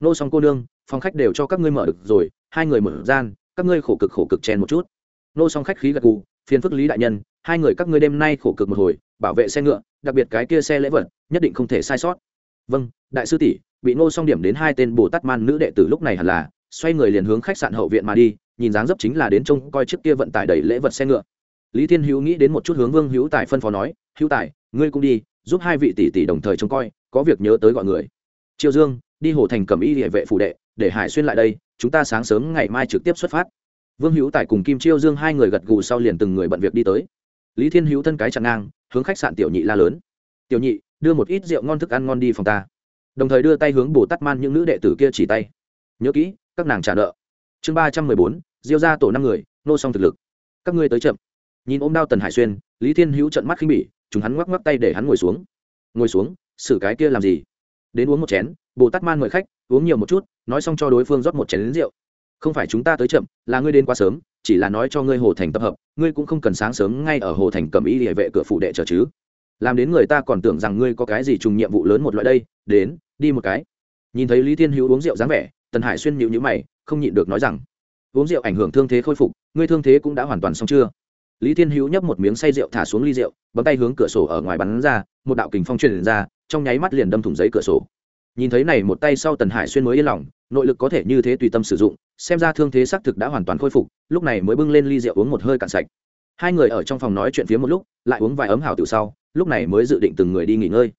Nô xong cô nương, phòng khách đều cho các ngươi mở được rồi, hai người mở gian, các ngươi khổ cực khổ cực chen một chút. Nô xong khách khí gật gù, phiền phức lý đại nhân, hai người các ngươi đêm nay khổ cực một hồi, bảo vệ xe ngựa, đặc biệt cái kia xe lễ vật, nhất định không thể sai sót. Vâng đại sư tỷ, bị nô xong điểm đến hai tên bồ tát man nữ đệ tử lúc này hẳn là, xoay người liền hướng khách sạn hậu viện mà đi, nhìn dáng dấp chính là đến trông coi chiếc kia vận tải đầy lễ vật xe ngựa lý thiên hữu nghĩ đến một chút hướng vương hữu tài phân phó nói, hữu tài, ngươi cũng đi, giúp hai vị tỷ tỷ đồng thời trông coi, có việc nhớ tới gọi người. Triều dương, đi hồ thành cầm y địa vệ phủ đệ, để hải xuyên lại đây, chúng ta sáng sớm ngày mai trực tiếp xuất phát. Vương hữu tài cùng kim chiêu dương hai người gật gù sau liền từng người bận việc đi tới. Lý thiên hữu thân cái chặn ngang, hướng khách sạn tiểu nhị la lớn. Tiểu nhị, đưa một ít rượu ngon thức ăn ngon đi phòng ta. Đồng thời đưa tay hướng bồ tát man những nữ đệ tử kia chỉ tay. Nhớ kỹ, các nàng trả nợ. Chương ba trăm mười bốn, diêu ra tổ năm người, nô xong thực lực. Các ngươi tới chậm nhìn ôm đao tần hải xuyên, lý thiên hữu trận mắt khinh bỉ, chúng hắn ngoắc ngoắc tay để hắn ngồi xuống. Ngồi xuống, xử cái kia làm gì? Đến uống một chén, bồ tát man mời khách, uống nhiều một chút, nói xong cho đối phương rót một chén lính rượu. Không phải chúng ta tới chậm, là ngươi đến quá sớm, chỉ là nói cho ngươi hồ thành tập hợp, ngươi cũng không cần sáng sớm ngay ở hồ thành cầm y địa vệ cửa phụ đệ chờ chứ. Làm đến người ta còn tưởng rằng ngươi có cái gì trùng nhiệm vụ lớn một loại đây, đến, đi một cái. Nhìn thấy lý thiên hữu uống rượu dáng vẻ, tần hải xuyên nhịu nhữ mày, không nhịn được nói rằng, uống rượu ảnh hưởng thương thế khôi phục, ngươi thương thế cũng đã hoàn toàn xong chưa? Lý thiên hữu nhấp một miếng say rượu thả xuống ly rượu, bấm tay hướng cửa sổ ở ngoài bắn ra, một đạo kình phong truyền ra, trong nháy mắt liền đâm thủng giấy cửa sổ. Nhìn thấy này một tay sau tần hải xuyên mới yên lòng, nội lực có thể như thế tùy tâm sử dụng, xem ra thương thế xác thực đã hoàn toàn khôi phục, lúc này mới bưng lên ly rượu uống một hơi cạn sạch. Hai người ở trong phòng nói chuyện phía một lúc, lại uống vài ấm hảo từ sau, lúc này mới dự định từng người đi nghỉ ngơi.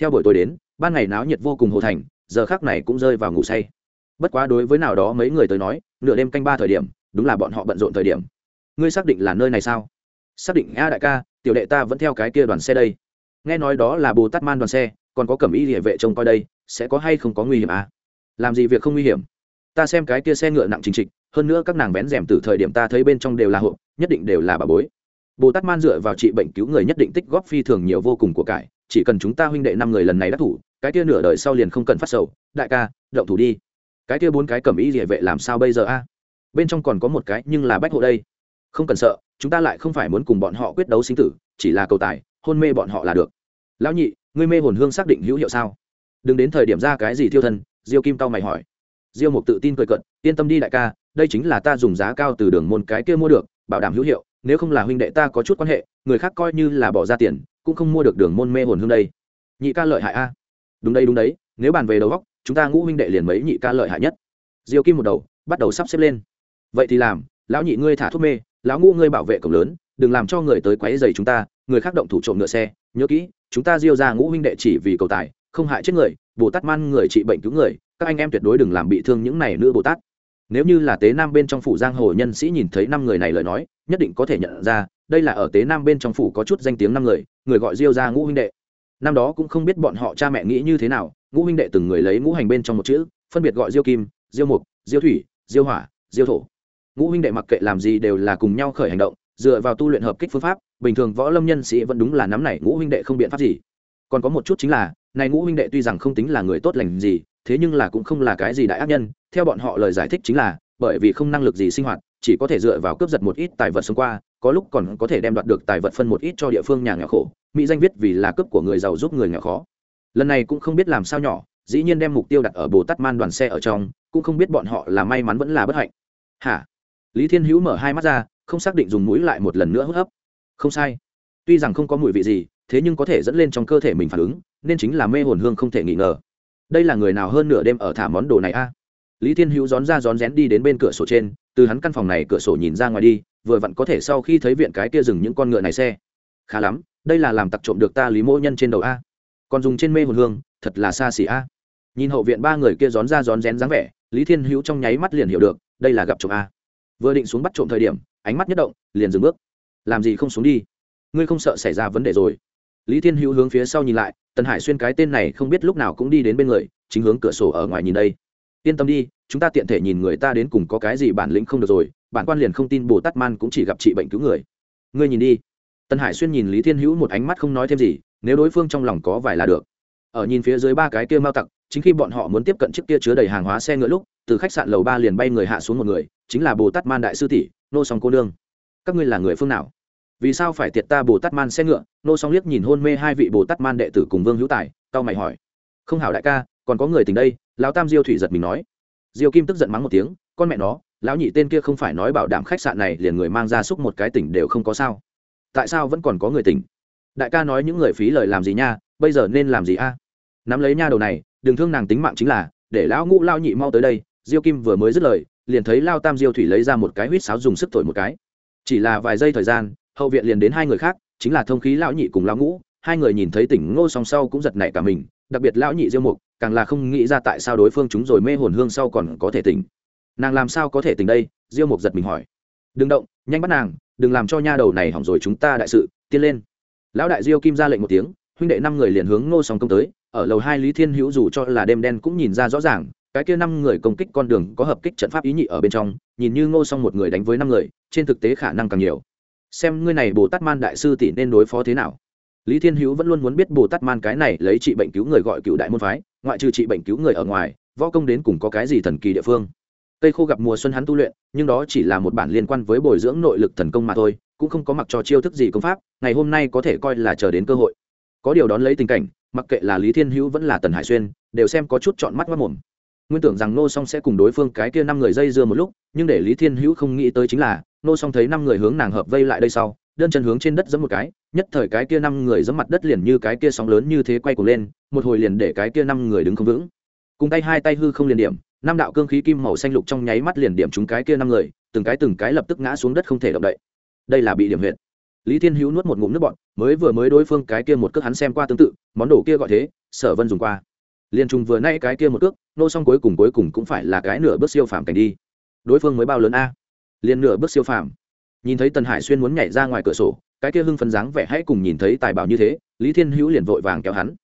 Theo buổi tối đến, ban ngày náo nhiệt vô cùng hồ thành, giờ khác này cũng rơi vào ngủ say. Bất quá đối với nào đó mấy người tới nói, nửa đêm canh ba thời điểm, đúng là bọn họ bận rộn thời điểm ngươi xác định là nơi này sao? Xác định, a đại ca, tiểu đệ ta vẫn theo cái kia đoàn xe đây. Nghe nói đó là bồ tát man đoàn xe, còn có cẩm y địa vệ trông coi đây, sẽ có hay không có nguy hiểm à? Làm gì việc không nguy hiểm? Ta xem cái kia xe ngựa nặng chính trịch, hơn nữa các nàng bén rèm từ thời điểm ta thấy bên trong đều là hộ nhất định đều là bà bối. Bồ tát man dựa vào trị bệnh cứu người nhất định tích góp phi thường nhiều vô cùng của cải, chỉ cần chúng ta huynh đệ năm người lần này đắc thủ, cái kia nửa đời sau liền không cần phát sầu. Đại ca, động thủ đi. Cái kia bốn cái cẩm ý địa vệ làm sao bây giờ a? Bên trong còn có một cái nhưng là bách hộ đây không cần sợ, chúng ta lại không phải muốn cùng bọn họ quyết đấu sinh tử, chỉ là cầu tài, hôn mê bọn họ là được. Lão nhị, ngươi mê hồn hương xác định hữu hiệu sao? Đừng đến thời điểm ra cái gì thiêu thân, diêu kim cao mày hỏi. Diêu mục tự tin cười cận yên tâm đi đại ca, đây chính là ta dùng giá cao từ đường môn cái kia mua được, bảo đảm hữu hiệu, nếu không là huynh đệ ta có chút quan hệ, người khác coi như là bỏ ra tiền, cũng không mua được đường môn mê hồn hương đây. Nhị ca lợi hại a. Đúng đây, đúng đấy, nếu bàn về đầu góc chúng ta ngũ huynh đệ liền mấy nhị ca lợi hại nhất. Diêu kim một đầu, bắt đầu sắp xếp lên. Vậy thì làm, lão nhị ngươi thả thuốc mê lão ngũ ngươi bảo vệ cổng lớn, đừng làm cho người tới quấy dày chúng ta, người khác động thủ trộm ngựa xe, nhớ kỹ, chúng ta diêu ra ngũ huynh đệ chỉ vì cầu tài, không hại chết người, bồ tát man người trị bệnh cứu người, các anh em tuyệt đối đừng làm bị thương những này nữ bồ tát. Nếu như là tế nam bên trong phủ giang hồ nhân sĩ nhìn thấy năm người này lời nói, nhất định có thể nhận ra, đây là ở tế nam bên trong phủ có chút danh tiếng năm người người gọi diêu ra ngũ huynh đệ. Năm đó cũng không biết bọn họ cha mẹ nghĩ như thế nào, ngũ huynh đệ từng người lấy ngũ hành bên trong một chữ, phân biệt gọi diêu kim, diêu mục, diêu thủy, diêu hỏa, diêu thổ ngũ huynh đệ mặc kệ làm gì đều là cùng nhau khởi hành động, dựa vào tu luyện hợp kích phương pháp, bình thường võ lâm nhân sĩ vẫn đúng là nắm này ngũ huynh đệ không biện pháp gì. Còn có một chút chính là, này ngũ huynh đệ tuy rằng không tính là người tốt lành gì, thế nhưng là cũng không là cái gì đại ác nhân, theo bọn họ lời giải thích chính là, bởi vì không năng lực gì sinh hoạt, chỉ có thể dựa vào cướp giật một ít tài vật xung qua, có lúc còn có thể đem đoạt được tài vật phân một ít cho địa phương nhà nghèo khổ, mỹ danh viết vì là cướp của người giàu giúp người nghèo khó. Lần này cũng không biết làm sao nhỏ, dĩ nhiên đem mục tiêu đặt ở bồ tát man đoàn xe ở trong, cũng không biết bọn họ là may mắn vẫn là bất hạnh. Hả? Lý thiên hữu mở hai mắt ra, không xác định dùng mũi lại một lần nữa hút hấp. Không sai. Tuy rằng không có mùi vị gì, thế nhưng có thể dẫn lên trong cơ thể mình phản ứng, nên chính là mê hồn hương không thể nghi ngờ. Đây là người nào hơn nửa đêm ở thả món đồ này a? Lý thiên hữu rón ra rón rén đi đến bên cửa sổ trên, từ hắn căn phòng này cửa sổ nhìn ra ngoài đi, vừa vặn có thể sau khi thấy viện cái kia dừng những con ngựa này xe. Khá lắm, đây là làm tặc trộm được ta lý mỗ nhân trên đầu a. Còn dùng trên mê hồn hương, thật là xa xỉ a. Nhìn hậu viện ba người kia rón ra rón rén dáng vẻ, lý thiên hữu trong nháy mắt liền hiểu được, đây là gặp trộm a vừa định xuống bắt trộm thời điểm, ánh mắt nhất động, liền dừng bước. Làm gì không xuống đi? Ngươi không sợ xảy ra vấn đề rồi. Lý thiên hữu hướng phía sau nhìn lại, tần hải xuyên cái tên này không biết lúc nào cũng đi đến bên người, chính hướng cửa sổ ở ngoài nhìn đây. Yên tâm đi, chúng ta tiện thể nhìn người ta đến cùng có cái gì bản lĩnh không được rồi, bản quan liền không tin bồ tát man cũng chỉ gặp trị bệnh cứu người. Ngươi nhìn đi. Tần hải xuyên nhìn lý thiên hữu một ánh mắt không nói thêm gì, nếu đối phương trong lòng có vài là được. Ở nhìn phía dưới ba cái kia mao tặc, chính khi bọn họ muốn tiếp cận chiếc kia chứa đầy hàng hóa xe ngựa lúc, từ khách sạn lầu ba liền bay người hạ xuống một người chính là bồ tát man đại sư tỷ, nô song cô nương. Các ngươi là người phương nào? Vì sao phải tiệt ta bồ tát man xe ngựa? Nô song liếc nhìn hôn mê hai vị bồ tát man đệ tử cùng vương hữu tài tao mày hỏi. Không hảo đại ca, còn có người tình đây, lão tam diêu thủy giật mình nói. Diêu kim tức giận mắng một tiếng, con mẹ nó, lão nhị tên kia không phải nói bảo đảm khách sạn này liền người mang ra xúc một cái tỉnh đều không có sao. Tại sao vẫn còn có người tỉnh? Đại ca nói những người phí lời làm gì nha, bây giờ nên làm gì a? Nắm lấy nha đầu này, đừng thương nàng tính mạng chính là, để lão ngũ lao nhị mau tới đây. Diêu kim vừa mới dứt lời liền thấy lao tam diêu thủy lấy ra một cái huýt sáo dùng sức thổi một cái. Chỉ là vài giây thời gian, hậu viện liền đến hai người khác, chính là thông khí lão nhị cùng lão ngũ. Hai người nhìn thấy tỉnh ngô song sau cũng giật nảy cả mình, đặc biệt lão nhị diêu mục, càng là không nghĩ ra tại sao đối phương chúng rồi mê hồn hương sau còn có thể tỉnh. Nàng làm sao có thể tỉnh đây? Diêu mục giật mình hỏi. Đừng động, nhanh bắt nàng, đừng làm cho nha đầu này hỏng rồi chúng ta đại sự tiên lên. Lão đại diêu kim ra lệnh một tiếng, huynh đệ năm người liền hướng ngô song công tới, ở lầu hai lý thiên hữu dù cho là đêm đen cũng nhìn ra rõ ràng cái kia năm người công kích con đường có hợp kích trận pháp ý nhị ở bên trong, nhìn như ngô song một người đánh với năm người, trên thực tế khả năng càng nhiều. Xem ngươi này bồ tát man đại sư tỷ nên đối phó thế nào. Lý thiên hữu vẫn luôn muốn biết bồ tát man cái này lấy trị bệnh cứu người gọi cựu đại môn phái, ngoại trừ trị bệnh cứu người ở ngoài, võ công đến cùng có cái gì thần kỳ địa phương. Tây khô gặp mùa xuân hắn tu luyện, nhưng đó chỉ là một bản liên quan với bồi dưỡng nội lực thần công mà thôi, cũng không có mặc cho chiêu thức gì công pháp, ngày hôm nay có thể coi là chờ đến cơ hội. Có điều đón lấy tình cảnh, mặc kệ là lý thiên hữu vẫn là tần hải xuyên, đều xem có chút chọn mắt mất mồm nguyên tưởng rằng nô song sẽ cùng đối phương cái kia năm người dây dưa một lúc, nhưng để lý thiên hữu không nghĩ tới chính là nô song thấy năm người hướng nàng hợp vây lại đây sau, đơn chân hướng trên đất giẫm một cái, nhất thời cái kia năm người giẫm mặt đất liền như cái kia sóng lớn như thế quay cuồng lên, một hồi liền để cái kia năm người đứng không vững. Cùng tay hai tay hư không liền điểm, năm đạo cương khí kim màu xanh lục trong nháy mắt liền điểm chúng cái kia năm người, từng cái từng cái lập tức ngã xuống đất không thể động đậy. Đây là bị điểm huyệt. Lý thiên hữu nuốt một ngụm nước bọn mới vừa mới đối phương cái kia một cước hắn xem qua tương tự, món đồ kia gọi thế, sở vân dùng qua liền trùng vừa nay cái kia một cước, nô xong cuối cùng cuối cùng cũng phải là cái nửa bước siêu phàm cảnh đi. Đối phương mới bao lớn a. Liền nửa bước siêu phàm. Nhìn thấy tần hải xuyên muốn nhảy ra ngoài cửa sổ, cái kia hưng phấn dáng vẻ hãy cùng nhìn thấy tài bảo như thế, lý thiên hữu liền vội vàng kéo hắn.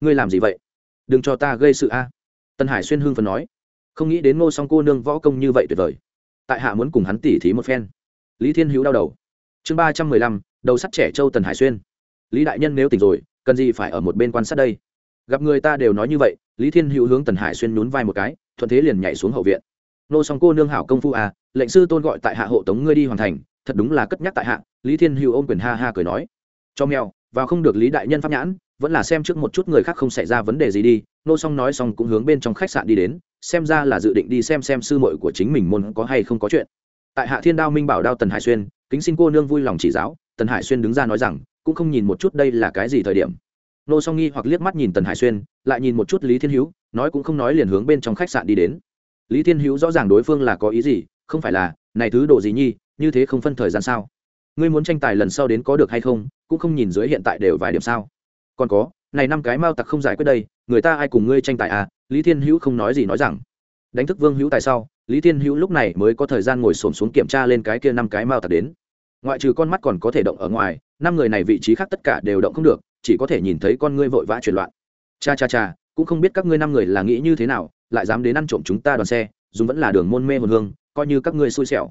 Ngươi làm gì vậy? Đừng cho ta gây sự a. Tần hải xuyên hưng phấn nói. Không nghĩ đến ngô song cô nương võ công như vậy tuyệt vời. Tại hạ muốn cùng hắn tỉ thí một phen. Lý thiên hữu đau đầu. Chương ba trăm mười lăm, đầu sắt trẻ châu tần hải xuyên. Lý đại nhân nếu tỉnh rồi, cần gì phải ở một bên quan sát đây? Gặp người ta đều nói như vậy, lý thiên hữu hướng tần hải xuyên nhún vai một cái, thuận thế liền nhảy xuống hậu viện. Nô song cô nương hảo công phu à lệnh sư tôn gọi tại hạ hộ tống ngươi đi hoàn thành, thật đúng là cất nhắc tại hạ, lý thiên hữu ôm quyền ha ha cười nói. Cho mèo, vào không được lý đại nhân pháp nhãn, vẫn là xem trước một chút người khác không xảy ra vấn đề gì đi. Nô song nói xong cũng hướng bên trong khách sạn đi đến, xem ra là dự định đi xem xem sư muội của chính mình môn có hay không có chuyện. Tại hạ thiên đao minh bảo đao tần hải xuyên, kính xin cô nương vui lòng chỉ giáo, tần hải xuyên đứng ra nói rằng, cũng không nhìn một chút đây là cái gì thời điểm nô song nghi hoặc liếc mắt nhìn tần hải xuyên, lại nhìn một chút lý thiên hữu, nói cũng không nói liền hướng bên trong khách sạn đi đến. Lý thiên hữu rõ ràng đối phương là có ý gì, không phải là, này thứ đồ gì nhi, như thế không phân thời gian sao? Ngươi muốn tranh tài lần sau đến có được hay không, cũng không nhìn dưới hiện tại đều vài điểm sao? Còn có, này năm cái mao tặc không giải quyết đây, người ta ai cùng ngươi tranh tài à? Lý thiên hữu không nói gì nói rằng. Đánh thức vương hữu tài sau, lý thiên hữu lúc này mới có thời gian ngồi xổm xuống kiểm tra lên cái kia năm cái mao tặc đến. Ngoại trừ con mắt còn có thể động ở ngoài, năm người này vị trí khác tất cả đều động không được chỉ có thể nhìn thấy con ngươi vội vã chuyển loạn. Cha cha cha, cũng không biết các ngươi năm người là nghĩ như thế nào, lại dám đến ăn trộm chúng ta đoàn xe dùng vẫn là đường môn mê hồn hương, coi như các ngươi xui xẻo.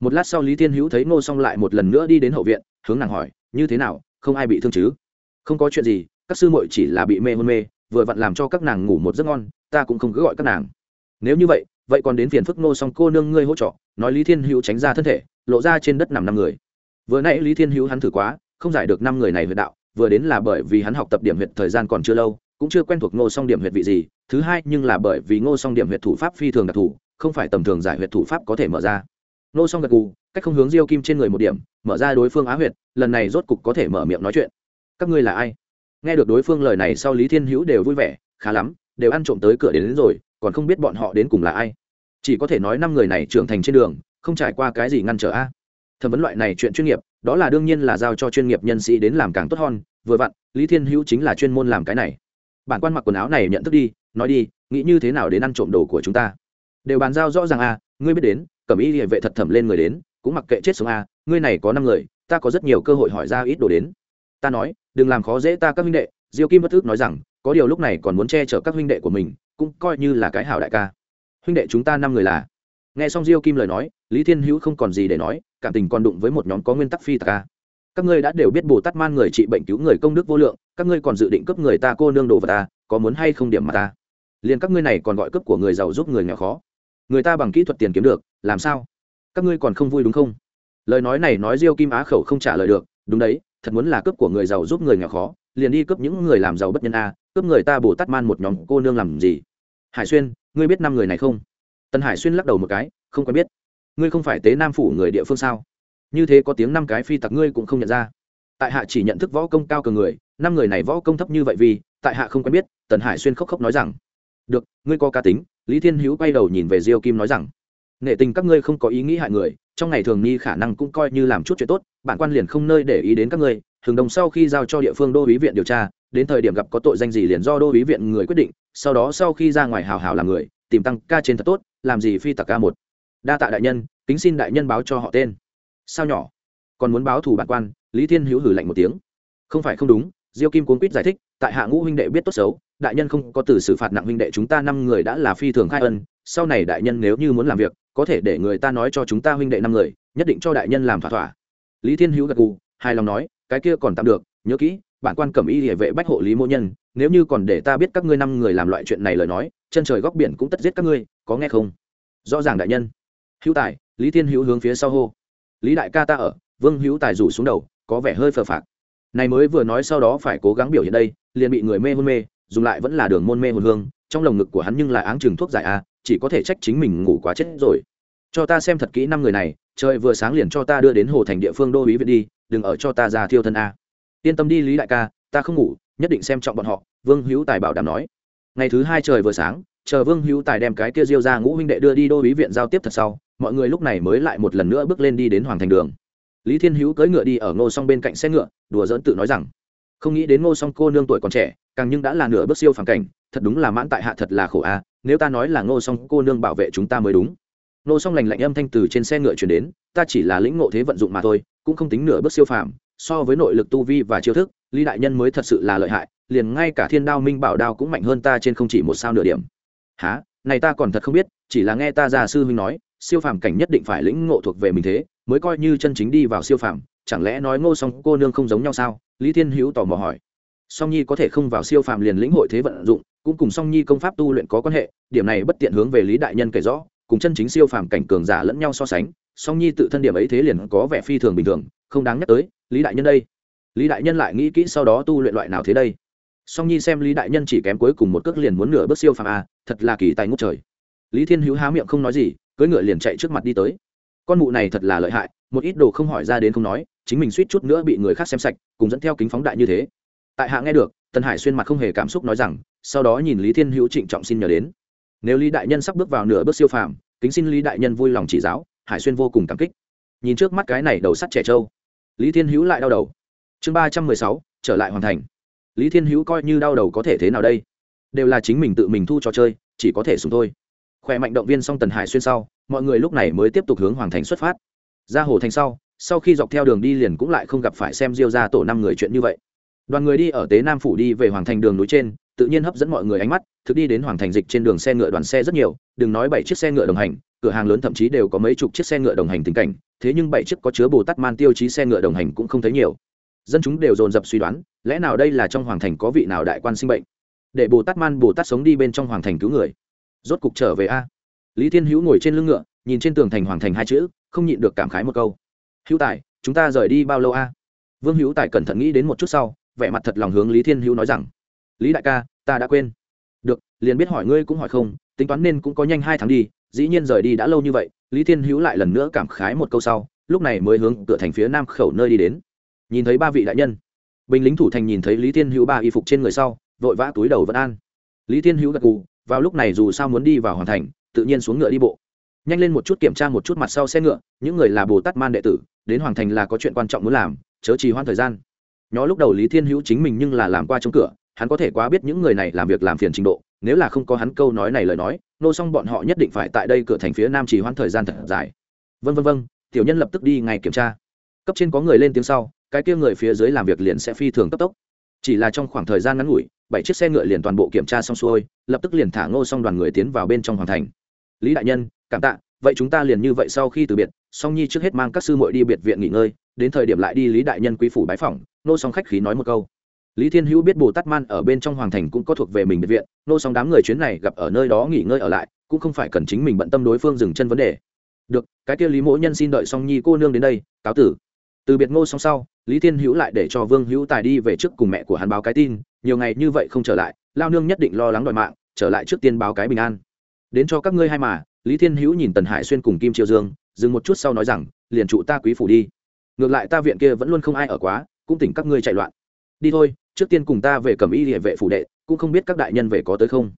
Một lát sau lý thiên hữu thấy ngô xong lại một lần nữa đi đến hậu viện, hướng nàng hỏi, như thế nào, không ai bị thương chứ? Không có chuyện gì, các sư muội chỉ là bị mê hôn mê, vừa vặn làm cho các nàng ngủ một giấc ngon, ta cũng không cứ gọi các nàng. Nếu như vậy vậy còn đến phiền phức nô xong cô nương ngươi hỗ trợ, nói lý thiên hữu tránh ra thân thể, lộ ra trên đất nằm năm người. Vừa nãy lý thiên hữu hắn thử quá, không giải được năm người này huyệt đạo vừa đến là bởi vì hắn học tập điểm huyệt thời gian còn chưa lâu cũng chưa quen thuộc ngô song điểm huyệt vị gì thứ hai nhưng là bởi vì ngô song điểm huyệt thủ pháp phi thường đặc thù không phải tầm thường giải huyệt thủ pháp có thể mở ra. Ngô song gật gù cách không hướng diêu kim trên người một điểm mở ra đối phương á huyệt lần này rốt cục có thể mở miệng nói chuyện. Các ngươi là ai? Nghe được đối phương lời này sau lý thiên hữu đều vui vẻ khá lắm đều ăn trộm tới cửa đến, đến rồi còn không biết bọn họ đến cùng là ai. Chỉ có thể nói năm người này trưởng thành trên đường không trải qua cái gì ngăn trở a. Thẩm vấn loại này chuyện chuyên nghiệp đó là đương nhiên là giao cho chuyên nghiệp nhân sĩ đến làm càng tốt hơn. Vừa vặn, lý thiên hữu chính là chuyên môn làm cái này. Bản quan mặc quần áo này nhận thức đi, nói đi, nghĩ như thế nào đến ăn trộm đồ của chúng ta? Đều bàn giao rõ ràng a ngươi biết đến, cẩm y địa vệ thật thẩm lên người đến, cũng mặc kệ chết sống a ngươi này có năm người, ta có rất nhiều cơ hội hỏi ra ít đồ đến. Ta nói, đừng làm khó dễ ta các huynh đệ, diêu kim bất thức nói rằng, có điều lúc này còn muốn che chở các huynh đệ của mình, cũng coi như là cái hảo đại ca. Huynh đệ chúng ta năm người là. Nghe xong diêu kim lời nói, lý thiên hữu không còn gì để nói cảm tình còn đụng với một nhóm có nguyên tắc phi tạc các ngươi đã đều biết bồ tát man người trị bệnh cứu người công đức vô lượng, các ngươi còn dự định cấp người ta cô nương đồ vật ta, có muốn hay không điểm mà ta? Liền các ngươi này còn gọi cấp của người giàu giúp người nghèo khó. Người ta bằng kỹ thuật tiền kiếm được, làm sao? Các ngươi còn không vui đúng không? Lời nói này nói diêu kim á khẩu không trả lời được, đúng đấy, thật muốn là cướp của người giàu giúp người nghèo khó, liền đi cướp những người làm giàu bất nhân a, cướp người ta bồ tát man một nhóm cô nương làm gì? Hải xuyên, ngươi biết năm người này không? Tân hải xuyên lắc đầu một cái, không quen biết ngươi không phải tế nam phủ người địa phương sao? Như thế có tiếng năm cái phi tặc ngươi cũng không nhận ra. Tại hạ chỉ nhận thức võ công cao cường người, năm người này võ công thấp như vậy vì, tại hạ không quen biết, tần hải xuyên khóc khóc nói rằng, được, ngươi có cá tính. Lý thiên hữu quay đầu nhìn về diêu kim nói rằng nghệ tình các ngươi không có ý nghĩ hại người, trong ngày thường nghi khả năng cũng coi như làm chút chuyện tốt, bản quan liền không nơi để ý đến các ngươi thường đồng sau khi giao cho địa phương đô ý viện điều tra, đến thời điểm gặp có tội danh gì liền do đô ý viện người quyết định, sau đó sau khi ra ngoài hào hào làm người, tìm tăng ca trên thật tốt, làm gì phi tặc ca một đa tạ đại nhân, kính xin đại nhân báo cho họ tên. Sao nhỏ? Còn muốn báo thủ bản quan, lý thiên hữu hử lạnh một tiếng. Không phải không đúng, diêu kim cuốn quýt giải thích, tại hạ ngũ huynh đệ biết tốt xấu, đại nhân không có từ xử phạt nặng huynh đệ chúng ta năm người đã là phi thường khai ân, sau này đại nhân nếu như muốn làm việc, có thể để người ta nói cho chúng ta huynh đệ năm người, nhất định cho đại nhân làm thỏa thỏa. Lý thiên hữu gật gù, hài lòng nói, cái kia còn tạm được, nhớ kỹ, bản quan cẩm y địa vệ bách hộ lý mô nhân, nếu như còn để ta biết các ngươi năm người làm loại chuyện này lời nói, chân trời góc biển cũng tất giết các ngươi, có nghe không? Rõ ràng đại nhân hữu tài, lý thiên hữu hướng phía sau hô. Lý đại ca ta ở, vương hữu tài rủ xuống đầu, có vẻ hơi phờ phạc. Này mới vừa nói sau đó phải cố gắng biểu hiện đây, liền bị người mê hôn mê, dùng lại vẫn là đường môn mê hồn hương, trong lồng ngực của hắn nhưng lại áng chừng thuốc giải a, chỉ có thể trách chính mình ngủ quá chết rồi. Cho ta xem thật kỹ năm người này, trời vừa sáng liền cho ta đưa đến hồ thành địa phương đô ý viện đi, đừng ở cho ta ra thiêu thân a. Yên tâm đi lý đại ca, ta không ngủ, nhất định xem trọng bọn họ, vương hữu tài bảo đảm nói. Ngày thứ hai trời vừa sáng chờ vương hữu tài đem cái kia diêu ra ngũ huynh đệ đưa đi đô ý viện giao tiếp thật sau, mọi người lúc này mới lại một lần nữa bước lên đi đến hoàng thành đường. Lý thiên hữu cưỡi ngựa đi ở ngô s bên cạnh xe ngựa, đùa dỡn tự nói rằng, không nghĩ đến ngô s cô nương tuổi còn trẻ, càng nhưng đã là nửa bước siêu phản cảnh, thật đúng là mãn tại hạ thật là khổ a, nếu ta nói là ngô s cô nương bảo vệ chúng ta mới đúng. Ngô s lành lạnh âm thanh từ trên xe ngựa chuyển đến, ta chỉ là lĩnh ngộ thế vận dụng mà thôi, cũng không tính nửa bước siêu phàm, so với nội lực tu vi và chiêu thức, lý đại nhân mới thật sự là lợi hại, liền ngay cả thiên đao minh bảo đao cũng mạnh hơn ta trên không chỉ một sao nửa điểm há, này ta còn thật không biết, chỉ là nghe ta già sư huynh nói, siêu phàm cảnh nhất định phải lĩnh ngộ thuộc về mình thế, mới coi như chân chính đi vào siêu phàm, chẳng lẽ nói ngô song cô nương không giống nhau sao? Lý thiên hữu tò mò hỏi. Song nhi có thể không vào siêu phàm liền lĩnh hội thế vận dụng, cũng cùng song nhi công pháp tu luyện có quan hệ, điểm này bất tiện hướng về lý đại nhân kể rõ, cùng chân chính siêu phàm cảnh cường giả lẫn nhau so sánh, song nhi tự thân điểm ấy thế liền có vẻ phi thường bình thường, không đáng nhắc tới, lý đại nhân đây. Lý đại nhân lại nghĩ kỹ sau đó tu luyện loại nào thế đây? Song nhi xem lý đại nhân chỉ kém cuối cùng một cước liền muốn nửa bước siêu phàm a thật là kỳ tài ngút trời. Lý thiên hữu há miệng không nói gì, cưỡi ngựa liền chạy trước mặt đi tới. Con mụ này thật là lợi hại, một ít đồ không hỏi ra đến không nói, chính mình suýt chút nữa bị người khác xem sạch, cùng dẫn theo kính phóng đại như thế. Tại hạ nghe được, tần hải xuyên mặt không hề cảm xúc nói rằng, sau đó nhìn lý thiên hữu trịnh trọng xin nhờ đến. Nếu lý đại nhân sắp bước vào nửa bước siêu phàm, kính xin lý đại nhân vui lòng chỉ giáo, hải xuyên vô cùng cảm kích. Nhìn trước mắt cái này đầu sắt trẻ trâu, lý thiên hữu lại đau đầu. Chương ba trăm mười sáu, trở lại hoàn thành lý thiên hữu coi như đau đầu có thể thế nào đây? Đều là chính mình tự mình thu trò chơi, chỉ có thể sùng thôi. Khỏe mạnh động viên xong tần hải xuyên sau, mọi người lúc này mới tiếp tục hướng hoàng thành xuất phát. Ra hồ thành sau sau khi dọc theo đường đi liền cũng lại không gặp phải xem diêu ra tổ năm người chuyện như vậy. Đoàn người đi ở tế nam phủ đi về hoàng thành đường núi trên, tự nhiên hấp dẫn mọi người ánh mắt, thực đi đến hoàng thành dịch trên đường xe ngựa đoàn xe rất nhiều, đừng nói bảy chiếc xe ngựa đồng hành, cửa hàng lớn thậm chí đều có mấy chục chiếc xe ngựa đồng hành tình cảnh, thế nhưng bảy chiếc có chứa bồ tát man tiêu chí xe ngựa đồng hành cũng không thấy nhiều dân chúng đều dồn dập suy đoán, lẽ nào đây là trong hoàng thành có vị nào đại quan sinh bệnh? Để bồ tát man bồ tát sống đi bên trong hoàng thành cứu người. Rốt cục trở về a. Lý thiên hữu ngồi trên lưng ngựa, nhìn trên tường thành hoàng thành hai chữ, không nhịn được cảm khái một câu. Hữu tài, chúng ta rời đi bao lâu a? Vương hữu tài cẩn thận nghĩ đến một chút sau, vẻ mặt thật lòng hướng lý thiên hữu nói rằng, lý đại ca, ta đã quên. Được, liền biết hỏi ngươi cũng hỏi không, tính toán nên cũng có nhanh hai tháng đi, dĩ nhiên rời đi đã lâu như vậy. Lý thiên hữu lại lần nữa cảm khái một câu sau, lúc này mới hướng cửa thành phía nam khẩu nơi đi đến nhìn thấy ba vị đại nhân. Binh lính thủ thành nhìn thấy lý thiên hữu ba y phục trên người sau, vội vã túi đầu vẫn an. Lý thiên hữu gật gù, vào lúc này dù sao muốn đi vào hoàn thành, tự nhiên xuống ngựa đi bộ. Nhanh lên một chút kiểm tra một chút mặt sau xe ngựa, những người là bồ tát man đệ tử, đến hoàng thành là có chuyện quan trọng muốn làm, chớ trì hoãn thời gian. Nhó lúc đầu lý thiên hữu chính mình nhưng là làm qua trong cửa, hắn có thể quá biết những người này làm việc làm phiền trình độ, nếu là không có hắn câu nói này lời nói, nô xong bọn họ nhất định phải tại đây cửa thành phía nam trì hoãn thời gian thật dài. Vân vân vân tiểu nhân lập tức đi ngay kiểm tra. Cấp trên có người lên tiếng sau cái kia người phía dưới làm việc liền sẽ phi thường cấp tốc. Chỉ là trong khoảng thời gian ngắn ngủi, bảy chiếc xe ngựa liền toàn bộ kiểm tra xong xuôi, lập tức liền thả ngô xong đoàn người tiến vào bên trong hoàng thành. Lý đại nhân, cảm tạ, vậy chúng ta liền như vậy sau khi từ biệt, song nhi trước hết mang các sư muội đi biệt viện nghỉ ngơi, đến thời điểm lại đi lý đại nhân quý phủ bái phỏng nô song khách khí nói một câu. Lý thiên hữu biết bồ tát man ở bên trong hoàng thành cũng có thuộc về mình biệt viện nô song đám người chuyến này gặp ở nơi đó nghỉ ngơi ở lại, cũng không phải cần chính mình bận tâm đối phương dừng chân vấn đề. Được, cái kia lý mỗ nhân xin đợi song nhi cô nương đến đây, cáo tử. Từ biệt ngô song sau lý thiên hữu lại để cho vương hữu tài đi về trước cùng mẹ của hắn báo cái tin, nhiều ngày như vậy không trở lại, lao nương nhất định lo lắng đòi mạng, trở lại trước tiên báo cái bình an. Đến cho các ngươi hai mà, lý thiên hữu nhìn tần hải xuyên cùng kim triều dương, dừng một chút sau nói rằng, liền trụ ta quý phủ đi. Ngược lại ta viện kia vẫn luôn không ai ở quá, cũng tỉnh các ngươi chạy loạn. Đi thôi, trước tiên cùng ta về cầm y địa vệ phủ đệ, cũng không biết các đại nhân về có tới không.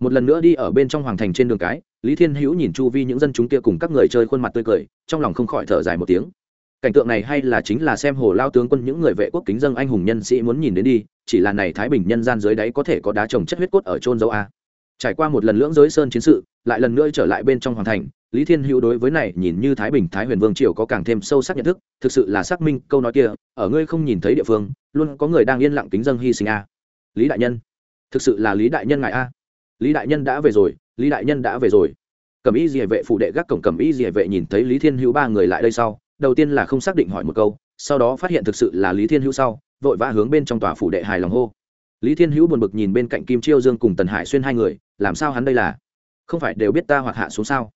Một lần nữa đi ở bên trong hoàng thành trên đường cái, lý thiên hữu nhìn chu vi những dân chúng kia cùng các người chơi khuôn mặt tươi cười, trong lòng không khỏi thở dài một tiếng cảnh tượng này hay là chính là xem hồ lao tướng quân những người vệ quốc kính dân anh hùng nhân sĩ muốn nhìn đến đi, chỉ là này thái bình nhân gian dưới đáy có thể có đá trồng chất huyết cốt ở trôn dâu a. Trải qua một lần lưỡng giới sơn chiến sự, lại lần nữa trở lại bên trong hoàng thành, lý thiên hữu đối với này nhìn như thái bình, thái huyền vương triều có càng thêm sâu sắc nhận thức, thực sự là xác minh câu nói kia, ở ngươi không nhìn thấy địa phương, luôn có người đang yên lặng kính dân hy sinh a. Lý đại nhân, thực sự là lý đại nhân ngài a. Lý đại nhân đã về rồi, lý đại nhân đã về rồi. Cầm ý gì vệ phụ đệ gác cổng cầm ý gì vệ nhìn thấy lý thiên hữu ba người lại đây sau đầu tiên là không xác định hỏi một câu, sau đó phát hiện thực sự là lý thiên hữu sau, vội vã hướng bên trong tòa phủ đệ hài lòng hô. Lý thiên hữu buồn bực nhìn bên cạnh kim chiêu dương cùng tần hải xuyên hai người, làm sao hắn đây là? Không phải đều biết ta hoặc hạ xuống sao?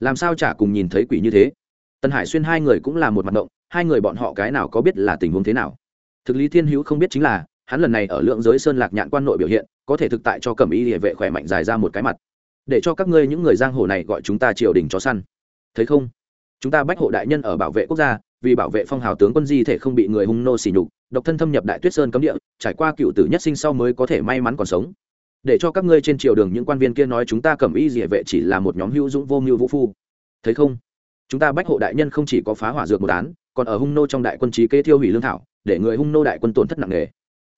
Làm sao chả cùng nhìn thấy quỷ như thế? Tần hải xuyên hai người cũng là một mặt động hai người bọn họ cái nào có biết là tình huống thế nào? Thực lý thiên hữu không biết chính là, hắn lần này ở lượng giới sơn lạc nhạn quan nội biểu hiện, có thể thực tại cho cẩm y địa vệ khỏe mạnh dài ra một cái mặt. Để cho các ngươi những người giang hồ này gọi chúng ta triều đình chó săn. Thấy không? Chúng ta bách hộ đại nhân ở bảo vệ quốc gia, vì bảo vệ phong hào tướng quân di thể không bị người hung nô xỉ nhục, độc thân thâm nhập đại tuyết sơn cấm địa, trải qua cựu tử nhất sinh sau mới có thể may mắn còn sống. Để cho các ngươi trên triều đường những quan viên kia nói chúng ta cầm y địa vệ chỉ là một nhóm hữu dũng vô mưu vũ phu. Thấy không? Chúng ta bách hộ đại nhân không chỉ có phá hỏa dược một án, còn ở hung nô trong đại quân trí kế thiêu hủy lương thảo, để người hung nô đại quân tổn thất nặng nề.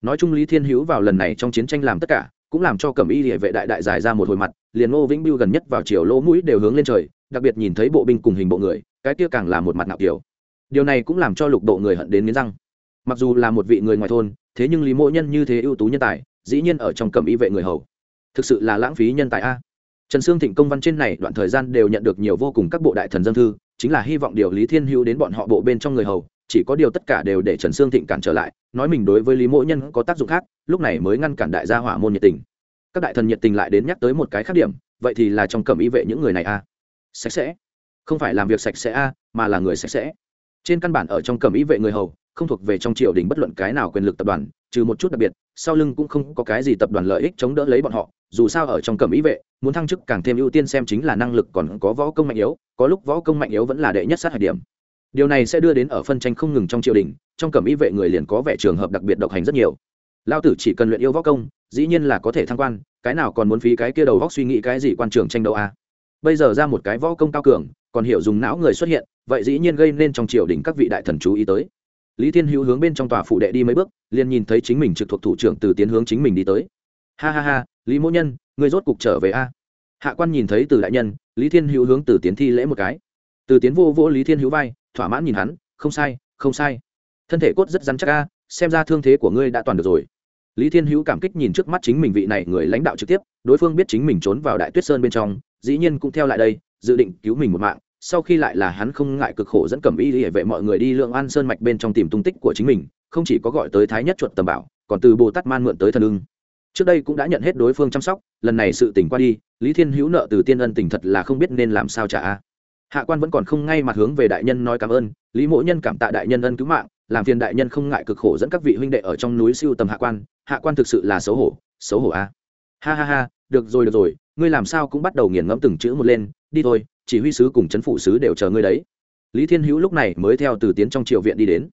Nói chung lý thiên hữu vào lần này trong chiến tranh làm tất cả, cũng làm cho cẩm y địa vệ đại đại dài ra một hồi mặt, liền ngô vĩnh biêu gần nhất vào chiều lỗ mũi đều hướng lên trời, đặc biệt nhìn thấy bộ binh cùng hình bộ người cái kia càng là một mặt nạo kiểu. Điều này cũng làm cho lục độ người hận đến nghiến răng. Mặc dù là một vị người ngoài thôn, thế nhưng lý mộ nhân như thế ưu tú nhân tài, dĩ nhiên ở trong cẩm y vệ người hầu. Thực sự là lãng phí nhân tài a. Trần sương thịnh công văn trên này đoạn thời gian đều nhận được nhiều vô cùng các bộ đại thần dân thư, chính là hy vọng điều lý thiên hữu đến bọn họ bộ bên trong người hầu, chỉ có điều tất cả đều để trần sương thịnh cản trở lại, nói mình đối với lý mỗ nhân có tác dụng khác, lúc này mới ngăn cản đại gia hỏa môn nhiệt tình. Các đại thần nhiệt tình lại đến nhắc tới một cái khác điểm, vậy thì là trong cẩm y vệ những người này a. Sạch sẽ không phải làm việc sạch sẽ a, mà là người sạch sẽ. Trên căn bản ở trong cẩm ý vệ người hầu, không thuộc về trong triều đình bất luận cái nào quyền lực tập đoàn, trừ một chút đặc biệt, sau lưng cũng không có cái gì tập đoàn lợi ích chống đỡ lấy bọn họ, dù sao ở trong cẩm ý vệ, muốn thăng chức càng thêm ưu tiên xem chính là năng lực còn có võ công mạnh yếu, có lúc võ công mạnh yếu vẫn là đệ nhất sát hạch điểm. Điều này sẽ đưa đến ở phân tranh không ngừng trong triều đình, trong cẩm ý vệ người liền có vẻ trường hợp đặc biệt độc hành rất nhiều. Lao tử chỉ cần luyện yêu võ công, dĩ nhiên là có thể thăng quan, cái nào còn muốn phí cái kia đầu góc suy nghĩ cái gì quan trường tranh đấu à bây giờ ra một cái võ công cao cường, còn hiểu dùng não người xuất hiện, vậy dĩ nhiên gây nên trong triều đình các vị đại thần chú ý tới. Lý thiên hữu hướng bên trong tòa phủ đệ đi mấy bước, liền nhìn thấy chính mình trực thuộc thủ trưởng từ tiến hướng chính mình đi tới. Ha ha ha, lý mỗ nhân người rốt cục trở về a? Hạ quan nhìn thấy từ đại nhân, lý thiên hữu hướng từ tiến thi lễ một cái. Từ tiến vô vô lý thiên hữu vai, thỏa mãn nhìn hắn, không sai không sai. Thân thể cốt rất rắn chắc a, xem ra thương thế của ngươi đã toàn được rồi lý thiên hữu cảm kích nhìn trước mắt chính mình vị này người lãnh đạo trực tiếp, đối phương biết chính mình trốn vào đại tuyết sơn bên trong, dĩ nhiên cũng theo lại đây, dự định cứu mình một mạng, sau khi lại là hắn không ngại cực khổ dẫn cầm y hệ vệ mọi người đi lượng an sơn mạch bên trong tìm tung tích của chính mình, không chỉ có gọi tới thái nhất chuột tầm bảo, còn từ bồ tát man mượn tới thần ưng. Trước đây cũng đã nhận hết đối phương chăm sóc, lần này sự tỉnh qua đi, lý thiên hữu nợ từ tiên ân tỉnh thật là không biết nên làm sao trả. Hạ quan vẫn còn không ngay mặt hướng về đại nhân nói cảm ơn, lý mỗ nhân cảm tạ đại nhân ân cứu mạng làm phiền đại nhân không ngại cực khổ dẫn các vị huynh đệ ở trong núi siêu tầm hạ quan hạ quan thực sự là xấu hổ xấu hổ a. Ha ha ha, được rồi được rồi, ngươi làm sao cũng bắt đầu nghiền ngẫm từng chữ một lên, đi thôi, chỉ huy sứ cùng chấn phủ sứ đều chờ ngươi đấy. Lý thiên hữu lúc này mới theo từ tiến trong triều viện đi đến.